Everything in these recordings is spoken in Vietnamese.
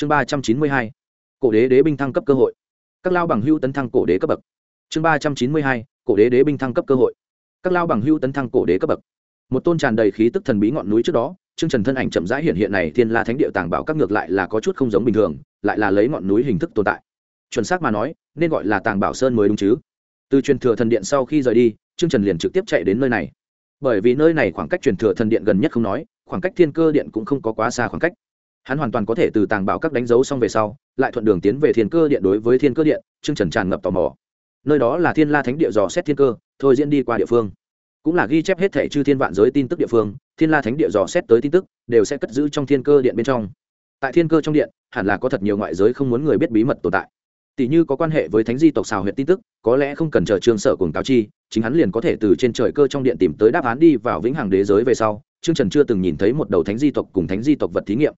chương ba trăm chín mươi hai, cổ đế đế binh thăng cấp cơ hội. Các lao bằng hưu tấn thăng cổ đế cấp bậc. Chương ba trăm chín mươi hai, cổ đế đế binh thăng cấp cơ hội. Các lao bằng hưu tấn thăng cổ đế cấp bậc. Một tôn tràn đầy khí tức thần bí ngọn núi trước đó chương trần thân ảnh chậm rãi hiện hiện này thiên la thánh địa tàng bảo các ngược lại là có chút không giống bình thường, lại là lấy ngọn núi hình thức tồn tại. Chuẩn xác mà nói, nên gọi là tàng bảo sơn mới đúng chứ. Từ truyền thừa thần điện sau khi rời đi chương trần liền trực tiếp chạy đến nơi này. Bởi vì nơi này khoảng cách truyền thừa thần điện gần nhất không nói, khoảng cách thiên cơ điện cũng không có quá xa khoảng cách hắn hoàn toàn có thể từ tàng bảo các đánh dấu xong về sau, lại thuận đường tiến về thiên cơ điện đối với thiên cơ điện chương trần tràn ngập tò mò. Nơi đó là thiên la thánh địa dò xét thiên cơ, thôi diễn đi qua địa phương. Cũng là ghi chép hết thẻ chư thiên vạn giới tin tức địa phương, thiên la thánh địa dò xét tới tin tức, đều sẽ cất giữ trong thiên cơ điện bên trong. Tại thiên cơ trong điện, hẳn là có thật nhiều ngoại giới không muốn người biết bí mật tồn tại. Tỷ như có quan hệ với thánh di tộc xào huyện tin tức, có lẽ không cần chờ trương sở cùng cáo chi, chính hắn liền có thể từ trên trời cơ trong điện tìm tới đáp án đi vào vĩnh hằng đế giới về sau. Trương trần chưa từng nhìn thấy một đầu thánh di tộc cùng thánh di tộc vật thí nghiệm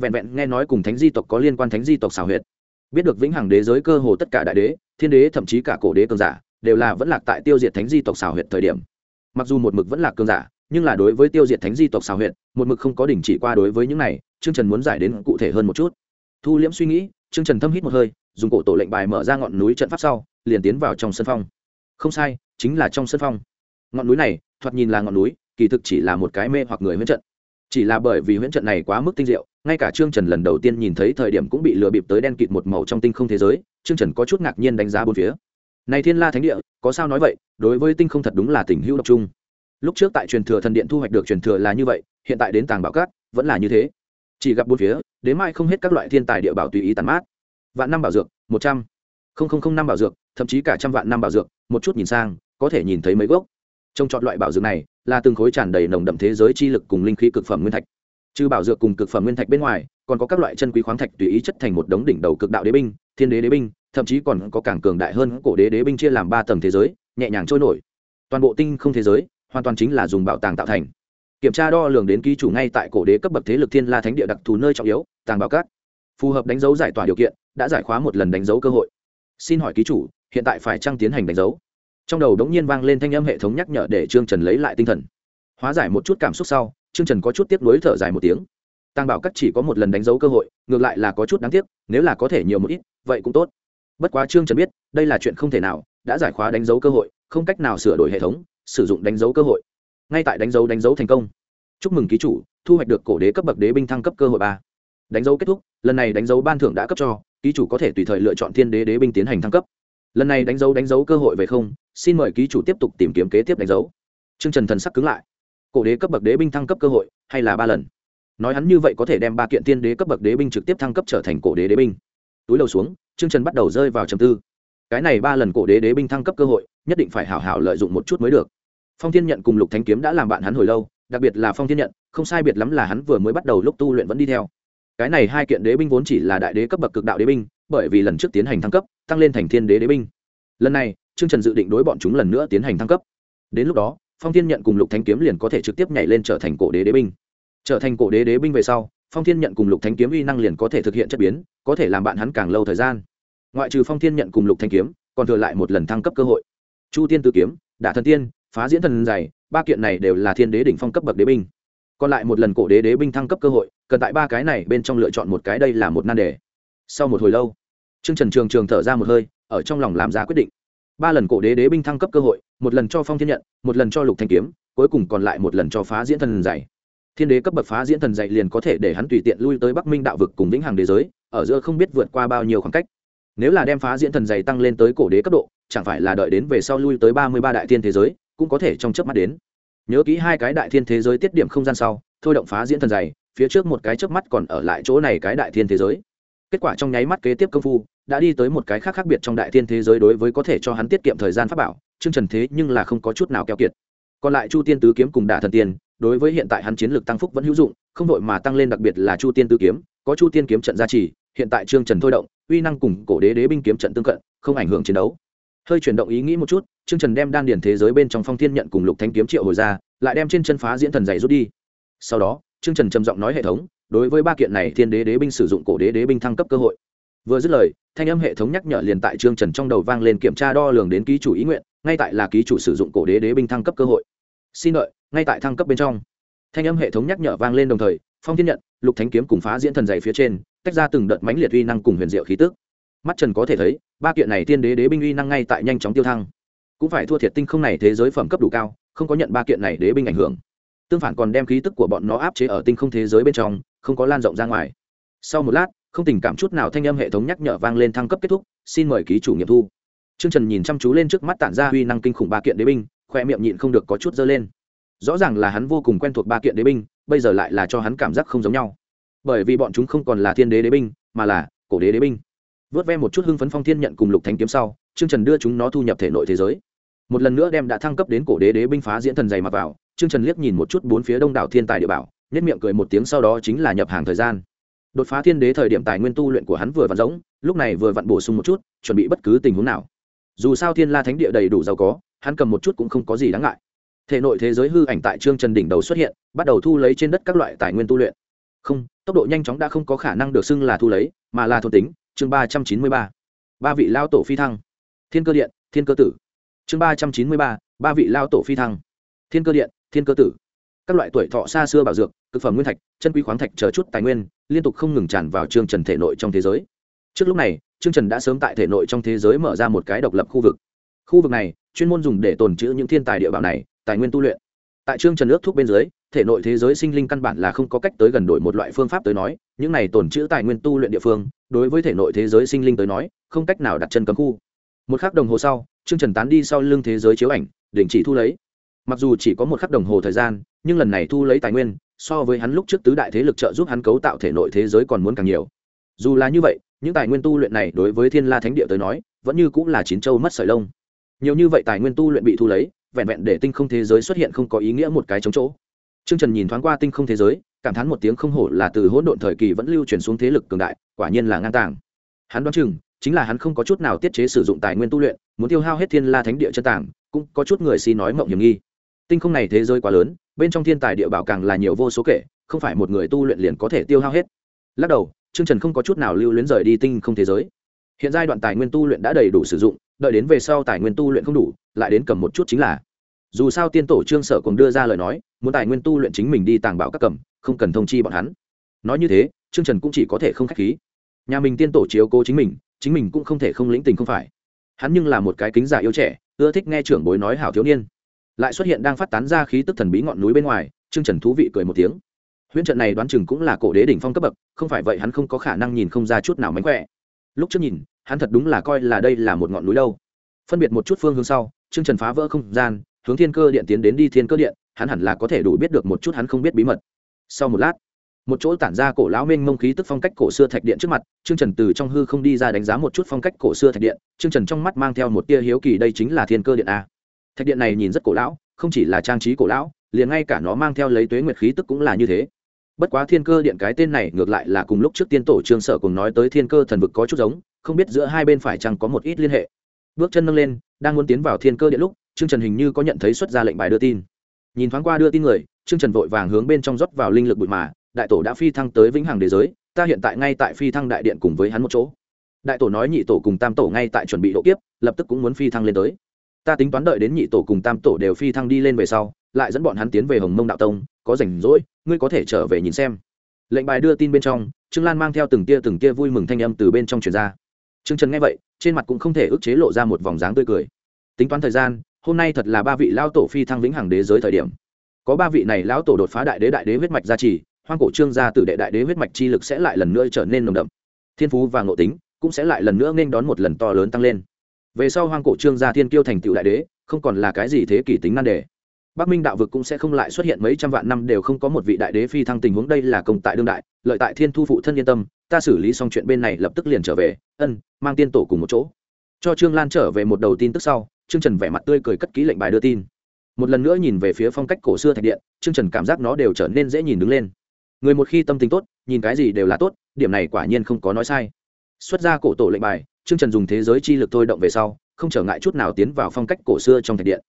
vẹn vẹn nghe nói cùng thánh di tộc có liên quan thánh di tộc xào huyệt. Biết được vĩnh hằng đế giới cơ hồ tất cả đại đế, thiên đế, thậm chí cả cổ đế cường giả, đều là vẫn lạc tại tiêu diệt thánh di tộc xào huyệt thời điểm. Mặc dù một mực vẫn là cường giả, nhưng là đối với tiêu diệt thánh di tộc xào huyệt, một mực không có đỉnh chỉ qua đối với những này, trương trần muốn giải đến cụ thể hơn một chút. Thu liễm suy nghĩ, trương trần thâm hít một hơi, dùng cổ tổ lệnh bài mở ra ngọn núi trận pháp sau, liền tiến vào trong sân phong. Không sai, chính là trong sân phong. Ngọn núi này, thoạt nhìn là ngọn núi, kỳ thực chỉ là một cái mê hoặc người huyễn trận. Chỉ là bởi vì huyễn trận này quá mức tinh diệu ngay cả trương trần lần đầu tiên nhìn thấy thời điểm cũng bị lừa bịp tới đen kịt một màu trong tinh không thế giới, trương trần có chút ngạc nhiên đánh giá bốn phía. Này thiên la thánh địa, có sao nói vậy? Đối với tinh không thật đúng là tình hữu độc trung lúc trước tại truyền thừa thần điện thu hoạch được truyền thừa là như vậy, hiện tại đến tàng bảo cát, vẫn là như thế. Chỉ gặp bốn phía, đến mai không hết các loại thiên tài địa bảo tùy ý tàn mát. Vạn năm bảo dược, một trăm. Linh năm bảo dược, thậm chí cả trăm vạn năm bảo dược, một chút nhìn sang, có thể nhìn thấy mấy gốc. Trong chọn loại bảo dược này, là từng khối tràn đầy nồng đậm thế giới chi lực cùng linh khí cực phẩm nguyên thạch trừ bảo dược cùng cực phẩm nguyên thạch bên ngoài, còn có các loại chân quý khoáng thạch tùy ý chất thành một đống đỉnh đầu cực đạo đế binh, thiên đế đế binh, thậm chí còn có càng cường đại hơn cổ đế đế binh chia làm ba tầng thế giới, nhẹ nhàng trôi nổi. Toàn bộ tinh không thế giới, hoàn toàn chính là dùng bảo tàng tạo thành. Kiểm tra đo lường đến ký chủ ngay tại cổ đế cấp bậc thế lực thiên la thánh địa đặc thù nơi trọng yếu, tàng bảo cát phù hợp đánh dấu giải tỏa điều kiện, đã giải khóa một lần đánh dấu cơ hội. Xin hỏi ký chủ, hiện tại phải trăng tiến hành đánh dấu? Trong đầu đống nhiên vang lên thanh âm hệ thống nhắc nhở để trương trần lấy lại tinh thần. Hóa giải một chút cảm xúc sau trương trần có chút tiếc nuối thở dài một tiếng. Tăng bảo cắt chỉ có một lần đánh dấu cơ hội, ngược lại là có chút đáng tiếc, nếu là có thể nhiều một ít, vậy cũng tốt. Bất quá trương trần biết, đây là chuyện không thể nào, đã giải khóa đánh dấu cơ hội, không cách nào sửa đổi hệ thống, sử dụng đánh dấu cơ hội. Ngay tại đánh dấu đánh dấu thành công. Chúc mừng ký chủ, thu hoạch được cổ đế cấp bậc đế binh thăng cấp cơ hội ba. Đánh dấu kết thúc, lần này đánh dấu ban thưởng đã cấp cho, ký chủ có thể tùy thời lựa chọn thiên đế đế binh tiến hành thăng cấp. Lần này đánh dấu đánh dấu cơ hội về không, xin mời ký chủ tiếp tục tìm kiếm kế tiếp đánh dấu. Trương trần thần sắc cứng lại cổ đế cấp bậc đế binh thăng cấp cơ hội, hay là ba lần? Nói hắn như vậy có thể đem ba kiện tiên đế cấp bậc đế binh trực tiếp thăng cấp trở thành cổ đế đế binh. Túi đầu xuống, trương trần bắt đầu rơi vào trầm tư. Cái này ba lần cổ đế đế binh thăng cấp cơ hội, nhất định phải hảo hảo lợi dụng một chút mới được. Phong thiên nhận cùng lục thanh kiếm đã làm bạn hắn hồi lâu, đặc biệt là phong thiên nhận, không sai biệt lắm là hắn vừa mới bắt đầu lúc tu luyện vẫn đi theo. Cái này hai kiện đế binh vốn chỉ là đại đế cấp bậc cực đạo đế binh, bởi vì lần trước tiến hành thăng cấp, tăng lên thành thiên đế đế binh. Lần này, trương trần dự định đối bọn chúng lần nữa tiến hành thăng cấp. Đến lúc đó phong thiên nhận cùng lục thanh kiếm liền có thể trực tiếp nhảy lên trở thành cổ đế đế binh. Trở thành cổ đế đế binh về sau, phong thiên nhận cùng lục thanh kiếm uy năng liền có thể thực hiện chất biến, có thể làm bạn hắn càng lâu thời gian. Ngoại trừ phong thiên nhận cùng lục thanh kiếm, còn thừa lại một lần thăng cấp cơ hội. Chu tiên tử kiếm, đả thần tiên, phá diễn thần dày ba kiện này đều là thiên đế đỉnh phong cấp bậc đế binh. Còn lại một lần cổ đế đế binh thăng cấp cơ hội, cần tại ba cái này bên trong lựa chọn một cái đây là một nan đề. Sau một hồi lâu, trương trần trường trường thở ra một hơi, ở trong lòng làm ra quyết định ba lần cổ đế đế binh thăng cấp cơ hội, một lần cho phong thiên nhận, một lần cho lục thanh kiếm, cuối cùng còn lại một lần cho phá diễn thần dạy. Thiên đế cấp bậc phá diễn thần dạy liền có thể để hắn tùy tiện lui tới bắc minh đạo vực cùng vĩnh hằng đế giới, ở giữa không biết vượt qua bao nhiêu khoảng cách. Nếu là đem phá diễn thần dày tăng lên tới cổ đế cấp độ, chẳng phải là đợi đến về sau lui tới ba mươi ba đại thiên thế giới, cũng có thể trong chớp mắt đến. Nhớ kỹ hai cái đại thiên thế giới tiết điểm không gian sau, thôi động phá diễn thần dày phía trước một cái chớp mắt còn ở lại chỗ này cái đại thiên thế giới kết quả trong nháy mắt kế tiếp công phu, đã đi tới một cái khác khác biệt trong đại thiên thế giới đối với có thể cho hắn tiết kiệm thời gian pháp bảo chương trần thế nhưng là không có chút nào keo kiệt. Còn lại chu tiên tứ kiếm cùng đả thần tiên, đối với hiện tại hắn chiến lược tăng phúc vẫn hữu dụng, không đội mà tăng lên đặc biệt là chu tiên tứ kiếm, có chu tiên kiếm trận gia trì, hiện tại trương trần thôi động, uy năng cùng cổ đế đế binh kiếm trận tương cận, không ảnh hưởng chiến đấu. Hơi chuyển động ý nghĩ một chút, trương trần đem đan điển thế giới bên trong phong thiên nhận cùng lục thanh kiếm triệu hồi ra, lại đem trên chân phá diễn thần giày rút đi. Sau đó, trương trần trầm giọng nói hệ thống đối với ba kiện này thiên đế đế binh sử dụng cổ đế đế binh thăng cấp cơ hội. Vừa dứt lời, thanh âm hệ thống nhắc nhở liền tại trương trần trong đầu vang lên kiểm tra đo lường đến ký chủ ý nguyện, ngay tại là ký chủ sử dụng cổ đế đế binh thăng cấp cơ hội. Xin đợi, ngay tại thăng cấp bên trong. Thanh âm hệ thống nhắc nhở vang lên đồng thời, phong thiên nhận, lục thánh kiếm cùng phá diễn thần dày phía trên, tách ra từng đợt mãnh liệt uy năng cùng huyền diệu khí tức. Mắt trần có thể thấy, ba kiện này tiên đế đế binh uy năng ngay tại nhanh chóng tiêu thăng. Cũng phải thua thiệt tinh không này thế giới phẩm cấp đủ cao, không có nhận ba kiện này đế binh ảnh hưởng. Tương phản còn đem khí tức của bọn nó áp chế ở tinh không thế giới bên trong không có lan rộng ra ngoài sau một lát không tình cảm chút nào thanh âm hệ thống nhắc nhở vang lên thăng cấp kết thúc xin mời ký chủ nghiệm thu Trương Trần nhìn chăm chú lên trước mắt tản ra huy năng kinh khủng ba kiện đế binh, khoe miệng nhịn không được có chút dơ lên. Rõ ràng là hắn vô cùng quen thuộc ba kiện đế binh, bây giờ lại là cho hắn cảm giác không giống nhau. Bởi vì bọn chúng không còn là thiên đế đế binh, mà là cổ đế đế binh. Vớt ve một chút hưng phấn phong thiên nhận cùng lục thánh kiếm sau, Trương Trần đưa chúng nó thu nhập thể nội thế giới. Một lần nữa đem đã thăng cấp đến cổ đế đế binh phá diễn thần dày mặc vào, Trương Trần liếc nhìn một chút bốn phía đông đảo thiên tài địa bảo, nhất miệng cười một tiếng sau đó chính là nhập hàng thời gian. Đột phá thiên đế thời điểm tài nguyên tu luyện của hắn vừa vặn rỗng, lúc này vừa vặn bổ sung một chút, chuẩn bị bất cứ tình huống nào. Dù sao thiên la thánh địa đầy đủ giàu có hắn cầm một chút cũng không có gì đáng ngại. Thể nội thế giới hư ảnh tại trương trần đỉnh đầu xuất hiện bắt đầu thu lấy trên đất các loại tài nguyên tu luyện. Không tốc độ nhanh chóng đã không có khả năng được xưng là thu lấy mà là thôn tính chương ba trăm chín mươi ba. Ba vị lao tổ phi thăng. Thiên cơ điện thiên cơ tử. Chương ba trăm chín mươi ba ba vị lao tổ phi thăng. Thiên cơ điện thiên cơ tử các loại tuổi thọ xa xưa bảo dược thực phẩm nguyên thạch chân quý khoáng thạch chờ chút tài nguyên liên tục không ngừng tràn vào trương trần thể nội trong thế giới trước lúc này Trương Trần đã sớm tại thể nội trong thế giới mở ra một cái độc lập khu vực. Khu vực này chuyên môn dùng để tồn trữ những thiên tài địa bảo này, tài nguyên tu luyện. Tại Trương Trần ước thuốc bên dưới, thể nội thế giới sinh linh căn bản là không có cách tới gần đổi một loại phương pháp tới nói, những này tồn trữ tài nguyên tu luyện địa phương, đối với thể nội thế giới sinh linh tới nói, không cách nào đặt chân cấm khu. Một khắc đồng hồ sau, Trương Trần tán đi sau lưng thế giới chiếu ảnh, đình chỉ thu lấy. Mặc dù chỉ có một khắc đồng hồ thời gian, nhưng lần này thu lấy tài nguyên, so với hắn lúc trước tứ đại thế lực trợ giúp hắn cấu tạo thể nội thế giới còn muốn càng nhiều. Dù là như vậy, những tài nguyên tu luyện này đối với thiên la thánh địa tới nói vẫn như cũng là chín châu mất sợi lông. Nhiều như vậy tài nguyên tu luyện bị thu lấy vẹn vẹn để tinh không thế giới xuất hiện không có ý nghĩa một cái chống chỗ. Trương trần nhìn thoáng qua tinh không thế giới cảm thán một tiếng không hổ là từ hỗn độn thời kỳ vẫn lưu truyền xuống thế lực cường đại quả nhiên là ngang tàng. Hắn đoán chừng chính là hắn không có chút nào tiết chế sử dụng tài nguyên tu luyện muốn tiêu hao hết thiên la thánh địa chân tàng cũng có chút người xin nói mộng hiểm nghi. Tinh không này thế giới quá lớn bên trong thiên tài địa bảo càng là nhiều vô số kể không phải một người tu luyện liền có thể tiêu hao hết lắc đầu Trương Trần không có chút nào lưu luyến rời đi tinh không thế giới. Hiện giai đoạn tài nguyên tu luyện đã đầy đủ sử dụng, đợi đến về sau tài nguyên tu luyện không đủ, lại đến cầm một chút chính là. Dù sao tiên tổ Trương Sở cũng đưa ra lời nói, muốn tài nguyên tu luyện chính mình đi tàng bảo các cầm, không cần thông chi bọn hắn. Nói như thế, Trương Trần cũng chỉ có thể không khách khí. Nhà mình tiên tổ chiếu cố chính mình, chính mình cũng không thể không lĩnh tình không phải. Hắn nhưng là một cái kính giả yêu trẻ, ưa thích nghe trưởng bối nói hảo thiếu niên. Lại xuất hiện đang phát tán ra khí tức thần bí ngọn núi bên ngoài, Trương Trần thú vị cười một tiếng. Huyễn trận này đoán chừng cũng là cổ đế đỉnh phong cấp bậc không phải vậy hắn không có khả năng nhìn không ra chút nào mánh khỏe. Lúc trước nhìn hắn thật đúng là coi là đây là một ngọn núi đâu. Phân biệt một chút phương hướng sau trương trần phá vỡ không gian hướng thiên cơ điện tiến đến đi thiên cơ điện hắn hẳn là có thể đủ biết được một chút hắn không biết bí mật. Sau một lát một chỗ tản ra cổ lão minh mông khí tức phong cách cổ xưa thạch điện trước mặt trương trần từ trong hư không đi ra đánh giá một chút phong cách cổ xưa thạch điện trương trần trong mắt mang theo một tia hiếu kỳ đây chính là thiên cơ điện a thạch điện này nhìn rất cổ lão, không chỉ là trang trí cổ lão, liền ngay cả nó mang theo lấy tuế nguyệt khí tức cũng là như thế. Bất quá thiên cơ điện cái tên này ngược lại là cùng lúc trước tiên tổ trương sở cùng nói tới thiên cơ thần vực có chút giống, không biết giữa hai bên phải chăng có một ít liên hệ. Bước chân nâng lên, đang muốn tiến vào thiên cơ điện lúc, trương trần hình như có nhận thấy xuất ra lệnh bài đưa tin. Nhìn thoáng qua đưa tin người, trương trần vội vàng hướng bên trong rót vào linh lực bụi mà, đại tổ đã phi thăng tới vĩnh hằng đế giới, ta hiện tại ngay tại phi thăng đại điện cùng với hắn một chỗ. Đại tổ nói nhị tổ cùng tam tổ ngay tại chuẩn bị độ kiếp, lập tức cũng muốn phi thăng lên tới ta tính toán đợi đến nhị tổ cùng tam tổ đều phi thăng đi lên về sau, lại dẫn bọn hắn tiến về hồng mông đạo tông, có rảnh rỗi, ngươi có thể trở về nhìn xem. Lệnh bài đưa tin bên trong, trương lan mang theo từng tia từng tia vui mừng thanh âm từ bên trong truyền ra. Trương trần nghe vậy, trên mặt cũng không thể ức chế lộ ra một vòng dáng tươi cười. Tính toán thời gian, hôm nay thật là ba vị lao tổ phi thăng vĩnh hằng đế giới thời điểm. Có ba vị này lão tổ đột phá đại đế đại đế huyết mạch gia trì, hoang cổ trương gia tử đệ đại đế huyết mạch chi lực sẽ lại lần nữa trở nên nồng đậm. Thiên phú và ngộ tính cũng sẽ lại lần nữa nên đón một lần to lớn tăng lên về sau hoang cổ trương gia thiên kiêu thành tựu đại đế, không còn là cái gì thế kỷ tính nan đề. Bắc minh đạo vực cũng sẽ không lại xuất hiện mấy trăm vạn năm đều không có một vị đại đế phi thăng tình huống, đây là công tại đương đại, lợi tại thiên thu phụ thân yên tâm, ta xử lý xong chuyện bên này lập tức liền trở về, ân, mang tiên tổ cùng một chỗ. Cho trương lan trở về một đầu tin tức sau, trương trần vẻ mặt tươi cười cất ký lệnh bài đưa tin. Một lần nữa nhìn về phía phong cách cổ xưa thạch điện, trương trần cảm giác nó đều trở nên dễ nhìn đứng lên. Người một khi tâm tính tốt, nhìn cái gì đều là tốt, điểm này quả nhiên không có nói sai. Xuất ra cổ tổ lệnh bài trương trần dùng thế giới chi lực thôi động về sau không trở ngại chút nào tiến vào phong cách cổ xưa trong thạch điện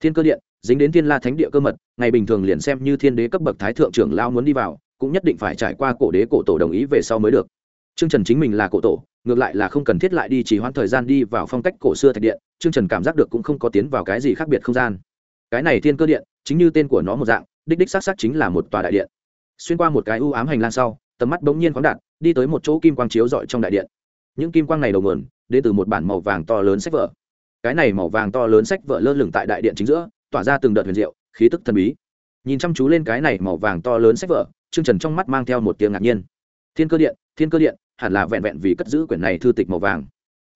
thiên cơ điện dính đến thiên la thánh địa cơ mật ngày bình thường liền xem như thiên đế cấp bậc thái thượng trưởng lao muốn đi vào cũng nhất định phải trải qua cổ đế cổ tổ đồng ý về sau mới được Trương Trần chính mình là cổ tổ, ngược lại là không cần thiết lại đi chỉ hoãn thời gian đi vào phong cách cổ xưa thạch điện, Trương Trần cảm giác được cũng không có tiến vào cái gì khác biệt không gian. Cái này thiên cơ điện, chính như tên của nó một dạng, đích đích xác xác chính là một tòa đại điện. Xuyên qua một cái u ám hành lang sau, tầm mắt bỗng nhiên khoáng đạt, đi tới một chỗ kim quang chiếu rọi trong đại điện những kim quang này đầu nguồn đến từ một bản màu vàng to lớn sách vở. Cái này màu vàng to lớn sách vở lơ lửng tại đại điện chính giữa, tỏa ra từng đợt huyền diệu, khí tức thần bí. Nhìn chăm chú lên cái này màu vàng to lớn sách vở chương trần trong mắt mang theo một tiếng ngạc nhiên. Thiên cơ điện, thiên cơ điện, hẳn là vẹn vẹn vì cất giữ quyển này thư tịch màu vàng.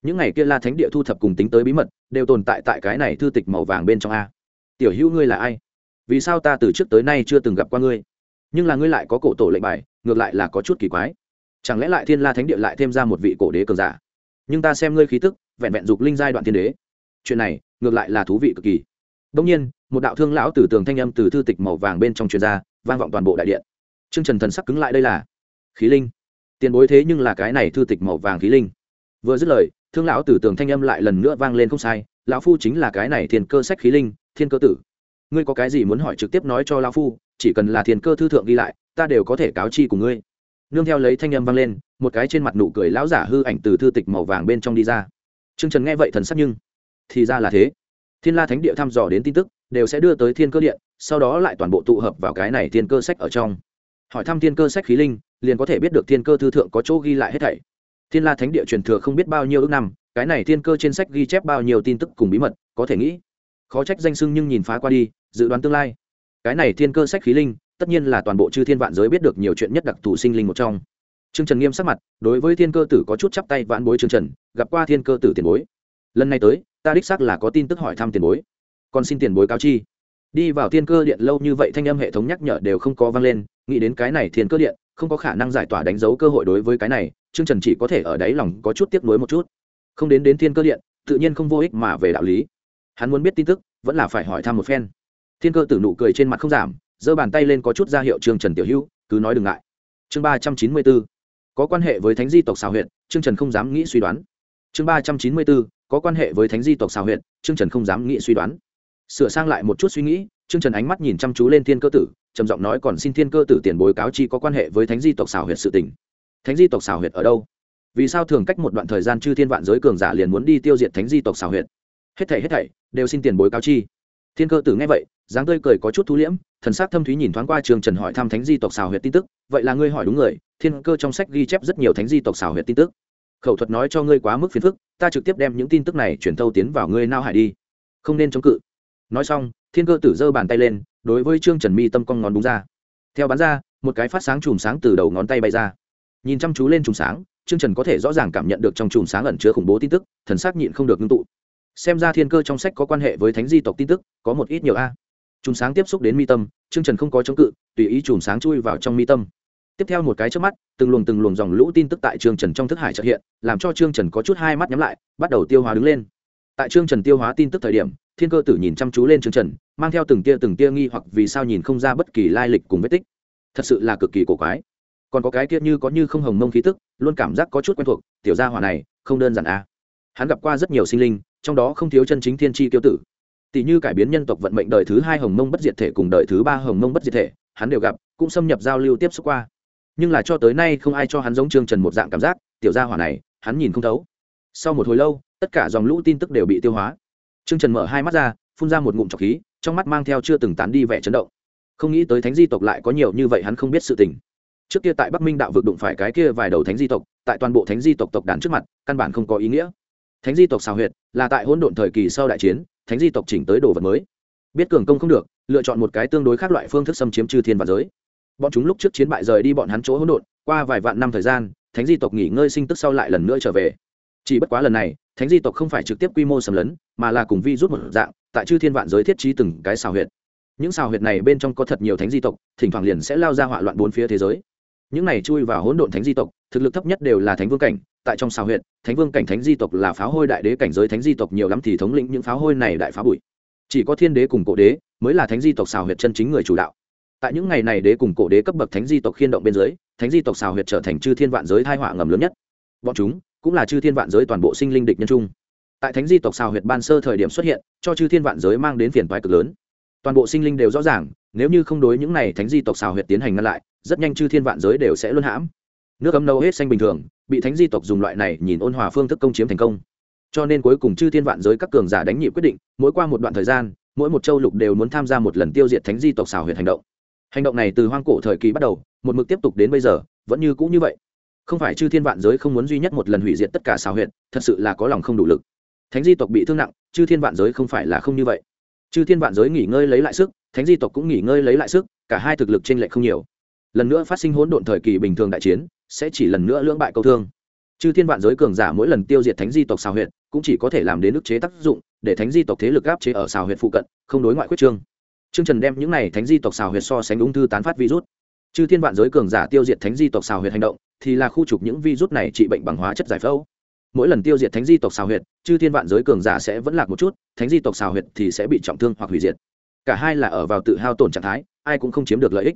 Những ngày kia la thánh địa thu thập cùng tính tới bí mật, đều tồn tại tại cái này thư tịch màu vàng bên trong a. Tiểu hữu ngươi là ai? Vì sao ta từ trước tới nay chưa từng gặp qua ngươi? Nhưng là ngươi lại có cổ tổ lệnh bài, ngược lại là có chút kỳ quái chẳng lẽ lại thiên la thánh địa lại thêm ra một vị cổ đế cường giả? Nhưng ta xem ngươi khí tức, vẹn vẹn dục linh giai đoạn thiên đế. Chuyện này, ngược lại là thú vị cực kỳ. Đông nhiên, một đạo thương lão từ tường thanh âm từ thư tịch màu vàng bên trong truyền ra, vang vọng toàn bộ đại điện. Trương trần thần sắc cứng lại đây là, khí linh. Tiền bối thế nhưng là cái này thư tịch màu vàng khí linh. Vừa dứt lời, thương lão từ tường thanh âm lại lần nữa vang lên không sai, lão phu chính là cái này thiên cơ sách khí linh, thiên cơ tử. Ngươi có cái gì muốn hỏi trực tiếp nói cho lão phu, chỉ cần là thiên cơ thư thượng ghi lại, ta đều có thể cáo chi của ngươi nương theo lấy thanh âm vang lên, một cái trên mặt nụ cười lão giả hư ảnh từ thư tịch màu vàng bên trong đi ra. Trương trần nghe vậy thần sắc nhưng, thì ra là thế. Thiên la thánh địa thăm dò đến tin tức, đều sẽ đưa tới thiên cơ điện, sau đó lại toàn bộ tụ hợp vào cái này thiên cơ sách ở trong. Hỏi thăm thiên cơ sách khí linh, liền có thể biết được thiên cơ thư thượng có chỗ ghi lại hết thảy. Thiên la thánh địa truyền thừa không biết bao nhiêu ước năm, cái này thiên cơ trên sách ghi chép bao nhiêu tin tức cùng bí mật, có thể nghĩ. Khó trách danh sưng nhưng nhìn phá qua đi, dự đoán tương lai. Cái này thiên cơ sách khí linh tất nhiên là toàn bộ chư thiên vạn giới biết được nhiều chuyện nhất đặc thù sinh linh một trong Trương Trần nghiêm sắc mặt, đối với Thiên Cơ Tử có chút chắp tay vãn bối Trương Trần, gặp qua Thiên Cơ Tử tiền bối. Lần này tới, ta đích xác là có tin tức hỏi thăm tiền bối. Còn xin tiền bối cáo chi. Đi vào Thiên Cơ Điện lâu như vậy thanh âm hệ thống nhắc nhở đều không có vang lên, nghĩ đến cái này Thiên Cơ Điện, không có khả năng giải tỏa đánh dấu cơ hội đối với cái này, Trương Trần chỉ có thể ở đáy lòng có chút tiếc nuối một chút. Không đến đến Thiên Cơ Điện, tự nhiên không vô ích mà về đạo lý. Hắn muốn biết tin tức, vẫn là phải hỏi thăm một phen. Thiên Cơ Tử nụ cười trên mặt không giảm, giơ bàn tay lên có chút ra hiệu Trương Trần tiểu hữu, cứ nói đừng ngại. Chương ba trăm chín mươi 394 có quan hệ với thánh di tộc xào huyện trương trần không dám nghĩ suy đoán. Chương ba trăm chín mươi bốn có quan hệ với thánh di tộc xào huyện trương trần không dám nghĩ suy đoán. Sửa sang lại một chút suy nghĩ trương trần ánh mắt nhìn chăm chú lên thiên cơ tử trầm giọng nói còn xin thiên cơ tử tiền bối cáo chi có quan hệ với thánh di tộc xào huyện sự tỉnh thánh di tộc xào huyện ở đâu? Vì sao thường cách một đoạn thời gian chư thiên vạn giới cường giả liền muốn đi tiêu diệt thánh di tộc xào huyện hết thảy hết thảy đều xin tiền bối cáo chi. Thiên cơ tử nghe vậy dáng tươi cười có chút thú liễm, thần sắc thâm thúy nhìn thoáng qua trường trần hỏi thăm thánh di tộc xào huyệt tin tức. Vậy là ngươi hỏi đúng người, thiên cơ trong sách ghi chép rất nhiều thánh di tộc xào huyệt tin tức. Khẩu thuật nói cho ngươi quá mức phiền phức, ta trực tiếp đem những tin tức này chuyển thâu tiến vào ngươi nao hải đi. Không nên chống cự. Nói xong, thiên cơ tử giơ bàn tay lên, đối với trương trần mi tâm cong ngón đúng ra. Theo bán ra, một cái phát sáng chùm sáng từ đầu ngón tay bay ra. Nhìn chăm chú lên chùm sáng, trương trần có thể rõ ràng cảm nhận được trong chùm sáng ẩn chứa khủng bố tin tức, thần sắc nhịn không được ngưng tụ. Xem ra thiên cơ trong sách có quan hệ với thánh di tộc tin tức, có một ít nhiều a chùm sáng tiếp xúc đến mi tâm chương trần không có chống cự, tùy ý chùm sáng chui vào trong mi tâm. Tiếp theo một cái trước mắt, từng luồng từng luồng dòng lũ tin tức tại trương trần trong thức hải trợ hiện, làm cho trương trần có chút hai mắt nhắm lại, bắt đầu tiêu hóa đứng lên. Tại trương trần tiêu hóa tin tức thời điểm, thiên cơ tử nhìn chăm chú lên trương trần, mang theo từng tia từng tia nghi hoặc vì sao nhìn không ra bất kỳ lai lịch cùng vết tích. Thật sự là cực kỳ cổ quái. Còn có cái kia như có như không hồng mông khí tức, luôn cảm giác có chút quen thuộc, tiểu gia hỏa này, không đơn giản à. hắn gặp qua rất nhiều sinh linh, trong đó không thiếu chân chính thiên tri tiêu tử tỷ như cải biến nhân tộc vận mệnh đời thứ hai hồng mông bất diệt thể cùng đời thứ ba hồng mông bất diệt thể, hắn đều gặp, cũng xâm nhập giao lưu tiếp xúc qua. Nhưng là cho tới nay không ai cho hắn giống trương trần một dạng cảm giác, tiểu gia hỏa này, hắn nhìn không thấu. Sau một hồi lâu, tất cả dòng lũ tin tức đều bị tiêu hóa. Trương trần mở hai mắt ra, phun ra một ngụm trọc khí, trong mắt mang theo chưa từng tán đi vẻ chấn động. Không nghĩ tới thánh di tộc lại có nhiều như vậy hắn không biết sự tình. Trước kia tại bắc minh đạo vực đụng phải cái kia vài đầu thánh di tộc, tại toàn bộ thánh di tộc tộc đàn trước mặt, căn bản không có ý nghĩa. Thánh di tộc xào huyệt là tại hỗn độn thời kỳ sau đại chiến thánh di tộc chỉnh tới đồ vật mới. Biết cường công không được, lựa chọn một cái tương đối khác loại phương thức xâm chiếm chư thiên và giới. Bọn chúng lúc trước chiến bại rời đi bọn hắn chỗ hỗn độn, qua vài vạn năm thời gian, thánh di tộc nghỉ ngơi sinh tức sau lại lần nữa trở về. Chỉ bất quá lần này, thánh di tộc không phải trực tiếp quy mô xâm lấn, mà là cùng vi rút một dạng, tại chư thiên vạn giới thiết trí từng cái xào huyệt. Những xào huyệt này bên trong có thật nhiều thánh di tộc, thỉnh thoảng liền sẽ lao ra hỏa loạn bốn phía thế giới. Những này chui vào hỗn độn thánh di tộc, thực lực thấp nhất đều là thánh vương cảnh tại trong xào huyện thánh vương cảnh thánh di tộc là pháo hôi đại đế cảnh giới thánh di tộc nhiều lắm thì thống lĩnh những pháo hôi này đại phá bụi. Chỉ có thiên đế cùng cổ đế mới là thánh di tộc xào huyệt chân chính người chủ đạo. Tại những ngày này đế cùng cổ đế cấp bậc thánh di tộc khiên động bên dưới, thánh di tộc xào huyệt trở thành chư thiên vạn giới thai họa ngầm lớn nhất. Bọn chúng cũng là chư thiên vạn giới toàn bộ sinh linh địch nhân chung. Tại thánh di tộc xào huyệt ban sơ thời điểm xuất hiện, cho chư thiên vạn giới mang đến phiền toái cực lớn. Toàn bộ sinh linh đều rõ ràng, nếu như không đối những này thánh di tộc xào huyệt tiến hành ngăn lại, rất nhanh chư thiên vạn giới đều sẽ luôn hãm nước ấm nâu hết xanh bình thường, bị thánh di tộc dùng loại này nhìn ôn hòa phương thức công chiếm thành công. Cho nên cuối cùng chư thiên vạn giới các cường giả đánh nhị quyết định, mỗi qua một đoạn thời gian, mỗi một châu lục đều muốn tham gia một lần tiêu diệt thánh di tộc xào huyệt hành động. Hành động này từ hoang cổ thời kỳ bắt đầu, một mực tiếp tục đến bây giờ, vẫn như cũ như vậy. Không phải chư thiên vạn giới không muốn duy nhất một lần hủy diệt tất cả xào huyệt, thật sự là có lòng không đủ lực. Thánh di tộc bị thương nặng, chư thiên vạn giới không phải là không như vậy. Chư thiên vạn giới nghỉ ngơi lấy lại sức, thánh di tộc cũng nghỉ ngơi lấy lại sức, cả hai thực lực t r ê n lệch không nhiều. Lần nữa phát sinh hỗn độn thời kỳ bình thường đại chiến sẽ chỉ lần nữa lưỡng bại câu thương chư thiên vạn giới cường giả mỗi lần tiêu diệt thánh di tộc xào huyện cũng chỉ có thể làm đến ức chế tác dụng để thánh di tộc thế lực áp chế ở xào huyện phụ cận không đối ngoại quyết trương Trương Trần đem những này thánh di tộc xào huyệt so sánh ung thư tán phát virus. Chư thiên vạn giới cường giả tiêu diệt thánh di tộc xào huyệt hành động, thì là khu trục những virus này trị bệnh bằng hóa chất giải phẫu. Mỗi lần tiêu diệt thánh di tộc xào huyệt, chư thiên vạn giới cường giả sẽ vẫn lạc một chút, thánh di tộc xào huyệt thì sẽ bị trọng thương hoặc hủy diệt. Cả hai là ở vào tự hao tổn trạng thái, ai cũng không chiếm được lợi ích.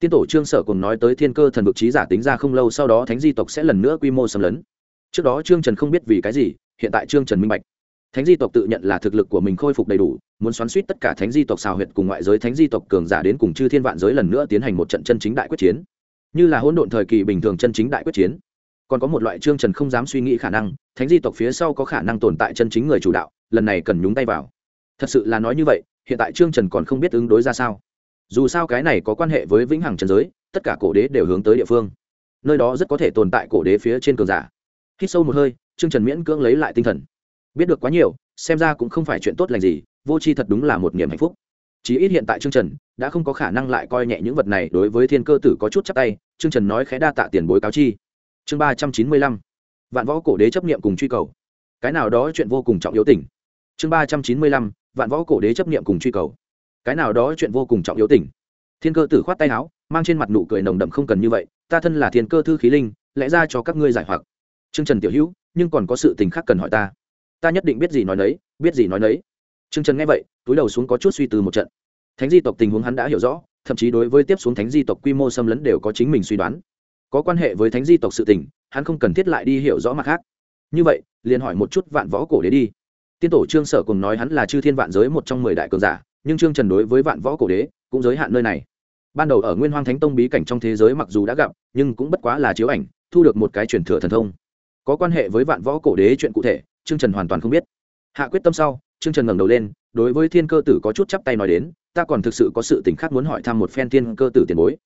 Tiên tổ Trương Sở cùng nói tới thiên cơ thần vực trí giả tính ra không lâu sau đó thánh di tộc sẽ lần nữa quy mô xâm lấn. Trước đó Trương Trần không biết vì cái gì, hiện tại Trương Trần minh bạch. Thánh di tộc tự nhận là thực lực của mình khôi phục đầy đủ muốn xoắn suýt tất cả thánh di tộc xào huyệt cùng ngoại giới thánh di tộc cường giả đến cùng chư thiên vạn giới lần nữa tiến hành một trận chân chính đại quyết chiến. Như là hỗn độn thời kỳ bình thường chân chính đại quyết chiến. Còn có một loại trương trần không dám suy nghĩ khả năng thánh di tộc phía sau có khả năng tồn tại chân chính người chủ đạo lần này cần nhúng tay vào. Thật sự là nói như vậy hiện tại trương trần còn không biết ứng đối ra sao dù sao cái này có quan hệ với vĩnh hằng trần giới, tất cả cổ đế đều hướng tới địa phương. Nơi đó rất có thể tồn tại cổ đế phía trên cường giả. Hít sâu một hơi, trương trần miễn cưỡng lấy lại tinh thần. Biết được quá nhiều, xem ra cũng không phải chuyện tốt lành gì, vô tri thật đúng là một niềm hạnh phúc. Chí ít hiện tại trương trần đã không có khả năng lại coi nhẹ những vật này đối với thiên cơ tử có chút chắc tay, trương trần nói khẽ đa tạ tiền bối cáo chi. Chương ba trăm chín mươi lăm, vạn võ cổ đế chấp niệm cùng truy cầu. Cái nào đó chuyện vô cùng trọng yếu tỉnh. Chương ba trăm chín mươi lăm, vạn võ cổ đế chấp niệm cùng truy cầu cái nào đó chuyện vô cùng trọng yếu tình. Thiên cơ tử khoát tay áo, mang trên mặt nụ cười nồng đậm không cần như vậy, ta thân là thiên cơ thư khí linh, lẽ ra cho các ngươi giải hoặc. Trương trần tiểu hữu, nhưng còn có sự tình khác cần hỏi ta. Ta nhất định biết gì nói nấy, biết gì nói nấy. Trương trần nghe vậy, túi đầu xuống có chút suy tư một trận. Thánh di tộc tình huống hắn đã hiểu rõ, thậm chí đối với tiếp xuống thánh di tộc quy mô xâm lấn đều có chính mình suy đoán. Có quan hệ với thánh di tộc sự tình, hắn không cần thiết lại đi hiểu rõ mặt khác. Như vậy, liền hỏi một chút vạn võ cổ đế đi. Tiên tổ trương sở cùng nói hắn là chư thiên vạn giới một trong mười đại cường giả nhưng trương trần đối với vạn võ cổ đế cũng giới hạn nơi này ban đầu ở nguyên hoang thánh tông bí cảnh trong thế giới mặc dù đã gặp nhưng cũng bất quá là chiếu ảnh thu được một cái truyền thừa thần thông có quan hệ với vạn võ cổ đế chuyện cụ thể trương trần hoàn toàn không biết hạ quyết tâm sau trương trần ngẩng đầu lên đối với thiên cơ tử có chút chắp tay nói đến ta còn thực sự có sự tình khác muốn hỏi thăm một phen thiên cơ tử tiền bối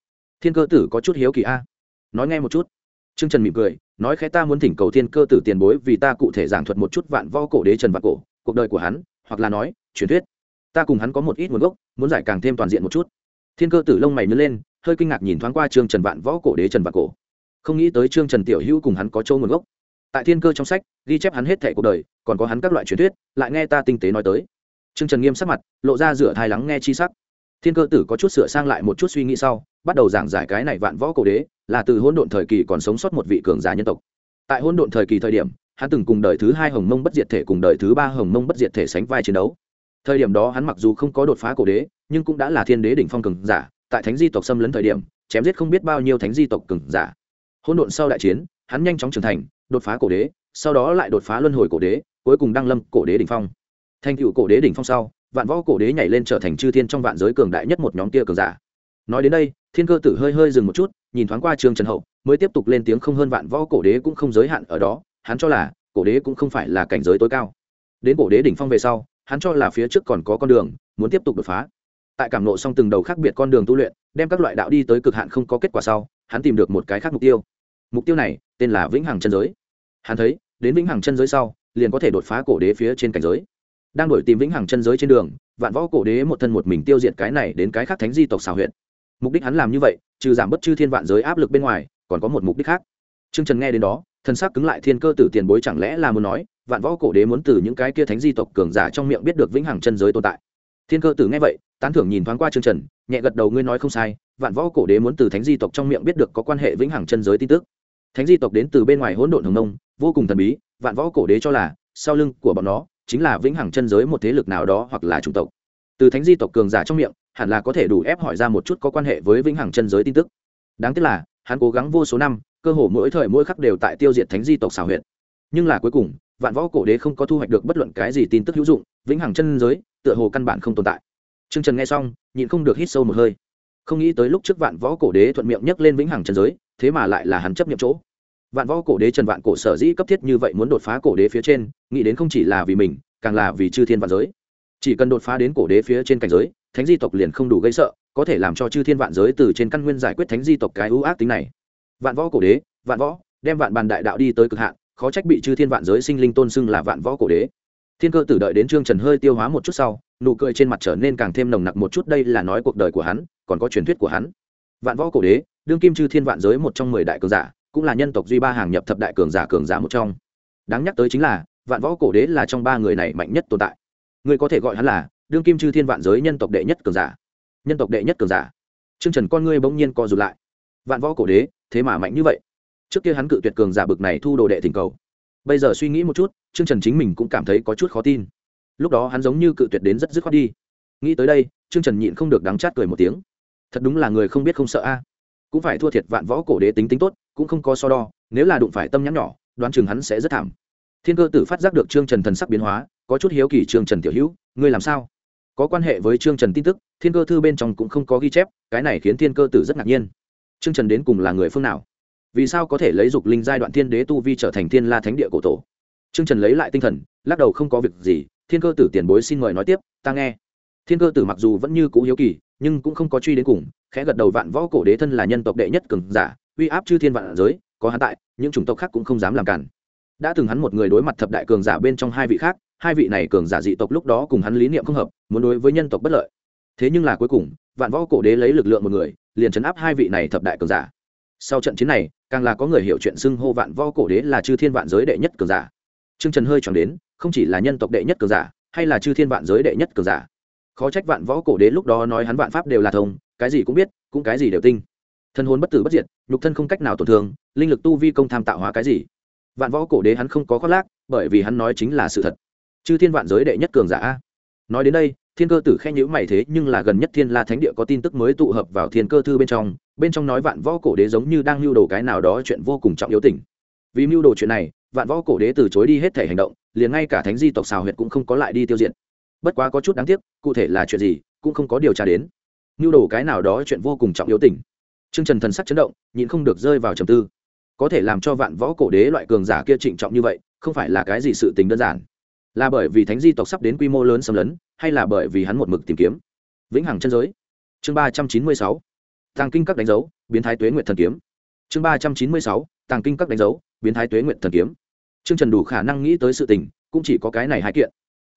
thiên cơ tử có chút hiếu kỳ a nói nghe một chút trương trần mỉm cười nói khẽ ta muốn thỉnh cầu thiên cơ tử tiền bối vì ta cụ thể giảng thuật một chút vạn võ cổ đế trần vạn cổ cuộc đời của hắn hoặc là nói truyền thuyết ta cùng hắn có một ít nguồn gốc, muốn giải càng thêm toàn diện một chút. Thiên cơ tử lông mày nhớ lên, hơi kinh ngạc nhìn thoáng qua trương trần vạn võ cổ đế trần vạn cổ. Không nghĩ tới trương trần tiểu hữu cùng hắn có châu nguồn gốc. Tại thiên cơ trong sách, ghi chép hắn hết thẻ cuộc đời, còn có hắn các loại truyền thuyết, lại nghe ta tinh tế nói tới. Trương trần nghiêm sắc mặt, lộ ra rửa thai lắng nghe chi sắc. Thiên cơ tử có chút sửa sang lại một chút suy nghĩ sau, bắt đầu giảng giải cái này vạn võ cổ đế, là từ hôn độn thời kỳ còn sống sót một vị cường giả nhân tộc. Tại hôn độn thời kỳ thời điểm, hắn từng cùng đời thứ hai hồng mông bất diệt thể cùng đời thứ ba hồng mông bất diệt thể sánh vai chiến đấu thời điểm đó hắn mặc dù không có đột phá cổ đế, nhưng cũng đã là thiên đế đỉnh phong cường giả, tại thánh di tộc xâm lấn thời điểm, chém giết không biết bao nhiêu thánh di tộc cường giả. Hỗn độn sau đại chiến, hắn nhanh chóng trưởng thành, đột phá cổ đế, sau đó lại đột phá luân hồi cổ đế, cuối cùng đăng lâm cổ đế đỉnh phong. Thành cựu cổ đế đỉnh phong sau, vạn võ cổ đế nhảy lên trở thành chư thiên trong vạn giới cường đại nhất một nhóm kia cường giả. Nói đến đây, thiên cơ tử hơi hơi dừng một chút, nhìn thoáng qua trương trần hậu, mới tiếp tục lên tiếng không hơn vạn võ cổ đế cũng không giới hạn ở đó, hắn cho là, cổ đế cũng không phải là cảnh giới tối cao. Đến cổ đế đỉnh phong về sau hắn cho là phía trước còn có con đường, muốn tiếp tục đột phá. Tại cảm nộ xong từng đầu khác biệt con đường tu luyện, đem các loại đạo đi tới cực hạn không có kết quả sau, hắn tìm được một cái khác mục tiêu. Mục tiêu này, tên là vĩnh hằng chân giới. Hắn thấy, đến vĩnh hằng chân giới sau, liền có thể đột phá cổ đế phía trên cảnh giới. Đang đổi tìm vĩnh hằng chân giới trên đường, vạn võ cổ đế một thân một mình tiêu diệt cái này đến cái khác thánh di tộc xào huyện mục đích hắn làm như vậy, trừ giảm bất chư thiên vạn giới áp lực bên ngoài, còn có một mục đích khác. T r ư ơ n g trần nghe đến đó, thân xác cứng lại thiên cơ tử tiền bối chẳng lẽ là muốn nói vạn võ cổ đế muốn từ những cái kia thánh di tộc cường giả trong miệng biết được vĩnh hằng chân giới tồn tại. Thiên cơ tử nghe vậy, tán thưởng nhìn thoáng qua chương trần, nhẹ gật đầu, ngươi nói không sai, vạn võ cổ đế muốn từ thánh di tộc trong miệng biết được có quan hệ vĩnh hằng chân giới tin tức. Thánh di tộc đến từ bên ngoài hỗn độn hồng nông vô cùng thần bí, vạn võ cổ đế cho là, sau lưng của bọn nó chính là vĩnh hằng chân giới một thế lực nào đó hoặc là chủng tộc. Từ thánh di tộc cường giả trong miệng, hẳn là có thể đủ ép hỏi ra một chút có quan hệ với vĩnh hằng chân giới tin tức. Đáng tiếc là, hắn cố gắng vô số năm, cơ hồ mỗi thời mỗi khắc đều tại tiêu diệt thánh di tộc xảo huyện nhưng là cuối cùng vạn võ cổ đế không có thu hoạch được bất luận cái gì tin tức hữu dụng, vĩnh hằng chân giới, tựa hồ căn bản không tồn tại. T r ư ơ n g trần nghe xong, nhịn không được hít sâu một hơi. Không nghĩ tới lúc trước vạn võ cổ đế thuận miệng nhấc lên vĩnh hằng chân giới, thế mà lại là hắn chấp nhận chỗ. Vạn võ cổ đế trần vạn cổ sở dĩ cấp thiết như vậy muốn đột phá cổ đế phía trên, nghĩ đến không chỉ là vì mình, càng là vì chư thiên vạn giới. Chỉ cần đột phá đến cổ đế phía trên cảnh giới, thánh di tộc liền không đủ gây sợ, có thể làm cho chư thiên vạn giới từ trên căn nguyên giải quyết thánh di tộc cái ưu ác tính này. Vạn võ cổ đế, vạn võ, đem vạn bàn đại đạo đi tới cực hạn khó trách bị chư thiên vạn giới sinh linh tôn xưng là vạn võ cổ đế. Thiên cơ tử đợi đến trương trần hơi tiêu hóa một chút sau, nụ cười trên mặt trở nên càng thêm nồng nặc một chút, đây là nói cuộc đời của hắn, còn có truyền thuyết của hắn. Vạn võ cổ đế, đương kim chư thiên vạn giới một trong mười đại cường giả, cũng là nhân tộc duy ba hàng nhập thập đại cường giả cường giả một trong. Đáng nhắc tới chính là, vạn võ cổ đế là trong ba người này mạnh nhất tồn tại. Người có thể gọi hắn là, đương kim chư thiên vạn giới nhân tộc đệ nhất cường giả. Nhân tộc đệ nhất cường giả. Trương trần con ngươi bỗng nhiên co rụt lại. Vạn võ cổ đế, thế mà mạnh như vậy trước kia hắn cự tuyệt cường giả bực này thu đồ đệ thỉnh cầu. Bây giờ suy nghĩ một chút, trương trần chính mình cũng cảm thấy có chút khó tin. Lúc đó hắn giống như cự tuyệt đến rất dứt khoát đi. Nghĩ tới đây, trương trần nhịn không được đắng chát cười một tiếng. Thật đúng là người không biết không sợ a. À. Cũng phải thua thiệt vạn võ cổ đế tính tính tốt, cũng không có so đo, nếu là đụng phải tâm nhắn nhỏ, đoán chừng hắn sẽ rất thảm. Thiên cơ tử phát giác được trương trần thần sắc biến hóa, có chút hiếu kỳ trương trần tiểu hữu, ngươi làm sao? Có quan hệ với trương trần tin tức, thiên cơ thư bên trong cũng không có ghi chép, cái này khiến thiên cơ tử rất ngạc nhiên. Trương trần đến cùng là người phương nào? Vì sao có thể lấy dục linh giai đoạn thiên đế tu vi trở thành thiên la thánh địa cổ tổ? Trương trần lấy lại tinh thần, lắc đầu không có việc gì, thiên cơ tử tiền bối xin mời nói tiếp, ta nghe. Thiên cơ tử mặc dù vẫn như cũ hiếu kỳ, nhưng cũng không có truy đến cùng, khẽ gật đầu vạn võ cổ đế thân là nhân tộc đệ nhất cường giả, uy áp chư thiên vạn giới, có hắn tại, những chủng tộc khác cũng không dám làm cản. Đã từng hắn một người đối mặt thập đại cường giả bên trong hai vị khác, hai vị này cường giả dị tộc lúc đó cùng hắn lý niệm không hợp, muốn đối với nhân tộc bất lợi. Thế nhưng là cuối cùng, vạn võ cổ đế lấy lực lượng một người, liền chấn áp hai vị này thập đại cường giả sau trận chiến này, càng là có người hiểu chuyện xưng hô vạn võ cổ đế là chư thiên vạn giới đệ nhất cường giả. Trương trần hơi chọn đến, không chỉ là nhân tộc đệ nhất cường giả, hay là chư thiên vạn giới đệ nhất cường giả. Khó trách vạn võ cổ đế lúc đó nói hắn vạn pháp đều là thông, cái gì cũng biết, cũng cái gì đều tinh thân hồn bất tử bất diệt, nhục thân không cách nào tổn thương, linh lực tu vi công tham tạo hóa cái gì? Vạn võ cổ đế hắn không có khoác lác, bởi vì hắn nói chính là sự thật. Chư thiên vạn giới đệ nhất cường giả a. Nói đến đây, thiên cơ tử khen nhữ mày thế nhưng là gần nhất thiên la thánh địa có tin tức mới tụ hợp vào thiên cơ thư bên trong bên trong nói vạn võ cổ đế giống như đang mưu đồ cái nào đó chuyện vô cùng trọng yếu tình vì mưu đồ chuyện này vạn võ cổ đế từ chối đi hết thể hành động liền ngay cả thánh di tộc xào huyệt cũng không có lại đi tiêu diệt bất quá có chút đáng tiếc cụ thể là chuyện gì cũng không có điều tra đến mưu đồ cái nào đó chuyện vô cùng trọng yếu tình Trương Trần thần sắc chấn động, nhịn không được rơi vào trầm tư. Có thể làm cho vạn võ cổ đế loại cường giả kia trịnh trọng như vậy, không phải là cái gì sự tình đơn giản. Là bởi vì thánh di tộc sắp đến quy mô lớn xâm lấn, hay là bởi vì hắn một mực tìm kiếm vĩnh hằng chân giới. Chương ba trăm chín mươi sáu Tàng kinh các đánh dấu, biến thái tuế nguyện thần kiếm. Chương ba trăm chín mươi sáu Tàng kinh các đánh dấu, biến thái tuế nguyện thần kiếm. chương Trần đủ khả năng nghĩ tới sự tình, cũng chỉ có cái này hai kiện.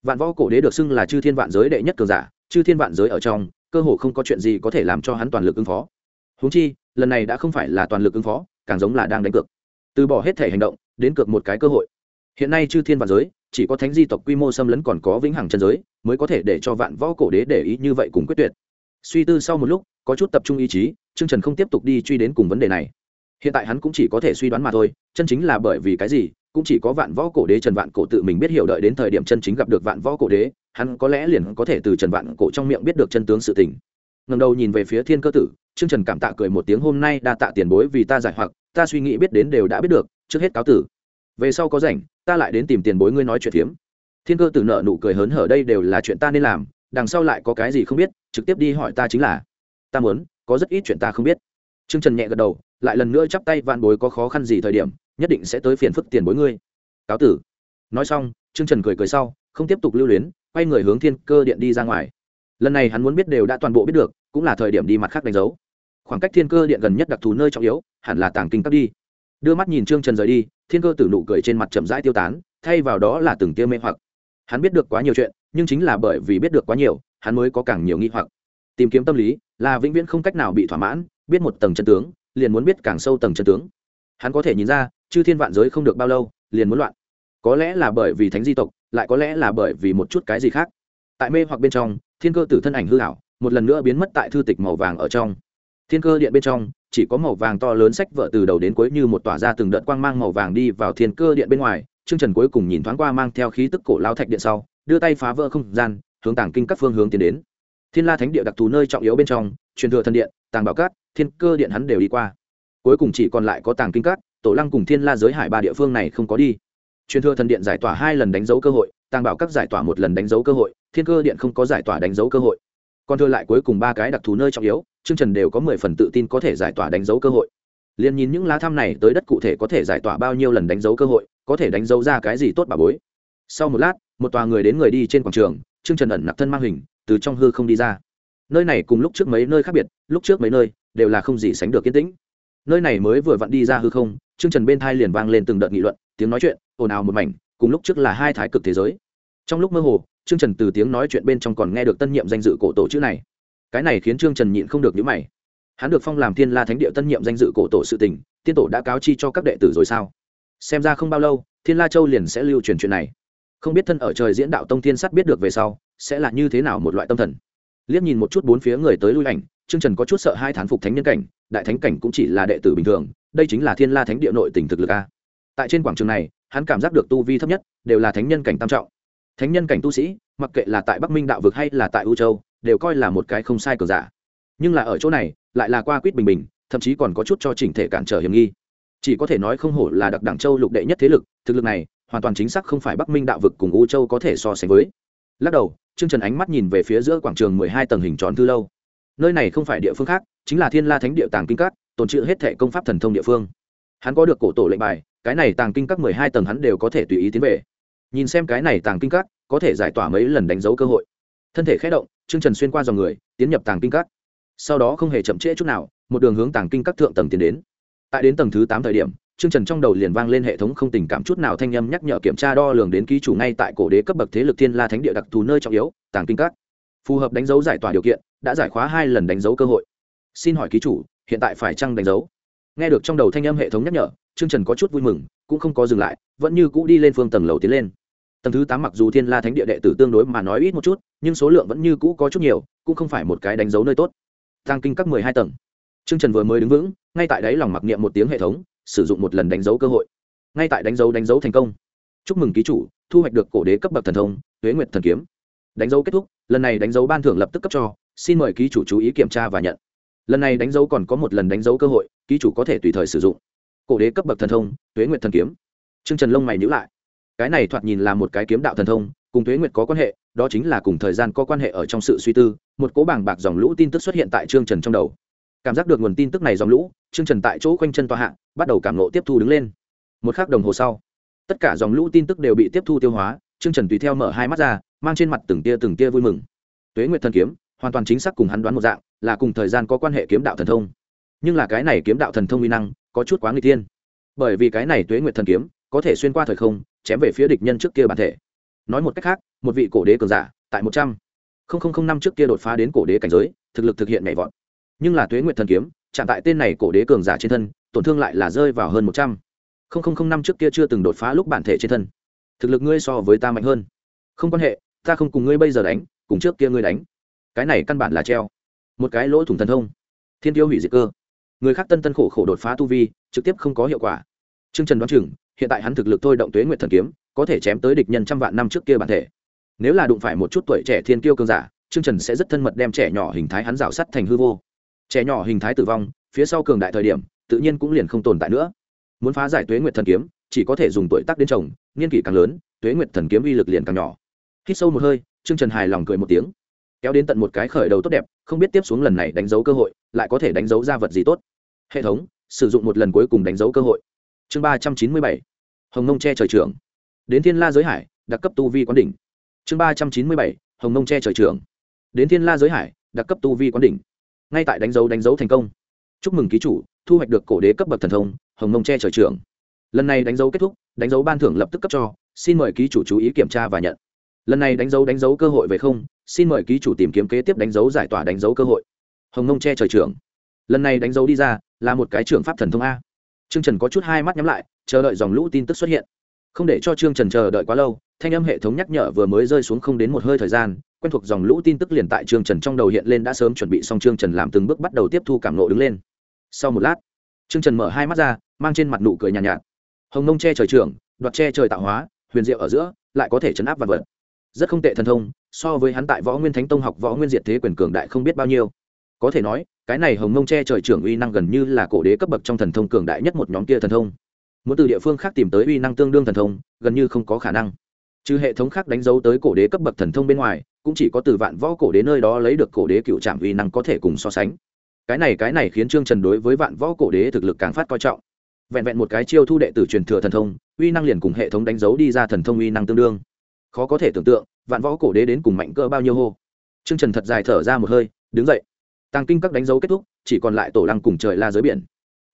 Vạn võ cổ đế được xưng là chư thiên vạn giới đệ nhất cường giả, chư thiên vạn giới ở trong, cơ hồ không có chuyện gì có thể làm cho hắn toàn lực ứng phó húng chi lần này đã không phải là toàn lực ứng phó càng giống là đang đánh cược từ bỏ hết thể hành động đến cược một cái cơ hội hiện nay chư thiên vạn giới chỉ có thánh di tộc quy mô xâm lấn còn có vĩnh hằng chân giới mới có thể để cho vạn võ cổ đế để ý như vậy cùng quyết tuyệt suy tư sau một lúc có chút tập trung ý chí chương trần không tiếp tục đi truy đến cùng vấn đề này hiện tại hắn cũng chỉ có thể suy đoán mà thôi chân chính là bởi vì cái gì cũng chỉ có vạn võ cổ đế trần vạn cổ tự mình biết hiểu đợi đến thời điểm chân chính gặp được vạn võ cổ đế hắn có lẽ liền có thể từ trần vạn cổ trong miệng biết được chân tướng sự tình ngầm đầu nhìn về phía thiên cơ tử Trương Trần cảm tạ cười một tiếng hôm nay đa tạ tiền bối vì ta giải hoặc, ta suy nghĩ biết đến đều đã biết được, trước hết cáo tử. Về sau có rảnh, ta lại đến tìm tiền bối ngươi nói chuyện phiếm. Thiên Cơ Tử nợ nụ cười hớn hở đây đều là chuyện ta nên làm, đằng sau lại có cái gì không biết, trực tiếp đi hỏi ta chính là. Ta muốn, có rất ít chuyện ta không biết. Trương Trần nhẹ gật đầu, lại lần nữa chắp tay vạn bối có khó khăn gì thời điểm, nhất định sẽ tới phiền phức tiền bối ngươi. Cáo tử. Nói xong, Trương Trần cười cười sau, không tiếp tục lưu luyến, quay người hướng Thiên Cơ điện đi ra ngoài. Lần này hắn muốn biết đều đã toàn bộ biết được, cũng là thời điểm đi mặt khác đánh dấu khoảng cách thiên cơ điện gần nhất đặc thù nơi trọng yếu hẳn là tàng kinh tắc đi đưa mắt nhìn trương trần rời đi thiên cơ tử nụ cười trên mặt chậm rãi tiêu tán thay vào đó là từng tiêu mê hoặc hắn biết được quá nhiều chuyện nhưng chính là bởi vì biết được quá nhiều, hắn mới có càng nhiều nghi hoặc. Tìm kiếm tâm lý là vĩnh viễn không cách nào bị thỏa mãn, biết một tầng chân tướng, liền muốn biết càng sâu tầng chân tướng. Hắn có thể nhìn ra, chư thiên vạn giới không được bao lâu, liền muốn loạn. Có lẽ là bởi vì thánh di tộc, lại có lẽ là bởi vì một chút cái gì khác. Tại mê hoặc bên trong, thiên cơ tử thân ảnh hư hảo một lần nữa biến mất tại thư tịch màu vàng ở trong. Thiên cơ điện bên trong, chỉ có màu vàng to lớn sách vợ từ đầu đến cuối như một tỏa ra từng đợt quang mang màu vàng đi vào thiên cơ điện bên ngoài, trương trần cuối cùng nhìn thoáng qua mang theo khí tức cổ lao thạch điện sau đưa tay phá vỡ không gian, hướng tàng kinh các phương hướng tiến đến. Thiên la thánh địa đặc thù nơi trọng yếu bên trong, truyền thừa thần điện, tàng bảo cát, thiên cơ điện hắn đều đi qua. Cuối cùng chỉ còn lại có tàng kinh cát tổ lăng cùng thiên la giới hải ba địa phương này không có đi. Truyền thừa thần điện giải tỏa hai lần đánh dấu cơ hội, tàng bảo các giải tỏa một lần đánh dấu cơ hội, thiên cơ điện không có giải tỏa đánh dấu cơ hội. Còn thừa lại cuối cùng ba cái đặc thù nơi trọng yếu chương trần đều có mười phần tự tin có thể giải tỏa đánh dấu cơ hội. Liền nhìn những lá thăm này tới đất cụ thể có thể giải tỏa bao nhiêu lần đánh dấu cơ hội, có thể đánh dấu ra cái gì tốt bà bối. Sau một lát một tòa người đến người đi trên quảng trường, trương trần ẩn nặc thân mang hình, từ trong hư không đi ra. Nơi này cùng lúc trước mấy nơi khác biệt, lúc trước mấy nơi, đều là không gì sánh được yên tĩnh. Nơi này mới vừa vặn đi ra hư không, trương trần bên thai liền vang lên từng đợt nghị luận, tiếng nói chuyện, ồn ào một mảnh, cùng lúc trước là hai thái cực thế giới. Trong lúc mơ hồ, trương trần từ tiếng nói chuyện bên trong còn nghe được tân nhiệm danh dự cổ tổ chữ này. Cái này khiến trương trần nhịn không được những mày. Hắn được phong làm thiên la thánh địa tân nhiệm danh dự cổ tổ sự tình, tiên tổ đã cáo chi cho các đệ tử rồi sao? Xem ra không bao lâu, thiên la châu liền sẽ lưu truyền chuyện này không biết thân ở trời diễn đạo tông thiên sắt biết được về sau, sẽ là như thế nào một loại tâm thần. Liếc nhìn một chút bốn phía người tới lui ảnh chương trần có chút sợ hai thán phục thánh nhân cảnh, đại thánh cảnh cũng chỉ là đệ tử bình thường, đây chính là thiên la thánh địa nội tỉnh thực lực a. Tại trên quảng trường này, hắn cảm giác được tu vi thấp nhất, đều là thánh nhân cảnh tam trọng. Thánh nhân cảnh tu sĩ, mặc kệ là tại bắc minh đạo vực hay là tại u châu, đều coi là một cái không sai cờ giả. Nhưng là ở chỗ này, lại là qua quýt bình bình, thậm chí còn có chút cho chỉnh thể cản trở hiểm nghi. Chỉ có thể nói không hổ là đặc đảng châu lục đệ nhất thế lực, thực lực này hoàn toàn chính xác không phải bắc minh đạo vực cùng u châu có thể so sánh với. Lắc đầu chương trần ánh mắt nhìn về phía giữa quảng trường mười hai tầng hình tròn thư lâu. Nơi này không phải địa phương khác, chính là thiên la thánh địa tàng kinh các, tồn trữ hết thệ công pháp thần thông địa phương. Hắn có được cổ tổ lệnh bài, cái này tàng kinh các mười hai tầng hắn đều có thể tùy ý tiến về. Nhìn xem cái này tàng kinh các, có thể giải tỏa mấy lần đánh dấu cơ hội. Thân thể khé động chương trần xuyên qua dòng người, tiến nhập tàng kinh các. Sau đó không hề chậm trễ chút nào, một đường hướng tàng kinh các thượng tầng tiến đến. Tại đến tầng thứ tám thời điểm Trương trần trong đầu liền vang lên hệ thống không tình cảm chút nào thanh âm nhắc nhở kiểm tra đo lường đến ký chủ ngay tại cổ đế cấp bậc thế lực thiên la thánh địa đặc thù nơi trọng yếu, tàng kinh các. Phù hợp đánh dấu giải tỏa điều kiện, đã giải khóa hai lần đánh dấu cơ hội. Xin hỏi ký chủ, hiện tại phải chăng đánh dấu? Nghe được trong đầu thanh âm hệ thống nhắc nhở, Trương trần có chút vui mừng, cũng không có dừng lại, vẫn như cũ đi lên phương tầng lầu tiến lên. Tầng thứ tám mặc dù thiên la thánh địa đệ tử tương đối mà nói ít một chút, nhưng số lượng vẫn như cũ có chút nhiều, cũng không phải một cái đánh dấu nơi tốt. Tàng kinh các mười hai tầng. Trương trần vừa mới đứng vững, ngay tại đấy lòng mặc niệm một tiếng hệ thống sử dụng một lần đánh dấu cơ hội. Ngay tại đánh dấu đánh dấu thành công, chúc mừng ký chủ, thu hoạch được cổ đế cấp bậc thần thông, tuế nguyệt thần kiếm. Đánh dấu kết thúc, lần này đánh dấu ban thưởng lập tức cấp cho, xin mời ký chủ chú ý kiểm tra và nhận. Lần này đánh dấu còn có một lần đánh dấu cơ hội, ký chủ có thể tùy thời sử dụng. Cổ đế cấp bậc thần thông, tuế nguyệt thần kiếm. Trương trần lông mày nhữ lại. Cái này thoạt nhìn là một cái kiếm đạo thần thông, cùng tuế nguyệt có quan hệ, đó chính là cùng thời gian có quan hệ ở trong sự suy tư, một cố bảng bạc dòng lũ tin tức xuất hiện tại trương trần trong đầu cảm giác được nguồn tin tức này dòng lũ, trương trần tại chỗ quanh chân tòa hạ, bắt đầu cảm nộ tiếp thu đứng lên. Một k h ắ c đồng hồ sau, tất cả dòng lũ tin tức đều bị tiếp thu tiêu hóa, trương trần tùy theo mở hai mắt ra, mang trên mặt từng tia từng tia vui mừng. Tuế nguyệt thần kiếm, hoàn toàn chính xác cùng hắn đoán một dạng, là cùng thời gian có quan hệ kiếm đạo thần thông. Nhưng là cái này kiếm đạo thần thông uy năng, có chút quá người tiên bởi vì cái này tuế nguyệt thần kiếm, có thể xuyên qua thời không, chém về phía địch nhân trước kia bản thể. Nói một cách khác, một vị cổ đế cường giả, tại một trăm linh năm trước kia đột phá đến cổ đế cảnh giới, thực lực thực hiện nhảy vọt nhưng là tuế nguyệt thần kiếm, chạm tại tên này cổ đế cường giả trên thân, tổn thương lại là rơi vào hơn một trăm. Linh năm trước kia chưa từng đột phá lúc bản thể trên thân. Thực lực ngươi so với ta mạnh hơn. Không quan hệ, ta không cùng ngươi bây giờ đánh, cùng trước kia ngươi đánh. Cái này căn bản là treo. Một cái lỗ thủng thần thông. Thiên tiêu hủy diệt cơ. Người khác tân tân khổ khổ đột phá tu vi, trực tiếp không có hiệu quả. T r ư ơ n g trần đoán chừng, hiện tại hắn thực lực thôi động tuế nguyện thần kiếm, có thể chém tới địch nhân trăm vạn năm trước kia bản thể. Nếu là đụng phải một chút tuổi trẻ thiên tiêu cơn giả t r ư ơ n g trần sẽ rất thân mật đem trẻ nhỏ hình thái hắn rào sắt thành hư vô trẻ nhỏ hình thái tử vong, phía sau cường đại thời điểm, tự nhiên cũng liền không tồn tại nữa. Muốn phá giải tuế nguyệt thần kiếm, chỉ có thể dùng tuổi tác đến chồng niên kỷ càng lớn, tuế nguyệt thần kiếm uy lực liền càng nhỏ. Hít sâu một hơi, trương trần hài lòng cười một tiếng. Kéo đến tận một cái khởi đầu tốt đẹp, không biết tiếp xuống lần này đánh dấu cơ hội, lại có thể đánh dấu ra vật gì tốt. Hệ thống, sử dụng một lần cuối cùng đánh dấu cơ hội. Chương ba trăm chín mươi bảy. Hồng nông che trời trưởng. Đến thiên la giới hải, đặc cấp tu vi quán đỉnh. Chương ba trăm chín mươi bảy. Hồng nông che trời trưởng. Đến thiên la giới hải, đặc cấp tu vi quán đỉnh ngay tại đánh dấu đánh dấu thành công. Chúc mừng ký chủ, thu hoạch được cổ đế cấp bậc thần thông, hồng mông che trời trưởng. Lần này đánh dấu kết thúc, đánh dấu ban thưởng lập tức cấp cho, xin mời ký chủ chú ý kiểm tra và nhận. Lần này đánh dấu đánh dấu cơ hội về không, xin mời ký chủ tìm kiếm kế tiếp đánh dấu giải tỏa đánh dấu cơ hội. Hồng mông che trời trưởng. Lần này đánh dấu đi ra, là một cái trưởng pháp thần thông a. Trương trần có chút hai mắt nhắm lại, chờ đợi dòng lũ tin tức xuất hiện. Không để cho trương trần chờ đợi quá lâu, thanh âm hệ thống nhắc nhở vừa mới rơi xuống không đến một hơi thời gian quen thuộc dòng lũ tin tức liền tại trương trần trong đầu hiện lên đã sớm chuẩn bị xong trương trần làm từng bước bắt đầu tiếp thu cảm nộ đứng lên. Sau một lát trương trần mở hai mắt ra mang trên mặt nụ cười nhàn nhạt, nhạt. Hồng nông che trời trưởng đoạt che trời tạo hóa huyền diệu ở giữa lại có thể chấn áp vật vật. Rất không tệ thần thông so với hắn tại võ nguyên thánh tông học võ nguyên diệt thế quyền cường đại không biết bao nhiêu. Có thể nói cái này hồng mông che trời trưởng uy năng gần như là cổ đế cấp bậc trong thần thông cường đại nhất một nhóm kia thần thông. Muốn từ địa phương khác tìm tới uy năng tương đương thần thông gần như không có khả năng trừ hệ thống khác đánh dấu tới cổ đế cấp bậc thần thông bên ngoài, cũng chỉ có từ vạn võ cổ đế nơi đó lấy được cổ đế cựu trạm uy năng có thể cùng so sánh. Cái này cái này khiến trương trần đối với vạn võ cổ đế thực lực càng phát coi trọng. Vẹn vẹn một cái chiêu thu đệ tử truyền thừa thần thông, uy năng liền cùng hệ thống đánh dấu đi ra thần thông uy năng tương đương. Khó có thể tưởng tượng, vạn võ cổ đế đến cùng mạnh cơ bao nhiêu hô. Trương trần thật dài thở ra một hơi, đứng dậy. Tăng kinh các đánh dấu kết thúc, chỉ còn lại tổ lăng cùng trời la giới biển.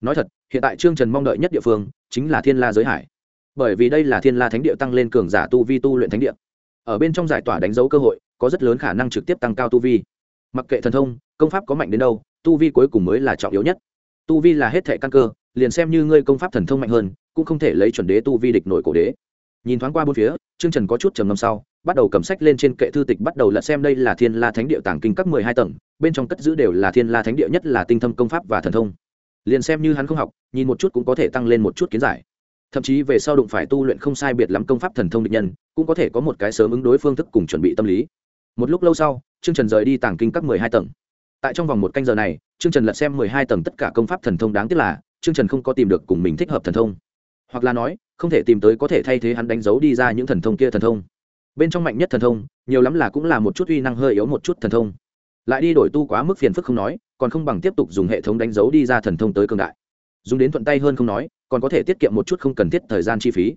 Nói thật, hiện tại trương trần mong đợi nhất địa phương, chính là thiên la giới hải bởi vì đây là thiên la thánh địa tăng lên cường giả tu vi tu luyện thánh địa. Ở bên trong giải tỏa đánh dấu cơ hội, có rất lớn khả năng trực tiếp tăng cao tu vi. Mặc kệ thần thông, công pháp có mạnh đến đâu, tu vi cuối cùng mới là trọng yếu nhất. Tu vi là hết thệ căn cơ, liền xem như ngươi công pháp thần thông mạnh hơn, cũng không thể lấy chuẩn đế tu vi địch nổi cổ đế. Nhìn thoáng qua bốn phía, trương trần có chút trầm ngâm sau, bắt đầu cầm sách lên trên kệ thư tịch bắt đầu lật xem đây là thiên la thánh địa tàng kinh cấp mười hai tầng, bên trong cất giữ đều là thiên la thánh địa nhất là tinh thâm công pháp và thần thông. Liền xem như hắn không học, nhìn một chút cũng có thể tăng lên một chút kiến giải thậm chí về sau đụng phải tu luyện không sai biệt lắm công pháp thần thông địch nhân, cũng có thể có một cái sớm ứng đối phương thức cùng chuẩn bị tâm lý. Một lúc lâu sau, trương trần rời đi tàng kinh các mười hai tầng. Tại trong vòng một canh giờ này, trương trần lật xem mười hai tầng tất cả công pháp thần thông đáng tiếc là, trương trần không có tìm được cùng mình thích hợp thần thông. Hoặc là nói, không thể tìm tới có thể thay thế hắn đánh dấu đi ra những thần thông kia thần thông. Bên trong mạnh nhất thần thông, nhiều lắm là cũng là một chút uy năng hơi yếu một chút thần thông. Lại đi đổi tu quá mức phiền phức không nói, còn không bằng tiếp tục dùng hệ thống đánh dấu đi ra thần thông tới cường đại. Dùng đến thuận tay hơn không nói còn có thể tiết kiệm một chút không cần thiết thời gian chi phí.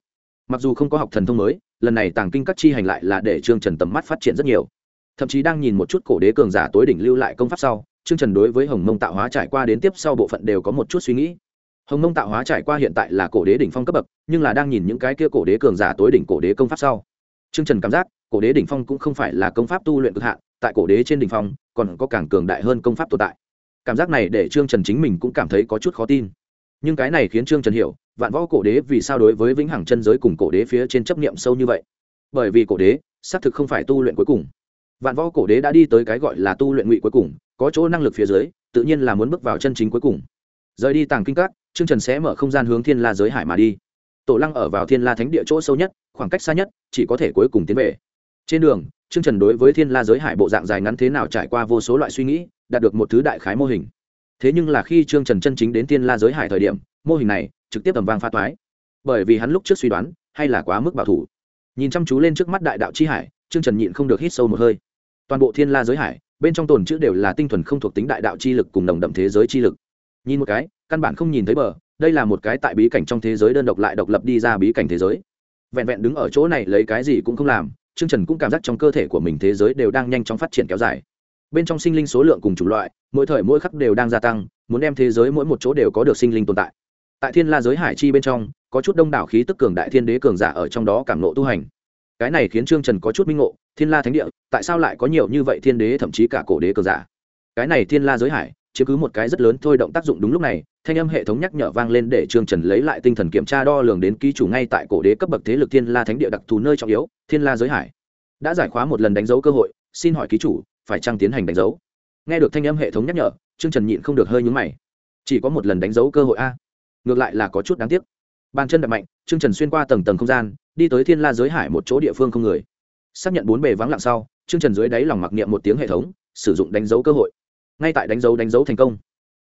Mặc dù không có học thần thông mới, lần này tàng kinh các chi hành lại là để trương trần tầm mắt phát triển rất nhiều. Thậm chí đang nhìn một chút cổ đế cường giả tối đỉnh lưu lại công pháp sau, trương trần đối với hồng mông tạo hóa trải qua đến tiếp sau bộ phận đều có một chút suy nghĩ. Hồng mông tạo hóa trải qua hiện tại là cổ đế đỉnh phong cấp bậc, nhưng là đang nhìn những cái kia cổ đế cường giả tối đỉnh cổ đế công pháp sau. Trương trần cảm giác, cổ đế đỉnh phong cũng không phải là công pháp tu luyện cực hạn, tại cổ đế trên đỉnh phong, còn có càng cường đại hơn công pháp tồn tại. Cảm giác này để trương trần chính mình cũng cảm thấy có chút khó tin nhưng cái này khiến trương trần hiểu, vạn võ cổ đế vì sao đối với vĩnh hằng chân giới cùng cổ đế phía trên chấp niệm sâu như vậy? Bởi vì cổ đế, xác thực không phải tu luyện cuối cùng. Vạn võ cổ đế đã đi tới cái gọi là tu luyện ngụy cuối cùng, có chỗ năng lực phía dưới, tự nhiên là muốn bước vào chân chính cuối cùng. Rời đi tàng kinh các, trương trần sẽ mở không gian hướng thiên la giới hải mà đi. Tổ lăng ở vào thiên la thánh địa chỗ sâu nhất, khoảng cách xa nhất, chỉ có thể cuối cùng tiến về. Trên đường, trương trần đối với thiên la giới hải bộ dạng dài ngắn thế nào trải qua vô số loại suy nghĩ, đạt được một thứ đại khái mô hình thế nhưng là khi trương trần chân chính đến tiên la giới hải thời điểm, mô hình này trực tiếp tầm vang pha toái. Bởi vì hắn lúc trước suy đoán, hay là quá mức bảo thủ. Nhìn chăm chú lên trước mắt đại đạo chi hải, trương trần nhịn không được hít sâu một hơi. Toàn bộ thiên la giới hải, bên trong tồn chữ đều là tinh thuần không thuộc tính đại đạo chi lực cùng đồng đậm thế giới chi lực. Nhìn một cái, căn bản không nhìn thấy bờ, đây là một cái tại bí cảnh trong thế giới đơn độc lại độc lập đi ra bí cảnh thế giới. Vẹn vẹn đứng ở chỗ này lấy cái gì cũng không làm, trương trần cũng cảm giác trong cơ thể của mình thế giới đều đang nhanh chóng phát triển kéo dài bên trong sinh linh số lượng cùng chủng loại, mỗi thời mỗi khắc đều đang gia tăng, muốn đem thế giới mỗi một chỗ đều có được sinh linh tồn tại. Tại thiên la giới hải chi bên trong, có chút đông đảo khí tức cường đại thiên đế cường giả ở trong đó cảm nộ tu hành. Cái này khiến trương trần có chút minh ngộ, thiên la thánh địa, tại sao lại có nhiều như vậy thiên đế thậm chí cả cổ đế cường giả? Cái này thiên la giới hải chứ cứ một cái rất lớn thôi động tác dụng đúng lúc này, thanh âm hệ thống nhắc nhở vang lên để trương trần lấy lại tinh thần kiểm tra đo lường đến ký chủ ngay tại cổ đế cấp bậc thế lực thiên la thánh địa đặc thù nơi trọng yếu, thiên la giới hải. Đã giải khóa một lần đánh dấu cơ hội, xin hỏi ký chủ phải chăng tiến hành đánh dấu? Nghe được thanh âm hệ thống nhắc nhở, trương trần nhịn không được hơi nhúng mày. Chỉ có một lần đánh dấu cơ hội a. Ngược lại là có chút đáng tiếc. Bàn chân đập mạnh, trương trần xuyên qua tầng tầng không gian, đi tới thiên la giới hải một chỗ địa phương không người. Xác nhận bốn bề vắng lặng sau, trương trần dưới đáy lòng mặc niệm một tiếng hệ thống, sử dụng đánh dấu cơ hội. Ngay tại đánh dấu đánh dấu thành công.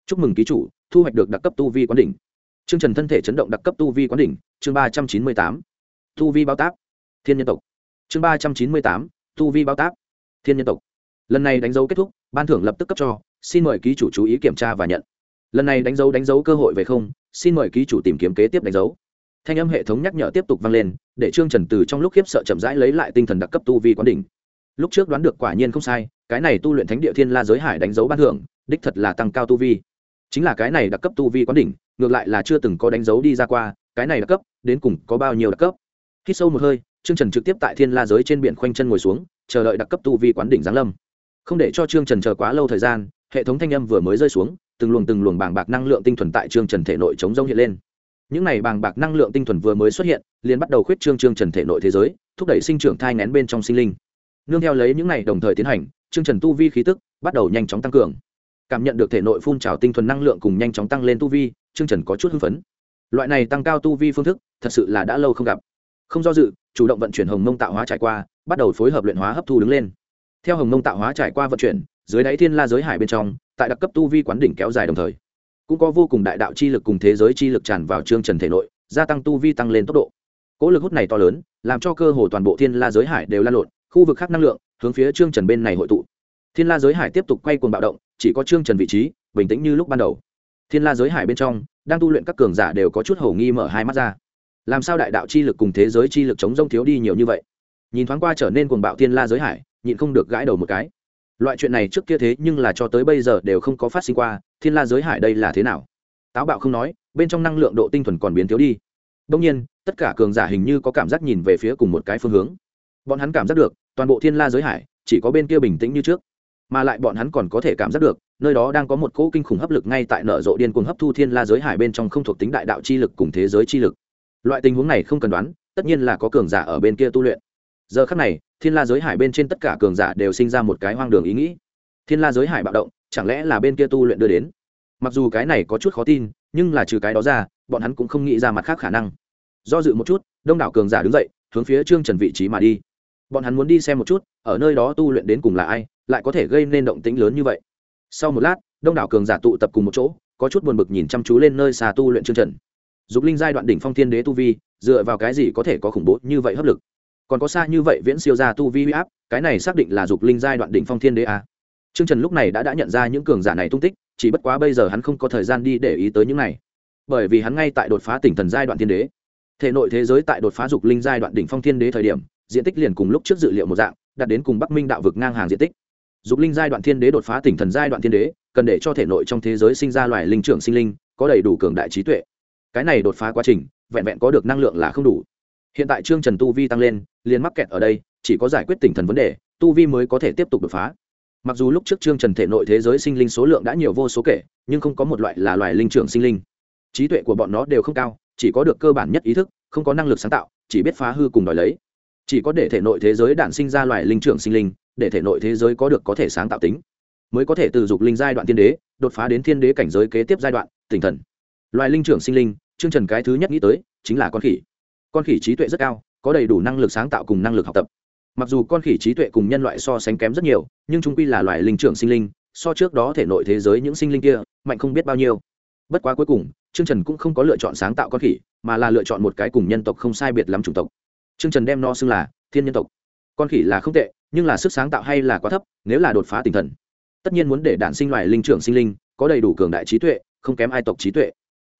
Chúc mừng ký chủ, thu hoạch được đặc cấp tu vi quán đỉnh. Chương trần thân thể chấn động đặc cấp tu vi quán đỉnh, chương ba trăm chín mươi tám. Tu vi bao táp. Thiên nhân tộc. Chương ba trăm chín mươi tám, tu vi bao táp. Thiên nhân tộc lần này đánh dấu kết thúc, ban thưởng lập tức cấp cho, xin mời ký chủ chú ý kiểm tra và nhận. Lần này đánh dấu đánh dấu cơ hội về không, xin mời ký chủ tìm kiếm kế tiếp đánh dấu. Thanh âm hệ thống nhắc nhở tiếp tục vang lên, để trương trần từ trong lúc khiếp sợ chậm rãi lấy lại tinh thần đặc cấp tu vi quán đỉnh. Lúc trước đoán được quả nhiên không sai, cái này tu luyện thánh địa thiên la giới hải đánh dấu ban thưởng, đích thật là tăng cao tu vi. Chính là cái này đặc cấp tu vi quán đỉnh, ngược lại là chưa từng có đánh dấu đi ra qua, cái này đặc cấp, đến cùng có bao nhiêu đặc cấp? Khi sâu một hơi, trương trần trực tiếp tại thiên la giới trên biển khoanh chân ngồi xuống, chờ đợi đặc cấp tu vi quán đỉnh giáng lâm không để cho trương trần chờ quá lâu thời gian, hệ thống thanh âm vừa mới rơi xuống, từng luồng từng luồng bàng bạc năng lượng tinh thuần tại trương trần thể nội chống rông hiện lên. Những này bàng bạc năng lượng tinh thuần vừa mới xuất hiện, liền bắt đầu khuyết trương trương trần thể nội thế giới, thúc đẩy sinh trưởng thai ngén bên trong sinh linh. Nương theo lấy những này đồng thời tiến hành, trương trần tu vi khí tức bắt đầu nhanh chóng tăng cường. Cảm nhận được thể nội phun trào tinh thuần năng lượng cùng nhanh chóng tăng lên tu vi, trương trần có chút hưng phấn. Loại này tăng cao tu vi phương thức, thật sự là đã lâu không gặp. Không do dự, chủ động vận chuyển hồng mông tạo hóa trải qua, bắt đầu phối hợp luyện hóa hấp thu đứng lên theo hồng Nông tạo hóa trải qua vận chuyển, dưới đáy thiên la giới hải bên trong, tại đặc cấp tu vi quán đỉnh kéo dài đồng thời, cũng có vô cùng đại đạo chi lực cùng thế giới chi lực tràn vào trương trần thể nội, gia tăng tu vi tăng lên tốc độ. Cỗ lực hút này to lớn, làm cho cơ hồ toàn bộ thiên la giới hải đều lan lộn, khu vực khác năng lượng, hướng phía trương trần bên này hội tụ. Thiên la giới hải tiếp tục quay cuồng bạo động, chỉ có trương trần vị trí, bình tĩnh như lúc ban đầu. Thiên la giới hải bên trong, đang tu luyện các cường giả đều có chút hầu nghi mở hai mắt ra. Làm sao đại đạo chi lực cùng thế giới chi lực chống rông thiếu đi nhiều như vậy? Nhìn thoáng qua trở nên cuồng bạo thiên la giới hải nhịn không được gãi đầu một cái. Loại chuyện này trước kia thế nhưng là cho tới bây giờ đều không có phát sinh qua, thiên la giới hải đây là thế nào? Táo bạo không nói, bên trong năng lượng độ tinh thuần còn biến thiếu đi. Đông nhiên, tất cả cường giả hình như có cảm giác nhìn về phía cùng một cái phương hướng. Bọn hắn cảm giác được, toàn bộ thiên la giới hải, chỉ có bên kia bình tĩnh như trước. Mà lại bọn hắn còn có thể cảm giác được, nơi đó đang có một cỗ kinh khủng hấp lực ngay tại nở rộ điên cuồng hấp thu thiên la giới hải bên trong không thuộc tính đại đạo chi lực cùng thế giới chi lực. Loại tình huống này không cần đoán, tất nhiên là có cường giả ở bên kia tu luyện. Giờ khắc này thiên la giới hải bên trên tất cả cường giả đều sinh ra một cái hoang đường ý nghĩ. Thiên la giới hải bạo động, chẳng lẽ là bên kia tu luyện đưa đến? Mặc dù cái này có chút khó tin, nhưng là trừ cái đó ra, bọn hắn cũng không nghĩ ra mặt khác khả năng. Do dự một chút, đông đảo cường giả đứng dậy, hướng phía trương trần vị trí mà đi. Bọn hắn muốn đi xem một chút, ở nơi đó tu luyện đến cùng là ai, lại có thể gây nên động tĩnh lớn như vậy. Sau một lát, đông đảo cường giả tụ tập cùng một chỗ, có chút buồn bực nhìn chăm chú lên nơi xa tu luyện trương trần. Dục linh giai đoạn đỉnh phong thiên đế tu vi, dựa vào cái gì có thể có khủng bố như vậy hấp lực? Còn có xa như vậy viễn siêu ra tu vi huy áp, cái này xác định là dục linh giai đoạn đỉnh phong thiên đế a. Trương trần lúc này đã đã nhận ra những cường giả này tung tích, chỉ bất quá bây giờ hắn không có thời gian đi để ý tới những này. Bởi vì hắn ngay tại đột phá tỉnh thần giai đoạn thiên đế. Thể nội thế giới tại đột phá dục linh giai đoạn đỉnh phong thiên đế thời điểm, diện tích liền cùng lúc trước dự liệu một dạng, đạt đến cùng bắc minh đạo vực ngang hàng diện tích. Dục linh giai đoạn thiên đế đột phá tỉnh thần giai đoạn thiên đế, cần để cho thể nội trong thế giới sinh ra loài linh trưởng sinh linh, có đầy đủ cường đại trí tuệ. Cái này đột phá quá trình, vẹn vẹn có được năng lượng là không đủ hiện tại trương trần tu vi tăng lên, liền mắc kẹt ở đây, chỉ có giải quyết tinh thần vấn đề, tu vi mới có thể tiếp tục đột phá. Mặc dù lúc trước trương trần thể nội thế giới sinh linh số lượng đã nhiều vô số kể, nhưng không có một loại là loài linh trưởng sinh linh. Trí tuệ của bọn nó đều không cao, chỉ có được cơ bản nhất ý thức, không có năng lực sáng tạo, chỉ biết phá hư cùng đòi lấy. Chỉ có để thể nội thế giới đản sinh ra loài linh trưởng sinh linh, để thể nội thế giới có được có thể sáng tạo tính, mới có thể từ dục linh giai đoạn thiên đế, đột phá đến thiên đế cảnh giới kế tiếp giai đoạn tinh thần. Loài linh trưởng sinh linh, chương trần cái thứ nhất nghĩ tới, chính là con khỉ con khỉ trí tuệ rất cao, có đầy đủ năng lực sáng tạo cùng năng lực học tập. Mặc dù con khỉ trí tuệ cùng nhân loại so sánh kém rất nhiều, nhưng chúng quy là loài linh trưởng sinh linh, so trước đó thể nội thế giới những sinh linh kia, mạnh không biết bao nhiêu. Bất quá cuối cùng chương trần cũng không có lựa chọn sáng tạo con khỉ, mà là lựa chọn một cái cùng nhân tộc không sai biệt lắm chủng tộc. Chương trần đem nó xưng là thiên nhân tộc. Con khỉ là không tệ, nhưng là sức sáng tạo hay là quá thấp, nếu là đột phá tinh thần. Tất nhiên muốn để đản sinh loài linh trưởng sinh linh, có đầy đủ cường đại trí tuệ, không kém ai tộc trí tuệ.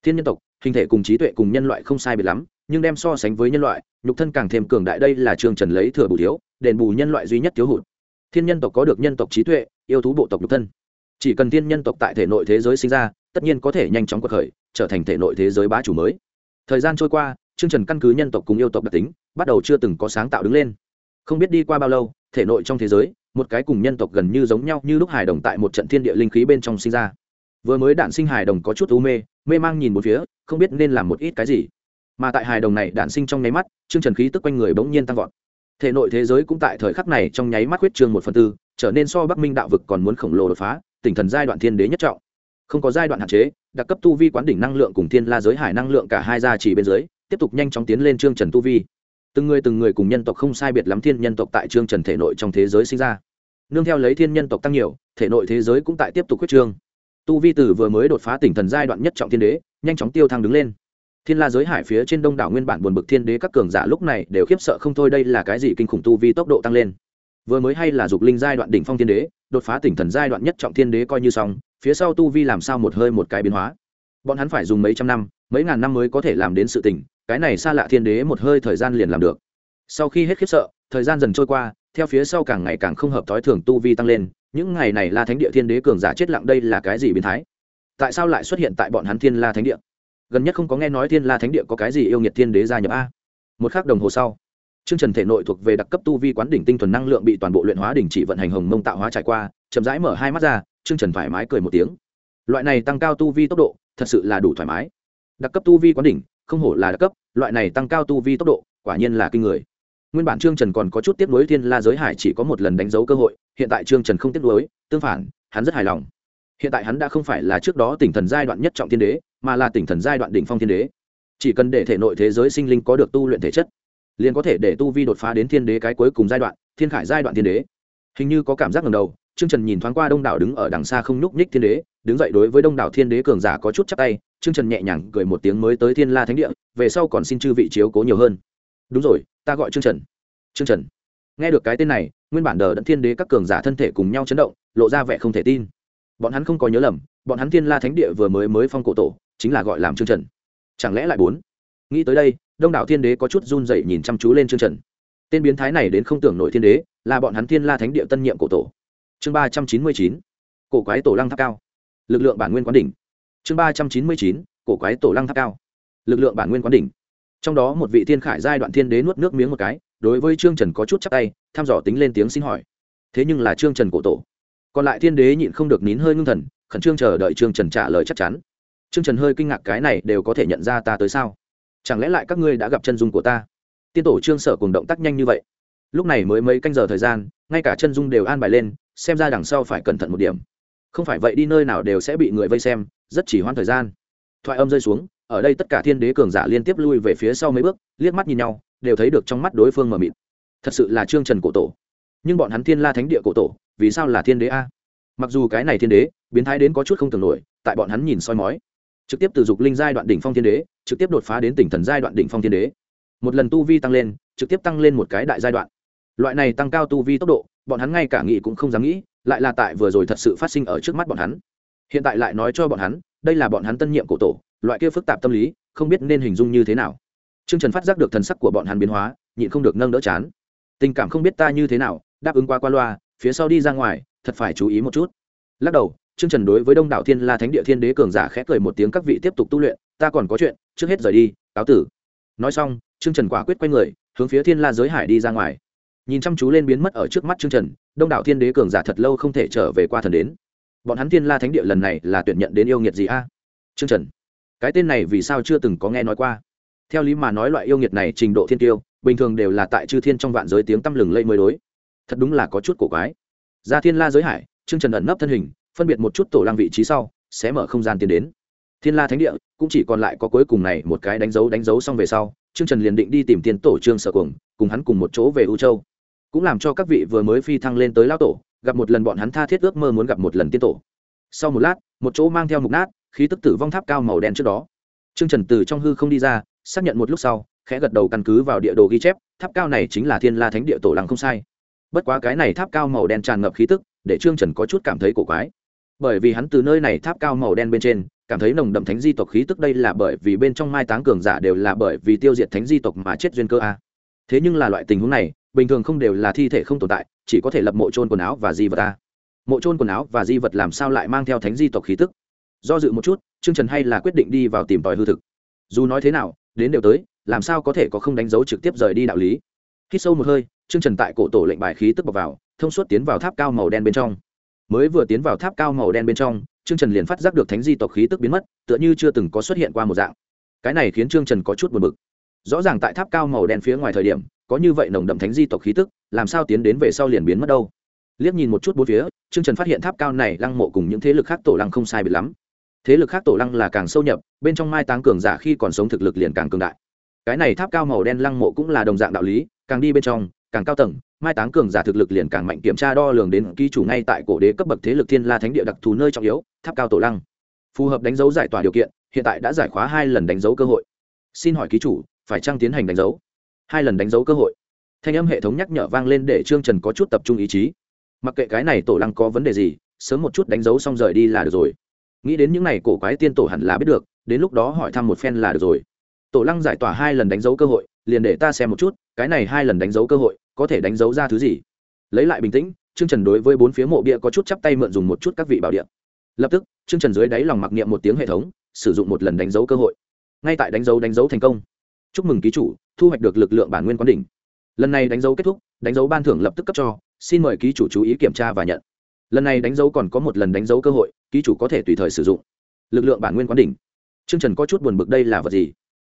Thiên nhân tộc, hình thể cùng trí tuệ cùng nhân loại không sai biệt lắm nhưng đem so sánh với nhân loại, nhục thân càng thêm cường đại đây là trương trần lấy thừa bù thiếu, đền bù nhân loại duy nhất thiếu hụt. Thiên nhân tộc có được nhân tộc trí tuệ, yêu thú bộ tộc nhục thân. Chỉ cần thiên nhân tộc tại thể nội thế giới sinh ra, tất nhiên có thể nhanh chóng cuộc khởi, trở thành thể nội thế giới bá chủ mới. Thời gian trôi qua chương trần căn cứ nhân tộc cùng yêu tộc đặc tính, bắt đầu chưa từng có sáng tạo đứng lên. Không biết đi qua bao lâu, thể nội trong thế giới, một cái cùng nhân tộc gần như giống nhau như lúc hài đồng tại một trận thiên địa linh khí bên trong sinh ra. Vừa mới đạn sinh hài đồng có chút u mê mê mang nhìn một phía, không biết nên làm một ít cái gì mà tại hài đồng này đạn sinh trong nháy mắt, chương trần khí tức quanh người bỗng nhiên tăng vọt. Thể nội thế giới cũng tại thời khắc này trong nháy mắt huyết trương một phần tư, trở nên so bắc minh đạo vực còn muốn khổng lồ đột phá, tỉnh thần giai đoạn thiên đế nhất trọng. Không có giai đoạn hạn chế, đặc cấp tu vi quán đỉnh năng lượng cùng thiên la giới hải năng lượng cả hai gia chỉ bên dưới, tiếp tục nhanh chóng tiến lên trương trần tu vi. Từng người từng người cùng nhân tộc không sai biệt lắm thiên nhân tộc tại trương trần thể nội trong thế giới sinh ra. Nương theo lấy thiên nhân tộc tăng nhiều, thể nội thế giới cũng tại tiếp tục quyết trương. Tu vi tử vừa mới đột phá tỉnh thần giai đoạn nhất trọng thiên đế, nhanh chóng tiêu thăng đứng lên thiên la giới hải phía trên đông đảo nguyên bản buồn bực thiên đế các cường giả lúc này đều khiếp sợ không thôi, đây là cái gì kinh khủng tu vi tốc độ tăng lên. Vừa mới hay là dục linh giai đoạn đỉnh phong thiên đế, đột phá tỉnh thần giai đoạn nhất trọng thiên đế coi như xong, phía sau tu vi làm sao một hơi một cái biến hóa. Bọn hắn phải dùng mấy trăm năm, mấy ngàn năm mới có thể làm đến sự tỉnh cái này xa lạ thiên đế một hơi thời gian liền làm được. Sau khi hết khiếp sợ, thời gian dần trôi qua, theo phía sau càng ngày càng không hợp thói thường tu vi tăng lên, những ngày này la thánh địa thiên đế cường giả chết lặng đây là cái gì biến thái? Tại sao lại xuất hiện tại bọn hắn thiên la thánh địa? Gần nhất không có nghe nói thiên la thánh địa có cái gì yêu nghiệt thiên đế gia nhập a. Một k h ắ c đồng hồ sau chương trần thể nội thuộc về đặc cấp tu vi quán đỉnh tinh thuần năng lượng bị toàn bộ luyện hóa đỉnh chỉ vận hành hồng mông tạo hóa trải qua, chậm rãi mở hai mắt ra chương trần thoải mái cười một tiếng. Loại này tăng cao tu vi tốc độ, thật sự là đủ thoải mái. Đặc cấp tu vi quán đỉnh, không hổ là đặc cấp, loại này tăng cao tu vi tốc độ, quả nhiên là kinh người. Nguyên bản trương trần còn có chút tiếp nối thiên la giới hải chỉ có một lần đánh dấu cơ hội, hiện tại trương trần không tiếp nối tương phản, hắn rất hài lòng. Hiện tại hắn đã không phải là trước đó tỉnh thần giai đoạn nhất trọng thiên đế mà là tỉnh thần giai đoạn đỉnh phong thiên đế. Chỉ cần để thể nội thế giới sinh linh có được tu luyện thể chất, liền có thể để tu vi đột phá đến thiên đế cái cuối cùng giai đoạn, thiên khải giai đoạn thiên đế. Hình như có cảm giác ngầm đầu, trương trần nhìn thoáng qua đông đảo đứng ở đằng xa không nhúc nhích thiên đế, đứng dậy đối với đông đảo thiên đế cường giả có chút chắc tay, trương trần nhẹ nhàng cười một tiếng mới tới thiên la thánh địa, về sau còn xin chư vị chiếu cố nhiều hơn. Đúng rồi, ta gọi trương trần. Trương trần. Nghe được cái tên này, nguyên bản đờ đẫn thiên đế các cường giả thân thể cùng nhau chấn động, lộ ra vẻ không thể tin. Bọn hắn không có nhớ lầm, bọn hắn thiên la thánh địa vừa mới mới phong cổ tổ chính là gọi làm trương trần. Chẳng lẽ lại bốn? Nghĩ tới đây, đông đảo thiên đế có chút run dậy nhìn chăm chú lên trương trần. Tên biến thái này đến không tưởng nổi thiên đế, là bọn hắn thiên la thánh địa tân nhiệm cổ tổ. Chương ba trăm chín mươi chín, cổ quái tổ lăng tháp cao. Lực lượng bản nguyên quán đỉnh. Chương ba trăm chín mươi chín, cổ quái tổ lăng tháp cao. Lực lượng bản nguyên quán đỉnh. Trong đó một vị thiên khải giai đoạn thiên đế nuốt nước miếng một cái, đối với trương trần có chút chắc tay, thăm dò tính lên tiếng xin hỏi. Thế nhưng là trương trần cổ tổ. Còn lại thiên đế nhịn không được nín hơi ngưng thần, khẩn trương chờ đợi trương trần trả lời chắc chắn trương trần hơi kinh ngạc cái này đều có thể nhận ra ta tới sao? Chẳng lẽ lại các ngươi đã gặp chân dung của ta? Tiên tổ trương sở cùng động tác nhanh như vậy. Lúc này mới mấy canh giờ thời gian, ngay cả chân dung đều an bài lên, xem ra đằng sau phải cẩn thận một điểm. Không phải vậy đi nơi nào đều sẽ bị người vây xem, rất chỉ hoãn thời gian. Thoại âm rơi xuống, ở đây tất cả thiên đế cường giả liên tiếp lui về phía sau mấy bước, liếc mắt nhìn nhau, đều thấy được trong mắt đối phương mờ mịt. Thật sự là trương trần cổ tổ. Nhưng bọn hắn thiên la thánh địa cổ tổ, vì sao là thiên đế a? Mặc dù cái này thiên đế, biến thái đến có chút không tưởng nổi, tại bọn hắn nhìn soi mói trực tiếp từ dục linh giai đoạn đỉnh phong thiên đế, trực tiếp đột phá đến tỉnh thần giai đoạn đỉnh phong thiên đế. Một lần tu vi tăng lên, trực tiếp tăng lên một cái đại giai đoạn. Loại này tăng cao tu vi tốc độ, bọn hắn ngay cả nghĩ cũng không dám nghĩ, lại là tại vừa rồi thật sự phát sinh ở trước mắt bọn hắn. Hiện tại lại nói cho bọn hắn, đây là bọn hắn tân nhiệm cổ tổ, loại kia phức tạp tâm lý, không biết nên hình dung như thế nào. T r ư ơ n g trần phát giác được thần sắc của bọn hắn biến hóa, nhịn không được nâng đỡ chán. Tình cảm không biết ta như thế nào, đáp ứng qua qua loa, phía sau đi ra ngoài, thật phải chú ý một chút. Lắc đầu Trương trần đối với đông đảo thiên la thánh địa thiên đế cường giả khẽ cười một tiếng các vị tiếp tục tu luyện, ta còn có chuyện, trước hết rời đi, cáo tử. Nói xong, Trương trần quả quyết quay người, hướng phía thiên la giới hải đi ra ngoài. Nhìn chăm chú lên biến mất ở trước mắt Trương trần, đông đảo thiên đế cường giả thật lâu không thể trở về qua thần đến. Bọn hắn thiên la thánh địa lần này là tuyển nhận đến yêu nghiệt gì a? À? trần, cái tên này vì sao chưa từng có nghe nói qua? Theo lý mà nói loại yêu nghiệt này trình độ thiên tiêu, bình thường đều là tại chư thiên trong vạn giới tiếng tăm lừng lây mới đối. Thật đúng là có chút cổ quái. Ra thiên la giới hải, trương trần ẩn nấp thân hình phân biệt một chút tổ lăng vị trí sau, sẽ mở không gian tiến đến. Thiên la thánh địa cũng chỉ còn lại có cuối cùng này một cái đánh dấu đánh dấu xong về sau, trương trần liền định đi tìm tiền tổ trương sở cuồng, cùng hắn cùng một chỗ về u châu. Cũng làm cho các vị vừa mới phi thăng lên tới lao tổ, gặp một lần bọn hắn tha thiết ước mơ muốn gặp một lần tiên tổ. Sau một lát, một chỗ mang theo mục nát, khí tức tử vong tháp cao màu đen trước đó. Trương trần từ trong hư không đi ra, xác nhận một lúc sau, khẽ gật đầu căn cứ vào địa đồ ghi chép, tháp cao này chính là thiên la thánh địa tổ lăng không sai. Bất quá cái này tháp cao màu đen tràn ngập khí tức, để trương trần có chút cảm thấy cổ quái bởi vì hắn từ nơi này tháp cao màu đen bên trên, cảm thấy nồng đậm thánh di tộc khí tức đây là bởi vì bên trong mai táng cường giả đều là bởi vì tiêu diệt thánh di tộc mà chết duyên cơ a. Thế nhưng là loại tình huống này, bình thường không đều là thi thể không tồn tại, chỉ có thể lập mộ trôn quần áo và di vật a. Mộ trôn quần áo và di vật làm sao lại mang theo thánh di tộc khí tức? Do dự một chút chương trần hay là quyết định đi vào tìm tòi hư thực. Dù nói thế nào, đến đều tới, làm sao có thể có không đánh dấu trực tiếp rời đi đạo lý? Khi sâu một hơi chương trần tại cổ tổ lệnh bài khí tức bọc vào, thông suốt tiến vào tháp cao màu đen bên trong mới vừa tiến vào tháp cao màu đen bên trong, trương trần liền phát giác được thánh di tộc khí tức biến mất, tựa như chưa từng có xuất hiện qua một dạng. Cái này khiến trương trần có chút buồn bực. Rõ ràng tại tháp cao màu đen phía ngoài thời điểm, có như vậy nồng đậm thánh di tộc khí tức, làm sao tiến đến về sau liền biến mất đâu? Liếc nhìn một chút bốn phía, trương trần phát hiện tháp cao này lăng mộ cùng những thế lực khác tổ lăng không sai biệt lắm. Thế lực khác tổ lăng là càng sâu nhập, bên trong mai táng cường giả khi còn sống thực lực liền càng cường đại. Cái này tháp cao màu đen lăng mộ cũng là đồng dạng đạo lý, càng đi bên trong càng cao tầng, mai táng cường giả thực lực liền càng mạnh, kiểm tra đo lường đến ký chủ ngay tại cổ đế cấp bậc thế lực thiên la thánh địa đặc thù nơi trọng yếu, tháp cao tổ lăng. Phù hợp đánh dấu giải tỏa điều kiện, hiện tại đã giải khóa hai lần đánh dấu cơ hội. Xin hỏi ký chủ, phải trăng tiến hành đánh dấu? Hai lần đánh dấu cơ hội. Thanh âm hệ thống nhắc nhở vang lên để trương trần có chút tập trung ý chí. Mặc kệ cái này tổ lăng có vấn đề gì, sớm một chút đánh dấu xong rời đi là được rồi. Nghĩ đến những n à y cổ quái tiên tổ hẳn là biết được, đến lúc đó hỏi thăm một phen là được rồi. Tổ lăng giải tỏa hai lần đánh dấu cơ hội, liền để ta xem một chút, cái này hai lần đánh dấu cơ hội có thể đánh dấu ra thứ gì. Lấy lại bình tĩnh chương trần đối với bốn phía mộ bia có chút chắp tay mượn dùng một chút các vị bảo điện lập tức chương trần dưới đáy lòng mặc niệm một tiếng hệ thống, sử dụng một lần đánh dấu cơ hội. Ngay tại đánh dấu đánh dấu thành công. Chúc mừng ký chủ, thu hoạch được lực lượng bản nguyên quán đỉnh. Lần này đánh dấu kết thúc, đánh dấu ban thưởng lập tức cấp cho, xin mời ký chủ chú ý kiểm tra và nhận. Lần này đánh dấu còn có một lần đánh dấu cơ hội, ký chủ có thể tùy thời sử dụng. Lực lượng bản nguyên quán đỉnh. Chương trần có chút buồn bực đây là vật gì?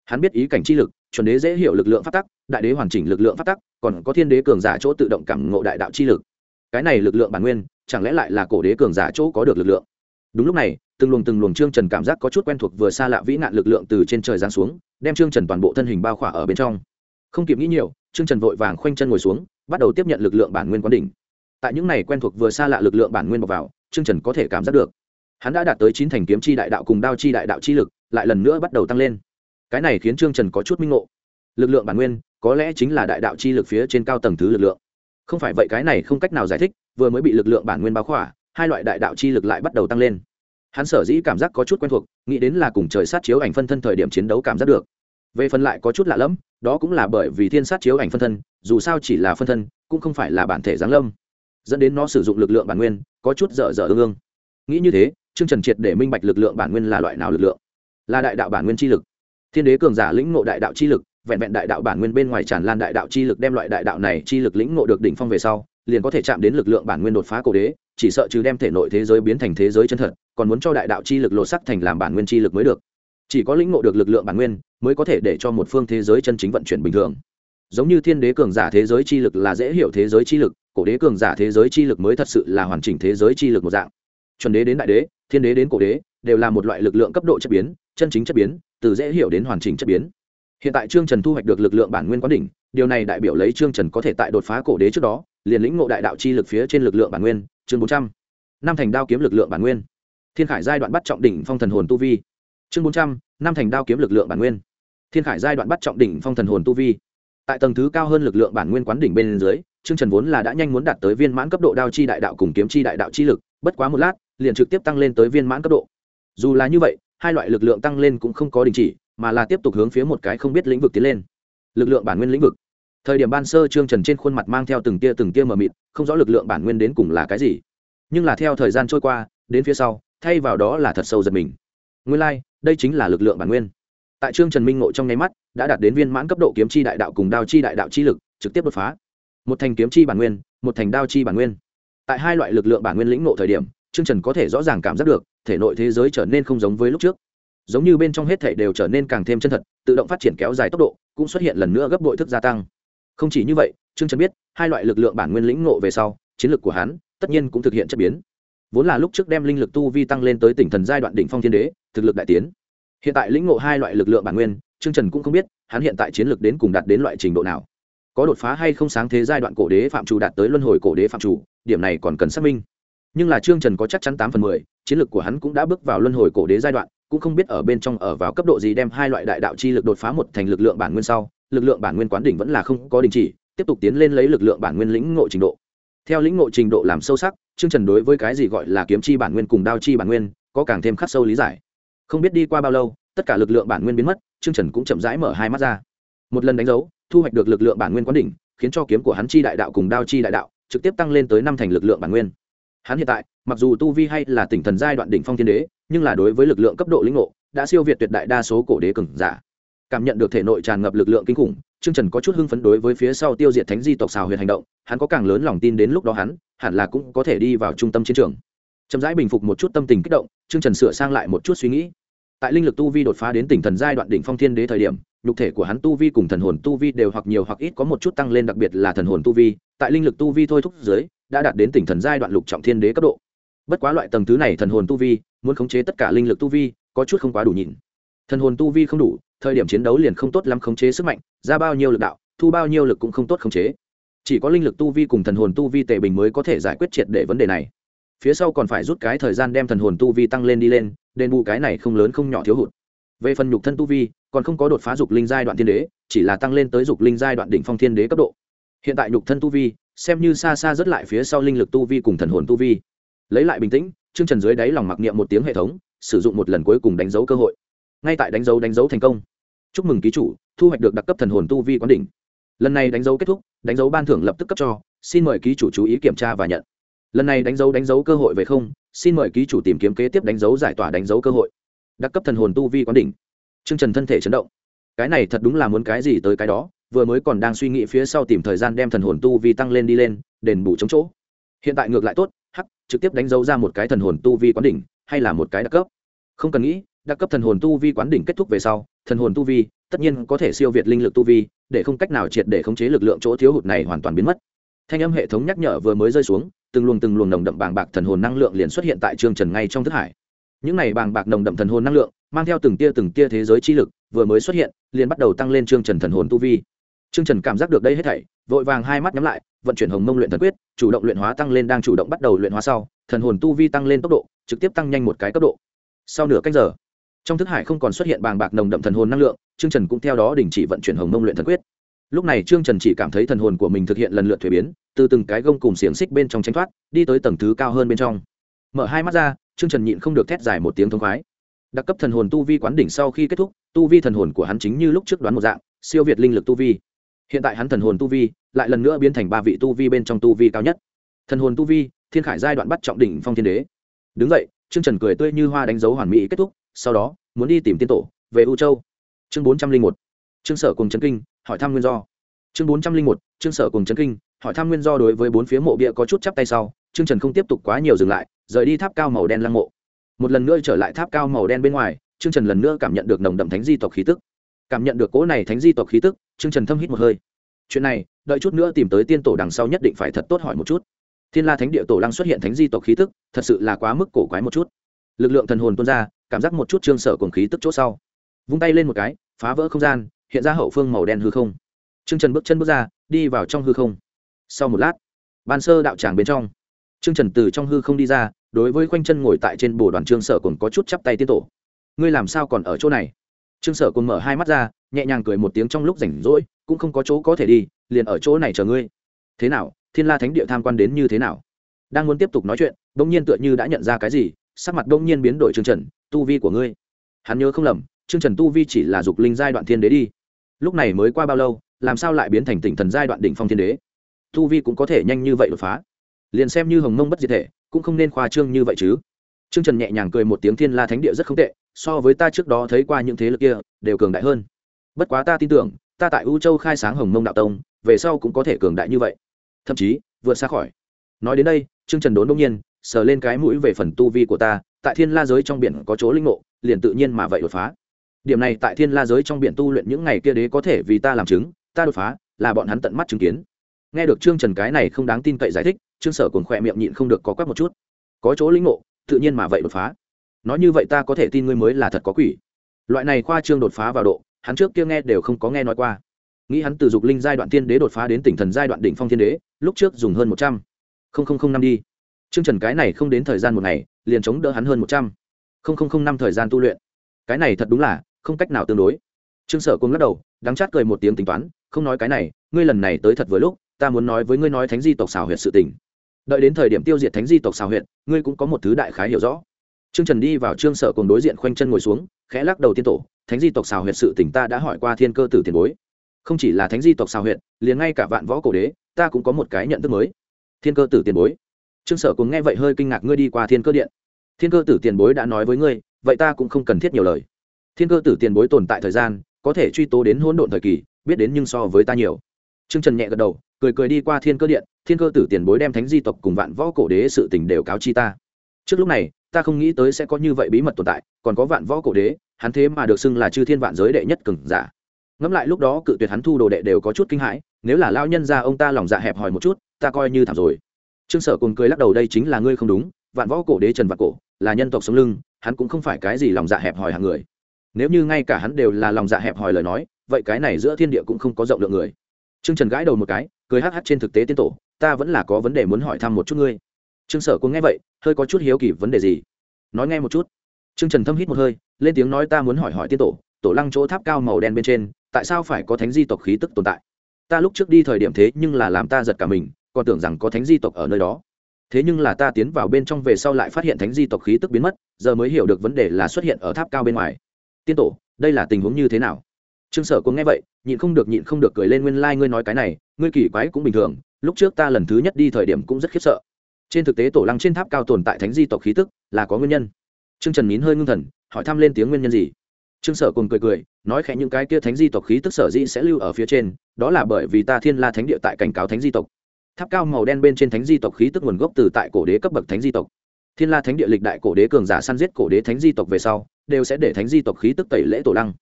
Hắn biết ý cảnh chi lực, chuẩn đế dễ hiểu lực lượng phát tắc, đại đế hoàn chỉnh lực lượng phát tắc, còn có thiên đế cường giả chỗ tự động cảm ngộ đại đạo chi lực. Cái này lực lượng bản nguyên, chẳng lẽ lại là cổ đế cường giả chỗ có được lực lượng? Đúng lúc này, từng luồng từng luồng trương trần cảm giác có chút quen thuộc vừa xa lạ vĩ nạn lực lượng từ trên trời giáng xuống, đem trương trần toàn bộ thân hình bao khỏa ở bên trong. Không kịp nghĩ nhiều, trương trần vội vàng khoanh chân ngồi xuống, bắt đầu tiếp nhận lực lượng bản nguyên quán đỉnh. Tại những này quen thuộc vừa xa lạ lực lượng bản nguyên bọc vào, trương trần có thể cảm giác được. Hắn đã đạt tới chín thành kiếm chi đại đạo cùng đao chi đại đạo chi lực, lại lần nữa bắt đầu tăng lên cái này khiến trương trần có chút minh ngộ. Lực lượng bản nguyên, có lẽ chính là đại đạo chi lực phía trên cao tầng thứ lực lượng. Không phải vậy cái này không cách nào giải thích, vừa mới bị lực lượng bản nguyên báo khỏa, hai loại đại đạo chi lực lại bắt đầu tăng lên. Hắn sở dĩ cảm giác có chút quen thuộc, nghĩ đến là cùng trời sát chiếu ảnh phân thân thời điểm chiến đấu cảm giác được. Về phần lại có chút lạ lẫm, đó cũng là bởi vì thiên sát chiếu ảnh phân thân, dù sao chỉ là phân thân, cũng không phải là bản thể giáng lâm. Dẫn đến nó sử dụng lực lượng bản nguyên, có chút dở dở ương ương. Nghĩ như thế chương trần triệt để minh bạch lực lượng bản nguyên là loại nào lực lượng. Là đại đạo bản nguyên chi lực thiên đế cường giả lĩnh ngộ đại đạo chi lực, vẹn vẹn đại đạo bản nguyên bên ngoài tràn lan đại đạo chi lực đem loại đại đạo này chi lực lĩnh ngộ được đỉnh phong về sau, liền có thể chạm đến lực lượng bản nguyên đột phá cổ đế, chỉ sợ chứ đem thể nội thế giới biến thành thế giới chân thật, còn muốn cho đại đạo chi lực lột sắc thành làm bản nguyên chi lực mới được. Chỉ có lĩnh ngộ được lực lượng bản nguyên, mới có thể để cho một phương thế giới chân chính vận chuyển bình thường. Giống như thiên đế cường giả thế giới chi lực là dễ hiểu thế giới chi lực, cổ đế cường giả thế giới chi lực mới thật sự là hoàn chỉnh thế giới chi lực một dạng. Chuẩn đế đến đại đế, thiên đế đến cổ đế, đều là một loại lực lượng cấp độ chất biến, chân chính chất biến từ dễ hiểu đến hoàn chỉnh chất biến. Hiện tại trương trần thu hoạch được lực lượng bản nguyên quán đỉnh, điều này đại biểu lấy trương trần có thể tại đột phá cổ đế trước đó, liền lĩnh ngộ đại đạo chi lực phía trên lực lượng bản nguyên, chương bốn trăm. Năm thành đao kiếm lực lượng bản nguyên. Thiên khải giai đoạn bắt trọng đỉnh phong thần hồn tu vi. Chương bốn trăm, năm thành đao kiếm lực lượng bản nguyên. Thiên khải giai đoạn bắt trọng đỉnh phong thần hồn tu vi. Tại tầng thứ cao hơn lực lượng bản nguyên quán đỉnh bên dưới, trương trần vốn là đã nhanh muốn đạt tới viên mãn cấp độ đao chi đại đạo cùng kiếm chi đại đạo chi lực, bất quá một lát, liền trực tiếp tăng lên tới viên mãn cấp độ. Dù là như vậy hai loại lực lượng tăng lên cũng không có đình chỉ mà là tiếp tục hướng phía một cái không biết lĩnh vực tiến lên. Lực lượng bản nguyên lĩnh vực. Thời điểm ban sơ trương trần trên khuôn mặt mang theo từng tia từng tia mờ mịt không rõ lực lượng bản nguyên đến cùng là cái gì. Nhưng là theo thời gian trôi qua đến phía sau thay vào đó là thật sâu giật mình. Nguyên lai、like, đây chính là lực lượng bản nguyên. Tại trương trần minh ngộ trong nháy mắt đã đạt đến viên mãn cấp độ kiếm chi đại đạo cùng đao chi đại đạo chi lực trực tiếp đột phá. Một thành kiếm chi bản nguyên một thành đao chi bản nguyên. Tại hai loại lực lượng bản nguyên lĩnh ngộ thời điểm trương trần có thể rõ ràng cảm giác được thể nội thế giới trở nên không giống với lúc trước. Giống như bên trong hết thể đều trở nên càng thêm chân thật, tự động phát triển kéo dài tốc độ, cũng xuất hiện lần nữa gấp bội thức gia tăng. Không chỉ như vậy, trương trần biết, hai loại lực lượng bản nguyên lĩnh ngộ về sau, chiến lược của hắn, tất nhiên cũng thực hiện chất biến. Vốn là lúc trước đem linh lực tu vi tăng lên tới tỉnh thần giai đoạn đỉnh phong thiên đế, thực lực đại tiến. Hiện tại lĩnh ngộ hai loại lực lượng bản nguyên, trương trần cũng không biết, hắn hiện tại chiến lược đến cùng đạt đến loại trình độ nào. Có đột phá hay không sáng thế giai đoạn cổ đế phạm chủ đạt tới luân hồi cổ đế phạm chủ, điểm này còn cần xác minh. Nhưng là trương trần có chắc chắn tám phần mười chiến lược của hắn cũng đã bước vào luân hồi cổ đế giai đoạn, cũng không biết ở bên trong ở vào cấp độ gì đem hai loại đại đạo chi lực đột phá một thành lực lượng bản nguyên sau, lực lượng bản nguyên quán đỉnh vẫn là không có đình chỉ, tiếp tục tiến lên lấy lực lượng bản nguyên lĩnh ngộ trình độ. Theo lĩnh ngộ trình độ làm sâu sắc chương trần đối với cái gì gọi là kiếm chi bản nguyên cùng đao chi bản nguyên, có càng thêm khắc sâu lý giải. Không biết đi qua bao lâu, tất cả lực lượng bản nguyên biến mất chương trần cũng chậm rãi mở hai mắt ra. Một lần đánh dấu, thu hoạch được lực lượng bản nguyên quán đỉnh, khiến cho kiếm của hắn chi đại đạo cùng đao chi đại đạo, trực tiếp tăng lên tới năm thành lực lượng bản nguyên hắn hiện tại mặc dù tu vi hay là tỉnh thần giai đoạn đỉnh phong thiên đế nhưng là đối với lực lượng cấp độ lĩnh ngộ đã siêu việt tuyệt đại đa số cổ đế cường giả cảm nhận được thể nội tràn ngập lực lượng kinh khủng Trương Trần có chút hưng phấn đối với phía sau tiêu diệt thánh di tộc xào huyệt hành động, hắn có càng lớn lòng tin đến lúc đó hắn, hẳn là cũng có thể đi vào trung tâm chiến trường. Chậm rãi bình phục một chút tâm tình kích động, Trương Trần sửa sang lại một chút suy nghĩ. Tại linh lực tu vi đột phá đến tỉnh thần giai đoạn đỉnh phong thiên đế thời điểm, nhục thể của hắn tu vi cùng thần hồn tu vi đều hoặc nhiều hoặc ít có một chút tăng lên đặc biệt là thần hồn tu vi, tại linh lực tu vi thôi thúc dưới, đã đạt đến tỉnh thần giai đoạn lục trọng thiên đế cấp độ. Bất quá loại tầng thứ này thần hồn tu vi, muốn khống chế tất cả linh lực tu vi, có chút không quá đủ nhìn. Thần hồn tu vi không đủ, thời điểm chiến đấu liền không tốt lắm khống chế sức mạnh, ra bao nhiêu lực đạo, thu bao nhiêu lực cũng không tốt khống chế chỉ có linh lực tu vi cùng thần hồn tu vi tề bình mới có thể giải quyết triệt để vấn đề này phía sau còn phải rút cái thời gian đem thần hồn tu vi tăng lên đi lên đền bù cái này không lớn không nhỏ thiếu hụt về phần nhục thân tu vi còn không có đột phá dục linh giai đoạn thiên đế, chỉ là tăng lên tới dục linh giai đoạn đỉnh phong thiên đế cấp độ. Hiện tại nhục thân tu vi, xem như xa xa rất lại phía sau linh lực tu vi cùng thần hồn tu vi. Lấy lại bình tĩnh chương trần dưới đáy lòng mặc niệm một tiếng hệ thống, sử dụng một lần cuối cùng đánh dấu cơ hội. Ngay tại đánh dấu đánh dấu thành công. Chúc mừng ký chủ, thu hoạch được đặc cấp thần hồn tu vi quán đỉnh. Lần này đánh dấu kết thúc, đánh dấu ban thưởng lập tức cấp cho, xin mời ký chủ chú ý kiểm tra và nhận. Lần này đánh dấu đánh dấu cơ hội về không, xin mời ký chủ tìm kiếm kế tiếp đánh dấu giải tỏa đánh dấu cơ hội. Đặc cấp thần hồn tu vi quán đỉnh. Trương trần thân thể chấn động. Cái này thật đúng là muốn cái gì tới cái đó, vừa mới còn đang suy nghĩ phía sau tìm thời gian đem thần hồn tu vi tăng lên đi lên, đền bù chống chỗ. Hiện tại ngược lại tốt, hắc, trực tiếp đánh dấu ra một cái thần hồn tu vi quán đỉnh, hay là một cái đặc cấp? Không cần nghĩ, đặc cấp thần hồn tu vi quán đỉnh kết thúc về sau, thần hồn tu vi tất nhiên có thể siêu việt linh lực tu vi, để không cách nào triệt để khống chế lực lượng chỗ thiếu hụt này hoàn toàn biến mất. Thanh âm hệ thống nhắc nhở vừa mới rơi xuống, từng luồng từng luồng nồng đậm bàng bạc thần hồn năng lượng liền xuất hiện tại trương trần ngay trong thức hải. Những này bàng bạc nồng đậm thần hồn năng lượng mang theo từng tia từng tia thế giới chi lực, vừa mới xuất hiện, liền bắt đầu tăng lên trương trần thần hồn tu vi. Trương trần cảm giác được đây hết thảy, vội vàng hai mắt nhắm lại, vận chuyển hồng mông luyện thần quyết, chủ động luyện hóa tăng lên đang chủ động bắt đầu luyện hóa sau, thần hồn tu vi tăng lên tốc độ, trực tiếp tăng nhanh một cái cấp độ. Sau nửa cách giờ, trong thức hải không còn xuất hiện bàng bạc nồng đậm thần hồn năng lượng, trương trần cũng theo đó đình chỉ vận chuyển hồng mông luyện thần quyết. Lúc này trương trần chỉ cảm thấy thần hồn của mình thực hiện lần lượt thuế biến, từ từng cái gông cùng xiềng xích bên trong tranh thoát, đi tới tầng thứ cao hơn bên trong. Mở hai mắt ra, trương trần nhịn không được thét dài một tiếng thông khoái đặc cấp thần hồn tu vi quán đỉnh sau khi kết thúc, tu vi thần hồn của hắn chính như lúc trước đoán một dạng, siêu việt linh lực tu vi. Hiện tại hắn thần hồn tu vi lại lần nữa biến thành ba vị tu vi bên trong tu vi cao nhất. Thần hồn tu vi, thiên khải giai đoạn bắt trọng đỉnh phong thiên đế. Đứng vậy trương trần cười tươi như hoa đánh dấu hoàn mỹ kết thúc, sau đó, muốn đi tìm tiên tổ, về u châu. Chương bốn trăm linh một, trương sở cùng trấn kinh, hỏi thăm nguyên do. Chương bốn trăm linh một, trương sở cùng trấn kinh, hỏi thăm nguyên do đối với bốn phía mộ bia có chút chắp tay sau, trương trần không tiếp tục quá nhiều dừng lại, rời đi tháp cao màu đen lăng mộ một lần nữa trở lại tháp cao màu đen bên ngoài, trương trần lần nữa cảm nhận được nồng đậm thánh di tộc khí tức. Cảm nhận được cỗ này thánh di tộc khí tức, trương trần thâm hít một hơi. Chuyện này, đợi chút nữa tìm tới tiên tổ đằng sau nhất định phải thật tốt hỏi một chút. Thiên la thánh địa tổ lăng xuất hiện thánh di tộc khí tức, thật sự là quá mức cổ quái một chút. Lực lượng thần hồn tuôn ra, cảm giác một chút trương sở cùng khí tức chỗ sau. Vung tay lên một cái, phá vỡ không gian, hiện ra hậu phương màu đen hư không. Trương trần bước chân bước ra, đi vào trong hư không. Sau một lát, ban sơ đạo tràng bên trong, trương trần từ trong hư không đi ra đối với khoanh chân ngồi tại trên bồ đoàn trương sở còn có chút chắp tay tiên tổ. Ngươi làm sao còn ở chỗ này? Trương sở còn mở hai mắt ra, nhẹ nhàng cười một tiếng trong lúc rảnh rỗi, cũng không có chỗ có thể đi, liền ở chỗ này chờ ngươi. Thế nào, thiên la thánh địa tham quan đến như thế nào? Đang muốn tiếp tục nói chuyện đ ỗ n g nhiên tựa như đã nhận ra cái gì, sắc mặt đ ỗ n g nhiên biến đổi trương trần, tu vi của ngươi. Hắn nhớ không lầm, trương trần tu vi chỉ là dục linh giai đoạn thiên đế đi. Lúc này mới qua bao lâu, làm sao lại biến thành tỉnh thần giai đoạn đỉnh phong thiên đế? Tu vi cũng có thể nhanh như vậy đột phá. Liền xem như hồng mông bất diệt thể cũng không nên khoa trương như vậy chứ. Trương trần nhẹ nhàng cười một tiếng thiên la thánh địa rất không tệ, so với ta trước đó thấy qua những thế lực kia, đều cường đại hơn. Bất quá ta tin tưởng, ta tại u châu khai sáng hồng mông đạo tông, về sau cũng có thể cường đại như vậy. Thậm chí, vượt xa khỏi. Nói đến đây, trương trần đốn đông nhiên, sờ lên cái mũi về phần tu vi của ta, tại thiên la giới trong biển có chỗ linh ngộ, liền tự nhiên mà vậy đột phá. Điểm này tại thiên la giới trong biển tu luyện những ngày kia đế có thể vì ta làm chứng, ta đột phá, là bọn hắn tận mắt chứng kiến nghe được trương trần cái này không đáng tin cậy giải thích, trương sở còn khỏe miệng nhịn không được có quắc một chút. Có chỗ linh ngộ, tự nhiên mà vậy đột phá. Nói như vậy ta có thể tin ngươi mới là thật có quỷ. Loại này khoa trương đột phá vào độ, hắn trước kia nghe đều không có nghe nói qua. Nghĩ hắn từ dục linh giai đoạn tiên đế đột phá đến tỉnh thần giai đoạn đỉnh phong thiên đế, lúc trước dùng hơn một trăm. Linh năm đi. Chương trần cái này không đến thời gian một ngày, liền chống đỡ hắn hơn một trăm. Linh năm thời gian tu luyện. Cái này thật đúng là, không cách nào tương đối. Trương sở cũng lắc đầu, đắng chát cười một tiếng tính toán, không nói cái này, ngươi lần này tới thật vừa lúc ta muốn nói với ngươi nói thánh di tộc xào huyệt sự tình. Đợi đến thời điểm tiêu diệt thánh di tộc xào huyệt, ngươi cũng có một thứ đại khái hiểu rõ. Trương trần đi vào trương sở cùng đối diện khoanh chân ngồi xuống, khẽ lắc đầu tiên tổ, thánh di tộc xào huyệt sự tình ta đã hỏi qua thiên cơ tử tiền bối. Không chỉ là thánh di tộc xào huyệt, liền ngay cả vạn võ cổ đế, ta cũng có một cái nhận thức mới. Thiên cơ tử tiền bối. Trương sở cùng nghe vậy hơi kinh ngạc, ngươi đi qua thiên cơ điện. Thiên cơ tử tiền bối đã nói với ngươi, vậy ta cũng không cần thiết nhiều lời. Thiên cơ tử tiền bối tồn tại thời gian, có thể truy tố đến hỗn độn thời kỳ, biết đến nhưng so với ta nhiều. Trương trần nhẹ gật đầu cười cười đi qua thiên cơ điện, thiên cơ tử tiền bối đem thánh di tộc cùng vạn võ cổ đế sự tình đều cáo chi ta. Trước lúc này, ta không nghĩ tới sẽ có như vậy bí mật tồn tại, còn có vạn võ cổ đế, hắn thế mà được xưng là chư thiên vạn giới đệ nhất cừng giả. Ngẫm lại lúc đó cự tuyệt hắn thu đồ đệ đều có chút kinh hãi, nếu là lao nhân ra ông ta lòng dạ hẹp hòi một chút, ta coi như thảm rồi. Trương sở cùng cười lắc đầu, đây chính là ngươi không đúng, vạn võ cổ đế trần vạn cổ là nhân tộc sống lưng, hắn cũng không phải cái gì lòng dạ hẹp hòi hàng người. Nếu như ngay cả hắn đều là lòng dạ hẹp hòi lời nói, vậy cái này giữa thiên địa cũng không có rộng lượng người. Trương trần gãi đầu một cái cười hắc hắc trên thực tế tiên tổ, ta vẫn là có vấn đề muốn hỏi thăm một chút ngươi. Trương sở cũng nghe vậy, hơi có chút hiếu kỳ vấn đề gì. Nói nghe một chút. Trương trần thâm hít một hơi, lên tiếng nói ta muốn hỏi hỏi tiên tổ tổ lăng chỗ tháp cao màu đen bên trên, tại sao phải có thánh di tộc khí tức tồn tại? Ta lúc trước đi thời điểm thế nhưng là làm ta giật cả mình, còn tưởng rằng có thánh di tộc ở nơi đó. Thế nhưng là ta tiến vào bên trong về sau lại phát hiện thánh di tộc khí tức biến mất, giờ mới hiểu được vấn đề là xuất hiện ở tháp cao bên ngoài. Tiên tổ, đây là tình huống như thế nào? Trương sở cũng nghe vậy, nhịn không được nhịn không được cười lên nguyên lai、like、ngươi nói cái này, ngươi kỳ quái cũng bình thường, lúc trước ta lần thứ nhất đi thời điểm cũng rất khiếp sợ. Trên thực tế tổ lăng trên tháp cao tồn tại thánh di tộc khí tức, là có nguyên nhân. Trương trần nín hơi ngưng thần, hỏi thăm lên tiếng nguyên nhân gì. Trương sở cùng cười cười, nói khẽ những cái kia thánh di tộc khí tức sở dĩ sẽ lưu ở phía trên, đó là bởi vì ta thiên la thánh địa tại cảnh cáo thánh di tộc. Tháp cao màu đen bên trên thánh di tộc khí tức nguồn gốc từ tại cổ đế cấp bậc thánh di tộc. Thiên la thánh địa lịch đại cổ đế cường giả săn giết cổ đế thánh di tộc về sau, đều sẽ để thánh di tộc khí tức tẩy lễ tổ lăng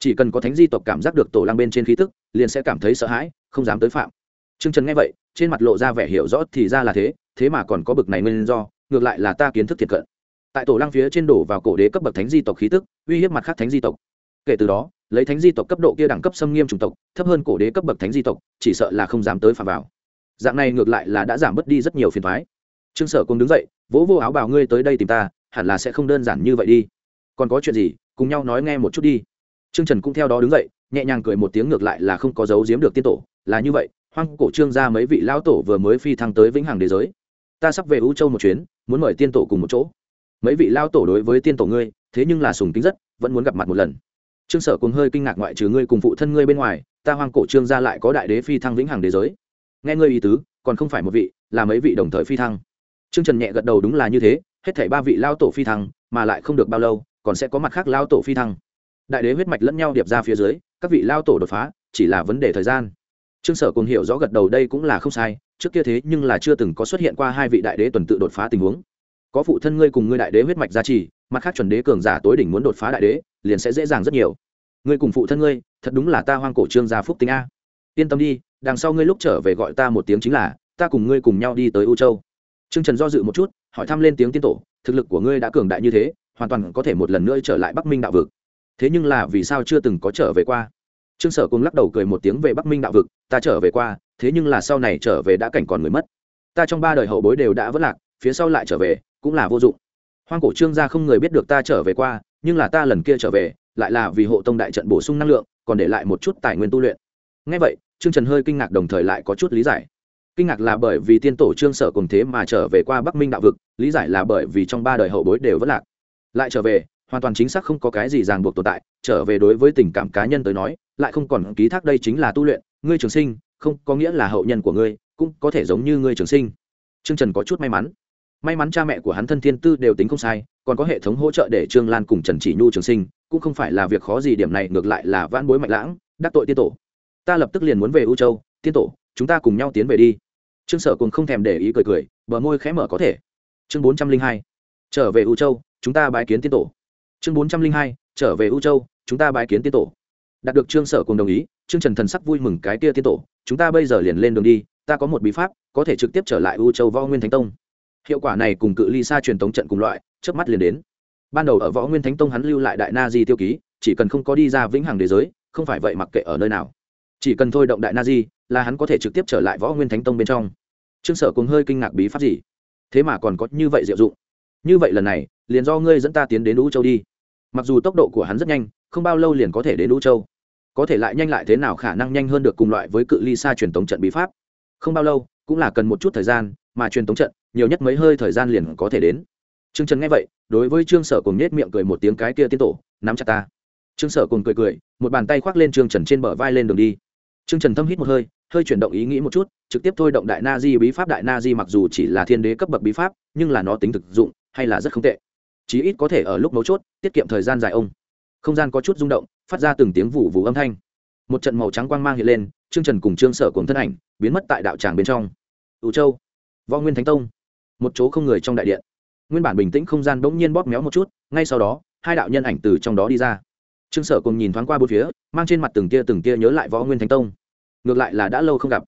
chỉ cần có thánh di tộc cảm giác được tổ lăng bên trên khí tức, liền sẽ cảm thấy sợ hãi, không dám tới phạm. Trương trần nghe vậy, trên mặt lộ ra vẻ hiểu rõ thì ra là thế thế mà còn có bực này nguyên do, ngược lại là ta kiến thức thiệt cận. Tại tổ lăng phía trên đổ vào cổ đế cấp bậc thánh di tộc khí tức, uy hiếp mặt khác thánh di tộc. Kể từ đó, lấy thánh di tộc cấp độ kia đẳng cấp xâm nghiêm chủng tộc, thấp hơn cổ đế cấp bậc thánh di tộc, chỉ sợ là không dám tới phạm vào. Dạng này ngược lại là đã giảm bớt đi rất nhiều phiền thoái trương sở cùng đứng dậy, vỗ vô áo bảo ngươi tới đây tìm ta, hẳn là sẽ không đơn giản như vậy đi. Còn có chuyện gì, cùng nhau nói nghe một chút đi trương trần cũng theo đó đứng dậy, nhẹ nhàng cười một tiếng ngược lại là không có dấu giếm được tiên tổ, là như vậy, hoang cổ trương ra mấy vị lão tổ vừa mới phi thăng tới vĩnh hằng đế giới. Ta sắp về u châu một chuyến, muốn mời tiên tổ cùng một chỗ. Mấy vị lao tổ đối với tiên tổ ngươi, thế nhưng là sùng kính rất, vẫn muốn gặp mặt một lần. Trương sở cùng hơi kinh ngạc ngoại trừ ngươi cùng phụ thân ngươi bên ngoài, ta hoang cổ trương gia lại có đại đế phi thăng vĩnh hằng đế giới. Nghe ngươi ý tứ, còn không phải một vị, là mấy vị đồng thời phi thăng. Trương trần nhẹ gật đầu đúng là như thế, hết thảy ba vị lao tổ phi thăng, mà lại không được bao lâu, còn sẽ có mặt khác lao tổ phi thăng đại đế huyết mạch lẫn nhau điệp ra phía dưới, các vị lao tổ đột phá, chỉ là vấn đề thời gian. Trương sở cùng hiểu rõ gật đầu đây cũng là không sai, trước kia thế nhưng là chưa từng có xuất hiện qua hai vị đại đế tuần tự đột phá tình huống. Có phụ thân ngươi cùng ngươi đại đế huyết mạch gia trì, mặt khác chuẩn đế cường giả tối đỉnh muốn đột phá đại đế, liền sẽ dễ dàng rất nhiều. Ngươi cùng phụ thân ngươi, thật đúng là ta hoang cổ trương gia phúc tính a. Yên tâm đi, đằng sau ngươi lúc trở về gọi ta một tiếng chính là, ta cùng ngươi cùng nhau đi tới u châu. Trương trần do dự một chút, hỏi thăm lên tiếng tiên tổ, thực lực của ngươi đã cường đại như thế, hoàn toàn có thể một lần nữa trở lại bắc minh đạo vực thế nhưng là vì sao chưa từng có trở về qua? Trương sở cùng lắc đầu cười một tiếng về bắc minh đạo vực, ta trở về qua, thế nhưng là sau này trở về đã cảnh còn người mất. Ta trong ba đời hậu bối đều đã vất lạc, phía sau lại trở về, cũng là vô dụng. Hoang cổ trương gia không người biết được ta trở về qua, nhưng là ta lần kia trở về, lại là vì hộ tông đại trận bổ sung năng lượng, còn để lại một chút tài nguyên tu luyện. Ngay vậy, trương trần hơi kinh ngạc đồng thời lại có chút lý giải. Kinh ngạc là bởi vì tiên tổ trương sở cùng thế mà trở về qua bắc minh đạo vực, lý giải là bởi vì trong ba đời hậu bối đều vất lạc. Lại trở về hoàn toàn chính xác không có cái gì ràng buộc tồn tại, trở về đối với tình cảm cá nhân tới nói, lại không còn ký thác đây chính là tu luyện, ngươi trường sinh, không có nghĩa là hậu nhân của ngươi, cũng có thể giống như ngươi trường sinh. Trương trần có chút may mắn. May mắn cha mẹ của hắn thân thiên tư đều tính không sai, còn có hệ thống hỗ trợ để trương lan cùng trần chỉ nhu trường sinh, cũng không phải là việc khó gì, điểm này ngược lại là vãn bối mạnh lãng, đắc tội tiên tổ. Ta lập tức liền muốn về u châu, tiên tổ, chúng ta cùng nhau tiến về đi. Trương sở cùng không thèm để ý cười cười, bờ môi khẽ mở có thể. Chương bốn trăm linh hai. Trở về u châu, chúng ta bái kiến tiên tổ chương bốn trăm linh hai, trở về u châu, chúng ta bái kiến tiên tổ. Đạt được trương sở cùng đồng ý, trương trần thần sắc vui mừng cái kia tiên tổ, chúng ta bây giờ liền lên đường đi, ta có một bí pháp, có thể trực tiếp trở lại u châu võ nguyên thánh tông. Hiệu quả này cùng cự ly xa truyền thống trận cùng loại trước mắt liền đến. Ban đầu ở võ nguyên thánh tông hắn lưu lại đại na di tiêu ký, chỉ cần không có đi ra vĩnh hằng thế giới, không phải vậy mặc kệ ở nơi nào. Chỉ cần thôi động đại na di, là hắn có thể trực tiếp trở lại võ nguyên thánh tông bên trong. Trương sở cùng hơi kinh ngạc bí pháp gì. Thế mà còn có như vậy diệu dụng. Như vậy lần này, liền do ngươi dẫn ta tiến đến u châu đi mặc dù tốc độ của hắn rất nhanh, không bao lâu liền có thể đến lũ châu. Có thể lại nhanh lại thế nào khả năng nhanh hơn được cùng loại với cự ly xa truyền thống trận bí pháp. Không bao lâu, cũng là cần một chút thời gian, mà truyền thống trận, nhiều nhất mấy hơi thời gian liền có thể đến. Trương trần nghe vậy, đối với trương sở cùng nết miệng cười một tiếng cái kia tiến tổ, nắm chặt ta. Trương sở cùng cười cười, một bàn tay khoác lên trương trần trên bờ vai lên đường đi. Trương trần thâm hít một hơi hơi chuyển động ý nghĩ một chút, trực tiếp thôi động đại na di bí pháp. Đại na di mặc dù chỉ là thiên đế cấp bậc bí pháp, nhưng là nó tính thực dụng, hay là rất không tệ chí ít có thể ở lúc mấu chốt, tiết kiệm thời gian dài ông. Không gian có chút rung động, phát ra từng tiếng vụ vù âm thanh. Một trận màu trắng quang mang hiện lên, trương trần cùng trương sở cùng thân ảnh biến mất tại đạo tràng bên trong. Ủ châu, võ nguyên thánh tông, một chỗ không người trong đại điện. Nguyên bản bình tĩnh không gian bỗng nhiên bóp méo một chút, ngay sau đó, hai đạo nhân ảnh từ trong đó đi ra. Trương sở cùng nhìn thoáng qua bốn phía, mang trên mặt từng tia từng tia nhớ lại võ nguyên thánh tông. Ngược lại là đã lâu không gặp.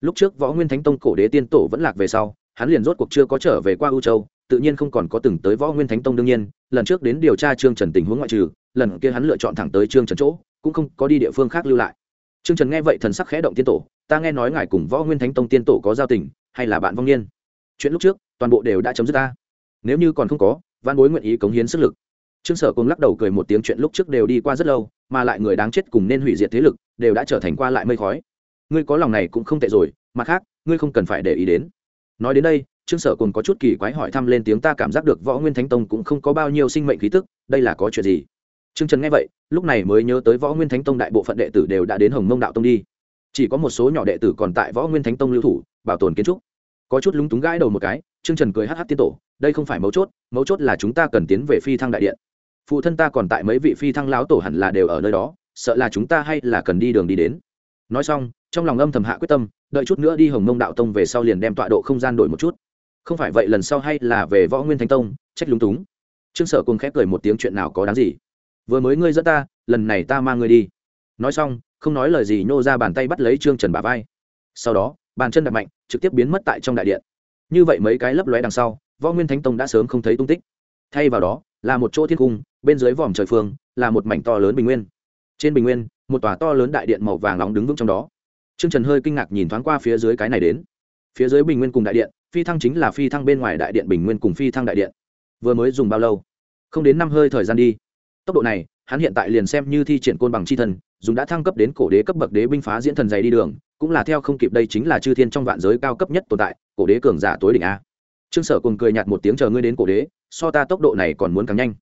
Lúc trước võ nguyên thánh tông cổ đế tiên tổ vẫn lạc về sau, hắn liền rốt cuộc chưa có trở về qua u châu tự nhiên không còn có từng tới võ nguyên thánh tông đương nhiên, lần trước đến điều tra trương trần tình huống ngoại trừ, lần kia hắn lựa chọn thẳng tới trương trần chỗ, cũng không có đi địa phương khác lưu lại. Trương trần nghe vậy thần sắc khẽ động tiên tổ, ta nghe nói ngài cùng võ nguyên thánh tông tiên tổ có giao tình, hay là bạn vong niên? Chuyện lúc trước, toàn bộ đều đã chấm dứt ta. Nếu như còn không có, văn bối nguyện ý cống hiến sức lực. Trương sở cùng lắc đầu cười một tiếng chuyện lúc trước đều đi qua rất lâu, mà lại người đáng chết cùng nên hủy diệt thế lực, đều đã trở thành qua lại mây khói. Ngươi có lòng này cũng không tệ rồi, mặt khác, ngươi không cần phải để ý đến. Nói đến đây trương sở cùng có chút kỳ quái hỏi thăm lên tiếng, ta cảm giác được võ nguyên thánh tông cũng không có bao nhiêu sinh mệnh khí tức, đây là có chuyện gì? Trương trần nghe vậy, lúc này mới nhớ tới võ nguyên thánh tông đại bộ phận đệ tử đều đã đến hồng mông đạo tông đi. Chỉ có một số nhỏ đệ tử còn tại võ nguyên thánh tông lưu thủ, bảo tồn kiến trúc. Có chút lúng túng gãi đầu một cái, trương trần cười hh tiên tổ, đây không phải mấu chốt mấu chốt là chúng ta cần tiến về phi thăng đại điện. Phụ thân ta còn tại mấy vị phi thăng lão tổ hẳn là đều ở nơi đó, sợ là chúng ta hay là cần đi đường đi đến. Nói xong, trong lòng âm thầm hạ quyết tâm, đợi chút nữa đi hồng mông đạo tông về sau liền đem tọa độ không gian đổi một chút không phải vậy lần sau hay là về võ nguyên thánh tông trách lúng túng. Trương sở cùng khép cười một tiếng chuyện nào có đáng gì? Vừa mới ngươi dẫn ta lần này ta mang ngươi đi. Nói xong không nói lời gì nhô ra bàn tay bắt lấy trương trần bà vai. Sau đó bàn chân đập mạnh trực tiếp biến mất tại trong đại điện. Như vậy mấy cái lấp lóe đằng sau võ nguyên thánh tông đã sớm không thấy tung tích. Thay vào đó là một chỗ thiên cung bên dưới vòm trời phương là một mảnh to lớn bình nguyên. Trên bình nguyên một tòa to lớn đại điện màu vàng nóng đứng vững trong đó. Trương Trần hơi kinh ngạc nhìn thoáng qua phía dưới cái này đến. Phía dưới bình nguyên cùng đại điện, phi thăng chính là phi thăng bên ngoài đại điện bình nguyên cùng phi thăng đại điện. Vừa mới dùng bao lâu? Không đến năm hơi thời gian đi. Tốc độ này, hắn hiện tại liền xem như thi triển côn bằng chi thần, dùng đã thăng cấp đến cổ đế cấp bậc đế binh phá diễn thần dày đi đường, cũng là theo không kịp đây chính là chư thiên trong vạn giới cao cấp nhất tồn tại, cổ đế cường giả tối đỉnh a. Trương Sở cùng cười nhạt một tiếng chờ ngươi đến cổ đế, so ta tốc độ này còn muốn càng nhanh.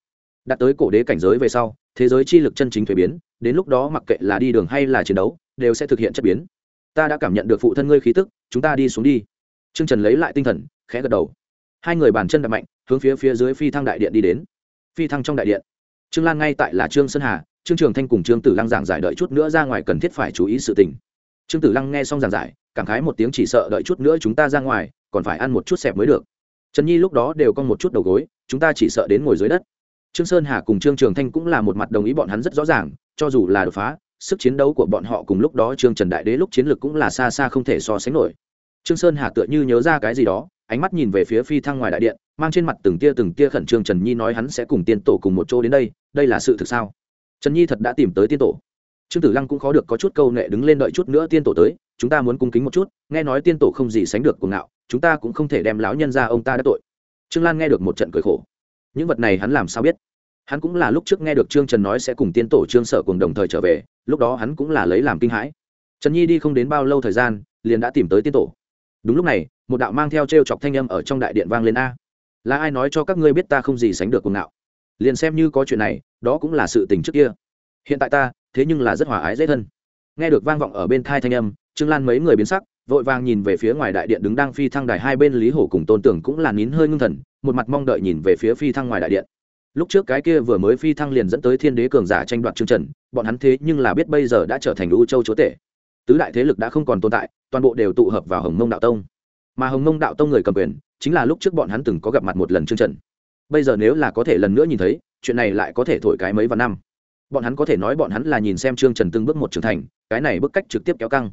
Đạt tới cổ đế cảnh giới về sau, thế giới chi lực chân chính thuế biến, đến lúc đó mặc kệ là đi đường hay là chiến đấu, đều sẽ thực hiện chất biến ta đã cảm nhận được phụ thân ngươi khí tức chúng ta đi xuống đi Trương trần lấy lại tinh thần, khẽ gật đầu. Hai người bàn chân đập mạnh, hướng phía phía dưới phi thăng đại điện đi đến. Phi thăng trong đại điện. Trương lan ngay tại là trương sơn hà, trương trường thanh cùng trương tử lăng giảng giải đợi chút nữa ra ngoài cần thiết phải chú ý sự tình. Trương tử lăng nghe xong giảng giải, cảm khái một tiếng chỉ sợ đợi chút nữa chúng ta ra ngoài, còn phải ăn một chút xẹp mới được. Trần nhi lúc đó đều con một chút đầu gối, chúng ta chỉ sợ đến ngồi dưới đất. Trương sơn hà cùng trương trường thanh cũng là một mặt đồng ý bọn hắn rất rõ ràng, cho dù là đột phá, sức chiến đấu của bọn họ cùng lúc đó trương trần đại đế lúc chiến lược cũng là xa xa không thể so sánh nổi trương sơn hà tựa như nhớ ra cái gì đó, ánh mắt nhìn về phía phi thăng ngoài đại điện, mang trên mặt từng tia từng tia khẩn trương trần nhi nói hắn sẽ cùng tiên tổ cùng một chỗ đến đây đây là sự thực sao? Trần nhi thật đã tìm tới tiên tổ. Trương tử lăng cũng khó được có chút câu nệ đứng lên đợi chút nữa tiên tổ tới, chúng ta muốn cung kính một chút, nghe nói tiên tổ không gì sánh được cuồng ngạo, chúng ta cũng không thể đem lão nhân ra ông ta đã tội. Trương lan nghe được một trận cười khổ. Những vật này hắn làm sao biết? Hắn cũng là lúc trước nghe được trương trần nói sẽ cùng tiên tổ trương sở cùng đồng thời trở về, lúc đó hắn cũng là lấy làm kinh hãi. Trần nhi đi không đến bao lâu thời gian, liền đã tìm tới tiên tổ đúng lúc này, một đạo mang theo t r e o chọc thanh â m ở trong đại điện vang lên a. Là ai nói cho các ngươi biết ta không gì sánh được cùng nào liền xem như có chuyện này, đó cũng là sự tình trước kia. Hiện tại ta, thế nhưng là rất hòa ái dễ thân. Nghe được vang vọng ở bên thai thanh âm, trương lan mấy người biến sắc, vội vàng nhìn về phía ngoài đại điện đứng đang phi thăng đài hai bên lý hổ cùng tôn tưởng cũng là nín hơi ngưng thần, một mặt mong đợi nhìn về phía phi thăng ngoài đại điện. Lúc trước cái kia vừa mới phi thăng liền dẫn tới thiên đế cường giả tranh đoạt chương trần, bọn hắn thế nhưng là biết bây giờ đã trở thành u châu chúa tể. Tứ đại thế lực đã không còn tồn tại toàn bộ đều tụ hợp vào hồng mông đạo tông. Mà hồng mông đạo tông người cầm quyền, chính là lúc trước bọn hắn từng có gặp mặt một lần chương trần. Bây giờ nếu là có thể lần nữa nhìn thấy, chuyện này lại có thể thổi cái mấy vạn năm. Bọn hắn có thể nói bọn hắn là nhìn xem trương trần từng bước một trưởng thành, cái này bức cách trực tiếp kéo căng.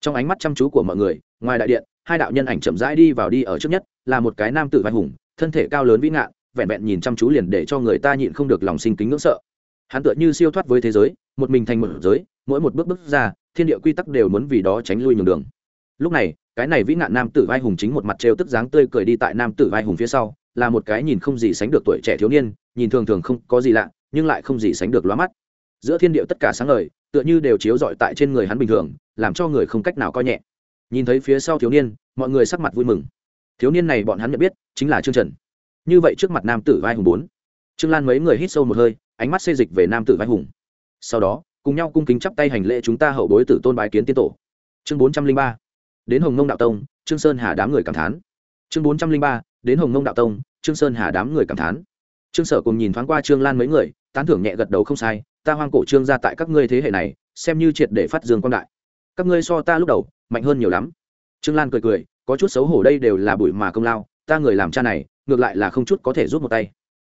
Trong ánh mắt chăm chú của mọi người, ngoài đại điện, hai đạo nhân ảnh chậm rãi đi vào đi ở trước nhất, là một cái nam tử vai hùng, thân thể cao lớn vĩ ngạn, vẹn vẹn nhìn chăm chú liền để cho người ta nhịn không được lòng sinh kính ngưỡng sợ. Hắn tựa như siêu thoát với thế giới, một mình thành một giới mỗi một bước bước ra, thiên địa quy tắc đều muốn vì đó tránh lui nhường đường. Lúc này, cái này vĩ nạn nam tử vai hùng chính một mặt trêu tức dáng tươi cười đi tại nam tử vai hùng phía sau, là một cái nhìn không gì sánh được tuổi trẻ thiếu niên, nhìn thường thường không có gì lạ, nhưng lại không gì sánh được lóa mắt. Giữa thiên địa tất cả sáng lời tựa như đều chiếu rọi tại trên người hắn bình thường, làm cho người không cách nào coi nhẹ. Nhìn thấy phía sau thiếu niên, mọi người sắc mặt vui mừng. Thiếu niên này bọn hắn nhận biết, chính là trương trần. Như vậy trước mặt nam tử vai hùng bốn. Trương lan mấy người hít sâu một hơi, ánh mắt xê dịch về nam tử vai hùng. Sau đó cùng nhau cung kính chắp tay hành lễ chúng ta hậu bối tử tôn bái kiến tiên tổ. Chương bốn trăm linh ba, đến hồng ngông đạo tông, trương sơn hà đám người cảm thán. Chương bốn trăm linh ba, đến hồng ngông đạo tông, trương sơn hà đám người cảm thán. Trương sở cùng nhìn thoáng qua trương lan mấy người, tán thưởng nhẹ gật đầu không sai, ta hoang cổ trương ra tại các ngươi thế hệ này, xem như triệt để phát dương quan đại. Các ngươi so ta lúc đầu, mạnh hơn nhiều lắm. Trương lan cười cười, có chút xấu hổ đây đều là bụi mà công lao, ta người làm cha này, ngược lại là không chút có thể rút một tay.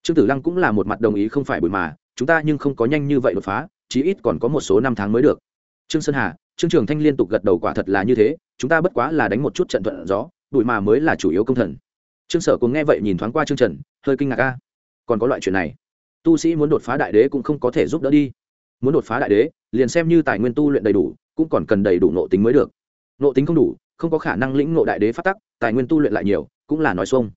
Trương tử lăng cũng là một mặt đồng ý không phải bụi mà, chúng ta nhưng không có nhanh như vậy đột phá chí ít còn có một số năm tháng mới được. Trương sơn hà, trương trường thanh liên tục gật đầu quả thật là như thế, chúng ta bất quá là đánh một chút trận thuận gió đuổi mà mới là chủ yếu công thần. Trương sở cùng nghe vậy nhìn thoáng qua trương trần, hơi kinh ngạc a. Còn có loại chuyện này, tu sĩ muốn đột phá đại đế cũng không có thể giúp đỡ đi. Muốn đột phá đại đế, liền xem như tài nguyên tu luyện đầy đủ, cũng còn cần đầy đủ nộ tính mới được. Nộ tính không đủ, không có khả năng lĩnh nộ đại đế phát tắc, tài nguyên tu luyện lại nhiều, cũng là nói xuông.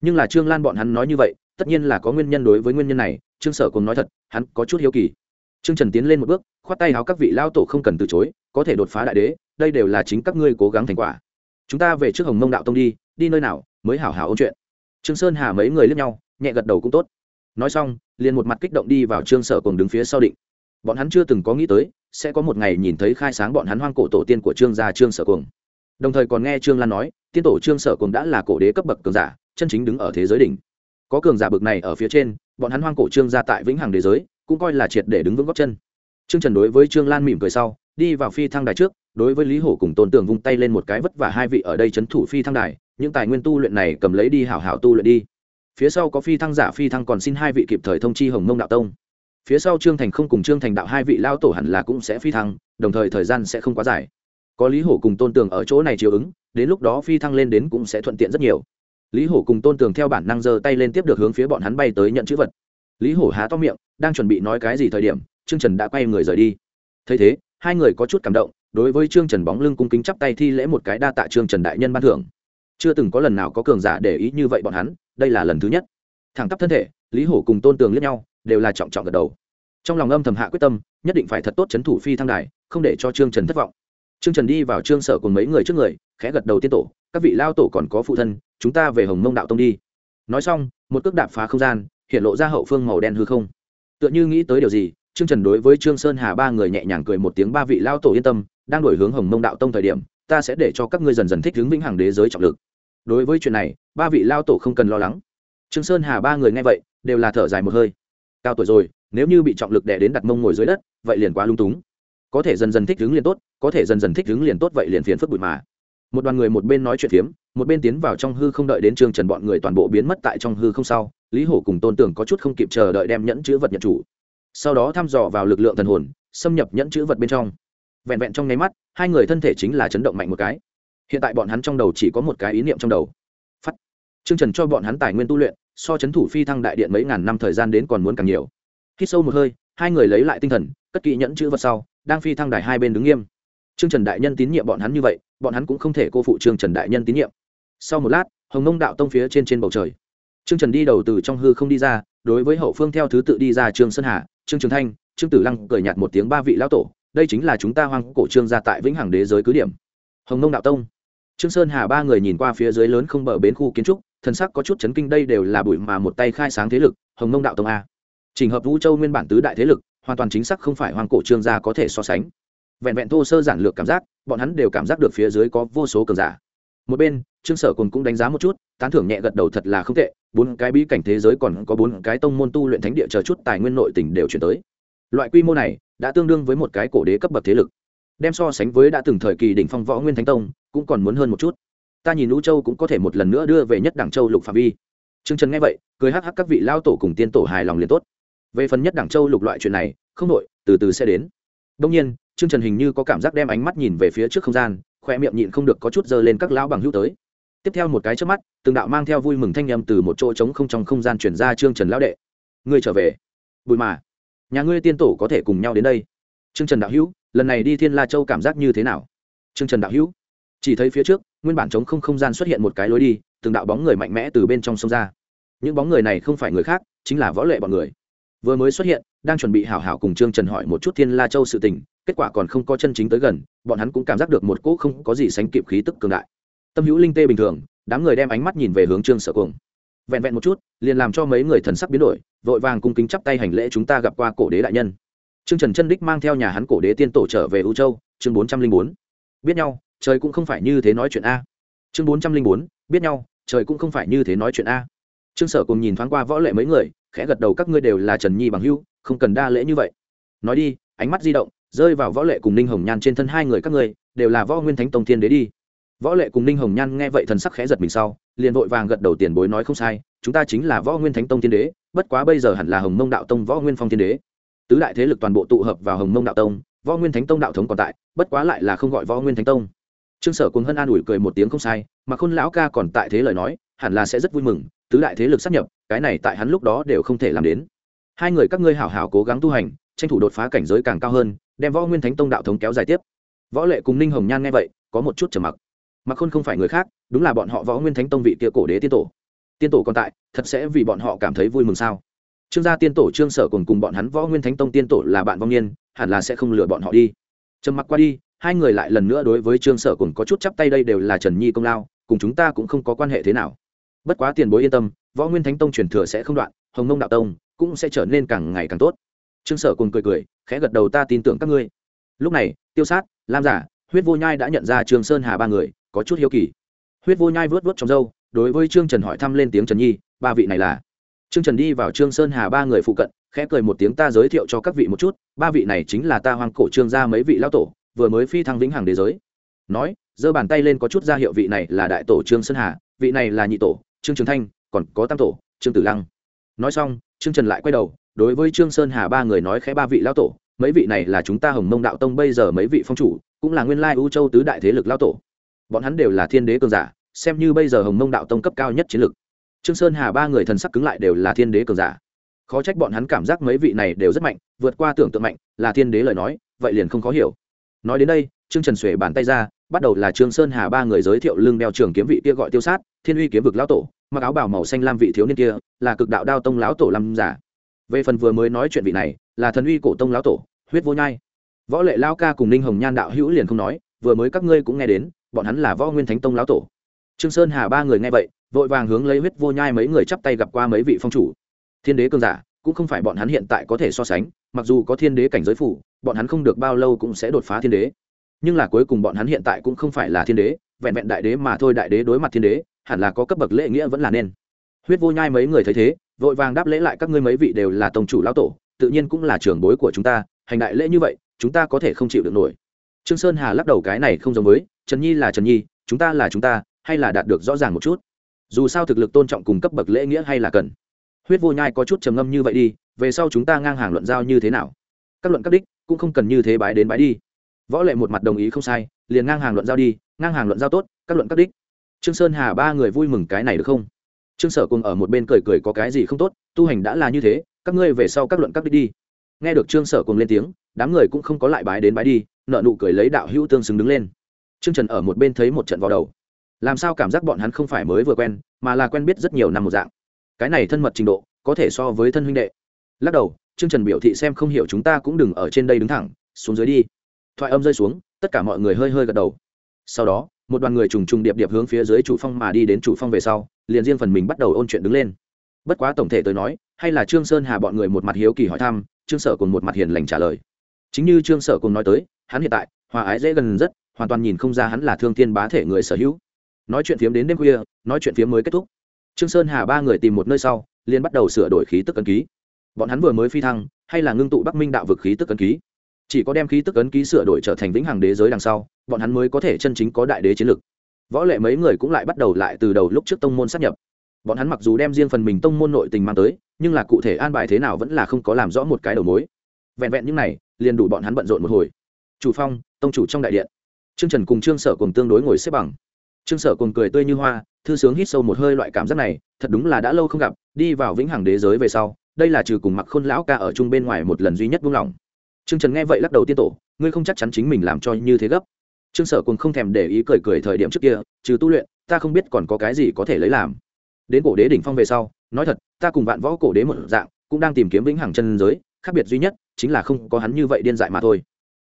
Nhưng là trương lan bọn hắn nói như vậy, tất nhiên là có nguyên nhân đối với nguyên nhân này, trương sở cùng nói thật, hắn có chút hiếu kỳ trương trần tiến lên một bước, khoát tay áo các vị lao tổ không cần từ chối, có thể đột phá đại đế, đây đều là chính các ngươi cố gắng thành quả. Chúng ta về trước hồng mông đạo tông đi đi nơi nào, mới hảo hảo ôn chuyện. Trương sơn hà mấy người lướt nhau, nhẹ gật đầu cũng tốt. Nói xong, liền một mặt kích động đi vào trương sở cùng đứng phía sau định. Bọn hắn chưa từng có nghĩ tới, sẽ có một ngày nhìn thấy khai sáng bọn hắn hoang cổ tổ tiên của trương gia trương sở cùng đồng thời còn nghe trương lan nói, tiên tổ trương sở cùng đã là cổ đế cấp bậc cường giả, chân chính đứng ở thế giới đỉnh. Có cường giả bậc này ở phía trên, bọn hắn hoang cổ trương gia tại vĩnh hằng đế giới cũng coi là triệt để đứng vững góc chân. Trương trần đối với trương lan mỉm cười sau, đi vào phi thăng đài trước, đối với lý hổ cùng tôn tường vung tay lên một cái vất vả hai vị ở đây c h ấ n thủ phi thăng đài, những tài nguyên tu luyện này cầm lấy đi hảo hảo tu luyện đi. Phía sau có phi thăng giả phi thăng còn xin hai vị kịp thời thông chi hồng mông đạo tông. Phía sau trương thành không cùng trương thành đạo hai vị lao tổ hẳn là cũng sẽ phi thăng, đồng thời thời gian sẽ không quá dài. Có lý hổ cùng tôn tường ở chỗ này chiều ứng, đến lúc đó phi thăng lên đến cũng sẽ thuận tiện rất nhiều. Lý hổ cùng tôn tường theo bản năng giơ tay lên tiếp được hướng phía bọn hắn bay tới nhận chữ vật lý hổ há to miệng, đang chuẩn bị nói cái gì thời điểm, trương trần đã quay người rời đi. Thấy thế, hai người có chút cảm động, đối với trương trần bóng lưng cung kính chắp tay thi lễ một cái đa tạ trương trần đại nhân ban thưởng. Chưa từng có lần nào có cường giả để ý như vậy bọn hắn, đây là lần thứ nhất. Thẳng tắp thân thể, lý hổ cùng tôn tường liếc nhau, đều là trọng trọng gật đầu. Trong lòng âm thầm hạ quyết tâm, nhất định phải thật tốt c h ấ n thủ phi thăng đài, không để cho trương trần thất vọng. Trương trần đi vào trương sở cùng mấy người trước người, khẽ gật đầu tiên tổ, các vị lao tổ còn có phụ thân, chúng ta về hồng mông đạo tông đi. Nói xong, một cước đạp phá không gian hiện lộ ra hậu phương màu đen hư không. Tựa như nghĩ tới điều gì, trương trần đối với trương sơn hà ba người nhẹ nhàng cười một tiếng ba vị lao tổ yên tâm, đang đổi hướng hồng mông đạo tông thời điểm, ta sẽ để cho các ngươi dần dần thích hướng vĩnh hằng đế giới trọng lực. Đối với chuyện này, ba vị lao tổ không cần lo lắng. Trương sơn hà ba người nghe vậy, đều là thở dài một hơi. Cao tuổi rồi, nếu như bị trọng lực đè đến đặt mông ngồi dưới đất, vậy liền quá lung túng. Có thể dần dần thích hướng liền tốt, có thể dần dần thích hướng liền tốt, vậy liền phiền phức bụi mà. Một đoàn người một bên nói chuyện phiếm một bên tiến vào trong hư không đợi đến trương trần bọn người toàn bộ biến mất tại trong hư không sau, lý hổ cùng tôn tưởng có chút không kịp chờ đợi đem nhẫn chữ vật nhận chủ. Sau đó thăm dò vào lực lượng thần hồn, xâm nhập nhẫn chữ vật bên trong. Vẹn vẹn trong nháy mắt, hai người thân thể chính là chấn động mạnh một cái. Hiện tại bọn hắn trong đầu chỉ có một cái ý niệm trong đầu. Phát. Trương trần cho bọn hắn tài nguyên tu luyện, so chấn thủ phi thăng đại điện mấy ngàn năm thời gian đến còn muốn càng nhiều. Khi sâu một hơi, hai người lấy lại tinh thần, cất kỹ nhẫn chữ vật sau, đang phi thăng đài hai bên đứng nghiêm. Trương trần đại nhân tín nhiệm bọn hắn như vậy, bọn hắn cũng không thể cô phụ trương trần đại nhân tín nhiệm sau một lát, hồng nông đạo tông phía trên trên bầu trời. Trương trần đi đầu từ trong hư không đi ra, đối với hậu phương theo thứ tự đi ra trương sơn hà, trương trường thanh, trương tử lăng cười nhạt một tiếng ba vị lão tổ, đây chính là chúng ta hoang cổ trương gia tại vĩnh hằng đế giới cứ điểm. Hồng nông đạo tông. Trương sơn hà ba người nhìn qua phía dưới lớn không bờ bến khu kiến trúc, thần sắc có chút chấn kinh, đây đều là bụi mà một tay khai sáng thế lực, hồng nông đạo tông a. Trình hợp vũ châu nguyên bản tứ đại thế lực, hoàn toàn chính xác không phải hoang cổ trương gia có thể so sánh. Vẹn vẹn thô sơ giản lược cảm giác, bọn hắn đều cảm giác được phía dưới có vô số cường giả một bên, trương sở cùng cũng đánh giá một chút, tán thưởng nhẹ gật đầu thật là không tệ, bốn cái bí cảnh thế giới còn có bốn cái tông môn tu luyện thánh địa chờ chút tài nguyên nội tỉnh đều chuyển tới. Loại quy mô này đã tương đương với một cái cổ đế cấp bậc thế lực. Đem so sánh với đã từng thời kỳ đỉnh phong võ nguyên thánh tông, cũng còn muốn hơn một chút. Ta nhìn lũ châu cũng có thể một lần nữa đưa về nhất đảng châu lục phạm vi. Trương trần nghe vậy, cười hắc hắc các vị lao tổ cùng tiên tổ hài lòng liền tốt. Về phần nhất đảng châu lục loại chuyện này, không nội từ từ sẽ đến. Đông nhiên, trương trần hình như có cảm giác đem ánh mắt nhìn về phía trước không gian khoe miệng nhịn không được có chút dơ lên các lão bằng hữu tới. Tiếp theo một cái trước mắt, từng đạo mang theo vui mừng thanh â từ một chỗ trống không trong không gian chuyển ra trương trần lão đệ. Ngươi trở về. Bùi mà, nhà ngươi tiên tổ có thể cùng nhau đến đây. Trương trần đạo hữu, lần này đi thiên la châu cảm giác như thế nào? Trương trần đạo hữu, chỉ thấy phía trước, nguyên bản trống không không gian xuất hiện một cái lối đi, từng đạo bóng người mạnh mẽ từ bên trong sông ra. Những bóng người này không phải người khác, chính là võ lệ bọn người vừa mới xuất hiện, đang chuẩn bị hảo hảo cùng trương trần hỏi một chút thiên la châu sự tình, kết quả còn không có chân chính tới gần, bọn hắn cũng cảm giác được một cỗ không có gì sánh kịp khí tức cường đại. Tâm hữu linh tê bình thường, đám người đem ánh mắt nhìn về hướng trương sở cuồng. Vẹn vẹn một chút, liền làm cho mấy người thần sắc biến đổi, vội vàng cung kính chắp tay hành lễ chúng ta gặp qua cổ đế đại nhân. Trương trần chân đích mang theo nhà hắn cổ đế tiên tổ trở về u châu, chương bốn trăm linh bốn. Biết nhau, trời cũng không phải như thế nói chuyện a. Chương bốn trăm linh bốn, biết nhau, trời cũng không phải như thế nói chuyện a. Trương sở cùng nhìn thoáng qua võ lệ mấy người khẽ gật đầu, các ngươi đều là trần nhi bằng hưu không cần đa lễ như vậy. Nói đi, ánh mắt di động, rơi vào võ lệ cùng ninh hồng nhan trên thân hai người các ngươi, đều là võ nguyên thánh tông thiên đế đi. Võ lệ cùng ninh hồng nhan nghe vậy thần sắc khẽ giật mình sau, liền vội vàng gật đầu tiền bối nói không sai, chúng ta chính là võ nguyên thánh tông thiên đế, bất quá bây giờ hẳn là hồng mông đạo tông võ nguyên phong thiên đế. Tứ đại thế lực toàn bộ tụ hợp vào hồng mông đạo tông, võ nguyên thánh tông đạo thống còn tại, bất quá lại là không gọi võ nguyên thánh tông. Trương sở cùng hân an ủi cười một tiếng không sai, mà khôn lão ca còn tại thế lời nói, hẳn là sẽ rất vui mừng tứ đại thế lực sắp nhập, cái này tại hắn lúc đó đều không thể làm đến. Hai người các ngươi hảo hảo cố gắng tu hành, tranh thủ đột phá cảnh giới càng cao hơn, đem võ nguyên thánh tông đạo thống kéo dài tiếp. Võ lệ cùng ninh hồng nhan nghe vậy, có một chút trầm mặc. Mặc khôn không phải người khác, đúng là bọn họ võ nguyên thánh tông vị kia cổ đế tiên tổ. Tiên tổ còn tại, thật sẽ vì bọn họ cảm thấy vui mừng sao? Trương gia tiên tổ trương sở cùng cùng bọn hắn võ nguyên thánh tông tiên tổ là bạn vong niên, hẳn là sẽ không lừa bọn họ đi. Trầm mặc qua đi, hai người lại lần nữa đối với trương sở cùng có chút chắp tay đây đều là trần nhi công lao, cùng chúng ta cũng không có quan hệ thế nào bất quá tiền bối yên tâm, võ nguyên thánh tông truyền thừa sẽ không đoạn, hồng mông đạo tông cũng sẽ trở nên càng ngày càng tốt. Trương sở cùng cười cười, khẽ gật đầu, ta tin tưởng các ngươi. Lúc này, tiêu sát, lam giả, huyết vô nhai đã nhận ra trương sơn hà ba người, có chút hiếu kỳ. Huyết vô nhai vớt vớt trong dâu đối với trương trần hỏi thăm lên tiếng trần nhi, ba vị này là? Trương trần đi vào trương sơn hà ba người phụ cận, khẽ cười một tiếng, ta giới thiệu cho các vị một chút, ba vị này chính là ta hoang cổ trương gia mấy vị lão tổ, vừa mới phi thăng vĩnh hằng đế giới. Nói, giơ bàn tay lên, có chút ra hiệu vị này là đại tổ trương sơn hà, vị này là nhị tổ trương trường thanh, còn có tam tổ, trương tử lăng. Nói xong, trương trần lại quay đầu, đối với trương sơn hà ba người nói khẽ ba vị lão tổ, mấy vị này là chúng ta hồng mông đạo tông bây giờ mấy vị phong chủ, cũng là nguyên lai ưu châu tứ đại thế lực lão tổ. Bọn hắn đều là thiên đế cường giả, xem như bây giờ hồng mông đạo tông cấp cao nhất chiến lực. Trương sơn hà ba người thần sắc cứng lại đều là thiên đế cường giả. Khó trách bọn hắn cảm giác mấy vị này đều rất mạnh, vượt qua tưởng tượng mạnh, là thiên đế lời nói, vậy liền không khó hiểu. Nói đến đây, trương trần xuể bàn tay ra, bắt đầu là trương sơn hà ba người giới thiệu lưng đeo trường kiếm vị kia gọi tiêu sát, thiên uy kiếm vực lão tổ mặc áo bào màu xanh lam vị thiếu niên kia, là cực đạo đao tông lão tổ lâm giả. Về phần vừa mới nói chuyện vị này, là thần uy cổ tông lão tổ, huyết vô nhai. Võ lệ lao ca cùng ninh hồng nhan đạo hữu liền không nói, vừa mới các ngươi cũng nghe đến, bọn hắn là võ nguyên thánh tông lão tổ. Trương sơn hà ba người nghe vậy, vội vàng hướng lấy huyết vô nhai mấy người chắp tay gặp qua mấy vị phong chủ. Thiên đế cương giả, cũng không phải bọn hắn hiện tại có thể so sánh, mặc dù có thiên đế cảnh giới phủ, bọn hắn không được bao lâu cũng sẽ đột phá thiên đế. Nhưng là cuối cùng bọn hắn hiện tại cũng không phải là thiên đế, vẹn vẹn đại đế mà thôi, đại đế đối mặt thiên đế hẳn là có cấp bậc lễ nghĩa vẫn là nên. Huyết vô nhai mấy người thấy thế, vội vàng đáp lễ lại các ngươi mấy vị đều là tông chủ lão tổ, tự nhiên cũng là trưởng bối của chúng ta, hành đại lễ như vậy, chúng ta có thể không chịu được nổi. Trương sơn hà lắc đầu cái này không giống với, trần nhi là trần nhi, chúng ta là chúng ta, hay là đạt được rõ ràng một chút? Dù sao thực lực tôn trọng cùng cấp bậc lễ nghĩa hay là cần. Huyết vô nhai có chút trầm ngâm như vậy đi, về sau chúng ta ngang hàng luận giao như thế nào? Các luận các đích, cũng không cần như thế bái đến bái đi. Võ lệ một mặt đồng ý không sai, liền ngang hàng luận giao đi, ngang hàng luận giao tốt, các luận các đích trương sơn hà ba người vui mừng cái này được không? Trương sở cùng ở một bên cười cười có cái gì không tốt, tu hành đã là như thế, các ngươi về sau các luận các đích đi. Nghe được trương sở cùng lên tiếng, đám người cũng không có lại bái đến bái đi, nợ nụ cười lấy đạo hữu tương xứng đứng lên. Trương trần ở một bên thấy một trận vào đầu. Làm sao cảm giác bọn hắn không phải mới vừa quen, mà là quen biết rất nhiều năm một dạng. Cái này thân mật trình độ, có thể so với thân huynh đệ. Lắc đầu, trương trần biểu thị xem không hiểu chúng ta cũng đừng ở trên đây đứng thẳng, xuống dưới đi. Thoại âm rơi xuống, tất cả mọi người hơi hơi gật đầu. Sau đó một đoàn người trùng trùng điệp điệp hướng phía dưới chủ phong mà đi đến chủ phong về sau, liền riêng phần mình bắt đầu ôn chuyện đứng lên. Bất quá tổng thể tới nói, hay là trương sơn hà bọn người một mặt hiếu kỳ hỏi thăm, trương sở cùng một mặt hiền lành trả lời. Chính như trương sở cùng nói tới, hắn hiện tại, hòa ái dễ gần rất, hoàn toàn nhìn không ra hắn là thương thiên bá thể người sở hữu. Nói chuyện phiếm đến đêm khuya, nói chuyện phiếm mới kết thúc. Trương sơn hà ba người tìm một nơi sau, liền bắt đầu sửa đổi khí tức ấn ký. Bọn hắn vừa mới phi thăng, hay là ngưng tụ bắc minh đạo vực khí tức ấn ký chỉ có đem khí tức ấn ký sửa đổi trở thành vĩnh hằng đế giới đằng sau, bọn hắn mới có thể chân chính có đại đế chiến lực võ lệ mấy người cũng lại bắt đầu lại từ đầu lúc trước tông môn sát nhập. Bọn hắn mặc dù đem riêng phần mình tông môn nội tình mang tới, nhưng là cụ thể an bài thế nào vẫn là không có làm rõ một cái đầu mối. Vẹn vẹn những này, liền đủ bọn hắn bận rộn một hồi. Chủ phong, tông chủ trong đại điện. Trương trần cùng trương sở cùng tương đối ngồi xếp bằng. Trương sở cùng cười tươi như hoa, thư sướng hít sâu một hơi loại cảm giác này, thật đúng là đã lâu không gặp, đi vào vĩnh hằng đế giới về sau, đây là trừ cùng mặc khôn lão ca ở chung bên ngoài một lần duy nhất buông lỏng trương trần nghe vậy lắc đầu tiên tổ, ngươi không chắc chắn chính mình làm cho như thế gấp. Trương sở cùng không thèm để ý cười cười thời điểm trước kia, trừ tu luyện, ta không biết còn có cái gì có thể lấy làm. Đến cổ đế đỉnh phong về sau, nói thật, ta cùng vạn võ cổ đế một dạng, cũng đang tìm kiếm vĩnh hằng chân giới, khác biệt duy nhất chính là không có hắn như vậy điên dại mà thôi.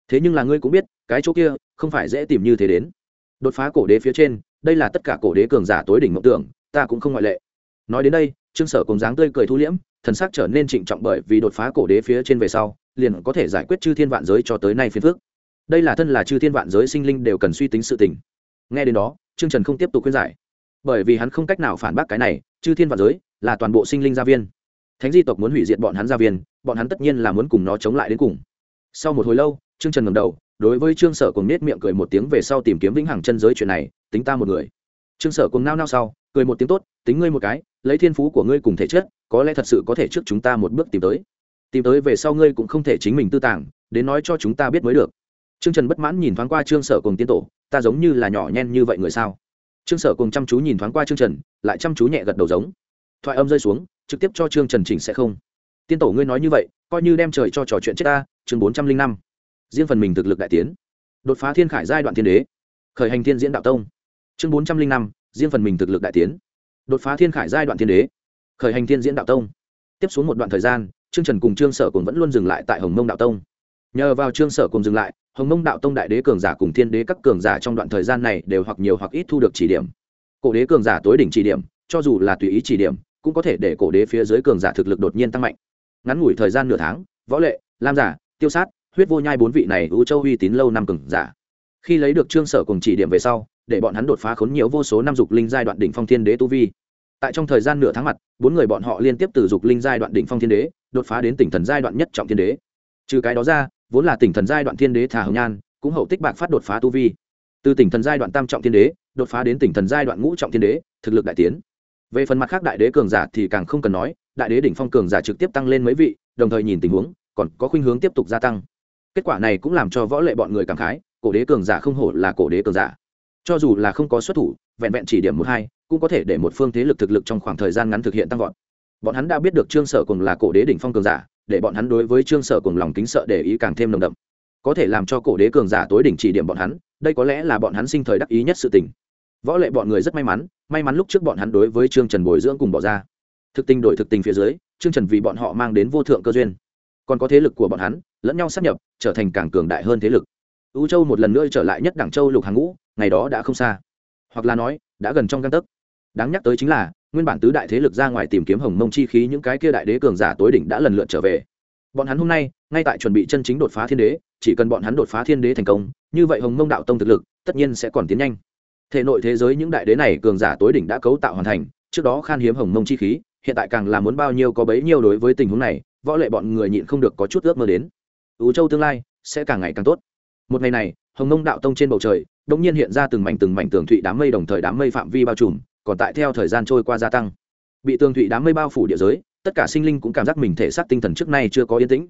Thế nhưng là ngươi cũng biết, cái chỗ kia không phải dễ tìm như thế đến. Đột phá cổ đế phía trên, đây là tất cả cổ đế cường giả tối đỉnh mộng tưởng, ta cũng không ngoại lệ. Nói đến đây, trương sở cùng dáng tươi cười thu liễm, thần sắc trở nên trịnh trọng bởi vì đột phá cổ đế phía trên về sau liền có thể giải quyết chư thiên vạn giới cho tới nay phiền phước đây là thân là chư thiên vạn giới sinh linh đều cần suy tính sự tình. Nghe đến đó, trương trần không tiếp tục khuyên giải. Bởi vì hắn không cách nào phản bác cái này, chư thiên vạn giới là toàn bộ sinh linh gia viên. Thánh di tộc muốn hủy diệt bọn hắn gia viên, bọn hắn tất nhiên là muốn cùng nó chống lại đến cùng. Sau một hồi lâu, trương trần ngầm đầu, đối với trương sở cùng nết miệng cười một tiếng về sau tìm kiếm vĩnh hằng chân giới chuyện này, tính ta một người. Trương sở cùng nao nao sau, cười một tiếng tốt, tính ngươi một cái, lấy thiên phú của ngươi cùng thể chất, có lẽ thật sự có thể trước chúng ta một bước tìm tới tìm tới về sau ngươi cũng không thể chính mình tư tàng, đến nói cho chúng ta biết mới được. Trương trần bất mãn nhìn thoáng qua trương sở cùng tiến tổ, ta giống như là nhỏ nhen như vậy người sao? Trương sở cùng chăm chú nhìn thoáng qua trương trần, lại chăm chú nhẹ gật đầu giống. Thoại âm rơi xuống, trực tiếp cho trương trần chỉnh sẽ không. Tiên tổ ngươi nói như vậy, coi như đem trời cho trò chuyện chết ta, chương bốn trăm linh năm. Riêng phần mình thực lực đại tiến. Đột phá thiên khải giai đoạn thiên đế. Khởi hành thiên diễn đạo tông. Chương bốn trăm linh năm, riêng phần mình thực lực đại tiến. Đột phá thiên khải giai đoạn thiên đế. Khởi hành thiên diễn đạo tông. Tiếp xuống một đoạn thời gian trương trần cùng trương sở cùng vẫn luôn dừng lại tại hồng mông đạo tông. Nhờ vào trương sở cùng dừng lại, hồng mông đạo tông đại đế cường giả cùng thiên đế các cường giả trong đoạn thời gian này đều hoặc nhiều hoặc ít thu được chỉ điểm. Cổ đế cường giả tối đỉnh chỉ điểm, cho dù là tùy ý chỉ điểm, cũng có thể để cổ đế phía dưới cường giả thực lực đột nhiên tăng mạnh. Ngắn ngủi thời gian nửa tháng, võ lệ, lam giả, tiêu sát, huyết vô nhai bốn vị này u châu uy tín lâu năm cường giả. Khi lấy được trương sở cùng chỉ điểm về sau, để bọn hắn đột phá khốn nhiều vô số năm dục linh giai đoạn đỉnh phong thiên đế tu vi tại trong thời gian nửa tháng mặt, bốn người bọn họ liên tiếp từ dục linh giai đoạn đỉnh phong thiên đế, đột phá đến tỉnh thần giai đoạn nhất trọng thiên đế. Trừ cái đó ra, vốn là tỉnh thần giai đoạn thiên đế thả hồng nhan, cũng hậu tích bạc phát đột phá tu vi. Từ tỉnh thần giai đoạn tam trọng thiên đế, đột phá đến tỉnh thần giai đoạn ngũ trọng thiên đế, thực lực đại tiến. Về phần mặt khác đại đế cường giả thì càng không cần nói, đại đế đỉnh phong cường giả trực tiếp tăng lên mấy vị, đồng thời nhìn tình huống, còn có khuynh hướng tiếp tục gia tăng. Kết quả này cũng làm cho võ lệ bọn người cảm khái, cổ đế cường giả không hổ là cổ đế cường giả cho dù là không có xuất thủ, vẹn vẹn chỉ điểm một hai, cũng có thể để một phương thế lực thực lực trong khoảng thời gian ngắn thực hiện tăng vọt. Bọn hắn đã biết được trương sở cùng là cổ đế đỉnh phong cường giả, để bọn hắn đối với trương sở cùng lòng kính sợ để ý càng thêm nồng đậm. Có thể làm cho cổ đế cường giả tối đỉnh chỉ điểm bọn hắn, đây có lẽ là bọn hắn sinh thời đắc ý nhất sự tình. Võ lệ bọn người rất may mắn may mắn lúc trước bọn hắn đối với trương trần bồi dưỡng cùng bỏ ra. Thực tình đổi thực tình phía dưới, trương trần vì bọn họ mang đến vô thượng cơ duyên. Còn có thế lực của bọn hắn, lẫn nhau sắp nhập, trở thành càng cường đại hơn thế lực ưu châu một lần nữa trở lại nhất đảng châu lục hàng ngũ, ngày đó đã không xa. Hoặc là nói, đã gần trong căn tấc. Đáng nhắc tới chính là, nguyên bản tứ đại thế lực ra ngoài tìm kiếm hồng mông chi khí những cái kia đại đế cường giả tối đỉnh đã lần lượt trở về. Bọn hắn hôm nay, ngay tại chuẩn bị chân chính đột phá thiên đế, chỉ cần bọn hắn đột phá thiên đế thành công, như vậy hồng mông đạo tông thực lực, tất nhiên sẽ còn tiến nhanh. Thể nội thế giới những đại đế này cường giả tối đỉnh đã cấu tạo hoàn thành, trước đó khan hiếm hồng mông chi khí, hiện tại càng là muốn bao nhiêu có bấy nhiêu đối với tình huống này, võ lệ bọn người nhịn không được có chút ước mơ đến. Ứ châu tương lai sẽ càng ngày càng tốt một ngày này, hồng mông đạo tông trên bầu trời đ ỗ n g nhiên hiện ra từng mảnh từng mảnh tường thụy đám mây đồng thời đám mây phạm vi bao trùm, còn tại theo thời gian trôi qua gia tăng. Bị tường thụy đám mây bao phủ địa giới, tất cả sinh linh cũng cảm giác mình thể xác tinh thần trước nay chưa có yên tĩnh.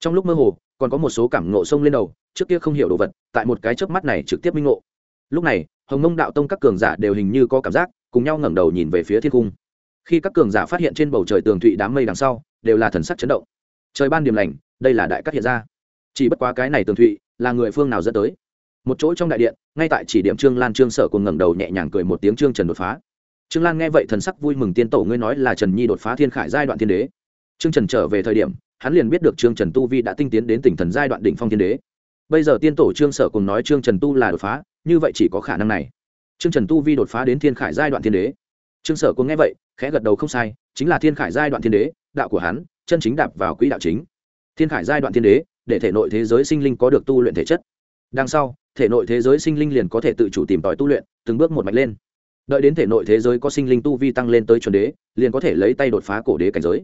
Trong lúc mơ hồ, còn có một số cảm ngộ sông lên đầu, trước kia không hiểu đồ vật, tại một cái chớp mắt này trực tiếp minh ngộ. Lúc này, hồng mông đạo tông các cường giả đều hình như có cảm giác, cùng nhau ngẩng đầu nhìn về phía thiên cung. Khi các cường giả phát hiện trên bầu trời tường thụy đám mây đằng sau, đều là thần sắc chấn động. Trời ban điểm lành, đây là đại cát hiện ra chỉ bất quá cái này tường thụy là người phương nào dẫn tới? Một chỗ trong đại điện, ngay tại chỉ điểm trương lan trương sở cùng ngẩng đầu nhẹ nhàng cười một tiếng trương trần đột phá. Trương lan nghe vậy thần sắc vui mừng tiên tổ, ngươi nói là trần nhi đột phá thiên khải giai đoạn thiên đế. Trương trần trở về thời điểm, hắn liền biết được trương trần tu vi đã tinh tiến đến tỉnh thần giai đoạn đỉnh phong thiên đế. Bây giờ tiên tổ trương sở cùng nói trương trần tu là đột phá, như vậy chỉ có khả năng này. Trương trần tu vi đột phá đến thiên khải giai đoạn thiên đế. Trương sở cùng nghe vậy, khẽ gật đầu không sai, chính là thiên khải giai đoạn thiên đế, đạo của hắn, chân chính đạp vào quỹ đạo chính. Thiên khải giai đoạn thiên đế để thể nội thế giới sinh linh có được tu luyện thể chất. Đằng sau, thể nội thế giới sinh linh liền có thể tự chủ tìm tòi tu luyện, từng bước một mạnh lên. Đợi đến thể nội thế giới có sinh linh tu vi tăng lên tới chuẩn đế, liền có thể lấy tay đột phá cổ đế cảnh giới.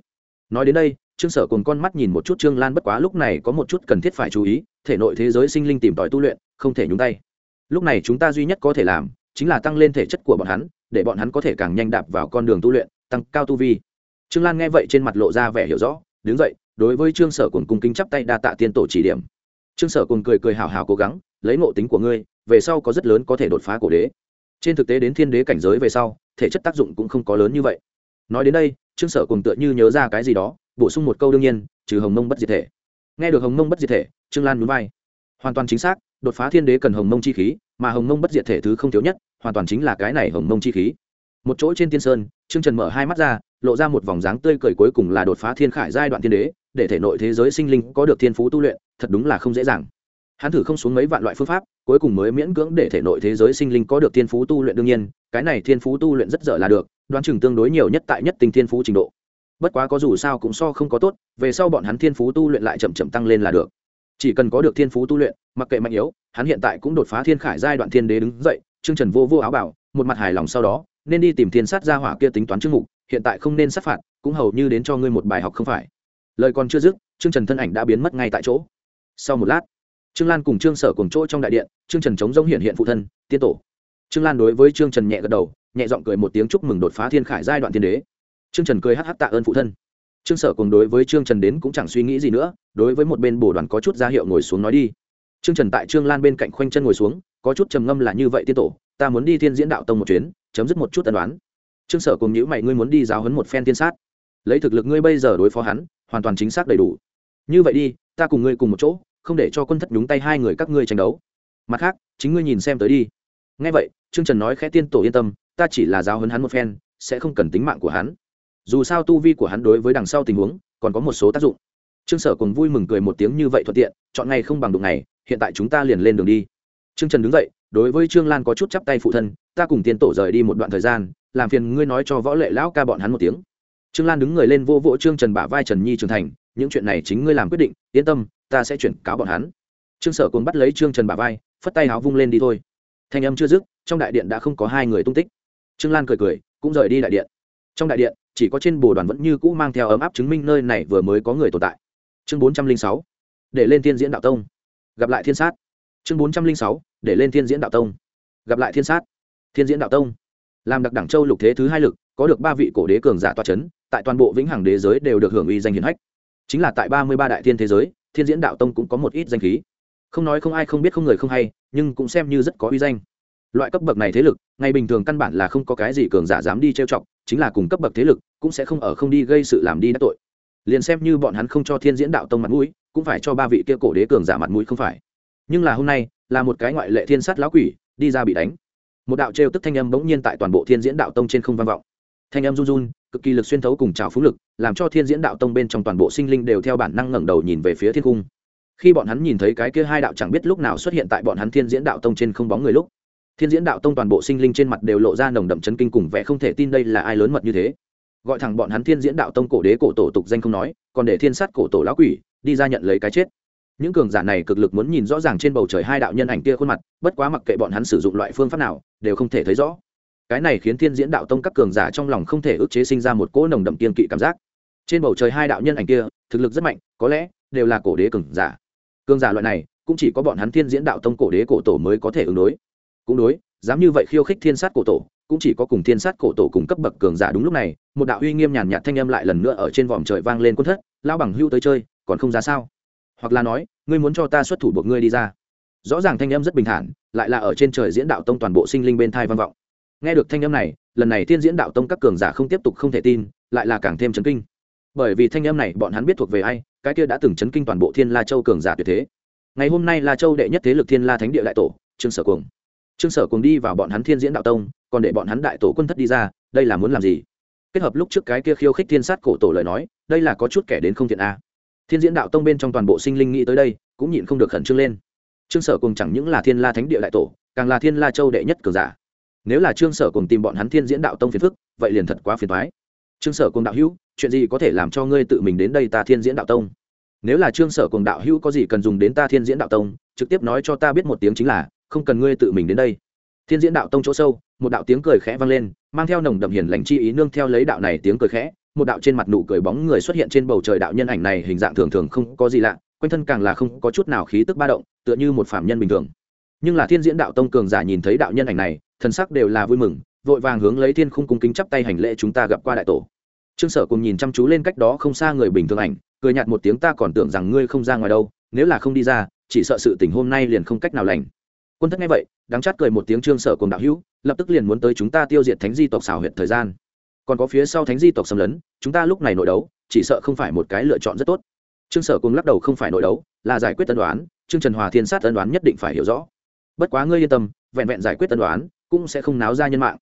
Nói đến đây, trương sở cùng con mắt nhìn một chút trương lan bất quá lúc này có một chút cần thiết phải chú ý, thể nội thế giới sinh linh tìm tòi tu luyện, không thể nhúng tay. Lúc này chúng ta duy nhất có thể làm, chính là tăng lên thể chất của bọn hắn, để bọn hắn có thể càng nhanh đạp vào con đường tu luyện, tăng cao tu vi. Trương lan nghe vậy trên mặt lộ ra vẻ hiểu rõ đứng dậy, đối với trương sở cồn cung kính chắp tay đa tạ tiên tổ chỉ điểm. Trương sở cồn cười cười hào hào cố gắng, lấy ngộ tính của ngươi, về sau có rất lớn có thể đột phá cổ đế. Trên thực tế đến thiên đế cảnh giới về sau, thể chất tác dụng cũng không có lớn như vậy. Nói đến đây, trương sở cùng tựa như nhớ ra cái gì đó, bổ sung một câu đương nhiên, trừ hồng mông bất diệt thể. Nghe được hồng mông bất diệt thể, trương lan núi vai. Hoàn toàn chính xác, đột phá thiên đế cần hồng mông chi khí, mà hồng mông bất diệt thể thứ không thiếu nhất, hoàn toàn chính là cái này hồng mông chi khí một chỗ trên tiên sơn, trương trần mở hai mắt ra, lộ ra một vòng dáng tươi cười cuối cùng là đột phá thiên khải giai đoạn thiên đế, để thể nội thế giới sinh linh có được thiên phú tu luyện, thật đúng là không dễ dàng. Hắn thử không xuống mấy vạn loại phương pháp, cuối cùng mới miễn cưỡng để thể nội thế giới sinh linh có được thiên phú tu luyện đương nhiên, cái này thiên phú tu luyện rất dở là được, đoán chừng tương đối nhiều nhất tại nhất tình thiên phú trình độ. Bất quá có dù sao cũng so không có tốt, về sau bọn hắn thiên phú tu luyện lại chậm chậm tăng lên là được. Chỉ cần có được thiên phú tu luyện, mặc kệ mạnh yếu, hắn hiện tại cũng đột phá thiên khải giai đoạn thiên đế đứng dậy chương trần vô vô áo bảo, một mặt hài lòng sau đó nên đi tìm thiên sát gia hỏa kia tính toán chương mục, hiện tại không nên sát phạt, cũng hầu như đến cho ngươi một bài học không phải. Lời còn chưa dứt chương trần thân ảnh đã biến mất ngay tại chỗ. Sau một lát, trương lan cùng trương sở cùng chỗ trong đại điện, trương trần chống rông hiện hiện phụ thân, tiên tổ. Trương lan đối với trương trần nhẹ gật đầu, nhẹ giọng cười một tiếng chúc mừng đột phá thiên khải giai đoạn thiên đế. Trương trần cười hh tạ ơn phụ thân. Trương sở cùng đối với trương trần đến cũng chẳng suy nghĩ gì nữa, đối với một bên bồ đoàn có chút ra hiệu ngồi xuống nói đi. Trương trần tại trương lan bên cạnh khoanh chân ngồi xuống, có chút trầm ngâm là như vậy tiên tổ, ta muốn đi thiên diễn đạo tông một chuyến chấm dứt một chút tân đoán trương sở cùng nhữ mày, ngươi muốn đi giáo hấn một phen tiên sát. Lấy thực lực ngươi bây giờ đối phó hắn, hoàn toàn chính xác đầy đủ. Như vậy đi, ta cùng ngươi cùng một chỗ, không để cho quân thất nhúng tay hai người các ngươi tranh đấu. Mặt khác, chính ngươi nhìn xem tới đi. Ngay vậy, trương trần nói khẽ, tiên tổ yên tâm, ta chỉ là giáo hấn hắn một phen, sẽ không cần tính mạng của hắn. Dù sao tu vi của hắn đối với đằng sau tình huống, còn có một số tác dụng. Trương sở cùng vui mừng cười một tiếng như vậy thuận tiện, chọn ngày không bằng đụng ngày, hiện tại chúng ta liền lên đường đi. Trương trần đứng dậy, đối với trương lan có chút chắp tay phụ thân ta cùng tiên tổ rời đi một đoạn thời gian, làm phiền ngươi nói cho võ lệ lão ca bọn hắn một tiếng. Trương lan đứng người lên vô vỗ trương trần bả vai trần nhi trưởng thành, những chuyện này chính ngươi làm quyết định, yên tâm, ta sẽ chuyển cáo bọn hắn. Trương sở cồn bắt lấy trương trần bả vai, phất tay áo vung lên đi thôi. Thanh âm chưa dứt, trong đại điện đã không có hai người tung tích. Trương lan cười cười, cũng rời đi đại điện. Trong đại điện, chỉ có trên bồ đoàn vẫn như cũ mang theo ấm áp chứng minh nơi này vừa mới có người tồn tại. Chương bốn trăm linh sáu, để lên thiên diễn đạo tông. Gặp lại thiên sát. Chương bốn trăm linh sáu, để lên thiên diễn đạo tông. Gặp lại thiên sát thiên diễn đạo tông. Làm đặc đẳng châu lục thế thứ hai lực, có được ba vị cổ đế cường giả toa c h ấ n tại toàn bộ vĩnh hằng đế giới đều được hưởng uy danh hiển hách. Chính là tại ba mươi ba đại thiên thế giới, thiên diễn đạo tông cũng có một ít danh khí. Không nói không ai không biết không người không hay, nhưng cũng xem như rất có uy danh. Loại cấp bậc này thế lực, ngày bình thường căn bản là không có cái gì cường giả dám đi trêu chọc, chính là cùng cấp bậc thế lực, cũng sẽ không ở không đi gây sự làm đi đắc tội. Liền xem như bọn hắn không cho thiên diễn đạo tông mặt mũi, cũng phải cho ba vị kia cổ đế cường giả mặt mũi không phải. Nhưng là hôm nay, là một cái ngoại lệ thiên sát lão quỷ, đi ra bị đánh một đạo trêu tức thanh âm bỗng nhiên tại toàn bộ thiên diễn đạo tông trên không vang vọng. Thanh âm run run, cực kỳ lực xuyên thấu cùng trào phú lực, làm cho thiên diễn đạo tông bên trong toàn bộ sinh linh đều theo bản năng ngẩng đầu nhìn về phía thiên cung. Khi bọn hắn nhìn thấy cái kia hai đạo chẳng biết lúc nào xuất hiện tại bọn hắn thiên diễn đạo tông trên không bóng người lúc, thiên diễn đạo tông toàn bộ sinh linh trên mặt đều lộ ra nồng đậm chấn kinh cùng vẻ không thể tin đây là ai lớn mật như thế. Gọi thẳng bọn hắn thiên diễn đạo tông cổ đế cổ tổ tục danh không nói, còn để thiên sát cổ tổ lão quỷ đi ra nhận lấy cái chết những cường giả này cực lực muốn nhìn rõ ràng trên bầu trời hai đạo nhân ảnh kia khuôn mặt, bất quá mặc kệ bọn hắn sử dụng loại phương pháp nào, đều không thể thấy rõ. Cái này khiến thiên diễn đạo tông các cường giả trong lòng không thể ức chế sinh ra một cỗ nồng đậm kiên kỵ cảm giác. Trên bầu trời hai đạo nhân ảnh kia, thực lực rất mạnh, có lẽ đều là cổ đế cường giả. Cường giả loại này, cũng chỉ có bọn hắn thiên diễn đạo tông cổ đế cổ tổ mới có thể ứng đối. Cũng đối, dám như vậy khiêu khích thiên sát cổ tổ, cũng chỉ có cùng thiên sát cổ tổ cùng cấp bậc cường giả đúng lúc này, một đạo uy nghiêm nhàn nhạt thanh âm lại lần nữa ở trên vòm trời vang lên quân thất lao bằng hưu tới chơi, còn không ra sao? Hoặc là nói, ngươi muốn cho ta xuất thủ buộc ngươi đi ra. Rõ ràng thanh âm rất bình thản, lại là ở trên trời diễn đạo tông toàn bộ sinh linh bên thai văn vọng. Nghe được thanh âm này, lần này thiên diễn đạo tông các cường giả không tiếp tục không thể tin, lại là càng thêm chấn kinh. Bởi vì thanh âm này, bọn hắn biết thuộc về ai, cái kia đã từng chấn kinh toàn bộ thiên la châu cường giả tuyệt thế. Ngày hôm nay la châu đệ nhất thế lực thiên la thánh địa đại tổ, trương sở cuồng. Trương sở cuồng đi vào bọn hắn thiên diễn đạo tông, còn để bọn hắn đại tổ quân thất đi ra, đây là muốn làm gì? Kết hợp lúc trước cái kia khiêu khích thiên sát cổ tổ lời nói, đây là có chút kẻ đến không thiện a thiên diễn đạo tông bên trong toàn bộ sinh linh nghĩ tới đây, cũng nhịn không được khẩn trương lên. Trương sở cùng chẳng những là thiên la thánh địa đại tổ, càng là thiên la châu đệ nhất cường giả. Nếu là trương sở cùng tìm bọn hắn thiên diễn đạo tông phiền phức, vậy liền thật quá phiền thoái trương sở cùng đạo hữu, chuyện gì có thể làm cho ngươi tự mình đến đây ta thiên diễn đạo tông? Nếu là trương sở cùng đạo hữu có gì cần dùng đến ta thiên diễn đạo tông, trực tiếp nói cho ta biết một tiếng chính là, không cần ngươi tự mình đến đây. Thiên diễn đạo tông chỗ sâu, một đạo tiếng cười khẽ vang lên, mang theo nồng đậm hiền lành chi ý nương theo lấy đạo này tiếng cười khẽ một đạo trên mặt nụ cười bóng người xuất hiện trên bầu trời đạo nhân ảnh này hình dạng thường thường không có gì lạ, quanh thân càng là không có chút nào khí tức ba động, tựa như một phạm nhân bình thường. Nhưng là thiên diễn đạo tông cường giả nhìn thấy đạo nhân ảnh này, thần sắc đều là vui mừng, vội vàng hướng lấy thiên khung cung kính chắp tay hành lễ chúng ta gặp qua đại tổ. Trương sở cùng nhìn chăm chú lên cách đó không xa người bình thường ảnh, cười nhạt một tiếng ta còn tưởng rằng ngươi không ra ngoài đâu, nếu là không đi ra, chỉ sợ sự tình hôm nay liền không cách nào lành. Quân thất nghe vậy đáng chát cười một tiếng trương sở cùng đạo hữu, lập tức liền muốn tới chúng ta tiêu diệt thánh di tộc xảo huyện thời gian còn có phía sau thánh di tộc xâm lấn, chúng ta lúc này nội đấu, chỉ sợ không phải một cái lựa chọn rất tốt. Trương sở cùng lắc đầu không phải nội đấu, là giải quyết tân đoán trương trần hòa thiên sát tân đoán nhất định phải hiểu rõ. Bất quá ngươi yên tâm, vẹn vẹn giải quyết tân đoán cũng sẽ không náo ra nhân mạng.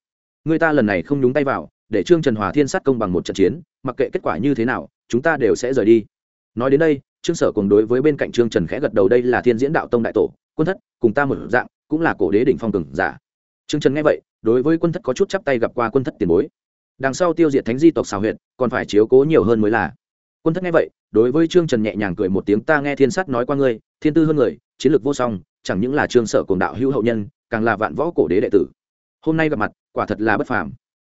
Người ta lần này không nhúng tay vào, để trương trần hòa thiên sát công bằng một trận chiến, mặc kệ kết quả như thế nào, chúng ta đều sẽ rời đi. Nói đến đây, trương sở cùng đối với bên cạnh trương trần khẽ gật đầu, đây là thiên diễn đạo tông đại tổ, quân thất, cùng ta một dạng, cũng là cổ đế đỉnh phong cường giả. Trương trần nghe vậy, đối với quân thất có chút chắp tay gặp qua quân thất tiền bối đằng sau tiêu diệt thánh di tộc xào huyệt, còn phải chiếu cố nhiều hơn mới là. Quân thất nghe vậy, đối với trương trần nhẹ nhàng cười một tiếng, ta nghe thiên sát nói qua ngươi, thiên tư hơn người, chiến lược vô song, chẳng những là trương sở cùng đạo hữu hậu nhân, càng là vạn võ cổ đế đệ tử. Hôm nay gặp mặt, quả thật là bất phàm.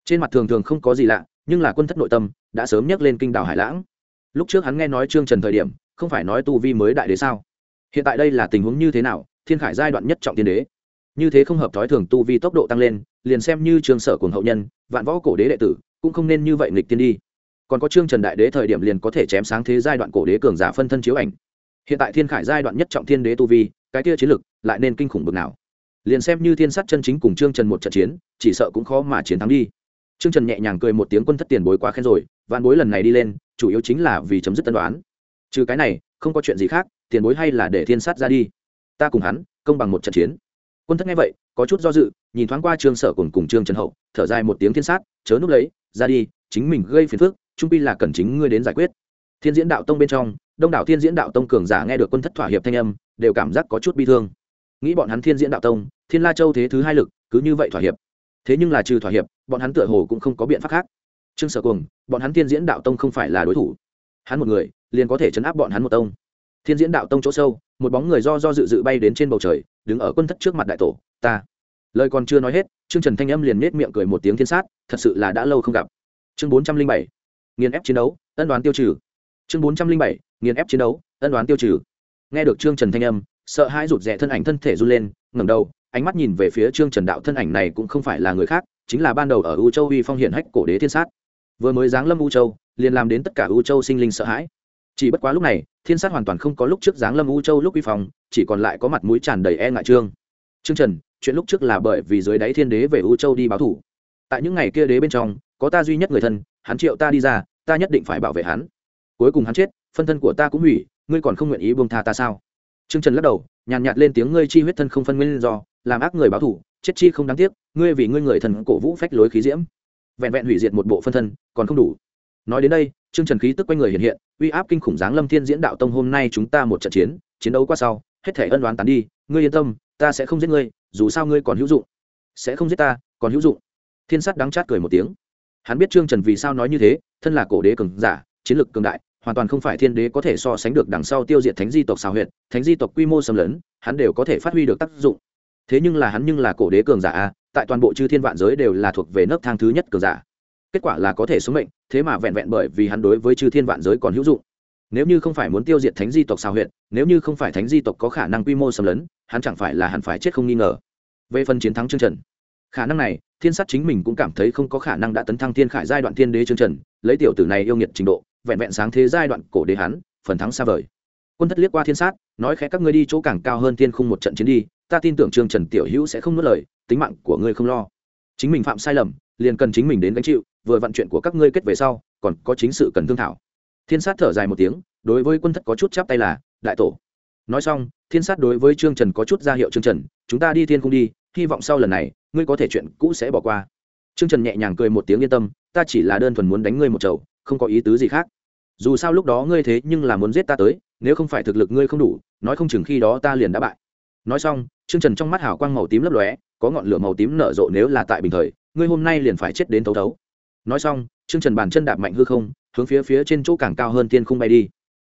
Trên mặt thường thường không có gì lạ, nhưng là quân thất nội tâm đã sớm nhắc lên kinh đảo hải lãng. Lúc trước hắn nghe nói trương trần thời điểm, không phải nói tu vi mới đại đế sao? Hiện tại đây là tình huống như thế nào? Thiên khải giai đoạn nhất trọng tiên đế. Như thế không hợp thói thường tu vi tốc độ tăng lên liền xem như trường sở cùng hậu nhân, vạn võ cổ đế đệ tử, cũng không nên như vậy nghịch tiên đi. Còn có trương trần đại đế thời điểm liền có thể chém sáng thế giai đoạn cổ đế cường giả phân thân chiếu ảnh. Hiện tại thiên khải giai đoạn nhất trọng thiên đế tu vi, cái kia chiến lực lại nên kinh khủng bực nào. Liền xem như thiên sát chân chính cùng trương trần một trận chiến, chỉ sợ cũng khó mà chiến thắng đi. Trương trần nhẹ nhàng cười một tiếng quân thất tiền bối quá khen rồi, vạn bối lần này đi lên, chủ yếu chính là vì chấm dứt tân đoán. Trừ cái này, không có chuyện gì khác, tiền bối hay là để thiên sát ra đi. Ta cùng hắn, công bằng một trận chiến. Quân thất nghe vậy có chút do dự, nhìn thoáng qua trương sở cùng cùng trương trần hậu, thở dài một tiếng thiên sát, chớ núp lấy, ra đi, chính mình gây phiền phức, trung pi là cần chính ngươi đến giải quyết. Thiên diễn đạo tông bên trong, đông đảo thiên diễn đạo tông cường giả nghe được quân thất thỏa hiệp thanh âm, đều cảm giác có chút bi thương. Nghĩ bọn hắn thiên diễn đạo tông, thiên la châu thế thứ hai lực, cứ như vậy thỏa hiệp. Thế nhưng là trừ thỏa hiệp, bọn hắn tựa hồ cũng không có biện pháp khác. Trương sở cùng, bọn hắn thiên diễn đạo tông không phải là đối thủ. Hắn một người, liền có thể chấn áp bọn hắn một tông. Thiên diễn đạo tông chỗ sâu, một bóng người do do dự dự bay đến trên bầu trời đứng ở quân thất trước mặt đại tổ, ta. Lời còn chưa nói hết, trương trần thanh âm liền nết miệng cười một tiếng thiên sát, thật sự là đã lâu không gặp. Chương bốn trăm linh bảy, nghiền ép chiến đấu, ân đoán tiêu trừ. Chương bốn trăm linh bảy, nghiền ép chiến đấu, ân đoán tiêu trừ. Nghe được trương trần thanh âm, sợ hãi rụt rè thân ảnh thân thể run lên, ngẩng đầu, ánh mắt nhìn về phía trương trần đạo thân ảnh này cũng không phải là người khác, chính là ban đầu ở u châu uy phong hiển hách cổ đế thiên sát. Vừa mới giáng lâm u châu, liền làm đến tất cả u châu sinh linh sợ hãi chỉ bất quá lúc này, thiên sát hoàn toàn không có lúc trước giáng lâm u châu lúc uy phong, chỉ còn lại có mặt mũi tràn đầy e ngại trương. Trương trần, chuyện lúc trước là bởi vì dưới đáy thiên đế về u châu đi báo thủ. Tại những ngày kia đế bên trong, có ta duy nhất người thân, hắn triệu ta đi ra, ta nhất định phải bảo vệ hắn. Cuối cùng hắn chết, phân thân của ta cũng hủy, ngươi còn không nguyện ý buông tha ta sao? Trương trần lắc đầu, nhàn nhạt lên tiếng ngươi chi huyết thân không phân nguyên do, làm ác người báo thủ, chết chi không đáng tiếc, ngươi vì ngươi người thần cổ vũ phách lối khí diễm. Vẹn vẹn hủy diệt một bộ phân thân, còn không đủ. Nói đến đây trương trần khí tức quanh người hiện hiện, uy áp kinh khủng giáng lâm thiên diễn đạo tông, hôm nay chúng ta một trận chiến chiến đấu qua sau, hết thể ân đoán tán đi, ngươi yên tâm, ta sẽ không giết ngươi, dù sao ngươi còn hữu dụng. Sẽ không giết ta, còn hữu dụng. Thiên sát đắng chát cười một tiếng. Hắn biết trương trần vì sao nói như thế, thân là cổ đế cường giả, chiến lực cường đại, hoàn toàn không phải thiên đế có thể so sánh được đằng sau tiêu diệt thánh di tộc xào huyệt, thánh di tộc quy mô xâm lấn, hắn đều có thể phát huy được tác dụng. Thế nhưng là hắn nhưng là cổ đế cường giả a, tại toàn bộ chư thiên vạn giới đều là thuộc về nấc thang thứ nhất cường giả. Kết quả là có thể sống mệnh thế mà vẹn vẹn bởi vì hắn đối với chư thiên vạn giới còn hữu dụng. Nếu như không phải muốn tiêu diệt thánh di tộc sao huyện nếu như không phải thánh di tộc có khả năng quy mô xâm lấn, hắn chẳng phải là hắn phải chết không nghi ngờ. Về phần chiến thắng chương trần, khả năng này, thiên sát chính mình cũng cảm thấy không có khả năng đã tấn thăng thiên khải giai đoạn thiên đế chương trần, lấy tiểu tử này yêu nghiệt trình độ, vẹn vẹn sáng thế giai đoạn cổ đế hắn, phần thắng xa vời. Quân thất liếc qua thiên sát, nói khẽ các ngươi đi chỗ càng cao hơn thiên khung một trận chiến đi, ta tin tưởng trương trần tiểu hữu sẽ không nuốt lời, tính mạng của ngươi không lo. Chính mình phạm sai lầm liền cần chính mình đến gánh chịu, vừa vận chuyện của các ngươi kết về sau, còn có chính sự cần thương thảo. Thiên sát thở dài một tiếng, đối với quân thất có chút chắp tay là, đại tổ. Nói xong, thiên sát đối với trương trần có chút ra hiệu trương trần, chúng ta đi thiên cung đi, hy vọng sau lần này, ngươi có thể chuyện cũ sẽ bỏ qua. Trương trần nhẹ nhàng cười một tiếng yên tâm, ta chỉ là đơn thuần muốn đánh ngươi một chầu, không có ý tứ gì khác. Dù sao lúc đó ngươi thế nhưng là muốn giết ta tới, nếu không phải thực lực ngươi không đủ, nói không chừng khi đó ta liền đã bại. Nói xong, trương trần trong mắt hào quang màu tím lấp lóe, có ngọn lửa màu tím nở rộ nếu là tại bình thời ngươi hôm nay liền phải chết đến tấu tấu. nói xong, trương trần bàn chân đạp mạnh hư không, hướng phía phía trên chỗ càng cao hơn thiên không bay đi.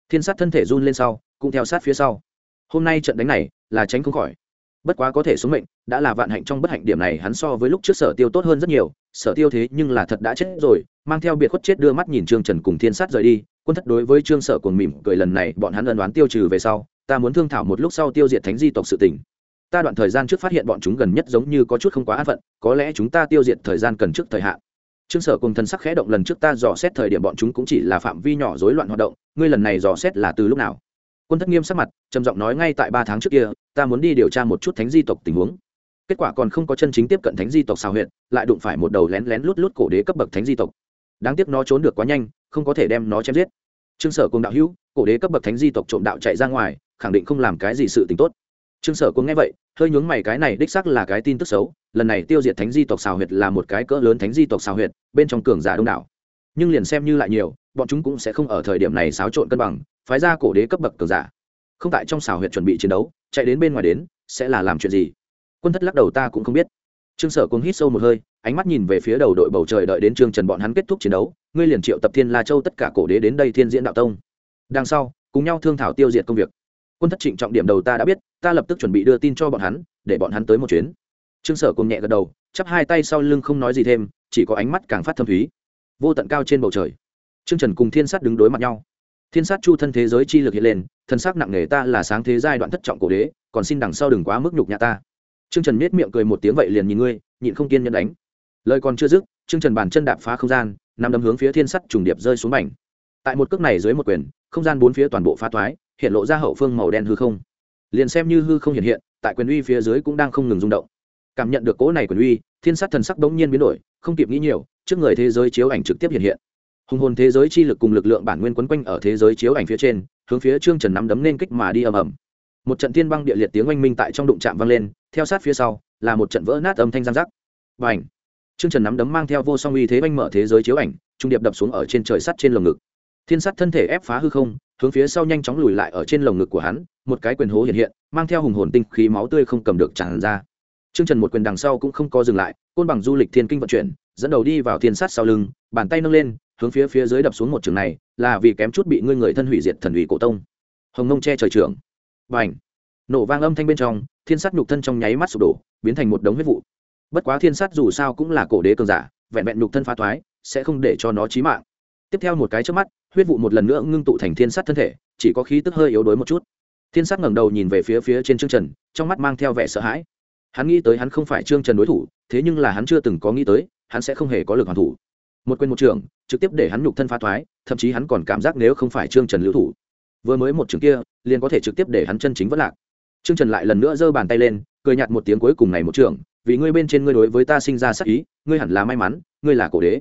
Thiên sát thân thể run lên sau, cũng theo sát phía sau. Hôm nay trận đánh này là tránh không khỏi. Bất quá có thể xuống mệnh, đã là vạn hạnh trong bất hạnh điểm này hắn so với lúc trước sở tiêu tốt hơn rất nhiều, sở tiêu thế nhưng là thật đã chết rồi, mang theo biệt khuất chết đưa mắt nhìn trương trần cùng thiên sát rời đi, quân thất đối với trương sở cuồng mỉm cười lần này bọn hắn ân đoán tiêu trừ về sau, ta muốn thương thảo một lúc sau tiêu diệt thánh di tộc sự tình ta đoạn thời gian trước phát hiện bọn chúng gần nhất giống như có chút không quá an phận, có lẽ chúng ta tiêu diệt thời gian cần trước thời hạn. Trương sở cùng thần sắc khẽ động lần trước ta dò xét thời điểm bọn chúng cũng chỉ là phạm vi nhỏ rối loạn hoạt động, ngươi lần này dò xét là từ lúc nào? Quân thất nghiêm sắc mặt, trầm giọng nói ngay tại ba tháng trước kia, ta muốn đi điều tra một chút thánh di tộc tình huống. Kết quả còn không có chân chính tiếp cận thánh di tộc sao huyện lại đụng phải một đầu lén lén lút lút cổ đế cấp bậc thánh di tộc. Đáng tiếc nó trốn được quá nhanh, không có thể đem nó chém giết. Trương sở cùng đạo hữu, cổ đế cấp bậc thánh di tộc trộm đạo chạy ra ngoài, khẳng định không làm cái gì sự tình tốt. Trương sở cũng nghe vậy hơi nhướng mày cái này đích xác là cái tin tức xấu, lần này tiêu diệt thánh di tộc xào huyệt là một cái cỡ lớn thánh di tộc xào huyệt, bên trong cường giả đông đảo. Nhưng liền xem như lại nhiều, bọn chúng cũng sẽ không ở thời điểm này xáo trộn cân bằng, phái ra cổ đế cấp bậc cường giả. Không tại trong xào huyệt chuẩn bị chiến đấu, chạy đến bên ngoài đến, sẽ là làm chuyện gì? Quân thất lắc đầu ta cũng không biết. Trương sở cũng hít sâu một hơi, ánh mắt nhìn về phía đầu đội bầu trời đợi đến trương trần bọn hắn kết thúc chiến đấu, ngươi liền triệu tập thiên la châu tất cả cổ đế đến đây thiên diễn đạo tông. Đằng sau, cùng nhau thương thảo tiêu diệt công việc quân thất trịnh trọng điểm đầu ta đã biết, ta lập tức chuẩn bị đưa tin cho bọn hắn, để bọn hắn tới một chuyến. Trương sở cùng nhẹ gật đầu, chắp hai tay sau lưng không nói gì thêm, chỉ có ánh mắt càng phát thâm thúy. Vô tận cao trên bầu trời, trương trần cùng thiên sát đứng đối mặt nhau. Thiên sát chu thân thế giới chi lực hiện lên, thân xác nặng nề ta là sáng thế giai đoạn thất trọng cổ đế, còn xin đằng sau đừng quá mức nhục nhà ta. Trương trần miết miệng cười một tiếng vậy liền nhìn ngươi, nhịn không kiên nhẫn đánh. Lời còn chưa dứt, trương trần bàn chân đạp phá không gian nằm đấm hướng phía thiên sắt trùng điệp rơi xuống mảnh tại một cước này dưới một quyền, không gian bốn phía toàn bộ phá thoái hiện lộ ra hậu phương màu đen hư không. Liền xem như hư không hiện hiện, tại quyền uy phía dưới cũng đang không ngừng rung động. Cảm nhận được cỗ này quyền uy, thiên sát thần sắc đống nhiên biến đổi, không kịp nghĩ nhiều, trước người thế giới chiếu ảnh trực tiếp hiện hiện. Hùng hồn thế giới chi lực cùng lực lượng bản nguyên quấn quanh ở thế giới chiếu ảnh phía trên, hướng phía trương trần nắm đấm nên kích mà đi ầm ầm. Một trận thiên băng địa liệt tiếng oanh minh tại trong đụng trạm vang lên, theo sát phía sau, là một trận vỡ nát âm thanh giang giác. Và ảnh trương trần nắm đấm mang theo vô song uy thế oanh mở thế giới chiếu ảnh, trung điệp đập xuống ở trên trời sắt trên lồng ngực. Thiên sắt thân thể ép phá hư không hướng phía sau nhanh chóng lùi lại ở trên lồng ngực của hắn một cái quyền hố hiện hiện mang theo hùng hồn tinh khí máu tươi không cầm được tràn ra Trương Trần một quyền đằng sau cũng không có dừng lại, côn bằng du lịch thiên kinh vận chuyển, dẫn đầu đi vào thiên sát sau lưng, bàn tay nâng lên, hướng phía phía dưới đập xuống một trường này, là vì kém chút bị ngươi người thân hủy diệt thần ủy cổ tông. Hồng Nông che trời trưởng. Bành! Nổ vang âm thanh bên trong, thiên sát nhục thân trong nháy mắt sụp đổ, biến thành một đống huyết vụ. Bất quá thiên sát dù sao cũng là cổ đế cường giả, vẹn vẹn nhục thân phá thoái, sẽ không để cho nó chí mạng. Tiếp theo một cái chớp mắt, huyết vụ một lần nữa ngưng tụ thành thiên sát thân thể, chỉ có khí tức hơi yếu đuối một chút. Thiên sát ngẩng đầu nhìn về phía phía trên Trương Trần, trong mắt mang theo vẻ sợ hãi. Hắn nghĩ tới hắn không phải trương trần đối thủ thế nhưng là hắn chưa từng có nghĩ tới hắn sẽ không hề có lực hoàn thủ. Một quyền một trường trực tiếp để hắn nhục thân phá thoái thậm chí hắn còn cảm giác nếu không phải trương trần lưu thủ. Vừa mới một trường kia liền có thể trực tiếp để hắn chân chính vất lạc. Trương trần lại lần nữa giơ bàn tay lên cười nhạt một tiếng cuối cùng này một trường vì ngươi bên trên ngươi đối với ta sinh ra sắc ý ngươi hẳn là may mắn ngươi là cổ đế.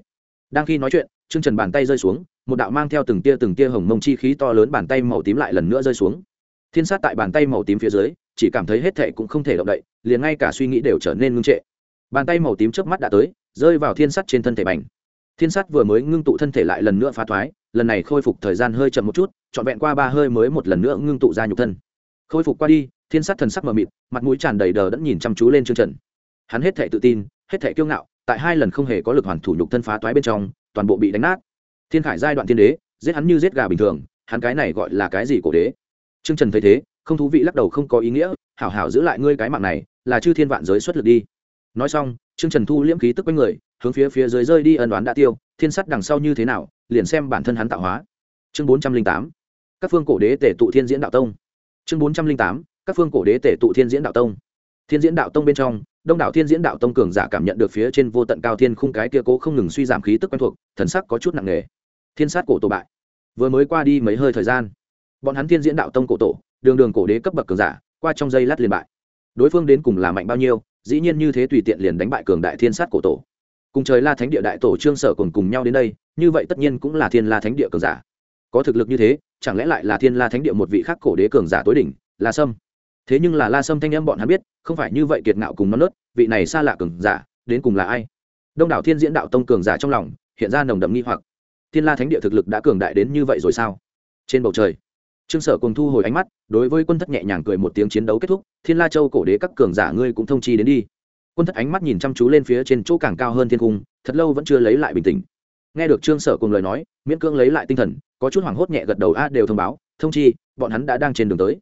Đang khi nói chuyện trương trần bàn tay rơi xuống, một đạo mang theo từng tia từng tia hồng mông chi khí to lớn bàn tay màu tím lại lần nữa rơi xuống. Thiên sát tại bàn tay màu tím phía dưới, chỉ cảm thấy hết thệ cũng không thể động đậy, liền ngay cả suy nghĩ đều trở nên ngưng trệ. Bàn tay màu tím trước mắt đã tới, rơi vào thiên sắt trên thân thể bành. Thiên sắt vừa mới ngưng tụ thân thể lại lần nữa phá thoái, lần này khôi phục thời gian hơi chậm một chút, trọn vẹn qua ba hơi mới một lần nữa ngưng tụ ra nhục thân. Khôi phục qua đi, thiên sắt thần sắc mờ mịt, mặt mũi tràn đầy đờ đẫn nhìn chăm chú lên chương trần. Hắn hết thệ tự tin, hết thệ kiêu ngạo, tại hai lần không hề có lực hoàn thủ nhục thân phá toái bên trong toàn bộ bị đánh nát. Thiên khải giai đoạn thiên đế giết hắn như giết gà bình thường hắn cái này gọi là cái gì cổ đế? Trương Trần thấy thế, không thú vị lắc đầu không có ý nghĩa, hảo hảo giữ lại ngươi cái mạng này, là chư thiên vạn giới xuất lực đi. Nói xong, trương trần thu liễm khí tức quanh người hướng phía phía dưới rơi đi ân đoán đã tiêu thiên sắt đằng sau như thế nào liền xem bản thân hắn tạo hóa. Chương bốn trăm linh tám các phương cổ đế tể tụ thiên diễn đạo tông. Chương bốn trăm linh tám các phương cổ đế tể tụ thiên diễn đạo tông. Thiên diễn đạo tông bên trong đông đảo thiên diễn đạo tông cường giả cảm nhận được phía trên vô tận cao thiên khung cái kia cố không ngừng suy giảm khí tức quen thuộc, thần sắc có chút nặng nề. Thiên sát cổ tổ bại. Vừa mới qua đi mấy hơi thời gian, bọn hắn thiên diễn đạo tông cổ tổ, đường đường cổ đế cấp bậc cường giả, qua trong giây lát liền bại. Đối phương đến cùng là mạnh bao nhiêu, dĩ nhiên như thế tùy tiện liền đánh bại cường đại thiên sát cổ tổ. Cùng trời la thánh địa đại tổ trương sở cùng cùng nhau đến đây, như vậy tất nhiên cũng là thiên la thánh địa cường giả. Có thực lực như thế, chẳng lẽ lại là thiên la thánh địa một vị khác cổ đế cường giả tối đỉnh la sâm? Thế nhưng là la sâm thanh em bọn hắn biết, không phải như vậy kiệt ngạo cùng non nớt, vị này xa lạ cường giả, đến cùng là ai? Đông đảo thiên diễn đạo tông cường giả trong lòng, hiện ra nồng đậm nghi hoặc. Thiên la thánh địa thực lực đã cường đại đến như vậy rồi sao? Trên bầu trời, trương sở cùng thu hồi ánh mắt, đối với quân thất nhẹ nhàng cười một tiếng chiến đấu kết thúc, thiên la châu cổ đế các cường giả ngươi cũng thông chi đến đi. Quân thất ánh mắt nhìn chăm chú lên phía trên chỗ càng cao hơn thiên cung, thật lâu vẫn chưa lấy lại bình tĩnh. Nghe được trương sở cùng lời nói, miễn cưỡng lấy lại tinh thần, có chút hoảng hốt nhẹ gật đầu, a, đều thông báo, thông chi, bọn hắn đã đang trên đường tới.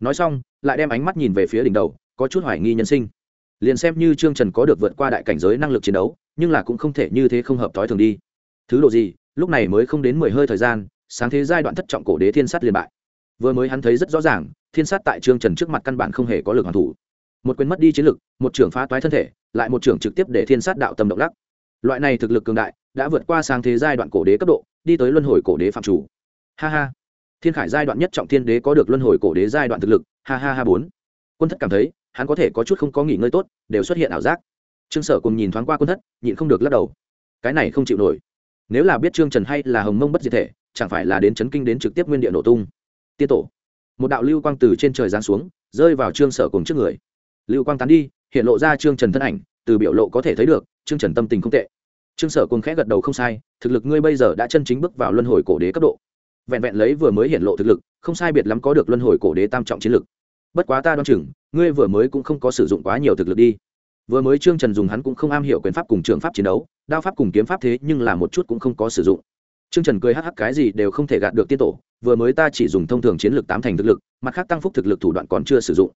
Nói xong lại đem ánh mắt nhìn về phía đỉnh đầu, có chút hoài nghi nhân sinh. Liền xem như trương trần có được vượt qua đại cảnh giới năng lực chiến đấu, nhưng là cũng không thể như thế không hợp thói thường đi. Thứ độ gì, lúc này mới không đến mười hơi thời gian, sáng thế giai đoạn thất trọng cổ đế thiên sát liền bại. Vừa mới hắn thấy rất rõ ràng, thiên sát tại trương trần trước mặt căn bản không hề có lực hoàn thủ. Một quyền mất đi chiến lực, một trưởng phá toái thân thể, lại một trưởng trực tiếp để thiên sát đạo tâm động lắc. Loại này thực lực cường đại, đã vượt qua sáng thế giai đoạn cổ đế cấp độ, đi tới luân hồi cổ đế phạm chủ. Ha ha thiên khải giai đoạn nhất trọng thiên đế có được luân hồi cổ đế giai đoạn thực lực, ha ha ha bốn. Quân thất cảm thấy, hắn có thể có chút không có nghỉ ngơi tốt, đều xuất hiện ảo giác. Trương sở cùng nhìn thoáng qua quân thất, nhịn không được lắc đầu. Cái này không chịu nổi. Nếu là biết trương trần hay là hồng mông bất diệt thể, chẳng phải là đến chấn kinh đến trực tiếp nguyên địa nổ tung. Tiên tổ. Một đạo lưu quang từ trên trời giáng xuống, rơi vào trương sở cùng trước người. Lưu quang tán đi, hiện lộ ra trương trần thân ảnh, từ biểu lộ có thể thấy được, trương trần tâm tình không tệ. Trương sở cùng khẽ gật đầu không sai, thực lực ngươi bây giờ đã chân chính bước vào luân hồi cổ đế cấp độ vẹn vẹn lấy vừa mới hiện lộ thực lực, không sai biệt lắm có được luân hồi cổ đế tam trọng chiến lực. Bất quá ta đoán chừng, ngươi vừa mới cũng không có sử dụng quá nhiều thực lực đi. Vừa mới trương trần dùng hắn cũng không am hiểu quyền pháp cùng trường pháp chiến đấu, đao pháp cùng kiếm pháp thế nhưng là một chút cũng không có sử dụng. Trương trần cười hắc hắc cái gì đều không thể gạt được tiên tổ, vừa mới ta chỉ dùng thông thường chiến lược tám thành thực lực, mặt khác tăng phúc thực lực thủ đoạn còn chưa sử dụng.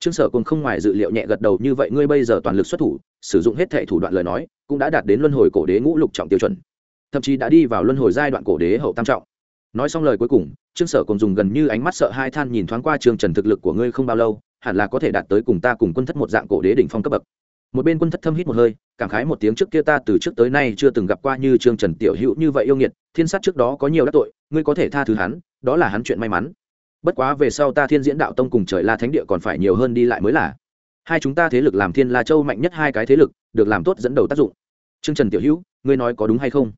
Trương sở cùng không ngoài dự liệu nhẹ gật đầu như vậy, ngươi bây giờ toàn lực xuất thủ, sử dụng hết thệ thủ đoạn lời nói, cũng đã đạt đến luân hồi cổ đế ngũ lục trọng tiêu chuẩn. Thậm chí đã đi vào luân hồi giai đoạn cổ đế hậu tam trọng nói xong lời cuối cùng, trương sở còn dùng gần như ánh mắt sợ hai than nhìn thoáng qua trương trần thực lực của ngươi không bao lâu, hẳn là có thể đạt tới cùng ta cùng quân thất một dạng cổ đế đỉnh phong cấp bậc. Một bên quân thất thâm hít một hơi, cảm khái một tiếng trước kia ta từ trước tới nay chưa từng gặp qua như trương trần tiểu hữu như vậy yêu nghiệt, thiên sát trước đó có nhiều đắc tội, ngươi có thể tha thứ hắn, đó là hắn chuyện may mắn. Bất quá về sau ta thiên diễn đạo tông cùng trời la thánh địa còn phải nhiều hơn đi lại mới là. Hai chúng ta thế lực làm thiên la châu mạnh nhất hai cái thế lực, được làm tốt dẫn đầu tác dụng. Trương trần tiểu hữu, ngươi nói có đúng hay không?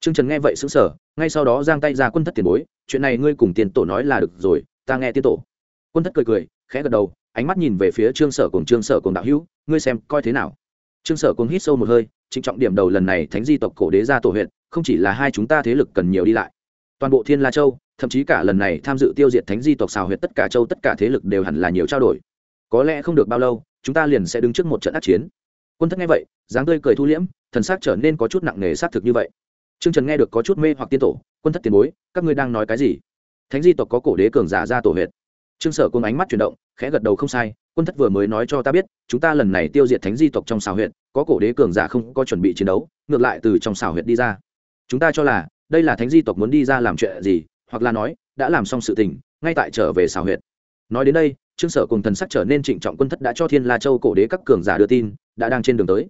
Trương trần nghe vậy xứng sở ngay sau đó giang tay ra quân thất tiền bối, chuyện này ngươi cùng tiền tổ nói là được rồi, ta nghe tiên tổ. Quân thất cười cười, khẽ gật đầu, ánh mắt nhìn về phía trương sở cùng trương sở cùng đạo hữu, ngươi xem coi thế nào. Trương sở cùng hít sâu một hơi trịnh trọng điểm đầu lần này thánh di tộc cổ đế ra tổ huyện, không chỉ là hai chúng ta thế lực cần nhiều đi lại. Toàn bộ thiên la châu, thậm chí cả lần này tham dự tiêu diệt thánh di tộc xào huyệt tất cả châu tất cả thế lực đều hẳn là nhiều trao đổi. Có lẽ không được bao lâu, chúng ta liền sẽ đứng trước một trận ác chiến. Quân thất nghe vậy, dáng tươi cười thu liễm, thần xác trở nên có chút nặng nề xác thực như vậy trương trần nghe được có chút mê hoặc tiên tổ, quân thất tiền bối, các ngươi đang nói cái gì? Thánh di tộc có cổ đế cường giả ra tổ huyệt. Trương sở cùng ánh mắt chuyển động, khẽ gật đầu không sai, quân thất vừa mới nói cho ta biết, chúng ta lần này tiêu diệt thánh di tộc trong xào huyện có cổ đế cường giả không có chuẩn bị chiến đấu, ngược lại từ trong xào huyện đi ra. Chúng ta cho là, đây là thánh di tộc muốn đi ra làm chuyện gì, hoặc là nói, đã làm xong sự tình, ngay tại trở về xào huyện nói đến đây, trương sở cùng thần sắc trở nên trịnh trọng, quân thất đã cho thiên la châu cổ đế các cường giả đưa tin, đã đang trên đường tới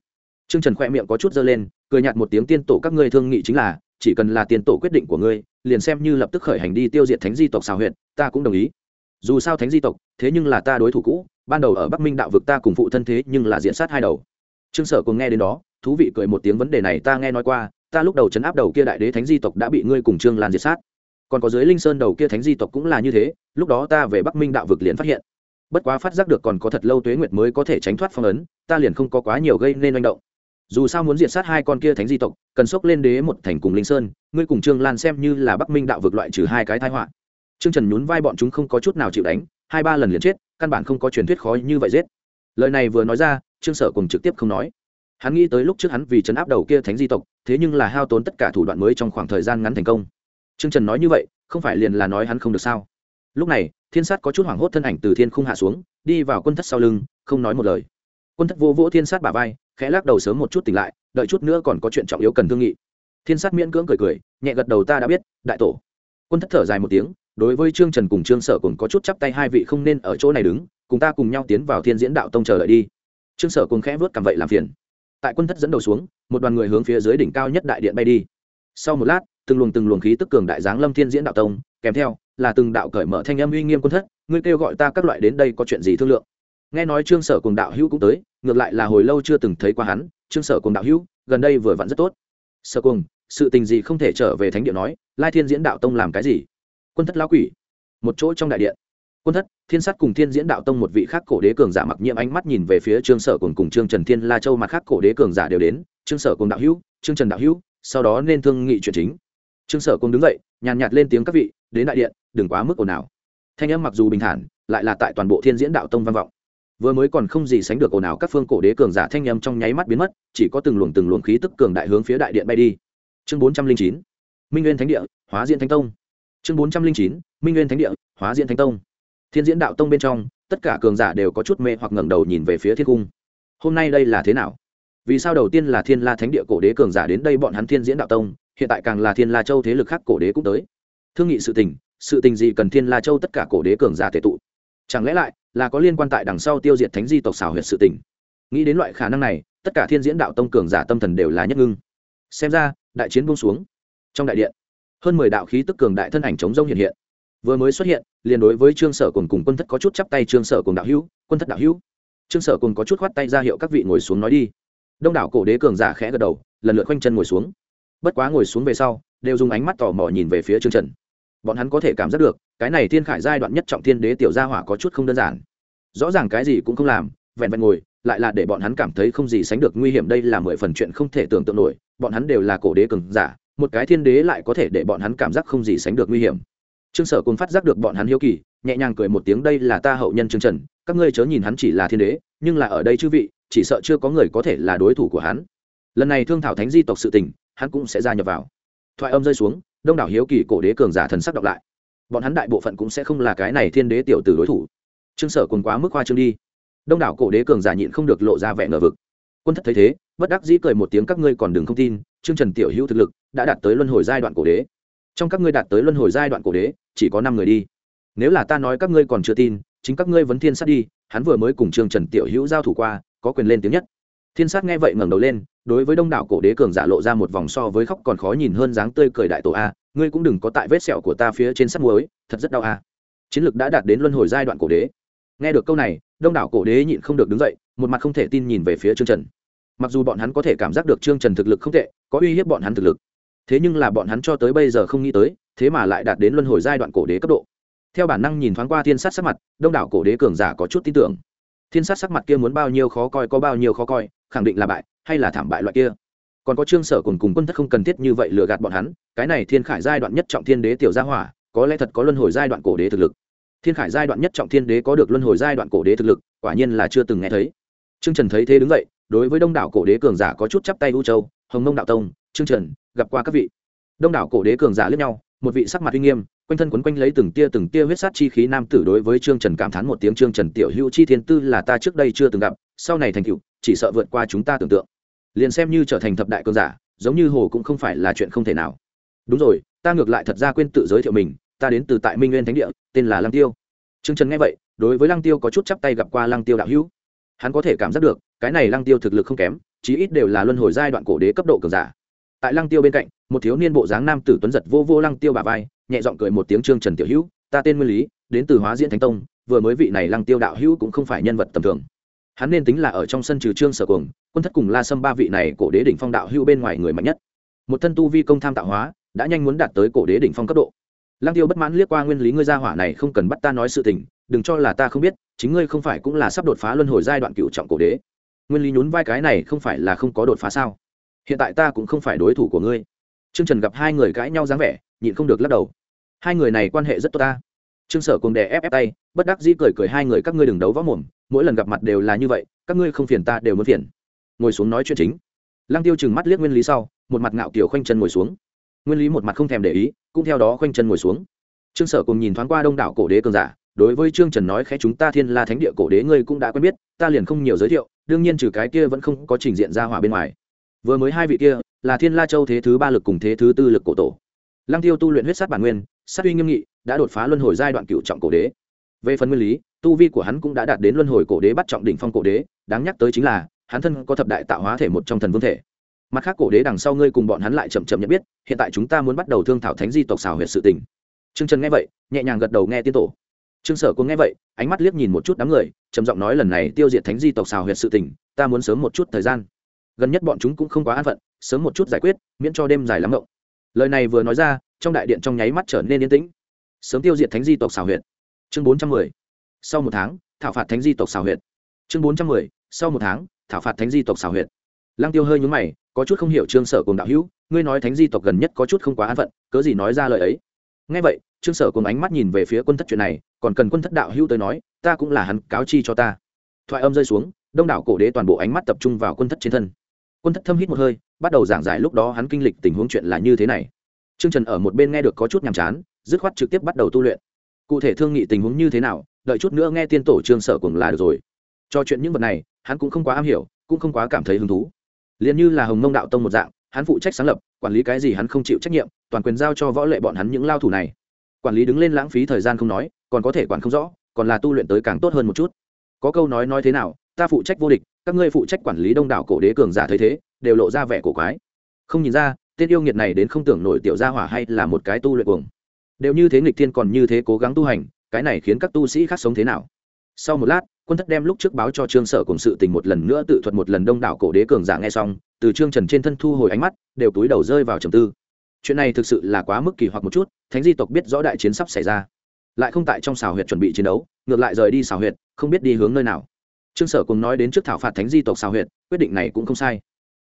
trương trần khẽ miệng có chút dơ lên, cười nhạt một tiếng, tiên tổ các ngươi thương nghị chính là, chỉ cần là tiền tổ quyết định của ngươi, liền xem như lập tức khởi hành đi tiêu diệt thánh di tộc xào huyện ta cũng đồng ý. Dù sao thánh di tộc, thế nhưng là ta đối thủ cũ, ban đầu ở bắc minh đạo vực ta cùng phụ thân thế nhưng là diện sát hai đầu. Trương sở cùng nghe đến đó, thú vị cười một tiếng, vấn đề này ta nghe nói qua, ta lúc đầu chấn áp đầu kia đại đế thánh di tộc đã bị ngươi cùng trương lan diệt sát. Còn có dưới linh sơn đầu kia thánh di tộc cũng là như thế, lúc đó ta về bắc minh đạo vực liền phát hiện. Bất quá phát giác được còn có thật lâu tuế nguyệt mới có thể tránh thoát phong ấn, ta liền không có quá nhiều gây nên manh động dù sao muốn diệt sát hai con kia thánh di tộc, cần xốc lên đế một thành cùng linh sơn, ngươi cùng trương lan xem như là bắc minh đạo vực loại trừ hai cái thái họa. Trương trần nhún vai bọn chúng không có chút nào chịu đánh, hai ba lần liền chết, căn bản không có truyền thuyết khó như vậy giết. Lời này vừa nói ra, trương sở cùng trực tiếp không nói. Hắn nghĩ tới lúc trước hắn vì chấn áp đầu kia thánh di tộc, thế nhưng là hao tốn tất cả thủ đoạn mới trong khoảng thời gian ngắn thành công. Trương trần nói như vậy, không phải liền là nói hắn không được sao? Lúc này, thiên sát có chút hoảng hốt thân ảnh từ thiên không hạ xuống, đi vào quân thất sau lưng, không nói một lời. Quân thất vô vỗ thiên sát bả vai khẽ lắc đầu sớm một chút tỉnh lại, đợi chút nữa còn có chuyện trọng yếu cần thương nghị. Thiên sát miễn cưỡng cười cười, nhẹ gật đầu ta đã biết, đại tổ. Quân thất thở dài một tiếng, đối với trương trần cùng trương sở cùng có chút chắp tay hai vị không nên ở chỗ này đứng, cùng ta cùng nhau tiến vào thiên diễn đạo tông chờ đợi đi. Trương sở cùng khẽ vớt cầm vậy làm phiền. Tại quân thất dẫn đầu xuống, một đoàn người hướng phía dưới đỉnh cao nhất đại điện bay đi. Sau một lát, từng luồng từng luồng khí tức cường đại giáng lâm thiên diễn đạo tông, kèm theo, là từng đạo cởi mở thanh âm uy nghiêm quân thất, ngươi kêu gọi ta các loại đến đây có chuyện gì thương lượng? Nghe nói trương sở cùng đạo hữu cũng tới ngược lại là hồi lâu chưa từng thấy qua hắn, trương sở cùng đạo hữu, gần đây vừa vặn rất tốt. Sở cùng sự tình gì không thể trở về thánh địa nói, lai thiên diễn đạo tông làm cái gì? Quân thất lão quỷ. Một chỗ trong đại điện. Quân thất, thiên sát cùng thiên diễn đạo tông một vị khác cổ đế cường giả mặc nhiễm ánh mắt nhìn về phía trương sở cùng cùng trương trần thiên la châu mặt khác cổ đế cường giả đều đến. Trương sở cùng đạo hữu, trương trần đạo hữu, sau đó nên thương nghị chuyện chính. Trương sở cùng đứng dậy, nhàn nhạt lên tiếng các vị, đến đại điện, đừng quá mức ồn ào. Thanh âm mặc dù bình thản, lại là tại toàn bộ thiên diễn đạo tông vang vọng vừa mới còn không gì sánh được ồn ào các phương cổ đế cường giả thanh âm trong nháy mắt biến mất, chỉ có từng luồng từng luồng khí tức cường đại hướng phía đại điện bay đi. Chương bốn trăm linh chín, minh nguyên thánh địa, hóa diện thánh tông. Chương bốn trăm linh chín, minh nguyên thánh địa, hóa diện thánh tông. Thiên diễn đạo tông bên trong, tất cả cường giả đều có chút mê hoặc ngẩng đầu nhìn về phía thiên cung. Hôm nay đây là thế nào? Vì sao đầu tiên là thiên la thánh địa cổ đế cường giả đến đây bọn hắn thiên diễn đạo tông, hiện tại càng là thiên la châu thế lực khác cổ đế cũng tới? Thương nghị sự tình sự tình gì cần thiên la châu tất cả cổ đế cường giả tệ tụ? Chẳng lẽ lại là có liên quan tại đằng sau tiêu diệt thánh di tộc xảo huyệt sự tình. Nghĩ đến loại khả năng này, tất cả thiên diễn đạo tông cường giả tâm thần đều là nhất ngưng. Xem ra, đại chiến buông xuống. Trong đại điện, hơn mười đạo khí tức cường đại thân ảnh chống rông hiện hiện. Vừa mới xuất hiện, liền đối với trương sở cùng cùng quân thất có chút chắp tay trương sở cùng đạo hữu, quân thất đạo hữu. Trương sở cùng có chút khoát tay ra hiệu các vị ngồi xuống nói đi. Đông đảo cổ đế cường giả khẽ gật đầu, lần lượt khoanh chân ngồi xuống. Bất quá ngồi xuống về sau, đều dùng ánh mắt tò mò nhìn về phía trương trần bọn hắn có thể cảm giác được, cái này thiên khải giai đoạn nhất trọng thiên đế tiểu gia hỏa có chút không đơn giản. Rõ ràng cái gì cũng không làm, vẹn vẹn ngồi, lại là để bọn hắn cảm thấy không gì sánh được nguy hiểm, đây là mười phần chuyện không thể tưởng tượng nổi, bọn hắn đều là cổ đế cường giả, một cái thiên đế lại có thể để bọn hắn cảm giác không gì sánh được nguy hiểm. Trương sở cùng phát giác được bọn hắn hiếu kỳ, nhẹ nhàng cười một tiếng, đây là ta hậu nhân trương trần, các ngươi chớ nhìn hắn chỉ là thiên đế, nhưng là ở đây chư vị, chỉ sợ chưa có người có thể là đối thủ của hắn. Lần này thương thảo thánh di tộc sự tình, hắn cũng sẽ gia nhập vào. Thoại âm rơi xuống đông đảo hiếu kỳ cổ đế cường giả thần sắc đọc lại. Bọn hắn đại bộ phận cũng sẽ không là cái này thiên đế tiểu tử đối thủ. Trương sở cùng quá mức hoa trương đi. Đông đảo cổ đế cường giả nhịn không được lộ ra vẻ ngờ vực. Quân thất thấy thế, bất đắc dĩ cười một tiếng, các ngươi còn đừng không tin, trương trần tiểu hữu thực lực đã đạt tới luân hồi giai đoạn cổ đế. Trong các ngươi đạt tới luân hồi giai đoạn cổ đế, chỉ có năm người đi. Nếu là ta nói các ngươi còn chưa tin, chính các ngươi vấn thiên sát đi. Hắn vừa mới cùng trương trần tiểu hữu giao thủ qua, có quyền lên tiếng nhất thiên sát nghe vậy ngẩng đầu lên, đối với đông đảo cổ đế cường giả lộ ra một vòng so với khóc còn khó nhìn hơn dáng tươi cười đại tổ a, ngươi cũng đừng có tại vết sẹo của ta phía trên sắt muối, thật rất đau a. Chiến lược đã đạt đến luân hồi giai đoạn cổ đế. Nghe được câu này, đông đảo cổ đế nhịn không được đứng dậy, một mặt không thể tin nhìn về phía trương trần. Mặc dù bọn hắn có thể cảm giác được trương trần thực lực không tệ, có uy hiếp bọn hắn thực lực. Thế nhưng là bọn hắn cho tới bây giờ không nghĩ tới, thế mà lại đạt đến luân hồi giai đoạn cổ đế cấp độ. Theo bản năng nhìn thoáng qua thiên sát sắc mặt, đông đảo cổ đế cường giả có chút tin tưởng thiên sát sắc mặt kia muốn bao nhiêu khó coi có bao nhiêu khó coi, khẳng định là bại hay là thảm bại loại kia. Còn có trương sở cùng cùng quân thất không cần thiết như vậy lừa gạt bọn hắn, cái này thiên khải giai đoạn nhất trọng thiên đế tiểu gia hỏa, có lẽ thật có luân hồi giai đoạn cổ đế thực lực. Thiên khải giai đoạn nhất trọng thiên đế có được luân hồi giai đoạn cổ đế thực lực, quả nhiên là chưa từng nghe thấy. Trương trần thấy thế đứng dậy, đối với đông đảo cổ đế cường giả có chút chắp tay u châu, hồng mông đạo tông, trương trần, gặp qua các vị. Đông đảo cổ đế cường giả lẫn nhau một vị sắc mặt uy nghiêm, quanh thân quấn quanh lấy từng tia từng tia huyết sát chi khí nam tử đối với trương trần cảm thán một tiếng, trương trần tiểu hữu chi thiên tư là ta trước đây chưa từng gặp, sau này thành cựu chỉ sợ vượt qua chúng ta tưởng tượng. Liền xem như trở thành thập đại cường giả, giống như hồ cũng không phải là chuyện không thể nào. Đúng rồi, ta ngược lại thật ra quên tự giới thiệu mình, ta đến từ tại minh nguyên thánh địa, tên là lăng tiêu. Trương trần nghe vậy, đối với lăng tiêu có chút chắp tay gặp qua lăng tiêu đạo hữu. Hắn có thể cảm giác được, cái này lăng tiêu thực lực không kém, chí ít đều là luân hồi giai đoạn cổ đế cấp độ cường giả tại lăng tiêu bên cạnh, một thiếu niên bộ dáng nam tử tuấn giật vô vô lăng tiêu bà vai, nhẹ giọng cười một tiếng trương trần tiểu hữu, ta tên nguyên lý, đến từ hóa diễn thánh tông, vừa mới vị này lăng tiêu đạo hữu cũng không phải nhân vật tầm thường. Hắn nên tính là ở trong sân trừ trương sở cuồng, quân thất cùng la sâm ba vị này cổ đế đỉnh phong đạo hữu bên ngoài người mạnh nhất. Một thân tu vi công tham tạo hóa, đã nhanh muốn đạt tới cổ đế đỉnh phong cấp độ. Lăng tiêu bất mãn liếc qua nguyên lý, ngươi gia hỏa này không cần bắt ta nói sự tình, đừng cho là ta không biết, chính ngươi không phải cũng là sắp đột phá luân hồi giai đoạn cựu trọng cổ đế. Nguyên lý nhún vai, cái này không phải là không có đột phá sao? Hiện tại ta cũng không phải đối thủ của ngươi. Trương trần gặp hai người cãi nhau dáng vẻ, nhịn không được lắc đầu. Hai người này quan hệ rất tốt ta. Trương sở cùng đè ép ép tay, bất đắc dĩ cười cười hai người, các ngươi đừng đấu võ mồm, mỗi lần gặp mặt đều là như vậy, các ngươi không phiền ta đều muốn phiền. Ngồi xuống nói chuyện chính. Lăng tiêu chừng mắt liếc nguyên lý sau, một mặt ngạo kiều khoanh chân ngồi xuống. Nguyên lý một mặt không thèm để ý, cũng theo đó khoanh chân ngồi xuống. Trương sở cùng nhìn thoáng qua đông đảo cổ đế cường giả, đối với trương trần nói khẽ, chúng ta thiên la thánh địa cổ đế ngươi cũng đã quen biết, ta liền không nhiều giới thiệu, đương nhiên trừ cái kia vẫn không có trình diện ra hỏa bên ngoài vừa mới hai vị kia, là thiên la châu thế thứ ba lực cùng thế thứ tư lực cổ tổ. Lăng tiêu tu luyện huyết sát bản nguyên, sát uy nghiêm nghị, đã đột phá luân hồi giai đoạn cựu trọng cổ đế. Về phần nguyên lý, tu vi của hắn cũng đã đạt đến luân hồi cổ đế bắt trọng đỉnh phong cổ đế, đáng nhắc tới chính là, hắn thân có thập đại tạo hóa thể một trong thần vương thể. Mặt khác cổ đế đằng sau ngươi cùng bọn hắn lại chậm chậm nhận biết, hiện tại chúng ta muốn bắt đầu thương thảo thánh di tộc xào huyệt sự tình. Trương trần nghe vậy, nhẹ nhàng gật đầu nghe tiên tổ. Trương sở cũng nghe vậy, ánh mắt liếc nhìn một chút đám người, trầm giọng nói lần này tiêu diệt thánh di tộc xào huyệt sự tình, ta muốn sớm một chút thời gian gần nhất bọn chúng cũng không quá an phận, sớm một chút giải quyết, miễn cho đêm dài lắm ngộng lời này vừa nói ra, trong đại điện trong nháy mắt trở nên yên tĩnh. Sớm tiêu diệt thánh di tộc xào huyệt. Chương bốn trăm mười. Sau một tháng, thảo phạt thánh di tộc xào huyệt. Chương bốn trăm mười. Sau một tháng, thảo phạt thánh di tộc xào huyệt. Lăng tiêu hơi nhúng mày, có chút không hiểu trương sở cùng đạo hữu, ngươi nói thánh di tộc gần nhất có chút không quá an phận, cớ gì nói ra lời ấy? Ngay vậy, trương sở cùng ánh mắt nhìn về phía quân thất chuyện này, còn cần quân thất đạo hữu tới nói, ta cũng là hắn cáo chi cho ta. Thoại âm rơi xuống, đông đảo cổ đế toàn bộ ánh mắt tập trung vào quân thất trên thân quân thất thâm hít một hơi, bắt đầu giảng giải lúc đó hắn kinh lịch tình huống chuyện là như thế này. Trương trần ở một bên nghe được có chút nhàm chán, dứt khoát trực tiếp bắt đầu tu luyện. Cụ thể thương nghị tình huống như thế nào, đợi chút nữa nghe tiên tổ trương sở cùng là được rồi. Cho chuyện những vật này, hắn cũng không quá am hiểu, cũng không quá cảm thấy hứng thú. Liền như là hồng mông đạo tông một dạng, hắn phụ trách sáng lập, quản lý cái gì hắn không chịu trách nhiệm, toàn quyền giao cho võ lệ bọn hắn những lao thủ này. Quản lý đứng lên lãng phí thời gian không nói, còn có thể quản không rõ, còn là tu luyện tới càng tốt hơn một chút. Có câu nói nói thế nào ta phụ trách vô địch, các ngươi phụ trách quản lý đông đảo cổ đế cường giả thấy thế, đều lộ ra vẻ cổ quái. Không nhìn ra, tên yêu nghiệt này đến không tưởng nổi tiểu gia hỏa hay là một cái tu luyện cuồng. Đều như thế nghịch thiên còn như thế cố gắng tu hành, cái này khiến các tu sĩ khác sống thế nào? Sau một lát, quân thất đem lúc trước báo cho trương sở cùng sự tình một lần nữa tự thuật một lần đông đảo cổ đế cường giả nghe xong, từ trương trần trên thân thu hồi ánh mắt, đều túi đầu rơi vào trầm tư. Chuyện này thực sự là quá mức kỳ hoặc một chút, thánh di tộc biết rõ đại chiến sắp xảy ra. Lại không tại trong xào huyệt chuẩn bị chiến đấu, ngược lại rời đi xào huyệt, không biết đi hướng nơi nào trương sở cùng nói đến trước thảo phạt thánh di tộc xào huyện quyết định này cũng không sai.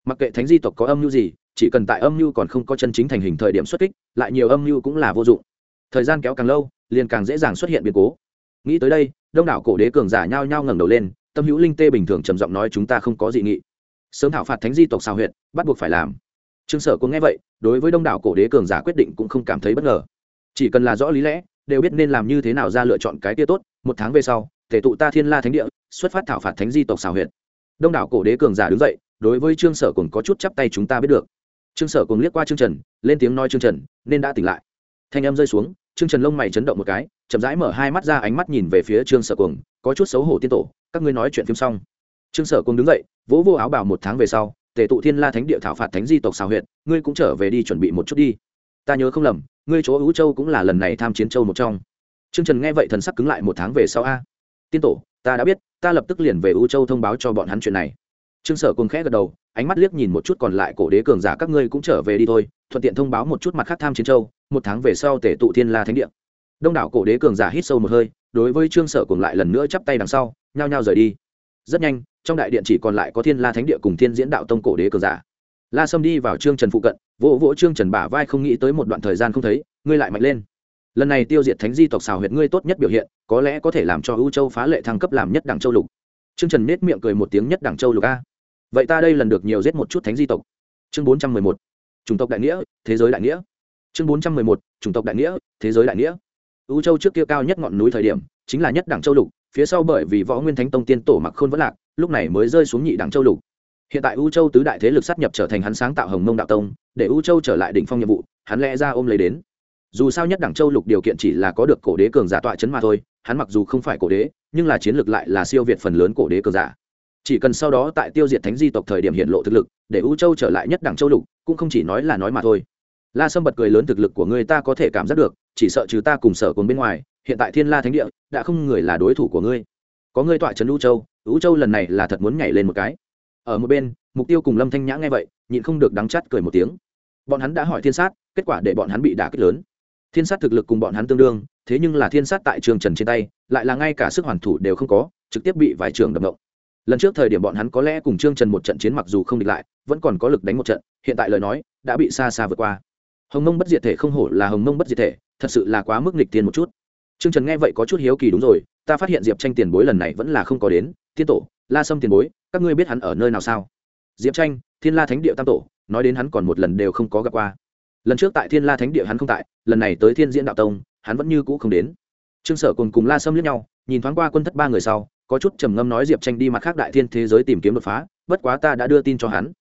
Mặc kệ thánh di tộc có âm mưu gì, chỉ cần tại âm mưu còn không có chân chính thành hình thời điểm xuất kích, lại nhiều âm mưu cũng là vô dụng. Thời gian kéo càng lâu, liền càng dễ dàng xuất hiện biến cố. Nghĩ tới đây, đông đảo cổ đế cường giả nhao nhao ngẩng đầu lên, tâm hữu linh tê bình thường trầm giọng nói chúng ta không có dị nghị. Sớm thảo phạt thánh di tộc xào huyện bắt buộc phải làm. Trương sở cũng nghe vậy, đối với đông đảo cổ đế cường giả quyết định cũng không cảm thấy bất ngờ. Chỉ cần là rõ lý lẽ, đều biết nên làm như thế nào ra lựa chọn cái tia tốt, một tháng về sau thể tụ ta thiên la thánh địa xuất phát thảo phạt thánh di tộc xào huyện đông đảo cổ đế cường giả đứng dậy, đối với trương sở cùng có chút chắp tay chúng ta biết được. Trương sở cùng liếc qua trương trần, lên tiếng nói trương trần, nên đã tỉnh lại. Thanh em rơi xuống, trương trần lông mày chấn động một cái, chậm rãi mở hai mắt ra ánh mắt nhìn về phía trương sở cùng có chút xấu hổ tiên tổ, các ngươi nói chuyện phim xong. Trương sở cùng đứng dậy, vỗ vô áo bảo một tháng về sau, tề tụ thiên la thánh địa thảo phạt thánh di tộc xào huyện ngươi cũng trở về đi chuẩn bị một chút đi. Ta nhớ không lầm, ngươi chỗ ứ châu cũng là lần này tham chiến châu một trong. Trương trần nghe vậy thần sắc cứng lại một tháng về sau a tiên tổ, ta đã biết, ta lập tức liền về U châu thông báo cho bọn hắn chuyện này. Trương sở cùng khẽ gật đầu, ánh mắt liếc nhìn một chút còn lại cổ đế cường giả các ngươi cũng trở về đi thôi, thuận tiện thông báo một chút mặt khác tham chiến châu, một tháng về sau tể tụ thiên la thánh địa. Đông đảo cổ đế cường giả hít sâu một hơi, đối với trương sở cùng lại lần nữa chắp tay đằng sau, nhao nhao rời đi. Rất nhanh, trong đại điện chỉ còn lại có thiên la thánh địa cùng thiên diễn đạo tông cổ đế cường giả. La sâm đi vào trương trần phụ cận, vỗ vỗ trương trần bả vai không nghĩ tới một đoạn thời gian không thấy, ngươi lại mạnh lên lần này tiêu diệt thánh di tộc xào huyệt ngươi tốt nhất biểu hiện, có lẽ có thể làm cho ưu châu phá lệ thăng cấp làm nhất đảng châu lục. Trương trần nết miệng cười một tiếng nhất đảng châu lục a. Vậy ta đây lần được nhiều giết một chút thánh di tộc. Chương bốn trăm mười một. Chủng tộc đại nghĩa, thế giới đại nghĩa. Chương bốn trăm mười một. Chủng tộc đại nghĩa, thế giới đại nghĩa. Ưu châu trước kia cao nhất ngọn núi thời điểm, chính là nhất đảng châu lục, phía sau bởi vì võ nguyên thánh tông tiên tổ mặc khôn vẫn lạc, lúc này mới rơi xuống nhị đảng châu lục. Hiện tại ưu châu tứ đại thế lực sát nhập trở thành hắn sáng tạo hồng mông đạo tông, để ưu châu trở lại đỉnh phong nhiệm vụ, hắn lẽ ra ôm lấy đến dù sao nhất đẳng châu lục điều kiện chỉ là có được cổ đế cường giả tọa chấn mà thôi, hắn mặc dù không phải cổ đế, nhưng là chiến lược lại là siêu việt phần lớn cổ đế cường giả. Chỉ cần sau đó tại tiêu diệt thánh di tộc thời điểm hiện lộ thực lực, để u châu trở lại nhất đẳng châu lục, cũng không chỉ nói là nói mà thôi. La sâm bật cười lớn thực lực của ngươi ta có thể cảm giác được, chỉ sợ trừ ta cùng sở cùng bên ngoài, hiện tại thiên la thánh địa, đã không người là đối thủ của ngươi. Có ngươi tọa trấn u châu u châu lần này là thật muốn nhảy lên một cái. Ở một bên, mục tiêu cùng lâm thanh nhã nghe vậy, nhịn không được đắng chắt cười một tiếng. Bọn hắn đã hỏi thiên sát, kết quả để bọn hắn bị đả kích lớn thiên sát thực lực cùng bọn hắn tương đương, thế nhưng là thiên sát tại trường trần trên tay, lại là ngay cả sức hoàn thủ đều không có, trực tiếp bị vài trường đập động lần trước thời điểm bọn hắn có lẽ cùng trương trần một trận chiến mặc dù không địch lại, vẫn còn có lực đánh một trận, hiện tại lời nói, đã bị xa xa vượt qua. Hồng mông bất diệt thể không hổ là hồng mông bất diệt thể, thật sự là quá mức nghịch tiên một chút. Trương trần nghe vậy có chút hiếu kỳ đúng rồi, ta phát hiện diệp tranh tiền bối lần này vẫn là không có đến tiên tổ, la sâm tiền bối, các ngươi biết hắn ở nơi nào sao? Diệp tranh, thiên la thánh địa tam tổ, nói đến hắn còn một lần đều không có gặp qua lần trước tại thiên la thánh địa hắn không tại, lần này tới thiên diễn đạo tông, hắn vẫn như cũ không đến. Trương sở cùng cùng la sâm lướt nhau, nhìn thoáng qua quân thất ba người sau, có chút trầm ngâm nói diệp tranh đi mặt khác đại thiên thế giới tìm kiếm đột phá, bất quá ta đã đưa tin cho hắn.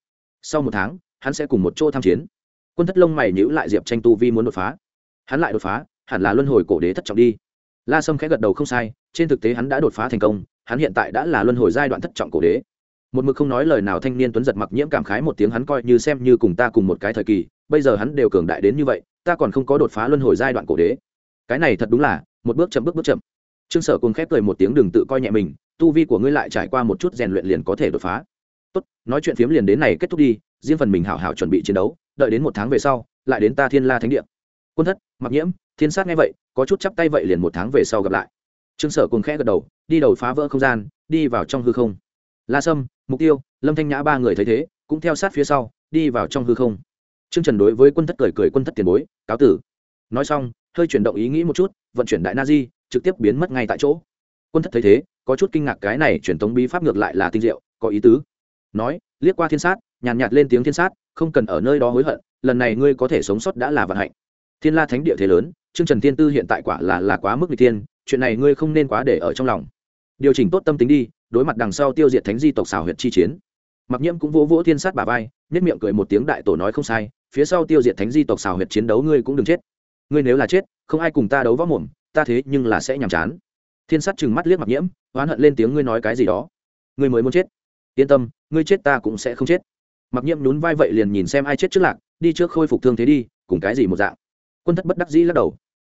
Sau một tháng, hắn sẽ cùng một chỗ tham chiến. Quân thất lông mày nhữ lại diệp tranh tu vi muốn đột phá. Hắn lại đột phá, hẳn là luân hồi cổ đế thất trọng đi. La sâm khẽ gật đầu không sai, trên thực tế hắn đã đột phá thành công, hắn hiện tại đã là luân hồi giai đoạn thất trọng cổ đế. Một mực không nói lời nào thanh niên tuấn giật mặc nhiễm cảm khái một tiếng hắn coi như xem như cùng ta cùng một cái thời kỳ bây giờ hắn đều cường đại đến như vậy, ta còn không có đột phá luân hồi giai đoạn cổ đế. Cái này thật đúng là, một bước chậm bước bước chậm. Trương sở cùng khép cười một tiếng đừng tự coi nhẹ mình, tu vi của ngươi lại trải qua một chút rèn luyện liền có thể đột phá. Tốt, nói chuyện phiếm liền đến này kết thúc đi, riêng phần mình hảo hảo chuẩn bị chiến đấu, đợi đến một tháng về sau, lại đến ta thiên la thánh địa. Quân thất, mặc nhiễm, thiên sát nghe vậy, có chút chắp tay vậy liền một tháng về sau gặp lại. Trương sở cùng khẽ gật đầu, đi đầu phá vỡ không gian, đi vào trong hư không. La sâm, mục tiêu, lâm thanh nhã ba người thấy thế, cũng theo sát phía sau, đi vào trong hư không trương trần đối với quân thất cười cười quân thất tiền bối cáo tử. Nói xong hơi chuyển động ý nghĩ một chút vận chuyển đại na di trực tiếp biến mất ngay tại chỗ. Quân thất thấy thế có chút kinh ngạc cái này truyền thống bí pháp ngược lại là tinh diệu có ý tứ. Nói liếc qua thiên sát nhàn nhạt, nhạt lên tiếng thiên sát không cần ở nơi đó hối hận lần này ngươi có thể sống sót đã là vận hạnh. Thiên la thánh địa thế lớn chương trần thiên tư hiện tại quả là là quá mức n thiên chuyện này ngươi không nên quá để ở trong lòng. Điều chỉnh tốt tâm tính đi đối mặt đằng sau tiêu diệt thánh di tộc xào huyệt chi chiến. Mặc nhiễm cũng vỗ vỗ thiên sát bà vai nhất miệng cười một tiếng đại tổ nói không sai phía sau tiêu diệt thánh di tộc xào huyệt chiến đấu ngươi cũng đừng chết. Ngươi nếu là chết, không ai cùng ta đấu võ mồm, ta thế nhưng là sẽ nhàm chán. Thiên sát chừng mắt liếc mặc nhiễm, oán hận lên tiếng ngươi nói cái gì đó. Ngươi mới muốn chết. Yên tâm, ngươi chết ta cũng sẽ không chết. Mặc nhiễm nhún vai vậy liền nhìn xem ai chết trước lạc, đi trước khôi phục thương thế đi, cùng cái gì một dạng. Quân thất bất đắc dĩ lắc đầu.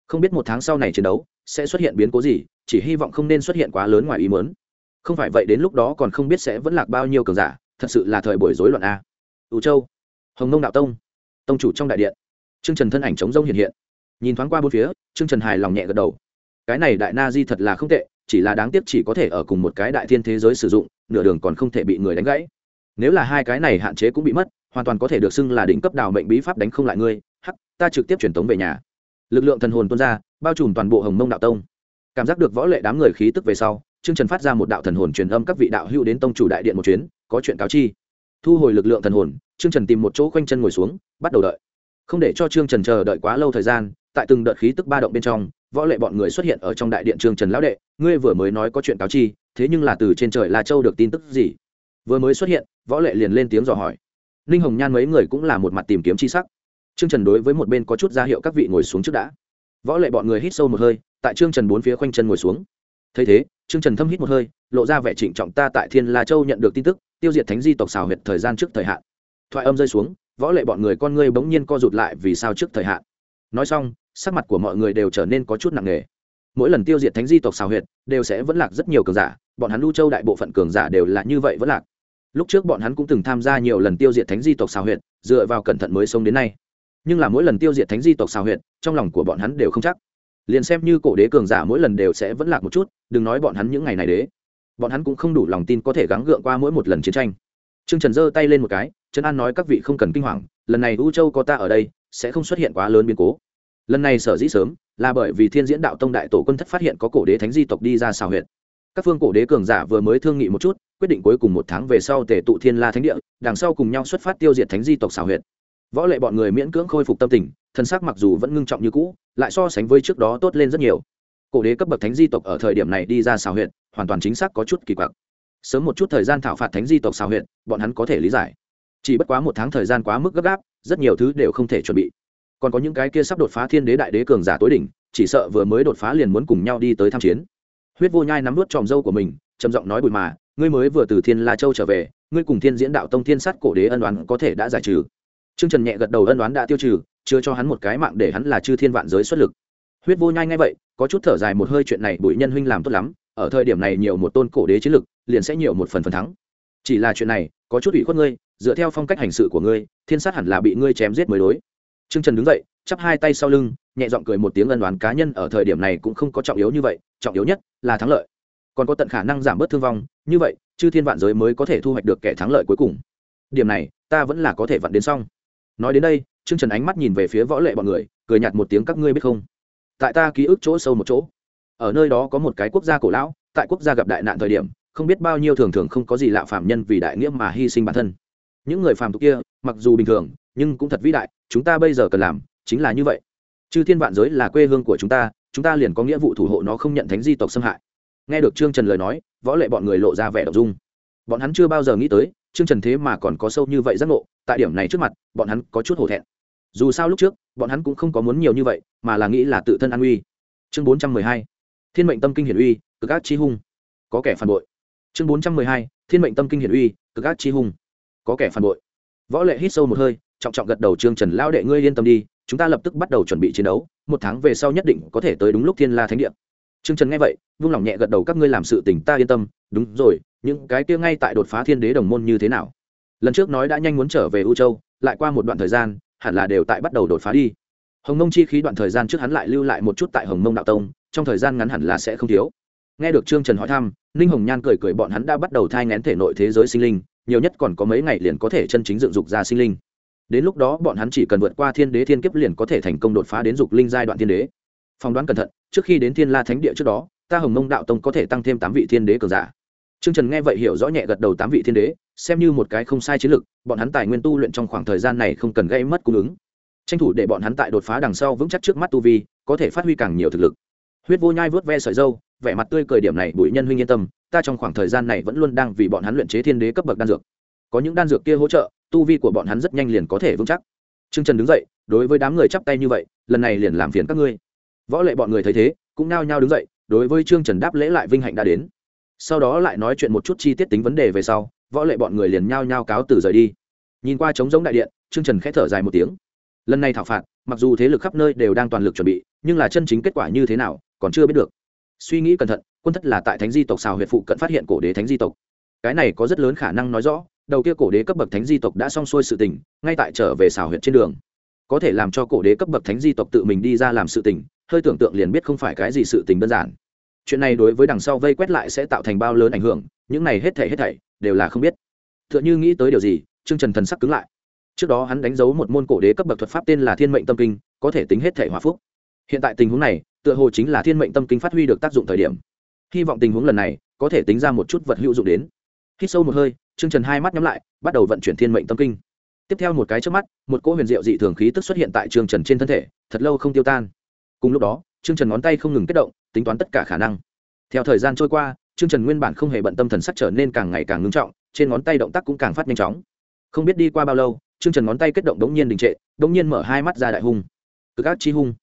Không biết một tháng sau này chiến đấu, sẽ xuất hiện biến cố gì, chỉ hy vọng không nên xuất hiện quá lớn ngoài ý mớn không phải vậy đến lúc đó còn không biết sẽ vẫn lạc bao nhiêu cường giả, thật sự là thời buổi rối loạn a. Ủ châu, hồng nông đạo tông tông chủ trong đại điện. Trương trần thân ảnh chống rông hiện hiện. Nhìn thoáng qua bốn phía, trương trần hài lòng nhẹ gật đầu. Cái này đại na di thật là không tệ, chỉ là đáng tiếc chỉ có thể ở cùng một cái đại thiên thế giới sử dụng, nửa đường còn không thể bị người đánh gãy. Nếu là hai cái này hạn chế cũng bị mất, hoàn toàn có thể được xưng là đỉnh cấp đào mệnh bí pháp đánh không lại ngươi. Hắc, ta trực tiếp truyền tống về nhà. Lực lượng thần hồn tuôn ra, bao trùm toàn bộ hồng mông đạo tông. Cảm giác được võ lệ đám người khí tức về sau, trương trần phát ra một đạo thần hồn truyền âm các vị đạo hữu đến tông chủ đại điện một chuyến, có chuyện cáo chi. Thu hồi lực lượng thần hồn, trương trần tìm một chỗ khoanh chân ngồi xuống bắt đầu đợi. Không để cho trương trần chờ đợi quá lâu thời gian, tại từng đợt khí tức ba động bên trong, võ lệ bọn người xuất hiện ở trong đại điện trương trần lão đệ, ngươi vừa mới nói có chuyện cáo chi, thế nhưng là từ trên trời la châu được tin tức gì? Vừa mới xuất hiện, võ lệ liền lên tiếng dò hỏi. Ninh hồng nhan mấy người cũng là một mặt tìm kiếm chi sắc. Trương trần đối với một bên có chút ra hiệu các vị ngồi xuống trước đã. Võ lệ bọn người hít sâu một hơi, tại trương trần bốn phía khoanh chân ngồi xuống. Thấy thế, trương trần thâm hít một hơi, lộ ra vẻ trịnh trọng ta tại thiên la châu nhận được tin tức, tiêu diệt thánh di tộc xào huyệt thời gian trước thời hạn. Thoại âm rơi xuống võ lệ bọn người con ngươi bỗng nhiên co rụt lại vì sao trước thời hạn. Nói xong, sắc mặt của mọi người đều trở nên có chút nặng nề. Mỗi lần tiêu diệt thánh di tộc xào huyệt, đều sẽ vẫn lạc rất nhiều cường giả, bọn hắn lưu châu đại bộ phận cường giả đều là như vậy vẫn lạc. Lúc trước bọn hắn cũng từng tham gia nhiều lần tiêu diệt thánh di tộc xào huyệt, dựa vào cẩn thận mới sống đến nay. Nhưng là mỗi lần tiêu diệt thánh di tộc xào huyệt, trong lòng của bọn hắn đều không chắc. Liền xem như cổ đế cường giả mỗi lần đều sẽ vẫn lạc một chút, đừng nói bọn hắn những ngày này đế. Bọn hắn cũng không đủ lòng tin có thể gắng gượng qua mỗi một lần chiến tranh. Trương trần giơ tay lên một cái, trấn an nói các vị không cần kinh hoàng, lần này u châu có ta ở đây, sẽ không xuất hiện quá lớn biến cố. Lần này sở dĩ sớm, là bởi vì thiên diễn đạo tông đại tổ quân thất phát hiện có cổ đế thánh di tộc đi ra xào huyệt. Các phương cổ đế cường giả vừa mới thương nghị một chút, quyết định cuối cùng một tháng về sau tề tụ thiên la thánh địa, đằng sau cùng nhau xuất phát tiêu diệt thánh di tộc xào huyệt. Võ lệ bọn người miễn cưỡng khôi phục tâm tình, thân xác mặc dù vẫn ngưng trọng như cũ, lại so sánh với trước đó tốt lên rất nhiều. Cổ đế cấp bậc thánh di tộc ở thời điểm này đi ra xào huyện hoàn toàn chính xác có chút kỳ quặc sớm một chút thời gian thảo phạt thánh di tộc xào huyện bọn hắn có thể lý giải. Chỉ bất quá một tháng thời gian quá mức gấp gáp rất nhiều thứ đều không thể chuẩn bị. Còn có những cái kia sắp đột phá thiên đế đại đế cường giả tối đỉnh chỉ sợ vừa mới đột phá liền muốn cùng nhau đi tới tham chiến. Huyết vô nhai nắm nuốt tròm dâu của mình trầm giọng nói bùi mà ngươi mới vừa từ thiên la châu trở về ngươi cùng thiên diễn đạo tông thiên sát cổ đế ân đoán có thể đã giải trừ. Trương Trần nhẹ gật đầu ân đoán đã tiêu trừ, chưa cho hắn một cái mạng để hắn là chư thiên vạn giới xuất lực. Huyết Vô Nhai ngay vậy, có chút thở dài một hơi chuyện này Bùi Nhân huynh làm tốt lắm, ở thời điểm này nhiều một tôn cổ đế chiến lực, liền sẽ nhiều một phần phần thắng. Chỉ là chuyện này, có chút ủy khuất ngươi, dựa theo phong cách hành sự của ngươi, thiên sát hẳn là bị ngươi chém giết mới đối. Trương Trần đứng dậy, chắp hai tay sau lưng, nhẹ giọng cười một tiếng ân đoán cá nhân ở thời điểm này cũng không có trọng yếu như vậy, trọng yếu nhất là thắng lợi. Còn có tận khả năng giảm bớt thương vong, như vậy, chư thiên vạn giới mới có thể thu hoạch được kẻ thắng lợi cuối cùng. Điểm này, ta vẫn là có thể vặn đến xong nói đến đây trương trần ánh mắt nhìn về phía võ lệ bọn người cười nhạt một tiếng các ngươi biết không tại ta ký ức chỗ sâu một chỗ ở nơi đó có một cái quốc gia cổ lão, tại quốc gia gặp đại nạn thời điểm, không biết bao nhiêu thường thường không có gì lạ phạm nhân vì đại nghĩa mà hy sinh bản thân. Những người phàm tục kia, mặc dù bình thường, nhưng cũng thật vĩ đại, chúng ta bây giờ cần làm chính là như vậy. Chư thiên vạn giới là quê hương của chúng ta chúng ta liền có nghĩa vụ thủ hộ nó không nhận thánh di tộc xâm hại. Nghe được trương trần lời nói, võ lệ bọn người lộ ra vẻ đ dung. Bọn hắn chưa bao giờ nghĩ tới, trương trần thế mà còn có sâu như vậy giác ngộ, tại điểm này trước mặt, bọn hắn có chút hổ thẹn. Dù sao lúc trước, bọn hắn cũng không có muốn nhiều như vậy, mà là nghĩ là tự thân an uy chương bốn trăm mười hai thiên mệnh tâm kinh hiển uy, cực ác chi hung. Có kẻ phản bội. Chương bốn trăm mười hai, thiên mệnh tâm kinh hiển uy, cực ác chi hung. Có kẻ phản bội. Võ lệ hít sâu một hơi, trọng trọng gật đầu trương trần lao đệ ngươi yên tâm đi, chúng ta lập tức bắt đầu chuẩn bị chiến đấu, một tháng về sau nhất định có thể tới đúng lúc thiên la thánh địa. Trương trần nghe vậy, vung lòng nhẹ gật đầu các ngươi làm sự tình ta yên tâm, đúng rồi, những cái kia ngay tại đột phá thiên đế đồng môn như thế nào? Lần trước nói đã nhanh muốn trở về u châu, lại qua một đoạn thời gian, hẳn là đều tại bắt đầu đột phá đi. Hồng mông chi khí đoạn thời gian trước hắn lại lưu lại một chút tại hồng mông đạo tông trong thời gian ngắn hẳn là sẽ không thiếu nghe được trương trần hỏi thăm ninh hồng nhan cười cười bọn hắn đã bắt đầu thai ngén thể nội thế giới sinh linh nhiều nhất còn có mấy ngày liền có thể chân chính dựng dục ra sinh linh đến lúc đó bọn hắn chỉ cần vượt qua thiên đế thiên kiếp liền có thể thành công đột phá đến dục linh giai đoạn thiên đế phỏng đoán cẩn thận trước khi đến thiên la thánh địa trước đó ta hồng mông đạo tông có thể tăng thêm tám vị thiên đế cường giả Trương Trần nghe vậy hiểu rõ nhẹ gật đầu tám vị thiên đế, xem như một cái không sai chiến lược, bọn hắn tài nguyên tu luyện trong khoảng thời gian này không cần gây mất cung ứng. Tranh thủ để bọn hắn tại đột phá đằng sau vững chắc trước mắt tu vi, có thể phát huy càng nhiều thực lực. Huyết Vô Nhai vớt ve sợi râu, vẻ mặt tươi cười điểm này bụi nhân huynh yên tâm, ta trong khoảng thời gian này vẫn luôn đang vì bọn hắn luyện chế thiên đế cấp bậc đan dược. Có những đan dược kia hỗ trợ, tu vi của bọn hắn rất nhanh liền có thể vững chắc. Trương Trần đứng dậy, đối với đám người chắp tay như vậy, lần này liền làm phiền các ngươi. Võ Lệ bọn người thấy thế, cũng nao nhao đứng dậy, đối với Trương Trần đáp lễ lại vinh hạnh đã đến sau đó lại nói chuyện một chút chi tiết tính vấn đề về sau võ lệ bọn người liền nhao nhao cáo từ rời đi nhìn qua trống giống đại điện trương trần khẽ thở dài một tiếng lần này thảo phạt mặc dù thế lực khắp nơi đều đang toàn lực chuẩn bị nhưng là chân chính kết quả như thế nào còn chưa biết được. Suy nghĩ cẩn thận, quân thất là tại thánh di tộc xào huyện phụ cận phát hiện cổ đế thánh di tộc. Cái này có rất lớn khả năng nói rõ, đầu kia cổ đế cấp bậc thánh di tộc đã xong xuôi sự tình, ngay tại trở về xào huyện trên đường. Có thể làm cho cổ đế cấp bậc thánh di tộc tự mình đi ra làm sự tình, hơi tưởng tượng liền biết không phải cái gì sự tình đơn giản. Chuyện này đối với đằng sau vây quét lại sẽ tạo thành bao lớn ảnh hưởng, những này hết thảy hết thảy đều là không biết. T h ư ợ n h ư nghĩ tới điều gì, trương trần thần sắc cứng lại. Trước đó hắn đánh dấu một môn cổ đế cấp bậc thuật pháp tên là thiên mệnh tâm kinh, có thể tính hết thảy hòa phúc hiện tại tình huống này tựa hồ chính là thiên mệnh tâm kinh phát huy được tác dụng thời điểm hy vọng tình huống lần này có thể tính ra một chút vật hữu dụng đến khi sâu một hơi trương trần hai mắt nhắm lại bắt đầu vận chuyển thiên mệnh tâm kinh tiếp theo một cái trước mắt một cỗ huyền diệu dị thường khí tức xuất hiện tại trương trần trên thân thể thật lâu không tiêu tan cùng lúc đó Trương Trần ngón tay không ngừng kết động, tính toán tất cả khả năng. Theo thời gian trôi qua, Trương Trần nguyên bản không hề bận tâm thần sắc trở nên càng ngày càng ngưng trọng, trên ngón tay động tác cũng càng phát nhanh chóng. Không biết đi qua bao lâu, Trương Trần ngón tay kết động đống nhiên đình trệ, đống nhiên mở hai mắt ra đại hung. Cực ác chi hung.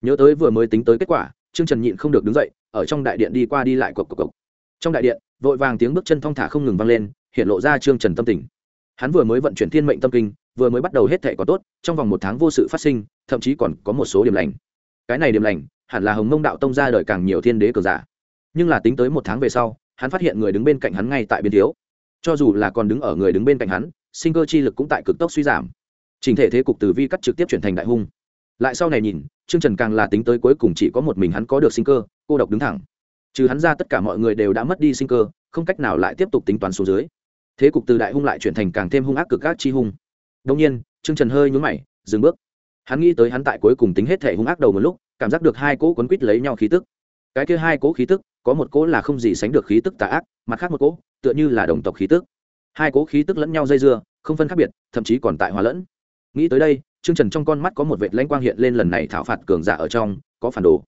Nhớ tới vừa mới tính tới kết quả, Trương Trần nhịn không được đứng dậy, ở trong đại điện đi qua đi lại cộc cộc cộc. Trong đại điện, vội vàng tiếng bước chân thong thả không ngừng vang lên, hiện lộ ra Trương Trần tâm tình. Hắn vừa mới vận chuyển thiên mệnh tâm kinh, vừa mới bắt đầu hết thảy có tốt, trong vòng một tháng vô sự phát sinh, thậm chí còn có một số điểm lành. Cái này điểm lành, hẳn là hồng mông đạo tông ra đời càng nhiều thiên đế cờ giả nhưng là tính tới một tháng về sau hắn phát hiện người đứng bên cạnh hắn ngay tại biên thiếu cho dù là còn đứng ở người đứng bên cạnh hắn sinh cơ chi lực cũng tại cực tốc suy giảm trình thể thế cục từ vi cắt trực tiếp chuyển thành đại hung lại sau này nhìn, trương trần càng là tính tới cuối cùng chỉ có một mình hắn có được sinh cơ, cô độc đứng thẳng. Trừ hắn ra tất cả mọi người đều đã mất đi sinh cơ, không cách nào lại tiếp tục tính toán số dưới. Thế cục từ đại hung lại chuyển thành càng thêm hung ác cực ác chi hung. Đông nhiên, trương trần hơi nhún mày, dừng bước. Hắn nghĩ tới hắn tại cuối cùng tính hết thể hung ác đầu một lúc, cảm giác được hai cỗ quấn quít lấy nhau khí tức. Cái kia hai cỗ khí tức, có một cỗ là không gì sánh được khí tức tà ác, mặt khác một cỗ, tựa như là đồng tộc khí tức. Hai cỗ khí tức lẫn nhau dây dưa, không phân khác biệt, thậm chí còn tại hòa lẫn. Nghĩ tới đây Trương trần trong con mắt có một vệt lãnh quang hiện lên lần này thảo phạt cường giả ở trong, có phản đồ.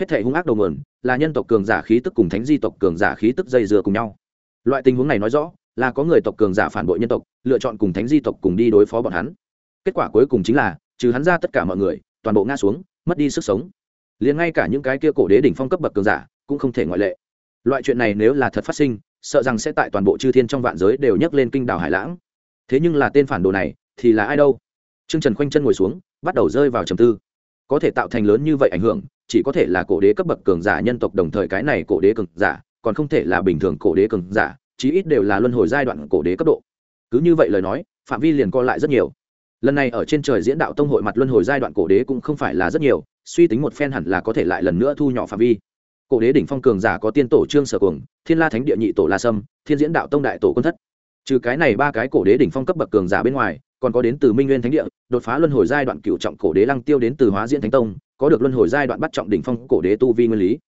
Hết thảy hung ác đầu nguồn, là nhân tộc cường giả khí tức cùng thánh di tộc cường giả khí tức dây dưa cùng nhau. Loại tình huống này nói rõ, là có người tộc cường giả phản bội nhân tộc, lựa chọn cùng thánh di tộc cùng đi đối phó bọn hắn. Kết quả cuối cùng chính là, trừ hắn ra tất cả mọi người, toàn bộ ngã xuống, mất đi sức sống. Liền ngay cả những cái kia cổ đế đỉnh phong cấp bậc cường giả, cũng không thể ngoại lệ. Loại chuyện này nếu là thật phát sinh, sợ rằng sẽ tại toàn bộ chư thiên trong vạn giới đều nhấc lên kinh đảo hải lãng. Thế nhưng là tên phản đồ này, thì là ai đâu? Trương trần khoanh chân ngồi xuống, bắt đầu rơi vào trầm tư. Có thể tạo thành lớn như vậy ảnh hưởng, chỉ có thể là cổ đế cấp bậc cường giả nhân tộc đồng thời cái này cổ đế cường giả, còn không thể là bình thường cổ đế cường giả, chí ít đều là luân hồi giai đoạn cổ đế cấp độ. Cứ như vậy lời nói, phạm vi liền co lại rất nhiều. Lần này ở trên trời diễn đạo tông hội mặt luân hồi giai đoạn cổ đế cũng không phải là rất nhiều, suy tính một phen hẳn là có thể lại lần nữa thu nhỏ phạm vi. Cổ đế đỉnh phong cường giả có tiên tổ trương sở cuồng, thiên la thánh địa nhị tổ la sâm, thiên diễn đạo tông đại tổ quân thất trừ cái này ba cái cổ đế đỉnh phong cấp bậc cường giả bên ngoài, còn có đến từ minh nguyên thánh địa, đột phá luân hồi giai đoạn cựu trọng cổ đế lăng tiêu đến từ hóa diễn thánh tông, có được luân hồi giai đoạn bắt trọng đỉnh phong cổ đế tu vi nguyên lý.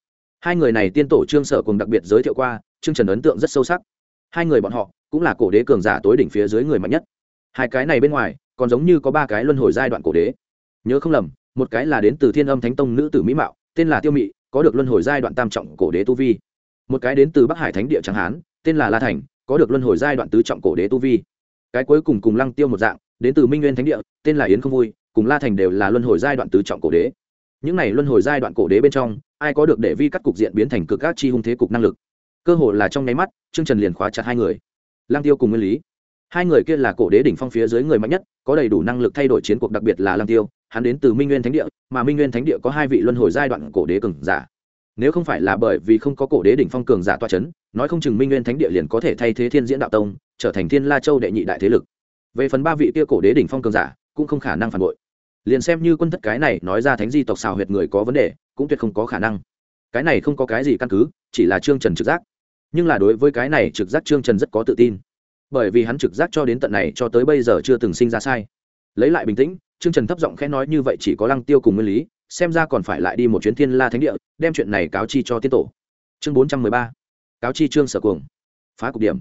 Hai người này tiên tổ trương sở cùng đặc biệt giới thiệu qua chương trần ấn tượng rất sâu sắc. Hai người bọn họ cũng là cổ đế cường giả tối đỉnh phía dưới người mạnh nhất. Hai cái này bên ngoài, còn giống như có ba cái luân hồi giai đoạn cổ đế. Nhớ không lầm, một cái là đến từ thiên âm thánh tông nữ tử mỹ mạo, tên là tiêu mị, có được luân hồi giai đoạn tam trọng cổ đế tu vi. Một cái đến từ bắc hải thánh địa tráng hán, tên là la thành có được luân hồi giai đoạn tứ trọng cổ đế tu vi. Cái cuối cùng cùng lăng tiêu một dạng, đến từ minh nguyên thánh địa, tên là yến không vui, cùng la thành đều là luân hồi giai đoạn tứ trọng cổ đế. Những này luân hồi giai đoạn cổ đế bên trong, ai có được để vi cắt cục diện biến thành cực các chi hung thế cục năng lực? Cơ hội là trong nháy mắt, trương trần liền khóa chặt hai người. Lăng tiêu cùng nguyên lý. Hai người kia là cổ đế đỉnh phong phía dưới người mạnh nhất, có đầy đủ năng lực thay đổi chiến cuộc đặc biệt là lăng tiêu, hắn đến từ minh nguyên thánh địa, mà minh nguyên thánh địa có hai vị luân hồi giai đoạn cổ đế cường giả nếu không phải là bởi vì không có cổ đế đỉnh phong cường giả toa c h ấ n nói không chừng minh nguyên thánh địa liền có thể thay thế thiên diễn đạo tông, trở thành thiên la châu đệ nhị đại thế lực. Về phần ba vị kia cổ đế đỉnh phong cường giả, cũng không khả năng phản bội. Liền xem như quân thất cái này nói ra thánh di tộc xào huyệt người có vấn đề, cũng tuyệt không có khả năng. Cái này không có cái gì căn cứ, chỉ là trương trần trực giác. Nhưng là đối với cái này trực giác trương trần rất có tự tin. Bởi vì hắn trực giác cho đến tận này cho tới bây giờ chưa từng sinh ra sai. Lấy lại bình tĩnh, trương trần thấp giọng khẽ nói như vậy chỉ có lăng tiêu cùng nguyên lý xem ra còn phải lại đi một chuyến thiên la thánh địa, đem chuyện này cáo chi cho tiên tổ. Chương bốn trăm mười ba, cáo chi trương sở cuồng. Phá cục điểm.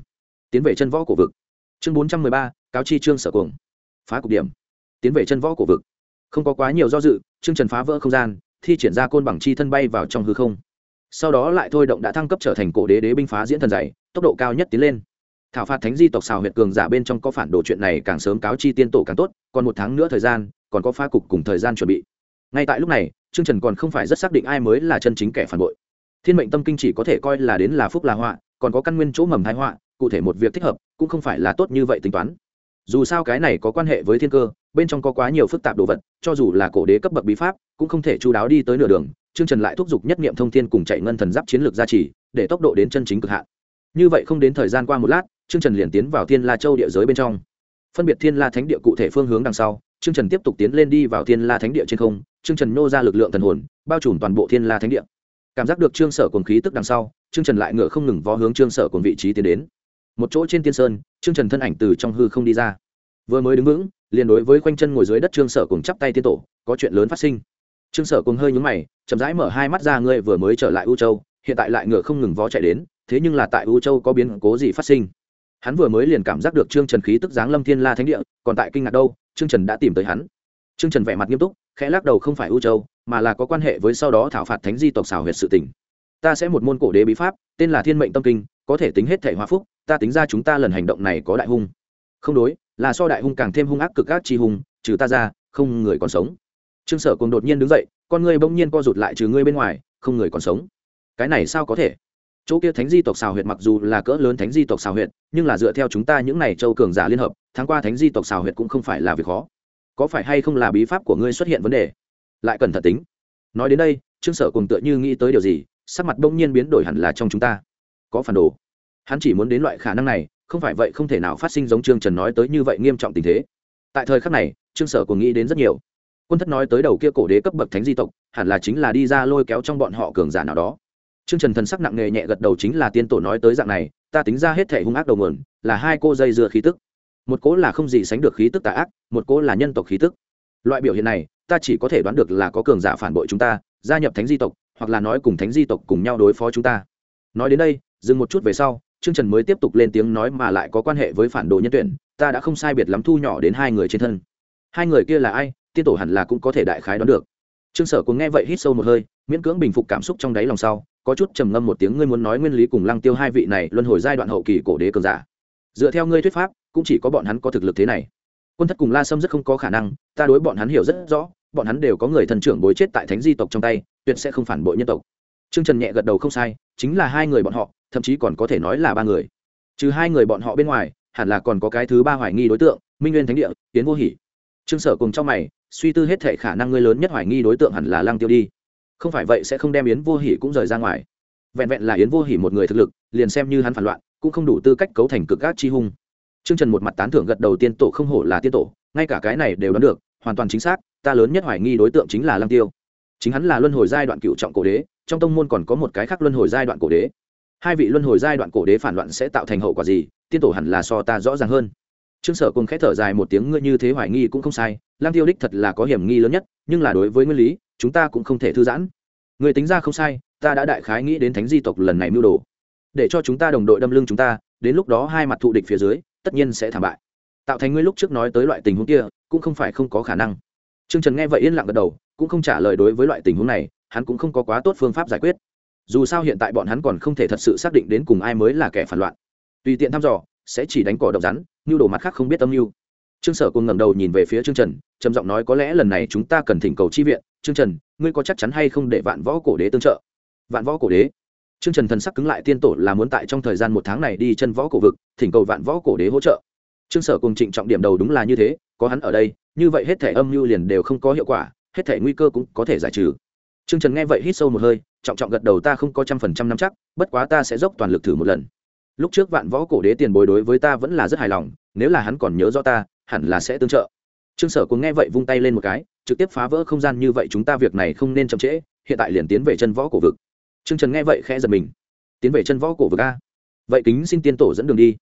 Tiến về chân võ cổ vực. Chương bốn trăm mười ba, cáo chi trương sở cuồng. Phá cục điểm. Tiến về chân võ cổ vực. Không có quá nhiều do dự, trương trần phá vỡ không gian, thi triển ra côn bằng chi thân bay vào trong hư không. Sau đó lại thôi động đã thăng cấp trở thành cổ đế đế binh phá diễn thần dày tốc độ cao nhất tiến lên. Thảo phạt thánh di tộc xào huyện cường giả bên trong có phản đồ chuyện này càng sớm cáo chi tiên tổ càng tốt, còn một tháng nữa thời gian, còn có phá cục cùng thời gian chuẩn bị ngay tại lúc này trương trần còn không phải rất xác định ai mới là chân chính kẻ phản bội. Thiên mệnh tâm kinh chỉ có thể coi là đến là phúc là họa còn có căn nguyên chỗ mầm thái họa cụ thể một việc thích hợp cũng không phải là tốt như vậy tính toán. Dù sao cái này có quan hệ với thiên cơ bên trong có quá nhiều phức tạp đồ vật cho dù là cổ đế cấp bậc bí pháp cũng không thể chú đáo đi tới nửa đường. Trương trần lại thúc giục nhất niệm thông thiên cùng chạy ngân thần giáp chiến lược gia trì để tốc độ đến chân chính cực hạn. Như vậy không đến thời gian qua một lát trương trần liền tiến vào thiên la châu địa giới bên trong. Phân biệt thiên la thánh địa cụ thể phương hướng đằng sau Trương Trần tiếp tục tiến lên đi vào Thiên La Thánh địa trên không, Trương Trần nô ra lực lượng thần hồn, bao trùm toàn bộ Thiên La Thánh địa. Cảm giác được Trương Sở cồn khí tức đằng sau, Trương Trần lại ngựa không ngừng vó hướng Trương Sở cồn vị trí tiến đến. Một chỗ trên tiên sơn, Trương Trần thân ảnh từ trong hư không đi ra. Vừa mới đứng vững, liền đối với quanh chân ngồi dưới đất Trương Sở cùng chắp tay tiên tổ, có chuyện lớn phát sinh. Trương Sở cùng hơi nhướng mày, chậm rãi mở hai mắt ra ngươi vừa mới trở lại U Châu, hiện tại lại ngựa không ngừng vó chạy đến, thế nhưng là tại U Châu có biến cố gì phát sinh? Hắn vừa mới liền cảm giác được Trương Trần khí tức dáng Lâm Thiên La Thánh địa, còn tại kinh ngạc đâu, Trương Trần đã tìm tới hắn Trương Trần vẻ mặt nghiêm túc, khẽ lắc đầu không phải U Châu, mà là có quan hệ với sau đó thảo phạt thánh di tộc xảo huyệt sự tình. Ta sẽ một môn cổ đế bí pháp, tên là Thiên Mệnh Tâm Kinh, có thể tính hết thể hòa phúc, ta tính ra chúng ta lần hành động này có đại hung. Không đối, là so đại hung càng thêm hung ác cực ác chi hung, trừ ta ra, không người còn sống. Trương Sở cùng đột nhiên đứng dậy, con ngươi bỗng nhiên co rụt lại trừ ngươi bên ngoài, không người còn sống. Cái này sao có thể? Chỗ kia thánh di tộc xào huyệt mặc dù là cỡ lớn thánh di tộc xào huyệt, nhưng là dựa theo chúng ta những này châu cường giả liên hợp, tháng qua thánh di tộc xào huyệt cũng không phải là việc khó có phải hay không là bí pháp của ngươi xuất hiện vấn đề? Lại cần thận tính. Nói đến đây, trương sở cùng tựa như nghĩ tới điều gì, sắc mặt đông nhiên biến đổi hẳn là trong chúng ta. Có phản đồ. Hắn chỉ muốn đến loại khả năng này, không phải vậy không thể nào phát sinh giống trương trần nói tới như vậy nghiêm trọng tình thế. Tại thời khắc này, trương sở cùng nghĩ đến rất nhiều. Quân thất nói tới đầu kia cổ đế cấp bậc thánh di tộc, hẳn là chính là đi ra lôi kéo trong bọn họ cường giả nào đó. Trương trần thần sắc nặng nề nhẹ gật đầu chính là tiên tổ nói tới dạng này, ta tính ra hết thể hung ác đầu nguồn, là hai cô dây dưa khí tức một cố là không gì sánh được khí tức tà ác, một cố là nhân tộc khí tức. Loại biểu hiện này, ta chỉ có thể đoán được là có cường giả phản bội chúng ta, gia nhập thánh di tộc, hoặc là nói cùng thánh di tộc cùng nhau đối phó chúng ta. Nói đến đây, dừng một chút về sau chương trần mới tiếp tục lên tiếng nói mà lại có quan hệ với phản đồ nhân tuyển, ta đã không sai biệt lắm thu nhỏ đến hai người trên thân. Hai người kia là ai, tiên tổ hẳn là cũng có thể đại khái đoán được. Trương sở cũng nghe vậy hít sâu một hơi, miễn cưỡng bình phục cảm xúc trong đáy lòng sau, có chút trầm ngâm một tiếng, ngươi muốn nói nguyên lý cùng lăng tiêu hai vị này luân hồi giai đoạn hậu kỳ cổ đế cường giả. Dựa theo ngươi thuyết pháp cũng chỉ có bọn hắn có thực lực thế này. Quân thất cùng la sâm rất không có khả năng, ta đối bọn hắn hiểu rất rõ, bọn hắn đều có người thần trưởng bối chết tại thánh di tộc trong tay, tuyệt sẽ không phản bội nhân tộc. Trương trần nhẹ gật đầu không sai, chính là hai người bọn họ, thậm chí còn có thể nói là ba người. Trừ hai người bọn họ bên ngoài, hẳn là còn có cái thứ ba hoài nghi đối tượng, minh nguyên thánh địa tiến vô hỉ trương sở cùng trong mày, suy tư hết thể khả năng ngươi lớn nhất hoài nghi đối tượng hẳn là lăng tiêu đi. Không phải vậy sẽ không đem yến vô hỉ cũng rời ra ngoài. Vẹn vẹn là yến vô hỉ một người thực lực, liền xem như hắn phản loạn, cũng không đủ tư cách cấu thành cực ác chi hung. Trương Trần một mặt tán thưởng gật đầu tiên tổ không hổ là tiên tổ, ngay cả cái này đều đoán được, hoàn toàn chính xác, ta lớn nhất hoài nghi đối tượng chính là Lăng Tiêu. Chính hắn là luân hồi giai đoạn cựu trọng cổ đế, trong tông môn còn có một cái khác luân hồi giai đoạn cổ đế. Hai vị luân hồi giai đoạn cổ đế phản loạn sẽ tạo thành hậu quả gì, tiên tổ hẳn là so ta rõ ràng hơn. Trương Sở cùng khẽ thở dài một tiếng ngươi như thế hoài nghi cũng không sai, Lăng Tiêu đích thật là có hiểm nghi lớn nhất, nhưng là đối với nguyên lý, chúng ta cũng không thể thư giãn. Người tính ra không sai, ta đã đại khái nghĩ đến thánh di tộc lần này mưu đồ, để cho chúng ta đồng đội đâm lưng chúng ta, đến lúc đó hai mặt thụ địch phía dưới, tất nhiên sẽ thảm bại. Tạo thành ngươi lúc trước nói tới loại tình huống kia, cũng không phải không có khả năng. T r ư ơ n g trần nghe vậy yên lặng gật đầu, cũng không trả lời đối với loại tình huống này, hắn cũng không có quá tốt phương pháp giải quyết. Dù sao hiện tại bọn hắn còn không thể thật sự xác định đến cùng ai mới là kẻ phản loạn. Tùy tiện thăm dò, sẽ chỉ đánh cỏ độc rắn như đồ mặt khác không biết tâm mưu. Trương sở cùng ngẩng đầu nhìn về phía trương trần, trầm giọng nói có lẽ lần này chúng ta cần thỉnh cầu chi viện. Trương trần, ngươi có chắc chắn hay không để vạn võ cổ đế tương trợ? Vạn võ cổ đế? Trương trần thần sắc cứng lại tiên tổ là muốn tại trong thời gian một tháng này đi chân võ cổ vực, thỉnh cầu vạn võ cổ đế hỗ trợ. Trương sở cùng trịnh trọng điểm đầu đúng là như thế, có hắn ở đây, như vậy hết thể âm mưu liền đều không có hiệu quả, hết thể nguy cơ cũng có thể giải trừ. Trương trần nghe vậy hít sâu một hơi, trọng trọng gật đầu ta không có trăm phần trăm nắm chắc, bất quá ta sẽ dốc toàn lực thử một lần. Lúc trước vạn võ cổ đế tiền bối đối với ta vẫn là rất hài lòng, nếu là hắn còn nhớ rõ ta, hẳn là sẽ tương trợ. Trương sở cùng nghe vậy vung tay lên một cái, trực tiếp phá vỡ không gian như vậy chúng ta việc này không nên chậm trễ, hiện tại liền tiến về chân võ cổ vực trương trần nghe vậy khẽ giật mình. Tiến về chân võ cổ vực a. Vậy kính xin tiên tổ dẫn đường đi.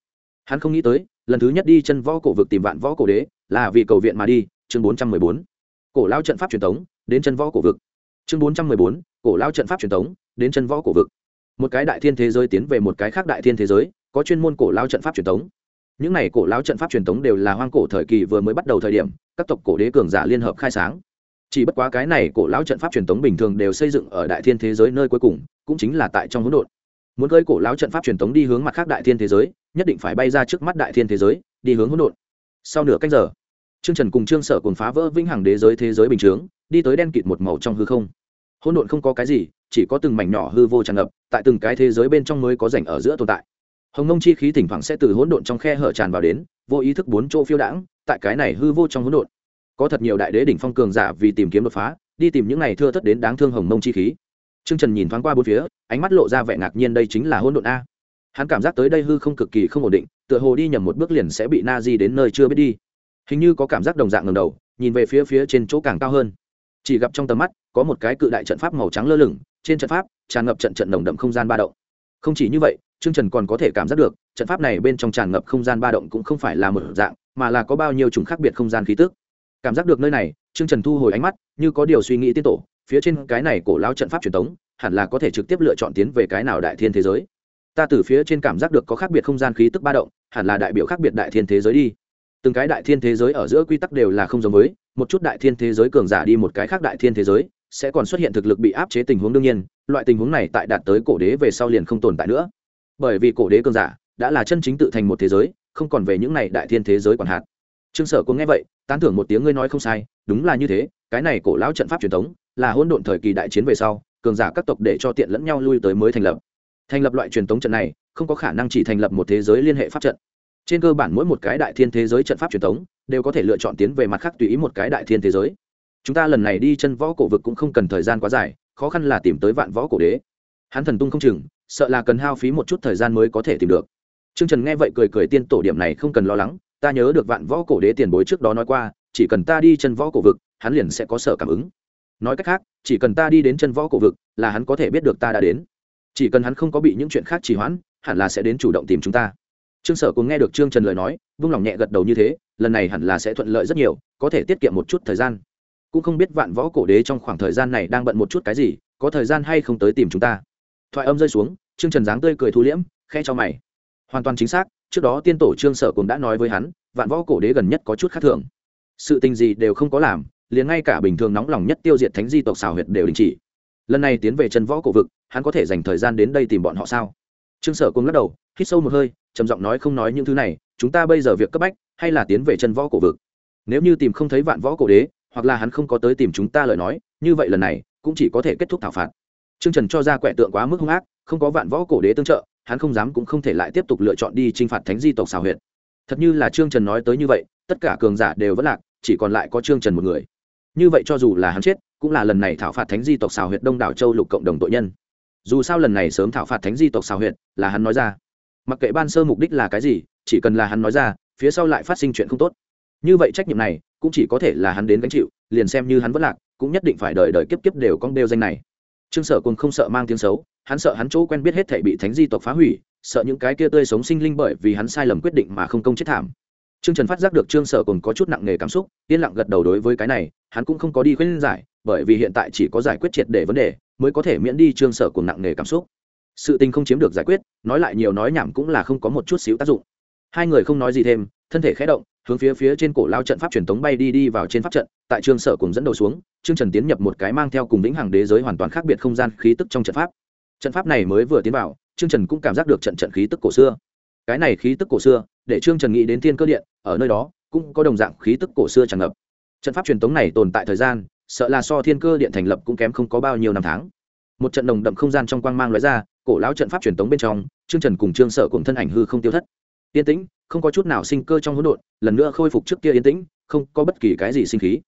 Hắn không nghĩ tới, lần thứ nhất đi chân võ cổ vực tìm vạn võ cổ đế là vì cầu viện mà đi, chương bốn trăm mười bốn. Cổ lao trận pháp truyền thống đến chân võ cổ vực. Chương bốn trăm mười bốn, cổ lao trận pháp truyền thống đến chân võ cổ vực. Một cái đại thiên thế giới tiến về một cái khác đại thiên thế giới, có chuyên môn cổ lao trận pháp truyền thống những này cổ lao trận pháp truyền thống đều là hoang cổ thời kỳ vừa mới bắt đầu thời điểm, các tộc cổ đế cường giả liên hợp khai sáng chỉ bất quá cái này cổ lão trận pháp truyền thống bình thường đều xây dựng ở đại thiên thế giới nơi cuối cùng, cũng chính là tại trong hỗn độn. Muốn cơi cổ lão trận pháp truyền thống đi hướng mặt khác đại thiên thế giới, nhất định phải bay ra trước mắt đại thiên thế giới, đi hướng hỗn độn. Sau nửa cách giờ, trương trần cùng trương sở cùng phá vỡ vĩnh hằng đế giới thế giới bình chướng, đi tới đen kịt một màu trong hư không. Hỗn độn không có cái gì, chỉ có từng mảnh nhỏ hư vô tràn ngập, tại từng cái thế giới bên trong mới có rảnh ở giữa tồn tại. Hồng nông chi khí thỉnh thoảng sẽ từ hỗn độn trong khe hở tràn vào đến, vô ý thức bốn chỗ phiêu đãng, tại cái này hư vô trong hỗn độn có thật nhiều đại đế đỉnh phong cường giả vì tìm kiếm đột phá đi tìm những này thưa thất đến đáng thương hồng mông chi khí Trương Trần nhìn thoáng qua bốn phía, ánh mắt lộ ra vẻ ngạc nhiên đây chính là hôn độn a. Hắn cảm giác tới đây hư không cực kỳ không ổn định, tựa hồ đi nhầm một bước liền sẽ bị na di đến nơi chưa biết đi. Hình như có cảm giác đồng dạng ngầm đầu, nhìn về phía phía trên chỗ càng cao hơn. Chỉ gặp trong tầm mắt, có một cái cự đại trận pháp màu trắng lơ lửng, trên trận pháp tràn ngập trận trận nồng đậm không gian ba động. Không chỉ như vậy, Trương Trần còn có thể cảm giác được, trận pháp này bên trong tràn ngập không gian ba động cũng không phải là một dạng, mà là có bao nhiêu chủng khác biệt không gian khí tức. Cảm giác được nơi này, Trương Trần thu hồi ánh mắt, như có điều suy nghĩ tiên tổ, phía trên cái này cổ lão trận pháp truyền thống, hẳn là có thể trực tiếp lựa chọn tiến về cái nào đại thiên thế giới. Ta từ phía trên cảm giác được có khác biệt không gian khí tức ba động hẳn là đại biểu khác biệt đại thiên thế giới đi. Từng cái đại thiên thế giới ở giữa quy tắc đều là không giống với một chút đại thiên thế giới cường giả đi một cái khác đại thiên thế giới sẽ còn xuất hiện thực lực bị áp chế tình huống đương nhiên loại tình huống này tại đạt tới cổ đế về sau liền không tồn tại nữa. Bởi vì cổ đế cường giả đã là chân chính tự thành một thế giới không còn về những này đại thiên thế giới còn hạt trương sở cũng nghe vậy, tán thưởng một tiếng, ngươi nói không sai, đúng là như thế, cái này cổ lão trận pháp truyền thống, là hỗn độn thời kỳ đại chiến về sau, cường giả các tộc để cho tiện lẫn nhau lui tới mới thành lập. Thành lập loại truyền thống trận này, không có khả năng chỉ thành lập một thế giới liên hệ pháp trận. Trên cơ bản mỗi một cái đại thiên thế giới trận pháp truyền thống, đều có thể lựa chọn tiến về mặt khác tùy ý một cái đại thiên thế giới. Chúng ta lần này đi chân võ cổ vực cũng không cần thời gian quá dài, khó khăn là tìm tới vạn võ cổ đế. Hắn thần tung không chừng, sợ là cần hao phí một chút thời gian mới có thể tìm được. T r ư ơ n g trần nghe vậy cười cười, tiên tổ điểm này không cần lo lắng ta nhớ được vạn võ cổ đế tiền bối trước đó nói qua, chỉ cần ta đi chân võ cổ vực, hắn liền sẽ có sở cảm ứng. Nói cách khác, chỉ cần ta đi đến chân võ cổ vực, là hắn có thể biết được ta đã đến. Chỉ cần hắn không có bị những chuyện khác trì hoãn, hẳn là sẽ đến chủ động tìm chúng ta. Trương sở cũng nghe được trương trần lời nói, vung lòng nhẹ gật đầu như thế, lần này hẳn là sẽ thuận lợi rất nhiều, có thể tiết kiệm một chút thời gian. Cũng không biết vạn võ cổ đế trong khoảng thời gian này đang bận một chút cái gì, có thời gian hay không tới tìm chúng ta. Thoại âm rơi xuống, trương trần dáng tươi cười thu liễm khe cho mày. Hoàn toàn chính xác trước đó tiên tổ trương sở cũng đã nói với hắn, vạn võ cổ đế gần nhất có chút khác thường. Sự tình gì đều không có làm, liền ngay cả bình thường nóng lòng nhất tiêu diệt thánh di tộc xào huyệt đều đình chỉ. Lần này tiến về chân võ cổ vực, hắn có thể dành thời gian đến đây tìm bọn họ sao? Trương sở cũng lắc đầu, hít sâu một hơi, trầm giọng nói không nói những thứ này, chúng ta bây giờ việc cấp bách, hay là tiến về chân võ cổ vực? Nếu như tìm không thấy vạn võ cổ đế, hoặc là hắn không có tới tìm chúng ta lời nói, như vậy lần này, cũng chỉ có thể kết thúc thảo phạt. Trương trần cho ra quẻ tượng quá mức hung ác, không có vạn võ cổ đế tương trợ hắn không dám cũng không thể lại tiếp tục lựa chọn đi chinh phạt thánh di tộc xào huyệt. Thật như là trương trần nói tới như vậy, tất cả cường giả đều vẫn lạc, chỉ còn lại có trương trần một người. Như vậy cho dù là hắn chết, cũng là lần này thảo phạt thánh di tộc xào huyệt đông đảo châu lục cộng đồng tội nhân. Dù sao lần này sớm thảo phạt thánh di tộc xào huyệt, là hắn nói ra. Mặc kệ ban sơ mục đích là cái gì, chỉ cần là hắn nói ra, phía sau lại phát sinh chuyện không tốt. Như vậy trách nhiệm này, cũng chỉ có thể là hắn đến gánh chịu, liền xem như hắn vẫn lạc, cũng nhất định phải đời đời kiếp kiếp đều con đeo danh này. Trương sở cùng không sợ mang tiếng xấu hắn sợ hắn chỗ quen biết hết thể bị thánh di tộc phá hủy sợ những cái kia tươi sống sinh linh bởi vì hắn sai lầm quyết định mà không công chết thảm Trương Trần phát giác được Trương Sở còn có chút nặng nề cảm xúc, yên lặng gật đầu đối với cái này, hắn cũng không có đi khuyên giải, bởi vì hiện tại chỉ có giải quyết triệt để vấn đề, mới có thể miễn đi Trương Sở cùng nặng nề cảm xúc. Sự tình không chiếm được giải quyết, nói lại nhiều nói nhảm cũng là không có một chút xíu tác dụng. Hai người không nói gì thêm, thân thể khẽ động, hướng phía phía trên cổ lao trận pháp truyền tống bay đi đi vào trên pháp trận, tại Trương Sở cùng dẫn đầu xuống, Trương Trần tiến nhập một cái mang theo cùng lĩnh hàng đế giới hoàn toàn khác biệt không gian khí tức trong trận pháp trận pháp này mới vừa tiến vào, trương trần cũng cảm giác được trận trận khí tức cổ xưa. Cái này khí tức cổ xưa, để trương trần nghĩ đến thiên cơ điện, ở nơi đó, cũng có đồng dạng khí tức cổ xưa tràn ngập. Trận pháp truyền thống này tồn tại thời gian, sợ là so thiên cơ điện thành lập cũng kém không có bao nhiêu năm tháng. Một trận đồng đậm không gian trong quang mang lóe ra, cổ lão trận pháp truyền thống bên trong, trương trần cùng trương sợ cùng thân ảnh hư không tiêu thất. Yên tĩnh, không có chút nào sinh cơ trong hỗn độn, lần nữa khôi phục trước kia yên tĩnh, không có bất kỳ cái gì sinh khí.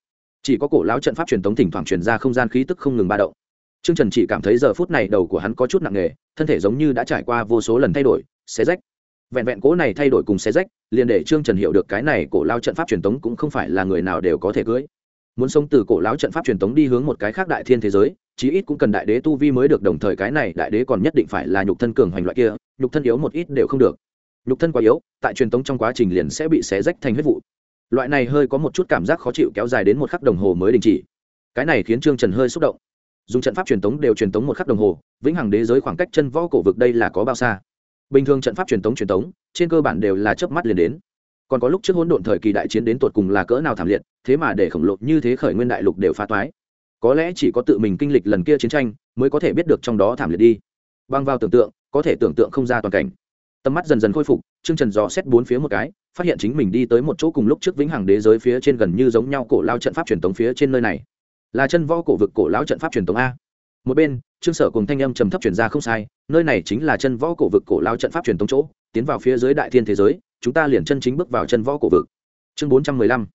Chỉ có cổ lão trận pháp truyền thống thỉnh thoảng truyền ra không gian khí tức không ngừng ba động trương trần chỉ cảm thấy giờ phút này đầu của hắn có chút nặng nề, thân thể giống như đã trải qua vô số lần thay đổi, xé rách. Vẹn vẹn cố này thay đổi cùng xé rách, liền để trương trần hiểu được cái này cổ lao trận pháp truyền thống cũng không phải là người nào đều có thể cưỡi. muốn sống từ cổ lão trận pháp truyền thống đi hướng một cái khác đại thiên thế giới, chí ít cũng cần đại đế tu vi mới được, đồng thời cái này đại đế còn nhất định phải là nhục thân cường hoành loại kia, nhục thân yếu một ít đều không được. Nhục thân quá yếu, tại truyền thống trong quá trình liền sẽ bị xé rách thành huyết vụ. Loại này hơi có một chút cảm giác khó chịu kéo dài đến một khắc đồng hồ mới đình chỉ. Cái này khiến trương trần hơi xúc động dùng trận pháp truyền thống đều truyền thống một khắc đồng hồ, vĩnh hằng đế giới khoảng cách chân võ cổ vực đây là có bao xa? Bình thường trận pháp truyền thống truyền thống trên cơ bản đều là chớp mắt liền đến. Còn có lúc trước hỗn độn thời kỳ đại chiến đến tột cùng là cỡ nào thảm liệt, thế mà để khổng lồ như thế khởi nguyên đại lục đều phá toái. Có lẽ chỉ có tự mình kinh lịch lần kia chiến tranh, mới có thể biết được trong đó thảm liệt đi. Băng vào tưởng tượng, có thể tưởng tượng không ra toàn cảnh. Tầm mắt dần dần khôi phục chương trần dò xét bốn phía một cái, phát hiện chính mình đi tới một chỗ cùng lúc trước vĩnh hằng đế giới phía trên gần như giống nhau cổ lao trận pháp truyền thống phía trên nơi này là chân võ cổ vực cổ lão trận pháp truyền thống a. Một bên, trương sở cùng thanh âm trầm thấp truyền ra không sai, nơi này chính là chân võ cổ vực cổ lao trận pháp truyền thống chỗ, tiến vào phía dưới đại thiên thế giới, chúng ta liền chân chính bước vào chân võ cổ vực. Chương bốn trăm mười lăm,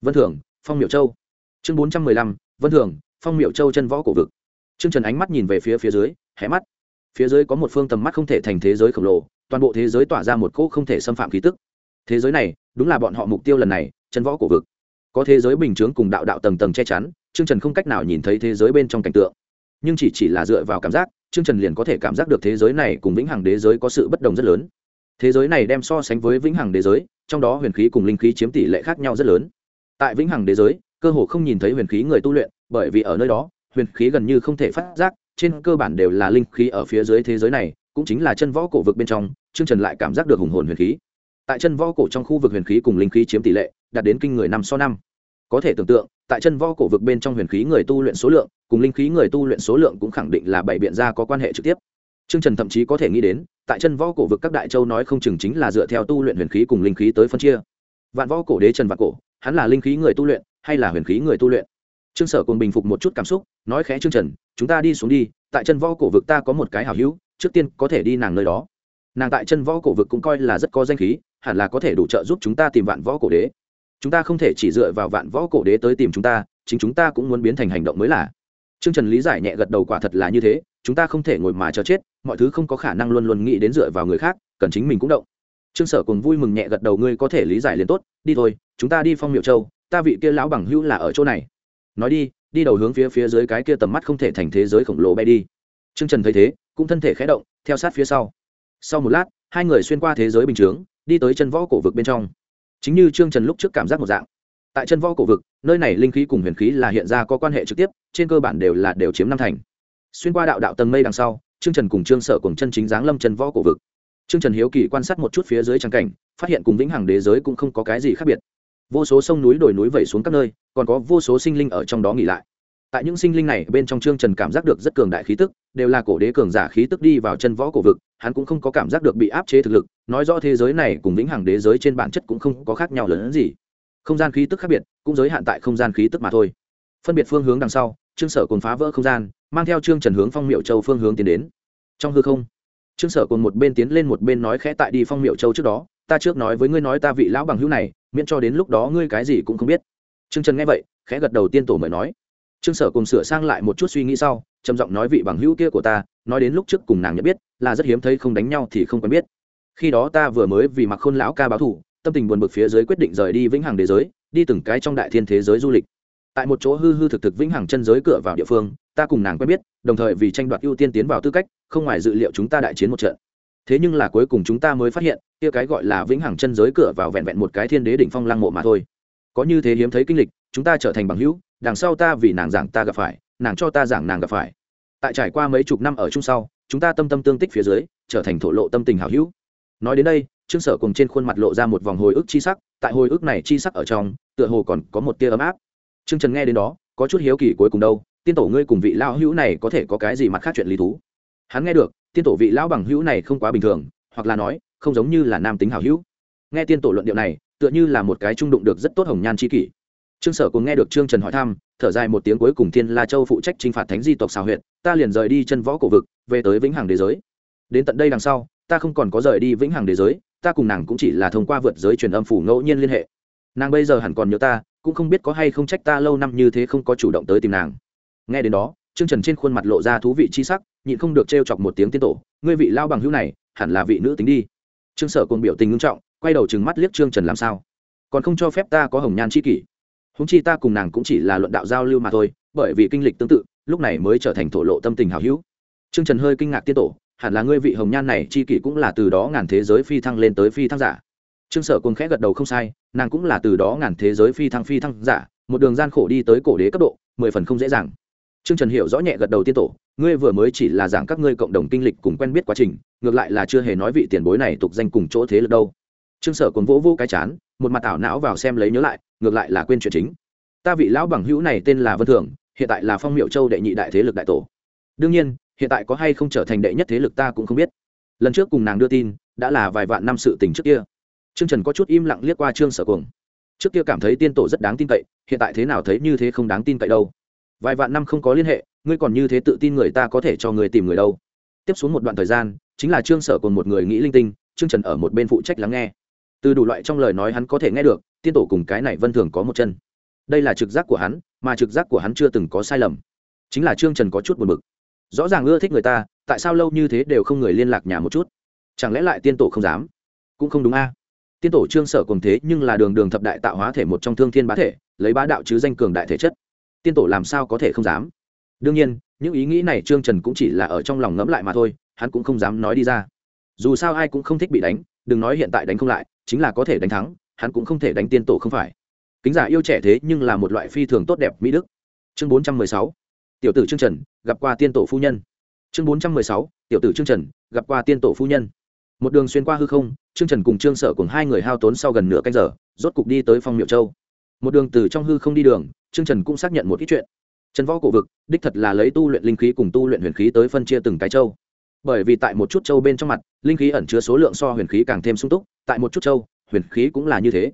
vân thưởng, phong miệu châu. Chương bốn trăm mười lăm, vân thưởng, phong miệu châu chân võ cổ vực. Chương trần ánh mắt nhìn về phía phía dưới, hé mắt. Phía dưới có một phương tầm mắt không thể thành thế giới khổng lồ, toàn bộ thế giới tỏa ra một cỗ không thể xâm phạm khí tức. Thế giới này, đúng là bọn họ mục tiêu lần này, chân võ cổ vực. Có thế giới bình chướng cùng đạo đạo tầng tầng che chắn Trương trần không cách nào nhìn thấy thế giới bên trong cảnh tượng. Nhưng chỉ chỉ là dựa vào cảm giác, Trương trần liền có thể cảm giác được thế giới này cùng vĩnh hằng đế giới có sự bất đồng rất lớn. Thế giới này đem so sánh với vĩnh hằng đế giới, trong đó huyền khí cùng linh khí chiếm tỷ lệ khác nhau rất lớn. Tại vĩnh hằng đế giới, cơ hồ không nhìn thấy huyền khí người tu luyện, bởi vì ở nơi đó, huyền khí gần như không thể phát giác, trên cơ bản đều là linh khí ở phía dưới thế giới này, cũng chính là chân võ cổ vực bên trong, Trương trần lại cảm giác được hùng hồn huyền khí. Tại chân võ cổ trong khu vực huyền khí cùng linh khí chiếm tỷ lệ, đạt đến kinh người năm so năm. Có thể tưởng tượng tại chân võ cổ vực bên trong huyền khí người tu luyện số lượng cùng linh khí người tu luyện số lượng cũng khẳng định là bảy biện ra có quan hệ trực tiếp Trương Trần thậm chí có thể nghĩ đến, tại chân võ cổ vực các đại châu nói không chừng chính là dựa theo tu luyện huyền khí cùng linh khí tới phân chia. Vạn võ cổ đế Trần Vạn cổ, hắn là linh khí người tu luyện, hay là huyền khí người tu luyện? Trương Sở cùng bình phục một chút cảm xúc, nói khẽ Trương Trần, chúng ta đi xuống đi, tại chân võ cổ vực ta có một cái hảo hữu, trước tiên có thể đi nàng nơi đó. Nàng tại chân võ cổ vực cũng coi là rất có danh khí, hẳn là có thể đủ trợ giúp chúng ta tìm vạn võ cổ đế. Chúng ta không thể chỉ dựa vào vạn võ cổ đế tới tìm chúng ta, chính chúng ta cũng muốn biến thành hành động mới là. Trương Trần lý giải nhẹ gật đầu quả thật là như thế, chúng ta không thể ngồi mà chờ chết, mọi thứ không có khả năng luôn luôn nghĩ đến dựa vào người khác, cần chính mình cũng động. Trương Sở cùng vui mừng nhẹ gật đầu ngươi có thể lý giải liền tốt, đi thôi, chúng ta đi Phong Miệu Châu, ta vị kia lão bằng hữu là ở chỗ này. Nói đi, đi đầu hướng phía phía dưới cái kia tầm mắt không thể thành thế giới khổng lồ bay đi. Trương Trần thấy thế, cũng thân thể khẽ động, theo sát phía sau. Sau một lát, hai người xuyên qua thế giới bình thường, đi tới chân võ cổ vực bên trong. Chính như Trương Trần lúc trước cảm giác một dạng, tại chân võ cổ vực nơi này linh khí cùng huyền khí là hiện ra có quan hệ trực tiếp trên cơ bản đều là đều chiếm năm thành xuyên qua đạo đạo tầng mây đằng sau trương trần cùng trương sở cùng chân chính giáng lâm chân võ cổ vực trương trần hiếu kỳ quan sát một chút phía dưới trang cảnh phát hiện cùng vĩnh hằng đế giới cũng không có cái gì khác biệt vô số sông núi đồi núi vẩy xuống các nơi còn có vô số sinh linh ở trong đó nghỉ lại tại những sinh linh này bên trong trương trần cảm giác được rất cường đại khí tức đều là cổ đế cường giả khí tức đi vào chân võ cổ vực hắn cũng không có cảm giác được bị áp chế thực lực, nói rõ thế giới này cùng vĩnh hằng đế giới trên bản chất cũng không có khác nhau lớn hơn gì. Không gian khí tức khác biệt, cũng giới hạn tại không gian khí tức mà thôi. Phân biệt phương hướng đằng sau, trương sở cồn phá vỡ không gian, mang theo trương trần hướng phong miệu châu phương hướng tiến đến. Trong hư không, trương sở cồn một bên tiến lên một bên nói khẽ tại đi phong miệu châu trước đó, ta trước nói với ngươi nói ta vị lão bằng hữu này, miễn cho đến lúc đó ngươi cái gì cũng không biết. Trương trần nghe vậy, khẽ gật đầu tiên tổ mời nói trương sở cùng sửa sang lại một chút suy nghĩ sau, trầm giọng nói vị bằng hữu kia của ta, nói đến lúc trước cùng nàng nhận biết, là rất hiếm thấy không đánh nhau thì không quen biết. Khi đó ta vừa mới vì mặc khôn lão ca báo thủ tâm tình buồn bực phía dưới quyết định rời đi vĩnh hằng đế giới, đi từng cái trong đại thiên thế giới du lịch. Tại một chỗ hư hư thực thực vĩnh hằng chân giới cửa vào địa phương, ta cùng nàng quen biết, đồng thời vì tranh đoạt ưu tiên tiến vào tư cách, không ngoài dự liệu chúng ta đại chiến một trận. Thế nhưng là cuối cùng chúng ta mới phát hiện, kia cái gọi là vĩnh hằng chân giới cửa vào vẹn vẹn một cái thiên đế đỉnh phong lăng mộ mà thôi. Có như thế hiếm thấy kinh lịch, chúng ta trở thành bằng hữu đằng sau ta vì nàng giảng ta gặp phải, nàng cho ta giảng nàng gặp phải. Tại trải qua mấy chục năm ở chung sau, chúng ta tâm tâm tương tích phía dưới, trở thành thổ lộ tâm tình hảo hữu. Nói đến đây, trương sở cùng trên khuôn mặt lộ ra một vòng hồi ức chi sắc, tại hồi ức này chi sắc ở trong, tựa hồ còn có một tia ấm áp. Trương trần nghe đến đó, có chút hiếu kỳ cuối cùng đâu, tiên tổ ngươi cùng vị lao hữu này có thể có cái gì mặt khác chuyện lý thú? Hắn nghe được, tiên tổ vị lão bằng hữu này không quá bình thường, hoặc là nói, không giống như là nam tính hảo hữu. Nghe tiên tổ luận điệu này, tựa như là một cái trung đụng được rất tốt hồng nhan c h i kỷ trương sở cùng nghe được trương trần hỏi thăm, thở dài một tiếng cuối cùng thiên la châu phụ trách t r i n h phạt thánh di tộc xào huyện ta liền rời đi chân võ cổ vực, về tới vĩnh hằng đế giới. Đến tận đây đằng sau, ta không còn có rời đi vĩnh hằng đế giới, ta cùng nàng cũng chỉ là thông qua vượt giới truyền âm phủ ngẫu nhiên liên hệ. Nàng bây giờ hẳn còn nhớ ta, cũng không biết có hay không trách ta lâu năm như thế không có chủ động tới tìm nàng. Nghe đến đó, trương trần trên khuôn mặt lộ ra thú vị chi sắc, nhịn không được t chọc một tiếng tiên tổ, ngươi vị lao bằng hữu này, hẳn là vị nữ tính đi. Trương sở cùng biểu tình ngưng trọng, quay đầu trừng mắt liếc trương trần làm sao. Còn không cho phép ta có hồng nhan c h i kỷ húng chi ta cùng nàng cũng chỉ là luận đạo giao lưu mà thôi, bởi vì kinh lịch tương tự, lúc này mới trở thành thổ lộ tâm tình hào hữu. Trương trần hơi kinh ngạc tiết tổ, hẳn là ngươi vị hồng nhan này chi kỷ cũng là từ đó ngàn thế giới phi thăng lên tới phi thăng giả. Trương sở cùng khẽ gật đầu không sai, nàng cũng là từ đó ngàn thế giới phi thăng phi thăng giả, một đường gian khổ đi tới cổ đế cấp độ, mười phần không dễ dàng. Trương trần hiểu rõ nhẹ gật đầu tiên tổ, ngươi vừa mới chỉ là giảng các ngươi cộng đồng kinh lịch cùng quen biết quá trình, ngược lại là chưa hề nói vị tiền bối này tục danh cùng chỗ thế lực đâu. Trương sở còn vỗ vô cái chán, một mặt ảo não vào xem lấy nhớ lại ngược lại là quên chuyện chính. Ta vị lão bằng hữu này tên là vân thường, hiện tại là phong miệu châu đệ nhị đại thế lực đại tổ. Đương nhiên, hiện tại có hay không trở thành đệ nhất thế lực ta cũng không biết. Lần trước cùng nàng đưa tin, đã là vài vạn năm sự tình trước kia. Trương trần có chút im lặng liếc qua trương sở cuồng. Trước kia cảm thấy tiên tổ rất đáng tin cậy, hiện tại thế nào thấy như thế không đáng tin cậy đâu. Vài vạn năm không có liên hệ, ngươi còn như thế tự tin người ta có thể cho người tìm người đâu. Tiếp xuống một đoạn thời gian, chính là trương sở còn một người nghĩ linh tinh, trương trần ở một bên phụ trách lắng nghe. Từ đủ loại trong lời nói hắn có thể nghe được tiên tổ cùng cái này vân thường có một chân. Đây là trực giác của hắn, mà trực giác của hắn chưa từng có sai lầm. Chính là trương trần có chút buồn bực. Rõ ràng ưa thích người ta, tại sao lâu như thế đều không người liên lạc nhà một chút? Chẳng lẽ lại tiên tổ không dám? Cũng không đúng a. Tiên tổ trương sở cùng thế nhưng là đường đường thập đại tạo hóa thể một trong thương thiên bá thể, lấy bá đạo chứ danh cường đại thể chất. Tiên tổ làm sao có thể không dám? Đương nhiên, những ý nghĩ này trương trần cũng chỉ là ở trong lòng ngẫm lại mà thôi, hắn cũng không dám nói đi ra. Dù sao ai cũng không thích bị đánh, đừng nói hiện tại đánh không lại, chính là có thể đánh thắng hắn cũng không thể đánh tiên tổ không phải. Kính giả yêu trẻ thế nhưng là một loại phi thường tốt đẹp mỹ đức. Chương bốn trăm mười sáu. Tiểu tử trương trần, gặp qua tiên tổ phu nhân. Chương bốn trăm mười sáu. Tiểu tử trương trần, gặp qua tiên tổ phu nhân. Một đường xuyên qua hư không, trương trần cùng trương sở cùng hai người hao tốn sau gần nửa canh giờ, rốt cục đi tới phong miệu châu. Một đường từ trong hư không đi đường, trương trần cũng xác nhận một ít chuyện. Trần võ cổ vực, đích thật là lấy tu luyện linh khí cùng tu luyện huyền khí tới phân chia từng cái châu. Bởi vì tại một chút châu bên trong mặt, linh khí ẩn chứa số lượng so huyền khí càng thêm sung túc, tại một chút châu huyền khí cũng là như thế.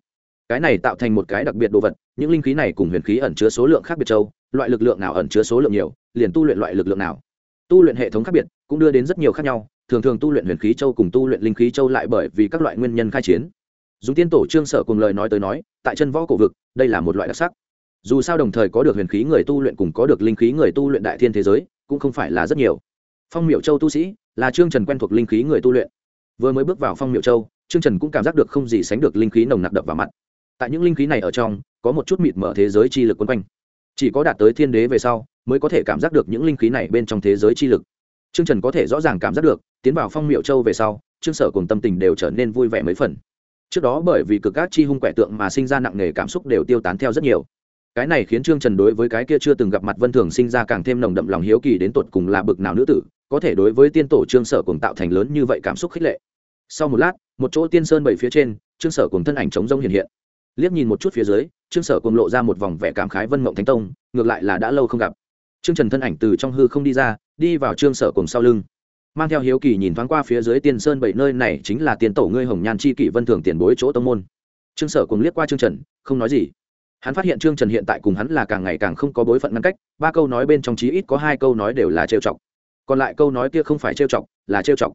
Cái này tạo thành một cái đặc biệt đồ vật, những linh khí này cùng huyền khí ẩn chứa số lượng khác biệt châu, loại lực lượng nào ẩn chứa số lượng nhiều, liền tu luyện loại lực lượng nào. Tu luyện hệ thống khác biệt cũng đưa đến rất nhiều khác nhau, thường thường tu luyện huyền khí châu cùng tu luyện linh khí châu lại bởi vì các loại nguyên nhân khai chiến. Dùng tiên tổ trương sở cùng lời nói tới nói, tại chân võ cổ vực, đây là một loại đặc sắc. Dù sao đồng thời có được huyền khí người tu luyện cùng có được linh khí người tu luyện đại thiên thế giới, cũng không phải là rất nhiều. Phong miệu châu tu sĩ là trương trần quen thuộc linh khí người tu luyện. Vừa mới bước vào phong miệu châu trương trần cũng cảm giác được không gì sánh được linh khí nồng nặc đập vào mặt. Tại những linh khí này ở trong, có một chút mịt mở thế giới chi lực quấn quanh. Chỉ có đạt tới thiên đế về sau, mới có thể cảm giác được những linh khí này bên trong thế giới chi lực. Trương trần có thể rõ ràng cảm giác được, tiến vào phong miệu châu về sau, trương sở cùng tâm tình đều trở nên vui vẻ mấy phần. Trước đó bởi vì cực các chi hung quẻ tượng mà sinh ra nặng nề cảm xúc đều tiêu tán theo rất nhiều. Cái này khiến trương trần đối với cái kia chưa từng gặp mặt vân thường sinh ra càng thêm nồng đậm lòng hiếu kỳ đến tột cùng là bực nào nữ tử, có thể đối với tiên tổ trương sở cùng tạo thành lớn như vậy cảm xúc khích lệ sau một lát, một chỗ tiên sơn bảy phía trên, trương sở cùng thân ảnh chống rông hiện hiện. Liếc nhìn một chút phía dưới, trương sở cùng lộ ra một vòng vẻ cảm khái vân mộng thánh tông, ngược lại là đã lâu không gặp. Trương trần thân ảnh từ trong hư không đi ra, đi vào trương sở cùng sau lưng. Mang theo hiếu kỳ nhìn thoáng qua phía dưới tiên sơn bảy nơi này chính là tiền tổ ngươi hồng nhan chi kỷ vân thường tiền bối chỗ tông môn. Trương sở cùng liếc qua trương trần, không nói gì. Hắn phát hiện trương trần hiện tại cùng hắn là càng ngày càng không có bối phận ngăn cách, ba câu nói bên trong chí ít có hai câu nói đều là trêu chọc. Còn lại câu nói kia không phải trêu chọc, là trêu chọc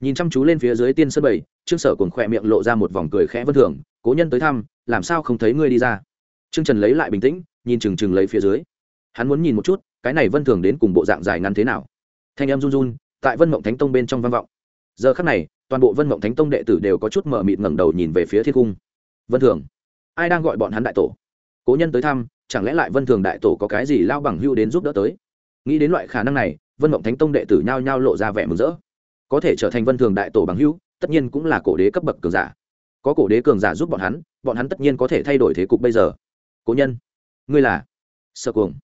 nhìn chăm chú lên phía dưới tiên sơn bảy, trương sở cùng khỏe miệng lộ ra một vòng cười khẽ vân thường, cố nhân tới thăm, làm sao không thấy ngươi đi ra? Trương trần lấy lại bình tĩnh, nhìn chừng chừng lấy phía dưới. Hắn muốn nhìn một chút, cái này vân thường đến cùng bộ dạng dài ngắn thế nào. Thanh em run run, tại vân mộng thánh tông bên trong vang vọng. Giờ khắc này, toàn bộ vân mộng thánh tông đệ tử đều có chút mở mịt ngẩng đầu nhìn về phía thiên cung. Vân thường, ai đang gọi bọn hắn đại tổ? Cố nhân tới thăm, chẳng lẽ lại vân thường đại tổ có cái gì lao bằng hưu đến giúp đỡ tới? Nghĩ đến loại khả năng này, vân mộng thánh tông đệ tử nhao nhao lộ ra vẻ mừng rỡ có thể trở thành vân thường đại tổ bằng hưu tất nhiên cũng là cổ đế cấp bậc cường giả. Có cổ đế cường giả giúp bọn hắn bọn hắn tất nhiên có thể thay đổi thế cục bây giờ. Cố nhân, ngươi là? Sợ cuồng.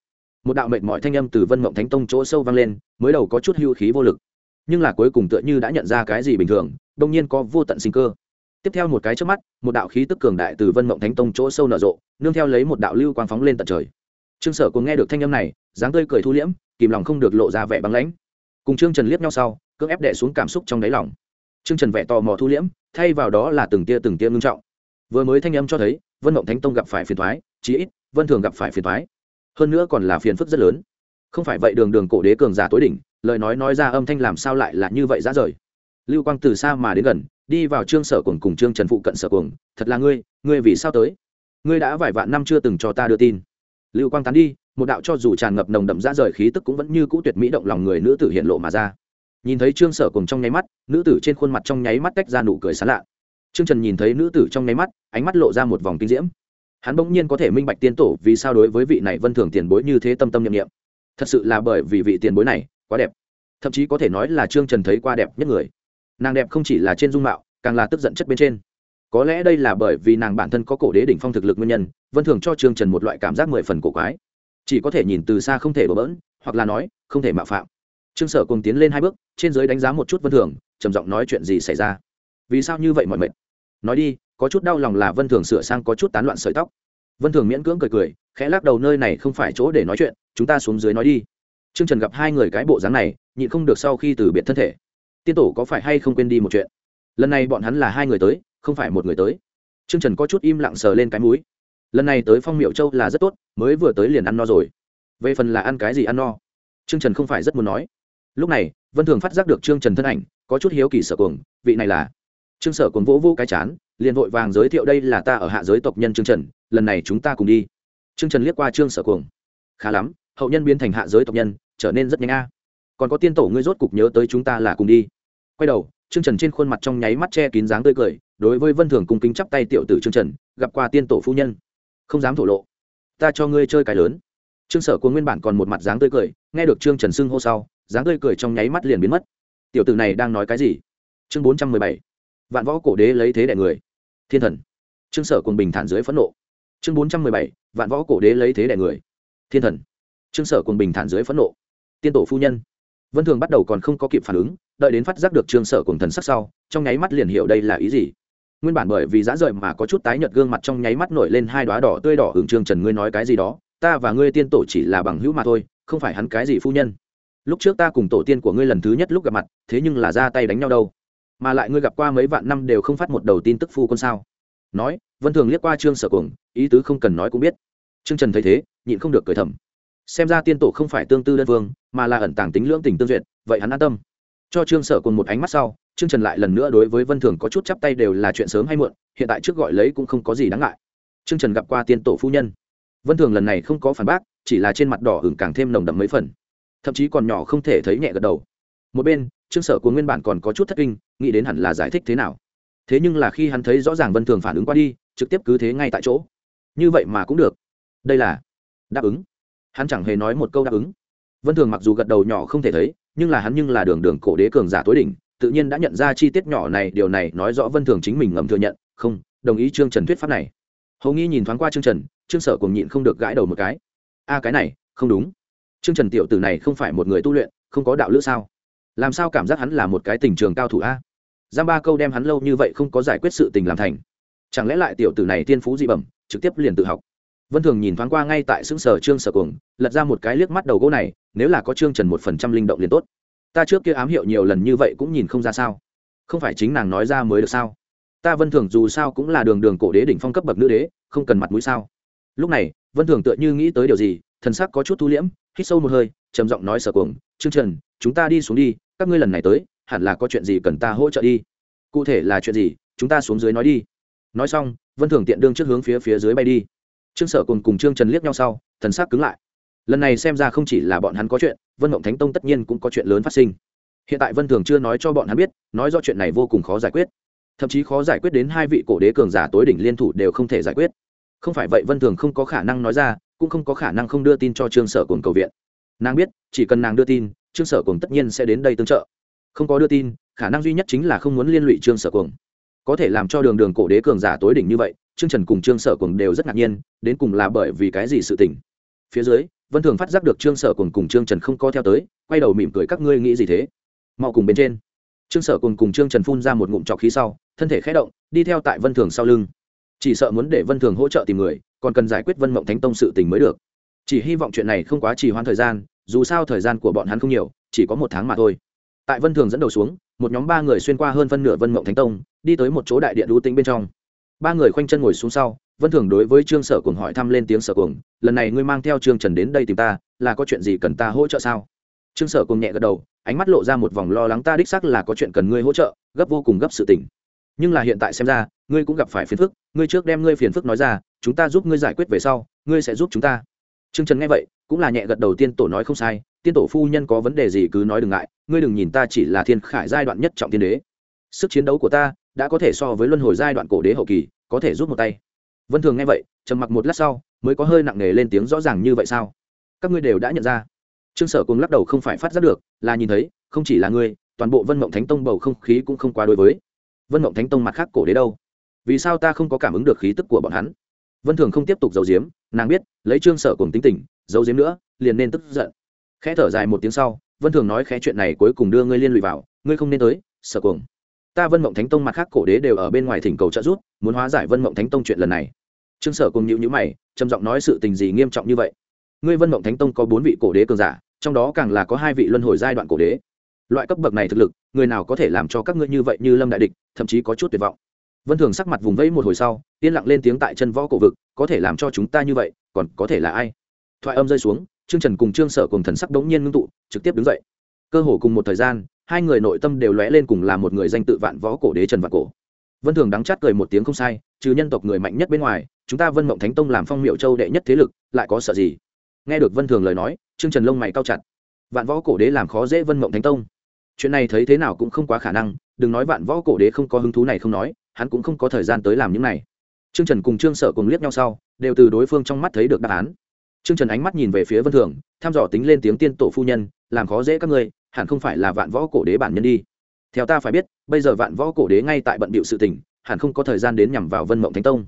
Một đạo mệnh mọi thanh âm từ vân mộng thánh tông chỗ sâu vang lên, mới đầu có chút hưu khí vô lực, nhưng là cuối cùng tựa như đã nhận ra cái gì bình thường đông nhiên có vô tận sinh cơ. Tiếp theo một cái trước mắt, một đạo khí tức cường đại từ vân mộng thánh tông chỗ sâu nở rộ, nương theo lấy một đạo lưu quang phóng lên tận trời. Trương sở cũng nghe được thanh âm này, dáng tươi cười thu liễm, kìm lòng không được lộ ra vẻ băng lãnh. Cùng trương trần liếc nhau sau cưỡng ép đè xuống cảm xúc trong đáy lòng. Trương trần vẽ tò mò thu liễm, thay vào đó là từng tia từng tia ngưng trọng. Vừa mới thanh âm cho thấy, vân mộng thánh tông gặp phải phiền thoái chí ít, vân thường gặp phải phiền thoái hơn nữa còn là phiền phức rất lớn. Không phải vậy đường đường cổ đế cường giả tối đỉnh, lời nói nói ra âm thanh làm sao lại là như vậy ra rời. Lưu quang từ xa mà đến gần, đi vào trương sở cuồng cùng trương trần phụ cận sở cuồng, thật là ngươi ngươi vì sao tới? Ngươi đã vài vạn năm chưa từng cho ta đưa tin. Lưu quang tán đi, một đạo cho dù tràn ngập nồng đậm ra rời khí tức cũng vẫn như cũ tuyệt mỹ động lòng người nữ tử hiện lộ mà ra nhìn thấy trương sở cùng trong nháy mắt, nữ tử trên khuôn mặt trong nháy mắt tách ra nụ cười sán lạ. Trương trần nhìn thấy nữ tử trong nháy mắt, ánh mắt lộ ra một vòng kinh diễm. Hắn bỗng nhiên có thể minh bạch tiên tổ vì sao đối với vị này vân thường tiền bối như thế tâm tâm nhiệm nghiệm thật sự là bởi vì vị tiền bối này quá đẹp. Thậm chí có thể nói là trương trần thấy qua đẹp nhất người. Nàng đẹp không chỉ là trên dung mạo, càng là tức giận chất bên trên. Có lẽ đây là bởi vì nàng bản thân có cổ đế đỉnh phong thực lực nguyên nhân, vân thường cho trương trần một loại cảm giác mười phần cổ quái. Chỉ có thể nhìn từ xa không thể bỡ bỡn, hoặc là nói, không thể mạo phạm trương sở cùng tiến lên hai bước, trên giới đánh giá một chút vân thường, trầm giọng nói chuyện gì xảy ra? Vì sao như vậy mọi mệt? Nói đi, có chút đau lòng là vân thường sửa sang có chút tán loạn sợi tóc. Vân thường miễn cưỡng cười cười, khẽ lắc đầu nơi này không phải chỗ để nói chuyện, chúng ta xuống dưới nói đi. Trương trần gặp hai người cái bộ dáng này, nhịn không được sau khi từ biệt thân thể. Tiên tổ có phải hay không quên đi một chuyện? Lần này bọn hắn là hai người tới, không phải một người tới. Trương trần có chút im lặng sờ lên cái mũi. Lần này tới phong miệu châu là rất tốt, mới vừa tới liền ăn no rồi. Về phần là ăn cái gì ăn no? Trương trần không phải rất muốn nói lúc này, vân thường phát giác được trương trần thân ảnh, có chút hiếu kỳ sở cuồng, vị này là? Trương sở cuồng vỗ vô cái chán, liền vội vàng giới thiệu đây là ta ở hạ giới tộc nhân trương trần, lần này chúng ta cùng đi. Trương trần liếc qua trương sở cuồng. Khá lắm, hậu nhân biến thành hạ giới tộc nhân, trở nên rất nhanh a. Còn có tiên tổ ngươi rốt cục nhớ tới chúng ta là cùng đi. Quay đầu, trương trần trên khuôn mặt trong nháy mắt che kín dáng tươi cười, đối với vân thường cung kính chắp tay tiểu tử trương trần, gặp qua tiên tổ phu nhân. Không dám thổ lộ. Ta cho ngươi chơi cái lớn. Trương sở cuồng nguyên bản còn một mặt dáng tươi cười, nghe được trương trần xưng hô sau dáng tươi cười trong nháy mắt liền biến mất. Tiểu tử này đang nói cái gì? Chương bốn trăm mười bảy. Vạn võ cổ đế lấy thế đẻ người. Thiên thần. Trương sở cùng bình thản dưới phẫn nộ. Chương bốn trăm mười bảy. Vạn võ cổ đế lấy thế đẻ người. Thiên thần. Trương sở cùng bình thản dưới phẫn nộ. Tiên tổ phu nhân. Vân thường bắt đầu còn không có kịp phản ứng, đợi đến phát giác được trương sở cùng thần sắc sau, trong nháy mắt liền hiểu đây là ý gì. Nguyên bản bởi vì giá rời mà có chút tái nhợt gương mặt trong nháy mắt nổi lên hai đoá đỏ tươi đỏ hưởng trương trần ngươi nói cái gì đó, ta và ngươi tiên tổ chỉ là bằng hữu mà thôi, không phải hắn cái gì phu nhân lúc trước ta cùng tổ tiên của ngươi lần thứ nhất lúc gặp mặt, thế nhưng là ra tay đánh nhau đâu. Mà lại ngươi gặp qua mấy vạn năm đều không phát một đầu tin tức phu quân sao? Nói, vân thường liếc qua trương sở cùng ý tứ không cần nói cũng biết. Trương trần thấy thế, nhịn không được cười thầm. Xem ra tiên tổ không phải tương tư đơn vương mà là ẩn tàng tính lưỡng tình tương duyệt, vậy hắn an tâm. Cho trương sở cùng một ánh mắt sau, trương trần lại lần nữa đối với vân thường có chút chắp tay đều là chuyện sớm hay muộn, hiện tại trước gọi lấy cũng không có gì đáng ngại. Trương trần gặp qua tiên tổ phu nhân. Vân thường lần này không có phản bác, chỉ là trên mặt đỏ hửng càng thêm nồng đậm mấy phần thậm chí còn nhỏ không thể thấy nhẹ gật đầu. Một bên, trương sở của nguyên bản còn có chút thất kinh, nghĩ đến hẳn là giải thích thế nào. Thế nhưng là khi hắn thấy rõ ràng vân thường phản ứng qua đi, trực tiếp cứ thế ngay tại chỗ. Như vậy mà cũng được. Đây là đáp ứng. Hắn chẳng hề nói một câu đáp ứng. Vân thường mặc dù gật đầu nhỏ không thể thấy, nhưng là hắn nhưng là đường đường cổ đế cường giả tối đỉnh, tự nhiên đã nhận ra chi tiết nhỏ này, điều này nói rõ vân thường chính mình ngầm thừa nhận. Không, đồng ý trương trần thuyết pháp này. Hầu nghi nhìn thoáng qua trương trần, trương sở cùng nhịn không được gãi đầu một cái. A, cái này, không đúng trương trần tiểu tử này không phải một người tu luyện, không có đạo lữ sao? Làm sao cảm giác hắn là một cái tình trường cao thủ a? Giam ba câu đem hắn lâu như vậy không có giải quyết sự tình làm thành. Chẳng lẽ lại tiểu tử này tiên phú dị bẩm, trực tiếp liền tự học? Vân thường nhìn thoáng qua ngay tại xứng sở trương sở cuồng, lật ra một cái liếc mắt đầu gỗ này, nếu là có trương trần một phần trăm linh động liền tốt. Ta trước kia ám hiệu nhiều lần như vậy cũng nhìn không ra sao. Không phải chính nàng nói ra mới được sao? Ta vân thường dù sao cũng là đường đường cổ đế đỉnh phong cấp bậc nữ đế, không cần mặt mũi sao? Lúc này, vân thường tựa như nghĩ tới điều gì, thần sắc có chút thu liễm hít sâu một hơi, trầm giọng nói sở cuồng, trương trần, chúng ta đi xuống đi, các ngươi lần này tới, hẳn là có chuyện gì cần ta hỗ trợ đi? Cụ thể là chuyện gì, chúng ta xuống dưới nói đi. Nói xong, vân thường tiện đương trước hướng phía phía dưới bay đi. Trương sở cùng cùng trương trần liếc nhau sau, thần sắc cứng lại. Lần này xem ra không chỉ là bọn hắn có chuyện, vân mộng thánh tông tất nhiên cũng có chuyện lớn phát sinh. Hiện tại vân thường chưa nói cho bọn hắn biết, nói do chuyện này vô cùng khó giải quyết. Thậm chí khó giải quyết đến hai vị cổ đế cường giả tối đỉnh liên thủ đều không thể giải quyết. Không phải vậy vân thường không có khả năng nói ra cũng không có khả năng không đưa tin cho trương sở cồn cầu viện. Nàng biết, chỉ cần nàng đưa tin, trương sở cồn tất nhiên sẽ đến đây tương trợ. Không có đưa tin, khả năng duy nhất chính là không muốn liên lụy trương sở cồn có thể làm cho đường đường cổ đế cường giả tối đỉnh như vậy, trương trần cùng trương sở cồn đều rất ngạc nhiên, đến cùng là bởi vì cái gì sự tình. Phía dưới, vân thường phát giác được trương sở cồn cùng trương trần không có theo tới, quay đầu mỉm cười, các ngươi nghĩ gì thế? Mau cùng bên trên. Trương sở cồn cùng trương trần phun ra một ngụm trọc khí sau, thân thể khé động, đi theo tại vân thường sau lưng. Chỉ sợ muốn để vân thường hỗ trợ tìm người còn cần giải quyết vân mộng thánh tông sự tình mới được. Chỉ hy vọng chuyện này không quá trì hoãn thời gian, dù sao thời gian của bọn hắn không nhiều, chỉ có một tháng mà thôi. Tại vân thường dẫn đầu xuống, một nhóm ba người xuyên qua hơn phân nửa vân mộng thánh tông, đi tới một chỗ đại điện đu tĩnh bên trong. Ba người khoanh chân ngồi xuống sau, vân thường đối với trương sở cùng hỏi thăm lên tiếng sở cùng lần này ngươi mang theo trương trần đến đây tìm ta, là có chuyện gì cần ta hỗ trợ sao? Trương sở cùng nhẹ gật đầu, ánh mắt lộ ra một vòng lo lắng, ta đích xác là có chuyện cần ngươi hỗ trợ, gấp vô cùng gấp sự tình. Nhưng là hiện tại xem ra, ngươi cũng gặp phải phiền phức, ngươi trước đem ngươi phiền phức nói ra chúng ta giúp ngươi giải quyết về sau, ngươi sẽ giúp chúng ta. Trương trần nghe vậy, cũng là nhẹ gật đầu tiên tổ nói không sai, tiên tổ phu nhân có vấn đề gì cứ nói đừng ngại, ngươi đừng nhìn ta chỉ là thiên khải giai đoạn nhất trọng tiên đế. Sức chiến đấu của ta đã có thể so với luân hồi giai đoạn cổ đế hậu kỳ, có thể giúp một tay. Vân thường nghe vậy, trầm mặc một lát sau, mới có hơi nặng nề lên tiếng rõ ràng như vậy sao? Các ngươi đều đã nhận ra. Trương sở cùng lắc đầu không phải phát giác được, là nhìn thấy, không chỉ là ngươi, toàn bộ vân mộng thánh tông bầu không khí cũng không quá đối với. Vân mộng thánh tông mặt khác cổ đế đâu? Vì sao ta không có cảm ứng được khí tức của bọn hắn? Vân thường không tiếp tục giấu giếm, nàng biết, lấy trương sở cùng tính tình, giấu giếm nữa, liền nên tức giận. Khẽ thở dài một tiếng sau, vân thường nói khẽ chuyện này cuối cùng đưa ngươi liên lụy vào, ngươi không nên tới, sở cùng ta vân mộng thánh tông mặt khác cổ đế đều ở bên ngoài thỉnh cầu trợ giúp, muốn hóa giải vân mộng thánh tông chuyện lần này. Trương sở cùng nhịu nhữ mày, trầm giọng nói sự tình gì nghiêm trọng như vậy? Ngươi vân mộng thánh tông có bốn vị cổ đế cường giả, trong đó càng là có hai vị luân hồi giai đoạn cổ đế. Loại cấp bậc này thực lực, người nào có thể làm cho các ngươi như vậy như lâm đại địch, thậm chí có chút tuyệt vọng vân thường sắc mặt vùng vẫy một hồi sau, yên lặng lên tiếng tại chân võ cổ vực, có thể làm cho chúng ta như vậy, còn có thể là ai? Thoại âm rơi xuống, trương trần cùng trương sở cùng thần sắc đống nhiên ngưng tụ, trực tiếp đứng dậy. Cơ hồ cùng một thời gian, hai người nội tâm đều lóe lên cùng là một người danh tự vạn võ cổ đế trần vạn cổ. Vân thường đắng chát cười một tiếng không sai, trừ nhân tộc người mạnh nhất bên ngoài, chúng ta vân mộng thánh tông làm phong miệu châu đệ nhất thế lực, lại có sợ gì? Nghe được vân thường lời nói, trương trần lông mày cao chặt. Vạn võ cổ đế làm khó dễ vân mộng thánh tông. Chuyện này thấy thế nào cũng không quá khả năng, đừng nói vạn võ cổ đế không có hứng thú này không nói hắn cũng không có thời gian tới làm những này. Trương trần cùng trương sở cùng liếc nhau sau, đều từ đối phương trong mắt thấy được đáp án. Trương trần ánh mắt nhìn về phía vân thường, thăm dò tính lên tiếng tiên tổ phu nhân, làm khó dễ các ngươi, hẳn không phải là vạn võ cổ đế bản nhân đi. Theo ta phải biết, bây giờ vạn võ cổ đế ngay tại bận bịu sự tình, hẳn không có thời gian đến nhằm vào vân mộng thánh tông.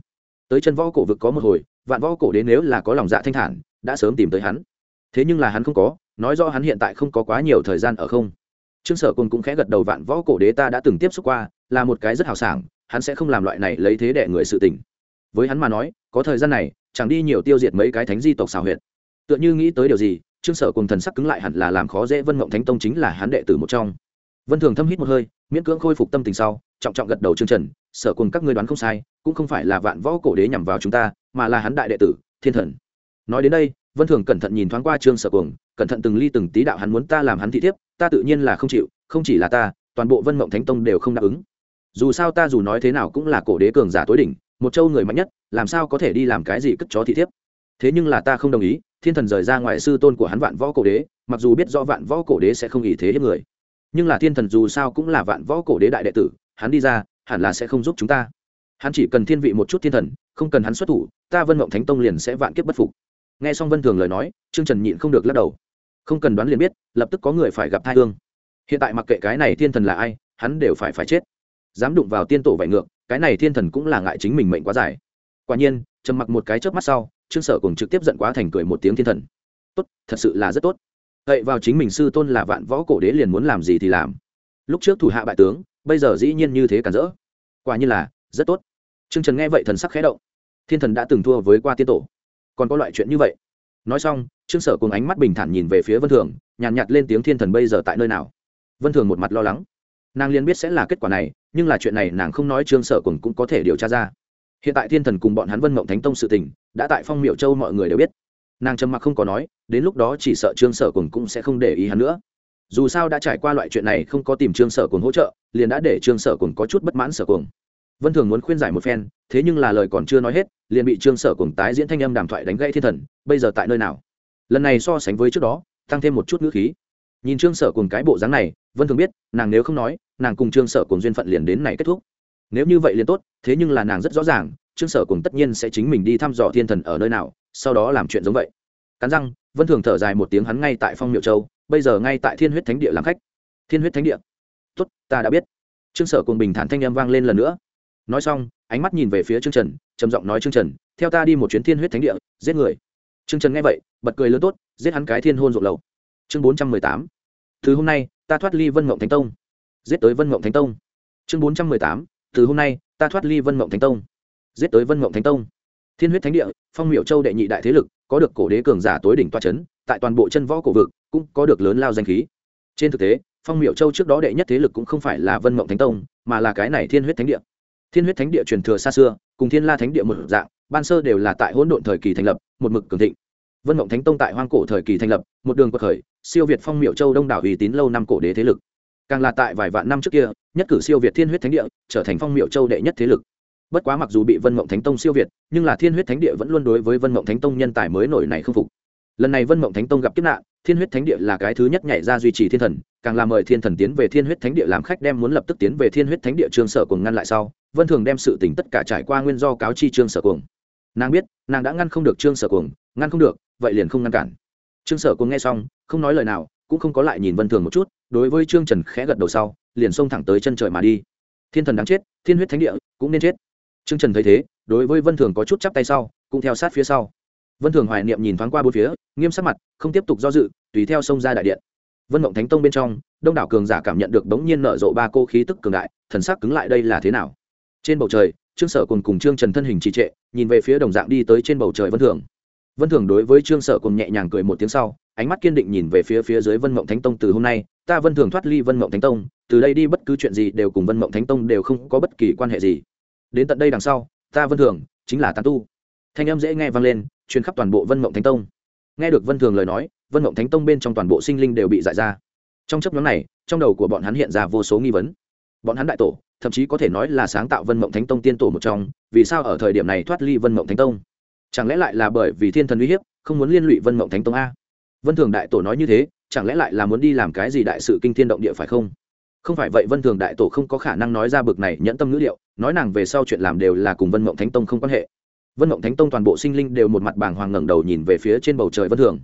Tới chân võ cổ vực có một hồi, vạn võ cổ đế nếu là có lòng dạ thanh thản, đã sớm tìm tới hắn. Thế nhưng là hắn không có, nói rõ hắn hiện tại không có quá nhiều thời gian ở không. Trương sở cùng cũng khẽ gật đầu, vạn võ cổ đế ta đã từng tiếp xúc qua, là một cái rất hào sảng hắn sẽ không làm loại này lấy thế đệ người sự tình. Với hắn mà nói, có thời gian này, chẳng đi nhiều tiêu diệt mấy cái thánh di tộc xào huyệt. Tựa như nghĩ tới điều gì, trương sở cùng thần sắc cứng lại hẳn là làm khó dễ vân mộng thánh tông chính là hắn đệ tử một trong. Vân thường thâm hít một hơi, miễn cưỡng khôi phục tâm tình sau, trọng trọng gật đầu trương trần, sở cùng các ngươi đoán không sai, cũng không phải là vạn võ cổ đế nhằm vào chúng ta, mà là hắn đại đệ tử, thiên thần. Nói đến đây, vân thường cẩn thận nhìn thoáng qua trương sở cùng, cẩn thận từng ly từng tí đạo hắn muốn ta làm hắn thị thiếp, ta tự nhiên là không chịu, không chỉ là ta, toàn bộ vân mộng thánh tông đều không đáp ứng dù sao ta dù nói thế nào cũng là cổ đế cường giả tối đỉnh, một châu người mạnh nhất, làm sao có thể đi làm cái gì cất chó thị thiếp? Thế nhưng là ta không đồng ý, thiên thần rời ra ngoài sư tôn của hắn vạn võ cổ đế, mặc dù biết rõ vạn võ cổ đế sẽ không ý thế hết người. Nhưng là thiên thần dù sao cũng là vạn võ cổ đế đại đệ tử, hắn đi ra, hẳn là sẽ không giúp chúng ta. Hắn chỉ cần thiên vị một chút thiên thần, không cần hắn xuất thủ, ta vân mộng thánh tông liền sẽ vạn kiếp bất phục. Nghe xong vân thường lời nói, trương trần nhịn không được lắc đầu. Không cần đoán liền biết, lập tức có người phải gặp thai hương. Hiện tại mặc kệ cái này thiên thần là ai, hắn đều phải phải chết dám đụng vào tiên tổ vải ngược cái này thiên thần cũng là ngại chính mình mệnh quá dài. Quả nhiên trầm mặc một cái chớp mắt sau trương sở cùng trực tiếp giận quá thành cười một tiếng thiên thần. Tốt thật sự là rất tốt. Vậy vào chính mình sư tôn là vạn võ cổ đế liền muốn làm gì thì làm. Lúc trước thủ hạ bại tướng bây giờ dĩ nhiên như thế cản rỡ. Quả nhiên là rất tốt. Trương trần nghe vậy thần sắc khẽ động. Thiên thần đã từng thua với qua tiên tổ. Còn có loại chuyện như vậy. Nói xong trương sở cùng ánh mắt bình thản nhìn về phía vân thường nhàn nhạt, nhạt lên tiếng thiên thần bây giờ tại nơi nào. Vân thường một mặt lo lắng. Nàng liền biết sẽ là kết quả này nhưng là chuyện này nàng không nói trương sở cùng cũng có thể điều tra ra. Hiện tại thiên thần cùng bọn hắn vân mộng thánh tông sự tình, đã tại phong miệu châu mọi người đều biết. Nàng trầm mặc không có nói, đến lúc đó chỉ sợ trương sở cùng cũng sẽ không để ý hắn nữa. Dù sao đã trải qua loại chuyện này không có tìm trương sở cùng hỗ trợ, liền đã để trương sở cùng có chút bất mãn sở cùng vân thường muốn khuyên giải một phen, thế nhưng là lời còn chưa nói hết, liền bị trương sở cùng tái diễn thanh âm đàm thoại đánh gãy thiên thần, bây giờ tại nơi nào? Lần này so sánh với trước đó, tăng thêm một chút ngữ khí nhìn trương sở cùng cái bộ dáng này, vân thường biết, nàng nếu không nói, nàng cùng trương sở cùng duyên phận liền đến này kết thúc. Nếu như vậy liền tốt, thế nhưng là nàng rất rõ ràng, trương sở cùng tất nhiên sẽ chính mình đi thăm dò thiên thần ở nơi nào, sau đó làm chuyện giống vậy. Cắn răng, vân thường thở dài một tiếng hắn ngay tại phong miệu châu, bây giờ ngay tại thiên huyết thánh địa làm khách. Thiên huyết thánh địa. Tốt, ta đã biết. Trương sở cùng bình thản thanh â m vang lên lần nữa. Nói xong, ánh mắt nhìn về phía trương trần, trầm giọng nói trương trần, theo ta đi một chuyến thiên huyết thánh địa, giết người. Trương trần nghe vậy, bật cười lớn tốt, giết hắn cái thiên hôn ruột lầu chương bốn trăm mười tám. Từ hôm nay, ta thoát ly vân mộng thánh tông. Giết tới vân mộng thánh tông. Chương bốn trăm mười tám. Từ hôm nay, ta thoát ly vân mộng thánh tông. Giết tới vân mộng thánh tông. Thiên huyết thánh địa, phong miệu châu đệ nhị đại thế lực, có được cổ đế cường giả tối đỉnh toa c h ấ n tại toàn bộ chân võ cổ vực, cũng có được lớn lao danh khí. Trên thực tế, phong miệu châu trước đó đệ nhất thế lực cũng không phải là vân mộng thánh tông, mà là cái này thiên huyết thánh địa. Thiên huyết thánh địa truyền thừa xa xưa, cùng thiên la thánh địa một dạng, ban sơ đều là tại hỗn độn thời kỳ thành lập, một mực cường thịnh vân mộng thánh tông tại hoang cổ thời kỳ thành lập, một đường quật khởi, siêu việt phong miệu châu đông đảo uy tín lâu năm cổ đế thế lực. Càng là tại vài vạn năm trước kia, nhất cử siêu việt thiên huyết thánh địa, trở thành phong miệu châu đệ nhất thế lực. Bất quá mặc dù bị vân mộng thánh tông siêu việt, nhưng là thiên huyết thánh địa vẫn luôn đối với vân mộng thánh tông nhân tài mới nổi này không phục. Lần này vân mộng thánh tông gặp kiếp nạn, thiên huyết thánh địa là cái thứ nhất nhảy ra duy trì thiên thần, càng là mời thiên thần tiến về thiên huyết thánh địa làm khách, đem muốn lập tức tiến về thiên huyết thánh địa trương sở cùng ngăn lại sau, vân thường đem sự tỉnh tất cả trải qua nguyên do cáo chi trương sở cùng nàng biết, nàng đã ngăn không được trương sở cùng ngăn không được vậy liền không ngăn cản. Trương sở cũng nghe xong, không nói lời nào, cũng không có lại nhìn vân thường một chút, đối với trương trần khẽ gật đầu sau, liền xông thẳng tới chân trời mà đi. Thiên thần đáng chết, thiên huyết thánh địa, cũng nên chết. Trương trần thấy thế, đối với vân thường có chút chắp tay sau, cũng theo sát phía sau. Vân thường hoài niệm nhìn thoáng qua bốn phía, nghiêm sắc mặt, không tiếp tục do dự, tùy theo sông ra đại điện. Vân mộng thánh tông bên trong, đông đảo cường giả cảm nhận được bỗng nhiên nở rộ ba cô khí tức cường đại, thần sắc cứng lại đây là thế nào? Trên bầu trời, trương sở cùng cùng trương trần thân hình trì trệ, nhìn về phía đồng dạng đi tới trên bầu trời vân thường vân thường đối với trương sở cùng nhẹ nhàng cười một tiếng sau, ánh mắt kiên định nhìn về phía phía dưới vân mộng thánh tông từ hôm nay, ta vân thường thoát ly vân mộng thánh tông, từ đây đi bất cứ chuyện gì đều cùng vân mộng thánh tông đều không có bất kỳ quan hệ gì. Đến tận đây đằng sau, ta vân thường chính là tán tu. Thanh âm dễ nghe vang lên, truyền khắp toàn bộ vân mộng thánh tông. Nghe được vân thường lời nói, vân mộng thánh tông bên trong toàn bộ sinh linh đều bị giải ra. Trong chấp nhóm này, trong đầu của bọn hắn hiện ra vô số nghi vấn. Bọn hắn đại tổ, thậm chí có thể nói là sáng tạo vân mộng thánh tông tiên tổ một trong, vì sao ở thời điểm này thoát ly vân mộng thánh tông? Chẳng lẽ lại là bởi vì thiên thần uy hiếp, không muốn liên lụy vân mộng thánh tông a? Vân thường đại tổ nói như thế, chẳng lẽ lại là muốn đi làm cái gì đại sự kinh thiên động địa phải không? Không phải vậy vân thường đại tổ không có khả năng nói ra bực này nhẫn tâm ngữ liệu nói nàng về sau chuyện làm đều là cùng vân mộng thánh tông không quan hệ. Vân mộng thánh tông toàn bộ sinh linh đều một mặt bàng hoàng ngẩng đầu nhìn về phía trên bầu trời vân thường.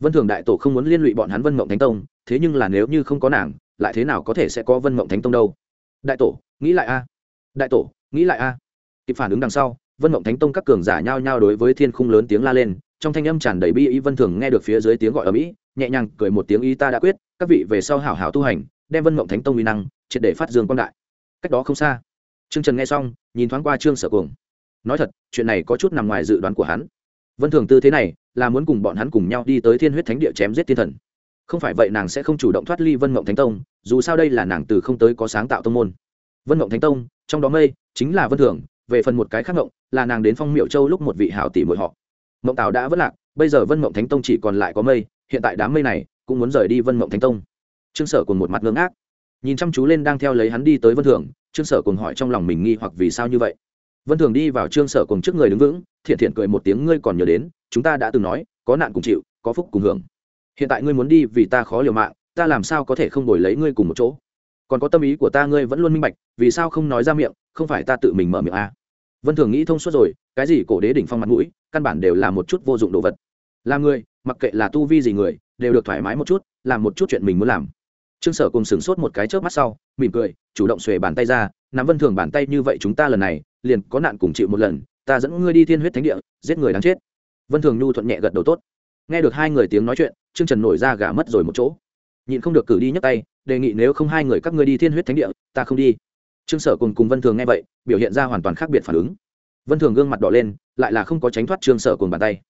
Vân thường đại tổ không muốn liên lụy bọn hắn vân mộng thánh tông, thế nhưng là nếu như không có nàng, lại thế nào có thể sẽ có vân mộng thánh tông đâu? Đại tổ, nghĩ lại a. Đại tổ, nghĩ lại a. Kịp phản ứng đằng sau vân mộng thánh tông các cường giả nhao nhao đối với thiên khung lớn tiếng la lên, trong thanh âm tràn đầy bi ý vân thường nghe được phía dưới tiếng gọi ở mỹ, nhẹ nhàng cười một tiếng ý ta đã quyết, các vị về sau hảo hảo tu hành, đem vân mộng thánh tông uy năng, triệt để phát dương quan đại. Cách đó không xa, trương trần nghe xong, nhìn thoáng qua trương sở cuồng. Nói thật, chuyện này có chút nằm ngoài dự đoán của hắn. Vân thường tư thế này, là muốn cùng bọn hắn cùng nhau đi tới thiên huyết thánh địa chém giết thiên thần. Không phải vậy nàng sẽ không chủ động thoát ly vân mộng thánh tông, dù sao đây là nàng từ không tới có sáng tạo tông môn. Vân mộng thánh tông, trong đó mây, chính là vân thường về phần một cái khác mộng, là nàng đến phong miệu châu lúc một vị hảo tỷ muội họ. Mộng tào đã vất lạc, bây giờ vân mộng thánh tông chỉ còn lại có mây, hiện tại đám mây này cũng muốn rời đi vân mộng thánh tông. Trương sở cùng một mặt ngưỡng ác nhìn chăm chú lên đang theo lấy hắn đi tới vân thường, trương sở cùng hỏi trong lòng mình nghi hoặc vì sao như vậy. Vân thường đi vào trương sở cùng trước người đứng vững, thiện thiện cười một tiếng, ngươi còn nhớ đến, chúng ta đã từng nói, có nạn cùng chịu, có phúc cùng hưởng. Hiện tại ngươi muốn đi vì ta khó liều mạng, ta làm sao có thể không đổi lấy ngươi cùng một chỗ? Còn có tâm ý của ta ngươi vẫn luôn minh bạch, vì sao không nói ra miệng, không phải ta tự mình mở miệng à. vân thường nghĩ thông suốt rồi, cái gì cổ đế đỉnh phong mặt mũi, căn bản đều là một chút vô dụng đồ vật. Làm người, mặc kệ là tu vi gì người, đều được thoải mái một chút, làm một chút chuyện mình muốn làm. Trương sở cùng sửng sốt một cái chớp mắt sau, mỉm cười, chủ động xuề bàn tay ra, nắm vân thường bàn tay như vậy chúng ta lần này, liền có nạn cùng chịu một lần, ta dẫn ngươi đi thiên huyết thánh địa, giết người đáng chết. Vân thường nhu thuận nhẹ gật đầu tốt. Nghe được hai người tiếng nói chuyện, trương trần nổi ra gà mất rồi một chỗ. Nhịn không được cử đi nhấc tay đề nghị nếu không hai người các ngươi đi thiên huyết thánh địa, ta không đi. Trương sở cùng cùng vân thường nghe vậy, biểu hiện ra hoàn toàn khác biệt phản ứng. Vân thường gương mặt đỏ lên, lại là không có tránh thoát trương sở cùng bàn tay.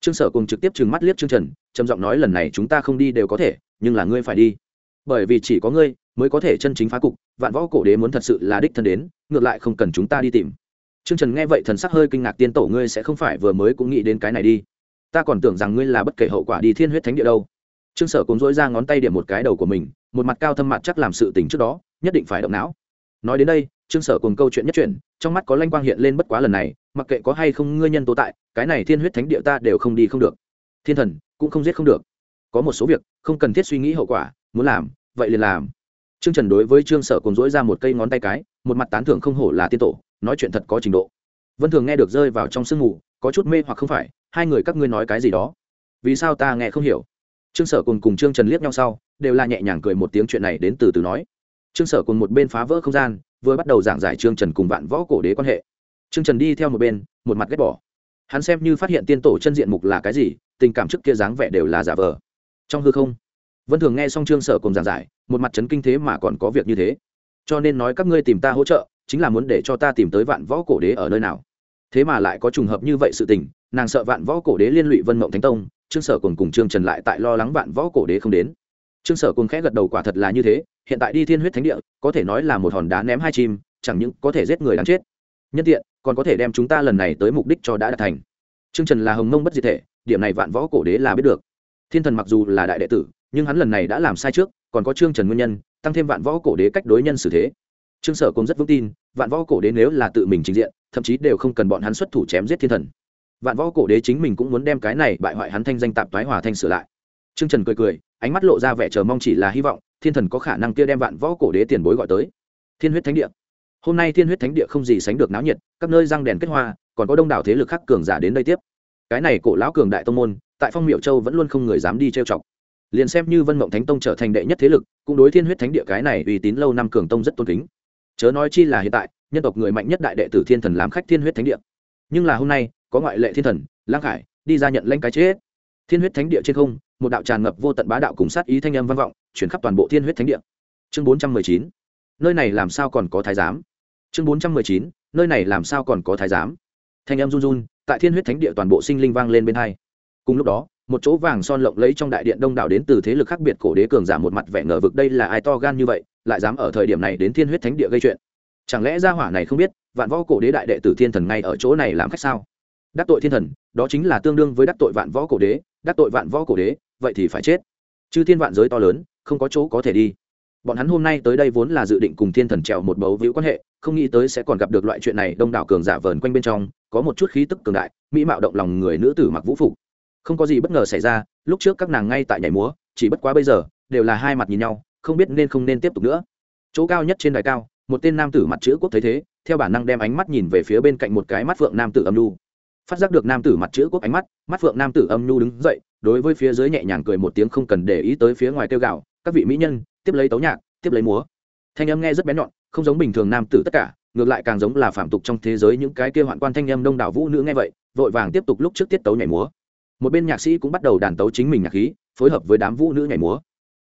Trương sở cùng trực tiếp trừng mắt liếc trương trần, trầm giọng nói lần này chúng ta không đi đều có thể, nhưng là ngươi phải đi. Bởi vì chỉ có ngươi mới có thể chân chính phá cục, vạn võ cổ đế muốn thật sự là đích thân đến, ngược lại không cần chúng ta đi tìm. Trương trần nghe vậy thần sắc hơi kinh ngạc, tiên tổ ngươi sẽ không phải vừa mới cũng nghĩ đến cái này đi. Ta còn tưởng rằng ngươi là bất kể hậu quả đi thiên huyết thánh địa đâu. Trương sở cùng dỗi ra ngón tay điểm một cái đầu của mình một mặt cao thâm mặt chắc làm sự tình trước đó, nhất định phải động não. Nói đến đây, trương sở cùng câu chuyện nhất chuyển, trong mắt có lanh quang hiện lên bất quá lần này, mặc kệ có hay không ngươi nhân tố tại, cái này thiên huyết thánh địa ta đều không đi không được. Thiên thần, cũng không giết không được. Có một số việc, không cần thiết suy nghĩ hậu quả, muốn làm, vậy liền làm. Trương trần đối với trương sở cùng dỗi ra một cây ngón tay cái, một mặt tán thưởng không hổ là tiên tổ, nói chuyện thật có trình độ. Vân thường nghe được rơi vào trong sương mù, có chút mê hoặc không phải, hai người các ngươi nói cái gì đó. Vì sao ta nghe không hiểu? Trương sở cùng cùng trương trần liếc nhau sau, đều là nhẹ nhàng cười một tiếng chuyện này đến từ từ nói. Trương sở cùng một bên phá vỡ không gian, vừa bắt đầu giảng giải trương trần cùng vạn võ cổ đế quan hệ. Trương trần đi theo một bên, một mặt ghét bỏ. Hắn xem như phát hiện tiên tổ chân diện mục là cái gì, tình cảm trước kia dáng vẻ đều là giả vờ. Trong hư không, vân thường nghe xong trương sở cùng giảng giải, một mặt trấn kinh thế mà còn có việc như thế. Cho nên nói các ngươi tìm ta hỗ trợ, chính là muốn để cho ta tìm tới vạn võ cổ đế ở nơi nào. Thế mà lại có trùng hợp như vậy sự tình, nàng sợ vạn võ cổ đế liên lụy vân mộng thánh tông trương sở cùng cùng trương trần lại tại lo lắng vạn võ cổ đế không đến. Trương sở cùng khẽ gật đầu quả thật là như thế, hiện tại đi thiên huyết thánh địa, có thể nói là một hòn đá ném hai chim, chẳng những có thể giết người đáng chết. Nhân tiện, còn có thể đem chúng ta lần này tới mục đích cho đã đạt thành. Trương trần là hồng mông bất diệt thể, điểm này vạn võ cổ đế là biết được. Thiên thần mặc dù là đại đệ tử, nhưng hắn lần này đã làm sai trước, còn có trương trần nguyên nhân, tăng thêm vạn võ cổ đế cách đối nhân xử thế. Trương sở cũng rất vững tin, vạn võ cổ đế nếu là tự mình trình diện, thậm chí đều không cần bọn hắn xuất thủ chém giết thiên thần vạn võ cổ đế chính mình cũng muốn đem cái này bại hoại hắn thanh danh tạp toái hòa thanh sửa lại. Trương trần cười cười, ánh mắt lộ ra vẻ chờ mong chỉ là hy vọng, thiên thần có khả năng kia đem vạn võ cổ đế tiền bối gọi tới. Thiên huyết thánh địa. Hôm nay thiên huyết thánh địa không gì sánh được náo nhiệt, các nơi răng đèn kết hoa, còn có đông đảo thế lực khác cường giả đến đây tiếp. Cái này cổ lão cường đại tông môn, tại phong miệu châu vẫn luôn không người dám đi trêu chọc. Liền xem như vân mộng thánh tông trở thành đệ nhất thế lực, cũng đối thiên huyết thánh địa cái này uy tín lâu năm cường tông rất tôn kính. Chớ nói chi là hiện tại, nhân tộc người mạnh nhất đại đệ tử thiên thần làm khách thiên huyết thánh địa. Nhưng là hôm nay có ngoại lệ thiên thần, lang khải, đi ra nhận lanh cái chết. Thiên huyết thánh địa trên không, một đạo tràn ngập vô tận bá đạo cùng sát ý thanh âm vang vọng, chuyển khắp toàn bộ thiên huyết thánh địa. Chương bốn trăm mười chín, nơi này làm sao còn có thái giám? Chương bốn trăm mười chín, nơi này làm sao còn có thái giám? Thanh âm run run, tại thiên huyết thánh địa toàn bộ sinh linh vang lên bên hai. Cùng lúc đó, một chỗ vàng son lộng lấy trong đại điện đông đảo đến từ thế lực khác biệt cổ đế cường giả một mặt vẻ ngờ vực đây là ai to gan như vậy, lại dám ở thời điểm này đến thiên huyết thánh địa gây chuyện. Chẳng lẽ gia hỏa này không biết, vạn võ cổ đế đại đệ tử thiên thần ngay ở chỗ này làm khách sao? Đắc tội thiên thần, đó chính là tương đương với đắc tội vạn võ cổ đế, đắc tội vạn võ cổ đế, vậy thì phải chết. Chứ thiên vạn giới to lớn, không có chỗ có thể đi. Bọn hắn hôm nay tới đây vốn là dự định cùng thiên thần trèo một bấu víu quan hệ, không nghĩ tới sẽ còn gặp được loại chuyện này đông đảo cường giả vờn quanh bên trong, có một chút khí tức cường đại, mỹ mạo động lòng người nữ tử mặc vũ phục. Không có gì bất ngờ xảy ra, lúc trước các nàng ngay tại nhảy múa, chỉ bất quá bây giờ, đều là hai mặt nhìn nhau, không biết nên không nên tiếp tục nữa. Chỗ cao nhất trên đài cao, một tên nam tử mặt chữ quốc thấy thế, theo bản năng đem ánh mắt nhìn về phía bên cạnh một cái mắt phượng nam tử âm lưu phát giác được nam tử mặt chữ quốc ánh mắt mắt phượng nam tử âm nhu đứng dậy, đối với phía dưới nhẹ nhàng cười một tiếng không cần để ý tới phía ngoài kêu gạo các vị mỹ nhân, tiếp lấy tấu nhạc, tiếp lấy múa. Thanh âm nghe rất bén nhọn, không giống bình thường nam tử tất cả, ngược lại càng giống là phạm tục trong thế giới những cái kia hoạn quan thanh âm đông đảo vũ nữ nghe vậy, vội vàng tiếp tục lúc trước tiết tấu nhảy múa. Một bên nhạc sĩ cũng bắt đầu đàn tấu chính mình nhạc khí, phối hợp với đám vũ nữ nhảy múa.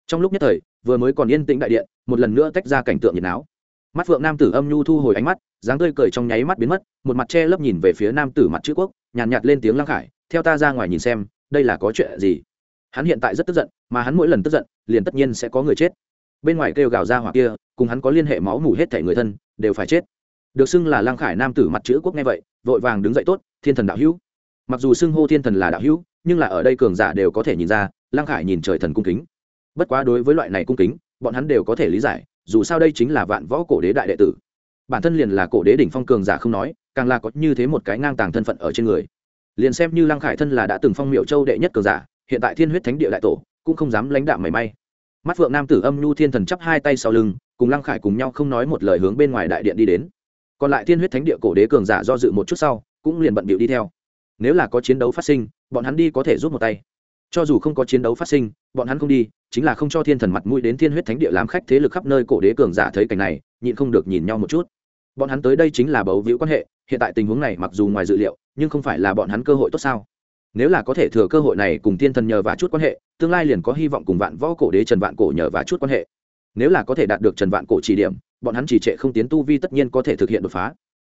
Trong lúc nhất thời, vừa mới còn yên tĩnh đại điện, một lần nữa tách ra cảnh tượng nhiệt áo. Mắt phượng nam tử âm nhu thu hồi ánh mắt dáng tươi cười trong nháy mắt biến mất một mặt che lấp nhìn về phía nam tử mặt chữ quốc nhàn nhạt, nhạt lên tiếng lăng khải theo ta ra ngoài nhìn xem đây là có chuyện gì? Hắn hiện tại rất tức giận mà hắn mỗi lần tức giận liền tất nhiên sẽ có người chết. Bên ngoài kêu gào ra hoặc kia cùng hắn có liên hệ máu mủ hết thể người thân đều phải chết. Được xưng là lăng khải nam tử mặt chữ quốc nghe vậy vội vàng đứng dậy tốt thiên thần đạo hữu. Mặc dù xưng hô thiên thần là đạo hữu nhưng là ở đây cường giả đều có thể nhìn ra lăng khải nhìn trời thần cung kính. Bất quá đối với loại này cung kính bọn hắn đều có thể lý giải dù sao đây chính là vạn võ cổ đế đại đệ tử bản thân liền là cổ đế đỉnh phong cường giả không nói, càng là có như thế một cái ngang tàng thân phận ở trên người. Liền xem như lăng khải thân là đã từng phong miệu châu đệ nhất cường giả, hiện tại thiên huyết thánh địa đại tổ, cũng không dám lãnh đạm mảy may. Mắt phượng nam tử âm nhu thiên thần chắp hai tay sau lưng, cùng lăng khải cùng nhau không nói một lời hướng bên ngoài đại điện đi đến. Còn lại thiên huyết thánh địa cổ đế cường giả do dự một chút sau, cũng liền bận bịu đi theo. Nếu là có chiến đấu phát sinh, bọn hắn đi có thể rút một tay. Cho dù không có chiến đấu phát sinh, bọn hắn không đi, chính là không cho thiên thần mặt mũi đến thiên huyết thánh địa làm khách thế lực khắp nơi cổ đế cường giả thấy cảnh này, nhịn không được nhìn nhau một chút bọn hắn tới đây chính là bấu víu quan hệ, hiện tại tình huống này mặc dù ngoài dự liệu, nhưng không phải là bọn hắn cơ hội tốt sao? Nếu là có thể thừa cơ hội này cùng thiên thần nhờ và chút quan hệ, tương lai liền có hy vọng cùng vạn võ cổ đế trần vạn cổ nhờ và chút quan hệ. Nếu là có thể đạt được trần vạn cổ chỉ điểm, bọn hắn chỉ trệ không tiến tu vi tất nhiên có thể thực hiện đột phá.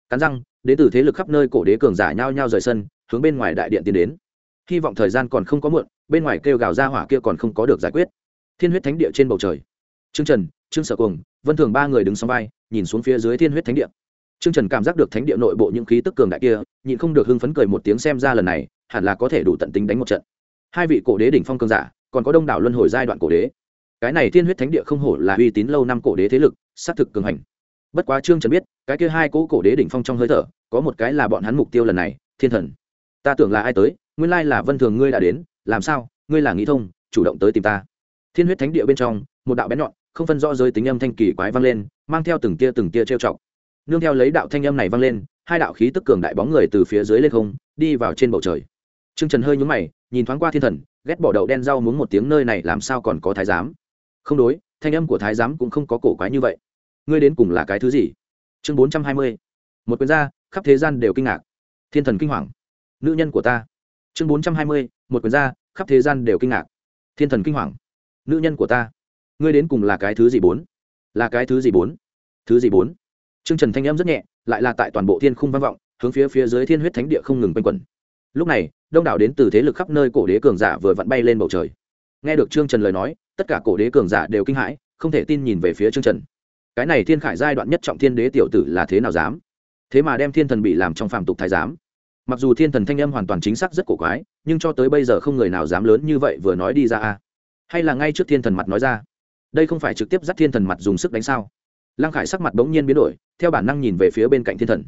Cắn răng đến từ thế lực khắp nơi cổ đế cường giả nhao nhao rời sân, hướng bên ngoài đại điện tiến đến. Hy vọng thời gian còn không có muộn, bên ngoài kêu gào ra hỏa kia còn không có được giải quyết. Thiên huyết thánh địa trên bầu trời. Trương trần trương sở cùng vân thường ba người đứng sau vai, nhìn xuống phía dưới thiên huyết thánh địa. Trương trần cảm giác được thánh địa nội bộ những khí tức cường đại kia, nhịn không được hưng phấn cười một tiếng xem ra lần này, hẳn là có thể đủ tận tính đánh một trận. Hai vị cổ đế đỉnh phong cường giả, còn có đông đảo luân hồi giai đoạn cổ đế. Cái này thiên huyết thánh địa không hổ là uy tín lâu năm cổ đế thế lực xác thực cường hành. Bất quá trương trần biết, cái kia hai cỗ cổ đế đỉnh phong trong hơi thở, có một cái là bọn hắn mục tiêu lần này, thiên thần. Ta tưởng là ai tới, nguyên lai là vân thường ngươi đã đến, làm sao, ngươi là nghĩ thông, chủ động tới tìm ta. Thiên huyết thánh địa bên trong, một đạo bén nhọn không phân rõ giới tính âm thanh kỳ quái vang lên mang theo từng tia từng tia trêu chọc nương theo lấy đạo thanh âm này vang lên hai đạo khí tức cường đại bóng người từ phía dưới lên không đi vào trên bầu trời Trương Trần hơi nhướng mày, nhìn thoáng qua thiên thần, ghét bỏ đậu đen rau muốn một tiếng nơi này làm sao còn có thái giám. Không đối, thanh âm của thái giám cũng không có cổ quái như vậy. Ngươi đến cùng là cái thứ gì? Chương bốn trăm hai mươi Một quyền ra, khắp thế gian đều kinh ngạc. Thiên thần kinh hoàng. Nữ nhân của ta. Chương bốn trăm hai mươi Một quyền ra, khắp thế gian đều kinh ngạc. Thiên thần kinh hoàng. Nữ nhân của ta. Ngươi đến cùng là cái thứ gì bốn? Là cái thứ gì bốn? Thứ gì bốn? Trương Trần thanh âm rất nhẹ, lại là tại toàn bộ thiên khung vang vọng, hướng phía phía dưới thiên huyết thánh địa không ngừng quanh quẩn. Lúc này đông đảo đến từ thế lực khắp nơi cổ đế cường giả vừa vặn bay lên bầu trời. Nghe được trương trần lời nói tất cả cổ đế cường giả đều kinh hãi không thể tin nhìn về phía trương trần. Cái này thiên khải giai đoạn nhất trọng thiên đế tiểu tử là thế nào dám? Thế mà đem thiên thần bị làm trong phàm tục thái giám. Mặc dù thiên thần thanh âm hoàn toàn chính xác rất cổ quái nhưng cho tới bây giờ không người nào dám lớn như vậy vừa nói đi ra a. Hay là ngay trước thiên thần mặt nói ra đây không phải trực tiếp dắt thiên thần mặt dùng sức đánh sao? Lăng khải sắc mặt bỗng nhiên biến đổi, theo bản năng nhìn về phía bên cạnh thiên thần.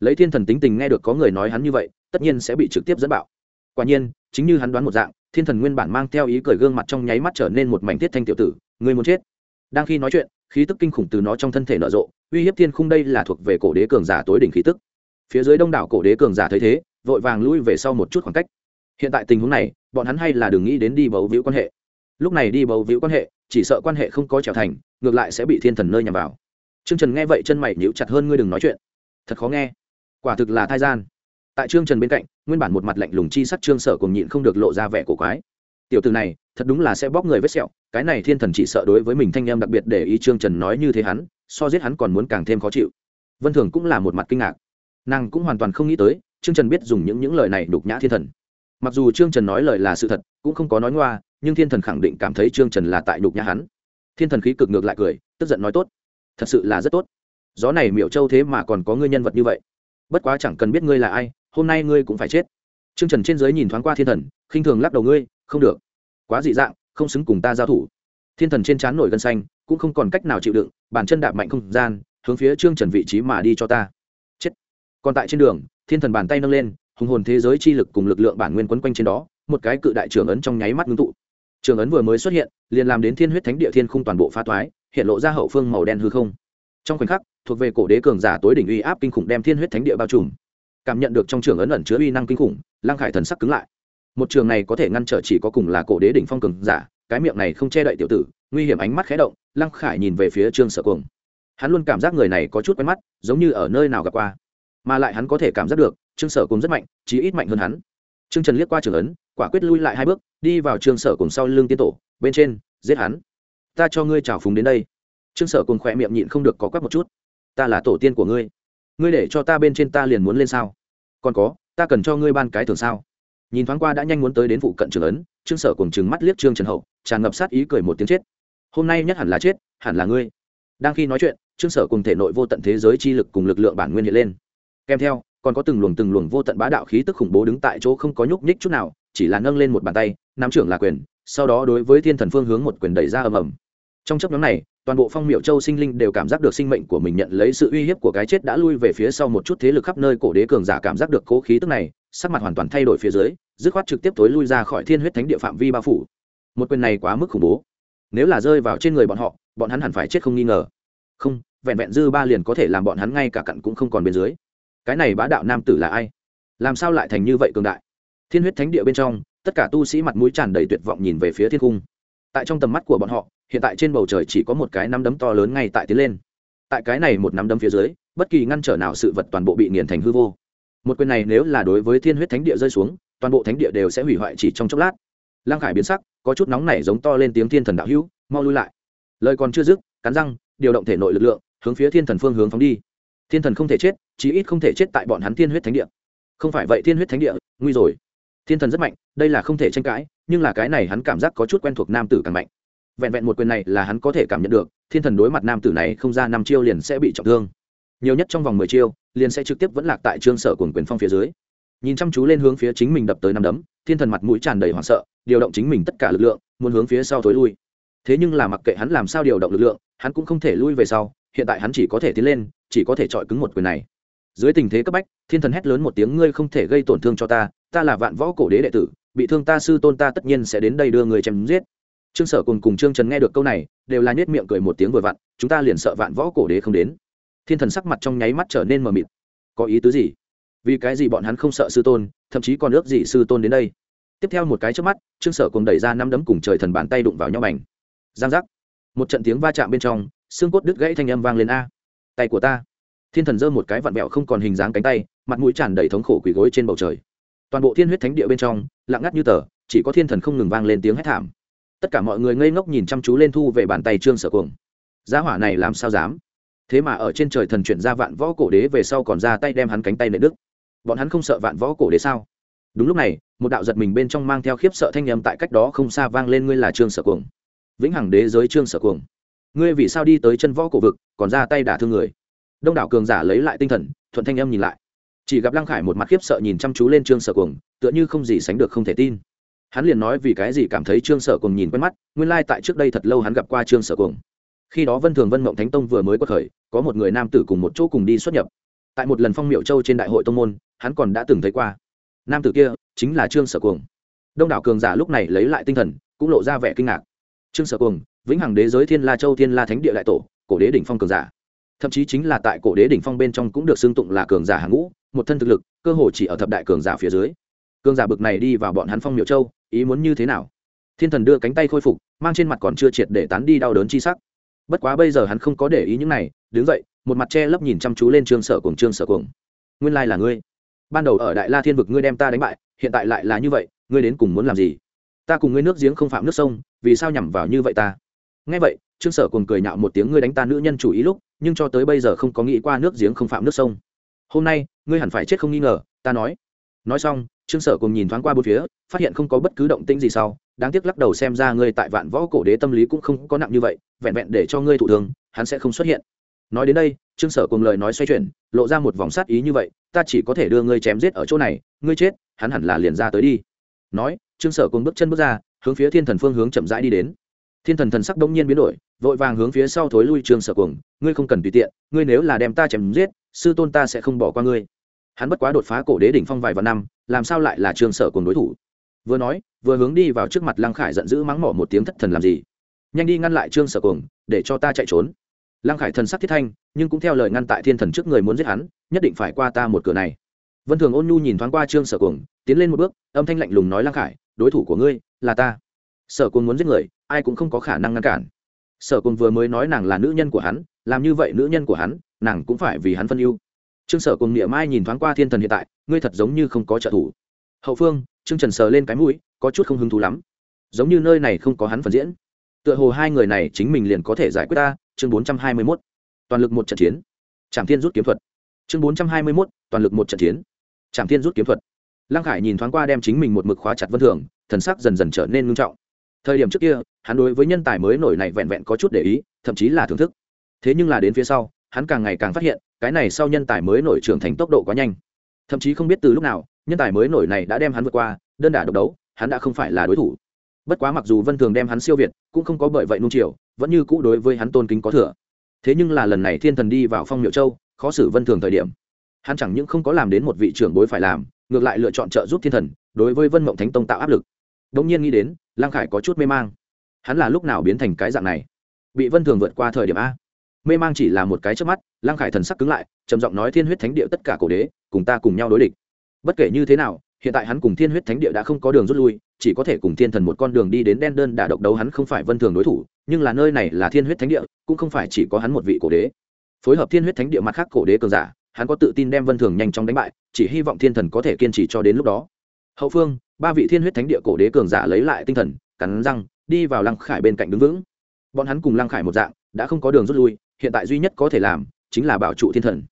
Lấy thiên thần tính tình nghe được có người nói hắn như vậy, tất nhiên sẽ bị trực tiếp dẫn bạo. Quả nhiên, chính như hắn đoán một dạng, thiên thần nguyên bản mang theo ý cười gương mặt trong nháy mắt trở nên một mảnh thiết thanh tiểu tử, người muốn chết. Đang khi nói chuyện, khí tức kinh khủng từ nó trong thân thể nở rộ, uy hiếp thiên khung đây là thuộc về cổ đế cường giả tối đỉnh khí tức. Phía dưới đông đảo cổ đế cường giả thấy thế, vội vàng lui về sau một chút khoảng cách. Hiện tại tình huống này, bọn hắn hay là đừng nghĩ đến đi bầu víu quan hệ lúc này đi bầu víu quan hệ, chỉ sợ quan hệ không có trở thành, ngược lại sẽ bị thiên thần nơi nhằm vào. Trương trần nghe vậy chân mày nhíu chặt hơn ngươi đừng nói chuyện. Thật khó nghe. Quả thực là thai gian. Tại trương trần bên cạnh, nguyên bản một mặt lạnh lùng chi sắc trương sở cùng nhịn không được lộ ra vẻ cổ quái. Tiểu từ này, thật đúng là sẽ bóp người vết sẹo, cái này thiên thần chỉ sợ đối với mình thanh em đặc biệt để ý trương trần nói như thế hắn, so giết hắn còn muốn càng thêm khó chịu. Vân thường cũng là một mặt kinh ngạc. Nàng cũng hoàn toàn không nghĩ tới, trương trần biết dùng những những lời này đục nhã thiên thần. Mặc dù trương trần nói lời là sự thật, cũng không có nói ngoa nhưng thiên thần khẳng định cảm thấy trương trần là tại nhục nhà hắn. Thiên thần khí cực ngược lại cười, tức giận nói tốt. Thật sự là rất tốt. Gió này miệu châu thế mà còn có ngươi nhân vật như vậy. Bất quá chẳng cần biết ngươi là ai, hôm nay ngươi cũng phải chết. Trương trần trên giới nhìn thoáng qua thiên thần, khinh thường lắc đầu ngươi, không được. Quá dị dạng, không xứng cùng ta giao thủ. Thiên thần trên trán nổi gân xanh, cũng không còn cách nào chịu đựng, bàn chân đạp mạnh không gian, hướng phía trương trần vị trí mà đi cho ta. Chết. Còn tại trên đường, thiên thần bàn tay nâng lên, hùng hồn thế giới chi lực cùng lực lượng bản nguyên quấn quanh trên đó, một cái cự đại trưởng ấn trong nháy mắt ngưng tụ trường ấn vừa mới xuất hiện, liền làm đến thiên huyết thánh địa thiên khung toàn bộ phá toái hiện lộ ra hậu phương màu đen hư không. Trong khoảnh khắc, thuộc về cổ đế cường giả tối đỉnh uy áp kinh khủng đem thiên huyết thánh địa bao trùm. Cảm nhận được trong trường ấn ẩn chứa uy năng kinh khủng Lang khải thần sắc cứng lại. Một trường này có thể ngăn trở chỉ có cùng là cổ đế đỉnh phong cường giả, cái miệng này không che đậy tiểu tử, nguy hiểm ánh mắt khé động, lăng khải nhìn về phía trương sở cuồng. Hắn luôn cảm giác người này có chút quen mắt, giống như ở nơi nào gặp qua. Mà lại hắn có thể cảm giác được, trương sở cùng rất mạnh, chí ít mạnh hơn hắn trương trần liếc qua trường ấn, quả quyết lui lại hai bước, đi vào trường sở cùng sau lưng tiên tổ, bên trên, giết hắn. Ta cho ngươi trào phúng đến đây. Trương sở cùng khỏe miệng nhịn không được có quắc một chút. Ta là tổ tiên của ngươi. Ngươi để cho ta bên trên ta liền muốn lên sao? Còn có, ta cần cho ngươi ban cái thường sao? Nhìn thoáng qua đã nhanh muốn tới đến vụ cận trường ấn, trương sở cùng chừng mắt liếc trương trần hậu, tràn ngập sát ý cười một tiếng chết. Hôm nay nhất hẳn là chết, hẳn là ngươi. Đang khi nói chuyện, trương sở cùng thể nội vô tận thế giới chi lực cùng lực lượng bản nguyên hiện lên. Kèm theo còn có từng luồng từng luồng vô tận bá đạo khí tức khủng bố đứng tại chỗ không có nhúc nhích chút nào, chỉ là nâng lên một bàn tay nắm trưởng là quyền, sau đó đối với thiên thần phương hướng một quyền đẩy ra ầm ầm. Trong chấp nhóm này, toàn bộ phong miệu châu sinh linh đều cảm giác được sinh mệnh của mình nhận lấy sự uy hiếp của cái chết đã lui về phía sau một chút thế lực khắp nơi cổ đế cường giả cảm giác được cố khí tức này, sắc mặt hoàn toàn thay đổi phía dưới, dứt khoát trực tiếp tối lui ra khỏi thiên huyết thánh địa phạm vi bao phủ. Một quyền này quá mức khủng bố. Nếu là rơi vào trên người bọn họ, bọn hắn hẳn phải chết không nghi ngờ. Không, vẹn vẹn dư ba liền có thể làm bọn hắn ngay cả cặn cũng không còn bên dưới cái này bá đạo nam tử là ai? Làm sao lại thành như vậy cường đại? Thiên huyết thánh địa bên trong, tất cả tu sĩ mặt mũi tràn đầy tuyệt vọng nhìn về phía thiên cung. Tại trong tầm mắt của bọn họ, hiện tại trên bầu trời chỉ có một cái nắm đấm to lớn ngay tại tiến lên. Tại cái này một nắm đấm phía dưới, bất kỳ ngăn trở nào sự vật toàn bộ bị nghiền thành hư vô. Một quyền này nếu là đối với thiên huyết thánh địa rơi xuống, toàn bộ thánh địa đều sẽ hủy hoại chỉ trong chốc lát. Lăng khải biến sắc, có chút nóng nảy giống to lên tiếng thiên thần đạo hữu, mau lui lại. Lời còn chưa dứt, cắn răng, điều động thể nội lực lượng, hướng phía thiên thần phương hướng phóng đi thiên thần không thể chết, chí ít không thể chết tại bọn hắn thiên huyết thánh địa. Không phải vậy thiên huyết thánh địa, nguy rồi. Thiên thần rất mạnh, đây là không thể tranh cãi, nhưng là cái này hắn cảm giác có chút quen thuộc nam tử càng mạnh. Vẹn vẹn một quyền này là hắn có thể cảm nhận được, thiên thần đối mặt nam tử này không ra năm chiêu liền sẽ bị trọng thương. Nhiều nhất trong vòng mười chiêu, liền sẽ trực tiếp vẫn lạc tại trương sở cùng quyền phong phía dưới. Nhìn chăm chú lên hướng phía chính mình đập tới năm đấm, thiên thần mặt mũi tràn đầy hoảng sợ, điều động chính mình tất cả lực lượng, muốn hướng phía sau thối lui. Thế nhưng là mặc kệ hắn làm sao điều động lực lượng, hắn cũng không thể lui về sau, hiện tại hắn chỉ có thể tiến lên chỉ có thể chọi cứng một quyền này. Dưới tình thế cấp bách, thiên thần hét lớn một tiếng, ngươi không thể gây tổn thương cho ta ta là vạn võ cổ đế đệ tử, bị thương ta sư tôn ta tất nhiên sẽ đến đây đưa người chém giết. Trương sở cùng cùng trương trần nghe được câu này, đều là nhét miệng cười một tiếng vừa vặn, chúng ta liền sợ vạn võ cổ đế không đến. Thiên thần sắc mặt trong nháy mắt trở nên mờ mịt. Có ý tứ gì? Vì cái gì bọn hắn không sợ sư tôn, thậm chí còn ước gì sư tôn đến đây? Tiếp theo một cái trước mắt, trương sở cùng đẩy ra năm đấm cùng trời thần bàn tay đụng vào nhau bành. Giang giác. Một trận tiếng va chạm bên trong, xương cốt đứt gãy thanh âm vang lên a tay của ta. Thiên thần giơ một cái vặn vẹo không còn hình dáng cánh tay, mặt mũi tràn đầy thống khổ quỳ gối trên bầu trời. Toàn bộ thiên huyết thánh địa bên trong, lặng ngắt như tờ, chỉ có thiên thần không ngừng vang lên tiếng hét thảm. Tất cả mọi người ngây ngốc nhìn chăm chú lên thu về bàn tay trương sở cuồng. Giá hỏa này làm sao dám? Thế mà ở trên trời thần chuyển ra vạn võ cổ đế về sau còn ra tay đem hắn cánh tay nệ đức bọn hắn không sợ vạn võ cổ đế sao? Đúng lúc này, một đạo giật mình bên trong mang theo khiếp sợ thanh âm tại cách đó không xa vang lên, ngươi là trương sở cuồng. Vĩnh hằng đế giới trương sở cuồng ngươi vì sao đi tới chân võ cổ vực, còn ra tay đả thương người? Đông đảo cường giả lấy lại tinh thần, thuận thanh âm nhìn lại. Chỉ gặp lăng khải một mặt khiếp sợ nhìn chăm chú lên trương sở cuồng, tựa như không gì sánh được không thể tin. Hắn liền nói vì cái gì cảm thấy trương sở cuồng nhìn quen mắt, nguyên lai tại trước đây thật lâu hắn gặp qua trương sở cuồng. Khi đó vân thường vân mộng thánh tông vừa mới quất khởi, có một người nam tử cùng một chỗ cùng đi xuất nhập. Tại một lần phong miệu châu trên đại hội tông môn, hắn còn đã từng thấy qua. Nam tử kia chính là trương sở cuồng. Đông đảo cường giả lúc này lấy lại tinh thần, cũng lộ ra vẻ kinh ngạc. Trương sở cuồng vĩnh hằng đế giới thiên la châu thiên la thánh địa đại tổ, cổ đế đỉnh phong cường giả. Thậm chí chính là tại cổ đế đỉnh phong bên trong cũng được xưng tụng là cường giả hàng ngũ, một thân thực lực, cơ hồ chỉ ở thập đại cường giả phía dưới. Cường giả bực này đi vào bọn hắn phong miệu châu, ý muốn như thế nào? Thiên thần đưa cánh tay khôi phục, mang trên mặt còn chưa triệt để tán đi đau đớn chi sắc. Bất quá bây giờ hắn không có để ý những này, đứng dậy, một mặt che lấp nhìn chăm chú lên trương sở cùng trương sở cùng nguyên lai là ngươi. Ban đầu ở đại la thiên vực ngươi đem ta đánh bại, hiện tại lại là như vậy, ngươi đến cùng muốn làm gì? Ta cùng ngươi nước giếng không phạm nước sông, vì sao nhằm vào như vậy ta? Nghe vậy, trương sở cùng cười nhạo một tiếng, ngươi đánh ta nữ nhân chủ ý lúc, nhưng cho tới bây giờ không có nghĩ qua nước giếng không phạm nước sông. Hôm nay, ngươi hẳn phải chết không nghi ngờ, ta nói. Nói xong, trương sở cùng nhìn thoáng qua bốn phía, phát hiện không có bất cứ động tĩnh gì sau, đáng tiếc lắc đầu xem ra ngươi tại vạn võ cổ đế tâm lý cũng không có nặng như vậy, vẹn vẹn để cho ngươi thụ thường hắn sẽ không xuất hiện. Nói đến đây, trương sở cùng lời nói xoay chuyển, lộ ra một vòng sát ý như vậy, ta chỉ có thể đưa ngươi chém giết ở chỗ này, ngươi chết, hắn hẳn là liền ra tới đi. Nói, trương sở cùng bước chân bước ra, hướng phía thiên thần phương hướng chậm rãi đi đến thiên thần thần sắc đông nhiên biến đổi vội vàng hướng phía sau thối lui Trường sở cuồng, ngươi không cần tùy tiện ngươi nếu là đem ta chém giết sư tôn ta sẽ không bỏ qua ngươi. Hắn bất quá đột phá cổ đế đỉnh phong vài vạn năm làm sao lại là trường sở cuồng đối thủ? Vừa nói vừa hướng đi vào trước mặt lăng khải giận dữ mắng mỏ một tiếng thất thần làm gì? Nhanh đi ngăn lại trương sở cuồng, để cho ta chạy trốn. Lăng khải thần sắc thiết thanh nhưng cũng theo lời ngăn tại thiên thần trước người muốn giết hắn nhất định phải qua ta một cửa này. Vân thường ôn nhu nhìn thoáng qua trương sở cuồng, tiến lên một bước âm thanh lạnh lùng nói lăng khải đối thủ của ngươi là ta sở côn muốn giết người, ai cũng không có khả năng ngăn cản. Sở côn vừa mới nói nàng là nữ nhân của hắn, làm như vậy nữ nhân của hắn, nàng cũng phải vì hắn phân ưu. Trương sở cùng niệm mai nhìn thoáng qua thiên thần hiện tại, ngươi thật giống như không có trợ thủ. Hậu phương, trương trần sờ lên cái mũi, có chút không hứng thú lắm. Giống như nơi này không có hắn phần diễn. Tựa hồ hai người này chính mình liền có thể giải quyết ta, chương bốn trăm hai mươi mốt. Toàn lực một trận chiến. Trảm thiên rút kiếm thuật. Chương bốn trăm hai mươi mốt, toàn lực một trận chiến. Trảm thiên rút kiếm thuật. Lăng khải nhìn thoáng qua đem chính mình một mực khóa chặt vân thường, thần sắc dần dần trở nên ngưng trọng thời điểm trước kia, hắn đối với nhân tài mới nổi này vẹn vẹn có chút để ý, thậm chí là thưởng thức. Thế nhưng là đến phía sau, hắn càng ngày càng phát hiện, cái này sau nhân tài mới nổi trưởng thành tốc độ quá nhanh. Thậm chí không biết từ lúc nào, nhân tài mới nổi này đã đem hắn vượt qua, đơn đả độc đấu, hắn đã không phải là đối thủ. Bất quá mặc dù vân thường đem hắn siêu việt, cũng không có bởi vậy nung chiều, vẫn như cũ đối với hắn tôn kính có thừa. Thế nhưng là lần này thiên thần đi vào phong miệu châu, khó xử vân thường thời điểm. Hắn chẳng những không có làm đến một vị trưởng bối phải làm, ngược lại lựa chọn trợ giúp thiên thần, đối với vân mộng thánh tông tạo áp lực. Đ ỗ n g nhiên nghĩ đến lang khải có chút mê mang. Hắn là lúc nào biến thành cái dạng này? Bị vân thường vượt qua thời điểm a. Mê mang chỉ là một cái trước mắt lang khải thần sắc cứng lại, trầm giọng nói thiên huyết thánh địa tất cả cổ đế, cùng ta cùng nhau đối địch. Bất kể như thế nào, hiện tại hắn cùng thiên huyết thánh địa đã không có đường rút lui, chỉ có thể cùng thiên thần một con đường đi đến đen đơn đả độc đấu hắn không phải vân thường đối thủ, nhưng là nơi này là thiên huyết thánh địa, cũng không phải chỉ có hắn một vị cổ đế. Phối hợp thiên huyết thánh địa mặt khác cổ đế cường giả, hắn có tự tin đem vân thường nhanh chóng đánh bại, chỉ hy vọng thiên thần có thể kiên trì cho đến lúc đó. Hậu phương ba vị thiên huyết thánh địa cổ đế cường giả lấy lại tinh thần, cắn răng, đi vào lăng khải bên cạnh đứng vững. Bọn hắn cùng lăng khải một dạng, đã không có đường rút lui, hiện tại duy nhất có thể làm, chính là bảo trụ thiên thần.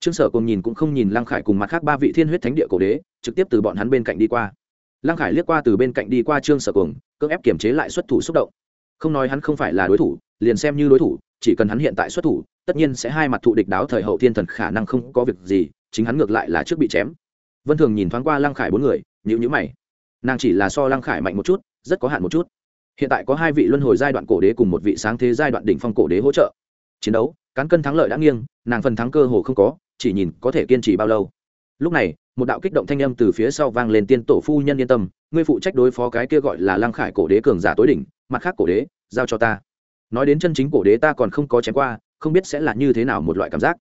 Trương sở cùng nhìn cũng không nhìn lăng khải cùng mặt khác ba vị thiên huyết thánh địa cổ đế, trực tiếp từ bọn hắn bên cạnh đi qua. Lăng khải liếc qua từ bên cạnh đi qua trương sở cùng cưỡng ép kiềm chế lại xuất thủ xúc động. Không nói hắn không phải là đối thủ, liền xem như đối thủ, chỉ cần hắn hiện tại xuất thủ, tất nhiên sẽ hai mặt thụ địch đáo thời hậu thiên thần khả năng không có việc gì, chính hắn ngược lại là trước bị chém. Vân thường nhìn thoáng qua lăng khải bốn người nhữ nhữ mày nàng chỉ là so lăng khải mạnh một chút, rất có hạn một chút. Hiện tại có hai vị luân hồi giai đoạn cổ đế cùng một vị sáng thế giai đoạn đỉnh phong cổ đế hỗ trợ. Chiến đấu, cán cân thắng lợi đã nghiêng, nàng phần thắng cơ hồ không có, chỉ nhìn có thể kiên trì bao lâu. Lúc này, một đạo kích động thanh âm từ phía sau vang lên tiên tổ phu nhân yên tâm, ngươi phụ trách đối phó cái kia gọi là lăng khải cổ đế cường giả tối đỉnh, mặt khác cổ đế, giao cho ta. Nói đến chân chính cổ đế ta còn không có chém qua, không biết sẽ là như thế nào một loại cảm giác.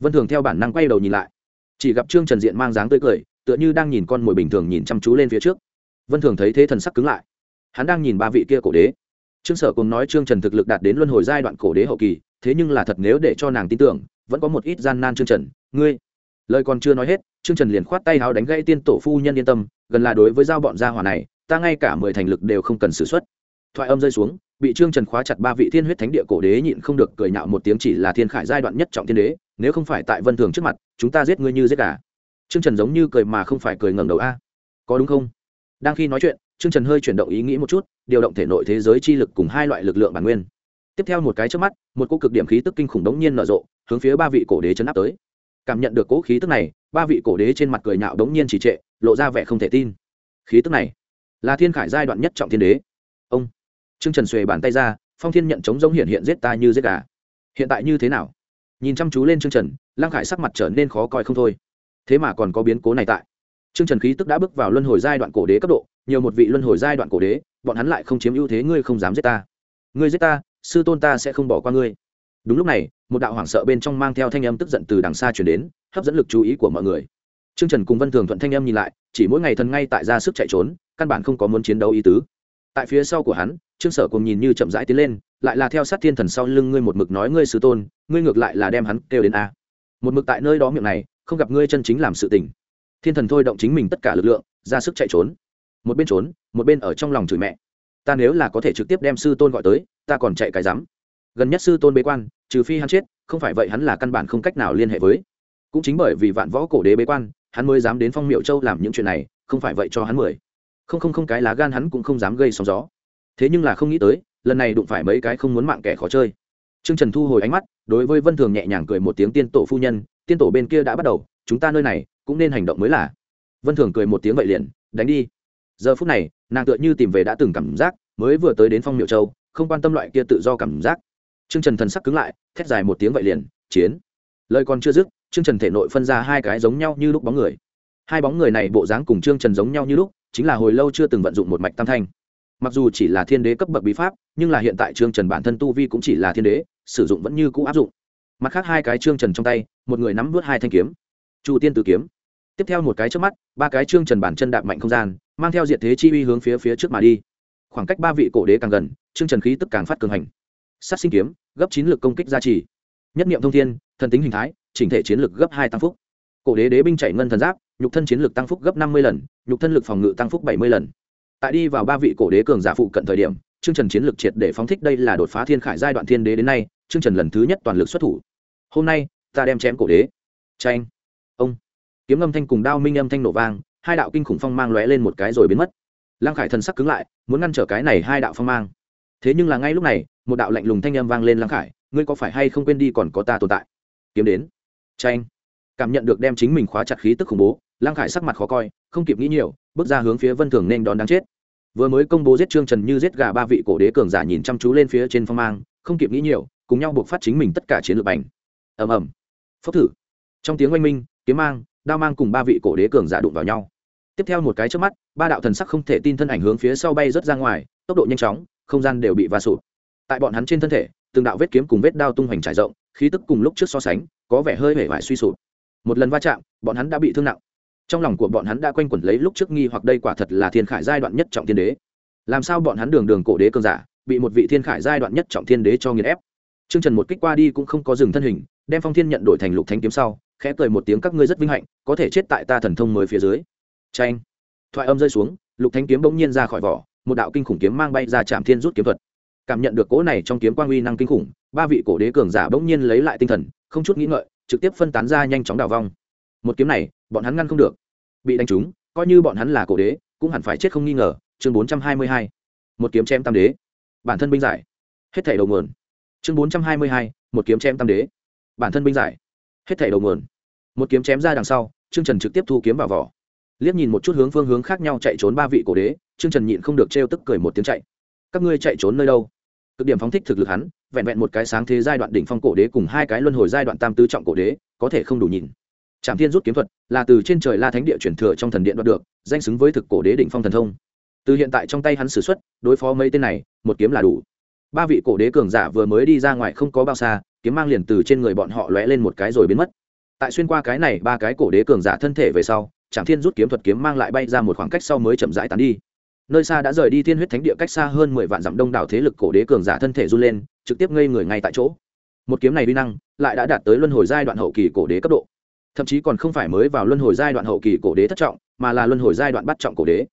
Vân thường theo bản năng quay đầu nhìn lại. Chỉ gặp trương trần diện mang dáng tươi cười, tựa như đang nhìn con mồi bình thường nhìn chăm chú lên phía trước vân thường thấy thế thần sắc cứng lại. Hắn đang nhìn ba vị kia cổ đế. Trương sở cùng nói trương trần thực lực đạt đến luân hồi giai đoạn cổ đế hậu kỳ, thế nhưng là thật nếu để cho nàng tin tưởng, vẫn có một ít gian nan trương trần. Ngươi, lời còn chưa nói hết, trương trần liền khoát tay háo đánh gãy tiên tổ phu nhân yên tâm, gần là đối với giao bọn gia hỏa này, ta ngay cả mười thành lực đều không cần xử xuất. thoại âm rơi xuống, bị trương trần khóa chặt ba vị thiên huyết thánh địa cổ đế nhịn không được cười nhạo một tiếng chỉ là thiên khải giai đoạn nhất trọng thiên đế, nếu không phải tại vân thường trước mặt, chúng ta giết ngươi như giết cả trương trần giống như cười mà không phải cười ngẩng đầu a. Có đúng không? Đang khi nói chuyện, trương trần hơi chuyển động ý nghĩ một chút, điều động thể nội thế giới chi lực cùng hai loại lực lượng bản nguyên. Tiếp theo một cái trước mắt, một cỗ cực điểm khí tức kinh khủng đống nhiên nở rộ, hướng phía ba vị cổ đế chấn áp tới. Cảm nhận được cỗ khí tức này, ba vị cổ đế trên mặt cười nhạo đống nhiên trì trệ, lộ ra vẻ không thể tin. Khí tức này là thiên khải giai đoạn nhất trọng thiên đế. Ông trương trần xuề bàn tay ra, phong thiên nhận chống giống hiện hiện giết ta như giết gà. Hiện tại như thế nào? Nhìn chăm chú lên trương trần, lăng khải sắc mặt trở nên khó coi không thôi. Thế mà còn có biến cố này tại trương trần khí tức đã bước vào luân hồi giai đoạn cổ đế cấp độ, nhiều một vị luân hồi giai đoạn cổ đế, bọn hắn lại không chiếm ưu thế, ngươi không dám giết ta. Ngươi giết ta, sư tôn ta sẽ không bỏ qua ngươi. Đúng lúc này, một đạo hoảng sợ bên trong mang theo thanh âm tức giận từ đằng xa truyền đến, hấp dẫn lực chú ý của mọi người. Trương trần cùng vân thường thuận thanh âm nhìn lại, chỉ mỗi ngày thần ngay tại ra sức chạy trốn, căn bản không có muốn chiến đấu ý tứ. Tại phía sau của hắn, trương sở cùng nhìn như chậm rãi tiến lên, lại là theo sát thiên thần sau lưng ngươi một mực nói ngươi sư tôn, ngươi ngược lại là đem hắn kêu đến a. Một mực tại nơi đó miệng này, không gặp ngươi chân chính làm sự tình thiên thần thôi động chính mình tất cả lực lượng ra sức chạy trốn. Một bên trốn một bên ở trong lòng chửi mẹ. Ta nếu là có thể trực tiếp đem sư tôn gọi tới ta còn chạy cái rắm. Gần nhất sư tôn bế quan trừ phi hắn chết không phải vậy hắn là căn bản không cách nào liên hệ với. Cũng chính bởi vì vạn võ cổ đế bế quan hắn mới dám đến phong miệu châu làm những chuyện này không phải vậy cho hắn mười. Không không không cái lá gan hắn cũng không dám gây sóng gió. Thế nhưng là không nghĩ tới lần này đụng phải mấy cái không muốn mạng kẻ khó chơi. Trương Trần thu hồi ánh mắt, đối với Vân Thường nhẹ nhàng cười một tiếng tiên tổ phu nhân, tiên tổ bên kia đã bắt đầu, chúng ta nơi này cũng nên hành động mới là. Vân Thường cười một tiếng vậy liền, đánh đi. Giờ phút này, nàng tựa như tìm về đã từng cảm giác, mới vừa tới đến Phong Miệu Châu, không quan tâm loại kia tự do cảm giác. Trương Trần thần sắc cứng lại, thét dài một tiếng vậy liền, chiến. Lời còn chưa dứt, Trương Trần thể nội phân ra hai cái giống nhau như lúc bóng người. Hai bóng người này bộ dáng cùng Trương Trần giống nhau như lúc, chính là hồi lâu chưa từng vận dụng một mạch tam thanh mặc dù chỉ là thiên đế cấp bậc bí pháp nhưng là hiện tại trương trần bản thân tu vi cũng chỉ là thiên đế sử dụng vẫn như cũ áp dụng mặt khác hai cái trương trần trong tay một người nắm vớt hai thanh kiếm chu tiên tử kiếm. Tiếp theo một cái trước mắt, ba cái trương trần bản chân đạp mạnh không gian, mang theo diện thế chi uy hướng phía phía trước mà đi. Khoảng cách ba vị cổ đế càng gần, trương trần khí tức càng phát cường hành. Sát sinh kiếm, gấp chín lực công kích gia trì. Nhất niệm thông thiên, thần tính hình thái, chỉnh thể chiến lực gấp hai tăng phúc. Cổ đế đế binh chạy ngân thần giáp, nhục thân chiến lực tăng phúc gấp năm mươi lần, nhục thân lực phòng ngự tăng phúc bảy mươi lần. Tại đi vào ba vị cổ đế cường giả phụ cận thời điểm chương trần chiến lược triệt để phóng thích đây là đột phá thiên khải giai đoạn thiên đế đến nay chương trần lần thứ nhất toàn lực xuất thủ. Hôm nay, ta đem chém cổ đế. Tranh ông. Kiếm âm thanh cùng đao minh âm thanh nổ vang, hai đạo kinh khủng phong mang lóe lên một cái rồi biến mất. Lăng khải thần sắc cứng lại, muốn ngăn trở cái này hai đạo phong mang. Thế nhưng là ngay lúc này, một đạo lạnh lùng thanh âm vang lên lăng khải, ngươi có phải hay không quên đi còn có ta tồn tại? Kiếm đến. Tranh cảm nhận được đem chính mình khóa chặt khí tức khủng bố, lăng khải sắc mặt khó coi, không kịp nghĩ nhiều, bước ra hướng phía vân thường nên đón đáng chết. Vừa mới công bố giết trương trần như giết gà ba vị cổ đế cường giả nhìn chăm chú lên phía trên phong mang, không kịp nghĩ nhiều, cùng nhau buộc phát chính mình tất cả chiến lược ảnh ầm ầm. Phốc thử. Trong tiếng oanh minh kiếm mang, đao mang cùng ba vị cổ đế cường giả đụng vào nhau. Tiếp theo một cái trước mắt, ba đạo thần sắc không thể tin thân ảnh hướng phía sau bay rớt ra ngoài, tốc độ nhanh chóng, không gian đều bị va sụp. Tại bọn hắn trên thân thể, từng đạo vết kiếm cùng vết đao tung hoành trải rộng, khí tức cùng lúc trước so sánh, có vẻ hơi hể vải suy sụp. Một lần va chạm, bọn hắn đã bị thương nặng. Trong lòng của bọn hắn đã quanh quẩn lấy lúc trước nghi hoặc đây quả thật là thiên khải giai đoạn nhất trọng thiên đế. Làm sao bọn hắn đường đường cổ đế cường giả, bị một vị thiên khải giai đoạn nhất trọng thiên đế cho nghiền ép? T r ư ơ n g trần một kích qua đi cũng không có dừng thân hình, đem phong thiên nhận đổi thành lục thanh kiếm sau khẽ cười một tiếng, các ngươi rất vinh hạnh, có thể chết tại ta thần thông mới phía dưới. Tranh thoại âm rơi xuống, lục thanh kiếm bỗng nhiên ra khỏi vỏ, một đạo kinh khủng kiếm mang bay ra chạm thiên rút kiếm thuật. Cảm nhận được cỗ này trong kiếm quang uy năng kinh khủng, ba vị cổ đế cường giả bỗng nhiên lấy lại tinh thần, không chút nghĩ ngợi, trực tiếp phân tán ra nhanh chóng đào vong. Một kiếm này, bọn hắn ngăn không được. Bị đánh trúng, coi như bọn hắn là cổ đế, cũng hẳn phải chết không nghi ngờ. Chương bốn trăm hai mươi hai. Một kiếm chém tam đế. Bản thân binh giải. Hết thảy đầu nguồn. Chương bốn trăm hai mươi hai. Một kiếm chém tam đế. Bản thân binh giải hết thảy đầu nguồn. Một kiếm chém ra đằng sau, trương trần trực tiếp thu kiếm vào vỏ. Liếc nhìn một chút hướng phương hướng khác nhau chạy trốn ba vị cổ đế, trương trần nhịn không được trêu tức cười một tiếng chạy. Các ngươi chạy trốn nơi đâu? Cực điểm phóng thích thực lực hắn, vẹn vẹn một cái sáng thế giai đoạn đỉnh phong cổ đế cùng hai cái luân hồi giai đoạn tam tứ trọng cổ đế, có thể không đủ nhìn. Trạm thiên rút kiếm thuật, là từ trên trời la thánh địa chuyển thừa trong thần điện đoạt được, danh xứng với thực cổ đế đỉnh phong thần thông. Từ hiện tại trong tay hắn sử xuất x đối phó mấy tên này, một kiếm là đủ. Ba vị cổ đế cường giả vừa mới đi ra ngoài không có bao xa kiếm mang liền từ trên người bọn họ lóe lên một cái rồi biến mất. Tại xuyên qua cái này, ba cái cổ đế cường giả thân thể về sau trạm thiên rút kiếm thuật kiếm mang lại bay ra một khoảng cách sau mới chậm rãi tán đi. Nơi xa đã rời đi thiên huyết thánh địa cách xa hơn mười vạn dặm đông đảo thế lực cổ đế cường giả thân thể run lên, trực tiếp ngây người ngay tại chỗ. Một kiếm này vi năng, lại đã đạt tới luân hồi giai đoạn hậu kỳ cổ đế cấp độ. Thậm chí còn không phải mới vào luân hồi giai đoạn hậu kỳ cổ đế thất trọng, mà là luân hồi giai đoạn bắt trọng cổ đế.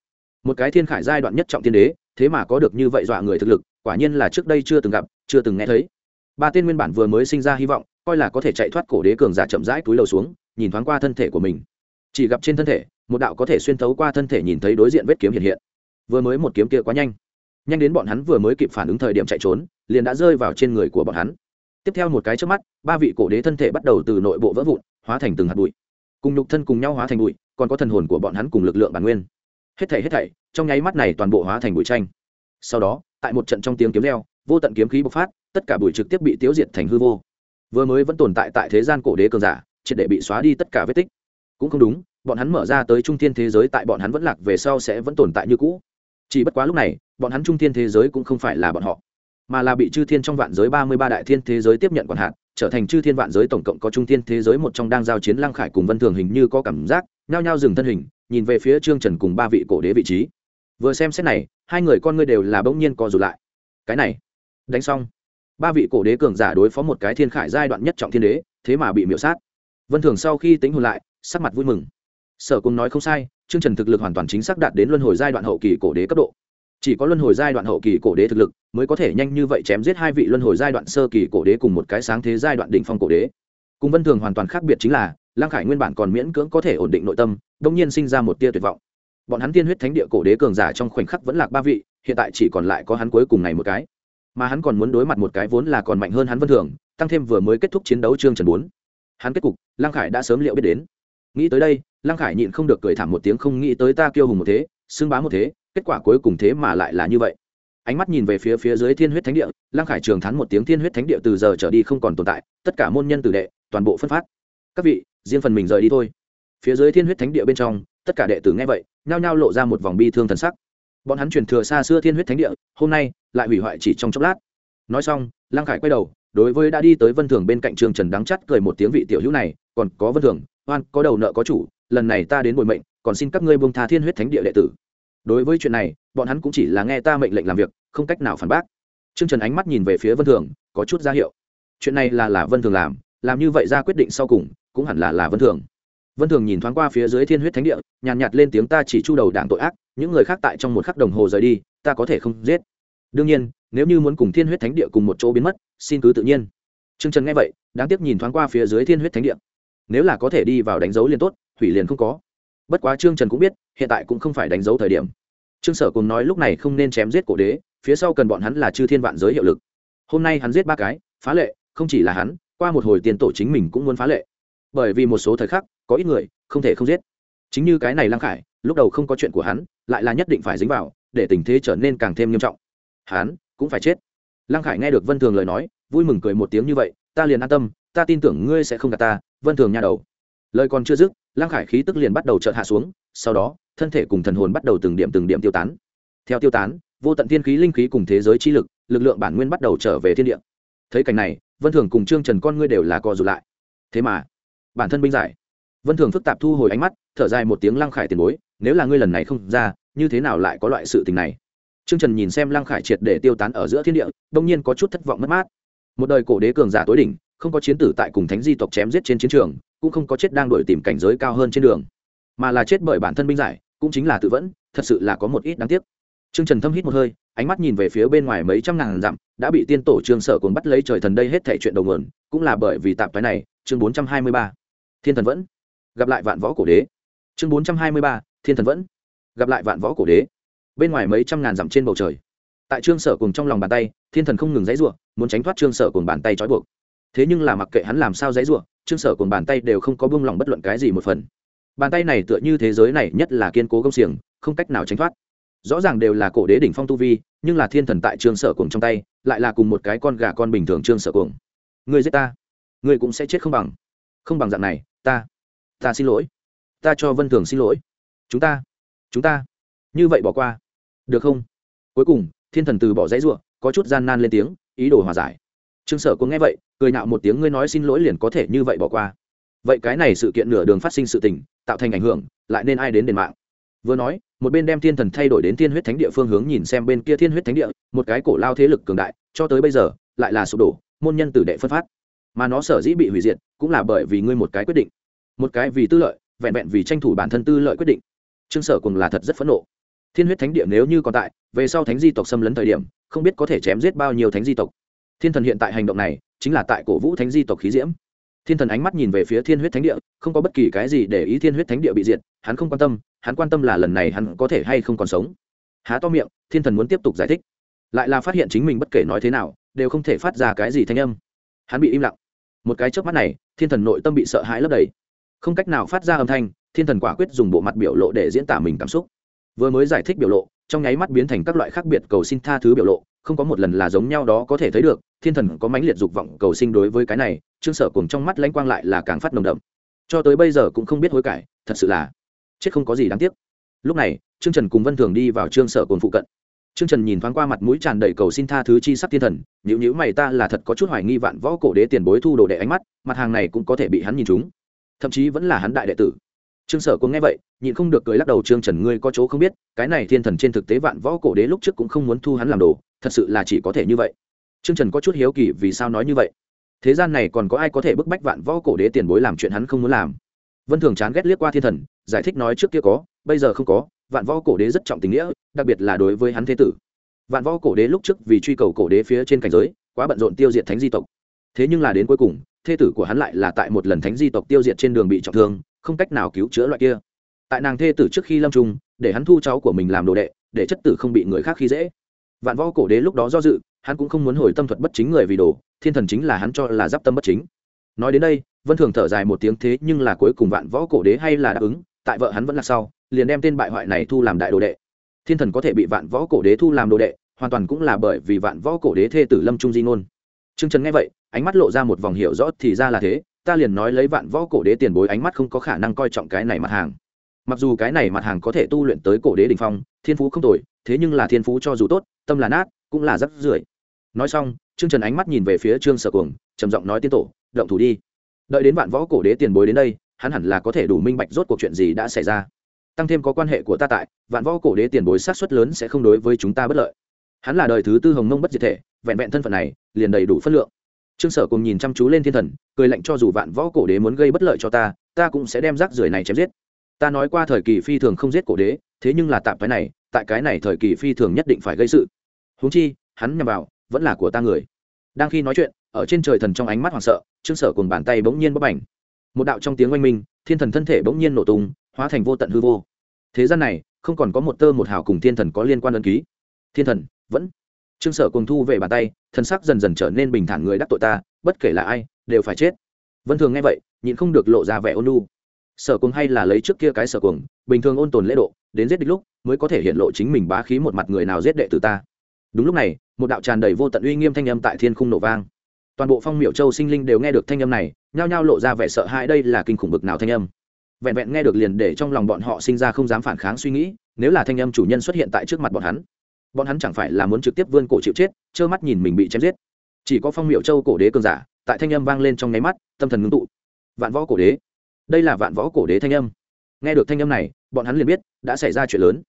Một cái thiên khải giai đoạn nhất trọng thiên đế, thế mà có được như vậy dọa người thực lực, quả nhiên là trước đây chưa từng gặp, chưa từng nghe thấy ba tên nguyên bản vừa mới sinh ra hy vọng, coi là có thể chạy thoát cổ đế cường giả chậm rãi túi lầu xuống, nhìn thoáng qua thân thể của mình. Chỉ gặp trên thân thể, một đạo có thể xuyên thấu qua thân thể nhìn thấy đối diện vết kiếm hiện hiện. Vừa mới một kiếm kia quá nhanh. Nhanh đến bọn hắn vừa mới kịp phản ứng thời điểm chạy trốn, liền đã rơi vào trên người của bọn hắn. Tiếp theo một cái trước mắt, ba vị cổ đế thân thể bắt đầu từ nội bộ vỡ vụn, hóa thành từng hạt bụi. Cùng nhục thân cùng nhau hóa thành bụi, còn có thần hồn của bọn hắn cùng lực lượng bản nguyên. Hết thảy hết thảy, trong nháy mắt này toàn bộ hóa thành bụi tranh sau đó, tại một trận trong tiếng kiếm leo vô tận kiếm khí bộc phát tất cả bụi trực tiếp bị tiêu diệt thành hư vô. Vừa mới vẫn tồn tại tại thế gian cổ đế cường giả, triệt để bị xóa đi tất cả vết tích. Cũng không đúng, bọn hắn mở ra tới trung thiên thế giới tại bọn hắn vẫn lạc về sau sẽ vẫn tồn tại như cũ. Chỉ bất quá lúc này, bọn hắn trung thiên thế giới cũng không phải là bọn họ, mà là bị chư thiên trong vạn giới ba mươi ba đại thiên thế giới tiếp nhận quản hạt, trở thành chư thiên vạn giới tổng cộng có trung thiên thế giới một trong đang giao chiến lăng khải cùng vân thường hình như có cảm giác, nhao nhao dừng thân hình, nhìn về phía trương trần cùng ba vị cổ đế vị trí. Vừa xem xét này, hai người con ngươi đều là bỗng nhiên co rụt lại. Cái này, đánh xong ba vị cổ đế cường giả đối phó một cái thiên khải giai đoạn nhất trọng thiên đế, thế mà bị miễu sát. Vân thường sau khi tính hồn lại, sắc mặt vui mừng. Sở cùng nói không sai, chương trần thực lực hoàn toàn chính xác đạt đến luân hồi giai đoạn hậu kỳ cổ đế cấp độ. Chỉ có luân hồi giai đoạn hậu kỳ cổ đế thực lực, mới có thể nhanh như vậy chém giết hai vị luân hồi giai đoạn sơ kỳ cổ đế cùng một cái sáng thế giai đoạn đỉnh phong cổ đế. Cùng vân thường hoàn toàn khác biệt chính là lang khải nguyên bản còn miễn cưỡng có thể ổn định nội tâm đông nhiên sinh ra một tia tuyệt vọng. Bọn hắn tiên huyết thánh địa cổ đế cường giả trong khoảnh khắc vẫn lạc ba vị, hiện tại chỉ còn lại có hắn cuối cùng này một cái mà hắn còn muốn đối mặt một cái vốn là còn mạnh hơn hắn vân thường, tăng thêm vừa mới kết thúc chiến đấu trương trần bốn. Hắn kết cục lang khải đã sớm liệu biết đến. Nghĩ tới đây lang khải nhịn không được cười thảm một tiếng không nghĩ tới ta kiêu hùng một thế, xưng bá một thế, kết quả cuối cùng thế mà lại là như vậy. Ánh mắt nhìn về phía phía dưới thiên huyết thánh địa lang khải trường thắn một tiếng thiên huyết thánh địa từ giờ trở đi không còn tồn tại, tất cả môn nhân tử đệ, toàn bộ phân phát. Các vị, riêng phần mình rời đi thôi. Phía dưới thiên huyết thánh địa bên trong, tất cả đệ tử nghe vậy, nhao nhao lộ ra một vòng bi thương thần sắc. Bọn hắn truyền thừa xa xưa thiên huyết thánh địa, hôm nay lại hủy hoại chỉ trong chốc lát. Nói xong lang khải quay đầu đối với đã đi tới vân thường bên cạnh trường trần đắng chắt cười một tiếng vị tiểu hữu này còn có vân thường oan có đầu nợ có chủ lần này ta đến bồi mệnh còn xin các ngươi buông tha thiên huyết thánh địa đệ tử. Đối với chuyện này bọn hắn cũng chỉ là nghe ta mệnh lệnh làm việc không cách nào phản bác. Trương trần ánh mắt nhìn về phía vân thường có chút ra hiệu. Chuyện này là là vân thường làm làm như vậy ra quyết định sau cùng cũng hẳn là là vân thường. Vân thường nhìn thoáng qua phía dưới thiên huyết thánh địa nhàn nhạt, nhạt lên tiếng ta chỉ chu đầu đảng tội ác những người khác tại trong một khắc đồng hồ rời đi ta có thể không giết đương nhiên, nếu như muốn cùng thiên huyết thánh địa cùng một chỗ biến mất, xin cứ tự nhiên. Trương trần nghe vậy, đáng tiếc nhìn thoáng qua phía dưới thiên huyết thánh địa. Nếu là có thể đi vào đánh dấu liền tốt, hủy liền không có. Bất quá trương trần cũng biết, hiện tại cũng không phải đánh dấu thời điểm. Trương sở cùng nói lúc này không nên chém giết cổ đế, phía sau cần bọn hắn là chư thiên vạn giới hiệu lực. Hôm nay hắn giết ba cái, phá lệ, không chỉ là hắn, qua một hồi tiền tổ chính mình cũng muốn phá lệ. Bởi vì một số thời khắc, có ít người không thể không giết. Chính như cái này lăng khải, lúc đầu không có chuyện của hắn, lại là nhất định phải dính vào, để tình thế trở nên càng thêm nghiêm trọng hắn cũng phải chết. Lăng khải nghe được vân thường lời nói, vui mừng cười một tiếng như vậy, ta liền an tâm, ta tin tưởng ngươi sẽ không gạt ta, vân thường nha đầu. Lời còn chưa dứt, lăng khải khí tức liền bắt đầu chợt hạ xuống, sau đó, thân thể cùng thần hồn bắt đầu từng điểm từng điểm tiêu tán. Theo tiêu tán, vô tận thiên khí linh khí cùng thế giới chi lực lực lượng bản nguyên bắt đầu trở về thiên địa. Thấy cảnh này, vân thường cùng trương trần con ngươi đều là co rụt lại. Thế mà, bản thân binh giải. Vân thường phức tạp thu hồi ánh mắt, thở dài một tiếng lăng khải tiền bối, nếu là ngươi lần này không ra, như thế nào lại có loại sự tình này? Trương trần nhìn xem lăng khải triệt để tiêu tán ở giữa thiên địa đương nhiên có chút thất vọng mất mát. Một đời cổ đế cường giả tối đỉnh, không có chiến tử tại cùng thánh di tộc chém giết trên chiến trường, cũng không có chết đang đuổi tìm cảnh giới cao hơn trên đường. Mà là chết bởi bản thân binh giải, cũng chính là tự vẫn, thật sự là có một ít đáng tiếc. Trương trần thâm hít một hơi, ánh mắt nhìn về phía bên ngoài mấy trăm ngàn dặm, đã bị tiên tổ trương sở cuốn bắt lấy trời thần đây hết thảy chuyện đầu nguồn, cũng là bởi vì tạp cái này, chương bốn trăm hai mươi ba, thiên thần vẫn. Gặp lại vạn võ cổ đế. Chương bốn trăm hai mươi ba, thiên thần vẫn. Gặp lại vạn võ cổ đế bên ngoài mấy trăm ngàn dặm trên bầu trời. Tại trương sở cùng trong lòng bàn tay, thiên thần không ngừng dãy ruộng muốn tránh thoát trương sở cùng bàn tay trói buộc. Thế nhưng là mặc kệ hắn làm sao dãy ruộng trương sở cùng bàn tay đều không có buông lỏng bất luận cái gì một phần. Bàn tay này tựa như thế giới này nhất là kiên cố công xiềng, không cách nào tránh thoát. Rõ ràng đều là cổ đế đỉnh phong tu vi, nhưng là thiên thần tại trương sở cùng trong tay, lại là cùng một cái con gà con bình thường trương sở cùng người giết ta người cũng sẽ chết không bằng. Không bằng dạng này, ta ta xin lỗi. Ta cho vân thường xin lỗi. Chúng ta chúng ta. Như vậy bỏ qua được không? Cuối cùng, thiên thần từ bỏ dãy ruộng có chút gian nan lên tiếng, ý đồ hòa giải. Trương sở cũng nghe vậy, cười nạo một tiếng, ngươi nói xin lỗi liền có thể như vậy bỏ qua. Vậy cái này sự kiện nửa đường phát sinh sự tình, tạo thành ảnh hưởng, lại nên ai đến đền mạng? Vừa nói, một bên đem thiên thần thay đổi đến thiên huyết thánh địa phương hướng nhìn xem bên kia thiên huyết thánh địa, một cái cổ lao thế lực cường đại, cho tới bây giờ, lại là sụp đổ, môn nhân tử đệ phân phát. Mà nó sở dĩ bị hủy diệt, cũng là bởi vì ngươi một cái quyết định. Một cái vì tư lợi, vẹn vẹn vì tranh thủ bản thân tư lợi quyết định. Trương sở cùng là thật rất phẫn nộ thiên huyết thánh địa nếu như còn tại, về sau thánh di tộc xâm lấn thời điểm, không biết có thể chém giết bao nhiêu thánh di tộc. Thiên thần hiện tại hành động này, chính là tại cổ vũ thánh di tộc khí diễm. Thiên thần ánh mắt nhìn về phía thiên huyết thánh địa, không có bất kỳ cái gì để ý thiên huyết thánh địa bị diệt, hắn không quan tâm, hắn quan tâm là lần này hắn có thể hay không còn sống. Há to miệng, thiên thần muốn tiếp tục giải thích. Lại là phát hiện chính mình bất kể nói thế nào, đều không thể phát ra cái gì thanh âm. Hắn bị im lặng. Một cái chớp mắt này, thiên thần nội tâm bị sợ hãi lấp đầy. Không cách nào phát ra âm thanh, thiên thần quả quyết dùng bộ mặt biểu lộ để diễn tả mình cảm xúc vừa mới giải thích biểu lộ, trong nháy mắt biến thành các loại khác biệt cầu xin tha thứ biểu lộ, không có một lần là giống nhau đó có thể thấy được, thiên thần có mãnh liệt dục vọng cầu sinh đối với cái này, trương sở cùng trong mắt lãnh quang lại là càng phát nồng đậm. Cho tới bây giờ cũng không biết hối cải, thật sự là chết không có gì đáng tiếc. Lúc này, trương trần cùng vân thường đi vào trương sở cồn phụ cận. Trương trần nhìn thoáng qua mặt mũi tràn đầy cầu xin tha thứ chi sắc thiên thần nhữ nhữ mày ta là thật có chút hoài nghi vạn võ cổ đế tiền bối thu đồ đệ ánh mắt, mặt hàng này cũng có thể bị hắn nhìn trúng. Thậm chí vẫn là hắn đại đệ tử. Trương sở cũng nghe vậy nhịn không được cười lắc đầu, trương trần, ngươi có chỗ không biết, cái này thiên thần trên thực tế vạn võ cổ đế lúc trước cũng không muốn thu hắn làm đồ, thật sự là chỉ có thể như vậy. Trương trần có chút hiếu kỳ vì sao nói như vậy. Thế gian này còn có ai có thể bức bách vạn võ cổ đế tiền bối làm chuyện hắn không muốn làm? Vân thường chán ghét liếc qua thiên thần, giải thích nói trước kia có, bây giờ không có, vạn võ cổ đế rất trọng tình nghĩa, đặc biệt là đối với hắn thế tử. Vạn võ cổ đế lúc trước vì truy cầu cổ đế phía trên cảnh giới, quá bận rộn tiêu diệt thánh di tộc. Thế nhưng là đến cuối cùng thê tử của hắn lại là tại một lần thánh di tộc tiêu diệt trên đường bị trọng thương, không cách nào cứu chữa loại kia tại nàng thê tử trước khi lâm trung, để hắn thu cháu của mình làm đồ đệ, để chất tử không bị người khác khi dễ. Vạn võ cổ đế lúc đó do dự, hắn cũng không muốn hồi tâm thuật bất chính người vì đồ, thiên thần chính là hắn cho là giáp tâm bất chính. Nói đến đây, vân thường thở dài một tiếng thế nhưng là cuối cùng vạn võ cổ đế hay là đáp ứng, tại vợ hắn vẫn là sau, liền đem tên bại hoại này thu làm đại đồ đệ. Thiên thần có thể bị vạn võ cổ đế thu làm đồ đệ, hoàn toàn cũng là bởi vì vạn võ cổ đế thê tử lâm trung di ngôn. T r ư ơ n g trần nghe vậy, ánh mắt lộ ra một vòng hiệu rõ thì ra là thế, ta liền nói lấy vạn võ cổ đế tiền bối ánh mắt không có khả năng coi trọng cái này mặt hàng mặc dù cái này mặt hàng có thể tu luyện tới cổ đế đình phong, thiên phú không tồi, thế nhưng là thiên phú cho dù tốt, tâm là nát, cũng là rắc rưởi. Nói xong, trương trần ánh mắt nhìn về phía trương sở cuồng, trầm giọng nói tiên tổ, động thủ đi. Đợi đến vạn võ cổ đế tiền bối đến đây, hắn hẳn là có thể đủ minh bạch rốt cuộc chuyện gì đã xảy ra. Tăng thêm có quan hệ của ta tại, vạn võ cổ đế tiền bối sát xuất lớn sẽ không đối với chúng ta bất lợi. Hắn là đời thứ tư hồng mông bất diệt thể, vẹn vẹn thân phận này, liền đầy đủ phất lượng. Trương sở cùng nhìn chăm chú lên thiên thần, cười lạnh cho dù vạn võ cổ đế muốn gây bất lợi cho ta ta cũng sẽ đem rác rưởi này chém giết ta nói qua thời kỳ phi thường không giết cổ đế, thế nhưng là tạm cái này, tại cái này thời kỳ phi thường nhất định phải gây sự. Huống chi, hắn nhằm vào, vẫn là của ta người. Đang khi nói chuyện, ở trên trời thần trong ánh mắt hoảng sợ, trương sở cùng bàn tay bỗng nhiên bấp ảnh một đạo trong tiếng oanh minh, thiên thần thân thể bỗng nhiên nổ tung, hóa thành vô tận hư vô. Thế gian này, không còn có một tơ một hào cùng thiên thần có liên quan ân ký. Thiên thần, vẫn. Trương sở cùng thu về bàn tay, thần sắc dần dần trở nên bình thản người đắc tội ta, bất kể là ai, đều phải chết. Vân thường nghe vậy, nhịn không được lộ ra vẻ ôn lu sở cuồng hay là lấy trước kia cái sở cuồng, bình thường ôn tồn lễ độ, đến giết địch lúc, mới có thể hiện lộ chính mình bá khí một mặt người nào giết đệ tử ta. Đúng lúc này, một đạo tràn đầy vô tận uy nghiêm thanh âm tại thiên khung nổ vang. Toàn bộ phong miệu châu sinh linh đều nghe được thanh âm này, nhao nhao lộ ra vẻ sợ hãi đây là kinh khủng bực nào thanh âm. Vẹn vẹn nghe được liền để trong lòng bọn họ sinh ra không dám phản kháng suy nghĩ, nếu là thanh âm chủ nhân xuất hiện tại trước mặt bọn hắn bọn hắn chẳng phải là muốn trực tiếp vươn cổ chịu chết, trơ mắt nhìn mình bị chém giết. Chỉ có phong miệu châu cổ đế cường giả, tại thanh âm vang lên trong nháy mắt, tâm thần ngưng tụ. Vạn võ cổ đế đây là vạn võ cổ đế thanh âm. Nghe được thanh âm này, bọn hắn liền biết, đã xảy ra chuyện lớn.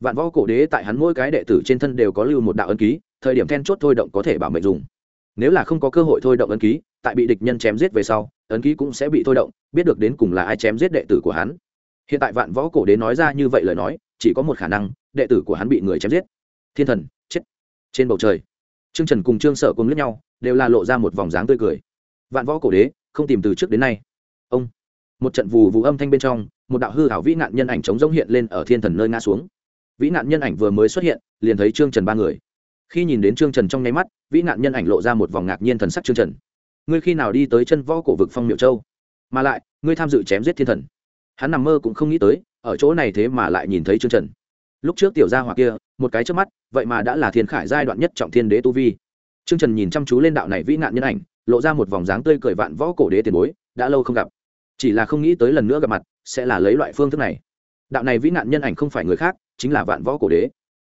Vạn võ cổ đế tại hắn mỗi cái đệ tử trên thân đều có lưu một đạo ân ký, thời điểm then chốt thôi động có thể bảo mệnh dùng. Nếu là không có cơ hội thôi động ấn ký, tại bị địch nhân chém giết về sau, ấn ký cũng sẽ bị thôi động, biết được đến cùng là ai chém giết đệ tử của hắn. Hiện tại vạn võ cổ đế nói ra như vậy lời nói, chỉ có một khả năng, đệ tử của hắn bị người chém giết. Thiên thần, chết. Trên bầu trời, trương trần cùng trương sở cùng lướt nhau, đều là lộ ra một vòng dáng tươi cười. Vạn võ cổ đế, không tìm từ trước đến nay một trận vù vù âm thanh bên trong, một đạo hư hảo vĩ nạn nhân ảnh chống rỗng hiện lên ở thiên thần nơi ngã xuống. Vĩ nạn nhân ảnh vừa mới xuất hiện, liền thấy trương trần ba người. Khi nhìn đến trương trần trong nháy mắt, vĩ nạn nhân ảnh lộ ra một vòng ngạc nhiên thần sắc trương trần. Ngươi khi nào đi tới chân võ cổ vực phong miệu châu? Mà lại, ngươi tham dự chém giết thiên thần. Hắn nằm mơ cũng không nghĩ tới, ở chỗ này thế mà lại nhìn thấy trương trần. Lúc trước tiểu gia hỏa kia, một cái trước mắt, vậy mà đã là thiên khải giai đoạn nhất trọng thiên đế tu vi. Trương trần nhìn chăm chú lên đạo này vĩ nạn nhân ảnh, lộ ra một vòng dáng tươi cười vạn võ cổ đế tiền bối, đã lâu không gặp chỉ là không nghĩ tới lần nữa gặp mặt, sẽ là lấy loại phương thức này. Đạo này vĩ nạn nhân ảnh không phải người khác, chính là vạn võ cổ đế.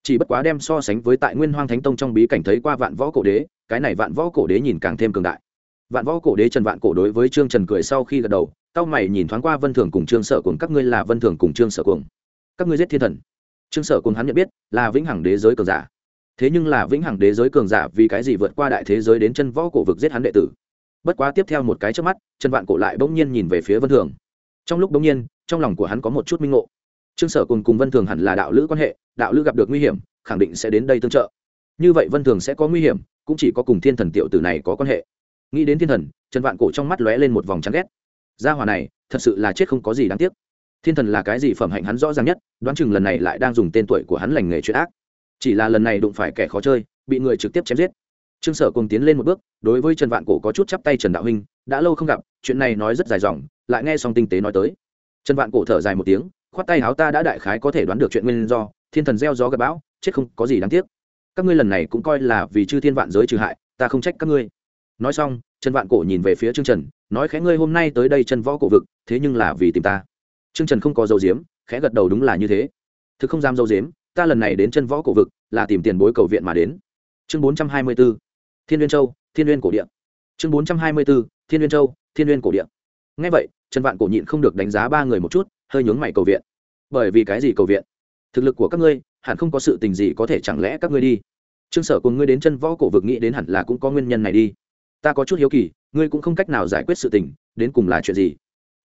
Chỉ bất quá đem so sánh với tại nguyên hoang thánh tông trong bí cảnh thấy qua vạn võ cổ đế, cái này vạn võ cổ đế nhìn càng thêm cường đại. Vạn võ cổ đế trần vạn cổ đối với trương trần cười sau khi gật đầu, tao mày nhìn thoáng qua vân thường cùng trương sở cùng các ngươi là vân thường cùng trương sở cùng các ngươi giết thiên thần. Trương sở cùng hắn nhận biết là vĩnh hằng đế giới cường giả. Thế nhưng là vĩnh hằng đế giới cường giả vì cái gì vượt qua đại thế giới đến chân võ cổ vực giết hắn đệ tử? Bất quá tiếp theo một cái trước mắt, trần vạn cổ lại bỗng nhiên nhìn về phía vân thường. Trong lúc bỗng nhiên, trong lòng của hắn có một chút minh ngộ. Trương sở cùng cùng vân thường hẳn là đạo lữ quan hệ, đạo lữ gặp được nguy hiểm, khẳng định sẽ đến đây tương trợ. Như vậy vân thường sẽ có nguy hiểm, cũng chỉ có cùng thiên thần tiểu tử này có quan hệ. Nghĩ đến thiên thần, trần vạn cổ trong mắt lóe lên một vòng chán ghét. Gia hỏa này, thật sự là chết không có gì đáng tiếc. Thiên thần là cái gì phẩm hạnh hắn rõ ràng nhất, đoán chừng lần này lại đang dùng tên tuổi của hắn lành nghề chuyện ác. Chỉ là lần này đụng phải kẻ khó chơi, bị người trực tiếp chém giết trương sở cùng tiến lên một bước, đối với trần vạn cổ có chút chắp tay trần đạo huynh, đã lâu không gặp, chuyện này nói rất dài dòng, lại nghe xong tinh tế nói tới. Trần vạn cổ thở dài một tiếng, khoát tay háo ta đã đại khái có thể đoán được chuyện nguyên do, thiên thần gieo gió gặp bão, chết không có gì đáng tiếc. Các ngươi lần này cũng coi là vì chư thiên vạn giới trừ hại, ta không trách các ngươi. Nói xong, trần vạn cổ nhìn về phía trương trần, nói khẽ ngươi hôm nay tới đây chân võ cổ vực, thế nhưng là vì tìm ta. Trương trần không có dấu diếm khẽ gật đầu đúng là như thế. Thực không dám dấu diếm ta lần này đến chân võ cổ vực, là tìm tiền bối cầu viện mà đến. Chương bốn trăm hai mươi b ố thiên liên châu, thiên liên cổ điện chương bốn trăm hai mươi b ố thiên liên châu, thiên liên cổ điện ngay vậy, trần vạn cổ nhịn không được đánh giá ba người một chút, hơi nhướng mày cầu viện. Bởi vì cái gì cầu viện? Thực lực của các ngươi, hẳn không có sự tình gì có thể chẳng lẽ các ngươi đi? Trương sở cùng ngươi đến chân võ cổ vực nghĩ đến hẳn là cũng có nguyên nhân này đi. Ta có chút hiếu kỳ, ngươi cũng không cách nào giải quyết sự tình, đến cùng là chuyện gì?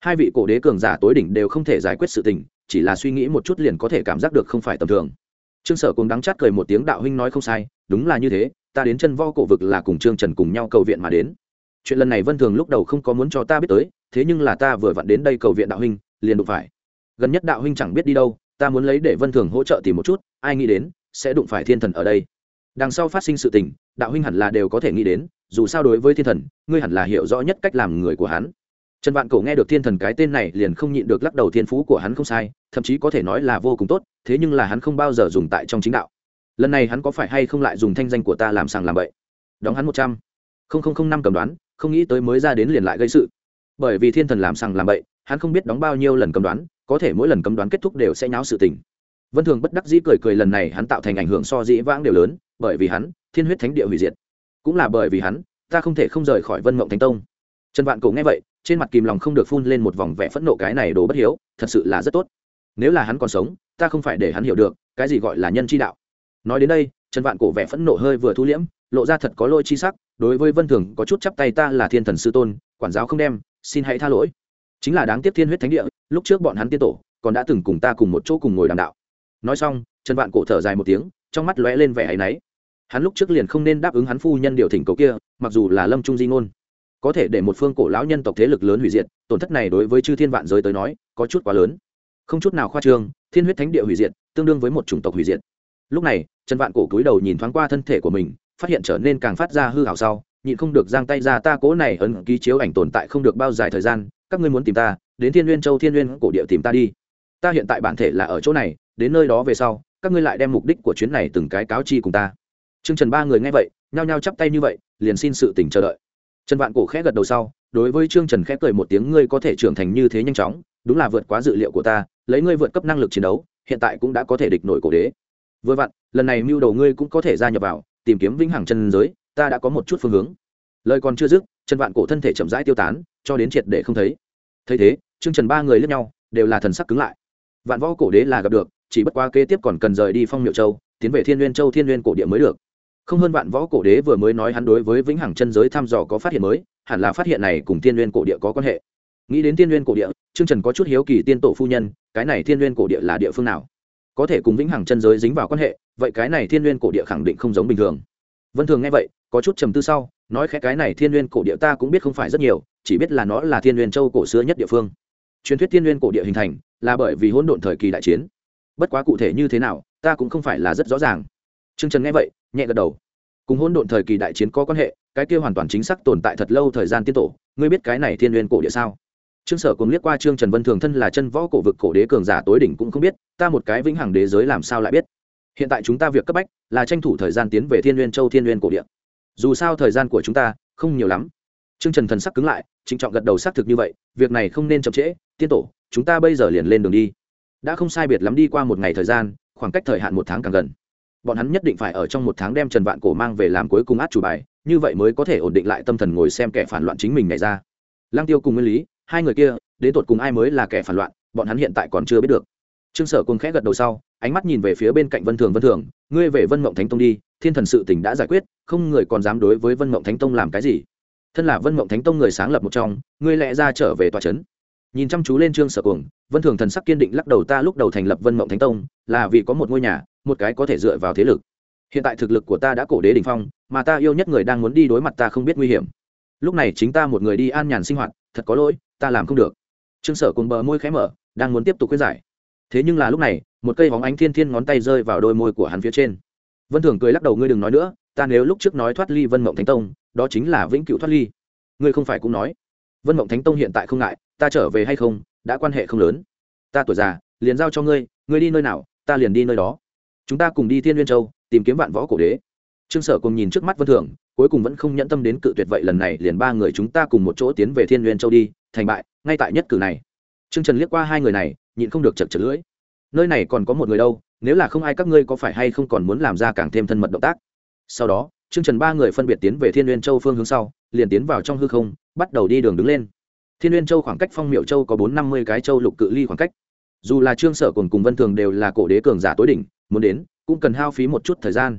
Hai vị cổ đế cường giả tối đỉnh đều không thể giải quyết sự tình, chỉ là suy nghĩ một chút liền có thể cảm giác được không phải tầm thường. Trương sở cùng đắng chát cười một tiếng đạo huynh nói không sai, đúng là như thế ta đến chân vo cổ vực là cùng trương trần cùng nhau cầu viện mà đến. Chuyện lần này vân thường lúc đầu không có muốn cho ta biết tới, thế nhưng là ta vừa vặn đến đây cầu viện đạo huynh, liền đụng phải. Gần nhất đạo huynh chẳng biết đi đâu, ta muốn lấy để vân thường hỗ trợ tìm một chút, ai nghĩ đến, sẽ đụng phải thiên thần ở đây. Đằng sau phát sinh sự tình, đạo huynh hẳn là đều có thể nghĩ đến, dù sao đối với thiên thần, ngươi hẳn là hiểu rõ nhất cách làm người của hắn. Trần vạn cổ nghe được thiên thần cái tên này liền không nhịn được lắc đầu, thiên phú của hắn không sai, thậm chí có thể nói là vô cùng tốt, thế nhưng là hắn không bao giờ dùng tại trong chính đạo lần này hắn có phải hay không lại dùng thanh danh của ta làm sàng làm bậy? Đóng hắn một trăm. Linh năm cầm đoán, không nghĩ tới mới ra đến liền lại gây sự. Bởi vì thiên thần làm sàng làm bậy, hắn không biết đóng bao nhiêu lần cầm đoán, có thể mỗi lần cầm đoán kết thúc đều sẽ nháo sự tình. Vân thường bất đắc dĩ cười cười lần này hắn tạo thành ảnh hưởng so dĩ vãng đều lớn, bởi vì hắn, thiên huyết thánh địa hủy diệt. Cũng là bởi vì hắn, ta không thể không rời khỏi vân mộng thánh tông. Trần vạn cổ nghe vậy, trên mặt kìm lòng không được phun lên một vòng vẻ phẫn nộ cái này đồ bất hiếu, thật sự là rất tốt. Nếu là hắn còn sống, ta không phải để hắn hiểu được, cái gì gọi là nhân chi đạo nói đến đây, trần vạn cổ vẻ phẫn nộ hơi vừa thu liễm, lộ ra thật có lỗi chi sắc, đối với vân thường có chút chắp tay ta là thiên thần sư tôn, quản giáo không đem, xin hãy tha lỗi. Chính là đáng tiếc thiên huyết thánh địa, lúc trước bọn hắn tiên tổ, còn đã từng cùng ta cùng một chỗ cùng ngồi đàm đạo. Nói xong, trần vạn cổ thở dài một tiếng, trong mắt lóe lên vẻ áy náy. Hắn lúc trước liền không nên đáp ứng hắn phu nhân điều thỉnh cầu kia, mặc dù là lâm trung di ngôn. Có thể để một phương cổ lão nhân tộc thế lực lớn hủy diệt, tổn thất này đối với chư thiên vạn giới tới nói, có chút quá lớn. Không chút nào khoa trương, thiên huyết thánh địa hủy diệt, tương đương với một chủng tộc hủy diệt. Lúc này trần vạn cổ cúi đầu nhìn thoáng qua thân thể của mình, phát hiện trở nên càng phát ra hư hảo sau, nhịn không được giang tay ra ta cố này ấn ký chiếu ảnh tồn tại không được bao dài thời gian, các ngươi muốn tìm ta, đến thiên n châu thiên n cổ địa tìm ta đi. Ta hiện tại bản thể là ở chỗ này, đến nơi đó về sau, các ngươi lại đem mục đích của chuyến này từng cái cáo chi cùng ta. T r ư ơ n g trần ba người nghe vậy, nhao nhao chắp tay như vậy, liền xin sự tỉnh chờ đợi. Trần vạn cổ khẽ gật đầu sau, đối với trương trần khẽ cười một tiếng, ngươi có thể trưởng thành như thế nhanh chóng, đúng là vượt quá dự liệu của ta, lấy ngươi vượt cấp năng lực chiến đấu, hiện tại cũng đã có thể địch nổi cổ đế vừa vặn, lần này mưu đồ ngươi cũng có thể gia nhập vào, tìm kiếm vĩnh hằng chân giới, ta đã có một chút phương hướng. Lời còn chưa dứt trần vạn cổ thân thể chậm rãi tiêu tán, cho đến triệt để không thấy. Thấy thế, trương trần ba người lướt nhau đều là thần sắc cứng lại. Vạn võ cổ đế là gặp được, chỉ bất quá kế tiếp còn cần rời đi phong miệu châu, tiến về thiên n g u y ê n châu thiên n g u y ê n cổ địa mới được. Không hơn vạn võ cổ đế vừa mới nói hắn đối với vĩnh hằng chân giới thăm dò có phát hiện mới, hẳn là phát hiện này cùng thiên n g u y ê n cổ địa có quan hệ. Nghĩ đến thiên n g u y ê n cổ địa chương trần có chút hiếu kỳ tiên tổ phu nhân, cái này thiên n g u y ê n cổ địa là địa phương nào? Có thể cùng vĩnh hằng chân giới dính vào quan hệ, vậy cái này thiên n g u y ê n cổ địa khẳng định không giống bình thường. Vân thường nghe vậy, có chút trầm tư sau, nói khẽ cái này thiên n g u y ê n cổ địa ta cũng biết không phải rất nhiều, chỉ biết là nó là thiên n g u y ê n châu cổ xưa nhất địa phương. Truyền thuyết thiên n g u y ê n cổ địa hình thành, là bởi vì hỗn độn thời kỳ đại chiến. Bất quá cụ thể như thế nào, ta cũng không phải là rất rõ ràng. T r ư ơ n g trần nghe vậy, nhẹ gật đầu. Cùng hỗn độn thời kỳ đại chiến có quan hệ, cái kia hoàn toàn chính xác tồn tại thật lâu thời gian tiên tổ, ngươi biết cái này thiên n n cổ địa sao? Trương sở cùng liếc qua trương trần vân thường thân là chân võ cổ vực cổ đế cường giả tối đỉnh cũng không biết, ta một cái vĩnh hằng đế giới làm sao lại biết? Hiện tại chúng ta việc cấp bách là tranh thủ thời gian tiến về thiên n châu, thiên n n cổ địa. Dù sao thời gian của chúng ta không nhiều lắm. Trương trần thần sắc cứng lại, trịnh trọng gật đầu xác thực như vậy, việc này không nên chậm trễ, tiên tổ, chúng ta bây giờ liền lên đường đi. Đã không sai biệt lắm đi qua một ngày thời gian, khoảng cách thời hạn một tháng càng gần. Bọn hắn nhất định phải ở trong một tháng đem trần vạn cổ mang về làm cuối cùng át chủ bài, như vậy mới có thể ổn định lại tâm thần ngồi xem kẻ phản loạn chính mình này ra. Lang tiêu cùng nguyên lý hai người kia, đến tột cùng ai mới là kẻ phản loạn, bọn hắn hiện tại còn chưa biết được. Trương sở cùng khẽ gật đầu sau, ánh mắt nhìn về phía bên cạnh vân thường. Vân thường, ngươi về vân mộng thánh tông đi, thiên thần sự tỉnh đã giải quyết, không người còn dám đối với vân mộng thánh tông làm cái gì. Thân là vân mộng thánh tông người sáng lập một trong, ngươi lẽ ra trở về tòa trấn. Nhìn chăm chú lên trương sở cuồng, vân thường thần sắc kiên định lắc đầu, ta lúc đầu thành lập vân mộng thánh tông, là vì có một ngôi nhà, một cái có thể dựa vào thế lực. Hiện tại thực lực của ta đã cổ đế đ ỉ n h phong, mà ta yêu nhất người đang muốn đi đối mặt ta không biết nguy hiểm. Lúc này chính ta một người đi an nhàn sinh hoạt, thật có lỗi ta làm không được. Trương sở cùng bờ môi khẽ mở, đang muốn tiếp tục khuyên giải. Thế nhưng là lúc này, một cây hóng ánh thiên thiên ngón tay rơi vào đôi môi của hắn phía trên. Vân thường cười lắc đầu, ngươi đừng nói nữa, ta nếu lúc trước nói thoát ly vân mộng thánh tông, đó chính là vĩnh cửu thoát ly. Ngươi không phải cũng nói, vân mộng thánh tông hiện tại không ngại, ta trở về hay không, đã quan hệ không lớn. Ta tuổi già, liền giao cho ngươi ngươi đi nơi nào, ta liền đi nơi đó. Chúng ta cùng đi thiên nguyên châu, tìm kiếm vạn võ cổ đế. Trương sở cùng nhìn trước mắt vân thường, cuối cùng vẫn không nhẫn tâm đến cự tuyệt, vậy lần này liền ba người chúng ta cùng một chỗ tiến về thiên nguyên châu đi thành bại, ngay tại nhất cử này. Trương trần liếc qua hai người này, nhịn không được chật chật lưỡi. Nơi này còn có một người đâu, nếu là không ai các ngươi có phải hay không còn muốn làm ra càng thêm thân mật động tác? Sau đó, trương trần ba người phân biệt tiến về thiên n châu phương hướng sau, liền tiến vào trong hư không, bắt đầu đi đường đứng lên. Thiên n châu khoảng cách phong miệu châu có bốn năm mươi cái châu lục cự ly khoảng cách. Dù là trương sở cồn cùng vân thường đều là cổ đế cường giả tối đỉnh, muốn đến, cũng cần hao phí một chút thời gian.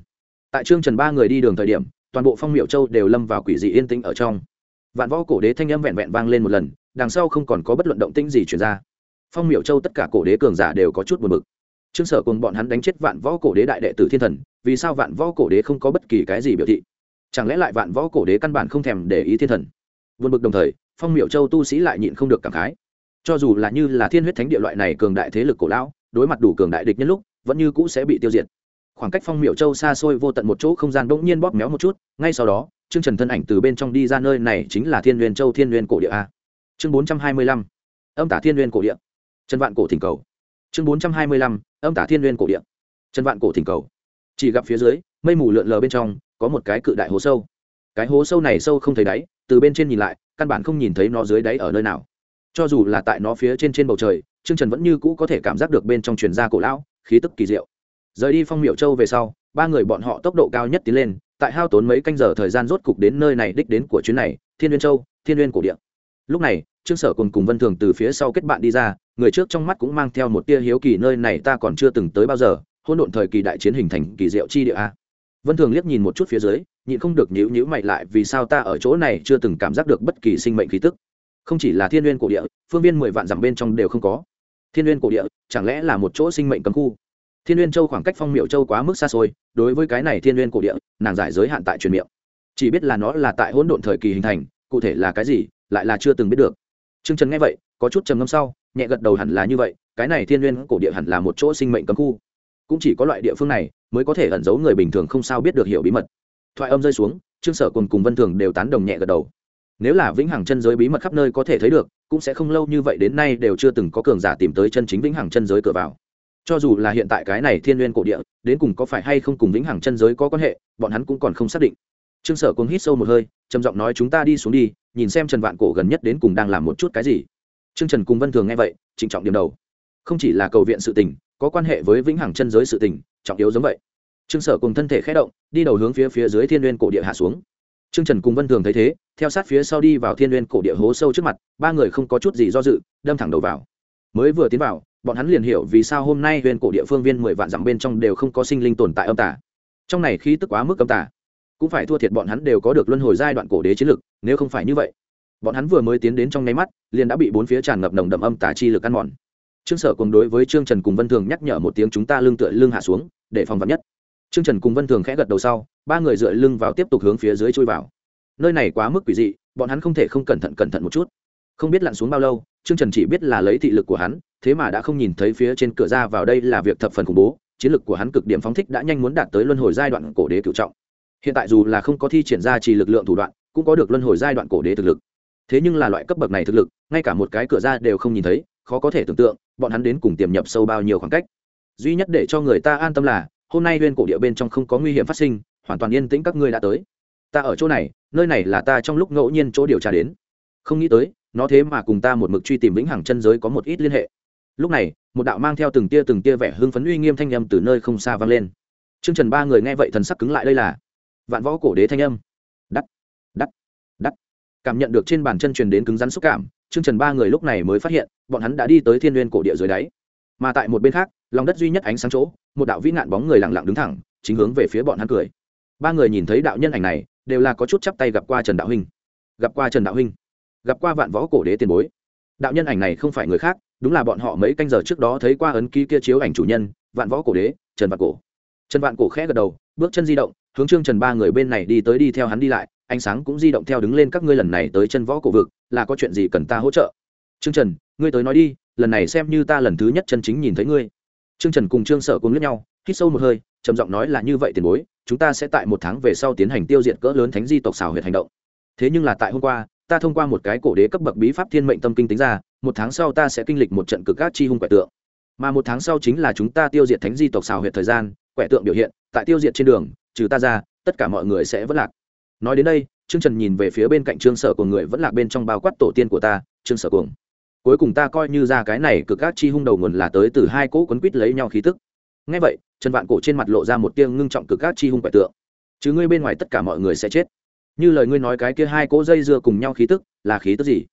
Tại trương trần ba người đi đường thời điểm, toàn bộ phong miệu châu đều lâm vào quỷ dị yên tĩnh ở trong. Vạn võ cổ đế thanh âm vẹn vẹn vang lên một lần đằng sau không còn có bất luận động tĩnh gì chuyển ra. Phong miệu châu tất cả cổ đế cường giả đều có chút buồn bực. Trương sở cùng bọn hắn đánh chết vạn võ cổ đế đại đệ tử thiên thần, vì sao vạn võ cổ đế không có bất kỳ cái gì biểu thị? Chẳng lẽ lại vạn võ cổ đế căn bản không thèm để ý thiên thần? Buồn bực đồng thời, phong miệu châu tu sĩ lại nhịn không được cảm khái. Cho dù là như là thiên huyết thánh địa loại này cường đại thế lực cổ lão, đối mặt đủ cường đại địch nhân lúc, vẫn như cũ sẽ bị tiêu diệt. Khoảng cách phong miệu châu xa xôi vô tận một chỗ không gian bỗng nhiên bóp méo một chút, ngay sau đó chương trần thân ảnh từ bên trong đi ra, nơi này chính là thiên n châu thiên n cổ địa a chương bốn trăm hai mươi lăm, âm tả thiên n cổ địa. Trần vạn cổ thỉnh cầu. Chương bốn trăm hai mươi lăm, âm tả thiên n cổ địa. Trần vạn cổ thỉnh cầu. Chỉ gặp phía dưới, mây mù lượn lờ bên trong, có một cái cự đại hố sâu. Cái hố sâu này sâu không thấy đáy, từ bên trên nhìn lại, căn bản không nhìn thấy nó dưới đáy ở nơi nào. Cho dù là tại nó phía trên trên bầu trời, trương trần vẫn như cũ có thể cảm giác được bên trong truyền gia cổ lão, khí tức kỳ diệu. Rời đi phong miệu châu về sau, ba người bọn họ tốc độ cao nhất tiến lên, tại hao tốn mấy canh giờ thời gian rốt cục đến nơi này đích đến của chuyến này, thiên n châu, thiên n cổ địa lúc này, trương sở cùng cùng vân thường từ phía sau kết bạn đi ra, người trước trong mắt cũng mang theo một tia hiếu kỳ nơi này ta còn chưa từng tới bao giờ hôn độn thời kỳ đại chiến hình thành kỳ diệu chi địa a. Vân thường liếc nhìn một chút phía dưới, nhịn không được nhíu nhíu mày lại vì sao ta ở chỗ này chưa từng cảm giác được bất kỳ sinh mệnh khí tức. Không chỉ là thiên n cổ địa, phương viên mười vạn dặm bên trong đều không có. Thiên n cổ địa, chẳng lẽ là một chỗ sinh mệnh cấm khu? Thiên n châu khoảng cách phong miệu châu quá mức xa xôi, đối với cái này thiên n cổ địa, nàng giải giới hạn tại truyền miệng. Chỉ biết là nó là tại hỗn độn thời kỳ hình thành, cụ thể là cái gì lại là chưa từng biết được. Trương trần nghe vậy, có chút trầm ngâm sau, nhẹ gật đầu hẳn là như vậy, cái này thiên n cổ địa hẳn là một chỗ sinh mệnh cấm khu. Cũng chỉ có loại địa phương này mới có thể ẩn giấu người bình thường không sao biết được hiểu bí mật. Thoại âm rơi xuống, trương sở cùng cùng vân thường đều tán đồng nhẹ gật đầu. Nếu là vĩnh hằng chân giới bí mật khắp nơi có thể thấy được, cũng sẽ không lâu như vậy đến nay đều chưa từng có cường giả tìm tới chân chính vĩnh hằng chân giới cửa vào. Cho dù là hiện tại cái này thiên n cổ địa, đến cùng có phải hay không cùng vĩnh hằng chân giới có quan hệ, bọn hắn cũng còn không xác định. Trương sở cùng hít sâu một hơi, trầm giọng nói, chúng ta đi xuống đi nhìn xem trần vạn cổ gần nhất đến cùng đang làm một chút cái gì. Trương trần cùng vân thường nghe vậy, trịnh trọng điểm đầu. Không chỉ là cầu viện sự tình, có quan hệ với vĩnh hằng chân giới sự tình, trọng yếu giống vậy. Trương sở cùng thân thể khé động, đi đầu hướng phía phía dưới thiên n cổ địa hạ xuống. Trương trần cùng vân thường thấy thế, theo sát phía sau đi vào thiên n cổ địa hố sâu trước mặt, ba người không có chút gì do dự, đâm thẳng đầu vào. Mới vừa tiến vào, bọn hắn liền hiểu vì sao hôm nay huyền cổ địa phương viên mười vạn dặm bên trong đều không có sinh linh tồn tại âm tả trong này khí tức quá mức âm tả cũng phải thua thiệt bọn hắn đều có được luân hồi giai đoạn cổ đế chiến lực, nếu không phải như vậy, bọn hắn vừa mới tiến đến trong nháy mắt, liền đã bị bốn phía tràn ngập nồng đậm âm tả chi lực ăn mòn. Trương sở cùng đối với trương trần cùng vân thường nhắc nhở một tiếng chúng ta lưng tựa lưng hạ xuống, để phòng vật nhất. Trương trần cùng vân thường khẽ gật đầu sau, ba người dựa lưng vào tiếp tục hướng phía dưới chui vào. Nơi này quá mức quỷ dị, bọn hắn không thể không cẩn thận cẩn thận một chút. Không biết lặn xuống bao lâu, trương trần chỉ biết là lấy thị lực của hắn, thế mà đã không nhìn thấy phía trên cửa ra vào đây là việc thập phần khủng bố, chiến lực của hắn cực điểm phóng thích đã nhanh muốn đạt tới luân hồi giai đoạn cổ đế cựu trọng hiện tại dù là không có thi triển ra chỉ lực lượng thủ đoạn, cũng có được luân hồi giai đoạn cổ đế thực lực. Thế nhưng là loại cấp bậc này thực lực, ngay cả một cái cửa ra đều không nhìn thấy, khó có thể tưởng tượng, bọn hắn đến cùng tiềm nhập sâu bao nhiêu khoảng cách. Duy nhất để cho người ta an tâm là, hôm nay huyên cổ địa bên trong không có nguy hiểm phát sinh, hoàn toàn yên tĩnh các ngươi đã tới. Ta ở chỗ này, nơi này là ta trong lúc ngẫu nhiên chỗ điều tra đến. Không nghĩ tới, nó thế mà cùng ta một mực truy tìm vĩnh hằng chân giới có một ít liên hệ. Lúc này, một đạo mang theo từng tia từng tia vẻ hưng phấn uy nghiêm thanh âm từ nơi không xa vang lên. T r ư ơ n g trần ba người nghe vậy thần sắc cứng lại, đây là vạn võ cổ đế thanh âm. Đắt đắt đắt cảm nhận được trên bàn chân truyền đến cứng rắn xúc cảm chương trần ba người lúc này mới phát hiện, bọn hắn đã đi tới thiên n g u y ê n cổ địa dưới đáy. Mà tại một bên khác, lòng đất duy nhất ánh sáng chỗ, một đạo vĩ nạn bóng người lặng lặng đứng thẳng, chính hướng về phía bọn hắn cười. Ba người nhìn thấy đạo nhân ảnh này, đều là có chút chắp tay gặp qua trần đạo huynh. Gặp qua trần đạo huynh. Gặp qua vạn võ cổ đế tiền bối. Đạo nhân ảnh này không phải người khác, đúng là bọn họ mấy canh giờ trước đó thấy qua ấn ký kia chiếu ảnh chủ nhân, vạn võ cổ đế, trần vạn cổ. Trần vạn cổ khẽ gật đầu, bước chân di động hướng trương trần ba người bên này đi tới đi theo hắn đi lại, ánh sáng cũng di động theo đứng lên các ngươi lần này tới chân võ cổ vực, là có chuyện gì cần ta hỗ trợ? Trương trần, ngươi tới nói đi, lần này xem như ta lần thứ nhất chân chính nhìn thấy ngươi. Trương trần cùng trương sở cùng lướt nhau, hít sâu một hơi, trầm giọng nói là như vậy tiền bối, chúng ta sẽ tại một tháng về sau tiến hành tiêu diệt cỡ lớn thánh di tộc xào huyệt hành động. Thế nhưng là tại hôm qua, ta thông qua một cái cổ đế cấp bậc bí pháp thiên mệnh tâm kinh tính ra, một tháng sau ta sẽ kinh lịch một trận cực các chi hung quẻ tượng. Mà một tháng sau chính là chúng ta tiêu diệt thánh di tộc xào huyệt thời gian, quẻ tượng biểu hiện, tại tiêu diệt trên đường trừ ta ra, tất cả mọi người sẽ vẫn lạc. Nói đến đây, trương trần nhìn về phía bên cạnh trương sở của người vẫn lạc bên trong bao quát tổ tiên của ta, trương sở cuồng. Cuối cùng ta coi như ra cái này cực các chi hung đầu nguồn là tới từ hai cỗ quấn quýt lấy nhau khí tức. Ngay vậy, trần vạn cổ trên mặt lộ ra một tiếng ngưng trọng cực các chi hung quẻ tượng. Chứ ngươi bên ngoài tất cả mọi người sẽ chết. Như lời ngươi nói cái kia hai cỗ dây dưa cùng nhau khí tức, là khí tức gì?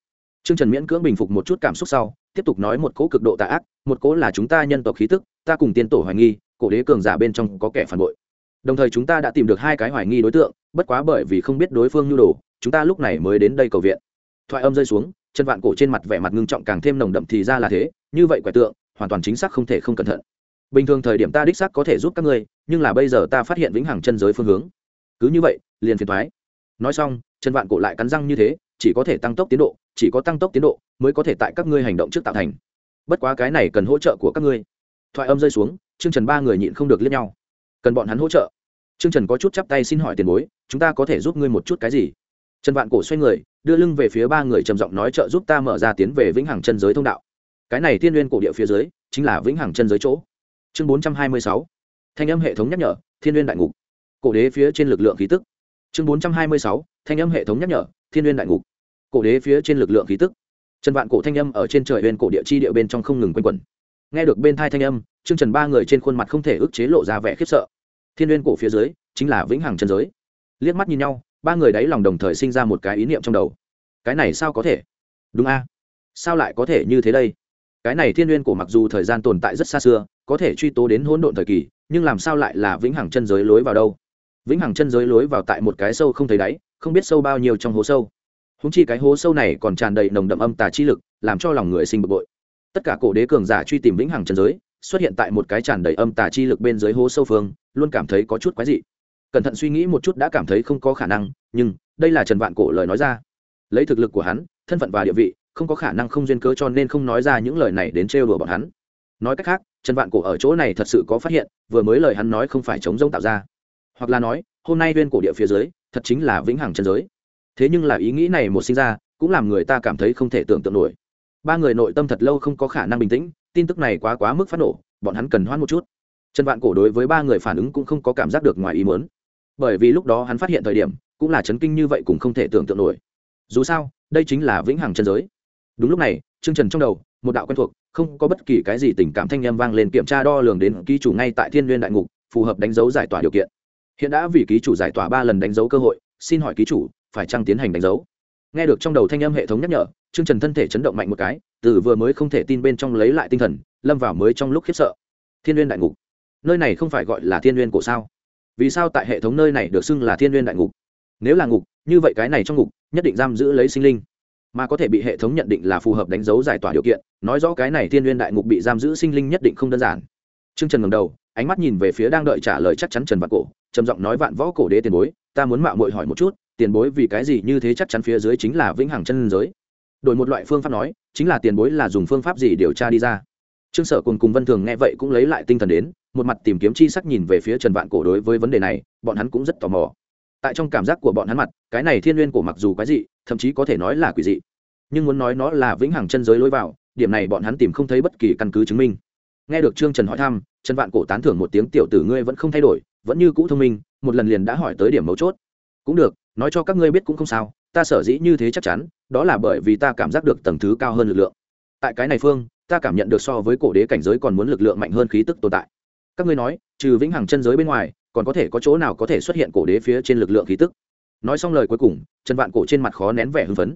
Trương trần miễn cưỡng bình phục một chút cảm xúc sau, tiếp tục nói một cỗ cực độ tà ác, một cỗ là chúng ta nhân tộc khí tức, ta cùng tiên tổ hoài nghi, cổ đế cường giả bên trong có kẻ phản bội đồng thời chúng ta đã tìm được hai cái hoài nghi đối tượng, bất quá bởi vì không biết đối phương nhu đồ, chúng ta lúc này mới đến đây cầu viện. Thoại âm rơi xuống, chân vạn cổ trên mặt vẻ mặt ngưng trọng càng thêm nồng đậm thì ra là thế, như vậy quẻ tượng, hoàn toàn chính xác không thể không cẩn thận. Bình thường thời điểm ta đích xác có thể giúp các ngươi, nhưng là bây giờ ta phát hiện vĩnh hằng chân giới phương hướng. Cứ như vậy, liền phiền thoái nói xong, chân vạn cổ lại cắn răng như thế, chỉ có thể tăng tốc tiến độ, chỉ có tăng tốc tiến độ mới có thể tại các ngươi hành động trước tạo thành. Bất quá cái này cần hỗ trợ của các ngươi. Thoại âm rơi xuống chương trần ba người nhịn không được liếc nhau. Cần bọn hắn hỗ trợ. Trương trần có chút chắp tay xin hỏi tiền bối, chúng ta có thể giúp ngươi một chút cái gì? Trần vạn cổ xoay người, đưa lưng về phía ba người trầm giọng nói trợ giúp ta mở ra tiến về vĩnh hằng chân giới thông đạo. Cái này thiên n cổ địa phía dưới, chính là vĩnh hằng chân giới chỗ. Chương bốn trăm hai mươi sáu. Thanh âm hệ thống nhắc nhở, thiên n đại ngục. Cổ đế phía trên lực lượng khí tức. Chương bốn trăm hai mươi sáu. Thanh âm hệ thống nhắc nhở, thiên n đại ngục. Cổ đế phía trên lực lượng khí tức. Trần vạn cổ thanh âm ở trên trời bên cổ địa chi địa bên trong không ngừng quanh quẩn. Nghe được bên thai thanh âm chương trần ba người trên khuôn mặt không thể ức chế lộ ra vẻ khiếp sợ thiên liên cổ phía dưới, chính là vĩnh hằng chân giới. Liếc mắt nhìn nhau, ba người đáy lòng đồng thời sinh ra một cái ý niệm trong đầu. Cái này sao có thể? Đúng a. Sao lại có thể như thế đây? Cái này thiên n cổ mặc dù thời gian tồn tại rất xa xưa, có thể truy tố đến hỗn độn thời kỳ, nhưng làm sao lại là vĩnh hằng chân giới lối vào đâu? Vĩnh hằng chân giới lối vào tại một cái sâu không thấy đáy, không biết sâu bao nhiêu trong hố sâu. Húng chi cái hố sâu này còn tràn đầy nồng đậm âm tà chi lực, làm cho lòng người sinh bực bội. Tất cả cổ đế cường giả truy tìm vĩnh hằng chân giới xuất hiện tại một cái tràn đầy âm tà chi lực bên dưới hố sâu phương, luôn cảm thấy có chút quái dị. Cẩn thận suy nghĩ một chút đã cảm thấy không có khả năng, nhưng đây là trần vạn cổ lời nói ra. Lấy thực lực của hắn, thân phận và địa vị, không có khả năng không duyên cớ cho nên không nói ra những lời này đến trêu đùa bọn hắn. Nói cách khác, trần vạn cổ ở chỗ này thật sự có phát hiện, vừa mới lời hắn nói không phải chống rông tạo ra. Hoặc là nói, hôm nay viên cổ địa phía dưới, thật chính là vĩnh hằng chân giới. Thế nhưng là ý nghĩ này một sinh ra, cũng làm người ta cảm thấy không thể tưởng tượng nổi. Ba người nội tâm thật lâu không có khả năng bình tĩnh tin tức này quá quá mức phát nổ, bọn hắn cần hoãn một chút. Trần vạn cổ đối với ba người phản ứng cũng không có cảm giác được ngoài ý muốn. Bởi vì lúc đó hắn phát hiện thời điểm, cũng là chấn kinh như vậy cũng không thể tưởng tượng nổi. Dù sao, đây chính là vĩnh hằng chân giới. Đúng lúc này chương trần trong đầu, một đạo quen thuộc, không có bất kỳ cái gì tình cảm thanh â m vang lên kiểm tra đo lường đến ký chủ ngay tại thiên n g u y ê n đại ngục, phù hợp đánh dấu giải tỏa điều kiện. Hiện đã vì ký chủ giải tỏa ba lần đánh dấu cơ hội, xin hỏi ký chủ, phải chăng tiến hành đánh dấu? Nghe được trong đầu thanh âm hệ thống nhắc nhở chương trần thân thể chấn động mạnh một cái từ vừa mới không thể tin bên trong lấy lại tinh thần, lâm vào mới trong lúc khiếp sợ. Thiên n đại ngục, nơi này không phải gọi là thiên n cổ sao? Vì sao tại hệ thống nơi này được xưng là thiên n đại ngục? Nếu là ngục, như vậy cái này trong ngục, nhất định giam giữ lấy sinh linh. Mà có thể bị hệ thống nhận định là phù hợp đánh dấu giải tỏa điều kiện, nói rõ cái này thiên n n đại ngục bị giam giữ sinh linh nhất định không đơn giản. T r ư ơ n g trần ngầm đầu, ánh mắt nhìn về phía đang đợi trả lời chắc chắn trần vạn cổ, trầm giọng nói vạn võ cổ đế tiền bối, ta muốn mạo mội hỏi một chút, tiền bối vì cái gì như thế chắc chắn phía dưới chính là vĩnh hằng chân giới? Đổi một loại phương pháp nói, chính là tiền bối là dùng phương pháp gì điều tra đi ra. Trương sở cùng cùng vân thường nghe vậy cũng lấy lại tinh thần đến, một mặt tìm kiếm chi sắc nhìn về phía trần vạn cổ đối với vấn đề này, bọn hắn cũng rất tò mò. Tại trong cảm giác của bọn hắn mặt, cái này thiên n cổ mặc dù quái dị, thậm chí có thể nói là quỷ dị, nhưng muốn nói nó là vĩnh hằng chân giới lối vào, điểm này bọn hắn tìm không thấy bất kỳ căn cứ chứng minh. Nghe được trương trần hỏi thăm, trần vạn cổ tán thưởng một tiếng, tiểu tử ngươi vẫn không thay đổi, vẫn như cũ thông minh, một lần liền đã hỏi tới điểm mấu chốt. Cũng được, nói cho các ngươi biết cũng không sao ta sở dĩ như thế chắc chắn, đó là bởi vì ta cảm giác được tầng thứ cao hơn lực lượng. Tại cái này phương, ta cảm nhận được so với cổ đế cảnh giới còn muốn lực lượng mạnh hơn khí tức tồn tại. Các ngươi nói, trừ vĩnh hằng chân giới bên ngoài, còn có thể có chỗ nào có thể xuất hiện cổ đế phía trên lực lượng khí tức? Nói xong lời cuối cùng, trần vạn cổ trên mặt khó nén vẻ hưng phấn.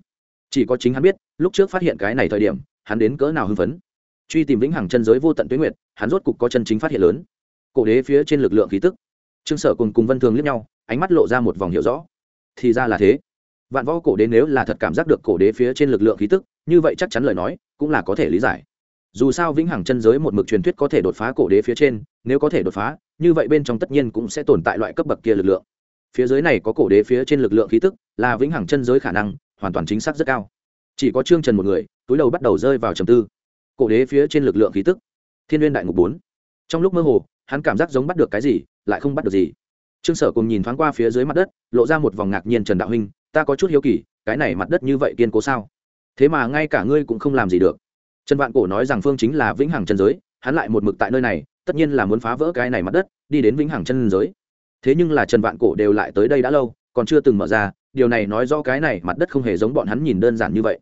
Chỉ có chính hắn biết, lúc trước phát hiện cái này thời điểm, hắn đến cỡ nào hưng phấn. Truy tìm vĩnh hằng chân giới vô tận tuyến nguyệt, hắn rốt cục có chân chính phát hiện lớn. Cổ đế phía trên lực lượng khí tức. Trương sở cùng cùng vân thường liếc nhau, ánh mắt lộ ra một vòng hiểu rõ. Thì ra là thế vạn võ cổ đế nếu là thật cảm giác được cổ đế phía trên lực lượng khí tức, như vậy chắc chắn lời nói cũng là có thể lý giải. Dù sao vĩnh hằng chân giới một mực truyền thuyết có thể đột phá cổ đế phía trên, nếu có thể đột phá, như vậy bên trong tất nhiên cũng sẽ tồn tại loại cấp bậc kia lực lượng. Phía dưới này có cổ đế phía trên lực lượng khí tức, là vĩnh hằng chân giới khả năng, hoàn toàn chính xác rất cao. Chỉ có trương trần một người, túi đầu bắt đầu rơi vào trầm tư. Cổ đế phía trên lực lượng khí tức. Thiên n đại ngục bốn. Trong lúc mơ hồ, hắn cảm giác giống bắt được cái gì, lại không bắt được gì. Trương sở cùng nhìn thoáng qua phía dưới mặt đất, lộ ra một vòng ngạc nhiên trần đạo huynh ta có chút hiếu kỳ, cái này mặt đất như vậy kiên cố sao? Thế mà ngay cả ngươi cũng không làm gì được. Trần vạn cổ nói rằng phương chính là vĩnh hằng chân giới, hắn lại một mực tại nơi này, tất nhiên là muốn phá vỡ cái này mặt đất, đi đến vĩnh hằng chân giới. Thế nhưng là trần vạn cổ đều lại tới đây đã lâu, còn chưa từng mở ra, điều này nói do cái này mặt đất không hề giống bọn hắn nhìn đơn giản như vậy.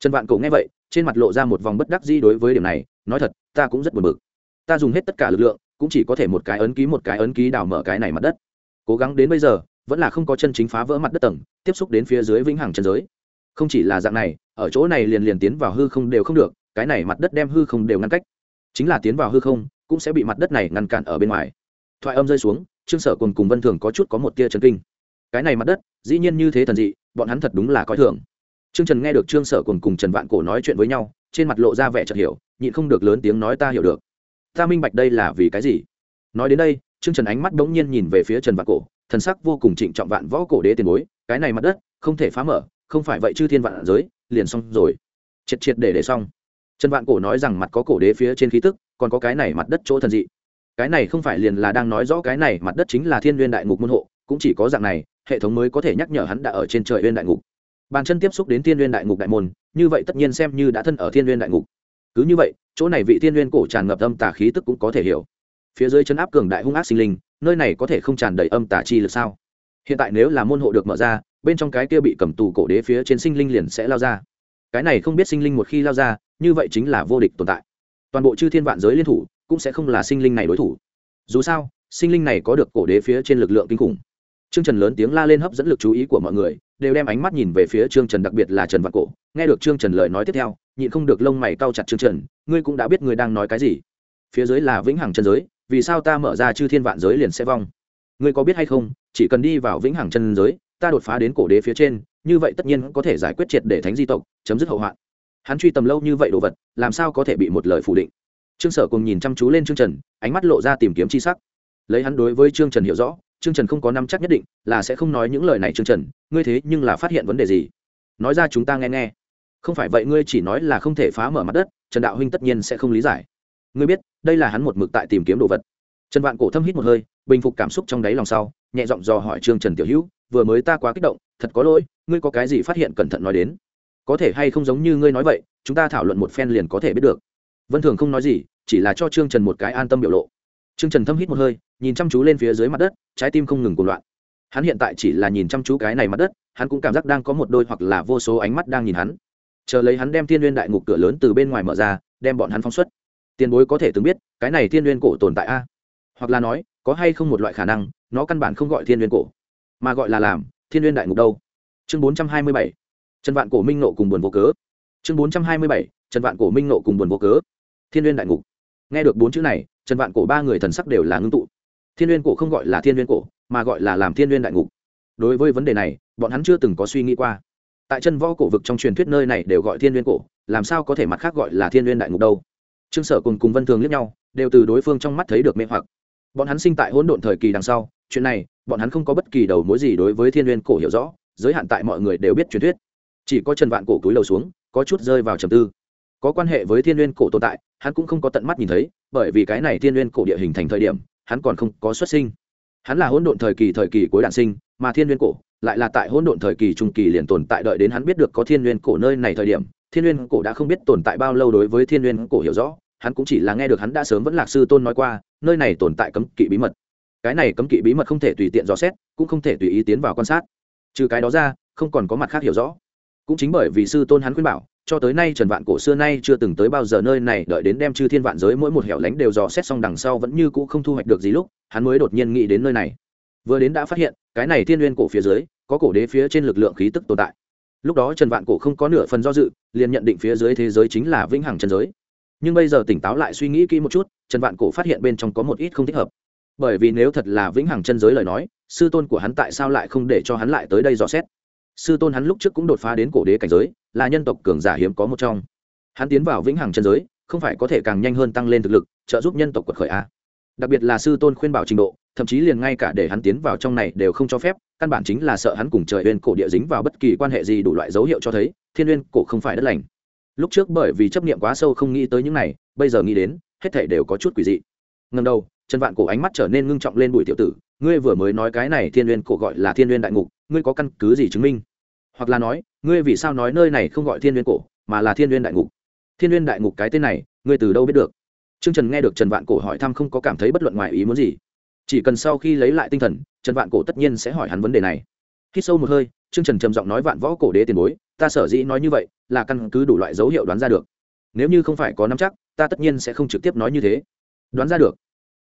Trần vạn cổ nghe vậy, trên mặt lộ ra một vòng bất đắc dĩ đối với điểm này, nói thật, ta cũng rất buồn bực. Ta dùng hết tất cả lực lượng, cũng chỉ có thể một cái ấn ký một cái ấn ký đào mở cái này mặt đất. Cố gắng đến bây giờ vẫn là không có chân chính phá vỡ mặt đất tầng, tiếp xúc đến phía dưới vĩnh hằng chân giới. Không chỉ là dạng này, ở chỗ này liền liền tiến vào hư không đều không được, cái này mặt đất đem hư không đều ngăn cách. Chính là tiến vào hư không, cũng sẽ bị mặt đất này ngăn cản ở bên ngoài. Thoại âm rơi xuống, trương sở cùng cùng vân thường có chút có một tia chấn kinh. Cái này mặt đất, dĩ nhiên như thế thần dị, bọn hắn thật đúng là coi thường. Trương trần nghe được trương sở cùng cùng trần vạn cổ nói chuyện với nhau, trên mặt lộ ra vẻ chợt hiểu, nhịn không được lớn tiếng nói ta hiểu được. Ta minh bạch đây là vì cái gì? Nói đến đây, trương trần ánh mắt bỗng nhiên nhìn về phía trần vạn cổ thần sắc vô cùng trịnh trọng vạn võ cổ đế tiền bối, cái này mặt đất, không thể phá mở, không phải vậy chư thiên vạn giới, liền xong rồi. Triệt triệt để để xong. Trần vạn cổ nói rằng mặt có cổ đế phía trên khí tức, còn có cái này mặt đất chỗ thần dị. Cái này không phải liền là đang nói rõ cái này mặt đất chính là thiên n đại ngục môn hộ, cũng chỉ có dạng này, hệ thống mới có thể nhắc nhở hắn đã ở trên trời uyên đại ngục. Bàn chân tiếp xúc đến thiên n đại ngục đại môn, như vậy tất nhiên xem như đã thân ở thiên n đại ngục. Cứ như vậy, chỗ này vị thiên n cổ tràn ngập âm tà khí tức cũng có thể hiểu. Phía dưới chân áp cường đại hung ác sinh linh nơi này có thể không tràn đầy âm tà chi lực sao? Hiện tại nếu là môn hộ được mở ra bên trong cái kia bị cầm tù cổ đế phía trên sinh linh liền sẽ lao ra. Cái này không biết sinh linh một khi lao ra như vậy chính là vô địch tồn tại. Toàn bộ chư thiên vạn giới liên thủ cũng sẽ không là sinh linh này đối thủ. Dù sao sinh linh này có được cổ đế phía trên lực lượng kinh khủng. Trương Trần lớn tiếng la lên hấp dẫn lực chú ý của mọi người, đều đem ánh mắt nhìn về phía Trương Trần đặc biệt là Trần Vạn Cổ. Nghe được Trương Trần lời nói tiếp theo, nhịn không được lông mày cau chặt Trương Trần, ngươi cũng đã biết ngươi đang nói cái gì. Phía dưới là vĩnh hằng chân giới, vì sao ta mở ra chư thiên vạn giới liền sẽ vong? Ngươi có biết hay không, chỉ cần đi vào vĩnh hằng chân giới, ta đột phá đến cổ đế phía trên, như vậy tất nhiên có thể giải quyết triệt để thánh di tộc, chấm dứt hậu hoạn. Hắn truy tầm lâu như vậy đồ vật, làm sao có thể bị một lời phủ định? Trương Sở cùng nhìn chăm chú lên Trương Trần, ánh mắt lộ ra tìm kiếm chi sắc. Lấy hắn đối với Trương Trần hiểu rõ, Trương Trần không có nắm chắc nhất định, là sẽ không nói những lời này Trương Trần, ngươi thế nhưng là phát hiện vấn đề gì? Nói ra chúng ta nghe nghe. Không phải vậy ngươi chỉ nói là không thể phá mở mặt đất, Trần đạo huynh tất nhiên sẽ không lý giải. Ngươi biết, đây là hắn một mực tại tìm kiếm đồ vật. Trần Vạn Cổ thâm hít một hơi, bình phục cảm xúc trong đáy lòng sau, nhẹ giọng dò hỏi Trương Trần tiểu hữu, vừa mới ta quá kích động, thật có lỗi, ngươi có cái gì phát hiện cẩn thận nói đến. Có thể hay không giống như ngươi nói vậy, chúng ta thảo luận một phen liền có thể biết được. Vân Thường không nói gì, chỉ là cho Trương Trần một cái an tâm biểu lộ. Trương Trần thâm hít một hơi, nhìn chăm chú lên phía dưới mặt đất, trái tim không ngừng cuồng loạn. Hắn hiện tại chỉ là nhìn chăm chú cái này mặt đất, hắn cũng cảm giác đang có một đôi hoặc là vô số ánh mắt đang nhìn hắn. Chờ lấy hắn đem Thiên Nguyên Đại Ngục cửa lớn từ bên ngoài mở ra, đem bọn hắn phóng xuất. Tiền bối có thể từng biết, cái này Thiên Nguyên cổ tồn tại a? Hoặc là nói, có hay không một loại khả năng, nó căn bản không gọi Thiên Nguyên cổ, mà gọi là làm Thiên Nguyên Đại Ngục đâu? Chương 427. Trần Vạn Cổ Minh nộ cùng buồn vô cớ. Chương 427. Trần Vạn Cổ Minh nộ cùng buồn vô cớ. Thiên Nguyên Đại Ngục. Nghe được bốn chữ này, trần vạn cổ ba người thần sắc đều là ngưng tụ thiên n g u y ê n cổ không gọi là thiên n g u y ê n cổ mà gọi là làm thiên n g u y ê n đại ngục đối với vấn đề này bọn hắn chưa từng có suy nghĩ qua tại chân võ cổ vực trong truyền thuyết nơi này đều gọi thiên Nguyên cổ làm sao có thể mặt khác gọi là thiên Nguyên đại ngục đâu trương sở cùng cùng vân thường liếc nhau, đều từ đối phương trong mắt thấy được mê hoặc. Bọn hắn sinh tại hỗn độn thời kỳ đằng sau, chuyện này, bọn hắn không có bất kỳ đầu mối gì đối với thiên n cổ hiểu rõ, giới hạn tại mọi người đều biết truyền thuyết. Chỉ có trần vạn cổ túi lầu xuống, có chút rơi vào trầm tư. Có quan hệ với thiên n n cổ tồn tại, hắn cũng không có tận mắt nhìn thấy, bởi vì cái này thiên n cổ địa hình thành thời điểm, hắn còn không có xuất sinh. Hắn là hỗn độn thời kỳ thời kỳ cuối đạn sinh, mà thiên n cổ lại là tại hỗn độn thời kỳ trung kỳ liền tồn tại, đợi đến hắn biết được có thiên n cổ nơi này thời điểm thiên n cổ đã không biết tồn tại bao lâu đối với thiên n cổ hiểu rõ, hắn cũng chỉ là nghe được hắn đã sớm vẫn lạc sư tôn nói qua, nơi này tồn tại cấm kỵ bí mật. Cái này cấm kỵ bí mật không thể tùy tiện dò xét, cũng không thể tùy ý tiến vào quan sát. Trừ cái đó ra, không còn có mặt khác hiểu rõ. Cũng chính bởi vì sư tôn hắn khuyên bảo, cho tới nay trần vạn cổ xưa nay chưa từng tới bao giờ nơi này, đợi đến đem chư thiên vạn giới mỗi một hẻo lánh đều dò xét xong đằng sau vẫn như cũ không thu hoạch được gì lúc, hắn mới đột nhiên nghĩ đến nơi này. Vừa đến đã phát hiện, cái này thiên n cổ phía dưới, có cổ đế phía trên lực lượng khí tức tồn tại lúc đó trần vạn cổ không có nửa phần do dự, liền nhận định phía dưới thế giới chính là vĩnh hằng chân giới. Nhưng bây giờ tỉnh táo lại suy nghĩ kỹ một chút, trần vạn cổ phát hiện bên trong có một ít không thích hợp. Bởi vì nếu thật là vĩnh hằng chân giới lời nói, sư tôn của hắn tại sao lại không để cho hắn lại tới đây dò xét? Sư tôn hắn lúc trước cũng đột phá đến cổ đế cảnh giới, là nhân tộc cường giả hiếm có một trong. Hắn tiến vào vĩnh hằng chân giới, không phải có thể càng nhanh hơn tăng lên thực lực, trợ giúp nhân tộc quật khởi a. Đặc biệt là sư tôn khuyên bảo trình độ thậm chí liền ngay cả để hắn tiến vào trong này đều không cho phép, căn bản chính là sợ hắn cùng trời uyên cổ địa dính vào bất kỳ quan hệ gì đủ loại dấu hiệu cho thấy, thiên uyên cổ không phải đất lành. Lúc trước bởi vì chấp niệm quá sâu không nghĩ tới những này, bây giờ nghĩ đến, hết thể đều có chút quỷ dị. Ngần đầu, trần vạn cổ ánh mắt trở nên ngưng trọng lên bùi tiểu tử, ngươi vừa mới nói cái này thiên uyên cổ gọi là thiên uyên đại ngục, ngươi có căn cứ gì chứng minh? Hoặc là nói, ngươi vì sao nói nơi này không gọi thiên uyên cổ, mà là thiên uyên đại ngục? Thiên uyên đại ngục cái tên này, ngươi từ đâu biết được? Trương Trần nghe được Trần Vạn Cổ hỏi thăm không có cảm thấy bất luận ngoài ý muốn gì. Chỉ cần sau khi lấy lại tinh thần, Trần Vạn Cổ tất nhiên sẽ hỏi hắn vấn đề này. khi sâu một hơi, Trương Trần trầm giọng nói Vạn Võ cổ đế tiền bối, ta sở dĩ nói như vậy, là căn cứ đủ loại dấu hiệu đoán ra được. Nếu như không phải có nắm chắc, ta tất nhiên sẽ không trực tiếp nói như thế. Đoán ra được.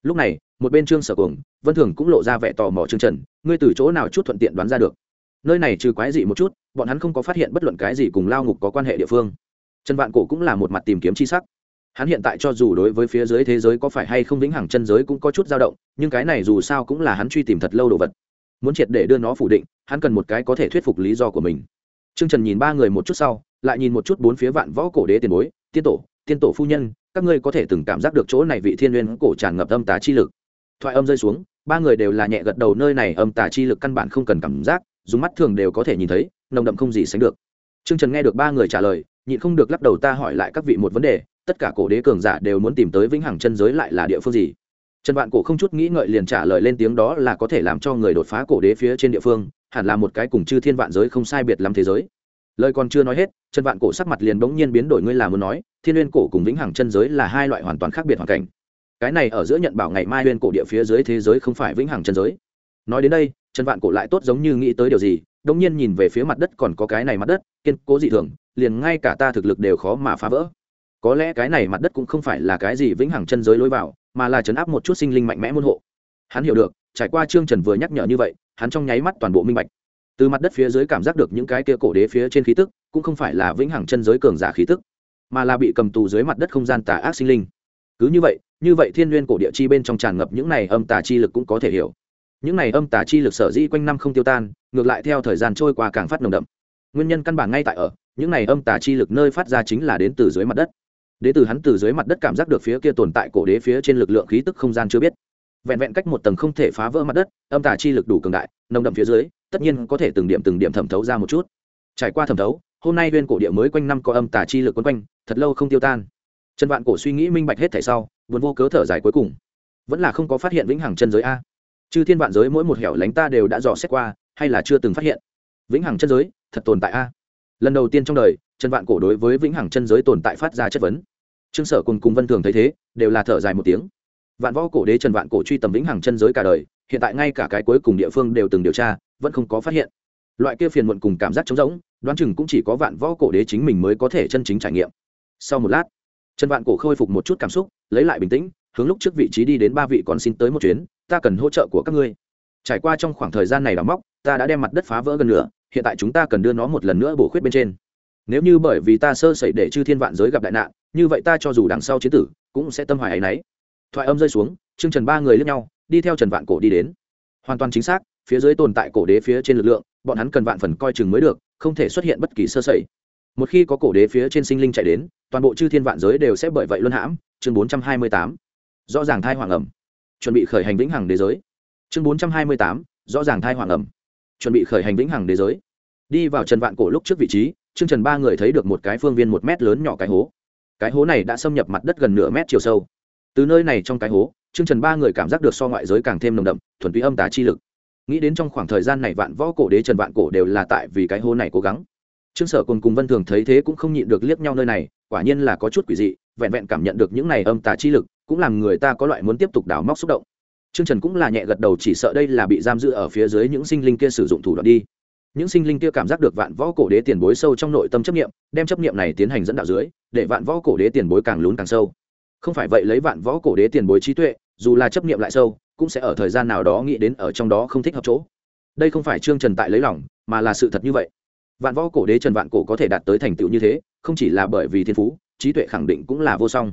Lúc này, một bên Trương Sở cùng Vân Thường cũng lộ ra vẻ tò mò Trương Trần, ngươi từ chỗ nào chút thuận tiện đoán ra được? Nơi này trừ quái dị một chút, bọn hắn không có phát hiện bất luận cái gì cùng lao ngục có quan hệ địa phương. Trần Vạn Cổ cũng là một mặt tìm kiếm chi sắc hắn hiện tại cho dù đối với phía dưới thế giới có phải hay không vĩnh hằng chân giới cũng có chút dao động, nhưng cái này dù sao cũng là hắn truy tìm thật lâu đồ vật. Muốn triệt để đưa nó phủ định, hắn cần một cái có thể thuyết phục lý do của mình. T r ư ơ n g trần nhìn ba người một chút sau, lại nhìn một chút bốn phía vạn võ cổ đế tiền bối, tiên tổ tiên tổ phu nhân, các ngươi có thể từng cảm giác được chỗ này vị thiên n g u y ê n cổ tràn ngập âm tà chi lực. Thoại âm rơi xuống, ba người đều là nhẹ gật đầu nơi này âm tà chi lực căn bản không cần cảm giác, dùng mắt thường đều có thể nhìn thấy, nồng đậm không gì sánh được. T r ư ơ n g trần nghe được ba người trả lời, nhịn không được lắc đầu ta hỏi lại các vị một vấn đề tất cả cổ đế cường giả đều muốn tìm tới vĩnh hằng chân giới lại là địa phương gì? Trần vạn cổ không chút nghĩ ngợi liền trả lời lên tiếng đó là có thể làm cho người đột phá cổ đế phía trên địa phương, hẳn là một cái cùng chư thiên vạn giới không sai biệt lắm thế giới. Lời còn chưa nói hết, trần vạn cổ sắc mặt liền bỗng nhiên biến đổi ngươi là muốn nói, thiên n cổ cùng vĩnh hằng chân giới là hai loại hoàn toàn khác biệt hoàn cảnh. Cái này ở giữa nhận bảo ngày mai huyên cổ địa phía dưới thế giới không phải vĩnh hằng chân giới. Nói đến đây, trần vạn cổ lại tốt giống như nghĩ tới điều gì đông nhiên nhìn về phía mặt đất còn có cái này mặt đất, kiên cố dị thường, liền ngay cả ta thực lực đều khó mà phá vỡ có lẽ cái này mặt đất cũng không phải là cái gì vĩnh hằng chân giới lối vào, mà là chấn áp một chút sinh linh mạnh mẽ môn hộ. Hắn hiểu được, trải qua trương trần vừa nhắc nhở như vậy, hắn trong nháy mắt toàn bộ minh bạch. Từ mặt đất phía dưới cảm giác được những cái kia cổ đế phía trên khí tức, cũng không phải là vĩnh hằng chân giới cường giả khí tức, mà là bị cầm tù dưới mặt đất không gian tà ác sinh linh. Cứ như vậy như vậy thiên n cổ địa chi bên trong tràn ngập những này âm tà chi lực cũng có thể hiểu. Những này âm tà chi lực sở dĩ quanh năm không tiêu tan, ngược lại theo thời gian trôi qua càng phát nồng đậm. Nguyên nhân căn bản ngay tại ở, những này âm tà chi lực nơi phát ra chính là đến từ dưới mặt đất đế từ hắn từ dưới mặt đất cảm giác được phía kia tồn tại cổ đế phía trên lực lượng khí tức không gian chưa biết. Vẹn vẹn cách một tầng không thể phá vỡ mặt đất, âm tà chi lực đủ cường đại, nồng đậm phía dưới, tất nhiên có thể từng điểm từng điểm thẩm thấu ra một chút. Trải qua thẩm thấu, hôm nay viên cổ địa mới quanh năm có âm tà chi lực quấn quanh, thật lâu không tiêu tan. Trần vạn cổ suy nghĩ minh bạch hết thảy sau vốn vô cớ thở dài cuối cùng. Vẫn là không có phát hiện vĩnh hằng chân giới a. Chư thiên vạn giới mỗi một hẻo lánh ta đều đã dò xét qua, hay là chưa từng phát hiện. Vĩnh hằng chân giới, thật tồn tại a lần đầu tiên trong đời, trần vạn cổ đối với vĩnh hằng chân giới tồn tại phát ra chất vấn. Trương sở cùng cùng vân thường thấy thế, đều là thở dài một tiếng. Vạn võ cổ đế trần vạn cổ truy tầm vĩnh hằng chân giới cả đời, hiện tại ngay cả cái cuối cùng địa phương đều từng điều tra, vẫn không có phát hiện. Loại kia phiền muộn cùng cảm giác trống rỗng, đoán chừng cũng chỉ có vạn võ cổ đế chính mình mới có thể chân chính trải nghiệm. Sau một lát, trần vạn cổ khôi phục một chút cảm xúc, lấy lại bình tĩnh, hướng lúc trước vị trí đi đến ba vị còn xin tới một chuyến, ta cần hỗ trợ của các ngươi. Trải qua trong khoảng thời gian này đóng móc, ta đã đem mặt đất phá vỡ gần nửa hiện tại chúng ta cần đưa nó một lần nữa bổ khuyết bên trên. Nếu như bởi vì ta sơ sẩy để chư thiên vạn giới gặp đại nạn, như vậy ta cho dù đằng sau chiến tử, cũng sẽ tâm hoài áy náy. Thoại âm rơi xuống chương trần ba người lướt nhau, đi theo trần vạn cổ đi đến. Hoàn toàn chính xác, phía dưới tồn tại cổ đế phía trên lực lượng, bọn hắn cần vạn phần coi chừng mới được, không thể xuất hiện bất kỳ sơ sẩy. Một khi có cổ đế phía trên sinh linh chạy đến, toàn bộ chư thiên vạn giới đều sẽ bởi vậy luân hãm. Chương bốn trăm hai mươi tám, rõ ràng thai hoàng ẩm. Chuẩn bị khởi hành vĩnh hằng đế giới. Chương bốn trăm hai mươi tám, rõ ràng thai hoàng ẩm chuẩn bị khởi hành vĩnh hằng đế giới. Đi vào trần vạn cổ lúc trước vị trí chương trần ba người thấy được một cái phương viên một mét lớn nhỏ cái hố. Cái hố này đã xâm nhập mặt đất gần nửa mét chiều sâu. Từ nơi này trong cái hố chương trần ba người cảm giác được so ngoại giới càng thêm nồng đậm, thuần túy âm tá chi lực. Nghĩ đến trong khoảng thời gian này vạn võ cổ đế trần vạn cổ đều là tại vì cái hố này cố gắng. Trương sở cùng cùng vân thường thấy thế cũng không nhịn được liếc nhau nơi này, quả nhiên là có chút quỷ dị, vẹn vẹn cảm nhận được những này âm tà chi lực, cũng làm người ta có loại muốn tiếp tục đào móc xúc động trương trần cũng là nhẹ gật đầu chỉ sợ đây là bị giam giữ ở phía dưới những sinh linh kia sử dụng thủ đoạn đi. Những sinh linh kia cảm giác được vạn võ cổ đế tiền bối sâu trong nội tâm chấp niệm, đem chấp niệm này tiến hành dẫn đạo dưới để vạn võ cổ đế tiền bối càng lún càng sâu. Không phải vậy lấy vạn võ cổ đế tiền bối trí tuệ dù là chấp niệm lại sâu cũng sẽ ở thời gian nào đó nghĩ đến ở trong đó không thích hợp chỗ. Đây không phải trương trần tại lấy lòng mà là sự thật như vậy. Vạn võ cổ đế trần vạn cổ có thể đạt tới thành tựu như thế không chỉ là bởi vì thiên phú trí tuệ khẳng định cũng là vô song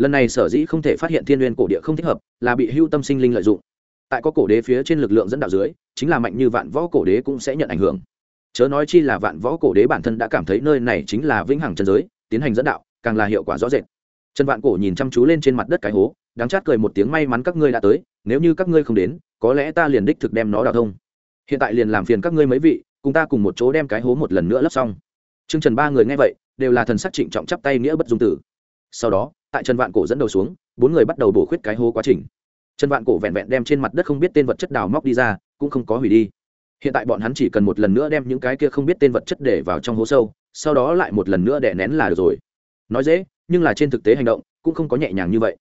lần này sở dĩ không thể phát hiện thiên n g u y ê n cổ địa không thích hợp là bị hưu tâm sinh linh lợi dụng. Tại có cổ đế phía trên lực lượng dẫn đạo dưới chính là mạnh như vạn võ cổ đế cũng sẽ nhận ảnh hưởng. Chớ nói chi là vạn võ cổ đế bản thân đã cảm thấy nơi này chính là vĩnh hằng chân giới tiến hành dẫn đạo càng là hiệu quả rõ rệt. Trần vạn cổ nhìn chăm chú lên trên mặt đất cái hố đáng chát cười một tiếng may mắn các ngươi đã tới nếu như các ngươi không đến có lẽ ta liền đích thực đem nó đào thông. Hiện tại liền làm phiền các ngươi mấy vị cùng ta cùng một chỗ đem cái hố một lần nữa lấp xong. Trương Trần ba người nghe vậy, đều là thần sắc trịnh trọng chắp tay nghĩa bất dung tử. Sau đó, tại Trần Vạn Cổ dẫn đầu xuống, bốn người bắt đầu bổ khuyết cái hố quá trình. Trần Vạn Cổ vẹn vẹn đem trên mặt đất không biết tên vật chất đào móc đi ra, cũng không có hủy đi. Hiện tại bọn hắn chỉ cần một lần nữa đem những cái kia không biết tên vật chất để vào trong hố sâu, sau đó lại một lần nữa đè nén là được rồi. Nói dễ, nhưng là trên thực tế hành động cũng không có nhẹ nhàng như vậy.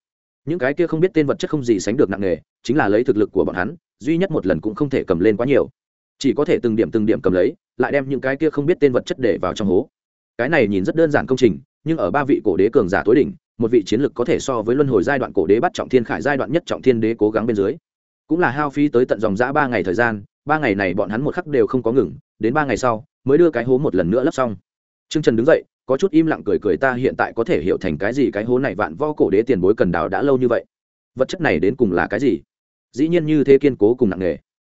Những cái kia không biết tên vật chất không gì sánh được nặng nề, chính là lấy thực lực của bọn hắn, duy nhất một lần cũng không thể cầm lên quá nhiều chỉ có thể từng điểm từng điểm cầm lấy lại đem những cái kia không biết tên vật chất để vào trong hố cái này nhìn rất đơn giản công trình nhưng ở ba vị cổ đế cường giả tối đỉnh một vị chiến lược có thể so với luân hồi giai đoạn cổ đế bắt trọng thiên khải giai đoạn nhất trọng thiên đế cố gắng bên dưới. Cũng là hao phí tới tận dòng giã ba ngày thời gian, ba ngày này bọn hắn một khắc đều không có ngừng, đến ba ngày sau, mới đưa cái hố một lần nữa lấp xong. T r ư ơ n g trần đứng dậy, có chút im lặng cười cười ta hiện tại có thể hiểu thành cái gì cái hố này vạn vo cổ đế tiền bối cần đào đã lâu như vậy. Vật chất này đến cùng là cái gì? Dĩ nhiên như thế kiên cố cùng nặng nghề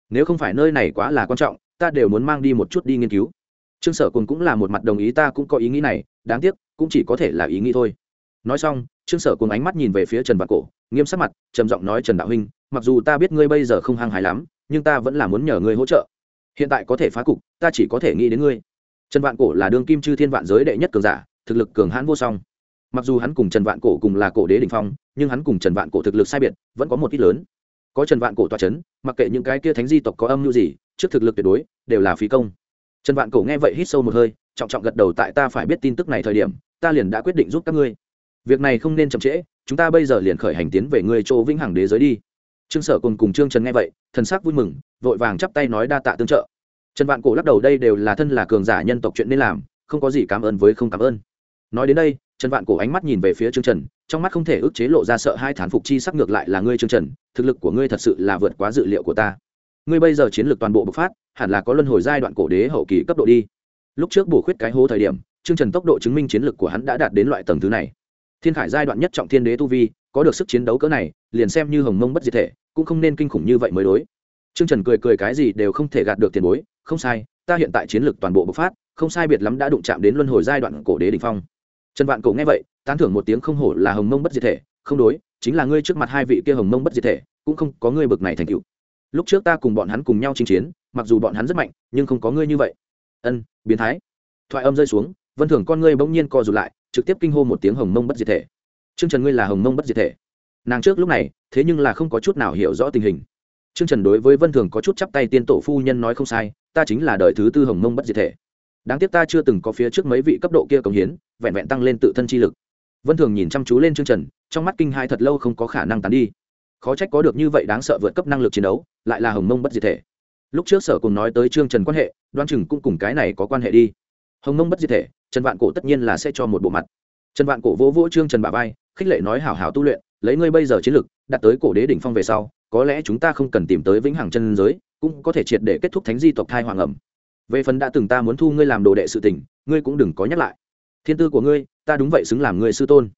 nếu không phải nơi này quá là quan trọng, ta đều muốn mang đi một chút đi nghiên cứu. Trương sở cùng cũng là một mặt đồng ý, ta cũng có ý nghĩ này, đáng tiếc, cũng chỉ có thể là ý nghĩ thôi nói xong, trương sở cùng ánh mắt nhìn về phía trần vạn cổ, nghiêm sắc mặt, trầm giọng nói, trần đạo huynh, mặc dù ta biết ngươi bây giờ không hăng hái lắm, nhưng ta vẫn là muốn nhờ ngươi hỗ trợ. Hiện tại có thể phá cục, ta chỉ có thể nghĩ đến ngươi. Trần vạn cổ là đương kim chư thiên vạn giới đệ nhất cường giả, thực lực cường hãn vô song. Mặc dù hắn cùng trần vạn cổ cùng là cổ đế đình phong, nhưng hắn cùng trần vạn cổ thực lực sai biệt vẫn có một ít lớn. Có trần vạn cổ toa c h ấ n mặc kệ những cái kia thánh di tộc có âm mưu gì, trước thực lực tuyệt đối đều là phí công. Trần vạn cổ nghe vậy hít sâu một hơi, trọng trọng gật đầu, tại ta phải biết tin tức này thời điểm, ta liền đã quyết định giúp các ngươi việc này không nên chậm trễ, chúng ta bây giờ liền khởi hành tiến về ngươi chỗ vĩnh hằng đế giới đi. Trương sở cùng cùng trương trần nghe vậy, thần sắc vui mừng, vội vàng chắp tay nói đa tạ tương trợ. Trần vạn cổ lắc đầu, đây đều là thân là cường giả nhân tộc chuyện nên làm, không có gì cảm ơn với không cảm ơn. Nói đến đây, trần vạn cổ ánh mắt nhìn về phía trương trần, trong mắt không thể ức chế lộ ra sợ hai thán phục chi sắc ngược lại là ngươi trương trần, thực lực của ngươi thật sự là vượt quá dự liệu của ta. Ngươi bây giờ chiến lược toàn bộ bộc phát, hẳn là có luân hồi giai đoạn cổ đế hậu kỳ cấp độ đi. Lúc trước bổ khuyết cái hố thời điểm, trương trần tốc độ chứng minh chiến lược của hắn đã đạt đến loại tầng thứ này thiên khải giai đoạn nhất trọng thiên đế tu vi, có được sức chiến đấu cỡ này, liền xem như hồng mông bất diệt thể, cũng không nên kinh khủng như vậy mới đối. Trương trần cười cười cái gì đều không thể gạt được tiền bối, không sai, ta hiện tại chiến lược toàn bộ bộc phát, không sai biệt lắm đã đụng chạm đến luân hồi giai đoạn cổ đế đỉnh phong. Trần vạn cổ nghe vậy, tán thưởng một tiếng không hổ là hồng mông bất diệt thể, không đối, chính là ngươi trước mặt hai vị kia hồng mông bất diệt thể, cũng không có ngươi bực này thành cựu. lúc trước ta cùng bọn hắn cùng nhau chinh chiến, mặc dù bọn hắn rất mạnh, nhưng không có ngươi như vậy. Ân, biến thái. Thoại âm rơi xuống, vân thưởng con ngươi bỗng nhiên co rụt lại trực tiếp kinh hô một tiếng hồng mông bất diệt thể. Trương trần ngươi là hồng mông bất diệt thể. Nàng trước lúc này, thế nhưng là không có chút nào hiểu rõ tình hình. Trương trần đối với vân thường có chút chắp tay tiên tổ phu nhân nói không sai, ta chính là đời thứ tư hồng mông bất diệt thể. Đáng tiếc ta chưa từng có phía trước mấy vị cấp độ kia công hiến, vẹn vẹn tăng lên tự thân chi lực. Vân thường nhìn chăm chú lên chương trần, trong mắt kinh hai thật lâu không có khả năng tán đi. Khó trách có được như vậy đáng sợ vượt cấp năng lực chiến đấu, lại là hồng mông bất diệt thể. Lúc trước sở cùng nói tới trương trần quan hệ đoan chừng cũng cùng cái này có quan hệ đi. Hồng mông bất diệt thể trần vạn cổ tất nhiên là sẽ cho một bộ mặt. Trần vạn cổ vỗ vỗ trương trần bà vai, khích lệ nói, hảo hảo tu luyện, lấy ngươi bây giờ chiến lực đặt tới cổ đế đỉnh phong về sau, có lẽ chúng ta không cần tìm tới vĩnh hằng chân giới, cũng có thể triệt để kết thúc thánh di tộc thai hoàng ẩm. Về phần đã từng ta muốn thu ngươi làm đồ đệ sự tình, ngươi cũng đừng có nhắc lại. Thiên tư của ngươi, ta đúng vậy xứng làm ngươi sư tôn.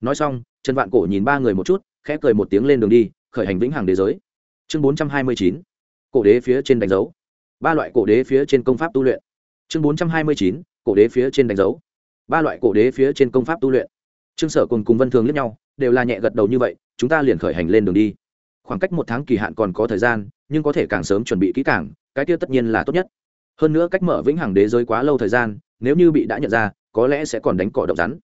Nói xong, trần vạn cổ nhìn ba người một chút, khẽ cười một tiếng lên đường đi, khởi hành vĩnh hằng đế giới. Chương bốn trăm hai mươi chín, cổ đế phía trên đánh dấu. Ba loại cổ đế phía trên công pháp tu luyện. Chương bốn trăm hai mươi chín cổ đế phía trên đánh dấu ba loại cổ đế phía trên công pháp tu luyện trương sở cùng cùng vân thường lẫn nhau đều là nhẹ gật đầu như vậy chúng ta liền khởi hành lên đường đi khoảng cách một tháng kỳ hạn còn có thời gian nhưng có thể càng sớm chuẩn bị kỹ càng cái tiêu tất nhiên là tốt nhất hơn nữa cách mở vĩnh hằng đế giới quá lâu thời gian nếu như bị đã nhận ra có lẽ sẽ còn đánh cỏ độc rắn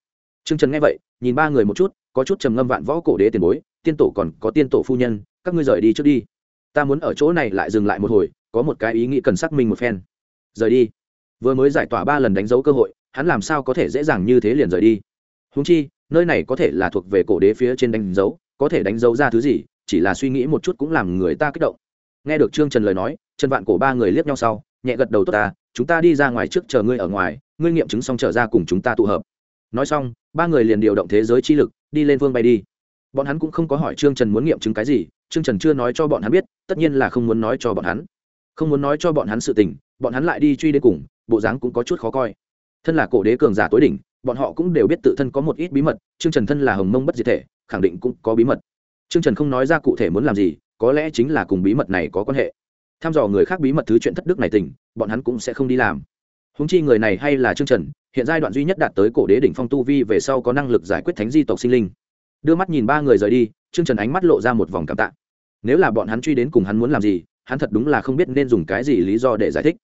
Trương Trần nghe vậy, nhìn ba người một chút, có chút trầm ngâm vạn võ cổ đế tiền bối, tiên tổ còn có tiên tổ phu nhân, các ngươi rời đi trước đi. Ta muốn ở chỗ này lại dừng lại một hồi, có một cái ý nghĩ cần xác minh một phen. Rời đi. Vừa mới giải tỏa ba lần đánh dấu cơ hội, hắn làm sao có thể dễ dàng như thế liền rời đi? Huống chi, nơi này có thể là thuộc về cổ đế phía trên đánh dấu, có thể đánh dấu ra thứ gì, chỉ là suy nghĩ một chút cũng làm người ta kích động. Nghe được Trương Trần lời nói, Trần Vạn cổ ba người liếc nhau sau, nhẹ gật đầu tốt ta, chúng ta đi ra ngoài trước chờ ngươi ở ngoài, ngươi nghiệm chứng xong trở ra cùng chúng ta tụ hợp nói xong ba người liền điều động thế giới chi lực đi lên vương bay đi bọn hắn cũng không có hỏi trương trần muốn nghiệm chứng cái gì trương trần chưa nói cho bọn hắn biết tất nhiên là không muốn nói cho bọn hắn không muốn nói cho bọn hắn sự tình bọn hắn lại đi truy đến cùng bộ dáng cũng có chút khó coi. Thân là cổ đế cường giả tối đỉnh, bọn họ cũng đều biết tự thân có một ít bí mật, trương trần thân là hồng mông bất diệt thể, khẳng định cũng có bí mật. Trương trần không nói ra cụ thể muốn làm gì, có lẽ chính là cùng bí mật này có quan hệ. Tham dò người khác bí mật thứ chuyện thất đức này tình, bọn hắn cũng sẽ không đi làm. Húng chi người này hay là trương trần, hiện giai đoạn duy nhất đạt tới cổ đế đỉnh phong tu vi về sau có năng lực giải quyết thánh di tộc sinh linh. Đưa mắt nhìn ba người rời đi, trương trần ánh mắt lộ ra một vòng cảm tạ. Nếu là bọn hắn truy đến cùng hắn muốn làm gì, hắn thật đúng là không biết nên dùng cái gì lý do để giải thích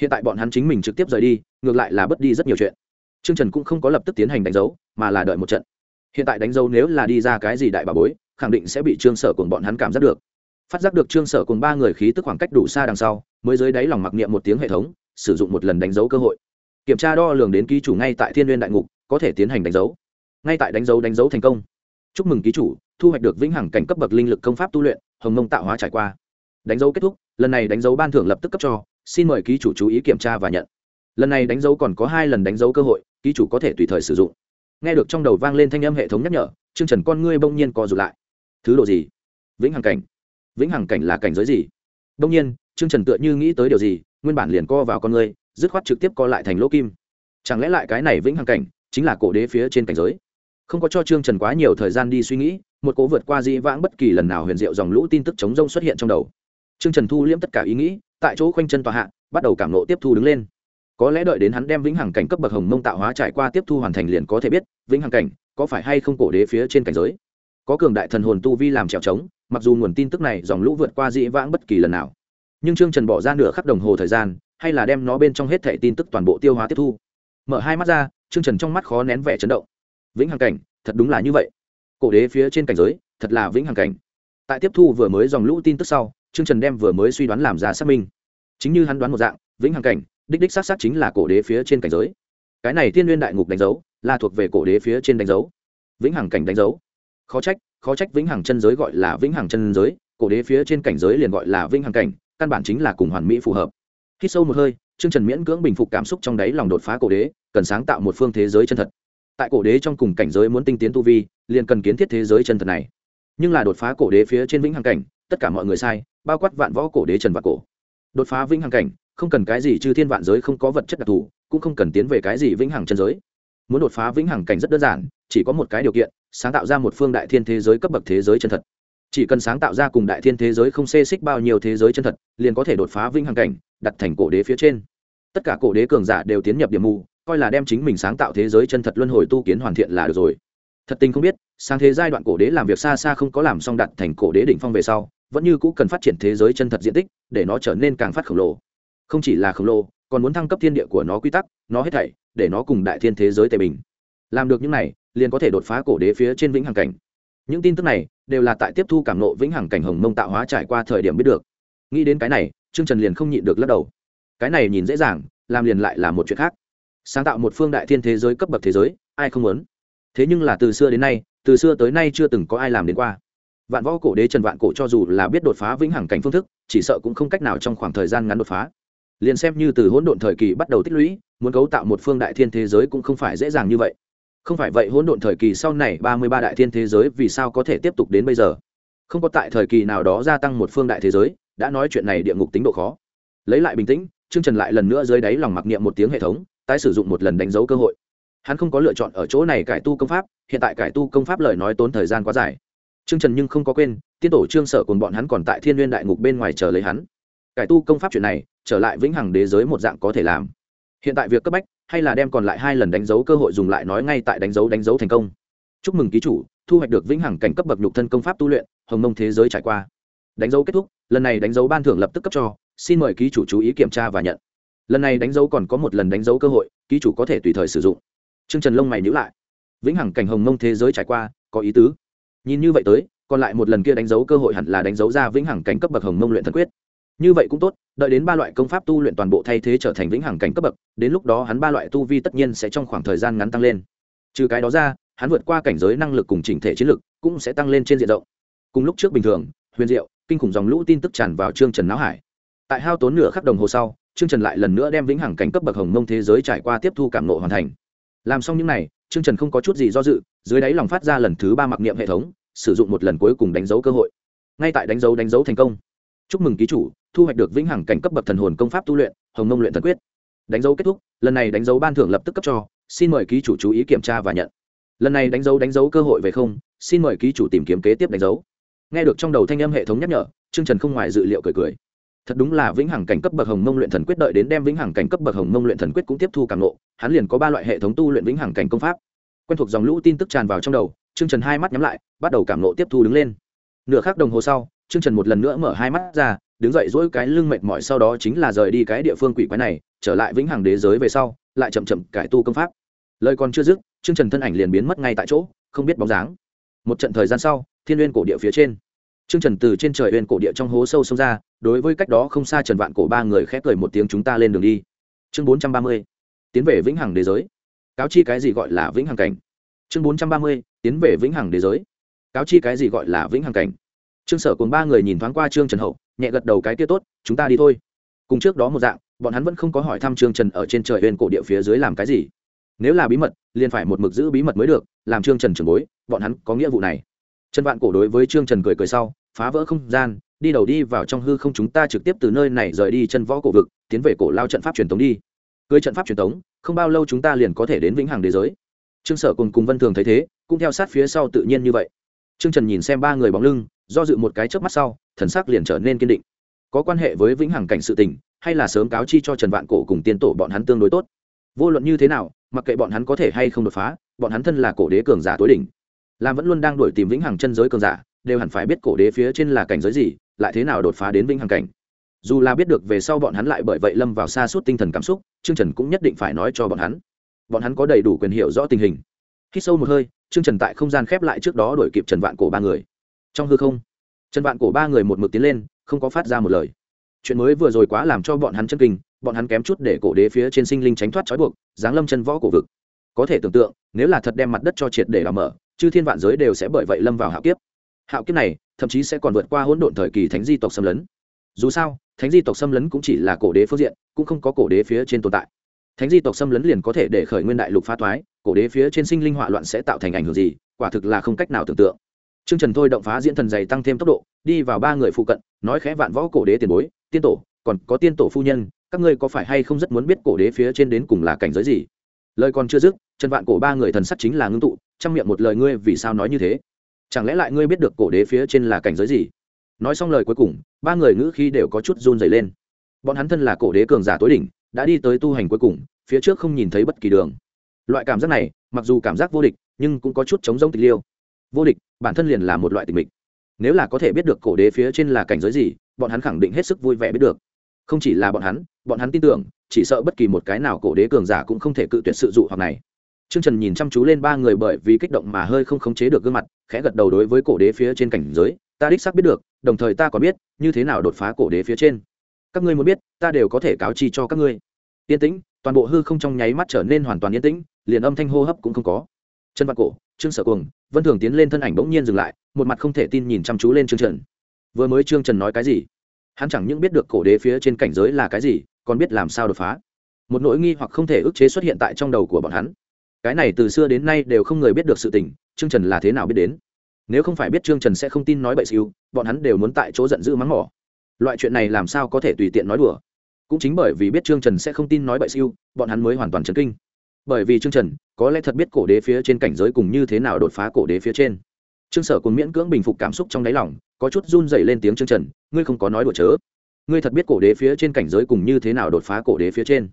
hiện tại bọn hắn chính mình trực tiếp rời đi, ngược lại là bất đi rất nhiều chuyện. Trương trần cũng không có lập tức tiến hành đánh dấu, mà là đợi một trận. Hiện tại đánh dấu nếu là đi ra cái gì đại bà bối, khẳng định sẽ bị trương sở cùng bọn hắn cảm giác được. Phát giác được trương sở cùng ba người khí tức khoảng cách đủ xa đằng sau, mới dưới đáy lòng mặc niệm một tiếng hệ thống, sử dụng một lần đánh dấu cơ hội. Kiểm tra đo lường đến ký chủ ngay tại thiên n đại ngục, có thể tiến hành đánh dấu. Ngay tại đánh dấu đánh dấu thành công. Chúc mừng ký chủ, thu hoạch được vĩnh hằng cảnh cấp bậc linh lực công pháp tu luyện, hồng mông tạo hóa trải qua. Đánh dấu kết thúc, lần này đánh dấu ban thưởng lập tức cấp cho xin mời ký chủ chú ý kiểm tra và nhận. Lần này đánh dấu còn có hai lần đánh dấu cơ hội, ký chủ có thể tùy thời sử dụng. Nghe được trong đầu vang lên thanh âm hệ thống nhắc nhở chương trần con ngươi bỗng nhiên co rụt lại. Thứ độ gì? Vĩnh hằng cảnh. Vĩnh hằng cảnh là cảnh giới gì? Bỗng nhiên chương trần tựa như nghĩ tới điều gì, nguyên bản liền co vào con ngươi, dứt khoát trực tiếp co lại thành lỗ kim. Chẳng lẽ lại cái này vĩnh hằng cảnh chính là cổ đế phía trên cảnh giới? Không có cho trương trần quá nhiều thời gian đi suy nghĩ, một cố vượt qua dĩ vãng bất kỳ lần nào huyền diệu dòng lũ tin tức chống rông xuất hiện trong đầu. Trương trần thu liễm tất cả ý nghĩ tại chỗ khoanh chân tòa hạ, bắt đầu cảm nộ tiếp thu đứng lên. Có lẽ đợi đến hắn đem vĩnh hằng cảnh cấp bậc hồng mông tạo hóa trải qua tiếp thu hoàn thành liền có thể biết, vĩnh hằng cảnh có phải hay không cổ đế phía trên cảnh giới. Có cường đại thần hồn tu vi làm trèo trống, mặc dù nguồn tin tức này dòng lũ vượt qua dĩ vãng bất kỳ lần nào. Nhưng trương trần bỏ ra nửa khắc đồng hồ thời gian, hay là đem nó bên trong hết thẻ tin tức toàn bộ tiêu hóa tiếp thu. Mở hai mắt ra, trương trần trong mắt khó nén vẻ chấn động. Vĩnh hằng cảnh, thật đúng là như vậy. Cổ đế phía trên cảnh giới, thật là vĩnh hằng cảnh. Tại tiếp thu vừa mới dòng lũ tin tức sau trương trần đem vừa mới suy đoán làm ra xác minh. Chính như hắn đoán một dạng, vĩnh hằng cảnh, đích đích xác xác chính là cổ đế phía trên cảnh giới. Cái này thiên Nguyên đại ngục đánh dấu, là thuộc về cổ đế phía trên đánh dấu. Vĩnh hằng cảnh đánh dấu. Khó trách khó trách vĩnh hằng chân giới gọi là vĩnh hằng chân giới, cổ đế phía trên cảnh giới liền gọi là vĩnh hằng cảnh, căn bản chính là cùng hoàn mỹ phù hợp. Hít sâu một hơi, Trương trần miễn cưỡng bình phục cảm xúc trong đáy lòng đột phá cổ đế, cần sáng tạo một phương thế giới chân thật. Tại cổ đế trong cùng cảnh giới muốn tinh tiến tu vi, liền cần kiến thiết thế giới chân thật này. Nhưng là đột phá cổ đế phía trên vĩnh hằng cảnh, tất cả mọi người sai bao quát vạn võ cổ đế trần và cổ. Đột phá vĩnh hằng cảnh, không cần cái gì trừ thiên vạn giới không có vật chất đặc thù, cũng không cần tiến về cái gì vĩnh hằng chân giới. Muốn đột phá vĩnh hằng cảnh rất đơn giản, chỉ có một cái điều kiện, sáng tạo ra một phương đại thiên thế giới cấp bậc thế giới chân thật. Chỉ cần sáng tạo ra cùng đại thiên thế giới không xê xích bao nhiêu thế giới chân thật, liền có thể đột phá vĩnh hằng cảnh, đặt thành cổ đế phía trên. Tất cả cổ đế cường giả đều tiến nhập điểm mù, coi là đem chính mình sáng tạo thế giới chân thật luân hồi tu kiến hoàn thiện là được rồi. Thật tình không biết sang thế giai đoạn cổ đế làm việc xa xa không có làm xong đặt thành cổ đế đỉnh phong về sau vẫn như cũ cần phát triển thế giới chân thật diện tích, để nó trở nên càng phát khổng lồ. Không chỉ là khổng lồ, còn muốn thăng cấp thiên địa của nó quy tắc, nó hết thảy, để nó cùng đại thiên thế giới tề bình. Làm được những này, liền có thể đột phá cổ đế phía trên vĩnh hằng cảnh. Những tin tức này, đều là tại tiếp thu cảm nộ vĩnh hằng cảnh hồng mông tạo hóa trải qua thời điểm biết được. Nghĩ đến cái này, trương trần liền không nhịn được lắc đầu. Cái này nhìn dễ dàng, làm liền lại là một chuyện khác. Sáng tạo một phương đại thiên thế giới cấp bậc thế giới, ai không muốn? Thế nhưng là từ xưa đến nay, từ xưa tới nay chưa từng có ai làm đến qua vạn võ cổ đế trần vạn cổ cho dù là biết đột phá vĩnh hằng cảnh phương thức, chỉ sợ cũng không cách nào trong khoảng thời gian ngắn đột phá. Liền xem như từ hỗn độn thời kỳ bắt đầu tích lũy, muốn cấu tạo một phương đại thiên thế giới cũng không phải dễ dàng như vậy. Không phải vậy hỗn độn thời kỳ sau này ba mươi ba đại thiên thế giới vì sao có thể tiếp tục đến bây giờ? Không có tại thời kỳ nào đó gia tăng một phương đại thế giới, đã nói chuyện này địa ngục tính độ khó. Lấy lại bình tĩnh chương trần lại lần nữa dưới đáy lòng mặc niệm một tiếng hệ thống, tái sử dụng một lần đánh dấu cơ hội. Hắn không có lựa chọn ở chỗ này cải tu công pháp, hiện tại cải tu công pháp lời nói tốn thời gian quá dài. Trương trần nhưng không có quên, tiên tổ trương sở cùng bọn hắn còn tại thiên Nguyên đại ngục bên ngoài chờ lấy hắn. Cải tu công pháp chuyện này, trở lại vĩnh hằng đế giới một dạng có thể làm. Hiện tại việc cấp bách, hay là đem còn lại hai lần đánh dấu cơ hội dùng lại nói ngay tại đánh dấu đánh dấu thành công. Chúc mừng ký chủ, thu hoạch được vĩnh hằng cảnh cấp bậc nhục thân công pháp tu luyện, hồng mông thế giới trải qua. Đánh dấu kết thúc, lần này đánh dấu ban thưởng lập tức cấp cho, xin mời ký chủ chú ý kiểm tra và nhận. Lần này đánh dấu còn có một lần đánh dấu cơ hội, ký chủ có thể tùy thời sử dụng. Trương trần lông mày nhíu lại. Vĩnh hằng cảnh hồng mông thế giới trải qua, có ý tứ nhìn như vậy tới còn lại một lần kia đánh dấu cơ hội hẳn là đánh dấu ra vĩnh hằng cảnh cấp bậc hồng mông luyện thần quyết. Như vậy cũng tốt đợi đến ba loại công pháp tu luyện toàn bộ thay thế trở thành vĩnh hằng cảnh cấp bậc đến lúc đó hắn ba loại tu vi tất nhiên sẽ trong khoảng thời gian ngắn tăng lên. Trừ cái đó ra hắn vượt qua cảnh giới năng lực cùng chỉnh thể chiến lực cũng sẽ tăng lên trên diện rộng. Cùng lúc trước bình thường huyền diệu kinh khủng dòng lũ tin tức tràn vào trương trần não hải. Tại hao tốn nửa khắc đồng hồ sau Trương Trần lại lần nữa đem vĩnh hằng cảnh cấp bậc hồng mông thế giới trải qua tiếp thu cảm ngộ hoàn thành. Làm xong những này, Trương Trần không có chút gì do dự, dưới đáy lòng phát ra lần thứ ba mặc niệm hệ thống, sử dụng một lần cuối cùng đánh dấu cơ hội. Ngay tại đánh dấu đánh dấu thành công. Chúc mừng ký chủ, thu hoạch được vĩnh hằng cảnh cấp bậc thần hồn công pháp tu luyện, Hồng Mông luyện thần quyết. Đánh dấu kết thúc, lần này đánh dấu ban thưởng lập tức cấp cho, xin mời ký chủ chú ý kiểm tra và nhận. Lần này đánh dấu đánh dấu cơ hội về không, xin mời ký chủ tìm kiếm kế tiếp đánh dấu. Nghe được trong đầu thanh âm hệ thống nhắc nhở, Trương Trần không ngoài dự liệu cười cười thật đúng là vĩnh hằng cảnh cấp bậc hồng mông luyện thần quyết đợi đến đem vĩnh hằng cảnh cấp bậc hồng mông luyện thần quyết cũng tiếp thu càng lộ, hắn liền có ba loại hệ thống tu luyện vĩnh hằng cảnh công pháp. Quen thuộc dòng lũ tin tức tràn vào trong đầu chương trần hai mắt nhắm lại, bắt đầu cảm nộ tiếp thu đứng lên. Nửa khắc đồng hồ sau, trương trần một lần nữa mở hai mắt ra, đứng dậy dỗi cái lưng mệt mỏi sau đó chính là rời đi cái địa phương quỷ quái này, trở lại vĩnh hằng đế giới về sau, lại chậm chậm cải tu công pháp. Lời còn chưa dứt, trương trần thân ảnh liền biến mất ngay tại chỗ, không biết bóng dáng. Một trận thời gian sau, thiên uyên cổ địa phía trên trương trần từ trên trời uyên cổ địa trong hố sâu xông ra, đối với cách đó không xa trần vạn cổ ba người khẽ cười một tiếng chúng ta lên đường đi. Chương bốn trăm ba mươi, tiến về vĩnh hằng đế giới. Cáo chi cái gì gọi là vĩnh hằng cảnh? Chương bốn trăm ba mươi, tiến về vĩnh hằng đế giới. Cáo chi cái gì gọi là vĩnh hằng cảnh? Trương sở cùng ba người nhìn thoáng qua trương trần hậu, nhẹ gật đầu cái kia tốt, chúng ta đi thôi. Cùng trước đó một dạng, bọn hắn vẫn không có hỏi thăm trương trần ở trên trời uyên cổ địa phía dưới làm cái gì. Nếu là bí mật, liền phải một mực giữ bí mật mới được, làm trương trần trưởng bối, bọn hắn có nghĩa vụ này trần vạn cổ đối với trương trần cười cười sau, phá vỡ không gian, đi đầu đi vào trong hư không chúng ta trực tiếp từ nơi này rời đi chân võ cổ vực, tiến về cổ lao trận pháp truyền thống đi. Cưới trận pháp truyền thống không bao lâu chúng ta liền có thể đến vĩnh hằng đế giới. Trương sở cùng cùng vân thường thấy thế, cũng theo sát phía sau tự nhiên như vậy. Trương trần nhìn xem ba người bóng lưng, do dự một cái trước mắt sau, thần sắc liền trở nên kiên định. Có quan hệ với vĩnh hằng cảnh sự tình, hay là sớm cáo chi cho trần vạn cổ cùng tiên tổ bọn hắn tương đối tốt? Vô luận như thế nào, mặc kệ bọn hắn có thể hay không đột phá, bọn hắn thân là cổ đế cường giả tối đỉnh làm vẫn luôn đang đuổi tìm vĩnh hằng chân giới cường giả, đều hẳn phải biết cổ đế phía trên là cảnh giới gì, lại thế nào đột phá đến vĩnh hằng cảnh. Dù là biết được về sau bọn hắn lại bởi vậy lâm vào xa suốt tinh thần cảm xúc chương trần cũng nhất định phải nói cho bọn hắn. Bọn hắn có đầy đủ quyền hiểu rõ tình hình. Khi sâu một hơi chương trần tại không gian khép lại trước đó đuổi kịp trần vạn cổ ba người. Trong hư không, trần vạn cổ ba người một mực tiến lên, không có phát ra một lời. Chuyện mới vừa rồi quá làm cho bọn hắn chân kinh, bọn hắn kém chút để cổ đế phía trên sinh linh tránh thoát trói buộc, giáng lâm chân võ cổ vực. Có thể tưởng tượng, nếu là thật đem mặt đất cho triệt để làm mở chư thiên vạn giới đều sẽ bởi vậy lâm vào hạo kiếp. Hạo kiếp này thậm chí sẽ còn vượt qua hỗn độn thời kỳ thánh di tộc xâm lấn. Dù sao thánh di tộc xâm lấn cũng chỉ là cổ đế phương diện cũng không có cổ đế phía trên tồn tại. Thánh di tộc xâm lấn liền có thể để khởi nguyên đại lục phá thoái cổ đế phía trên sinh linh hỏa loạn sẽ tạo thành ảnh hưởng gì quả thực là không cách nào tưởng tượng. Trương Trần thôi động phá diễn thần dày tăng thêm tốc độ, đi vào ba người phụ cận, nói khẽ vạn võ cổ đế tiền bối, tiên tổ, còn có tiên tổ phu nhân, các ngươi có phải hay không rất muốn biết cổ đế phía trên đến cùng là cảnh giới gì? Lời còn chưa dứt, Trần Vạn cổ ba người thần sắc chính là ngưng tụ, trong miệng một lời ngươi vì sao nói như thế? Chẳng lẽ lại ngươi biết được cổ đế phía trên là cảnh giới gì? Nói xong lời cuối cùng, ba người ngữ khí đều có chút run rẩy lên. Bọn hắn thân là cổ đế cường giả tối đỉnh, đã đi tới tu hành cuối cùng, phía trước không nhìn thấy bất kỳ đường. Loại cảm giác này, mặc dù cảm giác vô địch, nhưng cũng có chút chống rông tịch liêu vô địch bản thân liền là một loại tình mịch nếu là có thể biết được cổ đế phía trên là cảnh giới gì bọn hắn khẳng định hết sức vui vẻ biết được không chỉ là bọn hắn bọn hắn tin tưởng, chỉ sợ bất kỳ một cái nào cổ đế cường giả cũng không thể cự tuyệt sự dụ hoặc này. T r ư ơ n g trần nhìn chăm chú lên ba người bởi vì kích động mà hơi không khống chế được gương mặt, khẽ gật đầu đối với cổ đế phía trên cảnh giới, ta đích xác biết được, đồng thời ta còn biết, như thế nào đột phá cổ đế phía trên. Các ngươi muốn biết, ta đều có thể cáo chi cho các ngươi. Yên tĩnh, toàn bộ hư không trong nháy mắt trở nên hoàn toàn yên tĩnh, liền âm thanh hô hấp cũng không có. Chân văn cổ, trương sở cuồng, vân thường tiến lên thân ảnh bỗng nhiên dừng lại, một mặt không thể tin nhìn chăm chú lên trương trần. Vừa mới trương trần nói cái gì? Hắn chẳng những biết được cổ đế phía trên cảnh giới là cái gì còn biết làm sao đột phá. Một nỗi nghi hoặc không thể ức chế xuất hiện tại trong đầu của bọn hắn. Cái này từ xưa đến nay đều không người biết được sự tình, trương trần là thế nào biết đến. Nếu không phải biết trương trần sẽ không tin nói bậy siêu bọn hắn đều muốn tại chỗ giận dữ mắng mỏ. Loại chuyện này làm sao có thể tùy tiện nói đùa? Cũng chính bởi vì biết trương trần sẽ không tin nói bậy siêu bọn hắn mới hoàn toàn chấn kinh. Bởi vì trương trần, có lẽ thật biết cổ đế phía trên cảnh giới cùng như thế nào đột phá cổ đế phía trên. Trương sở cùng miễn cưỡng bình phục cảm xúc trong đáy lòng, có chút run dày lên tiếng trương trần, ngươi không có nói đùa chớ ngươi thật biết cổ đế phía trên cảnh giới cùng như thế nào đột phá cổ đế phía trên.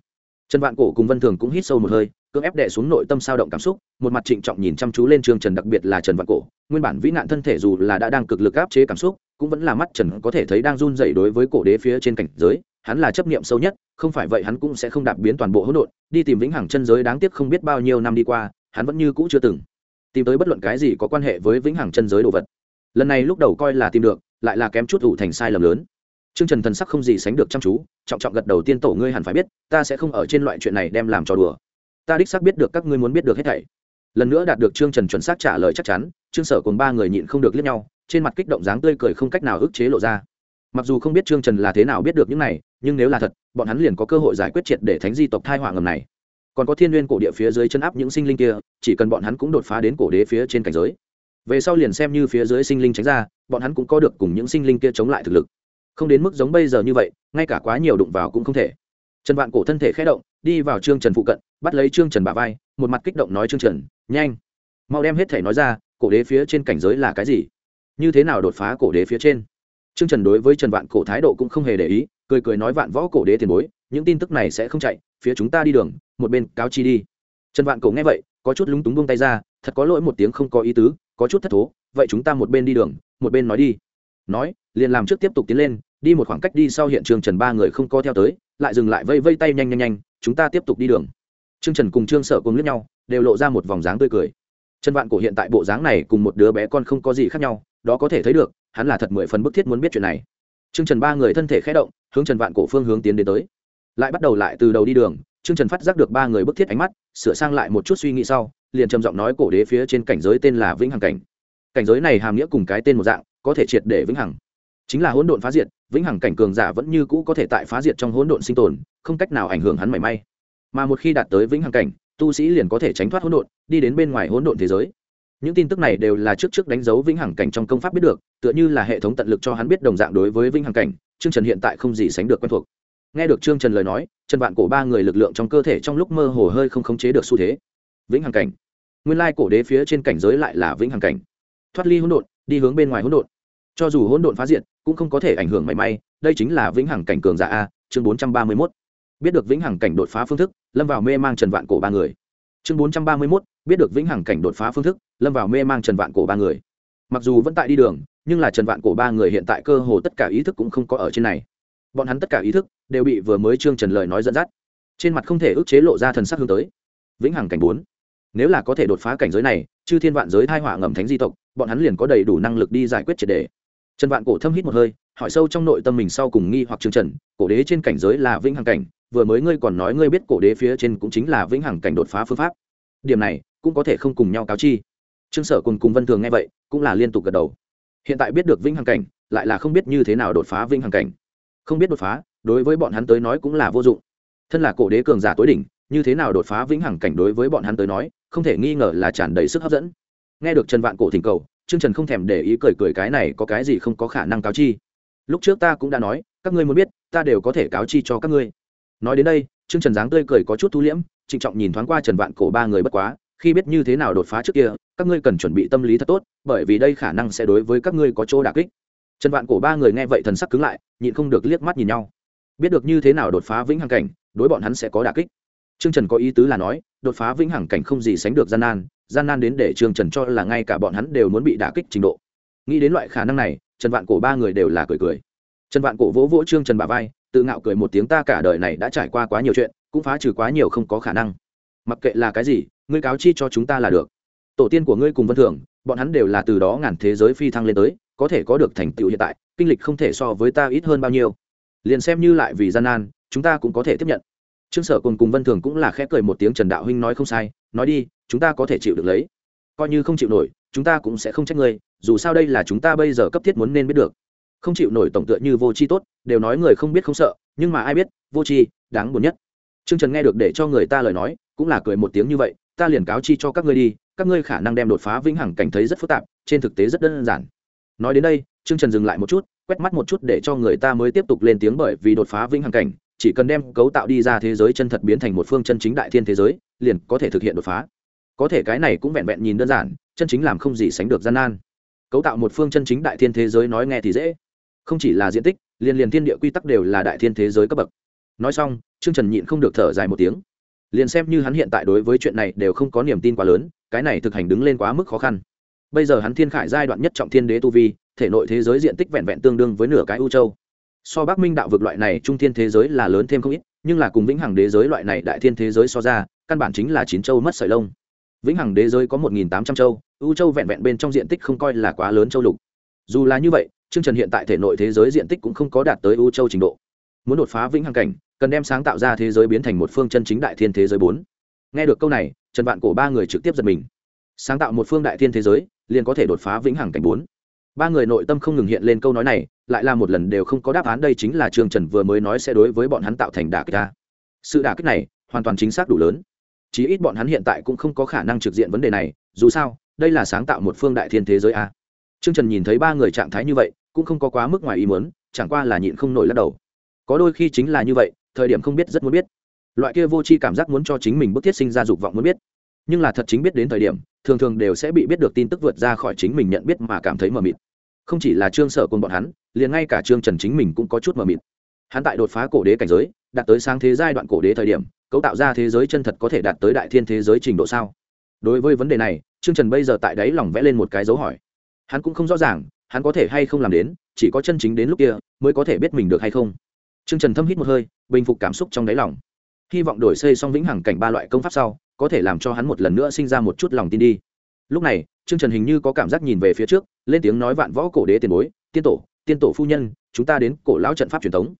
Trần vạn cổ cùng vân thường cũng hít sâu một hơi, cưỡng ép đệ xuống nội tâm sao động cảm xúc, một mặt trịnh trọng nhìn chăm chú lên trương trần, đặc biệt là trần vạn cổ. Nguyên bản vĩ nạn thân thể dù là đã đang cực lực áp chế cảm xúc, cũng vẫn là mắt trần có thể thấy đang run dậy đối với cổ đế phía trên cảnh giới. Hắn là chấp niệm sâu nhất, không phải vậy hắn cũng sẽ không đạp biến toàn bộ hỗn độn, đi tìm vĩnh hằng chân giới đáng tiếc không biết bao nhiêu năm đi qua, hắn vẫn như cũ chưa từng tìm tới bất luận cái gì có quan hệ với vĩnh hằng chân giới đồ vật. Lần này lúc đầu coi là tìm được, lại là kém chút ủ thành sai lầm lớn. Trương Trần thần sắc không gì sánh được chăm chú, trọng trọng gật đầu tiên tổ ngươi hẳn phải biết, ta sẽ không ở trên loại chuyện này đem làm trò đùa. Ta đích xác biết được các ngươi muốn biết được hết thảy. Lần nữa đạt được Trương Trần chuẩn xác trả lời chắc chắn, Trương Sở cùng ba người nhịn không được liếc nhau, trên mặt kích động dáng tươi cười không cách nào ức chế lộ ra. Mặc dù không biết Trương Trần là thế nào biết được những này, nhưng nếu là thật, bọn hắn liền có cơ hội giải quyết triệt để thánh di tộc thai họa ngầm này còn có thiên nguyên cổ địa phía dưới chân áp những sinh linh kia chỉ cần bọn hắn cũng đột phá đến cổ đế phía trên cảnh giới về sau liền xem như phía dưới sinh linh tránh ra bọn hắn cũng có được cùng những sinh linh kia chống lại thực lực không đến mức giống bây giờ như vậy, ngay cả quá nhiều đụng vào cũng không thể. Trần vạn cổ thân thể khé động, đi vào trương trần phụ cận, bắt lấy trương trần bà vai, một mặt kích động nói trương trần, nhanh, mau đem hết thể nói ra, cổ đế phía trên cảnh giới là cái gì? Như thế nào đột phá cổ đế phía trên? Trương trần đối với trần vạn cổ thái độ cũng không hề để ý, cười cười nói vạn võ cổ đế tiền bối, những tin tức này sẽ không chạy, phía chúng ta đi đường, một bên cáo chi đi. Trần vạn cổ nghe vậy, có chút lúng túng buông tay ra, thật có lỗi một tiếng không có ý tứ, có chút thất thố, vậy chúng ta một bên đi đường, một bên nói đi nói, liền làm trước tiếp tục tiến lên, đi một khoảng cách đi sau hiện trường trần ba người không co theo tới, lại dừng lại vây vây tay nhanh nhanh nhanh, chúng ta tiếp tục đi đường. Trương trần cùng trương sợ cùng lướt nhau, đều lộ ra một vòng dáng tươi cười. Trần vạn cổ hiện tại bộ dáng này cùng một đứa bé con không có gì khác nhau, đó có thể thấy được, hắn là thật mười phần bức thiết muốn biết chuyện này. Trương trần ba người thân thể khé động, hướng trần vạn cổ phương hướng tiến đến tới. Lại bắt đầu lại từ đầu đi đường, trương trần phát giác được ba người bức thiết ánh mắt, sửa sang lại một chút suy nghĩ sau, liền trầm giọng nói cổ đế phía trên cảnh giới tên là vĩnh hằng cảnh. Cảnh giới này hàm nghĩa cùng cái tên một dạng có thể triệt để vĩnh hằng. Chính là hỗn độn phá diệt, vĩnh hằng cảnh cường giả vẫn như cũ có thể tại phá diệt trong hỗn độn sinh tồn, không cách nào ảnh hưởng hắn mảy may. Mà một khi đạt tới vĩnh hằng cảnh, tu sĩ liền có thể tránh thoát hỗn độn, đi đến bên ngoài hỗn độn thế giới. Những tin tức này đều là trước trước đánh dấu vĩnh hằng cảnh trong công pháp biết được, tựa như là hệ thống tận lực cho hắn biết đồng dạng đối với vĩnh hằng cảnh, trương trần hiện tại không gì sánh được quen thuộc. Nghe được trương trần lời nói, trần vạn cổ ba người lực lượng trong cơ thể trong lúc mơ hồ hơi không khống chế được xu thế. Vĩnh hằng cảnh. Nguyên lai cổ đế phía trên cảnh giới lại là vĩnh hằng cảnh. Thoát ly hỗn độn đi hướng bên ngoài hỗn độn. Cho dù hỗn độn phá diện cũng không có thể ảnh hưởng mảy may, đây chính là vĩnh hằng cảnh cường giả a, chương bốn trăm ba mươi mốt. Biết được vĩnh hằng cảnh đột phá phương thức, lâm vào mê mang trần vạn cổ ba người. Chương bốn trăm ba mươi mốt, biết được vĩnh hằng cảnh đột phá phương thức, lâm vào mê mang trần vạn cổ ba người. Mặc dù vẫn tại đi đường, nhưng là trần vạn cổ ba người hiện tại cơ hồ tất cả ý thức cũng không có ở trên này. Bọn hắn tất cả ý thức đều bị vừa mới trương trần lời nói dẫn dắt. Trên mặt không thể ức chế lộ ra thần sắc hướng tới. Vĩnh hằng cảnh bốn. Nếu là có thể đột phá cảnh giới này, chư thiên vạn giới thai họa ngầm thánh di tộc bọn hắn liền có đầy đủ năng lực đi giải quyết triệt đề. Trần vạn cổ thâm hít một hơi, hỏi sâu trong nội tâm mình sau cùng nghi hoặc trường trần, cổ đế trên cảnh giới là vĩnh hằng cảnh, vừa mới ngươi còn nói ngươi biết cổ đế phía trên cũng chính là vĩnh hằng cảnh đột phá phương pháp. Điểm này, cũng có thể không cùng nhau cáo chi. Trương sở cùng cùng vân thường nghe vậy, cũng là liên tục gật đầu. Hiện tại biết được vĩnh hằng cảnh, lại là không biết như thế nào đột phá vĩnh hằng cảnh. Không biết đột phá, đối với bọn hắn tới nói cũng là vô dụng. Thân là cổ đế cường giả tối đỉnh, như thế nào đột phá vĩnh hằng cảnh đối với bọn hắn tới nói, không thể nghi ngờ là tràn đầy sức hấp dẫn nghe được trần vạn cổ thỉnh cầu, trương trần không thèm để ý cười cười cái này có cái gì không có khả năng cáo chi. Lúc trước ta cũng đã nói, các ngươi muốn biết, ta đều có thể cáo chi cho các ngươi. Nói đến đây, trương trần dáng tươi cười có chút thu liễm, trịnh trọng nhìn thoáng qua trần vạn cổ ba người bất quá, khi biết như thế nào đột phá trước kia, các ngươi cần chuẩn bị tâm lý thật tốt, bởi vì đây khả năng sẽ đối với các ngươi có chỗ đà kích. Trần vạn cổ ba người nghe vậy thần sắc cứng lại, nhịn không được liếc mắt nhìn nhau. Biết được như thế nào đột phá vĩnh hằng cảnh, đối bọn hắn sẽ có đà kích. Trương trần có ý tứ là nói, đột phá vĩnh hằng cảnh không gì sánh được gian nan gian nan đến để trương trần cho là ngay cả bọn hắn đều muốn bị đả kích trình độ. Nghĩ đến loại khả năng này, trần vạn cổ ba người đều là cười cười. Trần vạn cổ vỗ vỗ trương trần bà vai, tự ngạo cười một tiếng, ta cả đời này đã trải qua quá nhiều chuyện, cũng phá trừ quá nhiều không có khả năng. Mặc kệ là cái gì, ngươi cáo chi cho chúng ta là được. Tổ tiên của ngươi cùng vân thường bọn hắn đều là từ đó ngàn thế giới phi thăng lên tới, có thể có được thành tựu hiện tại, kinh lịch không thể so với ta ít hơn bao nhiêu. Liền xem như lại vì gian nan, chúng ta cũng có thể tiếp nhận. Trương sở cùng cùng vân thường cũng là khẽ cười một tiếng, trần đạo huynh nói không sai nói đi, chúng ta có thể chịu được lấy. Coi như không chịu nổi, chúng ta cũng sẽ không trách ngươi, dù sao đây là chúng ta bây giờ cấp thiết muốn nên biết được. Không chịu nổi tổng tựa như vô tri tốt, đều nói người không biết không sợ, nhưng mà ai biết, vô tri, đáng buồn nhất. Trương trần nghe được để cho người ta lời nói, cũng là cười một tiếng như vậy, ta liền cáo chi cho các ngươi đi, các ngươi khả năng đem đột phá vĩnh hằng cảnh thấy rất phức tạp, trên thực tế rất đơn giản. Nói đến đây, trương trần dừng lại một chút, quét mắt một chút để cho người ta mới tiếp tục lên tiếng bởi vì đột phá vĩnh hằng cảnh chỉ cần đem cấu tạo đi ra thế giới chân thật biến thành một phương chân chính đại thiên thế giới, liền có thể thực hiện đột phá. Có thể cái này cũng vẹn vẹn nhìn đơn giản, chân chính làm không gì sánh được gian nan. Cấu tạo một phương chân chính đại thiên thế giới nói nghe thì dễ. Không chỉ là diện tích, liền liền thiên địa quy tắc đều là đại thiên thế giới cấp bậc. Nói xong, trương trần nhịn không được thở dài một tiếng. Liền xem như hắn hiện tại đối với chuyện này đều không có niềm tin quá lớn, cái này thực hành đứng lên quá mức khó khăn. Bây giờ hắn thiên khải giai đoạn nhất trọng thiên đế tu vi, thể nội thế giới diện tích vẹn vẹn tương đương với nửa cái u châu so bắc minh đạo vực loại này trung thiên thế giới là lớn thêm không ít, nhưng là cùng vĩnh hằng đế giới loại này đại thiên thế giới so ra, căn bản chính là chín châu mất sợi lông. Vĩnh hằng đế giới có một nghìn tám trăm châu ưu châu vẹn vẹn bên trong diện tích không coi là quá lớn châu lục. Dù là như vậy chương trần hiện tại thể nội thế giới diện tích cũng không có đạt tới ưu châu trình độ. Muốn đột phá vĩnh hằng cảnh, cần đem sáng tạo ra thế giới biến thành một phương chân chính đại thiên thế giới bốn. Nghe được câu này, trần vạn cổ ba người trực tiếp giật mình. Sáng tạo một phương đại thiên thế giới, liền có thể đột phá vĩnh hằng cảnh bốn. Ba người nội tâm không ngừng hiện lên câu nói này lại là một lần đều không có đáp án, đây chính là trương trần vừa mới nói sẽ đối với bọn hắn tạo thành đả kích ta. Sự đả kích này hoàn toàn chính xác đủ lớn. Chí ít bọn hắn hiện tại cũng không có khả năng trực diện vấn đề này, dù sao, đây là sáng tạo một phương đại thiên thế giới a. Trương trần nhìn thấy ba người trạng thái như vậy, cũng không có quá mức ngoài ý muốn, chẳng qua là nhịn không nổi lắc đầu. Có đôi khi chính là như vậy, thời điểm không biết rất muốn biết. Loại kia vô tri cảm giác muốn cho chính mình bức thiết sinh ra dục vọng muốn biết. Nhưng là thật chính biết đến thời điểm, thường thường đều sẽ bị biết được tin tức vượt ra khỏi chính mình nhận biết mà cảm thấy mờ mịt. Không chỉ là trương sở cùng bọn hắn liền ngay cả trương trần chính mình cũng có chút mờ mịt. Hắn tại đột phá cổ đế cảnh giới, đạt tới sáng thế giai đoạn cổ đế thời điểm, cấu tạo ra thế giới chân thật có thể đạt tới đại thiên thế giới trình độ sao? Đối với vấn đề này, trương trần bây giờ tại đấy lòng vẽ lên một cái dấu hỏi. Hắn cũng không rõ ràng, hắn có thể hay không làm đến, chỉ có chân chính đến lúc kia, mới có thể biết mình được hay không. Trương trần thâm hít một hơi, bình phục cảm xúc trong đáy lòng. Hy vọng đổi xây xong vĩnh hằng cảnh ba loại công pháp sau, có thể làm cho hắn một lần nữa sinh ra một chút lòng tin đi. Lúc này, trương trần hình như có cảm giác nhìn về phía trước, lên tiếng nói vạn võ cổ đế tiền bối, tiên tổ tiên tổ phu nhân, chúng ta đến cổ lão trận pháp truyền thống.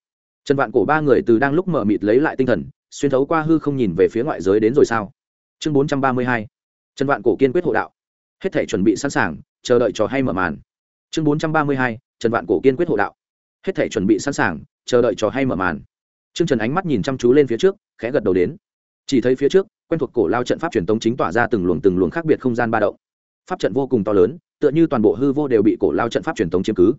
Trần vạn cổ ba người từ đang lúc mở mịt lấy lại tinh thần, xuyên thấu qua hư không nhìn về phía ngoại giới đến rồi sao? Chương bốn trăm ba mươi hai. Trần vạn cổ kiên quyết hộ đạo. Hết thể chuẩn bị sẵn sàng, chờ đợi trò hay mở màn. Chương bốn trăm ba mươi hai. Trần vạn cổ kiên quyết hộ đạo. Hết thể chuẩn bị sẵn sàng, chờ đợi trò hay mở màn. Trương trần ánh mắt nhìn chăm chú lên phía trước, khẽ gật đầu đến. Chỉ thấy phía trước, quen thuộc cổ lao trận pháp truyền tống chính tỏa ra từng luồng từng luồng khác biệt không gian ba động. Pháp trận vô cùng to lớn, tựa như toàn bộ hư vô đều bị cổ lao trận pháp truyền tống chiếm cứ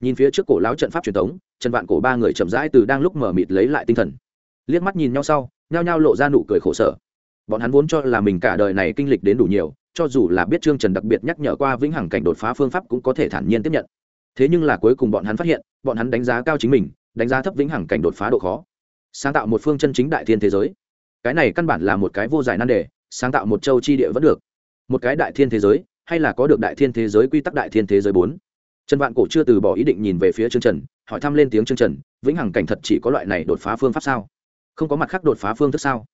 nhìn phía trước cổ lão trận pháp truyền thống, trần vạn cổ ba người chậm rãi từ đang lúc mở mịt lấy lại tinh thần. Liếc mắt nhìn nhau sau nhao nhao lộ ra nụ cười khổ sở. Bọn hắn vốn cho là mình cả đời này kinh lịch đến đủ nhiều cho dù là biết trương trần đặc biệt nhắc nhở qua vĩnh hằng cảnh đột phá phương pháp cũng có thể thản nhiên tiếp nhận. Thế nhưng là cuối cùng bọn hắn phát hiện bọn hắn đánh giá cao chính mình đánh giá thấp vĩnh hằng cảnh đột phá độ khó. Sáng tạo một phương chân chính đại thiên thế giới. Cái này căn bản là một cái vô giải nan đề sáng tạo một châu chi địa vẫn được. Một cái đại thiên thế giới hay là có được đại thiên thế giới quy tắc đại thiên thế giới bốn? Trần vạn cổ chưa từ bỏ ý định nhìn về phía trương trần, hỏi thăm lên tiếng trương trần, vĩnh hằng cảnh thật chỉ có loại này đột phá phương pháp sao? Không có mặt khác đột phá phương thức sao?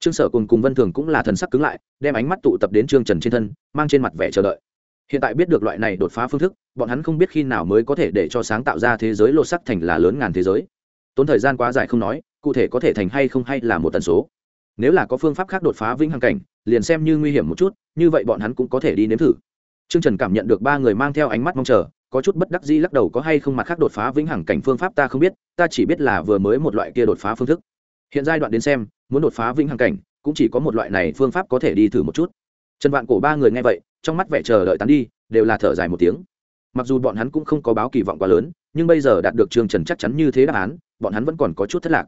Trương sở cùng cùng vân thường cũng là thần sắc cứng lại, đem ánh mắt tụ tập đến trương trần trên thân, mang trên mặt vẻ chờ đợi. Hiện tại biết được loại này đột phá phương thức, bọn hắn không biết khi nào mới có thể để cho sáng tạo ra thế giới lột sắc thành là lớn ngàn thế giới. Tốn thời gian quá dài không nói, cụ thể có thể thành hay không hay là một tần số. Nếu là có phương pháp khác đột phá vĩnh hằng cảnh, liền xem như nguy hiểm một chút, như vậy bọn hắn cũng có thể đi nếm thử. Trương trần cảm nhận được ba người mang theo ánh mắt mong chờ có chút bất đắc dĩ lắc đầu có hay không mặt khác đột phá vĩnh hằng cảnh phương pháp ta không biết, ta chỉ biết là vừa mới một loại kia đột phá phương thức. Hiện giai đoạn đến xem, muốn đột phá vĩnh hằng cảnh, cũng chỉ có một loại này phương pháp có thể đi thử một chút. Trần vạn cổ ba người nghe vậy, trong mắt vẻ chờ đợi tán đi, đều là thở dài một tiếng. Mặc dù bọn hắn cũng không có báo kỳ vọng quá lớn, nhưng bây giờ đạt được trương trần chắc chắn như thế đáp án, bọn hắn vẫn còn có chút thất lạc.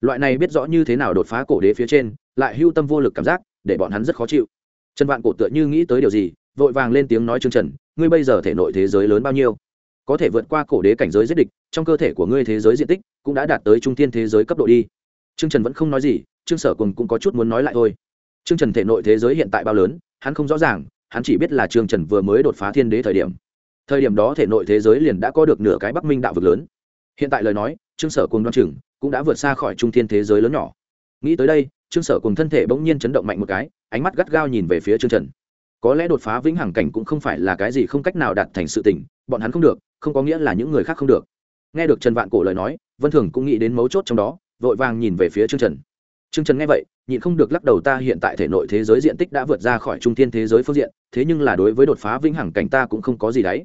Loại này biết rõ như thế nào đột phá cổ đế phía trên, lại hưu tâm vô lực cảm giác, để bọn hắn rất khó chịu. Trần vạn cổ tựa như nghĩ tới điều gì, vội vàng lên tiếng nói trương trần ngươi bây giờ thể nội thế giới lớn bao nhiêu? Có thể vượt qua cổ đế cảnh giới giết địch, trong cơ thể của ngươi thế giới diện tích cũng đã đạt tới trung thiên thế giới cấp độ đi. Trương trần vẫn không nói gì, trương sở cùng cũng có chút muốn nói lại thôi. Trương trần thể nội thế giới hiện tại bao lớn, hắn không rõ ràng, hắn chỉ biết là trương trần vừa mới đột phá thiên đế thời điểm. Thời điểm đó thể nội thế giới liền đã có được nửa cái bắc minh đạo vực lớn. Hiện tại lời nói, trương sở cùng đoan chừng cũng đã vượt xa khỏi trung thiên thế giới lớn nhỏ. Nghĩ tới đây, trương sở cùng thân thể bỗng nhiên chấn động mạnh một cái, ánh mắt gắt gao nhìn về phía trương trần có lẽ đột phá vĩnh hằng cảnh cũng không phải là cái gì không cách nào đạt thành sự tình, bọn hắn không được, không có nghĩa là những người khác không được. Nghe được trần vạn cổ lời nói, vân thường cũng nghĩ đến mấu chốt trong đó, vội vàng nhìn về phía trương trần. Trương trần nghe vậy, nhịn không được lắc đầu ta hiện tại thể nội thế giới diện tích đã vượt ra khỏi trung thiên thế giới phương diện, thế nhưng là đối với đột phá vĩnh hằng cảnh ta cũng không có gì đấy.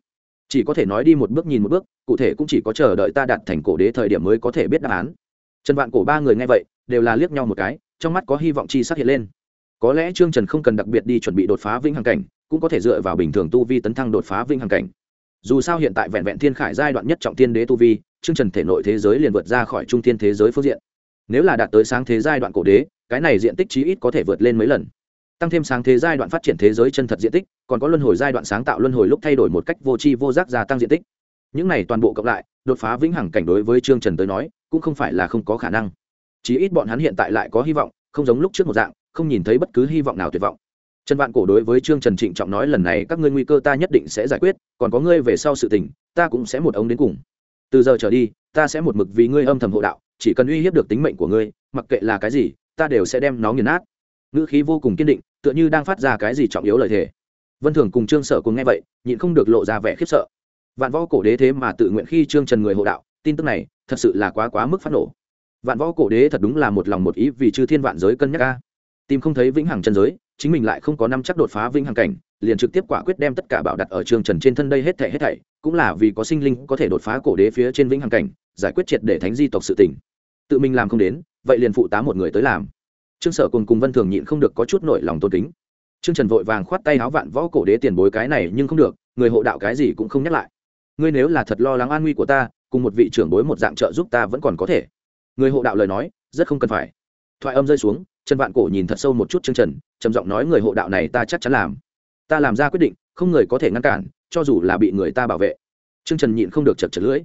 Chỉ có thể nói đi một bước nhìn một bước, cụ thể cũng chỉ có chờ đợi ta đạt thành cổ đế thời điểm mới có thể biết đáp án. Trần vạn cổ ba người nghe vậy, đều là liếc nhau một cái, trong mắt có hy vọng chi sắc hiện lên có lẽ trương trần không cần đặc biệt đi chuẩn bị đột phá vĩnh hằng cảnh, cũng có thể dựa vào bình thường tu vi tấn thăng đột phá vĩnh hằng cảnh. Dù sao hiện tại vẹn vẹn thiên khải giai đoạn nhất trọng thiên đế tu vi, trương trần thể nội thế giới liền vượt ra khỏi trung thiên thế giới phương diện. Nếu là đạt tới sáng thế giai đoạn cổ đế, cái này diện tích chí ít có thể vượt lên mấy lần. Tăng thêm sáng thế giai đoạn phát triển thế giới chân thật diện tích, còn có luân hồi giai đoạn sáng tạo luân hồi lúc thay đổi một cách vô tri vô giác gia tăng diện tích. Những này toàn bộ cộng lại, đột phá vĩnh hằng cảnh đối với trương trần tới nói, cũng không phải là không có khả năng. Chí ít bọn hắn hiện tại lại có hy vọng, không giống lúc trước một dạng không nhìn thấy bất cứ hy vọng nào tuyệt vọng. Trần vạn cổ đối với trương trần trịnh trọng nói lần này các ngươi nguy cơ ta nhất định sẽ giải quyết, còn có ngươi về sau sự tình, ta cũng sẽ một ống đến cùng. Từ giờ trở đi, ta sẽ một mực vì ngươi âm thầm hộ đạo, chỉ cần uy hiếp được tính mệnh của ngươi, mặc kệ là cái gì, ta đều sẽ đem nó nghiền nát. Ngữ khí vô cùng kiên định, tựa như đang phát ra cái gì trọng yếu lời thề. Vân thường cùng trương sở cùng nghe vậy, nhịn không được lộ ra vẻ khiếp sợ. Vạn võ cổ đế thế mà tự nguyện khi trương trần người hộ đạo, tin tức này thật sự là quá quá mức phát nổ vạn võ cổ đế thật đúng là một lòng một ý vì chư thiên vạn giới cân nhắc ca tìm không thấy vĩnh hằng chân giới, chính mình lại không có năm chắc đột phá vĩnh hằng cảnh, liền trực tiếp quả quyết đem tất cả bảo đặt ở trương trần trên thân đây hết thảy hết thảy, cũng là vì có sinh linh có thể đột phá cổ đế phía trên vĩnh hằng cảnh, giải quyết triệt để thánh di tộc sự tỉnh tự mình làm không đến, vậy liền phụ tá một người tới làm. Trương sở cùng cùng vân thường nhịn không được có chút nổi lòng tôn kính. Trương trần vội vàng khoát tay háo vạn võ cổ đế tiền bối cái này nhưng không được, người hộ đạo cái gì cũng không nhắc lại. Ngươi nếu là thật lo lắng an nguy của ta, cùng một vị trưởng bối một dạng trợ giúp ta vẫn còn có thể. Người hộ đạo lời nói, rất không cần phải. Thoại âm rơi xuống trần vạn cổ nhìn thật sâu một chút chương trần, trầm giọng nói, người hộ đạo này ta chắc chắn làm. Ta làm ra quyết định, không người có thể ngăn cản, cho dù là bị người ta bảo vệ. Chương trần nhịn không được chật chật lưỡi.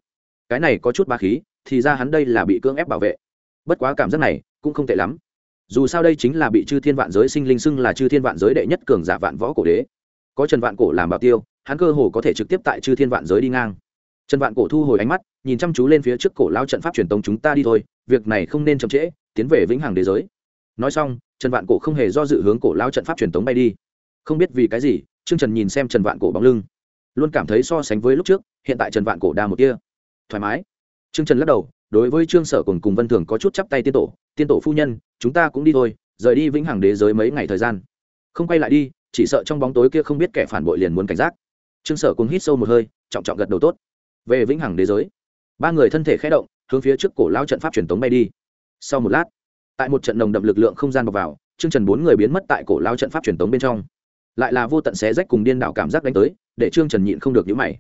Cái này có chút ba khí, thì ra hắn đây là bị cưỡng ép bảo vệ. Bất quá cảm giác này, cũng không tệ lắm. Dù sao đây chính là bị chư thiên vạn giới sinh linh xưng là chư thiên vạn giới đệ nhất cường giả vạn võ cổ đế. Có trần vạn cổ làm bảo tiêu, hắn cơ hồ có thể trực tiếp tại chư thiên vạn giới đi ngang. Trần vạn cổ thu hồi ánh mắt, nhìn chăm chú lên phía trước cổ lao trận pháp truyền tống chúng ta đi thôi, việc này không nên chậm trễ, tiến về vĩnh hằng đế giới nói xong, trần vạn cổ không hề do dự hướng cổ lao trận pháp truyền tống bay đi. Không biết vì cái gì, trương trần nhìn xem trần vạn cổ bóng lưng. Luôn cảm thấy so sánh với lúc trước, hiện tại trần vạn cổ đa một kia thoải mái. Trương trần lắc đầu, đối với trương sở cùng cùng vân thường có chút chắp tay tiên tổ tiên tổ phu nhân, chúng ta cũng đi thôi, rời đi vĩnh hằng đế giới mấy ngày thời gian. Không quay lại đi, chỉ sợ trong bóng tối kia không biết kẻ phản bội liền muốn cảnh giác. Trương sở cùng hít sâu một hơi, trọng trọng gật đầu tốt. Về vĩnh hằng đế giới, ba người thân thể khẽ động, hướng phía trước cổ lao trận pháp truyền tống bay đi. Sau một lát tại một trận nồng đậm lực lượng không gian bọc vào chương trần bốn người biến mất tại cổ lao trận pháp truyền tống bên trong. Lại là vô tận xé rách cùng điên đảo cảm giác đánh tới, để trương trần nhịn không được những mày.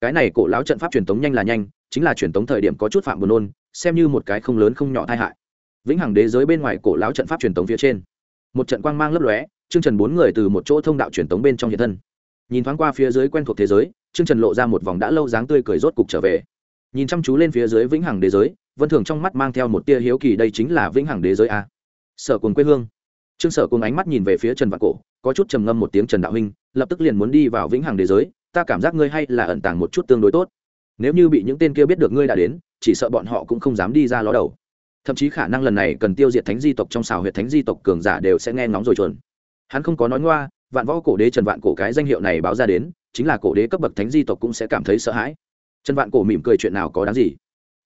Cái này cổ lao trận pháp truyền tống nhanh là nhanh, chính là truyền tống thời điểm có chút phạm buồn nôn, xem như một cái không lớn không nhỏ tai hại. Vĩnh hằng đế giới bên ngoài cổ lao trận pháp truyền tống phía trên, một trận quang mang lấp lóe chương trần bốn người từ một chỗ thông đạo truyền tống bên trong hiện thân. Nhìn thoáng qua phía dưới quen thuộc thế giới chương trần lộ ra một vòng đã lâu dáng tươi cười rốt cục trở về. Nhìn chăm chú lên phía dưới vĩnh hằng đế giới vân thường trong mắt mang theo một tia hiếu kỳ, đây chính là vĩnh hằng đế giới a. Sở cùng quê hương. Trương sở cùng ánh mắt nhìn về phía trần vạn cổ, có chút trầm ngâm một tiếng trần đạo huynh, lập tức liền muốn đi vào vĩnh hằng đế giới, ta cảm giác ngươi hay là ẩn tàng một chút tương đối tốt. Nếu như bị những tên kia biết được ngươi đã đến, chỉ sợ bọn họ cũng không dám đi ra ló đầu. Thậm chí khả năng lần này cần tiêu diệt thánh di tộc trong xào huyệt thánh di tộc cường giả đều sẽ nghe ngóng rồi chuẩn. Hắn không có nói ngoa, vạn võ cổ đế trần vạn cổ cái danh hiệu này báo ra đến, chính là cổ đế cấp bậc thánh di tộc cũng sẽ cảm thấy sợ hãi. Trần vạn cổ mỉm cười, chuyện nào có đáng gì?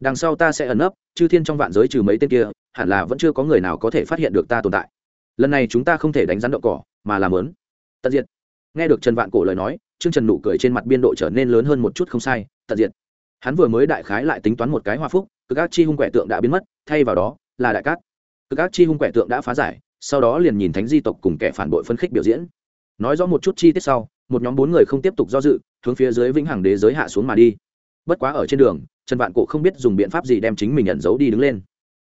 Đằng sau ta sẽ ẩn ấp, chư thiên trong vạn giới trừ mấy tên kia hẳn là vẫn chưa có người nào có thể phát hiện được ta tồn tại. Lần này chúng ta không thể đánh rắn đậu cỏ mà làm lớn. Tận diệt. Nghe được trần vạn cổ lời nói chương trần nụ cười trên mặt biên độ trở nên lớn hơn một chút không sai tận diệt. Hắn vừa mới đại khái lại tính toán một cái hoa phúc cực ác chi hung quẻ tượng đã biến mất thay vào đó là đại cát. Cực ác chi hung quẻ tượng đã phá giải sau đó liền nhìn thánh di tộc cùng kẻ phản bội phân khích biểu diễn. Nói rõ một chút chi tiết sau một nhóm bốn người không tiếp tục do dự hướng phía dưới vĩnh hằng đế giới hạ xuống mà đi bất quá ở trên đường trần vạn cổ không biết dùng biện pháp gì đem chính mình ẩn giấu đi đứng lên.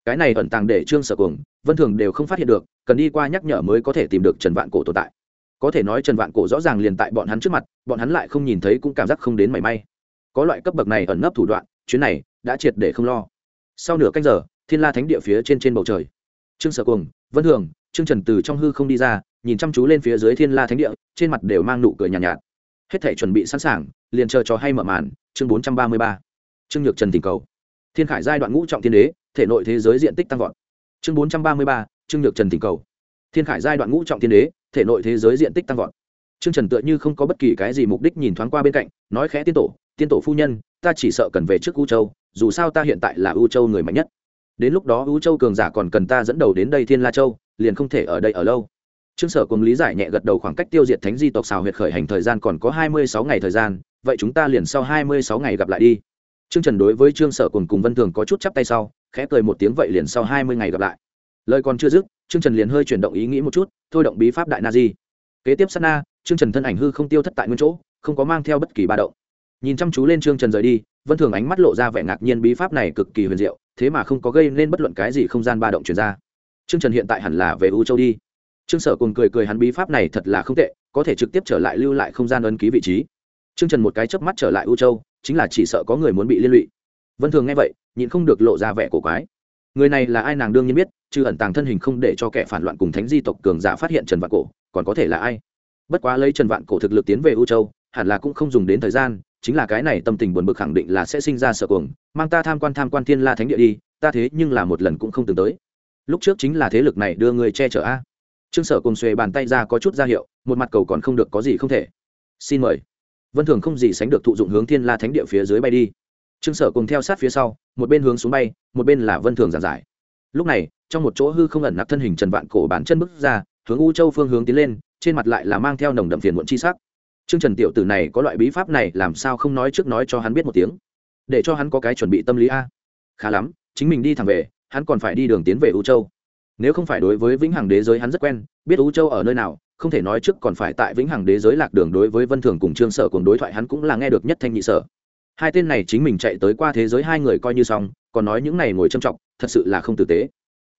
Cái này ẩn tàng để trương sở cuồng vân thường đều không phát hiện được cần đi qua nhắc nhở mới có thể tìm được trần vạn cổ tồn tại. Có thể nói trần vạn cổ rõ ràng liền tại bọn hắn trước mặt bọn hắn lại không nhìn thấy cũng cảm giác không đến mảy may. Có loại cấp bậc này ẩn nấp thủ đoạn chuyến này đã triệt để không lo. Sau nửa canh giờ thiên la thánh địa phía trên trên bầu trời. Trương sở cuồng vân thường trương trần từ trong hư không đi ra nhìn chăm chú lên phía dưới thiên la thánh địa trên mặt đều mang nụ cười nhàn nhạt, nhạt. Hết thể chuẩn bị sẵn sàng liền chờ cho hay mở màn chương bốn trăm ba mươi ba. Trương nhược trần tình cầu. Thiên khải giai đoạn ngũ trọng thiên đế, thể nội thế giới diện tích tăng vọt. Chương bốn trăm ba mươi ba trương nhược trần tình cầu. Thiên khải giai đoạn ngũ trọng thiên đế, thể nội thế giới diện tích tăng vọt. Trương trần tựa như không có bất kỳ cái gì mục đích nhìn thoáng qua bên cạnh, nói khẽ tiên tổ tiên tổ phu nhân, ta chỉ sợ cần về trước u châu, dù sao ta hiện tại là u châu người mạnh nhất. Đến lúc đó u châu cường giả còn cần ta dẫn đầu đến đây thiên la châu, liền không thể ở đây ở lâu trương sở cùng lý giải nhẹ gật đầu khoảng cách tiêu diệt thánh di tộc xào huyệt khởi hành thời gian còn có hai mươi sáu ngày thời gian, vậy chúng ta liền sau hai mươi sáu ngày gặp lại đi. Trương trần đối với trương sở cùng cùng vân thường có chút chắp tay sau, khẽ cười một tiếng vậy liền sau hai mươi ngày gặp lại. Lời còn chưa dứt, trương trần liền hơi chuyển động ý nghĩ một chút, thôi động bí pháp đại na di kế tiếp sát na, trương trần thân ảnh hư không tiêu thất tại nguyên chỗ, không có mang theo bất kỳ ba động. Nhìn chăm chú lên trương trần rời đi, vân thường ánh mắt lộ ra vẻ ngạc nhiên bí pháp này cực kỳ huyền diệu, thế mà không có gây nên bất luận cái gì không gian ba động chuyển ra. Trương trần hiện tại hẳn là về u châu đi trương sở cùng cười cười hắn bí pháp này thật là không tệ, có thể trực tiếp trở lại lưu lại không gian ấn ký vị trí. Trương trần một cái chớp mắt trở lại u châu, chính là chỉ sợ có người muốn bị liên lụy. Vân thường nghe vậy, nhịn không được lộ ra vẻ cổ quái. Người này là ai nàng đương nhiên biết chứ ẩn tàng thân hình không để cho kẻ phản loạn cùng thánh di tộc cường giả phát hiện trần vạn cổ, còn có thể là ai? Bất quá lấy trần vạn cổ thực lực tiến về u châu, hẳn là cũng không dùng đến thời gian, chính là cái này tâm tình buồn bực khẳng định là sẽ sinh ra sợ cuồng, mang ta tham quan tham quan thiên la thánh địa đi, ta thế nhưng là một lần cũng không từng tới. Lúc trước chính là thế lực này đưa người che chở a trương sở cùng xuề bàn tay ra có chút ra hiệu, một mặt cầu còn không được có gì không thể. Xin mời. Vân thường không gì sánh được thụ dụng hướng thiên la thánh địa phía dưới bay đi. Trương sở cùng theo sát phía sau, một bên hướng xuống bay, một bên là vân thường giảng giải. Lúc này, trong một chỗ hư không ẩn nặc thân hình trần vạn cổ bán chân bước ra, hướng u châu phương hướng tiến lên, trên mặt lại là mang theo nồng đậm phiền muộn chi sắc. Trương trần tiểu tử này có loại bí pháp này, làm sao không nói trước nói cho hắn biết một tiếng? Để cho hắn có cái chuẩn bị tâm lý a. Khá lắm, chính mình đi thẳng về, hắn còn phải đi đường tiến về u châu nếu không phải đối với vĩnh hằng đế giới hắn rất quen, biết u châu ở nơi nào, không thể nói trước còn phải tại vĩnh hằng đế giới lạc đường đối với vân thường cùng trương sở cùng đối thoại hắn cũng là nghe được nhất thanh nhị sở. Hai tên này chính mình chạy tới qua thế giới hai người coi như xong, còn nói những này ngồi trâm trọng, thật sự là không tử tế.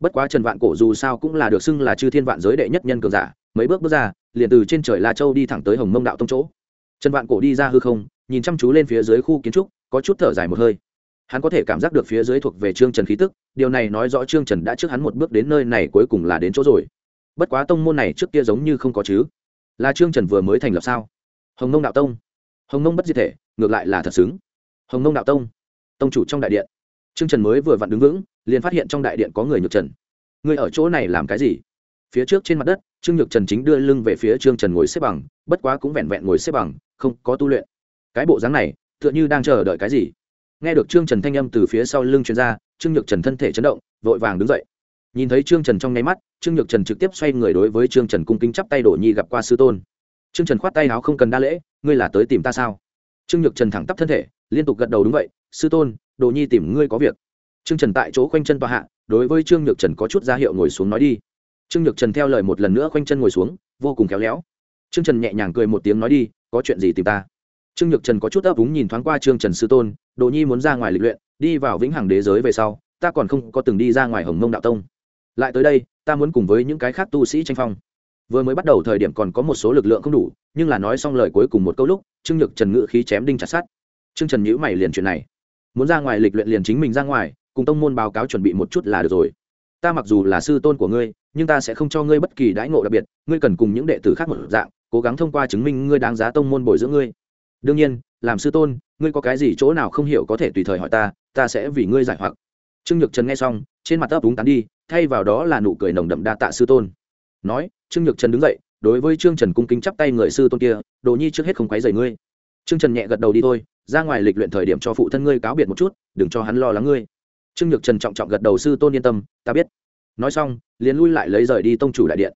Bất quá trần vạn cổ dù sao cũng là được xưng là chư thiên vạn giới đệ nhất nhân cường giả, mấy bước bước ra, liền từ trên trời la châu đi thẳng tới hồng mông đạo tông chỗ. Trần vạn cổ đi ra hư không, nhìn chăm chú lên phía dưới khu kiến trúc, có chút thở dài một hơi hắn có thể cảm giác được phía dưới thuộc về trương trần khí tức, điều này nói rõ trương trần đã trước hắn một bước đến nơi này cuối cùng là đến chỗ rồi. Bất quá tông môn này trước kia giống như không có chứ. Là trương trần vừa mới thành lập sao? Hồng nông đạo tông. Hồng nông bất diệt thể, ngược lại là thật xứng. Hồng nông đạo tông tông chủ trong đại điện. Trương trần mới vừa vặn đứng vững, liền phát hiện trong đại điện có người nhược trần. Người ở chỗ này làm cái gì? Phía trước trên mặt đất, trương nhược trần chính đưa lưng về phía trương trần ngồi xếp bằng, bất quá cũng vẹn vẹn ngồi xếp bằng, không có tu luyện. Cái bộ dáng này, tựa như đang chờ đợi cái gì? Nghe được trương trần thanh âm từ phía sau lưng chuyên gia trương nhược trần thân thể chấn động, vội vàng đứng dậy. Nhìn thấy trương trần trong nháy mắt, trương nhược trần trực tiếp xoay người đối với trương trần cung kính chắp tay đổ nhi gặp qua sư tôn. Trương trần khoát tay áo không cần đa lễ, ngươi là tới tìm ta sao? Trương nhược trần thẳng tắp thân thể, liên tục gật đầu đúng vậy, sư tôn, đồ nhi tìm ngươi có việc. Trương trần tại chỗ khoanh chân tòa hạ, đối với trương nhược trần có chút ra hiệu ngồi xuống nói đi. Trương nhược trần theo lời một lần nữa khoanh chân ngồi xuống, vô cùng khéo léo. Trương trần nhẹ nhàng cười một tiếng nói đi, có chuyện gì tìm ta? Trương nhược trần có chút ấp úng nhìn thoáng qua trương trần sư tôn đồ nhi muốn ra ngoài lịch luyện, đi vào vĩnh hằng đế giới về sau, ta còn không có từng đi ra ngoài hồng mông đạo tông. Lại tới đây, ta muốn cùng với những cái khác tu sĩ tranh phong. Vừa mới bắt đầu thời điểm còn có một số lực lượng không đủ, nhưng là nói xong lời cuối cùng một câu lúc, trương nhược trần ngự khí chém đinh chặt sát trương trần nhữ mày liền chuyện này. Muốn ra ngoài lịch luyện liền chính mình ra ngoài, cùng tông môn báo cáo chuẩn bị một chút là được rồi. Ta mặc dù là sư tôn của ngươi, nhưng ta sẽ không cho ngươi bất kỳ đãi ngộ đặc biệt, ngươi cần cùng những đệ tử khác một dạng, cố gắng thông qua chứng minh ngươi đáng giá tông môn bồi dưỡng ngươi đương nhiên, làm sư tôn, ngươi có cái gì chỗ nào không hiểu có thể tùy thời hỏi ta ta sẽ vì ngươi giải hoặc. Trương nhược trần nghe xong, trên mặt ấp đúng tán đi, thay vào đó là nụ cười nồng đậm đa tạ sư tôn. Nói, trương nhược trần đứng dậy, đối với trương trần cung kính chắp tay người sư tôn kia, đồ nhi trước hết không quấy rầy ngươi. Trương trần nhẹ gật đầu đi thôi, ra ngoài lịch luyện thời điểm cho phụ thân ngươi cáo biệt một chút, đừng cho hắn lo lắng ngươi. Trương nhược trần trọng trọng gật đầu sư tôn yên tâm, ta biết. Nói xong, liền lui lại lấy rời đi tông chủ đại điện.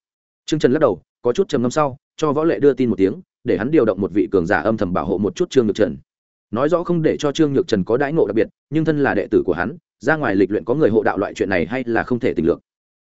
Trương trần lắc đầu, có chút trầm ngâm sau, cho võ lệ đưa tin một tiếng để hắn điều động một vị cường giả âm thầm bảo hộ một chút trương nhược trần. Nói rõ không để cho trương nhược trần có đãi ngộ đặc biệt, nhưng thân là đệ tử của hắn, ra ngoài lịch luyện có người hộ đạo loại chuyện này hay là không thể tình lượng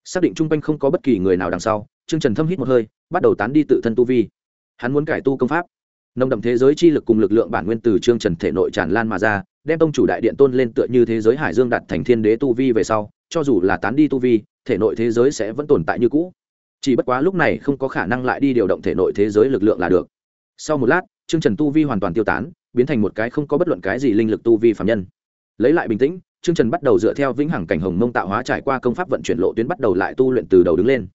xác định chung quanh không có bất kỳ người nào đằng sau, trương trần thâm hít một hơi, bắt đầu tán đi tự thân tu vi. Hắn muốn cải tu công pháp. Nồng đậm thế giới chi lực cùng lực lượng bản nguyên từ trương trần thể nội tràn lan mà ra, đem tông chủ đại điện tôn lên tựa như thế giới hải dương đạt thành thiên đế tu vi về sau, cho dù là tán đi tu vi, thể nội thế giới sẽ vẫn tồn tại như cũ. Chỉ bất quá lúc này không có khả năng lại đi điều động thể nội thế giới lực lượng là được sau một lát, trương trần tu vi hoàn toàn tiêu tán, biến thành một cái không có bất luận cái gì linh lực tu vi phạm nhân. Lấy lại bình tĩnh, trương trần bắt đầu dựa theo vĩnh hằng cảnh hồng mông tạo hóa trải qua công pháp vận chuyển lộ tuyến bắt đầu lại tu luyện từ đầu đứng lên.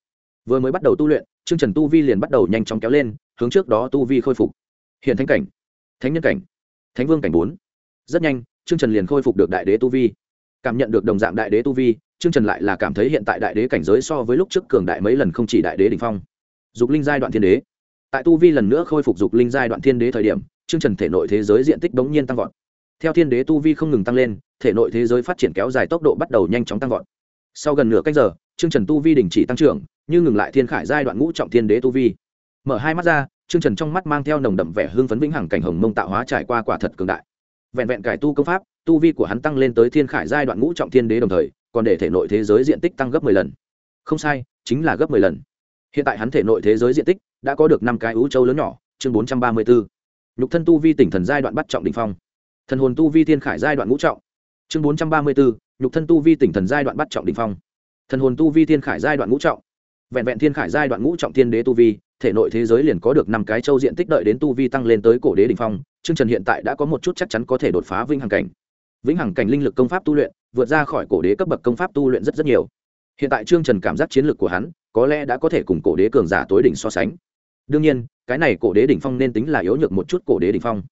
Vừa mới bắt đầu tu luyện, trương trần tu vi liền bắt đầu nhanh chóng kéo lên, hướng trước đó tu vi khôi phục. Hiện thánh cảnh, thánh nhân cảnh, thánh vương cảnh bốn. Rất nhanh, trương trần liền khôi phục được đại đế tu vi. Cảm nhận được đồng dạng đại đế tu vi, trương trần lại là cảm thấy hiện tại đại đế cảnh giới so với lúc trước cường đại mấy lần không chỉ đại đế đ ỉ n h phong. Dục linh giai đoạn thiên đế tại tu vi lần nữa khôi phục dục linh giai đoạn thiên đế thời điểm trương trần thể nội thế giới diện tích bỗng nhiên tăng vọt. Theo thiên đế tu vi không ngừng tăng lên, thể nội thế giới phát triển kéo dài tốc độ bắt đầu nhanh chóng tăng vọt. Sau gần nửa cách giờ trương trần tu vi đình chỉ tăng trưởng, như ngừng lại thiên khải giai đoạn ngũ trọng thiên đế tu vi. Mở hai mắt ra trương trần trong mắt mang theo nồng đậm vẻ hương phấn vĩnh hằng cảnh hồng mông tạo hóa trải qua quả thật cường đại. Vẹn vẹn cải tu công pháp, tu vi của hắn tăng lên tới thiên khải giai đoạn ngũ trọng thiên đế đồng thời, còn để thể nội thế giới diện tích tăng gấp mười lần. Không sai, chính là gấp mười lần hiện tại hắn thể nội thế giới diện tích đã có được năm cái ưu châu lớn nhỏ, chương bốn trăm ba mươi bốn nhục thân tu vi tỉnh thần giai đoạn bắt trọng đ ỉ n h phong. Thần hồn tu vi thiên khải giai đoạn ngũ trọng. Chương bốn trăm ba mươi bốn nhục thân tu vi tỉnh thần giai đoạn bắt trọng đ ỉ n h phong. Thần hồn tu vi thiên khải giai đoạn ngũ trọng. Vẹn vẹn thiên khải giai đoạn ngũ trọng thiên đế tu vi, thể nội thế giới liền có được năm cái châu diện tích đợi đến tu vi tăng lên tới cổ đế đ ỉ n h phong. Chương trần hiện tại đã có một chút chắc chắn có thể đột phá vĩnh hằng cảnh. Vĩnh hằng cảnh linh lực công pháp tu luyện, vượt ra khỏi cổ đế cấp bậc công pháp tu luyện rất rất nhiều. Hiện tại trương trần cảm giác chiến lược của hắn có lẽ đã có thể cùng cổ đế cường giả tối đỉnh so sánh. Đương nhiên, cái này cổ đế đỉnh phong nên tính là yếu nhược một chút cổ đế đỉnh phong.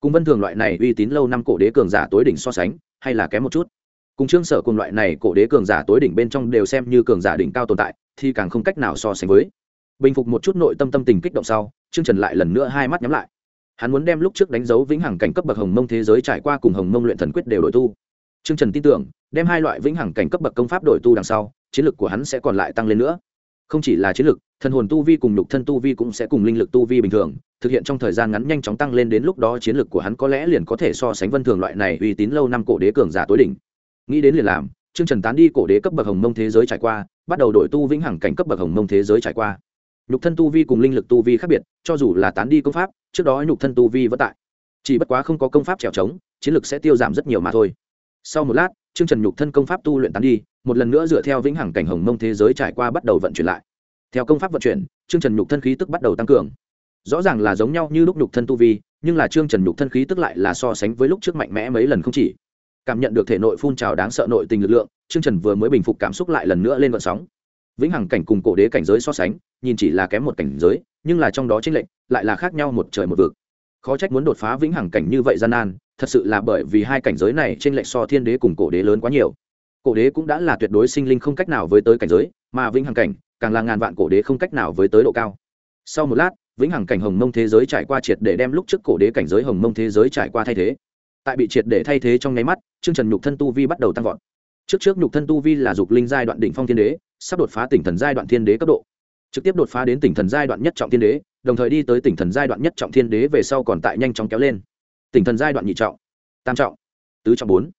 Cùng vân thường loại này uy tín lâu năm cổ đế cường giả tối đỉnh so sánh, hay là kém một chút. Cùng trương sở cùng loại này cổ đế cường giả tối đỉnh bên trong đều xem như cường giả đỉnh cao tồn tại, thì càng không cách nào so sánh với. Bình phục một chút nội tâm tâm tình kích động sau, trương trần lại lần nữa hai mắt nhắm lại. Hắn muốn đem lúc trước đánh dấu vĩnh hằng cảnh cấp bậc hồng mông thế giới trải qua cùng hồng mông luyện thần quyết đều đổi tu. Trương trần tin tưởng, đem hai loại vĩnh hằng cảnh cấp bậc công pháp đổi tu đằng sau, chiến lược của hắn sẽ còn lại tăng lên nữa không chỉ là chiến lực, thần hồn tu vi cùng lục thân tu vi cũng sẽ cùng linh lực tu vi bình thường thực hiện trong thời gian ngắn nhanh chóng tăng lên đến lúc đó chiến lực của hắn có lẽ liền có thể so sánh vân thường loại này uy tín lâu năm cổ đế cường giả tối đỉnh. Nghĩ đến liền làm chương trần tán đi cổ đế cấp bậc hồng mông thế giới trải qua bắt đầu đổi tu vĩnh hằng cảnh cấp bậc hồng mông thế giới trải qua. Nhục thân tu vi cùng linh lực tu vi khác biệt cho dù là tán đi công pháp trước đó nhục thân tu vi vẫn tại. Chỉ bất quá không có công pháp trèo trống chiến lực sẽ tiêu giảm rất nhiều mà thôi. Sau một lát chương trần nhục thân công pháp tu luyện tán đi một lần nữa dựa theo vĩnh hằng cảnh hồng mông thế giới trải qua bắt đầu vận chuyển lại. Theo công pháp vận chuyển chương trần nhục thân khí tức bắt đầu tăng cường. Rõ ràng là giống nhau như lúc nhục thân tu vi, nhưng là chương trần nhục thân khí tức lại là so sánh với lúc trước mạnh mẽ mấy lần không chỉ. Cảm nhận được thể nội phun trào đáng sợ nội tình lực lượng chương trần vừa mới bình phục cảm xúc lại lần nữa lên vận sóng. Vĩnh hằng cảnh cùng cổ đế cảnh giới so sánh, nhìn chỉ là kém một cảnh giới, nhưng là trong đó tranh lệch, lại là khác nhau một trời một vực. Khó trách muốn đột phá vĩnh hằng cảnh như vậy gian nan, thật sự là bởi vì hai cảnh giới này trên lệch so thiên đế cùng cổ đế lớn quá nhiều cổ đế cũng đã là tuyệt đối sinh linh không cách nào với tới cảnh giới, mà vĩnh hằng cảnh càng là ngàn vạn cổ đế không cách nào với tới độ cao. Sau một lát, vĩnh hằng cảnh hồng mông thế giới trải qua triệt để đem lúc trước cổ đế cảnh giới hồng mông thế giới trải qua thay thế. Tại bị triệt để thay thế trong nháy mắt chương trần nhục thân tu vi bắt đầu tăng vọt. Trước trước nhục thân tu vi là dục linh giai đoạn đỉnh phong thiên đế, sắp đột phá tỉnh thần giai đoạn thiên đế cấp độ. Trực tiếp đột phá đến tỉnh thần giai đoạn nhất trọng thiên đế, đồng thời đi tới tỉnh thần giai đoạn nhất trọng thiên đế về sau còn tại nhanh chóng kéo lên. Tỉnh thần giai đoạn nhị trọng, tam trọng, tứ trọng bốn.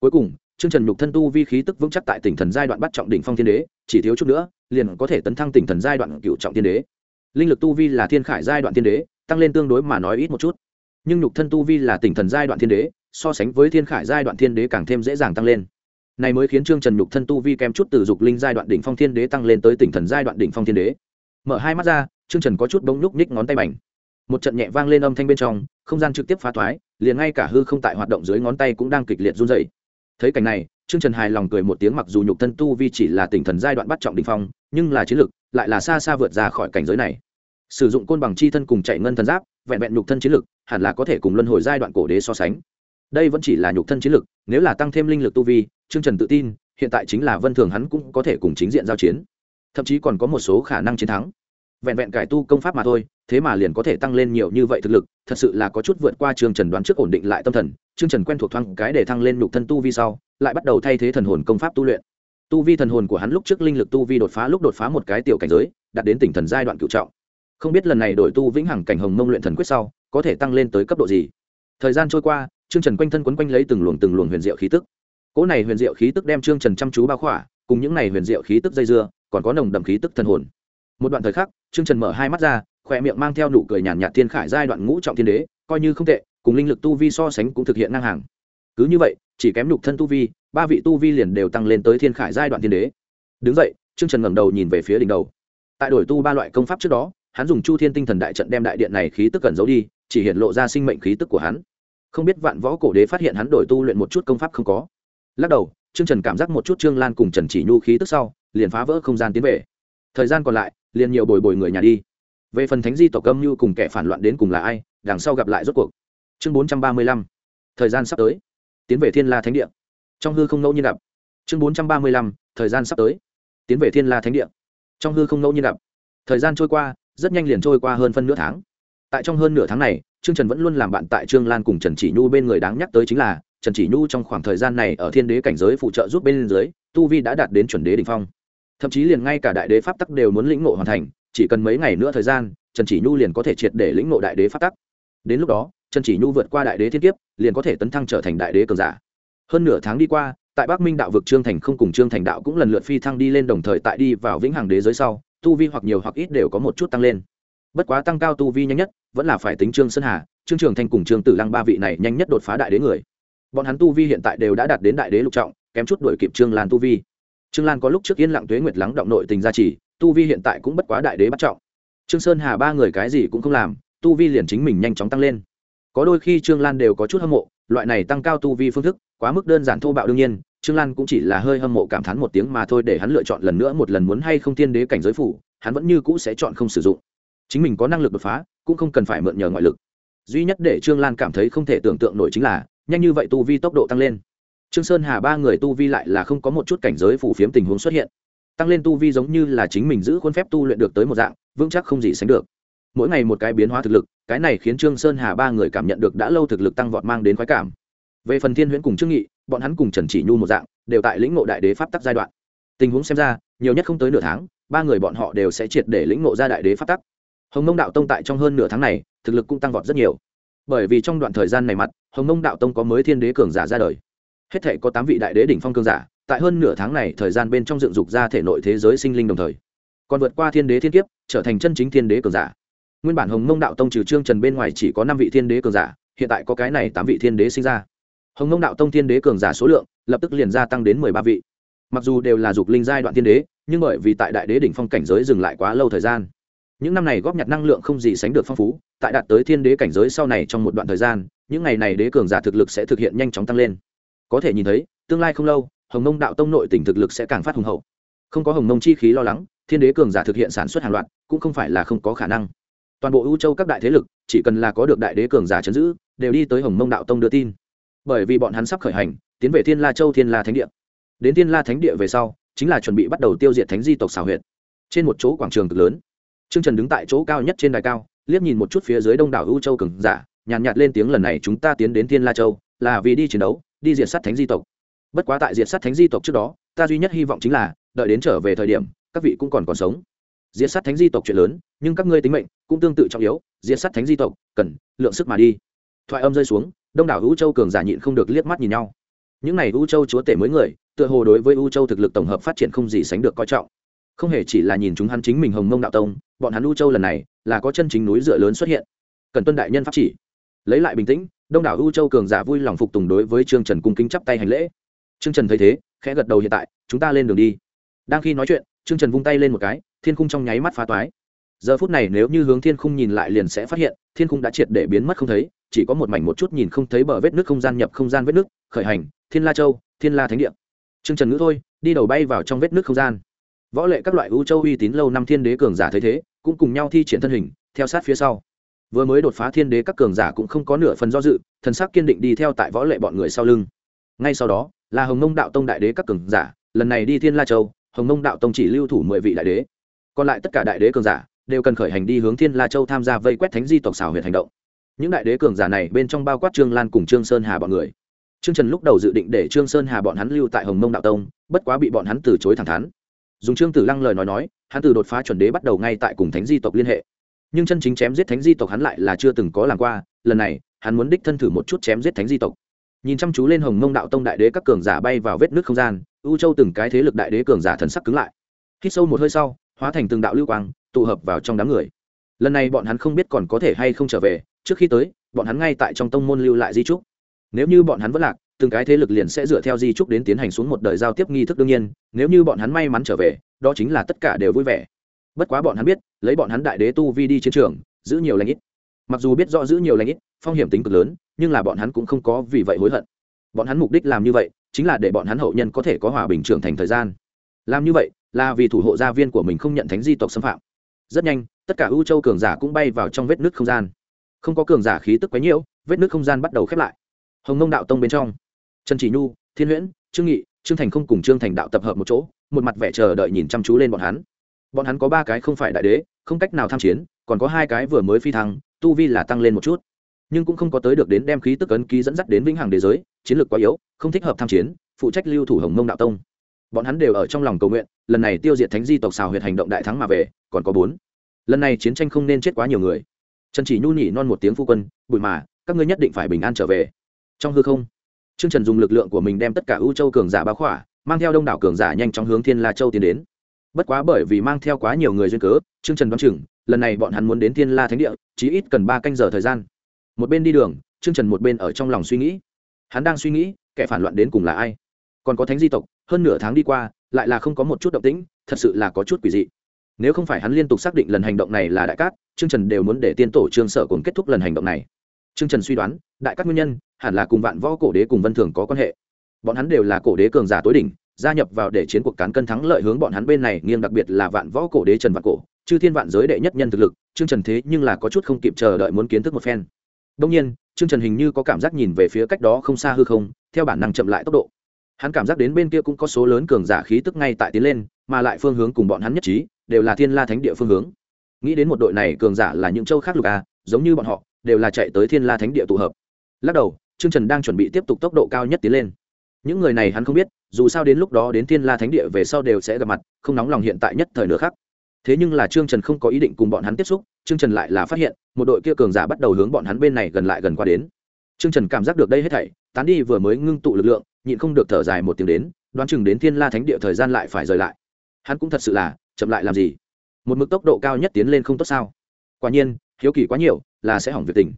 Cuối cùng Trương trần nhục thân tu vi khí tức vững chắc tại tỉnh thần giai đoạn bắt trọng đỉnh phong thiên đế, chỉ thiếu chút nữa, liền có thể tấn thăng tỉnh thần giai đoạn cựu trọng thiên đế. Linh lực tu vi là thiên khải giai đoạn thiên đế, tăng lên tương đối mà nói ít một chút. Nhưng nhục thân tu vi là tỉnh thần giai đoạn thiên đế, so sánh với thiên khải giai đoạn thiên đế càng thêm dễ dàng tăng lên. Này mới khiến trương trần nhục thân tu vi kém chút từ dục linh giai đoạn đỉnh phong thiên đế tăng lên tới tỉnh thần giai đoạn đỉnh phong thiên đế. Mở hai mắt ra, trương trần có chút bỗng lúc nhích ngón tay mảnh một trận nhẹ vang lên âm thanh bên trong, không gian trực tiếp phá thoái, liền ngay cả hư không tại hoạt động dưới ngón tay cũng đang kịch liệt run rẩy thấy cảnh này, trương trần hài lòng cười một tiếng mặc dù nhục thân tu vi chỉ là tỉnh thần giai đoạn bắt trọng đỉnh phong, nhưng là chiến lực lại là xa xa vượt ra khỏi cảnh giới này. Sử dụng côn bằng chi thân cùng chạy ngân thần giáp, vẹn vẹn nhục thân chiến lực, hẳn là có thể cùng luân hồi giai đoạn cổ đế so sánh. Đây vẫn chỉ là nhục thân chiến lực, nếu là tăng thêm linh lực tu vi, trương trần tự tin, hiện tại chính là vân thường hắn cũng có thể cùng chính diện giao chiến. Thậm chí còn có một số khả năng chiến thắng vẹn vẹn cải tu công pháp mà thôi, thế mà liền có thể tăng lên nhiều như vậy thực lực, thật sự là có chút vượt qua trương trần đoán trước ổn định lại tâm thần. Trương trần quen thuộc thoáng cái để thăng lên nhục thân tu vi sau, lại bắt đầu thay thế thần hồn công pháp tu luyện. Tu vi thần hồn của hắn lúc trước linh lực tu vi đột phá, lúc đột phá một cái tiểu cảnh giới, đạt đến tỉnh thần giai đoạn cựu trọng. Không biết lần này đổi tu vĩnh hằng cảnh hồng mông luyện thần quyết sau, có thể tăng lên tới cấp độ gì? Thời gian trôi qua, trương trần quanh thân quấn quanh lấy từng luồng từng luồng huyền diệu khí tức. Cỗ này huyền diệu khí tức đem trương trần chăm chú bao khỏa, cùng những này huyền diệu khí tức dây dưa, còn có nồng đậm khí tức thần hồn một đoạn thời khắc trương trần mở hai mắt ra khỏe miệng mang theo nụ cười nhàn nhạt thiên khải giai đoạn ngũ trọng thiên đế coi như không tệ cùng linh lực tu vi so sánh cũng thực hiện ngang hàng. Cứ như vậy chỉ kém nhục thân tu vi ba vị tu vi liền đều tăng lên tới thiên khải giai đoạn thiên đế. Đứng dậy, trương trần ngẩng đầu nhìn về phía đỉnh đầu. Tại đổi tu ba loại công pháp trước đó hắn dùng chu thiên tinh thần đại trận đem đại điện này khí tức cần giấu đi chỉ hiện lộ ra sinh mệnh khí tức của hắn. Không biết vạn võ cổ đế phát hiện hắn đổi tu luyện một chút công pháp không có. Lắc đầu trương trần cảm giác một chút trương lan cùng trần chỉ nhu khí tức sau liền phá vỡ không gian tiến về thời gian còn lại, liền nhiều bồi bồi người nhà đi. Về phần thánh di tộc âm như cùng kẻ phản loạn đến cùng là ai, đằng sau gặp lại rốt cuộc. Chương bốn trăm ba mươi lăm. Thời gian sắp tới. Tiến về thiên la thánh địa. Trong hư không ngẫu nhiên gặp. Chương bốn trăm ba mươi lăm. Thời gian sắp tới. Tiến về thiên la thánh địa. Trong hư không ngẫu nhiên gặp. Thời gian trôi qua, rất nhanh liền trôi qua hơn phân nửa tháng. Tại trong hơn nửa tháng này, trương trần vẫn luôn làm bạn tại trương lan cùng trần chỉ nhu bên người đáng nhắc tới chính là, trần chỉ nhu trong khoảng thời gian này ở thiên đế cảnh giới phụ trợ giúp bên dưới, tu vi đã đạt đến chuẩn đế đ ỉ n h phong thậm chí liền ngay cả đại đế pháp tắc đều muốn lĩnh ngộ hoàn thành, chỉ cần mấy ngày nữa thời gian, trần chỉ nhu liền có thể triệt để lĩnh ngộ đại đế pháp tắc. Đến lúc đó, trần chỉ nhu vượt qua đại đế thiên kiếp, liền có thể tấn thăng trở thành đại đế cường giả. Hơn nửa tháng đi qua, tại bắc minh đạo vực trương thành không cùng trương thành đạo cũng lần lượt phi thăng đi lên đồng thời tại đi vào vĩnh hằng đế giới sau, tu vi hoặc nhiều hoặc ít đều có một chút tăng lên. Bất quá tăng cao tu vi nhanh nhất, vẫn là phải tính trương sơn hà, trương trường thanh cùng trương tử lăng ba vị này nhanh nhất đột phá đại đế người. Bọn hắn tu vi hiện tại đều đã đạt đến đại đế lục trọng, kém chút đuổi kịp trương lan tu vi trương lan có lúc trước yên lặng tuế nguyệt lắng động nội tình gia trì, tu vi hiện tại cũng bất quá đại đế bắt trọng. Trương sơn hà ba người cái gì cũng không làm, tu vi liền chính mình nhanh chóng tăng lên. Có đôi khi trương lan đều có chút hâm mộ, loại này tăng cao tu vi phương thức, quá mức đơn giản thô bạo đương nhiên, trương lan cũng chỉ là hơi hâm mộ cảm thán một tiếng mà thôi để hắn lựa chọn lần nữa một lần muốn hay không tiên đế cảnh giới phủ, hắn vẫn như cũ sẽ chọn không sử dụng. Chính mình có năng lực đột phá, cũng không cần phải mượn nhờ ngoại lực. Duy nhất để trương lan cảm thấy không thể tưởng tượng nổi chính là, nhanh như vậy tu vi tốc độ tăng lên trương sơn hà ba người tu vi lại là không có một chút cảnh giới phủ phiếm tình huống xuất hiện. Tăng lên tu vi giống như là chính mình giữ khuôn phép tu luyện được tới một dạng, vững chắc không gì sánh được. Mỗi ngày một cái biến hóa thực lực, cái này khiến trương sơn hà ba người cảm nhận được đã lâu thực lực tăng vọt mang đến khoái cảm. Về phần thiên huyễn cùng trương nghị, bọn hắn cùng trần chỉ nhu một dạng, đều tại lĩnh ngộ đại đế pháp tắc giai đoạn. Tình huống xem ra, nhiều nhất không tới nửa tháng, ba người bọn họ đều sẽ triệt để lĩnh ngộ ra đại đế pháp tắc. Hồng mông đạo tông tại trong hơn nửa tháng này, thực lực cũng tăng vọt rất nhiều. Bởi vì trong đoạn thời gian này mặt, hồng mông đạo tông có mới thiên đế cường giả ra đời hết thể có tám vị đại đế đỉnh phong cường giả, tại hơn nửa tháng này, thời gian bên trong dựng dục ra thể nội thế giới sinh linh đồng thời, còn vượt qua thiên đế thiên kiếp, trở thành chân chính thiên đế cường giả. Nguyên bản hồng mông đạo tông trừ trương trần bên ngoài chỉ có năm vị thiên đế cường giả, hiện tại có cái này tám vị thiên đế sinh ra. Hồng mông đạo tông thiên đế cường giả số lượng, lập tức liền gia tăng đến mười ba vị. Mặc dù đều là dục linh giai đoạn thiên đế, nhưng bởi vì tại đại đế đỉnh phong cảnh giới dừng lại quá lâu thời gian. Những năm này góp nhặt năng lượng không gì sánh được phong phú, tại đạt tới thiên đế cảnh giới sau này trong một đoạn thời gian, những ngày này đế cường giả thực lực sẽ thực hiện nhanh chóng tăng lên có thể nhìn thấy tương lai không lâu hồng nông đạo tông nội tỉnh thực lực sẽ càng phát hùng hậu. Không có hồng nông chi khí lo lắng thiên đế cường giả thực hiện sản xuất hàng loạt cũng không phải là không có khả năng. Toàn bộ ưu châu các đại thế lực chỉ cần là có được đại đế cường giả chấn giữ đều đi tới hồng mông đạo tông đưa tin. Bởi vì bọn hắn sắp khởi hành tiến về thiên la châu thiên la thánh địa. Đến thiên la thánh địa về sau chính là chuẩn bị bắt đầu tiêu diệt thánh di tộc xảo huyệt. Trên một chỗ quảng trường cực lớn trương trần đứng tại chỗ cao nhất trên đài cao liếc nhìn một chút phía dưới đông đảo ưu châu cường giả nhàn nhạt, nhạt lên tiếng lần này chúng ta tiến đến thiên la châu là vì đi chiến đấu đi diệt sát thánh di tộc. Bất quá tại diệt sát thánh di tộc trước đó, ta duy nhất hy vọng chính là, đợi đến trở về thời điểm, các vị cũng còn còn sống. Diệt sát thánh di tộc chuyện lớn, nhưng các ngươi tính mệnh cũng tương tự trọng yếu, diệt sát thánh di tộc, cần lượng sức mà đi. Thoại âm rơi xuống, đông đảo ưu châu cường giả nhịn không được liếc mắt nhìn nhau. Những này ưu châu chúa tể mới người, tựa hồ đối với ưu châu thực lực tổng hợp phát triển không gì sánh được coi trọng. Không hề chỉ là nhìn chúng hắn chính mình hồng mông đạo tông, bọn hắn ưu châu lần này là có chân chính núi dựa lớn xuất hiện. Cần tuân đại nhân pháp chỉ. Lấy lại bình tĩnh đông đảo u châu cường giả vui lòng phục tùng đối với trương trần cung kính chắp tay hành lễ. Trương trần thấy thế, khẽ gật đầu hiện tại, chúng ta lên đường đi. Đang khi nói chuyện, trương trần vung tay lên một cái, thiên khung trong nháy mắt phá toái. Giờ phút này nếu như hướng thiên khung nhìn lại liền sẽ phát hiện, thiên khung đã triệt để biến mất không thấy, chỉ có một mảnh một chút nhìn không thấy bờ vết nước không gian nhập không gian vết nước, khởi hành, thiên la châu, thiên la thánh địa. Trương trần ngữ thôi, đi đầu bay vào trong vết nước không gian. Võ lệ các loại u châu uy tín lâu năm thiên đế cường giả thấy thế, cũng cùng nhau thi triển thân hình, theo sát phía sau vừa mới đột phá thiên đế các cường giả cũng không có nửa phần do dự, thần sắc kiên định đi theo tại võ lệ bọn người sau lưng. Ngay sau đó, là hồng mông đạo tông đại đế các cường giả, lần này đi thiên la châu, hồng mông đạo tông chỉ lưu thủ mười vị đại đế. Còn lại tất cả đại đế cường giả đều cần khởi hành đi hướng thiên la châu tham gia vây quét thánh di tộc xảo huyệt hành động. Những đại đế cường giả này bên trong bao quát trương lan cùng trương sơn hà bọn người. Trương trần lúc đầu dự định để trương sơn hà bọn hắn lưu tại hồng mông đạo tông, bất quá bị bọn hắn từ chối thẳng thắn. Dùng trương tử lăng lời nói nói, hắn từ đột phá chuẩn đế bắt đầu ngay tại cùng thánh di tộc liên hệ nhưng chân chính chém giết thánh di tộc hắn lại là chưa từng có làm qua, lần này, hắn muốn đích thân thử một chút chém giết thánh di tộc. Nhìn chăm chú lên hồng mông đạo tông đại đế các cường giả bay vào vết nước không gian, u châu từng cái thế lực đại đế cường giả thần sắc cứng lại. Hít sâu một hơi sau, hóa thành từng đạo lưu quang, tụ hợp vào trong đám người. Lần này bọn hắn không biết còn có thể hay không trở về, trước khi tới, bọn hắn ngay tại trong tông môn lưu lại di trúc. Nếu như bọn hắn vẫn lạc, từng cái thế lực liền sẽ dựa theo di trúc đến tiến hành xuống một đời giao tiếp nghi thức đương nhiên, nếu như bọn hắn may mắn trở về, đó chính là tất cả đều vui vẻ bất quá bọn hắn biết, lấy bọn hắn đại đế tu vi đi chiến trường, giữ nhiều lãnh ít. Mặc dù biết rõ giữ nhiều lãnh ít, phong hiểm tính cực lớn, nhưng là bọn hắn cũng không có vì vậy hối hận. Bọn hắn mục đích làm như vậy, chính là để bọn hắn hậu nhân có thể có hòa bình trưởng thành thời gian. Làm như vậy, là vì thủ hộ gia viên của mình không nhận thánh di tộc xâm phạm. Rất nhanh, tất cả ưu châu cường giả cũng bay vào trong vết nước không gian. Không có cường giả khí tức quấy nhiễu, vết nước không gian bắt đầu khép lại. Hồng nông đạo tông bên trong, trần chỉ nhu, thiên huyễn, trương nghị, trương thành không cùng trương thành đạo tập hợp một chỗ, một mặt vẻ chờ đợi nhìn chăm chú lên bọn hắn bọn hắn có ba cái không phải đại đế, không cách nào tham chiến, còn có hai cái vừa mới phi thăng, tu vi là tăng lên một chút. Nhưng cũng không có tới được đến đem khí tức ấn ký dẫn dắt đến vĩnh hằng đế giới, chiến lược quá yếu, không thích hợp tham chiến, phụ trách lưu thủ hồng mông đạo tông. Bọn hắn đều ở trong lòng cầu nguyện, lần này tiêu diệt thánh di tộc xào huyệt hành động đại thắng mà về, còn có bốn. Lần này chiến tranh không nên chết quá nhiều người. Trần chỉ nhu nhỉ non một tiếng phu quân, bụi mà, các ngươi nhất định phải bình an trở về. Trong hư không, trương trần dùng lực lượng của mình đem tất cả ưu châu cường giả báo khỏa, mang theo đông đảo cường giả nhanh chóng hướng thiên la châu tiến đến bất quá bởi vì mang theo quá nhiều người duyên cớ, trương trần đoán chừng, lần này bọn hắn muốn đến thiên la thánh địa chỉ ít cần ba canh giờ thời gian. Một bên đi đường, trương trần một bên ở trong lòng suy nghĩ. Hắn đang suy nghĩ, kẻ phản loạn đến cùng là ai? Còn có thánh di tộc, hơn nửa tháng đi qua, lại là không có một chút động tĩnh, thật sự là có chút quỷ dị. Nếu không phải hắn liên tục xác định lần hành động này là đại cát, trương trần đều muốn để tiên tổ trương sở cùng kết thúc lần hành động này. Trương trần suy đoán, đại cát nguyên nhân, hẳn là cùng vạn võ cổ đế cùng vân thường có quan hệ. Bọn hắn đều là cổ đế cường giả tối đỉnh gia nhập vào để chiến cuộc cán cân thắng lợi hướng bọn hắn bên này, nghiêng đặc biệt là vạn võ cổ đế trần vạn cổ, chư thiên vạn giới đệ nhất nhân thực lực, trương trần thế nhưng là có chút không kịp chờ đợi muốn kiến thức một phen. Đông nhiên, trương trần hình như có cảm giác nhìn về phía cách đó không xa hư không, theo bản năng chậm lại tốc độ. Hắn cảm giác đến bên kia cũng có số lớn cường giả khí tức ngay tại tiến lên, mà lại phương hướng cùng bọn hắn nhất trí, đều là thiên la thánh địa phương hướng. Nghĩ đến một đội này cường giả là những châu khác lục a, giống như bọn họ, đều là chạy tới thiên la thánh địa tụ hợp. Lắc đầu, trương trần đang chuẩn bị tiếp tục tốc độ cao nhất tiến lên những người này hắn không biết, dù sao đến lúc đó đến thiên la thánh địa về sau đều sẽ gặp mặt, không nóng lòng hiện tại nhất thời nửa khác thế nhưng là trương trần không có ý định cùng bọn hắn tiếp xúc, trương trần lại là phát hiện, một đội kia cường giả bắt đầu hướng bọn hắn bên này gần lại gần qua đến. Trương trần cảm giác được đây hết thảy, tán đi vừa mới ngưng tụ lực lượng, nhịn không được thở dài một tiếng đến, đoán chừng đến thiên la thánh địa thời gian lại phải rời lại. Hắn cũng thật sự là, chậm lại làm gì? Một mức tốc độ cao nhất tiến lên không tốt sao? Quả nhiên, hiếu kỳ quá nhiều, là sẽ hỏng việc tình.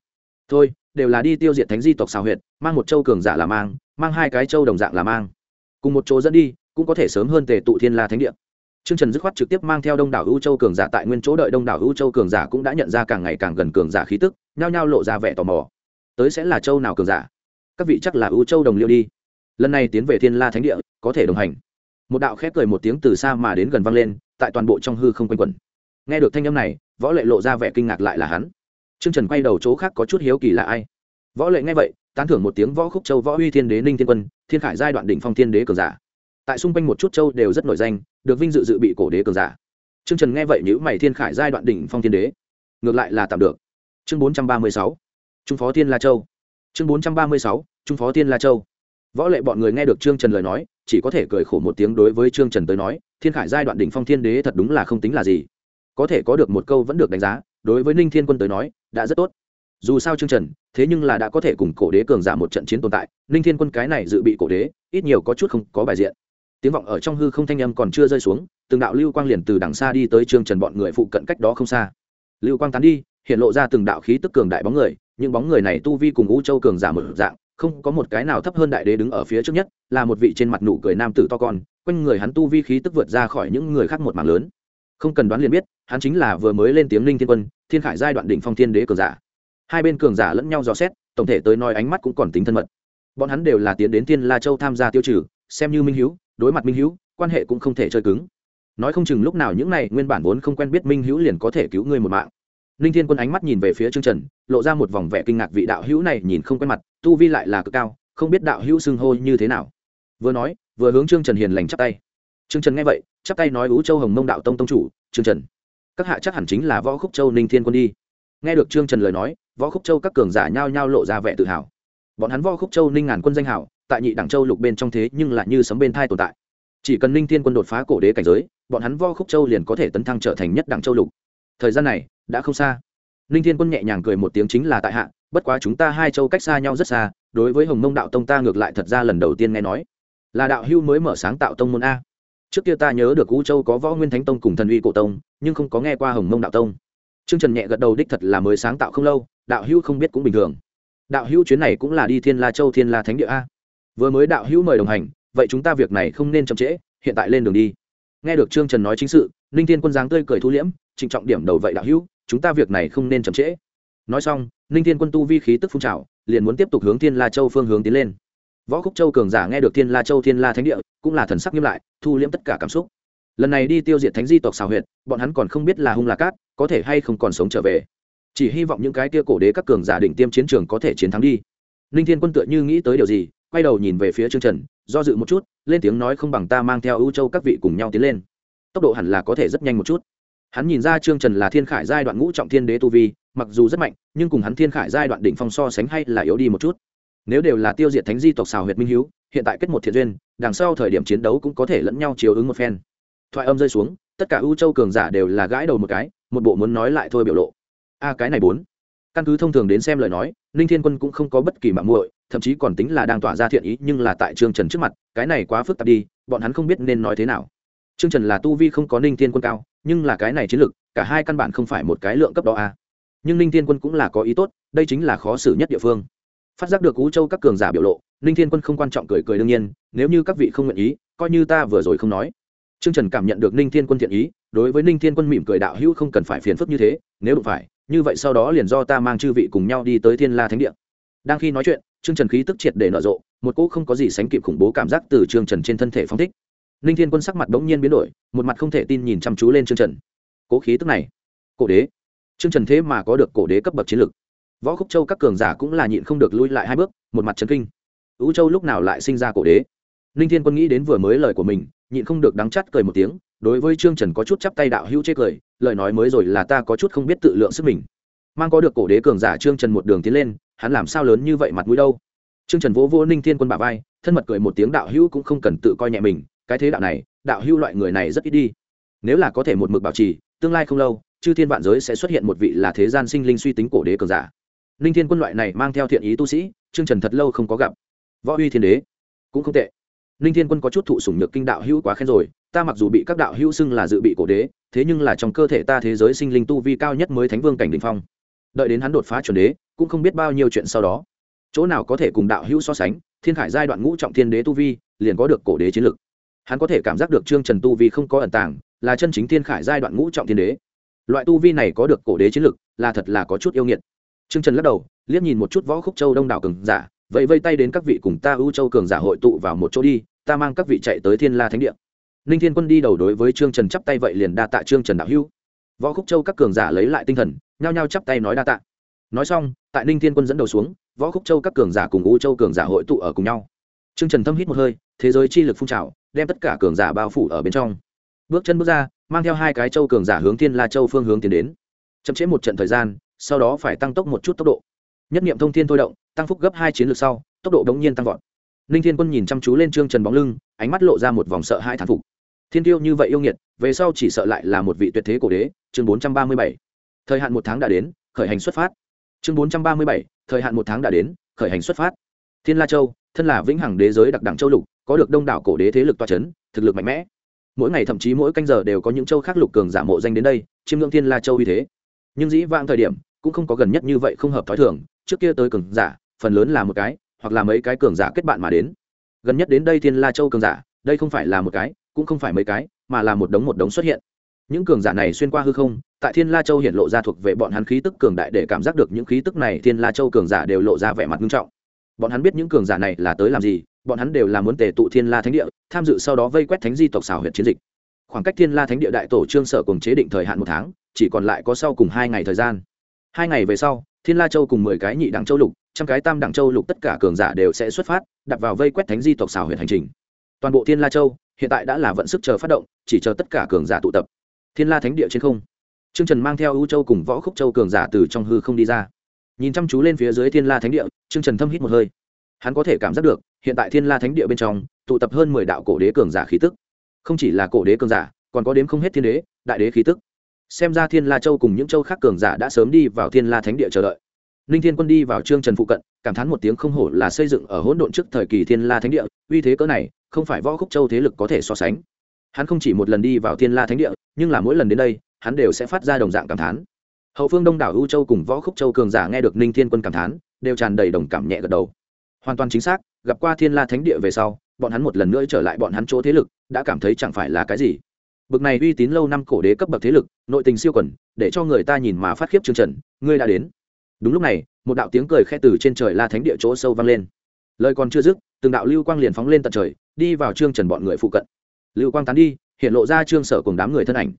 Thôi, đều là đi tiêu diệt thánh di tộc xào huyệt, mang một châu cường giả là mang mang hai cái châu đồng dạng là mang cùng một chỗ dẫn đi cũng có thể sớm hơn tề tụ thiên la thánh địa Trương Trần dứt khoát trực tiếp mang theo Đông đảo ưu châu cường giả tại nguyên chỗ đợi Đông đảo ưu châu cường giả cũng đã nhận ra càng ngày càng gần cường giả khí tức, nhao nhao lộ ra vẻ tò mò. Tới sẽ là châu nào cường giả? Các vị chắc là ưu châu đồng liêu đi. Lần này tiến về Thiên La Thánh địa, có thể đồng hành. Một đạo khép cười một tiếng từ xa mà đến gần vang lên, tại toàn bộ trong hư không quanh quẩn. Nghe được thanh âm này, Võ Lệ lộ ra vẻ kinh ngạc lại là hắn. Trương Trần quay đầu chỗ khác có chút hiếu kỳ là ai. Võ Lệ nghe vậy, tán thưởng một tiếng võ khúc châu võ uy thiên đế ninh thiên quân thiên khải giai đoạn đỉnh phong thiên đế cường giả tại xung quanh một chút châu đều rất nổi danh được vinh dự dự bị cổ đế cường giả Trương Trần nghe vậy nhữ mày Thiên Khải giai đoạn đỉnh phong thiên đế, ngược lại là tạm được. Chương 436, Trung phó Thiên La Châu. Chương 436, Trung phó Thiên La Châu. Võ lệ bọn người nghe được Trương Trần lời nói, chỉ có thể cười khổ một tiếng đối với Trương Trần tới nói, Thiên Khải giai đoạn đỉnh phong thiên đế thật đúng là không tính là gì. Có thể có được một câu vẫn được đánh giá, đối với Ninh Thiên Quân tới nói, đã rất tốt. Dù sao Trương Trần, thế nhưng là đã có thể cùng cổ đế cường giả một trận chiến tồn tại, Ninh Thiên Quân cái này dự bị cổ đế, ít nhiều có chút không có bài diện. Tiếng vọng ở trong hư không thanh âm còn chưa rơi xuống từng đạo lưu quang liền từ đằng xa đi tới trương trần bọn người phụ cận cách đó không xa. Lưu quang tán đi hiện lộ ra từng đạo khí tức cường đại bóng người những bóng người này tu vi cùng u châu cường giả một dạng không có một cái nào thấp hơn đại đế đứng ở phía trước nhất là một vị trên mặt nụ cười nam tử to con quanh người hắn tu vi khí tức vượt ra khỏi những người khác một mảng lớn. Không cần đoán liền biết hắn chính là vừa mới lên tiếng linh thiên quân thiên khải giai đoạn đỉnh phong thiên đế cường giả hai bên cường giả lẫn nhau dò xét, tổng thể tới nói ánh mắt cũng còn tính thân mật. Bọn hắn đều là tiến đến thiên la châu tham gia tiêu trừ, xem như minh hữu đối mặt minh hữu quan hệ cũng không thể chơi cứng. Nói không chừng lúc nào những này nguyên bản vốn không quen biết minh hữu liền có thể cứu ngươi một mạng. Ninh thiên quân ánh mắt nhìn về phía trương trần, lộ ra một vòng vẻ kinh ngạc vị đạo hữu này nhìn không quen mặt, tu vi lại là cực cao, không biết đạo hữu xưng hô như thế nào. Vừa nói, vừa hướng trương trần hiền lành chắp tay. Trương trần nghe vậy, chắp tay nói ú châu hồng mông đạo tông tông chủ, trương trần. Các hạ chắc hẳn chính là võ khúc châu ninh thiên quân đi. Nghe được trương trần lời nói võ khúc châu các cường giả nhao nhao lộ ra vẻ tự hào. Bọn hắn võ khúc châu ninh ngàn quân danh hảo tại nhị đẳng châu lục bên trong thế nhưng lại như sấm bên thai tồn tại. Chỉ cần ninh thiên quân đột phá cổ đế cảnh giới, bọn hắn võ khúc châu liền có thể tấn thăng trở thành nhất đẳng châu lục. Thời gian này, đã không xa. Ninh thiên quân nhẹ nhàng cười một tiếng chính là tại hạ, bất quá chúng ta hai châu cách xa nhau rất xa, đối với hồng mông đạo tông ta ngược lại thật ra lần đầu tiên nghe nói. Là đạo hưu mới mở sáng tạo tông môn a. Trước kia ta nhớ được u châu có võ nguyên thánh tông cùng thần uy cổ tông, nhưng không có nghe qua hồng mông đạo tông. Trương trần nhẹ gật đầu đích thật là mới sáng tạo không lâu, đạo hữu không biết cũng bình thường. Đạo hữu chuyến này cũng là đi thiên la châu, thiên la thánh địa a. Vừa mới đạo hữu mời đồng hành, vậy chúng ta việc này không nên chậm trễ, hiện tại lên đường đi. Nghe được trương trần nói chính sự, ninh thiên quân dáng tươi cười thu liễm, trịnh trọng điểm đầu vậy đạo hữu, chúng ta việc này không nên chậm trễ. Nói xong, ninh thiên quân tu vi khí tức phun trào, liền muốn tiếp tục hướng thiên la châu phương hướng tiến lên. Võ khúc châu cường giả nghe được thiên la châu, thiên la thánh địa, cũng là thần sắc nghiêm lại, thu liễm tất cả cảm xúc lần này đi tiêu diệt thánh di tộc xào huyệt, bọn hắn còn không biết là hung là cát, có thể hay không còn sống trở về. Chỉ hy vọng những cái kia cổ đế các cường giả định tiêm chiến trường có thể chiến thắng đi. Ninh thiên quân tựa như nghĩ tới điều gì, quay đầu nhìn về phía trương trần, do dự một chút, lên tiếng nói không bằng ta mang theo ưu châu các vị cùng nhau tiến lên. Tốc độ hẳn là có thể rất nhanh một chút. Hắn nhìn ra trương trần là thiên khải giai đoạn ngũ trọng thiên đế tu vi, mặc dù rất mạnh, nhưng cùng hắn thiên khải giai đoạn đỉnh phong so sánh hay là yếu đi một chút. Nếu đều là tiêu diệt thánh di tộc xào huyệt minh hiếu, hiện tại kết một thiện duyên, đằng sau thời điểm chiến đấu cũng có thể lẫn nhau chiếu ứng một phen thoại âm rơi xuống, tất cả ưu châu cường giả đều là gãi đầu một cái, một bộ muốn nói lại thôi biểu lộ. A, cái này bốn. Căn cứ thông thường đến xem lời nói, ninh thiên quân cũng không có bất kỳ mạng muội, thậm chí còn tính là đang tỏa ra thiện ý nhưng là tại trương trần trước mặt, cái này quá phức tạp đi, bọn hắn không biết nên nói thế nào. Trương trần là tu vi không có ninh thiên quân cao, nhưng là cái này chiến lược cả hai căn bản không phải một cái lượng cấp đó a. À. nhưng ninh thiên quân cũng là có ý tốt, đây chính là khó xử nhất địa phương. Phát giác được cú châu các cường giả biểu lộ, ninh thiên quân không quan trọng cười cười đương nhiên, nếu như các vị không nguyện ý, coi như ta vừa rồi không nói trương trần cảm nhận được ninh thiên quân thiện ý, đối với ninh thiên quân mỉm cười đạo hữu không cần phải phiền phức như thế, nếu đụng phải, như vậy sau đó liền do ta mang chư vị cùng nhau đi tới thiên la thánh địa. Đang khi nói chuyện, trương trần khí tức triệt để nở rộ, một cỗ không có gì sánh kịp khủng bố cảm giác từ trương trần trên thân thể phóng thích. Ninh thiên quân sắc mặt bỗng nhiên biến đổi, một mặt không thể tin nhìn chăm chú lên trương trần. Cố khí tức này, cổ đế. Trương trần thế mà có được cổ đế cấp bậc chiến lực. Võ khúc châu các cường giả cũng là nhịn không được lui lại hai bước, một mặt chấn kinh. Vũ châu lúc nào lại sinh ra cổ đế? Ninh thiên quân nghĩ đến vừa mới lời của mình nhịn không được đắng chắt cười một tiếng, đối với trương trần có chút chắp tay đạo hữu chê cười, lời nói mới rồi là ta có chút không biết tự lượng sức mình. Mang có được cổ đế cường giả trương trần một đường tiến lên, hắn làm sao lớn như vậy mặt mũi đâu? Trương trần vỗ vỗ ninh thiên quân bà vai, thân mật cười một tiếng đạo hữu cũng không cần tự coi nhẹ mình, cái thế đạo này, đạo hữu loại người này rất ít đi. Nếu là có thể một mực bảo trì, tương lai không lâu, chư thiên vạn giới sẽ xuất hiện một vị là thế gian sinh linh suy tính cổ đế cường giả. Ninh thiên quân loại này mang theo thiện ý tu sĩ, trương trần thật lâu không có gặp. Võ uy thiên đế, cũng không tệ ninh thiên quân có chút thụ sủng nhược kinh đạo hữu quá khen rồi, ta mặc dù bị các đạo hữu xưng là dự bị cổ đế, thế nhưng là trong cơ thể ta thế giới sinh linh tu vi cao nhất mới thánh vương cảnh đỉnh phong. Đợi đến hắn đột phá chuẩn đế, cũng không biết bao nhiêu chuyện sau đó. Chỗ nào có thể cùng đạo hữu so sánh, thiên khải giai đoạn ngũ trọng thiên đế tu vi, liền có được cổ đế chiến lực. Hắn có thể cảm giác được trương trần tu vi không có ẩn tàng, là chân chính thiên khải giai đoạn ngũ trọng thiên đế. Loại tu vi này có được cổ đế chiến lực, là thật là có chút yêu nghiệt. Trương trần lắc đầu, liếc nhìn một chút võ khúc châu đông đảo cường giả vậy vây tay đến các vị cùng ta ưu châu cường giả hội tụ vào một chỗ đi, ta mang các vị chạy tới thiên la thánh địa. Ninh thiên quân đi đầu đối với trương trần chắp tay vậy liền đa tạ trương trần đạo hưu võ khúc châu các cường giả lấy lại tinh thần, nhao nhao chắp tay nói đa tạ. Nói xong, tại ninh thiên quân dẫn đầu xuống, võ khúc châu các cường giả cùng u châu cường giả hội tụ ở cùng nhau. Trương trần thâm hít một hơi, thế giới chi lực phun trào, đem tất cả cường giả bao phủ ở bên trong. Bước chân bước ra, mang theo hai cái châu cường giả hướng thiên la châu phương hướng tiến đến. Chậm chế một trận thời gian, sau đó phải tăng tốc một chút tốc độ. Nhất niệm thông thiên thôi động tăng phúc gấp hai chiến lược sau, tốc độ đống nhiên tăng vọt. Ninh thiên quân nhìn chăm chú lên trương trần bóng lưng, ánh mắt lộ ra một vòng sợ hai thán phục. Thiên tiêu như vậy yêu nghiệt, về sau chỉ sợ lại là một vị tuyệt thế cổ đế, chương bốn trăm ba mươi bảy. Thời hạn một tháng đã đến, khởi hành xuất phát. Chương bốn trăm ba mươi bảy, thời hạn một tháng đã đến, khởi hành xuất phát. Thiên la châu, thân là vĩnh hằng đế giới đặc đẳng châu lục, có được đông đảo cổ đế thế lực toa c h ấ n thực lực mạnh mẽ. Mỗi ngày thậm chí mỗi canh giờ đều có những châu khác lục cường giả mộ danh đến đây, chiêm ngưỡng thiên la châu uy thế. Nhưng dĩ vãng thời điểm, cũng không có gần nhất như vậy không hợp t h ó i thường, trước kia tới cường giả phần lớn là một cái, hoặc là mấy cái cường giả kết bạn mà đến. Gần nhất đến đây thiên la châu cường giả, đây không phải là một cái, cũng không phải mấy cái, mà là một đống một đống xuất hiện. Những cường giả này xuyên qua hư không, tại thiên la châu hiện lộ ra thuộc về bọn hắn khí tức cường đại để cảm giác được những khí tức này, thiên la châu cường giả đều lộ ra vẻ mặt nghiêm trọng. Bọn hắn biết những cường giả này là tới làm gì, bọn hắn đều là muốn tề tụ thiên la thánh địa, tham dự sau đó vây quét thánh di tộc xảo huyện chiến dịch. Khoảng cách thiên la thánh địa đại tổ trương sở cùng chế định thời hạn một tháng, chỉ còn lại có sau cùng hai ngày thời gian. Hai ngày về sau, thiên la châu cùng mười cái nhị đẳng châu lục trăm cái tam đẳng châu lục tất cả cường giả đều sẽ xuất phát, đặt vào vây quét thánh di tộc xảo huyện hành trình. Toàn bộ thiên la châu, hiện tại đã là vận sức chờ phát động, chỉ chờ tất cả cường giả tụ tập. Thiên la thánh địa trên không. Trương trần mang theo ưu châu cùng võ khúc châu cường giả từ trong hư không đi ra. Nhìn chăm chú lên phía dưới thiên la thánh địa, trương trần thâm hít một hơi. Hắn có thể cảm giác được, hiện tại thiên la thánh địa bên trong, tụ tập hơn mười đạo cổ đế cường giả khí tức. Không chỉ là cổ đế cường giả, còn có đếm không hết thiên đế, đại đế khí tức. Xem ra thiên la châu cùng những châu khác cường giả đã sớm đi vào thiên la thánh địa chờ đợi ninh thiên quân đi vào trương trần phụ cận, cảm thán một tiếng không hổ là xây dựng ở hỗn độn trước thời kỳ thiên la thánh địa, uy thế cỡ này, không phải võ khúc châu thế lực có thể so sánh. Hắn không chỉ một lần đi vào thiên la thánh địa, nhưng là mỗi lần đến đây, hắn đều sẽ phát ra đồng dạng cảm thán. Hậu phương đông đảo u châu cùng võ khúc châu cường giả nghe được ninh thiên quân cảm thán, đều tràn đầy đồng cảm nhẹ gật đầu. Hoàn toàn chính xác, gặp qua thiên la thánh địa về sau, bọn hắn một lần nữa trở lại bọn hắn chỗ thế lực, đã cảm thấy chẳng phải là cái gì. Bực này uy tín lâu năm cổ đế cấp bậc thế lực, nội tình siêu quẩn, để cho người ta nhìn mà phát khiếp chương trần, ngươi đã đến đúng lúc này, một đạo tiếng cười khe từ trên trời la thánh địa chỗ sâu vang lên. Lời còn chưa dứt, từng đạo lưu quang liền phóng lên tận trời, đi vào trương trần bọn người phụ cận. Lưu quang tán đi, hiện lộ ra trương sở cùng đám người thân ảnh.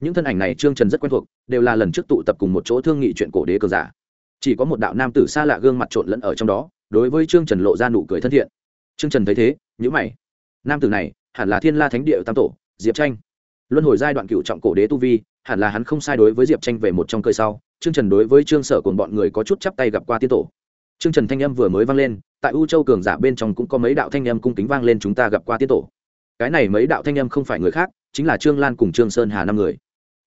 Những thân ảnh này trương trần rất quen thuộc, đều là lần trước tụ tập cùng một chỗ thương nghị chuyện cổ đế cờ giả. Chỉ có một đạo nam tử xa lạ gương mặt trộn lẫn ở trong đó, đối với trương trần lộ ra nụ cười thân thiện. Trương trần thấy thế nhữ mày. Nam tử này, hẳn là thiên la thánh địa tam tổ, diệp tranh luân hồi giai đoạn cựu trọng cổ đế tu vi, hẳn là hắn không sai đối với diệp tranh về một trong cơi sau trương trần đối với trương sở cùng bọn người có chút chắp tay gặp qua tiên tổ. Trương trần thanh âm vừa mới vang lên, tại u châu cường giả bên trong cũng có mấy đạo thanh âm cung kính vang lên chúng ta gặp qua tiên tổ. Cái này mấy đạo thanh âm không phải người khác, chính là trương lan cùng trương sơn hà năm người.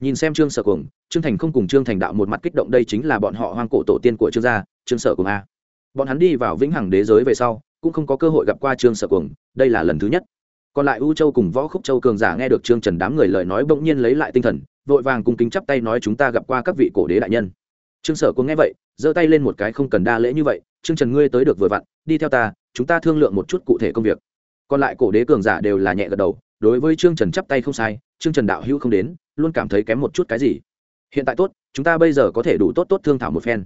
Nhìn xem trương sở cùng trương thành không cùng trương thành đạo một mặt kích động đây chính là bọn họ hoang cổ tổ tiên của trương gia, trương sở cùng a. Bọn hắn đi vào vĩnh hằng đế giới về sau, cũng không có cơ hội gặp qua trương sở cuồng, đây là lần thứ nhất. Còn lại u châu cùng võ khúc châu cường giả nghe được trương trần đám người lời nói bỗng nhiên lấy lại tinh thần vội vàng cùng kính chắp tay nói chúng ta gặp qua các vị cổ đế đại nhân trương sở cũng nghe vậy giơ tay lên một cái không cần đa lễ như vậy trương trần ngươi tới được vừa vặn đi theo ta chúng ta thương lượng một chút cụ thể công việc còn lại cổ đế cường giả đều là nhẹ gật đầu đối với trương trần chắp tay không sai trương trần đạo hữu không đến luôn cảm thấy kém một chút cái gì hiện tại tốt chúng ta bây giờ có thể đủ tốt tốt thương thảo một phen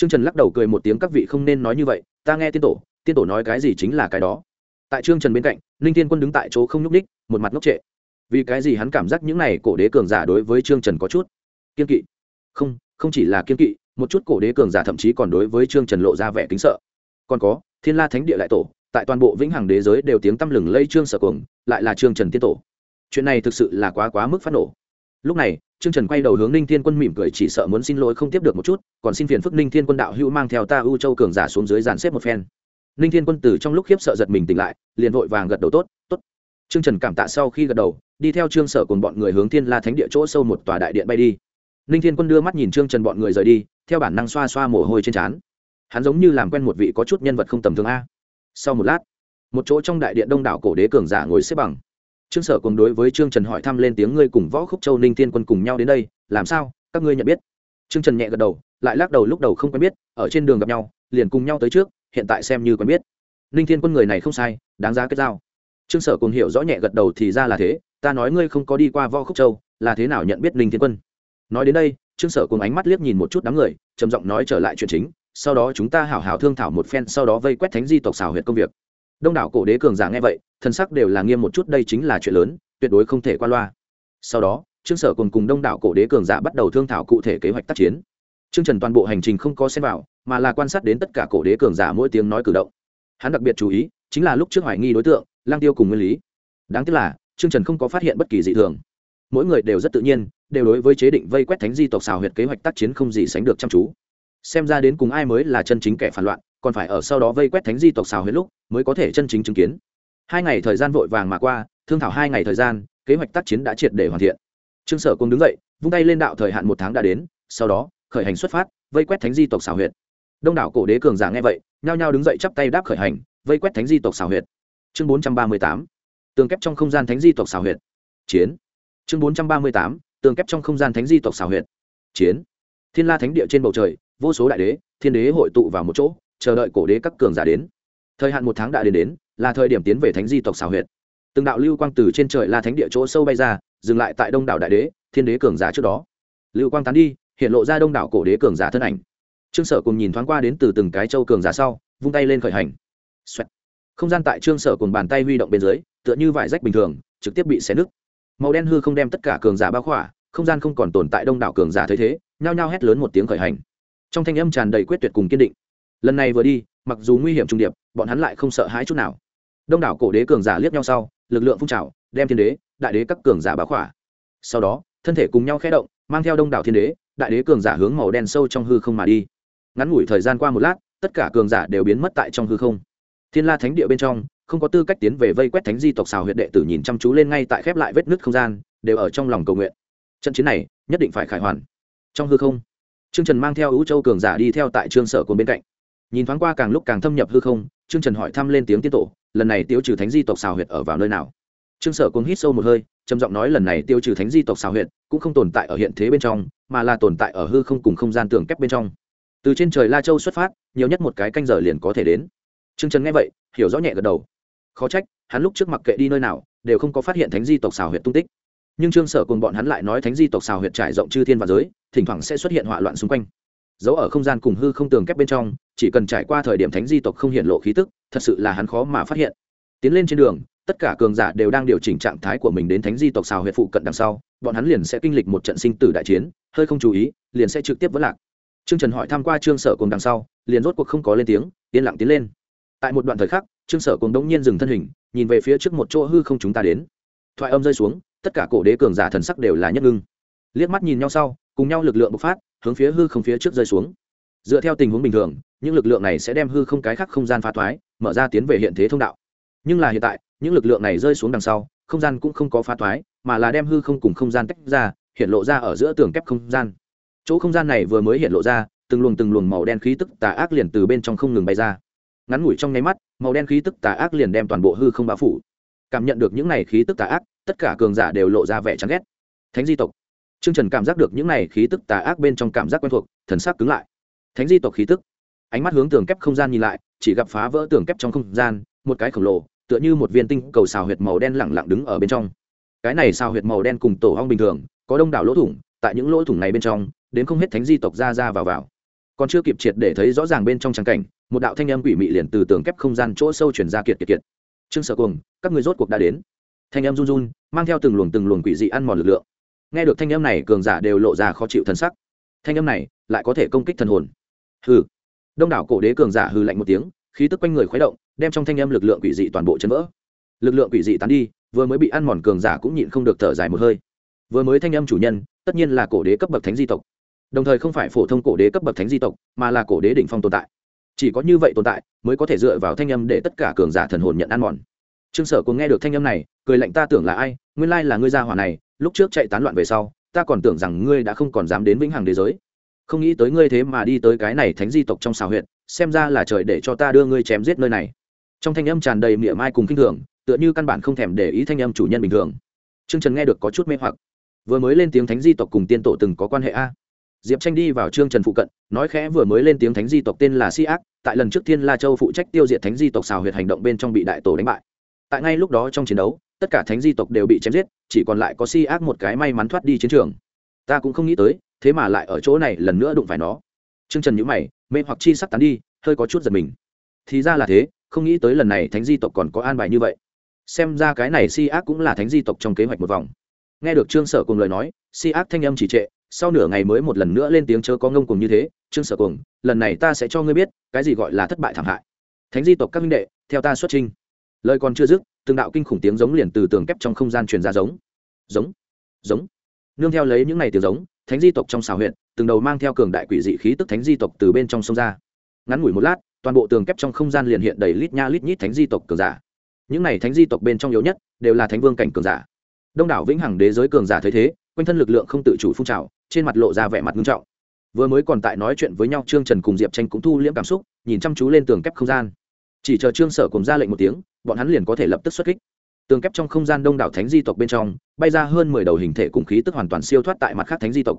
Trương Trần lắc đầu cười một tiếng các vị không nên nói như vậy, ta nghe tiên tổ, tiên tổ nói cái gì chính là cái đó. Tại Trương Trần bên cạnh, Ninh Thiên Quân đứng tại chỗ không nhúc nhích, một mặt ngốc trệ. Vì cái gì hắn cảm giác những này cổ đế cường giả đối với Trương Trần có chút kiên kỵ. Không, không chỉ là kiên kỵ, một chút cổ đế cường giả thậm chí còn đối với Trương Trần lộ ra vẻ kính sợ. Còn có, Thiên La Thánh Địa lại tổ, tại toàn bộ vĩnh hằng đế giới đều tiếng tăm lừng lây Trương Sở Cuồng, lại là Trương Trần tiên tổ. Chuyện này thực sự là quá quá mức phát nổ. Lúc này, Trương Trần quay đầu hướng Ninh Thiên Quân mỉm cười chỉ sợ muốn xin lỗi không tiếp được một chút, còn xin phiền phức Ninh Thiên Quân đạo hữu mang theo ta ưu Châu cường giả xuống dưới dàn xếp một phen. Ninh Thiên Quân từ trong lúc khiếp sợ giật mình tỉnh lại, liền vội vàng gật đầu tốt, tốt. Trương Trần cảm tạ sau khi gật đầu, đi theo Trương Sở cùng bọn người hướng Thiên La Thánh địa chỗ sâu một tòa đại điện bay đi. Ninh Thiên Quân đưa mắt nhìn Trương Trần bọn người rời đi, theo bản năng xoa xoa mồ hôi trên trán. Hắn giống như làm quen một vị có chút nhân vật không tầm thường a. Sau một lát, một chỗ trong đại điện đông đảo cổ đế cường giả ngồi xếp bằng trương sở cùng đối với trương trần hỏi thăm lên tiếng ngươi cùng võ khúc châu ninh thiên quân cùng nhau đến đây làm sao các ngươi nhận biết trương trần nhẹ gật đầu lại lắc đầu lúc đầu không quen biết ở trên đường gặp nhau liền cùng nhau tới trước hiện tại xem như quen biết ninh thiên quân người này không sai đáng giá kết giao trương sở cùng hiểu rõ nhẹ gật đầu thì ra là thế, ta nói ngươi không có đi qua võ khúc châu, là thế nào nhận biết ninh thiên quân? Nói đến đây, trương sở cùng ánh mắt liếc nhìn một chút đám người, trầm giọng nói trở lại chuyện chính, sau đó chúng ta hảo hảo thương thảo một phen, sau đó vây quét thánh di tộc xào huyệt công việc. Đông đảo cổ đế cường giả nghe vậy thân sắc đều là nghiêm một chút, đây chính là chuyện lớn, tuyệt đối không thể qua loa. Sau đó, trương sở cùng cùng đông đảo cổ đế cường giả bắt đầu thương thảo cụ thể kế hoạch tác chiến. Trương trần toàn bộ hành trình không có xem vào, mà là quan sát đến tất cả cổ đế cường giả mỗi tiếng nói cử động. Hắn đặc biệt chú ý chính là lúc trước hoài nghi đối tượng, lang tiêu cùng nguyên lý. Đáng tiếc là, trương trần không có phát hiện bất kỳ dị thường. Mỗi người đều rất tự nhiên, đều đối với chế định vây quét thánh di tộc xào huyệt kế hoạch tác chiến không gì sánh được chăm chú. Xem ra đến cùng ai mới là chân chính kẻ phản loạn, còn phải ở sau đó vây quét thánh di tộc xào huyệt lúc mới có thể chân chính chứng kiến. Hai ngày thời gian vội vàng mà qua, thương thảo hai ngày thời gian, kế hoạch tác chiến đã triệt để hoàn thiện. Trương sở cùng đứng dậy, vung tay lên đạo thời hạn một tháng đã đến, sau đó, khởi hành xuất phát, vây quét thánh di tộc xào huyệt. Đông đảo cổ đế cường giả nghe vậy, nhao nhao đứng dậy chắp tay đáp khởi hành vây quét thánh di tộc xào huyệt. Chương bốn trăm ba mươi tám, tường kép trong không gian thánh di tộc xào huyệt. Chiến. Chương bốn trăm ba mươi tám, tường kép trong không gian thánh di tộc xào huyệt. Chiến. Thiên la thánh địa trên bầu trời, vô số đại đế, thiên đế hội tụ vào một chỗ, chờ đợi cổ đế các cường giả đến. Thời hạn một tháng đã đến đến, là thời điểm tiến về thánh di tộc xào huyệt. Từng đạo lưu quang từ trên trời la thánh địa chỗ sâu bay ra, dừng lại tại đông đảo đại đế, thiên đế cường giả trước đó. Lưu quang tán đi, hiện lộ ra đông đảo cổ đế cường giả thân ảnh. Trương sở cùng nhìn thoáng qua đến từ từng cái châu cường giả sau, vung tay lên khởi hành、Xoẹt. không gian tại trương sở cùng bàn tay huy động bên dưới, tựa như vải rách bình thường, trực tiếp bị xé nứt. Màu đen hư không đem tất cả cường giả bao khỏa, không gian không còn tồn tại đông đảo cường giả thấy thế, nhao nhao hét lớn một tiếng khởi hành. Trong thanh âm tràn đầy quyết tuyệt cùng kiên định. Lần này vừa đi, mặc dù nguy hiểm trung điệp, bọn hắn lại không sợ hãi chút nào. Đông đảo cổ đế cường giả liếc nhau sau, lực lượng phun trào, đem thiên đế, đại đế các cường giả bá khỏa. Sau đó, thân thể cùng nhau khẽ động, mang theo đông đảo thiên đế, đại đế cường giả hướng màu đen sâu trong hư không mà đi. Ngắn ngủi thời gian qua một lát, tất cả cường giả đều biến mất tại trong hư không thiên la thánh địa bên trong, không có tư cách tiến về vây quét thánh di tộc xào huyệt đệ tử nhìn chăm chú lên ngay tại khép lại vết nứt không gian, đều ở trong lòng cầu nguyện. Trận chiến này, nhất định phải khải hoàn. Trong hư không, trương trần mang theo ưu châu cường giả đi theo tại trương sở cồn bên cạnh. Nhìn thoáng qua càng lúc càng thâm nhập hư không, trương trần hỏi thăm lên tiếng tiên tổ, lần này tiêu trừ thánh di tộc xào huyệt ở vào nơi nào? Trương sở cồn hít sâu một hơi, trầm giọng nói lần này tiêu trừ thánh di tộc xào huyệt cũng không tồn tại ở hiện thế bên trong, mà là tồn tại ở hư không cùng không gian tường kép bên trong. Từ trên trời la châu xuất phát, nhiều nhất một cái canh giờ liền có thể đến trương trần nghe vậy, hiểu rõ nhẹ gật đầu. Khó trách, hắn lúc trước mặc kệ đi nơi nào, đều không có phát hiện thánh di tộc xào huyệt tung tích. Nhưng trương sở cùng bọn hắn lại nói thánh di tộc xào huyệt trải rộng chư thiên và giới, thỉnh thoảng sẽ xuất hiện hỏa loạn xung quanh. Giấu ở không gian cùng hư không tường kép bên trong, chỉ cần trải qua thời điểm thánh di tộc không hiện lộ khí tức, thật sự là hắn khó mà phát hiện. Tiến lên trên đường, tất cả cường giả đều đang điều chỉnh trạng thái của mình đến thánh di tộc xào huyệt phụ cận đằng sau, bọn hắn liền sẽ kinh lịch một trận sinh tử đại chiến, hơi không chú ý, liền sẽ trực tiếp vỡ lạc. Trương trần hỏi tham q u a trương sở cùng đằng sau, liền rốt cuộc không có lên tiếng, yên lặng tiến lên tại một đoạn thời khắc, trương sở cùng đống nhiên dừng thân hình, nhìn về phía trước một chỗ hư không chúng ta đến. Thoại âm rơi xuống, tất cả cổ đế cường giả thần sắc đều là nhất ngưng. Liếc mắt nhìn nhau sau, cùng nhau lực lượng bộc phát, hướng phía hư không phía trước rơi xuống. Dựa theo tình huống bình thường, những lực lượng này sẽ đem hư không cái khác không gian phá thoái, mở ra tiến về hiện thế thông đạo. Nhưng là hiện tại, những lực lượng này rơi xuống đằng sau, không gian cũng không có phá thoái, mà là đem hư không cùng không gian tách ra, hiện lộ ra ở giữa tường kép không gian. Chỗ không gian này vừa mới hiện lộ ra, từng luồng từng luồng màu đen khí tức tà ác liền từ bên trong không ngừng bay ra ngắn ngủi trong nháy mắt, màu đen khí tức tà ác liền đem toàn bộ hư không bao phủ. Cảm nhận được những này khí tức tà ác, tất cả cường giả đều lộ ra vẻ chán ghét. Thánh di tộc. Trương trần cảm giác được những này khí tức tà ác bên trong cảm giác quen thuộc, thần sắc cứng lại. Thánh di tộc khí tức. Ánh mắt hướng tường kép không gian nhìn lại, chỉ gặp phá vỡ tường kép trong không gian, một cái khổng lồ, tựa như một viên tinh cầu xào huyệt màu đen lẳng lặng đứng ở bên trong. Cái này xào huyệt màu đen cùng tổ hong bình thường, có đông đảo lỗ thủng, tại những lỗ thủng này bên trong, đến không hết thánh di tộc ra ra vào vào còn chưa kịp triệt để thấy rõ ràng bên trong trang cảnh, một đạo thanh âm quỷ mị liền từ tường kép không gian chỗ sâu chuyển ra kiệt kiệt kiệt. Trương sở cùng các người rốt cuộc đã đến. Thanh âm run run, mang theo từng luồng từng luồng quỷ dị ăn mòn lực lượng. Nghe được thanh âm này, cường giả đều lộ ra khó chịu thần sắc. Thanh âm này lại có thể công kích thần hồn. Hừ. Đông đảo cổ đế cường giả hừ lạnh một tiếng, khí tức quanh người khuấy động, đem trong thanh âm lực lượng quỷ dị toàn bộ chấn vỡ. Lực lượng quỷ dị tán đi, vừa mới bị ăn mòn cường giả cũng nhịn không được thở dài một hơi. Vừa mới thanh âm chủ nhân, tất nhiên là cổ đế cấp bậc thánh di tộc đồng thời không phải phổ thông cổ đế cấp bậc thánh di tộc, mà là cổ đế đỉnh phong tồn tại. Chỉ có như vậy tồn tại mới có thể dựa vào thanh âm để tất cả cường giả thần hồn nhận ăn mòn. Trương sở cũng nghe được thanh âm này, cười lạnh, ta tưởng là ai? Nguyên lai là ngươi gia hỏa này, lúc trước chạy tán loạn về sau, ta còn tưởng rằng ngươi đã không còn dám đến vĩnh hằng đế giới. Không nghĩ tới ngươi thế mà đi tới cái này thánh di tộc trong xào huyện xem ra là trời để cho ta đưa ngươi chém giết nơi này. Trong thanh âm tràn đầy mỉa mai cùng kinh thường, tựa như căn bản không thèm để ý thanh âm chủ nhân bình thường. Trương trần nghe được có chút mê hoặc. Vừa mới lên tiếng thánh di tộc cùng tiên tổ từng có quan hệ a? Diệp tranh đi vào trương trần phụ cận, nói khẽ vừa mới lên tiếng thánh di tộc tên là si ác, tại lần trước thiên la châu phụ trách tiêu diệt thánh di tộc xào huyệt hành động bên trong bị đại tổ đánh bại. Tại ngay lúc đó trong chiến đấu, tất cả thánh di tộc đều bị chém giết, chỉ còn lại có si ác một cái may mắn thoát đi chiến trường. Ta cũng không nghĩ tới, thế mà lại ở chỗ này lần nữa đụng phải nó. Trương trần nhữ mày, mê hoặc chi sắc tán đi, hơi có chút giật mình. Thì ra là thế, không nghĩ tới lần này thánh di tộc còn có an bài như vậy. Xem ra cái này si ác cũng là thánh di tộc trong kế hoạch một vòng. Nghe được trương sở cùng lời nói, si ác thanh âm chỉ trệ sau nửa ngày mới một lần nữa lên tiếng chớ có ngông cùng như thế, trương sở cùng lần này ta sẽ cho ngươi biết, cái gì gọi là thất bại thảm hại. Thánh di tộc các minh đệ, theo ta xuất trình. lời còn chưa dứt, từng đạo kinh khủng tiếng giống liền từ tường kép trong không gian truyền ra giống. Giống giống. Nương theo lấy những ngày tiếng giống, thánh di tộc trong xào huyện từng đầu mang theo cường đại quỷ dị khí tức thánh di tộc từ bên trong sông ra. Ngắn ngủi một lát, toàn bộ tường kép trong không gian liền hiện đầy lít nha lít nhít thánh di tộc cường giả. Những này thánh di tộc bên trong yếu nhất, đều là thánh vương cảnh cường giả đông đảo vĩnh hằng đế giới cường giả thấy thế, quanh thân lực lượng không tự chủ phun trào, trên mặt lộ ra vẻ mặt nghiêm trọng. Vừa mới còn tại nói chuyện với nhau, trương trần cùng diệp tranh cũng thu liễm cảm xúc, nhìn chăm chú lên tường kép không gian. Chỉ chờ trương sở cùng ra lệnh một tiếng, bọn hắn liền có thể lập tức xuất kích. Tường kép trong không gian đông đảo thánh di tộc bên trong, bay ra hơn mười đầu hình thể cùng khí tức hoàn toàn siêu thoát tại mặt khác thánh di tộc.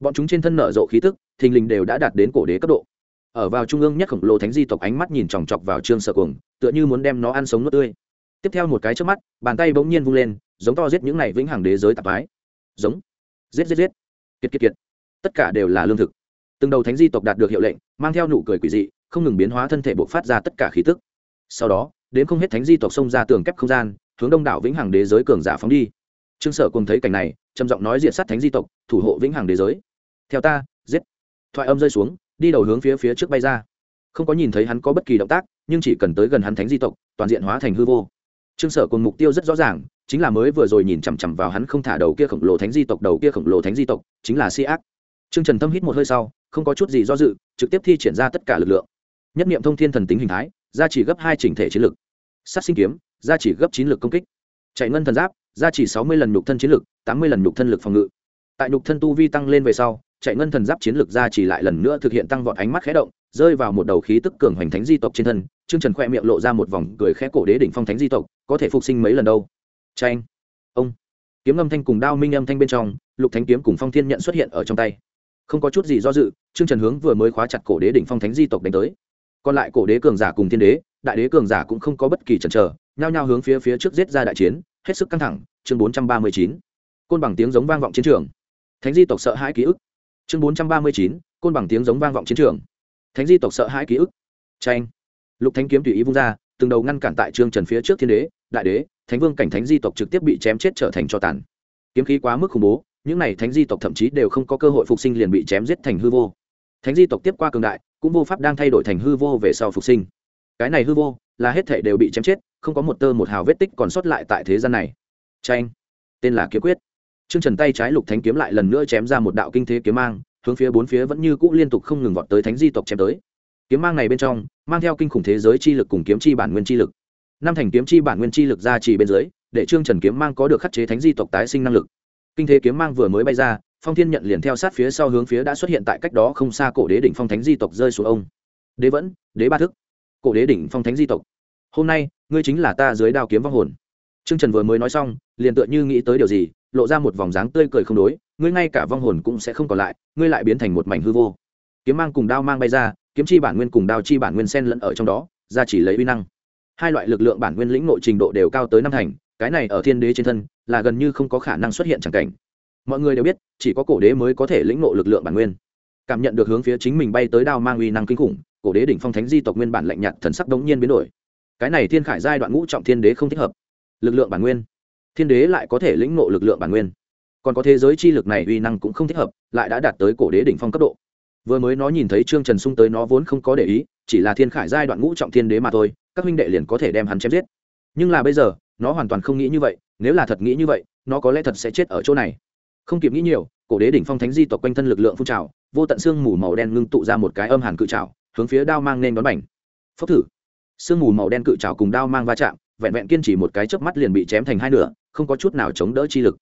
Bọn chúng trên thân nở rộ khí tức, thình lình đều đã đạt đến cổ đế cấp độ. Ở vào trung ương nhất khổng lồ thánh di tộc ánh mắt nhìn chòng chọc vào trương sở cuồng tựa như muốn đem nó ăn sống nước tươi. Tiếp theo một cái trước mắt, bàn tay bỗng nhiên vung lên giống to giết những này vĩnh hằng đế giới tạp ái giống. Giết giết giết. Kiệt kiệt kiệt. Tất cả đều là lương thực. Từng đầu thánh di tộc đạt được hiệu lệnh, mang theo nụ cười quỷ dị, không ngừng biến hóa thân thể bộc phát ra tất cả khí tức. Sau đó, đến không hết thánh di tộc xông ra tường kép không gian, hướng đông đảo vĩnh hằng đế giới cường giả phóng đi. Trương sở cùng thấy cảnh này, trầm giọng nói diện sát thánh di tộc, thủ hộ vĩnh hằng đế giới. Theo ta, giết. Thoại âm rơi xuống, đi đầu hướng phía phía trước bay ra. Không có nhìn thấy hắn có bất kỳ động tác, nhưng chỉ cần tới gần hắn thánh di tộc, toàn diện hóa thành hư vô. Trương sở cùng mục tiêu rất rõ ràng chính là mới vừa rồi nhìn chằm chằm vào hắn không thả đầu kia khổng lồ thánh di tộc, đầu kia khổng lồ thánh di tộc, chính là si ác. Trương trần tâm hít một hơi sau, không có chút gì do dự, trực tiếp thi triển ra tất cả lực lượng. Nhất niệm thông thiên thần tính hình thái, gia chỉ gấp hai chỉnh thể chiến lực. Sát sinh kiếm, gia chỉ gấp chín lực công kích. Chạy ngân thần giáp, gia chỉ sáu mươi lần nhục thân chiến lực, tám mươi lần nhục thân lực phòng ngự. Tại nhục thân tu vi tăng lên về sau, chạy ngân thần giáp chiến lực gia chỉ lại lần nữa thực hiện tăng vọt ánh mắt khé động, rơi vào một đầu khí tức cường hoành thánh di tộc trên thân. Trương trần khoe miệng lộ ra một vòng cười khẽ cổ đế đỉnh phong thánh di tộc, có thể phục sinh mấy lần đâu? Tranh ông. Kiếm âm thanh cùng đao minh âm thanh bên trong, lục thánh kiếm cùng phong thiên nhận xuất hiện ở trong tay. Không có chút gì do dự, trương trần hướng vừa mới khóa chặt cổ đế đỉnh phong thánh di tộc đánh tới. Còn lại cổ đế cường giả cùng thiên đế, đại đế cường giả cũng không có bất kỳ chần chờ, nhao nhao hướng phía phía trước giết ra đại chiến, hết sức căng thẳng, chương bốn trăm ba mươi chín. Côn bằng tiếng giống vang vọng chiến trường. Thánh di tộc sợ hãi ký ức. Chương bốn trăm ba mươi chín, côn bằng tiếng giống vang vọng chiến trường. Thánh di tộc sợ hãi ký ức. Tranh lục thánh kiếm tùy ý vung ra, từng đầu ngăn cản tại trương trần phía trước thiên đế đại đế thánh vương cảnh thánh di tộc trực tiếp bị chém chết trở thành cho tàn. Kiếm khí quá mức khủng bố những n à y thánh di tộc thậm chí đều không có cơ hội phục sinh liền bị chém giết thành hư vô. Thánh di tộc tiếp qua cường đại cũng vô pháp đang thay đổi thành hư vô về sau phục sinh. Cái này hư vô là hết thể đều bị chém chết không có một tơ một hào vết tích còn sót lại tại thế gian này. Tranh tên là kiếm quyết. Trương Trần tay trái lục thánh kiếm lại lần nữa chém ra một đạo kinh thế kiếm mang, hướng phía bốn phía vẫn như cũ liên tục không ngừng vọt tới thánh di tộc chém tới. Kiếm mang này bên trong, mang theo kinh khủng thế giới chi lực cùng kiếm chi bản nguyên chi lực. Năm thành kiếm chi bản nguyên chi lực ra chỉ bên dưới, để Trương Trần kiếm mang có được khắc chế thánh di tộc tái sinh năng lực. Kinh thế kiếm mang vừa mới bay ra, Phong Thiên nhận liền theo sát phía sau hướng phía đã xuất hiện tại cách đó không xa cổ đế đỉnh phong thánh di tộc rơi xuống ông. Đế vẫn, đế ba thức. Cổ đế đỉnh phong thánh di tộc. Hôm nay, ngươi chính là ta dưới đao kiếm vong hồn. Trương Trần vừa mới nói xong, liền tựa như nghĩ tới điều gì, lộ ra một vòng dáng tươi cười không đối ngươi ngay cả vong hồn cũng sẽ không còn lại ngươi lại biến thành một mảnh hư vô kiếm mang cùng đao mang bay ra kiếm chi bản nguyên cùng đao chi bản nguyên sen lẫn ở trong đó ra chỉ lấy uy năng hai loại lực lượng bản nguyên lĩnh nội trình độ đều cao tới năm thành, cái này ở thiên đế trên thân là gần như không có khả năng xuất hiện chẳng cảnh. Mọi người đều biết, chỉ có cổ đế mới có thể lĩnh ngộ lực lượng bản nguyên. Cảm nhận được hướng phía chính mình bay tới đao mang uy năng kinh khủng, cổ đế đỉnh phong thánh di tộc nguyên bản lạnh nhạt thần sắc đống nhiên biến đổi. Cái này thiên khải giai đoạn ngũ trọng thiên đế không thích hợp. Lực lượng bản nguyên. Thiên đế lại có thể lĩnh ngộ lực lượng bản nguyên. Còn có thế giới chi lực này uy năng cũng không thích hợp, lại đã đạt tới cổ đế đỉnh phong cấp độ vừa mới nó nhìn thấy trương trần sung tới nó vốn không có để ý, chỉ là thiên khải giai đoạn ngũ trọng thiên đế mà thôi, các huynh đệ liền có thể đem hắn chém giết. Nhưng là bây giờ, nó hoàn toàn không nghĩ như vậy, nếu là thật nghĩ như vậy, nó có lẽ thật sẽ chết ở chỗ này. Không kịp nghĩ nhiều, cổ đế đỉnh phong thánh di tộc quanh thân lực lượng phun trào, vô tận xương mù màu đen ngưng tụ ra một cái âm hàn cự trào hướng phía đao mang nên đón mảnh. Phốc thử. Sương mù màu đen cự trào cùng đao mang va chạm, vẹn vẹn kiên trì một cái chớp mắt liền bị chém thành hai nửa, không có chút nào chống đỡ chi lực.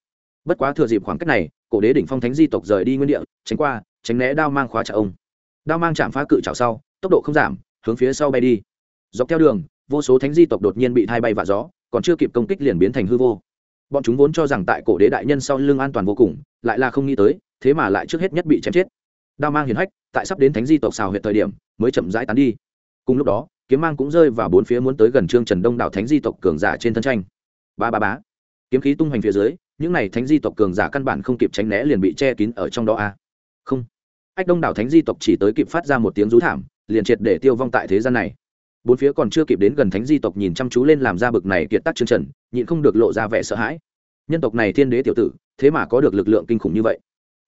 Bất quá thừa dịp khoảng cách này, cổ đế đỉnh phong thánh di tộc rời đi nguyên địa, tránh qua tránh né đao mang khóa chặt ông. Đao mang chạm phá cự chảo sau, tốc độ không giảm, hướng phía sau bay đi. Dọc theo đường, vô số thánh di tộc đột nhiên bị thay bay vạ gió, còn chưa kịp công kích liền biến thành hư vô. Bọn chúng vốn cho rằng tại cổ đế đại nhân sau lưng an toàn vô cùng, lại là không nghĩ tới, thế mà lại trước hết nhất bị chém chết. Đao mang hiền hách, tại sắp đến thánh di tộc xào huyệt thời điểm, mới chậm rãi tán đi. Cùng lúc đó, kiếm mang cũng rơi vào bốn phía muốn tới gần trương trần đông đảo thánh di tộc cường giả trên thân tranh. Ba ba bá kiếm khí tung hoành phía dưới, những này thánh di tộc cường giả căn bản không kịp tránh né liền bị che kín ở trong đó a ách đông đảo thánh di tộc chỉ tới kịp phát ra một tiếng rú thảm, liền triệt để tiêu vong tại thế gian này. Bốn phía còn chưa kịp đến gần thánh di tộc nhìn chăm chú lên làm ra bực này kiệt tác chương trần nhịn không được lộ ra vẻ sợ hãi. Nhân tộc này thiên đế tiểu tử, thế mà có được lực lượng kinh khủng như vậy.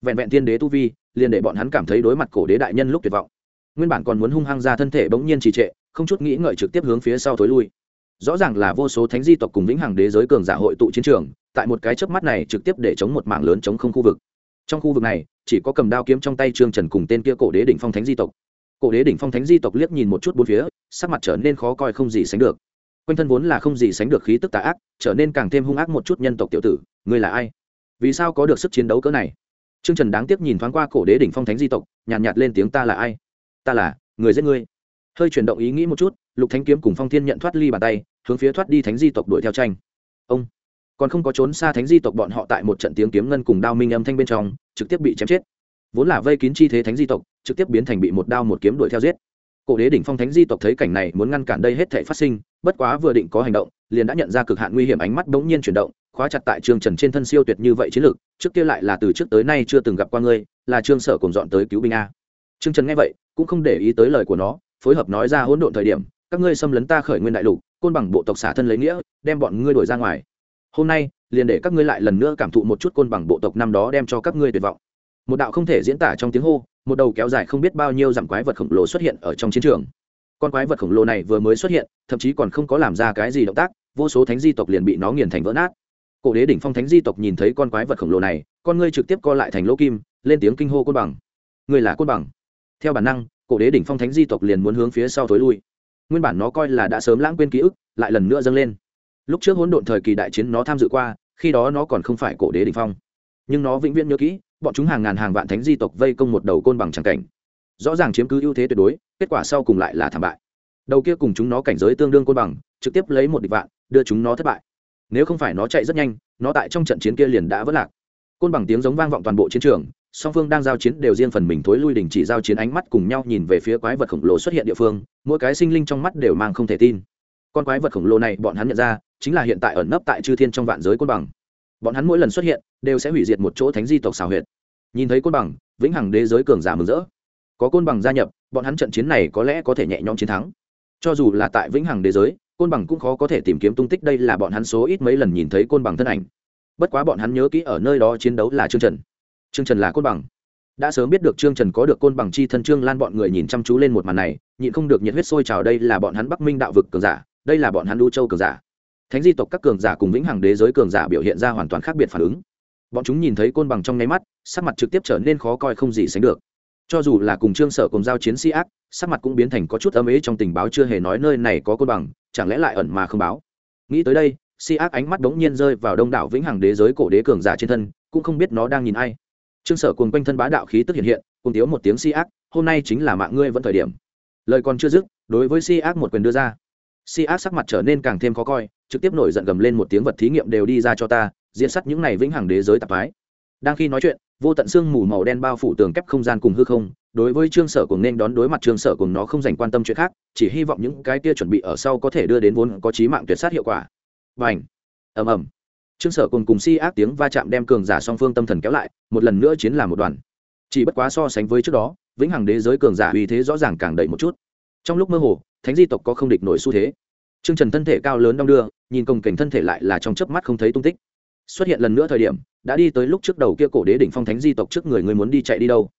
Vẹn vẹn tiên đế tu vi, liền để bọn hắn cảm thấy đối mặt cổ đế đại nhân lúc tuyệt vọng. Nguyên bản còn muốn hung hăng ra thân thể bỗng nhiên trì trệ, không chút nghĩ ngợi trực tiếp hướng phía sau thối lui. Rõ ràng là vô số thánh di tộc cùng vĩnh hằng đế giới cường giả hội tụ chiến trường, tại một cái chớp mắt này trực tiếp để chống một mảng lớn chống không khu vực trong khu vực này chỉ có cầm đao kiếm trong tay trương trần cùng tên kia cổ đế đỉnh phong thánh di tộc. Cổ đế đỉnh phong thánh di tộc liếc nhìn một chút bốn phía sắc mặt trở nên khó coi không gì sánh được. Quanh thân vốn là không gì sánh được khí tức tà ác trở nên càng thêm hung ác một chút nhân tộc tiểu tử ngươi là ai? Vì sao có được sức chiến đấu cỡ này? Trương trần đáng tiếc nhìn thoáng qua cổ đế đỉnh phong thánh di tộc nhàn nhạt, nhạt lên tiếng ta là ai? Ta là người giết ngươi. Hơi chuyển động ý nghĩ một chút lục thánh kiếm cùng phong thiên nhận thoát ly bàn tay hướng phía thoát đi thánh di tộc đuổi theo tranh. Ông! Còn không có trốn xa thánh di tộc bọn họ tại một trận tiếng kiếm ngân cùng đao minh âm thanh bên trong, trực tiếp bị chém chết. Vốn là vây kín chi thế thánh di tộc, trực tiếp biến thành bị một đao một kiếm đuổi theo giết. Cổ đế đỉnh phong thánh di tộc thấy cảnh này muốn ngăn cản đây hết thể phát sinh, bất quá vừa định có hành động, liền đã nhận ra cực hạn nguy hiểm ánh mắt bỗng nhiên chuyển động, khóa chặt tại trương trần trên thân siêu tuyệt như vậy chiến lược trước kia lại là từ trước tới nay chưa từng gặp qua ngươi, là trương sở cùng dọn tới cứu binh a. Trương trần nghe vậy, cũng không để ý tới lời của nó, phối hợp nói ra hỗn độn thời điểm, các ngươi xâm lấn ta khởi nguyên đại lục, côn bằng bộ tộc xả thân lấy nghĩa, đem bọn ngươi đuổi ra ngoài hôm nay liền để các ngươi lại lần nữa cảm thụ một chút côn bằng bộ tộc năm đó đem cho các ngươi tuyệt vọng. Một đạo không thể diễn tả trong tiếng hô, một đầu kéo dài không biết bao nhiêu dặm quái vật khổng lồ xuất hiện ở trong chiến trường. Con quái vật khổng lồ này vừa mới xuất hiện, thậm chí còn không có làm ra cái gì động tác, vô số thánh di tộc liền bị nó nghiền thành vỡ nát. Cổ đế đỉnh phong thánh di tộc nhìn thấy con quái vật khổng lồ này, con ngươi trực tiếp co lại thành lỗ kim, lên tiếng kinh hô côn bằng. Người là côn bằng. Theo bản năng, cổ đế đỉnh phong thánh di tộc liền muốn hướng phía sau thối lui. Nguyên bản nó coi là đã sớm lãng quên ký ức, lại lần nữa dâng lên lúc trước hỗn độn thời kỳ đại chiến nó tham dự qua, khi đó nó còn không phải cổ đế đỉnh phong. Nhưng nó vĩnh viễn nhớ kỹ, bọn chúng hàng ngàn hàng vạn thánh di tộc vây công một đầu côn bằng tràng cảnh. Rõ ràng chiếm cứ ưu thế tuyệt đối, kết quả sau cùng lại là thảm bại. Đầu kia cùng chúng nó cảnh giới tương đương côn bằng, trực tiếp lấy một địch vạn, đưa chúng nó thất bại. Nếu không phải nó chạy rất nhanh, nó tại trong trận chiến kia liền đã vất lạc. Côn bằng tiếng giống vang vọng toàn bộ chiến trường, song phương đang giao chiến đều riêng phần mình thối lui đình chỉ giao chiến ánh mắt cùng nhau nhìn về phía quái vật khổng lồ xuất hiện địa phương, mỗi cái sinh linh trong mắt đều mang không thể tin. Con quái vật khổng lồ này, bọn hắn nhận ra chính là hiện tại ẩn nấp tại chư thiên trong vạn giới côn bằng. Bọn hắn mỗi lần xuất hiện, đều sẽ hủy diệt một chỗ thánh di tộc xào huyệt. Nhìn thấy côn bằng, vĩnh hằng đế giới cường giả mừng rỡ. Có côn bằng gia nhập, bọn hắn trận chiến này có lẽ có thể nhẹ nhõm chiến thắng. Cho dù là tại vĩnh hằng đế giới, côn bằng cũng khó có thể tìm kiếm tung tích, đây là bọn hắn số ít mấy lần nhìn thấy côn bằng thân ảnh. Bất quá bọn hắn nhớ kỹ ở nơi đó chiến đấu là trương trần. Trương trần là côn bằng. Đã sớm biết được trương trần có được côn bằng chi thân trương lan bọn người nhìn chăm chú lên một màn này, nhịn không được nhiệt huyết sôi trào, đây là bọn hắn bắc minh đạo vực cường giả, đây là bọn hắn đu châu cường giả thánh di tộc các cường giả cùng vĩnh hằng đế giới cường giả biểu hiện ra hoàn toàn khác biệt phản ứng. Bọn chúng nhìn thấy côn bằng trong nháy mắt, sắc mặt trực tiếp trở nên khó coi không gì sánh được. Cho dù là cùng trương sở cùng giao chiến sĩ ác, sắc mặt cũng biến thành có chút âm ế trong tình báo chưa hề nói nơi này có côn bằng, chẳng lẽ lại ẩn mà không báo? Nghĩ tới đây, si ác ánh mắt đống nhiên rơi vào đông đảo vĩnh hằng đế giới cổ đế cường giả trên thân, cũng không biết nó đang nhìn ai. Trương sở cùng quanh thân bá đạo khí tức hiện hiện, cùng tiếu một tiếng si ác, hôm nay chính là mạng ngươi vẫn thời điểm. Lời còn chưa dứt, đối với si ác một quyền đưa ra si ác sắc mặt trở nên càng thêm khó coi, trực tiếp nổi giận gầm lên một tiếng vật thí nghiệm đều đi ra cho ta diễn sắt những này vĩnh hằng đế giới tạp ái. đang khi nói chuyện, vô tận xương mù màu đen bao phủ tường kép không gian cùng hư không, đối với trương sở cùng nên đón đối mặt trương sở cùng nó không dành quan tâm chuyện khác, chỉ hy vọng những cái kia chuẩn bị ở sau có thể đưa đến vốn có trí mạng tuyệt sát hiệu quả. Và ảnh ầm ầm. Trương sở cùng cùng si ác tiếng va chạm đem cường giả song phương tâm thần kéo lại, một lần nữa chiến làm một đoàn. Chỉ bất quá so sánh với trước đó, vĩnh hằng đế giới cường giả uy thế rõ ràng càng đẩy một chút. Trong lúc mơ hồ thánh di tộc có không địch nổi xu thế trương trần thân thể cao lớn đong đưa nhìn công cảnh thân thể lại là trong chớp mắt không thấy tung tích xuất hiện lần nữa thời điểm đã đi tới lúc trước đầu kia cổ đế đỉnh phong thánh di tộc trước người người muốn đi chạy đi đâu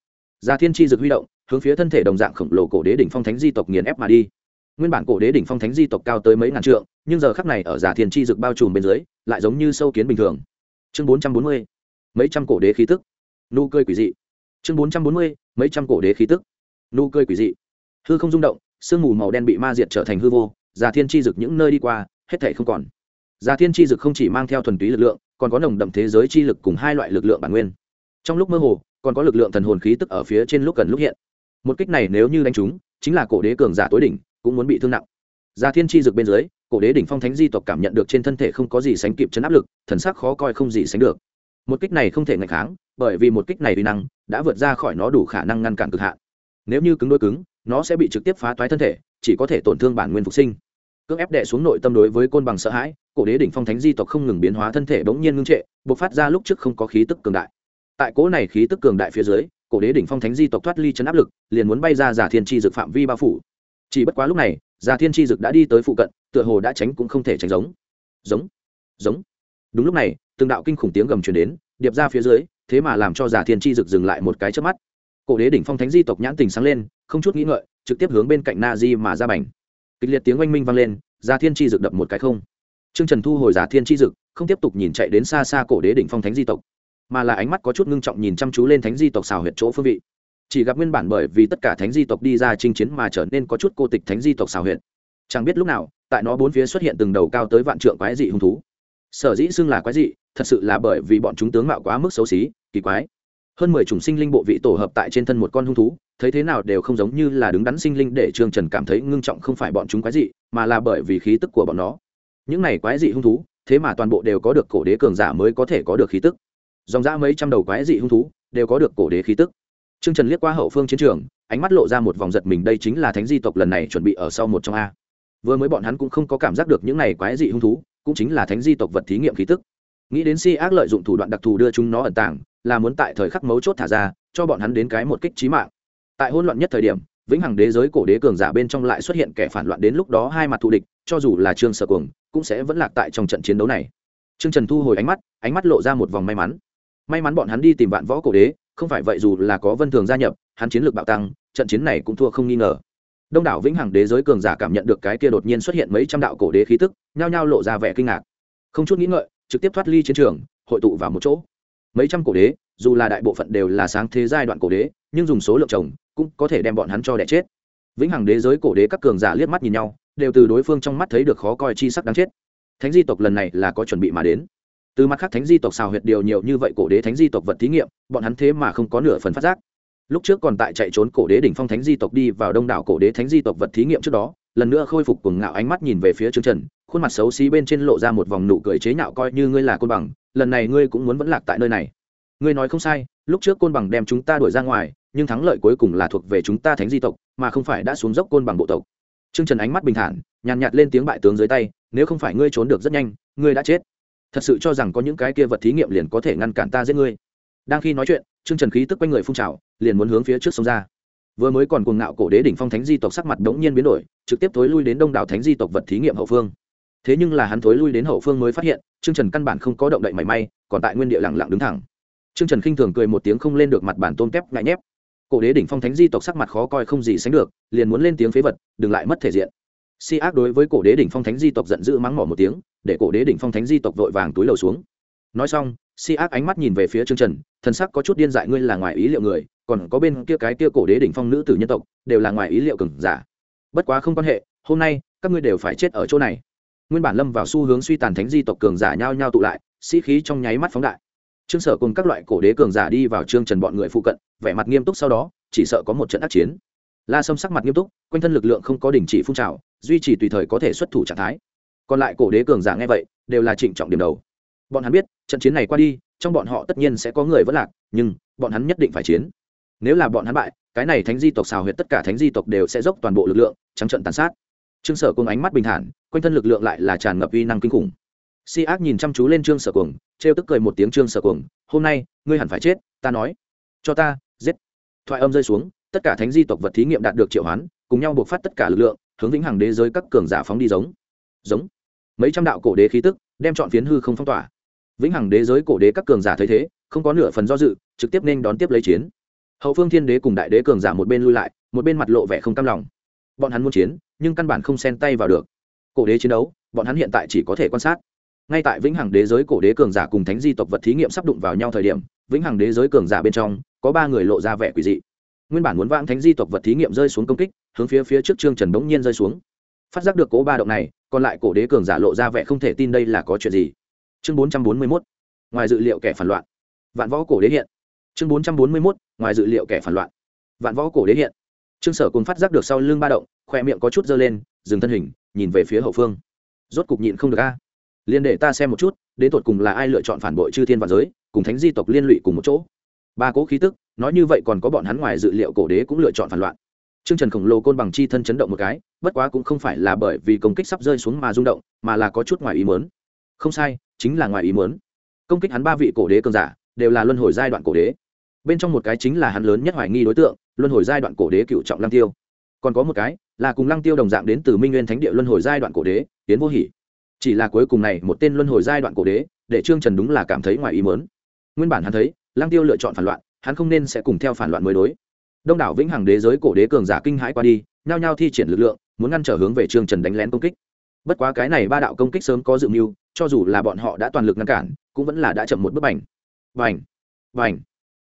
già Thiên Chi Dực huy động, hướng phía thân thể đồng dạng khổng lồ cổ đế đỉnh phong thánh di tộc nghiền ép mà đi. Nguyên bản cổ đế đỉnh phong thánh di tộc cao tới mấy ngàn trượng, nhưng giờ khắc này ở Giả Thiên Chi Dực bao trùm bên dưới, lại giống như sâu kiến bình thường. Chương 440, mấy trăm cổ đế khí tức. Nụ cười quỷ dị. Chương 440, mấy trăm cổ đế khí tức. Nụ cười quỷ dị. Hư không rung động, sương mù màu đen bị ma diệt trở thành hư vô, Gia Thiên Chi dực những nơi đi qua, hết thảy không còn. Gia Thiên Chi dực không chỉ mang theo thuần túy lực lượng, còn có nồng đậm thế giới chi lực cùng hai loại lực lượng bản nguyên. Trong lúc mơ hồ, còn có lực lượng thần hồn khí tức ở phía trên lúc cần lúc hiện một kích này nếu như đánh chúng, chính là cổ đế cường giả tối đỉnh cũng muốn bị thương nặng gia thiên chi dực bên dưới cổ đế đỉnh phong thánh di tộc cảm nhận được trên thân thể không có gì sánh kịp chấn áp lực thần sắc khó coi không gì sánh được một kích này không thể ngạch kháng bởi vì một kích này uy năng đã vượt ra khỏi nó đủ khả năng ngăn cản cực hạn nếu như cứng đôi cứng nó sẽ bị trực tiếp phá toái thân thể, chỉ có thể tổn thương bản nguyên phục sinh. Cưỡng ép đệ xuống nội tâm đối với côn bằng sợ hãi, cổ đế đỉnh phong thánh di tộc không ngừng biến hóa thân thể bỗng nhiên ngưng trệ, bộc phát ra lúc trước không có khí tức cường đại. Tại cỗ này khí tức cường đại phía dưới, cổ đế đỉnh phong thánh di tộc thoát ly chấn áp lực, liền muốn bay ra giả thiên tri dực phạm vi bao phủ. Chỉ bất quá lúc này, giả thiên tri dực đã đi tới phụ cận, tựa hồ đã tránh cũng không thể tránh giống. Giống giống. Đúng lúc này, từng đạo kinh khủng tiếng gầm truyền đến, điệp ra phía dưới, thế mà làm cho giả thiên chi dực dừng lại một cái trước mắt cổ đế đỉnh phong thánh di tộc nhãn tình sáng lên, không chút nghĩ ngợi, trực tiếp hướng bên cạnh na di mà ra bành. Kịch liệt tiếng oanh minh vang lên giả thiên chi Dực đập một cái không. Trương trần thu hồi giả thiên chi dực, không tiếp tục nhìn chạy đến xa xa cổ đế đỉnh phong thánh di tộc, mà là ánh mắt có chút ngưng trọng nhìn chăm chú lên thánh di tộc xào huyệt chỗ phương vị. Chỉ gặp nguyên bản bởi vì tất cả thánh di tộc đi ra chinh chiến mà trở nên có chút cô tịch thánh di tộc xào huyệt. Chẳng biết lúc nào, tại nó bốn phía xuất hiện từng đầu cao tới vạn trượng quái dị hung thú. Sở dĩ xưng là quái dị, thật sự là bởi vì bọn chúng tướng mạo quá mức xấu xí, kỳ quái hơn mười chủng sinh linh bộ vị tổ hợp tại trên thân một con hung thú thấy thế nào đều không giống như là đứng đắn sinh linh để trương trần cảm thấy ngưng trọng không phải bọn chúng quái dị mà là bởi vì khí tức của bọn nó những này quái dị hung thú thế mà toàn bộ đều có được cổ đế cường giả mới có thể có được khí tức dòng dã mấy trăm đầu quái dị hung thú đều có được cổ đế khí tức Trương Trần liếc qua hậu phương chiến trường, ánh mắt lộ ra một vòng giật mình đây chính là thánh di tộc lần này chuẩn bị ở sau một trong a. Vừa mới bọn hắn cũng không có cảm giác được những này quái dị hung thú, cũng chính là thánh di tộc vật thí nghiệm khí tức. Nghĩ đến si ác lợi dụng thủ đoạn đặc thù đưa chúng nó ẩn tàng, là muốn tại thời khắc mấu chốt thả ra, cho bọn hắn đến cái một kích chí mạng. Tại hỗn loạn nhất thời điểm, vĩnh hằng đế giới cổ đế cường giả bên trong lại xuất hiện kẻ phản loạn đến lúc đó hai mặt thù địch, cho dù là Trương Sở Cuồng, cũng sẽ vẫn lạc tại trong trận chiến đấu này. Trương Trần thu hồi ánh mắt, ánh mắt lộ ra một vòng may mắn. May mắn bọn hắn đi tìm vạn võ cổ đế, không phải vậy dù là có Vân Thường gia nhập, hắn chiến lược bạo tăng, trận chiến này cũng thua không nghi ngờ. Đông đảo vĩnh hằng đế giới cường giả cảm nhận được cái kia đột nhiên xuất hiện mấy trăm đạo cổ đế khí tức, nhao nhao lộ ra vẻ kinh ngạc. Không chút nghĩ ngợi, trực tiếp thoát ly chiến trường, hội tụ vào một chỗ. Mấy trăm cổ đế, dù là đại bộ phận đều là sáng thế giai đoạn cổ đế, nhưng dùng số lượng chồng, cũng có thể đem bọn hắn cho đẻ chết. Vĩnh hằng đế giới cổ đế các cường giả liếc mắt nhìn nhau, đều từ đối phương trong mắt thấy được khó coi chi sắc đáng chết. Thánh di tộc lần này là có chuẩn bị mà đến từ mặt khác thánh di tộc xào huyệt điều nhiều như vậy cổ đế thánh di tộc vật thí nghiệm bọn hắn thế mà không có nửa phần phát giác lúc trước còn tại chạy trốn cổ đế đỉnh phong thánh di tộc đi vào đông đảo cổ đế thánh di tộc vật thí nghiệm trước đó lần nữa khôi phục cùng ngạo ánh mắt nhìn về phía trương trần khuôn mặt xấu xí bên trên lộ ra một vòng nụ cười chế nhạo coi như ngươi là côn bằng lần này ngươi cũng muốn vẫn lạc tại nơi này. Ngươi nói không sai, lúc trước côn bằng đem chúng ta đuổi ra ngoài, nhưng thắng lợi cuối cùng là thuộc về chúng ta thánh di tộc, mà không phải đã xuống dốc côn bằng bộ tộc. Trương trần ánh mắt bình thản, nhàn nhạt lên tiếng bại tướng dưới tay, nếu không phải ngươi trốn được rất nhanh, ngươi đã chết. Thật sự cho rằng có những cái kia vật thí nghiệm liền có thể ngăn cản ta giết ngươi. Đang khi nói chuyện, trương trần khí tức quanh người phun trào, liền muốn hướng phía trước sông ra. Vừa mới còn cuồng ngạo cổ đế đỉnh phong thánh di tộc sắc mặt đống nhiên biến đổi, trực tiếp thối lui đến đông đảo thánh di tộc vật thí nghiệm hậu phương thế nhưng là hắn thối lui đến hậu phương mới phát hiện, trương trần căn bản không có động đậy mảy may, còn tại nguyên địa lặng lặng đứng thẳng. Trương trần khinh thường cười một tiếng không lên được mặt bản tôn kép ngại nhép. Cổ đế đỉnh phong thánh di tộc sắc mặt khó coi không gì sánh được, liền muốn lên tiếng phế vật, đừng lại mất thể diện. Si ác đối với cổ đế đỉnh phong thánh di tộc giận dữ mắng mỏ một tiếng, để cổ đế đỉnh phong thánh di tộc vội vàng túi lầu xuống. Nói xong, si ác ánh mắt nhìn về phía trương trần, thần sắc có chút điên dại, ngươi là ngoài ý liệu người, còn có bên kia cái kia cổ đế đỉnh phong nữ tử nhân tộc, đều là ngoài ý liệu cừng giả. Bất quá không quan hệ, hôm nay, các ngươi đều phải chết ở chỗ này nguyên bản lâm vào xu hướng suy tàn thánh di tộc cường giả nhao nhao tụ lại, sĩ khí trong nháy mắt phóng đại. Trương sở cùng các loại cổ đế cường giả đi vào trương trần bọn người phụ cận, vẻ mặt nghiêm túc sau đó, chỉ sợ có một trận ác chiến. La sâm sắc mặt nghiêm túc, quanh thân lực lượng không có đình chỉ phun trào, duy trì tùy thời có thể xuất thủ trạng thái. Còn lại cổ đế cường giả nghe vậy, đều là trịnh trọng điểm đầu. Bọn hắn biết, trận chiến này qua đi, trong bọn họ tất nhiên sẽ có người vẫn lạc, nhưng bọn hắn nhất định phải chiến. Nếu là bọn hắn bại, cái này thánh di tộc xào huyệt tất cả thánh di tộc đều sẽ dốc toàn bộ lực lượng, trắng trận tàn sát trương sở cùng ánh mắt bình thản, quanh thân lực lượng lại là tràn ngập uy năng kinh khủng. Si ác nhìn chăm chú lên trương sở cuồng, trêu tức cười một tiếng trương sở cuồng, hôm nay, ngươi hẳn phải chết, ta nói. Cho ta, giết. Thoại âm rơi xuống, tất cả thánh di tộc vật thí nghiệm đạt được triệu hoán, cùng nhau buộc phát tất cả lực lượng, hướng vĩnh hằng đế giới các cường giả phóng đi giống. Giống. Mấy trăm đạo cổ đế khí tức, đem chọn phiến hư không phong tỏa. Vĩnh hằng đế giới cổ đế các cường giả thấy thế, không có nửa phần do dự, trực tiếp nên đón tiếp lấy chiến. Hậu phương thiên đế cùng đại đế cường giả một bên lui lại, một bên mặt lộ vẻ không cam lòng. Bọn hắn muốn chiến nhưng căn bản không xen tay vào được. Cổ đế chiến đấu, bọn hắn hiện tại chỉ có thể quan sát. Ngay tại vĩnh hằng đế giới cổ đế cường giả cùng thánh di tộc vật thí nghiệm sắp đụng vào nhau thời điểm, vĩnh hằng đế giới cường giả bên trong, có ba người lộ ra vẻ quỷ dị. Nguyên bản muốn vãng thánh di tộc vật thí nghiệm rơi xuống công kích, hướng phía phía trước trương trần bỗng nhiên rơi xuống. Phát giác được cố ba động này, còn lại cổ đế cường giả lộ ra vẻ không thể tin đây là có chuyện gì. Chương bốn trăm bốn mươi mốt, ngoài dự liệu kẻ phản loạn. Vạn võ cổ đế hiện. Chương bốn trăm bốn mươi mốt, ngoài dự liệu kẻ phản loạn. Vạn võ cổ đế hiện. Trương sở cùng phát giác được sau lưng ba động khoe miệng có chút dơ lên dừng thân hình nhìn về phía hậu phương rốt cục nhịn không được a liên để ta xem một chút đến tột cùng là ai lựa chọn phản bội chư thiên và giới cùng thánh di tộc liên lụy cùng một chỗ ba cố khí tức nói như vậy còn có bọn hắn ngoài dự liệu cổ đế cũng lựa chọn phản loạn Trương Trần khổng lồ côn bằng chi thân chấn động một cái, bất quá cũng không phải là bởi vì công kích sắp rơi xuống mà rung động, mà là có chút ngoài ý muốn. Không sai, chính là ngoài ý muốn. Công kích hắn ba vị cổ đế cường giả, đều là luân hồi giai đoạn cổ đế. Bên trong một cái chính là hắn lớn nhất hoài nghi đối tượng, luân hồi giai đoạn cổ đế cựu trọng Lăng Tiêu. Còn có một cái, là cùng Lăng Tiêu đồng dạng đến từ Minh Nguyên Thánh Địa luân hồi giai đoạn cổ đế, Tiến Vô Hỉ. Chỉ là cuối cùng này một tên luân hồi giai đoạn cổ đế, để Trương Trần đúng là cảm thấy ngoài ý muốn. Nguyên bản hắn thấy, lang tiêu lựa chọn phản loạn hắn không nên sẽ cùng theo phản loạn mới đối. Đông đảo vĩnh hằng đế giới cổ đế cường giả kinh hãi qua đi nhao nhao thi triển lực lượng muốn ngăn trở hướng về trương trần đánh lén công kích. Bất quá cái này ba đạo công kích sớm có dự mưu cho dù là bọn họ đã toàn lực ngăn cản cũng vẫn là đã chậm một bước bành. Bành! Bành!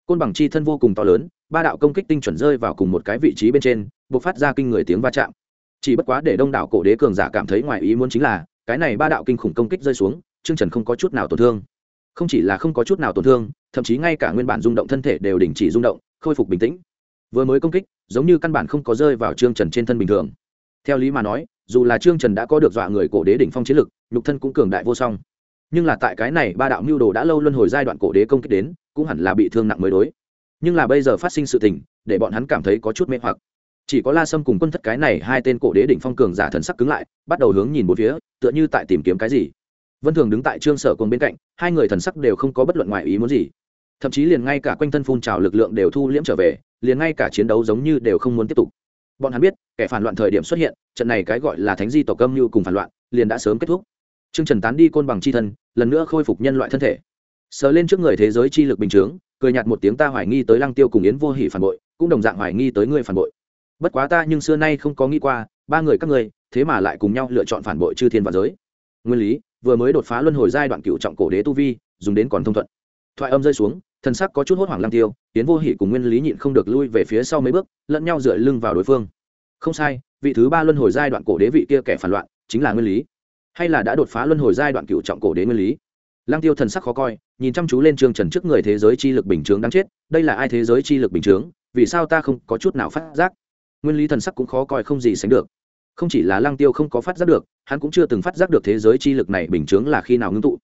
Côn bằng chi thân vô cùng to lớn ba đạo công kích tinh chuẩn rơi vào cùng một cái vị trí bên trên buộc phát ra kinh người tiếng va chạm. Chỉ bất quá để đông đảo cổ đế cường giả cảm thấy ngoài ý muốn chính là, cái này ba đạo kinh khủng công kích rơi xuống, trương trần không có chút nào tổn thương. Không chỉ là không có chút nào tổn thương, thậm chí ngay cả nguyên bản rung động thân thể đều đình chỉ rung động, khôi phục bình tĩnh. Vừa mới công kích, giống như căn bản không có rơi vào trương trần trên thân bình thường. Theo lý mà nói, dù là trương trần đã có được dọa người cổ đế đỉnh phong chiến lực, nhục thân cũng cường đại vô song. Nhưng là tại cái này ba đạo mưu đồ đã lâu luân hồi giai đoạn cổ đế công kích đến, cũng hẳn là bị thương nặng mới đối nhưng là bây giờ phát sinh sự tình, để bọn hắn cảm thấy có chút mê hoặc. Chỉ có la sâm cùng quân thất cái này hai tên cổ đế đỉnh phong cường giả thần sắc cứng lại, bắt đầu hướng nhìn một phía, tựa như tại tìm kiếm cái gì. Vân thường đứng tại trương sở cùng bên cạnh, hai người thần sắc đều không có bất luận ngoại ý muốn gì. Thậm chí liền ngay cả quanh thân phun trào lực lượng đều thu liễm trở về, liền ngay cả chiến đấu giống như đều không muốn tiếp tục. Bọn hắn biết, kẻ phản loạn thời điểm xuất hiện, trận này cái gọi là thánh di tộc âm như cùng phản loạn, liền đã sớm kết thúc. Trương trần tán đi côn bằng chi thân, lần nữa khôi phục nhân loại thân thể. Sờ lên trước người thế giới chi lực bình chướng cười nhạt một tiếng ta hoài nghi tới lăng tiêu cùng yến vô Hỉ phản bội, cũng đồng dạng hoài nghi tới ngươi phản bội. Bất quá ta nhưng xưa nay không có nghĩ qua, ba người các ngươi, thế mà lại cùng nhau lựa chọn phản bội chư thiên và giới. Nguyên lý, vừa mới đột phá luân hồi giai đoạn cựu trọng cổ đế tu vi, dùng đến còn thông thuận. Thoại âm rơi xuống thần sắc có chút hốt hoảng lăng tiêu tiến vô Hỉ cùng nguyên lý nhịn không được lui về phía sau mấy bước, lẫn nhau dựa lưng vào đối phương. Không sai, vị thứ ba luân hồi giai đoạn cổ đế vị kia kẻ phản loạn, chính là nguyên lý. Hay là đã đột phá luân hồi giai đoạn cựu trọng cổ đế nguyên lý? Lăng tiêu thần sắc khó coi, nhìn chăm chú lên trương trần trước người thế giới chi lực bình chướng đáng chết, đây là ai thế giới chi lực bình chướng, vì sao ta không có chút nào phát giác? Nguyên lý thần sắc cũng khó coi không gì sánh được. Không chỉ là lăng tiêu không có phát giác được, hắn cũng chưa từng phát giác được thế giới chi lực này bình chướng là khi nào ngưng tụ.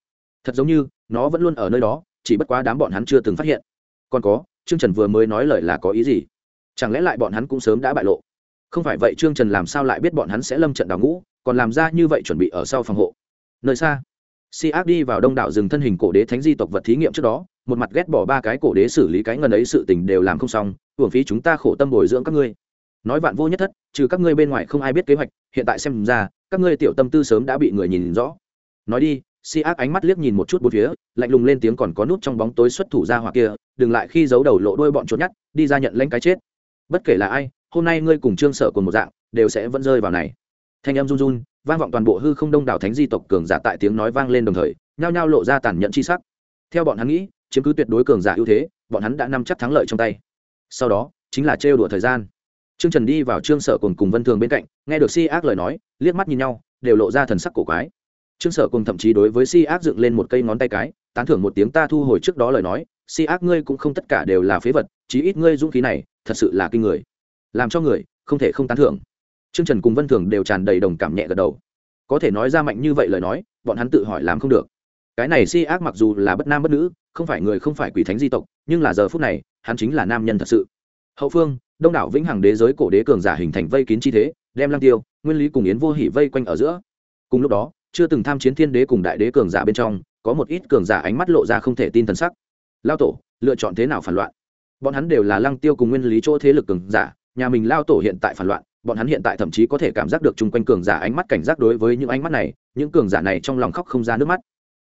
Thật giống như, nó vẫn luôn ở nơi đó, chỉ bất quá đám bọn hắn chưa từng phát hiện. Còn có, trương trần vừa mới nói lời là có ý gì? Chẳng lẽ lại bọn hắn cũng sớm đã bại lộ? Không phải vậy trương trần làm sao lại biết bọn hắn sẽ lâm trận đào ngũ, còn làm ra như vậy chuẩn bị ở sau phòng hộ? Nơi xa si ác đi vào đông đảo rừng thân hình cổ đế thánh di tộc vật thí nghiệm trước đó, một mặt ghét bỏ ba cái cổ đế xử lý cái ngần ấy sự tình đều làm không xong, hưởng phí chúng ta khổ tâm bồi dưỡng các ngươi. Nói vạn vô nhất thất, trừ các ngươi bên ngoài không ai biết kế hoạch, hiện tại xem ra, các ngươi tiểu tâm tư sớm đã bị người nhìn rõ. Nói đi, si ác ánh mắt liếc nhìn một chút bốn phía, lạnh lùng lên tiếng còn có nút trong bóng tối xuất thủ ra hoặc kia, đừng lại khi giấu đầu lộ đôi bọn trốn nhát đi ra nhận lãnh cái chết. Bất kể là ai, hôm nay ngươi cùng trương sở cùng một dạng, đều sẽ vẫn rơi vào này. Thanh em run run vang vọng toàn bộ hư không đông đảo thánh di tộc cường giả tại tiếng nói vang lên đồng thời, nhao nhao lộ ra tàn nhẫn chi sắc. Theo bọn hắn nghĩ, chiếm cứ tuyệt đối cường giả ưu thế, bọn hắn đã nắm chắc thắng lợi trong tay. Sau đó, chính là trêu đùa thời gian. Trương trần đi vào trương sở cùng cùng vân thường bên cạnh, nghe được si ác lời nói, liếc mắt nhìn nhau, đều lộ ra thần sắc cổ quái. Trương sở cùng thậm chí đối với si ác dựng lên một cây ngón tay cái, tán thưởng một tiếng ta thu hồi trước đó lời nói, si ác ngươi cũng không tất cả đều là phế vật, chí ít ngươi dũng khí này, thật sự là kinh người. Làm cho người không thể không tán thưởng trương trần cùng vân thường đều tràn đầy đồng cảm nhẹ gật đầu. Có thể nói ra mạnh như vậy lời nói, bọn hắn tự hỏi làm không được. Cái này si ác mặc dù là bất nam bất nữ, không phải người không phải quỷ thánh di tộc, nhưng là giờ phút này, hắn chính là nam nhân thật sự. Hậu phương, đông đảo vĩnh hằng đế giới cổ đế cường giả hình thành vây kín chi thế, đem lăng tiêu, nguyên lý cùng yến vô hỉ vây quanh ở giữa. Cùng lúc đó, chưa từng tham chiến thiên đế cùng đại đế cường giả bên trong, có một ít cường giả ánh mắt lộ ra không thể tin thần sắc. Lao tổ, lựa chọn thế nào phản loạn? Bọn hắn đều là lăng tiêu cùng nguyên lý chỗ thế lực cường giả, nhà mình lao tổ hiện tại phản loạn bọn hắn hiện tại thậm chí có thể cảm giác được chung quanh cường giả ánh mắt cảnh giác đối với những ánh mắt này, những cường giả này trong lòng khóc không ra nước mắt.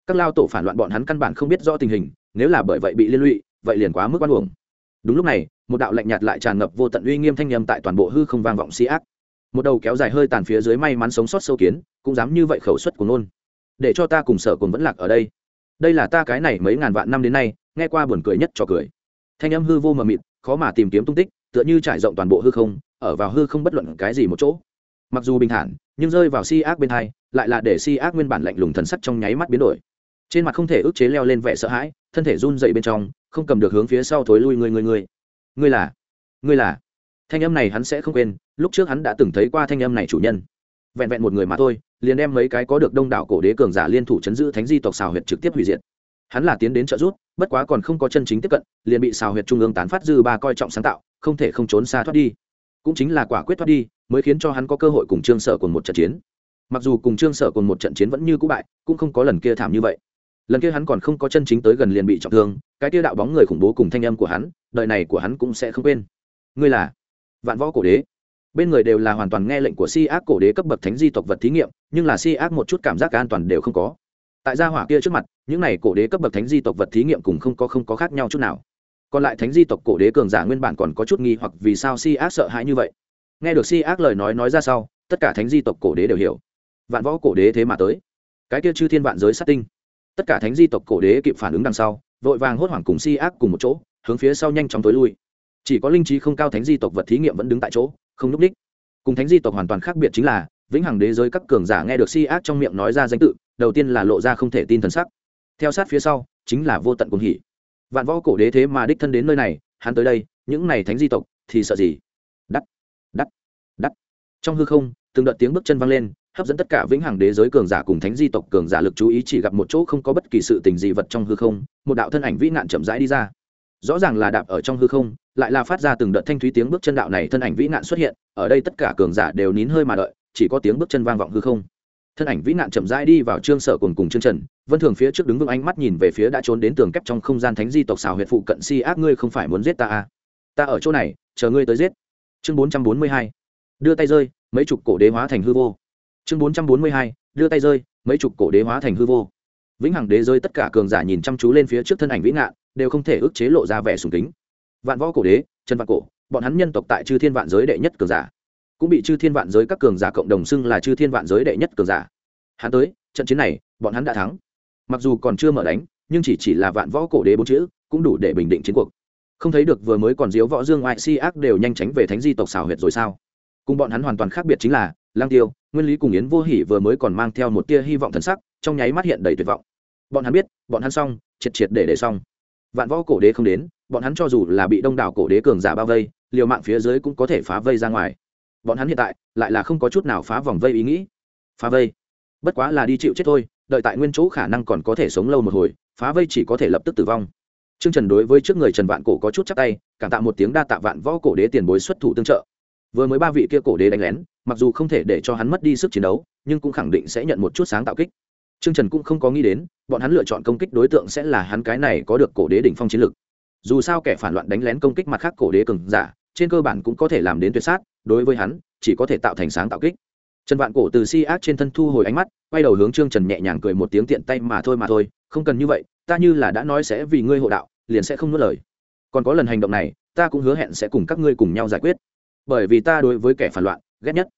Các lao tổ phản loạn bọn hắn căn bản không biết rõ tình hình, nếu là bởi vậy bị liên lụy, vậy liền quá mức oan uổng. Đúng lúc này, một đạo lạnh nhạt lại tràn ngập vô tận uy nghiêm thanh nhầm tại toàn bộ hư không vang vọng si ác. Một đầu kéo dài hơi tàn phía dưới may mắn sống sót sâu kiến, cũng dám như vậy khẩu suất của nôn để cho ta cùng sở cùng vẫn lạc ở đây. Đây là ta cái này mấy ngàn vạn năm đến nay, nghe qua buồn cười nhất cho cười. Thanh âm hư vô mờ mịt, khó mà tìm kiếm tung tích, tựa như trải rộng toàn bộ hư không ở vào hư không bất luận cái gì một chỗ. Mặc dù bình thản, nhưng rơi vào si ác bên hai, lại là để si ác nguyên bản lạnh lùng thần sắc trong nháy mắt biến đổi. Trên mặt không thể ức chế leo lên vẻ sợ hãi, thân thể run dậy bên trong, không cầm được hướng phía sau thối lui người người người. Ngươi là? Ngươi là? Thanh âm này hắn sẽ không quên, lúc trước hắn đã từng thấy qua thanh âm này chủ nhân. Vẹn vẹn một người mà thôi, liền đem mấy cái có được đông đảo cổ đế cường giả liên thủ chấn giữ thánh di tộc xào huyệt trực tiếp hủy diệt. Hắn là tiến đến trợ rút bất quá còn không có chân chính tiếp cận, liền bị xào huyệt trung ương tán phát dư ba coi trọng sáng tạo, không thể không trốn xa thoát đi cũng chính là quả quyết thoát đi, mới khiến cho hắn có cơ hội cùng trương sở cùng một trận chiến. Mặc dù cùng trương sở cùng một trận chiến vẫn như cũ bại, cũng không có lần kia thảm như vậy. Lần kia hắn còn không có chân chính tới gần liền bị trọng thương, cái kia đạo bóng người khủng bố cùng thanh âm của hắn, đời này của hắn cũng sẽ không quên. Ngươi là vạn võ cổ đế. Bên người đều là hoàn toàn nghe lệnh của si ác cổ đế cấp bậc thánh di tộc vật thí nghiệm, nhưng là si ác một chút cảm giác an toàn đều không có. Tại gia hỏa kia trước mặt, những này cổ đế cấp bậc thánh di tộc vật thí nghiệm cùng không có không có khác nhau chút nào còn lại thánh di tộc cổ đế cường giả nguyên bản còn có chút nghi hoặc vì sao si ác sợ hãi như vậy. Nghe được si ác lời nói nói ra sau, tất cả thánh di tộc cổ đế đều hiểu. Vạn võ cổ đế thế mà tới. Cái kia chư thiên vạn giới sát tinh. Tất cả thánh di tộc cổ đế kịp phản ứng đằng sau, vội vàng hốt hoảng cùng si ác cùng một chỗ, hướng phía sau nhanh chóng tối lui. Chỉ có linh trí không cao thánh di tộc vật thí nghiệm vẫn đứng tại chỗ, không núp đích cùng thánh di tộc hoàn toàn khác biệt chính là, vĩnh hằng đế giới các cường giả nghe được si ác trong miệng nói ra danh tự, đầu tiên là lộ ra không thể tin thần sắc. Theo sát phía sau, chính là vô tận cuồng hỉ vạn võ cổ đế thế mà đích thân đến nơi này, hắn tới đây, những này thánh di tộc, thì sợ gì? Đắt đắt đắt trong hư không, từng đợt tiếng bước chân vang lên, hấp dẫn tất cả vĩnh hằng đế giới cường giả cùng thánh di tộc cường giả lực chú ý chỉ gặp một chỗ không có bất kỳ sự tình gì vật trong hư không, một đạo thân ảnh vĩ nạn chậm rãi đi ra. Rõ ràng là đạp ở trong hư không, lại là phát ra từng đợt thanh thúy tiếng bước chân đạo này thân ảnh vĩ nạn xuất hiện, ở đây tất cả cường giả đều nín hơi mà đợi, chỉ có tiếng bước chân vang vọng hư không thân ảnh vĩ nạn chậm rãi đi vào trương sở cùng cùng trương trần. Vân thường phía trước đứng vững ánh mắt nhìn về phía đã trốn đến tường kép trong không gian thánh di tộc xào huyệt phụ cận si ác ngươi không phải muốn giết ta à. ta ở chỗ này, chờ ngươi tới giết. Chương bốn trăm bốn mươi hai. Đưa tay rơi, mấy chục cổ đế hóa thành hư vô. Chương bốn trăm bốn mươi hai. Đưa tay rơi, mấy chục cổ đế hóa thành hư vô. Vĩnh hằng đế rơi tất cả cường giả nhìn chăm chú lên phía trước thân ảnh vĩ nạn, đều không thể ức chế lộ ra vẻ sùng kính. Vạn võ cổ đế, trần vạn cổ, bọn hắn nhân tộc tại chư thiên vạn giới đệ nhất cường giả cũng bị chư thiên vạn giới các cường giả cộng đồng xưng là chư thiên vạn giới đệ nhất cường giả. Hắn tới, trận chiến này, bọn hắn đã thắng. Mặc dù còn chưa mở đánh, nhưng chỉ chỉ là vạn võ cổ đế bốn chữ, cũng đủ để bình định chiến cuộc. Không thấy được vừa mới còn diếu võ dương ngoại si ác đều nhanh tránh về thánh di tộc xào huyệt rồi sao? Cùng bọn hắn hoàn toàn khác biệt chính là, lang tiêu, nguyên lý cùng yến vô hỉ vừa mới còn mang theo một tia hy vọng thần sắc, trong nháy mắt hiện đầy tuyệt vọng. Bọn hắn biết, bọn hắn xong, triệt triệt để để xong. Vạn võ cổ đế không đến, bọn hắn cho dù là bị đông đảo cổ đế cường giả bao vây, liều mạng phía dưới cũng có thể phá vây ra ngoài bọn hắn hiện tại lại là không có chút nào phá vòng vây ý nghĩ phá vây bất quá là đi chịu chết thôi đợi tại nguyên chỗ khả năng còn có thể sống lâu một hồi phá vây chỉ có thể lập tức tử vong Trương Trần đối với trước người Trần Vạn Cổ có chút chắc tay, cảm tạ một tiếng đa tạ vạn võ cổ đế tiền bối xuất thủ tương trợ. Vừa mới ba vị kia cổ đế đánh lén, mặc dù không thể để cho hắn mất đi sức chiến đấu, nhưng cũng khẳng định sẽ nhận một chút sáng tạo kích. Trương Trần cũng không có nghĩ đến, bọn hắn lựa chọn công kích đối tượng sẽ là hắn cái này có được cổ đế đỉnh phong chiến lực. Dù sao kẻ phản loạn đánh lén công kích mặt khác cổ đế cường giả, trên cơ bản cũng có thể làm đến tuyệt sát, đối với hắn, chỉ có thể tạo thành sáng tạo kích. Trần Vạn Cổ từ si ác trên thân thu hồi ánh mắt, quay đầu hướng Trương Trần nhẹ nhàng cười một tiếng tiện tay mà thôi mà thôi, không cần như vậy, ta như là đã nói sẽ vì ngươi hộ đạo, liền sẽ không nuốt lời. Còn có lần hành động này, ta cũng hứa hẹn sẽ cùng các ngươi cùng nhau giải quyết. Bởi vì ta đối với kẻ phản loạn, ghét nhất.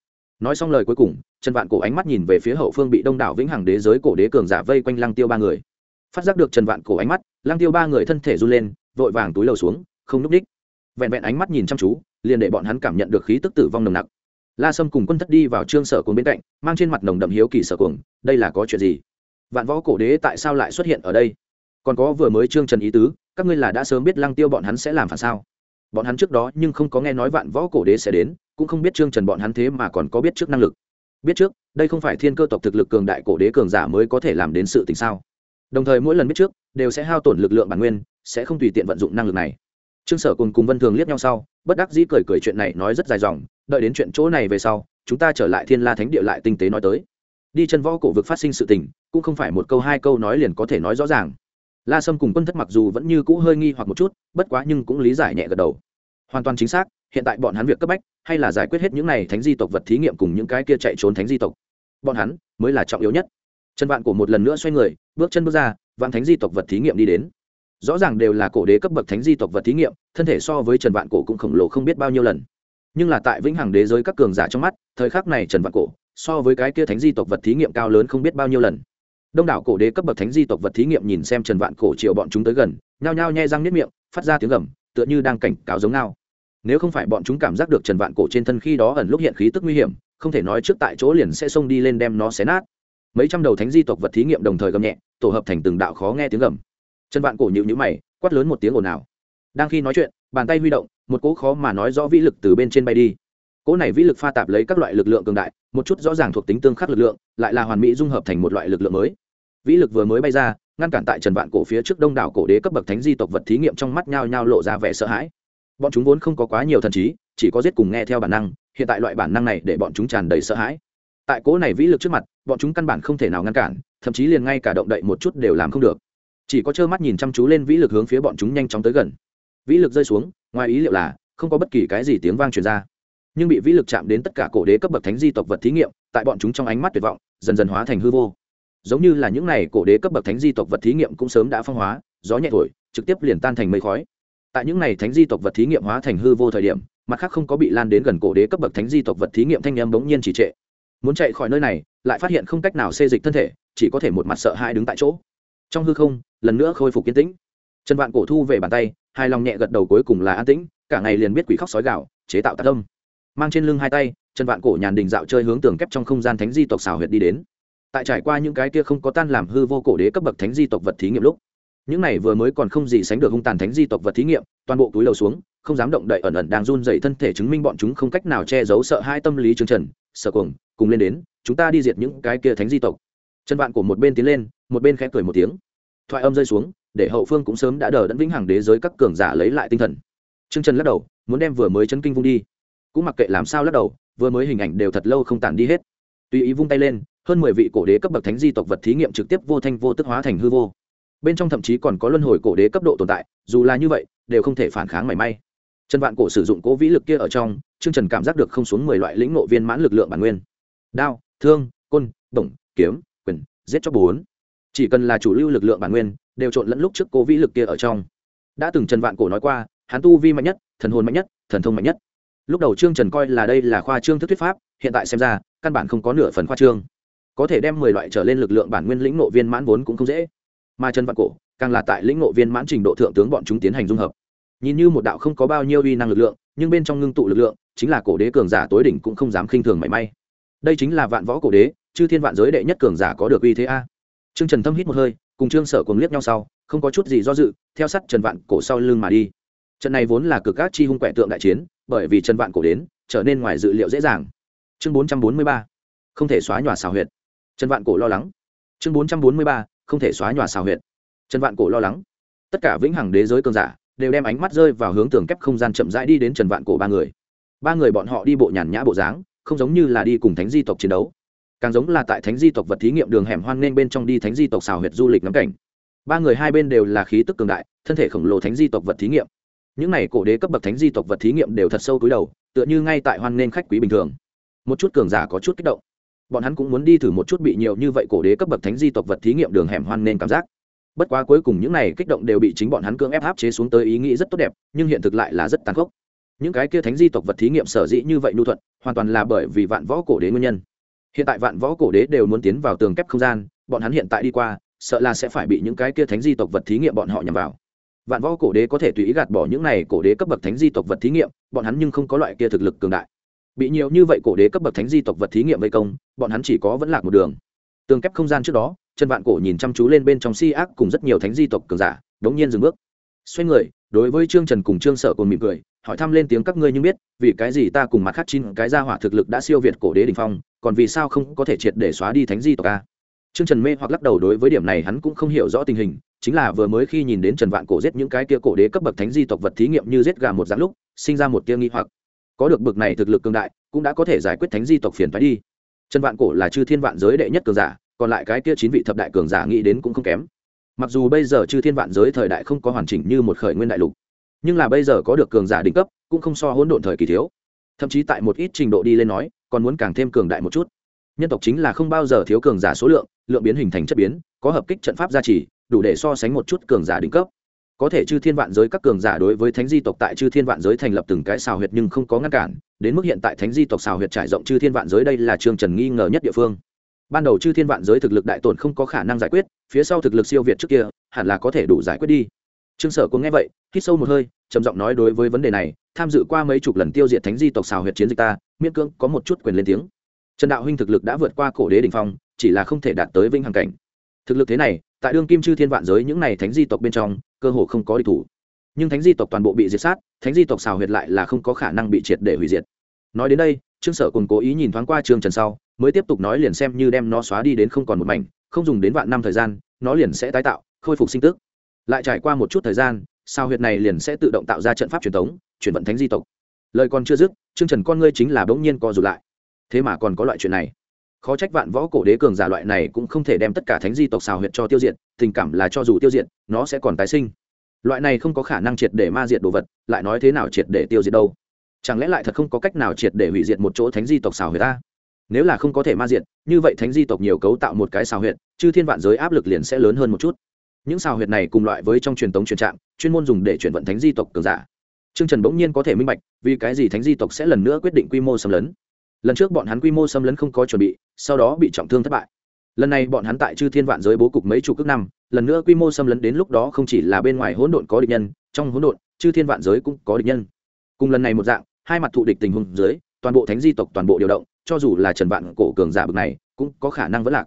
Nói xong lời cuối cùng, Trần Vạn Cổ ánh mắt nhìn về phía hậu phương bị đông đảo vĩnh hằng đế giới cổ đế cường giả vây quanh Lăng Tiêu ba người. Phát giác được Trần Vạn Cổ ánh mắt, Lăng Tiêu ba người thân thể run lên, vội vàng túi lầu xuống, không lúc đích. Vẹn vẹn ánh mắt nhìn chăm chú, liền để bọn hắn cảm nhận được khí tức tử vong nồng nặc. La sâm cùng quân thất đi vào trương sở cùng bên cạnh mang trên mặt nồng đậm hiếu kỳ sở cùng đây là có chuyện gì? Vạn võ cổ đế tại sao lại xuất hiện ở đây? Còn có vừa mới trương trần ý tứ các ngươi là đã sớm biết lăng tiêu bọn hắn sẽ làm phản sao? Bọn hắn trước đó nhưng không có nghe nói vạn võ cổ đế sẽ đến cũng không biết trương trần bọn hắn thế mà còn có biết trước năng lực. Biết trước đây không phải thiên cơ tộc thực lực cường đại cổ đế cường giả mới có thể làm đến sự tình sao? Đồng thời mỗi lần biết trước đều sẽ hao tổn lực lượng bản nguyên sẽ không tùy tiện vận dụng năng lực này trương sở cùng cùng vân thường liếc nhau sau, bất đắc dĩ cười cười chuyện này nói rất dài dòng, đợi đến chuyện chỗ này về sau, chúng ta trở lại thiên la thánh địa lại tinh tế nói tới. Đi chân võ cổ vực phát sinh sự tình, cũng không phải một câu hai câu nói liền có thể nói rõ ràng. La sâm cùng quân thất mặc dù vẫn như cũ hơi nghi hoặc một chút, bất quá nhưng cũng lý giải nhẹ gật đầu. Hoàn toàn chính xác, hiện tại bọn hắn việc cấp bách, hay là giải quyết hết những này thánh di tộc vật thí nghiệm cùng những cái kia chạy trốn thánh di tộc. Bọn hắn mới là trọng yếu nhất. Chân vạn của một lần nữa xoay người, bước chân bước ra, vạn thánh di tộc vật thí nghiệm đi đến rõ ràng đều là cổ đế cấp bậc thánh di tộc vật thí nghiệm, thân thể so với trần vạn cổ cũng khổng lồ không biết bao nhiêu lần. Nhưng là tại vĩnh hằng đế giới các cường giả trong mắt, thời khắc này trần vạn cổ, so với cái kia thánh di tộc vật thí nghiệm cao lớn không biết bao nhiêu lần. Đông đảo cổ đế cấp bậc thánh di tộc vật thí nghiệm nhìn xem trần vạn cổ triệu bọn chúng tới gần, nhao nhao nhai răng nếp miệng, phát ra tiếng gầm, tựa như đang cảnh cáo giống ngao. Nếu không phải bọn chúng cảm giác được trần vạn cổ trên thân khi đó ẩn lúc hiện khí tức nguy hiểm, không thể nói trước tại chỗ liền sẽ xông đi lên đem nó xé nát. Mấy trăm đầu thánh di tộc vật thí nghiệm đồng thời gầm nhẹ, tổ hợp thành từng đạo khó nghe tiếng gầm trần vạn cổ nhịu nhữ mày, quát lớn một tiếng ồn ào. Đang khi nói chuyện, bàn tay huy động, một cỗ khó mà nói rõ vĩ lực từ bên trên bay đi. Cỗ này vĩ lực pha tạp lấy các loại lực lượng cường đại, một chút rõ ràng thuộc tính tương khắc lực lượng, lại là hoàn mỹ dung hợp thành một loại lực lượng mới. Vĩ lực vừa mới bay ra, ngăn cản tại trần vạn cổ phía trước đông đảo cổ đế cấp bậc thánh di tộc vật thí nghiệm trong mắt nhao nhao lộ ra vẻ sợ hãi. Bọn chúng vốn không có quá nhiều thần trí, chỉ có giết cùng nghe theo bản năng, hiện tại loại bản năng này để bọn chúng tràn đầy sợ hãi. Tại cỗ này vĩ lực trước mặt, bọn chúng căn bản không thể nào ngăn cản, thậm chí liền ngay cả động đậy một chút đều làm không được chỉ có trơ mắt nhìn chăm chú lên vĩ lực hướng phía bọn chúng nhanh chóng tới gần. Vĩ lực rơi xuống, ngoài ý liệu là, không có bất kỳ cái gì tiếng vang truyền ra. Nhưng bị vĩ lực chạm đến tất cả cổ đế cấp bậc thánh di tộc vật thí nghiệm, tại bọn chúng trong ánh mắt tuyệt vọng, dần dần hóa thành hư vô. Giống như là những n à y cổ đế cấp bậc thánh di tộc vật thí nghiệm cũng sớm đã phong hóa, gió nhẹ thổi, trực tiếp liền tan thành mây khói. Tại những này thánh di tộc vật thí nghiệm hóa thành hư vô thời điểm, mặt khác không có bị lan đến gần cổ đế cấp bậc thánh di tộc vật thí nghiệm thanh âm bỗng nhiên chỉ trệ. Muốn chạy khỏi nơi này, lại phát hiện không cách nào xê dịch thân thể, chỉ có thể một mặt sợ hãi đứng tại chỗ trong hư không, lần nữa khôi phục kiến tĩnh. Trần vạn cổ thu về bàn tay, hai lòng nhẹ gật đầu cuối cùng là an tĩnh, cả ngày liền biết quỷ khóc sói gạo chế tạo tạc tâm. Mang trên lưng hai tay, trần vạn cổ nhàn đình dạo chơi hướng tường kép trong không gian thánh di tộc xào huyệt đi đến. Tại trải qua những cái kia không có tan làm hư vô cổ đế cấp bậc thánh di tộc vật thí nghiệm lúc, những này vừa mới còn không gì sánh được hung tàn thánh di tộc vật thí nghiệm, toàn bộ túi lầu xuống, không dám động đậy ẩn ẩn đang run dậy thân thể chứng minh bọn chúng không cách nào che giấu sợ hai tâm lý chương trần, sợ cuồng, cùng lên đến, chúng ta đi diệt những cái kia thánh di tộc. Chân vạn của một bên tiến lên một bên khẽ cười một tiếng. Thoại âm rơi xuống, để hậu phương cũng sớm đã đờ đẫn vĩnh hằng đế giới các cường giả lấy lại tinh thần. Trương trần lắc đầu, muốn đem vừa mới chấn kinh vung đi. Cũng mặc kệ làm sao lắc đầu, vừa mới hình ảnh đều thật lâu không tản đi hết. Tùy ý vung tay lên, hơn mười vị cổ đế cấp bậc thánh di tộc vật thí nghiệm trực tiếp vô thanh vô tức hóa thành hư vô. Bên trong thậm chí còn có luân hồi cổ đế cấp độ tồn tại, dù là như vậy, đều không thể phản kháng mảy may. Trần vạn cổ sử dụng cố vĩ lực kia ở trong chương trần cảm giác được không xuống mười loại lĩnh nộ viên mãn lực lượng bản nguyên. Đao, thương, côn, bổng, kiếm, quyền, giết cho bốn chỉ cần là chủ lưu lực lượng bản nguyên, đều trộn lẫn lúc trước cố vĩ lực kia ở trong. Đã từng trần vạn cổ nói qua, hắn tu vi mạnh nhất, thần hồn mạnh nhất, thần thông mạnh nhất. Lúc đầu trương trần coi là đây là khoa trương thức thuyết pháp, hiện tại xem ra, căn bản không có nửa phần khoa trương. Có thể đem mười loại trở lên lực lượng bản nguyên lĩnh nộ viên mãn vốn cũng không dễ. Mà trần vạn cổ, càng là tại lĩnh nộ viên mãn trình độ thượng tướng bọn chúng tiến hành dung hợp. Nhìn như một đạo không có bao nhiêu uy năng lực lượng, nhưng bên trong ngưng tụ lực lượng, chính là cổ đế cường giả tối đỉnh cũng không dám khinh thường mảy may. Đây chính là vạn võ cổ đế, chư thiên vạn giới đệ nhất cường giả có được uy thế a trương trần thâm hít một hơi, cùng trương sở cùng liếc nhau sau, không có chút gì do dự, theo sát trần vạn cổ sau lưng mà đi. Trận này vốn là cực các chi hung quẻ tượng đại chiến, bởi vì trần vạn cổ đến, trở nên ngoài dự liệu dễ dàng. Chương bốn trăm bốn mươi ba, không thể xóa nhòa xào huyệt. Trần vạn cổ lo lắng. Chương bốn trăm bốn mươi ba, không thể xóa nhòa xào huyệt. Trần vạn cổ lo lắng. Tất cả vĩnh hằng đế giới cường giả đều đem ánh mắt rơi vào hướng tường kép không gian chậm rãi đi đến trần vạn cổ ba người. Ba người bọn họ đi bộ nhàn nhã bộ dáng, không giống như là đi cùng thánh di tộc chiến đấu càng giống là tại thánh di tộc vật thí nghiệm đường hẻm hoan nên bên trong đi thánh di tộc xào huyệt du lịch ngắm cảnh. Ba người hai bên đều là khí tức cường đại, thân thể khổng lồ thánh di tộc vật thí nghiệm. Những này cổ đế cấp bậc thánh di tộc vật thí nghiệm đều thật sâu túi đầu, tựa như ngay tại hoan nên khách quý bình thường. Một chút cường giả có chút kích động. Bọn hắn cũng muốn đi thử một chút bị nhiều như vậy cổ đế cấp bậc thánh di tộc vật thí nghiệm đường hẻm hoan nên cảm giác. Bất quá cuối cùng những này kích động đều bị chính bọn hắn cưỡng ép áp chế xuống tới ý nghĩ rất tốt đẹp, nhưng hiện thực lại là rất tàn khốc. Những cái kia thánh di tộc vật thí nghiệm sở dĩ như vậy nhu thuận, hoàn toàn là bởi vì vạn võ cổ đế nguyên nhân hiện tại vạn võ cổ đế đều muốn tiến vào tường kép không gian, bọn hắn hiện tại đi qua, sợ là sẽ phải bị những cái kia thánh di tộc vật thí nghiệm bọn họ nhằm vào. Vạn võ cổ đế có thể tùy ý gạt bỏ những này cổ đế cấp bậc thánh di tộc vật thí nghiệm, bọn hắn nhưng không có loại kia thực lực cường đại. Bị nhiều như vậy cổ đế cấp bậc thánh di tộc vật thí nghiệm vây công, bọn hắn chỉ có vẫn lạc một đường. Tường kép không gian trước đó, chân vạn cổ nhìn chăm chú lên bên trong si ác cùng rất nhiều thánh di tộc cường giả, đống nhiên dừng bước. Xoay người, đối với trương trần cùng trương sợ cùng mỉm cười, hỏi thăm lên tiếng các ngươi nhưng biết, vì cái gì ta cùng mặt khác chín cái gia hỏa thực lực đã siêu việt cổ đế đình phong còn vì sao không có thể triệt để xóa đi thánh di tộc a? Trương trần mê hoặc lắc đầu đối với điểm này hắn cũng không hiểu rõ tình hình, chính là vừa mới khi nhìn đến trần vạn cổ giết những cái kia cổ đế cấp bậc thánh di tộc vật thí nghiệm như giết gà một dạng lúc, sinh ra một tia nghi hoặc. Có được bậc này thực lực cường đại, cũng đã có thể giải quyết thánh di tộc phiền phải đi. Trần vạn cổ là chư thiên vạn giới đệ nhất cường giả, còn lại cái kia chín vị thập đại cường giả nghĩ đến cũng không kém. Mặc dù bây giờ chư thiên vạn giới thời đại không có hoàn chỉnh như một khởi nguyên đại lục, nhưng là bây giờ có được cường giả đỉnh cấp, cũng không so hỗn độn thời kỳ thiếu. Thậm chí tại một ít trình độ đi lên nói còn muốn càng thêm cường đại một chút. Nhân tộc chính là không bao giờ thiếu cường giả số lượng lượng biến hình thành chất biến, có hợp kích trận pháp gia trì, đủ để so sánh một chút cường giả đỉnh cấp. Có thể chư thiên vạn giới các cường giả đối với thánh di tộc tại chư thiên vạn giới thành lập từng cái xào huyệt nhưng không có ngăn cản, đến mức hiện tại thánh di tộc xào huyệt trải rộng chư thiên vạn giới đây là trương trần nghi ngờ nhất địa phương. Ban đầu chư thiên vạn giới thực lực đại tổn không có khả năng giải quyết, phía sau thực lực siêu việt trước kia, hẳn là có thể đủ giải quyết đi. Trương sở cũng nghe vậy, hít sâu một hơi, trầm giọng nói đối với vấn đề này tham dự qua mấy chục lần tiêu diệt thánh di tộc xào huyệt chiến dịch ta, miễn cưỡng có một chút quyền lên tiếng. Trần đạo huynh thực lực đã vượt qua cổ đế đình phong, chỉ là không thể đạt tới vinh hằng cảnh. Thực lực thế này, tại đương kim chư thiên vạn giới những này thánh di tộc bên trong, cơ hồ không có địch thủ. Nhưng thánh di tộc toàn bộ bị diệt sát, thánh di tộc xào huyệt lại là không có khả năng bị triệt để hủy diệt. Nói đến đây, trương sở cùng cố ý nhìn thoáng qua trương trần sau, mới tiếp tục nói liền xem như đem nó xóa đi đến không còn một mảnh, không dùng đến vạn năm thời gian, nó liền sẽ tái tạo, khôi phục sinh tức. Lại trải qua một chút thời gian sao huyệt này liền sẽ tự động tạo ra trận pháp truyền thống chuyển vận thánh di tộc. Lời còn chưa dứt trương trần con ngươi chính là bỗng nhiên co rụt lại. Thế mà còn có loại chuyện này. Khó trách vạn võ cổ đế cường giả loại này cũng không thể đem tất cả thánh di tộc xào huyệt cho tiêu diệt tình cảm là cho dù tiêu diệt nó sẽ còn tái sinh. Loại này không có khả năng triệt để ma diệt đồ vật lại nói thế nào triệt để tiêu diệt đâu? Chẳng lẽ lại thật không có cách nào triệt để hủy diệt một chỗ thánh di tộc xào huyệt ta nếu là không có thể ma diệt như vậy thánh di tộc nhiều cấu tạo một cái xào huyệt chư thiên vạn giới áp lực liền sẽ lớn hơn một chút. Những xào huyệt này cùng loại với trong truyền tống truyền trạng, chuyên môn dùng để chuyển vận thánh di tộc cường giả. Trương Trần bỗng nhiên có thể minh bạch, vì cái gì Thánh di tộc sẽ lần nữa quyết định quy mô xâm lấn. Lần trước bọn hắn quy mô xâm lấn không có chuẩn bị, sau đó bị trọng thương thất bại. Lần này bọn hắn tại Chư Thiên Vạn Giới bố cục mấy chục cước năm, lần nữa quy mô xâm lấn đến lúc đó không chỉ là bên ngoài hỗn độn có địch nhân, trong hỗn độn, Chư Thiên Vạn Giới cũng có địch nhân. Cùng lần này một dạng, hai mặt thụ địch tình huống dưới, toàn bộ Thánh di tộc toàn bộ điều động, cho dù là Trần Vạn cổ cường giả bực này, cũng có khả năng vẫn lạc.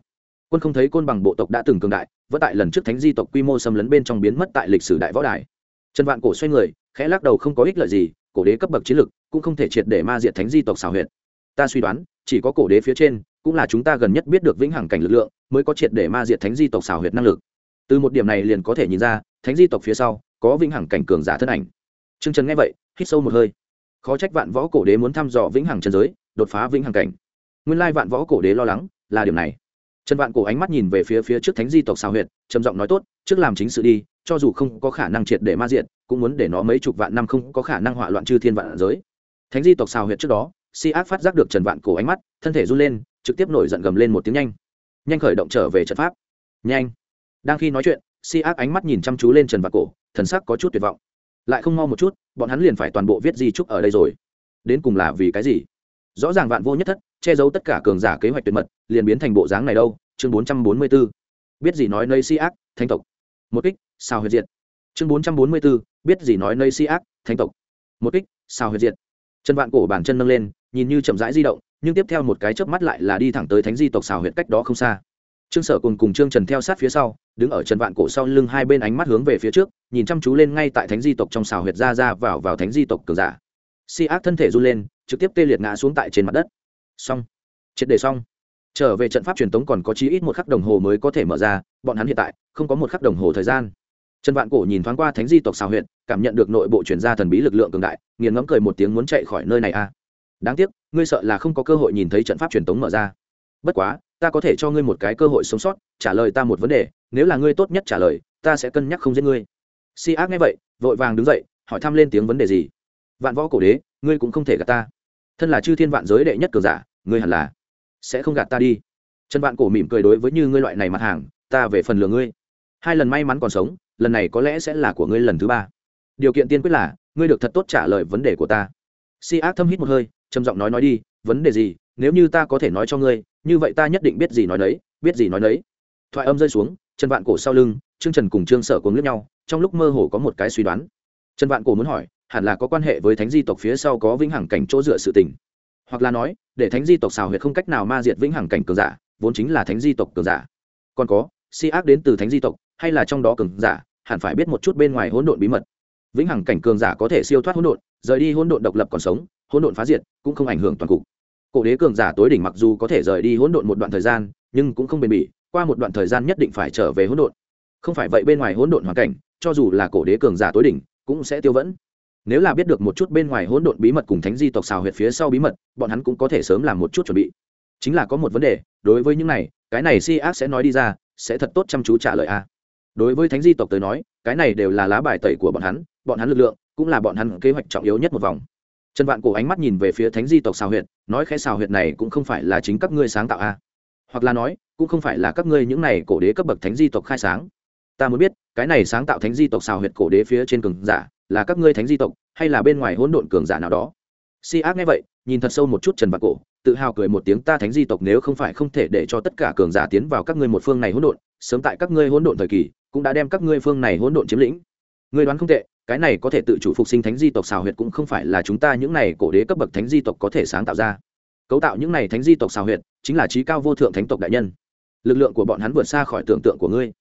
Quân không thấy côn bằng bộ tộc đã từng cường đại, vẫn tại lần trước Thánh di tộc quy mô xâm lấn bên trong biến mất tại lịch sử đại võ đài. Trần Vạn cổ xoay người, khẽ lắc đầu không có ích lợi gì, cổ đế cấp bậc chiến lực cũng không thể triệt để ma diệt thánh di tộc xảo huyệt. Ta suy đoán chỉ có cổ đế phía trên cũng là chúng ta gần nhất biết được vĩnh hằng cảnh lực lượng mới có triệt để ma diệt thánh di tộc xảo huyệt năng lực. Từ một điểm này liền có thể nhìn ra thánh di tộc phía sau có vĩnh hằng cảnh cường giả thân ảnh. T r ư ơ n g trần nghe vậy hít sâu một hơi. Khó trách vạn võ cổ đế muốn thăm dò vĩnh hằng trần giới đột phá vĩnh hằng cảnh. Nguyên lai vạn võ cổ đế lo lắng là điểm này. Trần vạn cổ ánh mắt nhìn về phía phía trước thánh di tộc xào huyệt trầm giọng nói tốt trước làm chính sự đi cho dù không có khả năng triệt để ma diệt, cũng muốn để nó mấy chục vạn năm không có khả năng hỏa loạn chư thiên vạn giới. Thánh di tộc xào huyệt trước đó si ác phát giác được trần vạn cổ ánh mắt thân thể run lên trực tiếp nổi giận gầm lên một tiếng nhanh. Nhanh khởi động trở về trận pháp. Nhanh. Đang khi nói chuyện si ác ánh mắt nhìn chăm chú lên trần vạn cổ thần sắc có chút tuyệt vọng. Lại không mau một chút bọn hắn liền phải toàn bộ viết di trúc ở đây rồi. Đến cùng là vì cái gì? Rõ ràng vạn vô nhất thất che giấu tất cả cường giả kế hoạch tuyệt mật liền biến thành bộ dáng này đâu? Chương bốn trăm bốn mươi b ố biết gì nói nơi si ác thanh tộc một kích, xào huyệt diệt. Chương bốn trăm bốn mươi b ố biết gì nói nơi si ác thanh tộc. Một kích, xào huyệt diệt. Chân vạn cổ bàn chân nâng lên, nhìn như chậm rãi di động, nhưng tiếp theo một cái chớp mắt lại là đi thẳng tới thánh di tộc xào huyệt cách đó không xa. Trương sở cùng cùng trương trần theo sát phía sau, đứng ở trần vạn cổ sau lưng hai bên ánh mắt hướng về phía trước, nhìn chăm chú lên ngay tại thánh di tộc trong xào huyệt ra ra vào vào thánh di tộc cường giả. Si ác thân thể run lên, trực tiếp tê liệt ngã xuống tại trên mặt đất. Xong. Triệt đề xong trở về trận pháp truyền tống còn có chí ít một khắc đồng hồ mới có thể mở ra, bọn hắn hiện tại, không có một khắc đồng hồ thời gian. Trần vạn cổ nhìn thoáng qua thánh di tộc xào huyện, cảm nhận được nội bộ chuyển ra thần bí lực lượng cường đại, nghiền ngẫm cười một tiếng muốn chạy khỏi nơi này a à. đáng tiếc, ngươi sợ là không có cơ hội nhìn thấy trận pháp truyền tống mở ra. Bất quá, ta có thể cho ngươi một cái cơ hội sống sót, trả lời ta một vấn đề, nếu là ngươi tốt nhất trả lời, ta sẽ cân nhắc không giết ngươi. Si ác nghe vậy, vội vàng đứng dậy, hỏi thăm lên tiếng vấn đề gì. Vạn võ cổ đế, ngươi cũng không thể gạt ta. Thân là chư thiên vạn giới đệ nhất cường giả, ngươi hẳn là sẽ không gạt ta đi. Trần vạn cổ mỉm cười đối với như ngươi loại này mặt hàng, ta về phần lừa ngươi. Hai lần may mắn còn sống, lần này có lẽ sẽ là của ngươi lần thứ ba. Điều kiện tiên quyết là, ngươi được thật tốt trả lời vấn đề của ta. Si ác thâm hít một hơi, trầm giọng nói nói đi, vấn đề gì? Nếu như ta có thể nói cho ngươi, như vậy ta nhất định biết gì nói đấy biết gì nói đấy thoại âm rơi xuống, trần vạn cổ sau lưng, trương trần cùng trương sở cùng lướt nhau, trong lúc mơ hồ có một cái suy đoán. Trần vạn cổ muốn hỏi, hẳn là có quan hệ với thánh di tộc phía sau có vĩnh hằng cảnh chỗ dựa sự tình hoặc là nói, để thánh di tộc xào huyệt không cách nào ma diệt vĩnh hằng cảnh cường giả, vốn chính là thánh di tộc cường giả. Còn có, si ác đến từ thánh di tộc, hay là trong đó cường giả, hẳn phải biết một chút bên ngoài hỗn độn bí mật. Vĩnh hằng cảnh cường giả có thể siêu thoát hỗn độn, rời đi hỗn độn độc lập còn sống, hỗn độn phá diệt, cũng không ảnh hưởng toàn cục. Cổ đế cường giả tối đỉnh mặc dù có thể rời đi hỗn độn một đoạn thời gian, nhưng cũng không bền bỉ, qua một đoạn thời gian nhất định phải trở về hỗn độn. Không phải vậy bên ngoài hỗn độn hoàn cảnh, cho dù là cổ đế cường giả tối đỉnh, cũng sẽ tiêu vẫn nếu là biết được một chút bên ngoài hỗn độn bí mật cùng thánh di tộc xào huyệt phía sau bí mật, bọn hắn cũng có thể sớm làm một chút chuẩn bị. Chính là có một vấn đề, đối với những này, cái này si ác sẽ nói đi ra, sẽ thật tốt chăm chú trả lời a. Đối với thánh di tộc tới nói, cái này đều là lá bài tẩy của bọn hắn bọn hắn lực lượng cũng là bọn hắn kế hoạch trọng yếu nhất một vòng. Trần vạn cổ ánh mắt nhìn về phía thánh di tộc xào huyệt, nói khẽ xào huyệt này cũng không phải là chính các ngươi sáng tạo a. Hoặc là nói, cũng không phải là các ngươi những này cổ đế cấp bậc thánh di tộc khai sáng. Ta muốn biết, cái này sáng tạo thánh di tộc xào huyệt cổ đế phía trên cường giả là các ngươi thánh di tộc, hay là bên ngoài hỗn độn cường giả nào đó? Si ác nghe vậy, nhìn thật sâu một chút trần bạc cổ, tự hào cười một tiếng, ta thánh di tộc nếu không phải không thể để cho tất cả cường giả tiến vào các ngươi một phương này hỗn độn, sớm tại các ngươi hỗn độn thời kỳ, cũng đã đem các ngươi phương này hỗn độn chiếm lĩnh. Ngươi đoán không tệ, cái này có thể tự chủ phục sinh thánh di tộc xào huyệt cũng không phải là chúng ta những này cổ đế cấp bậc thánh di tộc có thể sáng tạo ra. Cấu tạo những này thánh di tộc xào huyệt chính là trí cao vô thượng thánh tộc đại nhân. Lực lượng của bọn hắn vượt xa khỏi tưởng tượng của ngươi.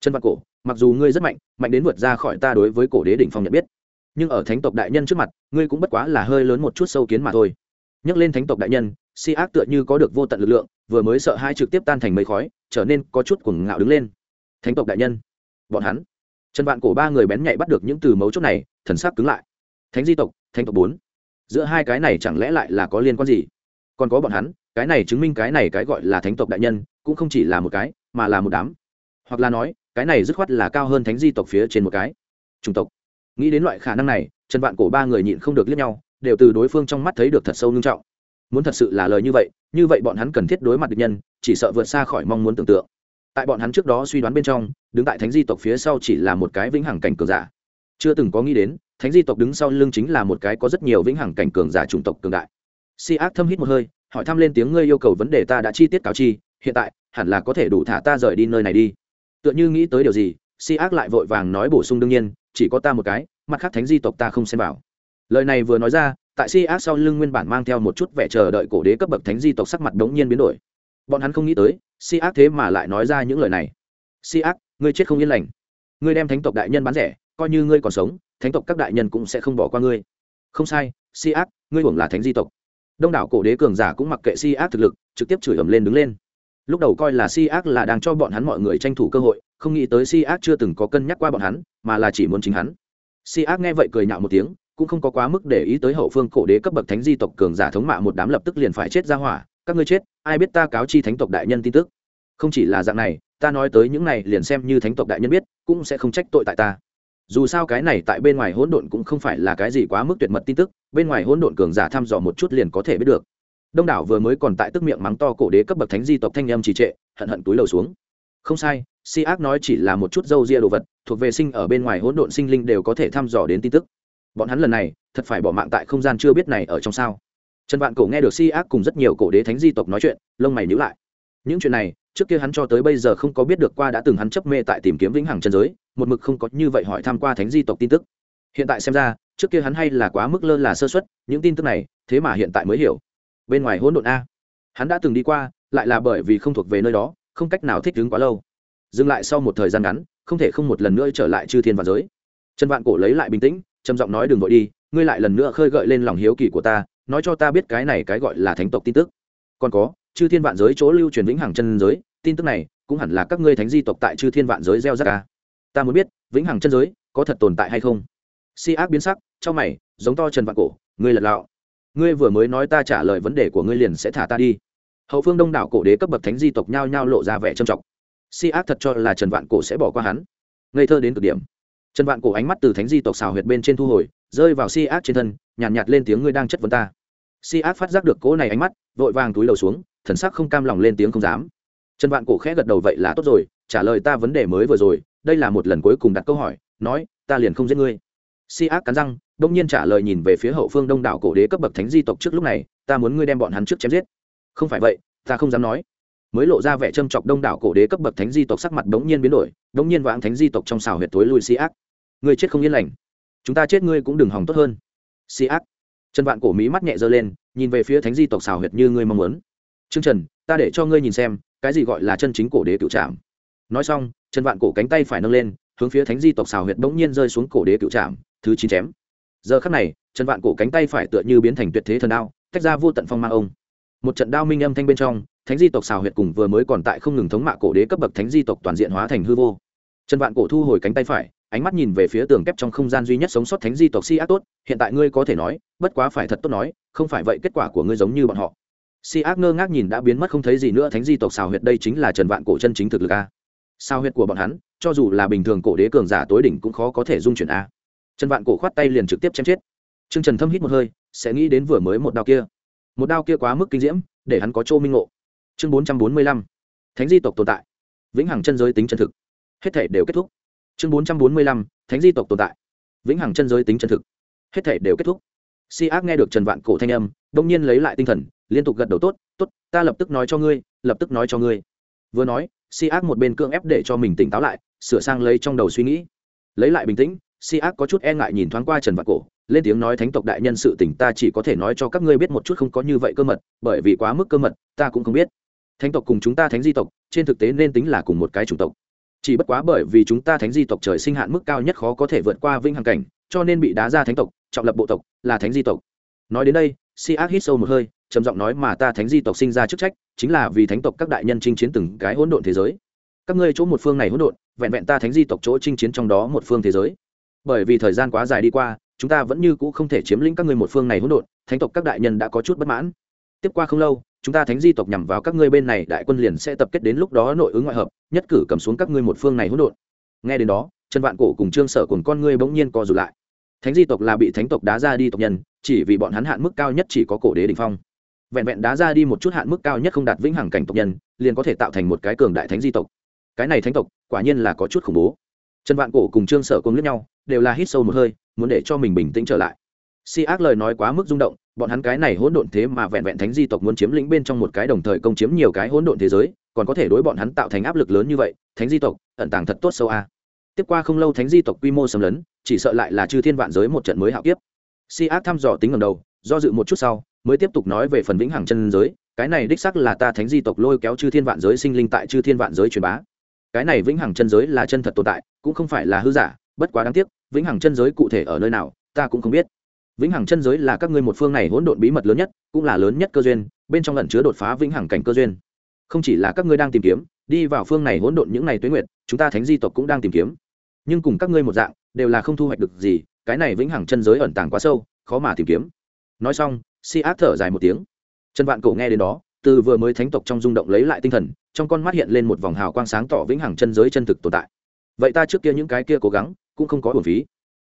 Chân văn cổ, mặc dù ngươi rất mạnh mạnh đến vượt ra khỏi ta đối với cổ đế đỉnh phong nhận biết nhưng ở thánh tộc đại nhân trước mặt, ngươi cũng bất quá là hơi lớn một chút sâu kiến mà thôi. Nhắc lên thánh tộc đại nhân, si ác tựa như có được vô tận lực lượng, vừa mới sợ hai trực tiếp tan thành mây khói, trở nên có chút cuồng ngạo đứng lên. Thánh tộc đại nhân, bọn hắn. Trần vạn cổ ba người bén nhạy bắt được những từ mấu chốt này, thần sắc cứng lại. Thánh di tộc, thánh tộc bốn. Giữa hai cái này chẳng lẽ lại là có liên quan gì? Còn có bọn hắn, cái này chứng minh cái này cái gọi là thánh tộc đại nhân, cũng không chỉ là một cái, mà là một đám. Hoặc là nói, cái này dứt khoát là cao hơn thánh di tộc phía trên một cái. Chủng tộc nghĩ đến loại khả năng này, trần vạn cổ ba người nhịn không được liếc nhau, đều từ đối phương trong mắt thấy được thật sâu nghiêm trọng. Muốn thật sự là lời như vậy như vậy bọn hắn cần thiết đối mặt địch nhân, chỉ sợ vượt xa khỏi mong muốn tưởng tượng. Tại bọn hắn trước đó suy đoán bên trong, đứng tại thánh di tộc phía sau chỉ là một cái vĩnh hằng cảnh cường giả. Chưa từng có nghĩ đến, thánh di tộc đứng sau lưng chính là một cái có rất nhiều vĩnh hằng cảnh cường giả chủng tộc cường đại. Si ác thâm hít một hơi, hỏi thăm lên tiếng ngươi yêu cầu vấn đề ta đã chi tiết cáo chi, hiện tại, hẳn là có thể đủ thả ta rời đi nơi này đi. Tựa như nghĩ tới điều gì si ác lại vội vàng nói bổ sung đương nhiên, chỉ có ta một cái, mặt khác thánh di tộc ta không xem vào. Lời này vừa nói ra, tại si ác sau lưng nguyên bản mang theo một chút vẻ chờ đợi cổ đế cấp bậc thánh di tộc sắc mặt đống nhiên biến đổi. Bọn hắn không nghĩ tới, si ác thế mà lại nói ra những lời này. Si ác, ngươi chết không yên lành. Ngươi đem thánh tộc đại nhân bán rẻ, coi như ngươi còn sống, thánh tộc các đại nhân cũng sẽ không bỏ qua ngươi. Không sai, si ác, ngươi hưởng là thánh di tộc. Đông đảo cổ đế cường giả cũng mặc kệ si ác thực lực, trực tiếp chửi ầm lên đứng lên. Lúc đầu coi là si ác là đang cho bọn hắn mọi người tranh thủ cơ hội không nghĩ tới si ác chưa từng có cân nhắc qua bọn hắn, mà là chỉ muốn chính hắn. Si ác nghe vậy cười nhạo một tiếng, cũng không có quá mức để ý tới hậu phương cổ đế cấp bậc thánh di tộc cường giả thống mạ một đám lập tức liền phải chết ra hỏa, các ngươi chết, ai biết ta cáo chi thánh tộc đại nhân tin tức. Không chỉ là dạng này, ta nói tới những này liền xem như thánh tộc đại nhân biết, cũng sẽ không trách tội tại ta. Dù sao cái này tại bên ngoài hỗn độn cũng không phải là cái gì quá mức tuyệt mật tin tức, bên ngoài hỗn độn cường giả thăm dò một chút liền có thể biết được. Đông đảo vừa mới còn tại tức miệng mắng to cổ đế cấp bậc thánh di tộc thanh âm trì trệ, hận hận túi lầu xuống không sai, si ác nói chỉ là một chút dâu ria đồ vật, thuộc về sinh ở bên ngoài hỗn độn sinh linh đều có thể thăm dò đến tin tức. Bọn hắn lần này, thật phải bỏ mạng tại không gian chưa biết này ở trong sao. Trần vạn cổ nghe được si ác cùng rất nhiều cổ đế thánh di tộc nói chuyện, lông mày nhíu lại. Những chuyện này, trước kia hắn cho tới bây giờ không có biết được qua đã từng hắn chấp mê tại tìm kiếm vĩnh hằng chân giới, một mực không có như vậy hỏi tham q u a thánh di tộc tin tức. Hiện tại xem ra, trước kia hắn hay là quá mức lơ là sơ xuất những tin tức này, thế mà hiện tại mới hiểu. Bên ngoài hỗn độn a. Hắn đã từng đi qua, lại là bởi vì không thuộc về nơi đó không cách nào thích ứng quá lâu. Dừng lại sau một thời gian ngắn, không thể không một lần nữa trở lại chư thiên và giới. Trần vạn cổ lấy lại bình tĩnh, trầm giọng nói, đừng vội đi, ngươi lại lần nữa khơi gợi lên lòng hiếu kỳ của ta, nói cho ta biết cái này cái gọi là thánh tộc tin tức. Còn có, chư thiên vạn giới chỗ lưu truyền vĩnh hằng chân giới, tin tức này cũng hẳn là các ngươi thánh di tộc tại chư thiên vạn giới gieo rắc ca ta muốn biết, vĩnh hằng chân giới có thật tồn tại hay không? Si ác biến sắc, trong mày, giống to trần vạn cổ, ngươi lật lạo ngươi vừa mới nói ta trả lời vấn đề của ngươi liền sẽ thả ta đi hậu phương đông đảo cổ đế cấp bậc thánh di tộc nhao nhao lộ ra vẻ trầm trọng. Si ác thật cho là trần vạn cổ sẽ bỏ qua hắn. Ngây thơ đến cực điểm. Trần vạn cổ ánh mắt từ thánh di tộc xào huyệt bên trên thu hồi rơi vào si ác trên thân nhàn nhạt, nhạt lên tiếng ngươi đang chất vấn ta. Si ác phát giác được cỗ này ánh mắt vội vàng túi đầu xuống thần sắc không cam lòng lên tiếng không dám. Trần vạn cổ khẽ gật đầu vậy là tốt rồi trả lời ta vấn đề mới vừa rồi đây là một lần cuối cùng đặt câu hỏi nói ta liền không giết ngươi. Si ác cắn răng đông nhiên trả lời nhìn về phía hậu phương đông đảo cổ đế cấp bậc thánh di tộc trước lúc này ta muốn ngươi đem bọn hắn trước chém giết không phải vậy, ta không dám nói. Mới lộ ra vẻ châm chọc đông đảo cổ đế cấp bậc thánh di tộc sắc mặt đống nhiên biến đổi, đống nhiên vãng thánh di tộc trong xào huyệt tối lui si ác. Ngươi chết không yên lành. Chúng ta chết ngươi cũng đừng hỏng tốt hơn. Si ác. Trần vạn cổ mỹ mắt nhẹ giơ lên, nhìn về phía thánh di tộc xào huyệt như ngươi mong muốn. Trương trần, ta để cho ngươi nhìn xem, cái gì gọi là chân chính cổ đế cựu trạm. Nói xong, trần vạn cổ cánh tay phải nâng lên, hướng phía thánh di tộc xào huyệt bỗng nhiên rơi xuống cổ đế cựu trạm, thứ chín chém. Giờ khắc này, trần vạn cổ cánh tay phải tựa như biến thành tuyệt thế thần đao, tách ra vô tận phong mang ông một trận đao minh âm thanh bên trong, thánh di tộc xào huyệt cùng vừa mới còn tại không ngừng thống mạ cổ đế cấp bậc thánh di tộc toàn diện hóa thành hư vô. Trần vạn cổ thu hồi cánh tay phải, ánh mắt nhìn về phía tường kép trong không gian duy nhất sống sót thánh di tộc si ác tốt, hiện tại ngươi có thể nói, bất quá phải thật tốt nói, không phải vậy kết quả của ngươi giống như bọn họ. Si ác ngơ ngác nhìn đã biến mất không thấy gì nữa thánh di tộc xào huyệt, đây chính là trần vạn cổ chân chính thực lực a. Sao huyệt của bọn hắn, cho dù là bình thường cổ đế cường giả tối đỉnh cũng khó có thể dung chuyển a. Trần vạn cổ khoát tay liền trực tiếp chém chết. T r ư ơ n g trần thâm hít một hơi, sẽ nghĩ đến vừa mới một đao kia một đao kia quá mức kinh diễm, để hắn có chỗ minh ngộ. Chương bốn trăm bốn mươi lăm, thánh di tộc tồn tại. Vĩnh hằng chân giới tính chân thực. Hết thể đều kết thúc. Chương bốn trăm bốn mươi lăm, thánh di tộc tồn tại. Vĩnh hằng chân giới tính chân thực. Hết thể đều kết thúc. Si ác nghe được trần vạn cổ thanh âm, đông nhiên lấy lại tinh thần, liên tục gật đầu tốt tốt, ta lập tức nói cho ngươi, lập tức nói cho ngươi. Vừa nói, si ác một bên cưỡng ép để cho mình tỉnh táo lại, sửa sang lấy trong đầu suy nghĩ. Lấy lại bình tĩnh, si ác có chút e ngại nhìn thoáng qua trần vạn cổ lên tiếng nói thánh tộc đại nhân sự tình ta chỉ có thể nói cho các ngươi biết một chút không có như vậy cơ mật, bởi vì quá mức cơ mật, ta cũng không biết. Thánh tộc cùng chúng ta thánh di tộc, trên thực tế nên tính là cùng một cái chủng tộc. Chỉ bất quá bởi vì chúng ta thánh di tộc trời sinh hạn mức cao nhất khó có thể vượt qua vĩnh hằng cảnh, cho nên bị đá ra thánh tộc, trọng lập bộ tộc, là thánh di tộc. Nói đến đây si ác hít sâu một hơi, trầm giọng nói mà ta thánh di tộc sinh ra chức trách, chính là vì thánh tộc các đại nhân chinh chiến từng cái hỗn độn thế giới. Các ngươi chỗ một phương này hỗn độn, vẹn vẹn ta thánh di tộc chỗ chinh chiến trong đó một phương thế giới. Bởi vì thời gian quá dài đi qua chúng ta vẫn như cũ không thể chiếm lĩnh các ngươi một phương này hỗn độn, thánh tộc các đại nhân đã có chút bất mãn. Tiếp qua không lâu, chúng ta thánh di tộc nhằm vào các ngươi bên này, đại quân liền sẽ tập kết đến lúc đó nội ứng ngoại hợp, nhất cử cầm xuống các ngươi một phương này hỗn độn. Nghe đến đó, trần vạn cổ cùng trương sở cùng con ngươi bỗng nhiên co rụt lại. Thánh di tộc là bị thánh tộc đá ra đi tộc nhân, chỉ vì bọn hắn hạn mức cao nhất chỉ có cổ đế đình phong. Vẹn vẹn đá ra đi một chút hạn mức cao nhất không đạt vĩnh hằng cảnh tộc nhân, liền có thể tạo thành một cái cường đại thánh di tộc. Cái này thánh tộc, quả nhiên là có chút khủng bố. Trần vạn cổ cùng trương sở cùng lẫn nhau, đều là hít sâu một hơi muốn để cho mình bình tĩnh trở lại. Si ác lời nói quá mức rung động, bọn hắn cái này hỗn độn thế mà vẹn vẹn thánh di tộc muốn chiếm lĩnh bên trong một cái đồng thời công chiếm nhiều cái hỗn độn thế giới, còn có thể đối bọn hắn tạo thành áp lực lớn như vậy, thánh di tộc, ẩn tàng thật tốt sâu a. Tiếp qua không lâu thánh di tộc quy mô xâm lấn, chỉ sợ lại là chư thiên vạn giới một trận mới hạo kiếp. Si ác thăm dò tính ngầm đầu, do dự một chút sau, mới tiếp tục nói về phần vĩnh hằng chân giới, cái này đích sắc là ta thánh di tộc lôi kéo chư thiên vạn giới sinh linh tại chư thiên vạn giới truyền bá. Cái này vĩnh hằng chân giới là chân thật tồn tại, cũng không phải là hư giả, bất quá đáng tiếc vĩnh hằng chân giới cụ thể ở nơi nào, ta cũng không biết. Vĩnh hằng chân giới là các ngươi một phương này hỗn độn bí mật lớn nhất, cũng là lớn nhất cơ duyên, bên trong lẩn chứa đột phá vĩnh hằng cảnh cơ duyên. Không chỉ là các ngươi đang tìm kiếm, đi vào phương này hỗn độn những ngày tuế nguyệt, chúng ta thánh di tộc cũng đang tìm kiếm. Nhưng cùng các ngươi một dạng, đều là không thu hoạch được gì, cái này vĩnh hằng chân giới ẩn tàng quá sâu, khó mà tìm kiếm. Nói xong, si ác thở dài một tiếng. Trần vạn cổ nghe đến đó, từ vừa mới thánh tộc trong rung động lấy lại tinh thần, trong con mắt hiện lên một vòng hào quang sáng tỏ vĩnh hằng chân giới chân thực tồn tại. Vậy ta trước kia những cái kia cố gắng cũng không có hồn phí.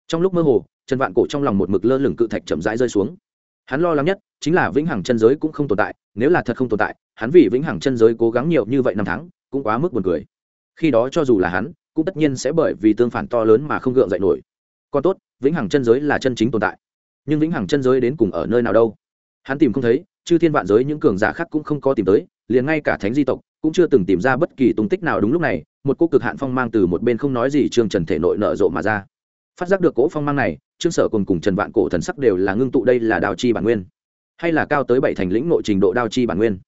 Trong lúc mơ hồ, trần vạn cổ trong lòng một mực lơ lửng cự thạch chậm rãi rơi xuống. Hắn lo lắng nhất chính là vĩnh hằng chân giới cũng không tồn tại, nếu là thật không tồn tại, hắn vì vĩnh hằng chân giới cố gắng nhiều như vậy năm tháng, cũng quá mức buồn cười. Khi đó cho dù là hắn, cũng tất nhiên sẽ bởi vì tương phản to lớn mà không gượng dậy nổi. Còn tốt, vĩnh hằng chân giới là chân chính tồn tại. Nhưng vĩnh hằng chân giới đến cùng ở nơi nào đâu? Hắn tìm không thấy, chư thiên vạn giới những cường giả khác cũng không có tìm tới, liền ngay cả thánh di tộc cũng chưa từng tìm ra bất kỳ tung tích nào đúng lúc này một cô cực hạn phong mang từ một bên không nói gì trương trần thể nội nở rộ mà ra. Phát giác được cỗ phong mang này, trương sở cùng cùng trần vạn cổ thần sắc đều là ngưng tụ đây là đao chi bản nguyên. Hay là cao tới bảy thành lĩnh nội trình độ đao chi bản nguyên.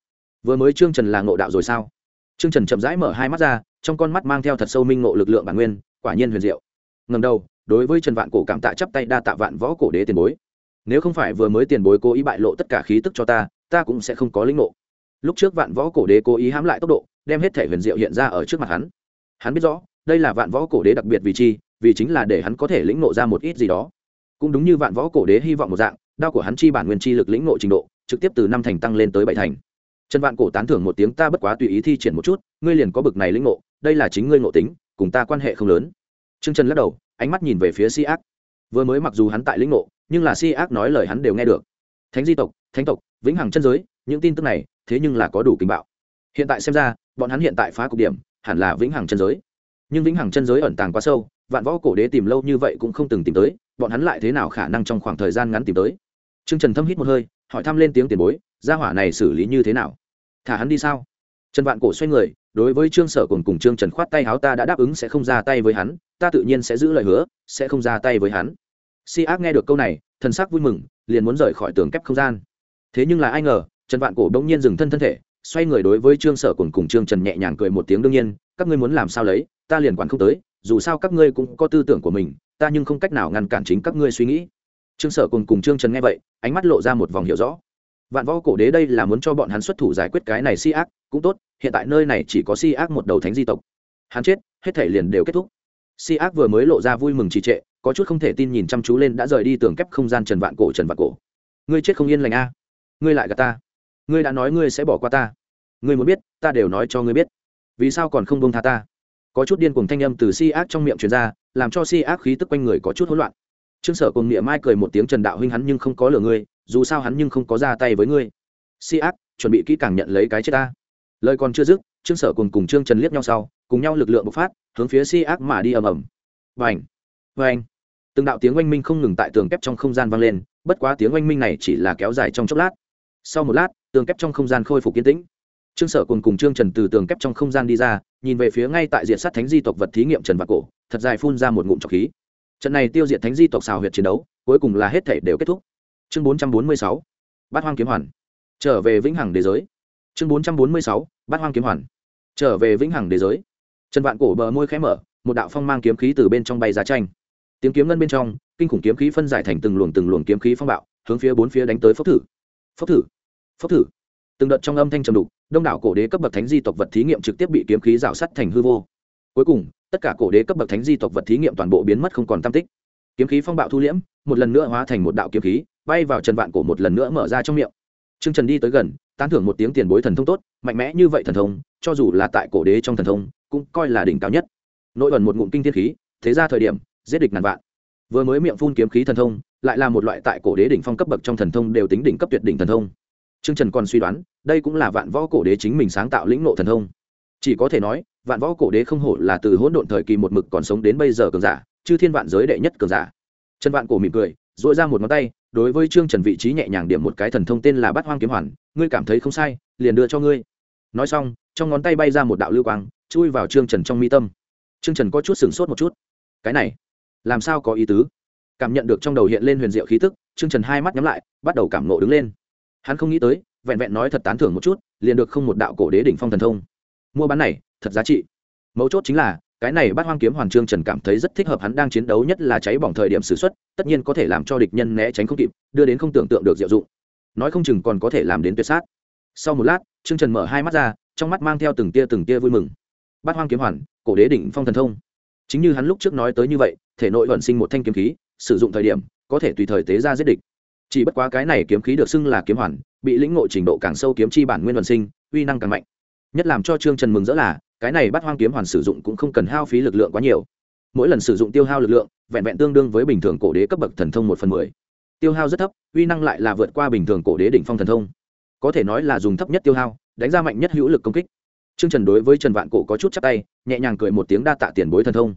Vừa mới trương trần là ngộ đạo rồi sao? Trương trần chậm rãi mở hai mắt ra, trong con mắt mang theo thật sâu minh ngộ lực lượng bản nguyên, quả nhiên huyền diệu. Ngầm đầu, đối với trần vạn cổ cảm tạ chắp tay đa tạ vạn võ cổ đế tiền bối. Nếu không phải vừa mới tiền bối cố ý bại lộ tất cả khí tức cho ta ta cũng sẽ không có lĩnh ngộ. Lúc trước vạn võ cổ đế cố ý hãm lại tốc độ, đem hết thể huyền diệu hiện ra ở trước mặt hắn hắn biết rõ, đây là vạn võ cổ đế đặc biệt vì chi, vì chính là để hắn có thể lĩnh ngộ ra một ít gì đó. Cũng đúng như vạn võ cổ đế hy vọng một dạng, đao của hắn chi bản nguyên chi lực lĩnh ngộ trình độ, trực tiếp từ năm thành tăng lên tới bảy thành. Trần vạn cổ tán thưởng một tiếng, ta bất quá tùy ý thi triển một chút, ngươi liền có bực này lĩnh ngộ, đây là chính ngươi ngộ tính, cùng ta quan hệ không lớn. Trương trần lắc đầu, ánh mắt nhìn về phía si ác. Vừa mới mặc dù hắn tại lĩnh ngộ, nhưng là si ác nói lời hắn đều nghe được. Thánh di tộc, thánh tộc, vĩnh hằng chân giới, những tin tức này, thế nhưng là có đủ kinh bạo. Hiện tại xem ra, bọn hắn hiện tại phá cục điểm hẳn là vĩnh hằng chân giới. Nhưng vĩnh hằng chân giới ẩn tàng quá sâu, vạn võ cổ đế tìm lâu như vậy cũng không từng tìm tới, bọn hắn lại thế nào khả năng trong khoảng thời gian ngắn tìm tới? Trương trần thâm hít một hơi, hỏi thăm lên tiếng tiền bối, gia hỏa này xử lý như thế nào? Thả hắn đi sao? Trần vạn cổ xoay người, đối với trương sở cùng cùng trương trần khoát tay háo ta đã đáp ứng sẽ không ra tay với hắn, ta tự nhiên sẽ giữ lời hứa, sẽ không ra tay với hắn. Si ác nghe được câu này, thần sắc vui mừng, liền muốn rời khỏi tường kép không gian. Thế nhưng là ai ngờ, trần vạn cổ đông nhiên dừng thân thân thể xoay người đối với trương sở cùng cùng trương trần nhẹ nhàng cười một tiếng đương nhiên, các ngươi muốn làm sao lấy, ta liền quản không tới, dù sao các ngươi cũng có tư tưởng của mình, ta nhưng không cách nào ngăn cản chính các ngươi suy nghĩ. Trương sở cùng cùng trương trần nghe vậy, ánh mắt lộ ra một vòng hiểu rõ. Vạn võ cổ đế đây là muốn cho bọn hắn xuất thủ giải quyết cái này si ác, cũng tốt, hiện tại nơi này chỉ có si ác một đầu thánh di tộc. Hắn chết, hết thể liền đều kết thúc. Si ác vừa mới lộ ra vui mừng trì trệ, có chút không thể tin nhìn chăm chú lên đã rời đi tường kép không gian trần vạn cổ, trần vạn cổ. Ngươi chết không yên lành a, ngươi lại gạt ta, ngươi đã nói ngươi sẽ bỏ qua ta ngươi muốn biết, ta đều nói cho ngươi biết. Vì sao còn không bông tha ta? Có chút điên cuồng thanh âm từ si ác trong miệng truyền ra, làm cho si ác khí tức quanh người có chút hỗn loạn. Trương sở cùng nghĩa mai cười một tiếng trần đạo huynh hắn nhưng không có lừa ngươi, dù sao hắn nhưng không có ra tay với ngươi. Si ác, chuẩn bị kỹ càng nhận lấy cái chết ta. Lời còn chưa dứt, trương sở cùng cùng trương trần liếc nhau sau, cùng nhau lực lượng bộc phát, hướng phía si ác mà đi ầm ầm. Vành vành. Từng đạo tiếng oanh minh không ngừng tại tường kép trong không gian vang lên, bất quá tiếng oanh minh này chỉ là kéo dài trong chốc lát. Sau một lát, tường kép trong không gian khôi phục yên tĩnh trương sở cùng cùng trương trần từ tường kép trong không gian đi ra, nhìn về phía ngay tại diện sát thánh di tộc vật thí nghiệm trần và cổ, thật dài phun ra một ngụm trọc khí. Trận này tiêu diệt thánh di tộc xào huyệt chiến đấu, cuối cùng là hết thể đều kết thúc. Chương bốn trăm bốn mươi sáu, bát hoang kiếm hoàn. Trở về vĩnh hằng đế giới. Chương bốn trăm bốn mươi sáu, bát hoang kiếm hoàn. Trở về vĩnh hằng đế giới. Trần vạn cổ bờ môi khẽ mở, một đạo phong mang kiếm khí từ bên trong bay ra tranh tiếng kiếm ngân bên trong, kinh khủng kiếm khí phân giải thành từng luồng từng luồng kiếm khí phong bạo, hướng phía bốn phía đánh tới phốc thử. Phốc thử. Phốc thử. Từng đợt trong âm thanh trầm đục đông đảo cổ đế cấp bậc thánh di tộc vật thí nghiệm trực tiếp bị kiếm khí rào sắt thành hư vô. Cuối cùng, tất cả cổ đế cấp bậc thánh di tộc vật thí nghiệm toàn bộ biến mất không còn tam tích. Kiếm khí phong bạo thu liễm, một lần nữa hóa thành một đạo kiếm khí, bay vào trần vạn cổ một lần nữa mở ra trong miệng. T trần đi tới gần, tán thưởng một tiếng tiền bối thần thông tốt, mạnh mẽ như vậy thần thông, cho dù là tại cổ đế trong thần thông, cũng coi là đỉnh cao nhất. Nội ẩn một ngụm kinh thiên khí, thế ra thời điểm, giết địch ngàn vạn. Vừa mới miệng phun kiếm khí thần thông, lại là một loại tại cổ đế đỉnh phong cấp bậc trong thần thông đều tính đỉnh cấp tuyệt đỉnh thần thông. Trương Trần còn suy đoán, đây cũng là vạn võ cổ đế chính mình sáng tạo lĩnh ngộ thần thông. Chỉ có thể nói, vạn võ cổ đế không hổ là từ hỗn độn thời kỳ một mực còn sống đến bây giờ cường giả chư thiên vạn giới đệ nhất cường giả. Trần vạn cổ mỉm cười duỗi ra một ngón tay đối với trương trần vị trí nhẹ nhàng điểm một cái thần thông tên là bát hoang kiếm hoàn ngươi cảm thấy không sai liền đưa cho ngươi. Nói xong trong ngón tay bay ra một đạo lưu quang chui vào trương trần trong mi tâm. Trương trần có chút sửng sốt một chút. Cái này làm sao có ý tứ? Cảm nhận được trong đầu hiện lên huyền diệu khí tức trương trần hai mắt nhắm lại bắt đầu cảm ngộ đứng lên hắn không nghĩ tới, vẹn vẹn nói thật tán thưởng một chút, liền được không một đạo cổ đế đỉnh phong thần thông. Mua bán này, thật giá trị. Mấu chốt chính là, cái này bắt hoang kiếm hoàn trương trần cảm thấy rất thích hợp hắn đang chiến đấu nhất là cháy bỏng thời điểm xử x u ấ t tất nhiên có thể làm cho địch nhân né tránh không kịp, đưa đến không tưởng tượng được diệu dụng. Nói không chừng còn có thể làm đến tuyệt sát. Sau một lát, trương trần mở hai mắt ra, trong mắt mang theo từng tia từng tia vui mừng. Bắt hoang kiếm hoàn, cổ đế đỉnh phong thần thông. Chính như hắn lúc trước nói tới như vậy, thể nội vận sinh một thanh kiếm khí, sử dụng thời điểm, có thể tùy thời tế ra giết địch chỉ bất quá cái này kiếm khí được xưng là kiếm hoàn, bị lĩnh ngộ trình độ càng sâu kiếm chi bản nguyên vận sinh, uy năng càng mạnh. Nhất làm cho trương trần mừng rỡ là, cái này bắt hoang kiếm hoàn sử dụng cũng không cần hao phí lực lượng quá nhiều. Mỗi lần sử dụng tiêu hao lực lượng, vẹn vẹn tương đương với bình thường cổ đế cấp bậc thần thông một phần mười. Tiêu hao rất thấp, uy năng lại là vượt qua bình thường cổ đế đỉnh phong thần thông. Có thể nói là dùng thấp nhất tiêu hao, đánh ra mạnh nhất hữu lực công kích. Trương trần đối với trần vạn cổ có chút chắc tay, nhẹ nhàng cười một tiếng đa tạ tiền bối thần thông.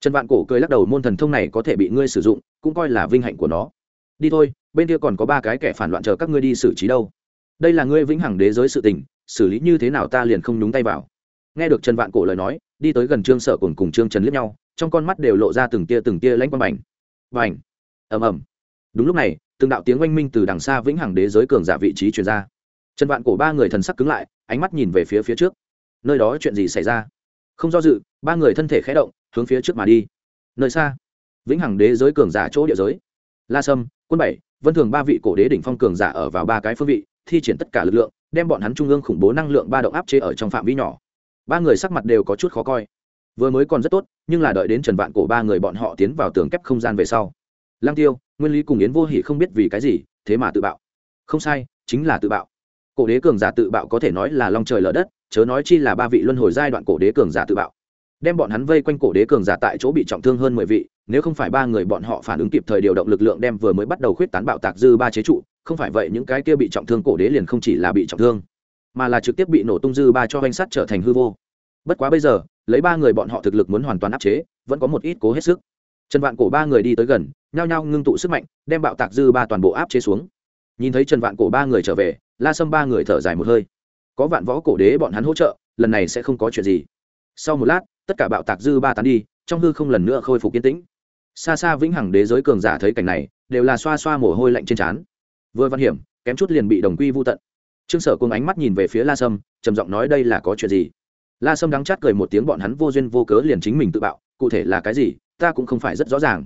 Trần vạn cổ cười lắc đầu, môn thần thông này có thể bị ngươi sử dụng, cũng coi là vinh hạnh của nó. Đi thôi bên kia còn có ba cái kẻ phản loạn chờ các ngươi đi xử trí đâu. Đây là ngươi vĩnh hằng đế giới sự tình, xử lý như thế nào ta liền không nhúng tay vào. Nghe được trần vạn cổ lời nói, đi tới gần trương sở cùng cùng trương trần liếc nhau, trong con mắt đều lộ ra từng tia từng tia lãnh quang bành. Bành! Ầm ầm. Đúng lúc này, từng đạo tiếng oanh minh từ đằng xa vĩnh hằng đế giới cường giả vị trí truyền ra. Trần vạn cổ ba người thần sắc cứng lại, ánh mắt nhìn về phía phía trước. Nơi đó chuyện gì xảy ra? Không do dự, ba người thân thể khé động, hướng phía trước mà đi. Nơi xa, vĩnh hằng đế giới cường giả chỗ địa giới. La sâm, quân bảy vân thường ba vị cổ đế đỉnh phong cường giả ở vào ba cái phương vị, thi triển tất cả lực lượng, đem bọn hắn trung ương khủng bố năng lượng ba động áp chế ở trong phạm vi nhỏ. Ba người sắc mặt đều có chút khó coi. Vừa mới còn rất tốt, nhưng là đợi đến trần vạn cổ ba người bọn họ tiến vào tường kép không gian về sau. Lang tiêu, nguyên lý cùng yến vô hỉ không biết vì cái gì, thế mà tự bạo. Không sai, chính là tự bạo. Cổ đế cường giả tự bạo có thể nói là long trời lở đất, chớ nói chi là ba vị luân hồi giai đoạn cổ đế cường giả tự bạo đem bọn hắn vây quanh cổ đế cường giả tại chỗ bị trọng thương hơn mười vị, nếu không phải ba người bọn họ phản ứng kịp thời điều động lực lượng đem vừa mới bắt đầu khuyết tán bạo tạc dư ba chế trụ, không phải vậy những cái kia bị trọng thương cổ đế liền không chỉ là bị trọng thương, mà là trực tiếp bị nổ tung dư ba cho danh sắt trở thành hư vô. Bất quá bây giờ, lấy ba người bọn họ thực lực muốn hoàn toàn áp chế, vẫn có một ít cố hết sức. Trần vạn cổ ba người đi tới gần, nhao nhao ngưng tụ sức mạnh, đem bạo tạc dư ba toàn bộ áp chế xuống. Nhìn thấy trần vạn cổ ba người trở về, la sâm ba người thở dài một hơi. Có vạn võ cổ đế bọn hắn hỗ trợ, lần này sẽ không có chuyện gì. Sau một lát tất cả bạo tạc dư ba tán đi, trong hư không lần nữa khôi phục yên tĩnh. Xa xa vĩnh hằng đế giới cường giả thấy cảnh này, đều là xoa xoa mồ hôi lạnh trên trán. Vừa văn hiểm, kém chút liền bị đồng quy vô tận. Trương sở cùng ánh mắt nhìn về phía la sâm, trầm giọng nói đây là có chuyện gì? La sâm đắng chát cười một tiếng bọn hắn vô duyên vô cớ liền chính mình tự bạo, cụ thể là cái gì, ta cũng không phải rất rõ ràng.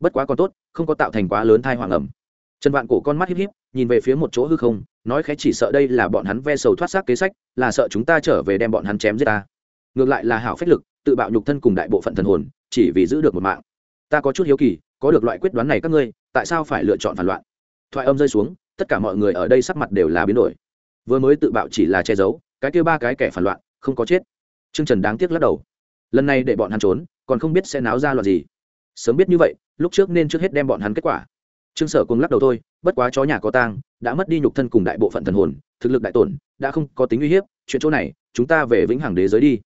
Bất quá còn tốt, không có tạo thành quá lớn thai hoàng ẩm. Trần vạn cổ con mắt híp híp, nhìn về phía một chỗ hư không, nói khẽ chỉ sợ đây là bọn hắn ve sầu thoát xác kế sách, là sợ chúng ta trở về đem bọn hắn chém giết ta. Ngược lại là hảo phách lực tự bạo nhục thân cùng đại bộ phận thần hồn, chỉ vì giữ được một mạng. Ta có chút hiếu kỳ, có được loại quyết đoán này các ngươi, tại sao phải lựa chọn phản loạn? Thoại âm rơi xuống, tất cả mọi người ở đây sắc mặt đều là biến đổi. Vừa mới tự bạo chỉ là che giấu, cái kia ba cái kẻ phản loạn, không có chết. Trương trần đáng tiếc lắc đầu. Lần này để bọn hắn trốn, còn không biết sẽ náo ra loạt gì. Sớm biết như vậy, lúc trước nên trước hết đem bọn hắn kết quả. Trương sở cùng lắc đầu thôi, bất quá chó nhà có tang, đã mất đi nhục thân cùng đại bộ phận thần hồn, thực lực đại tổn, đã không có tính uy hiếp, chuyện chỗ này, chúng ta về vĩnh hằng đế giới đi.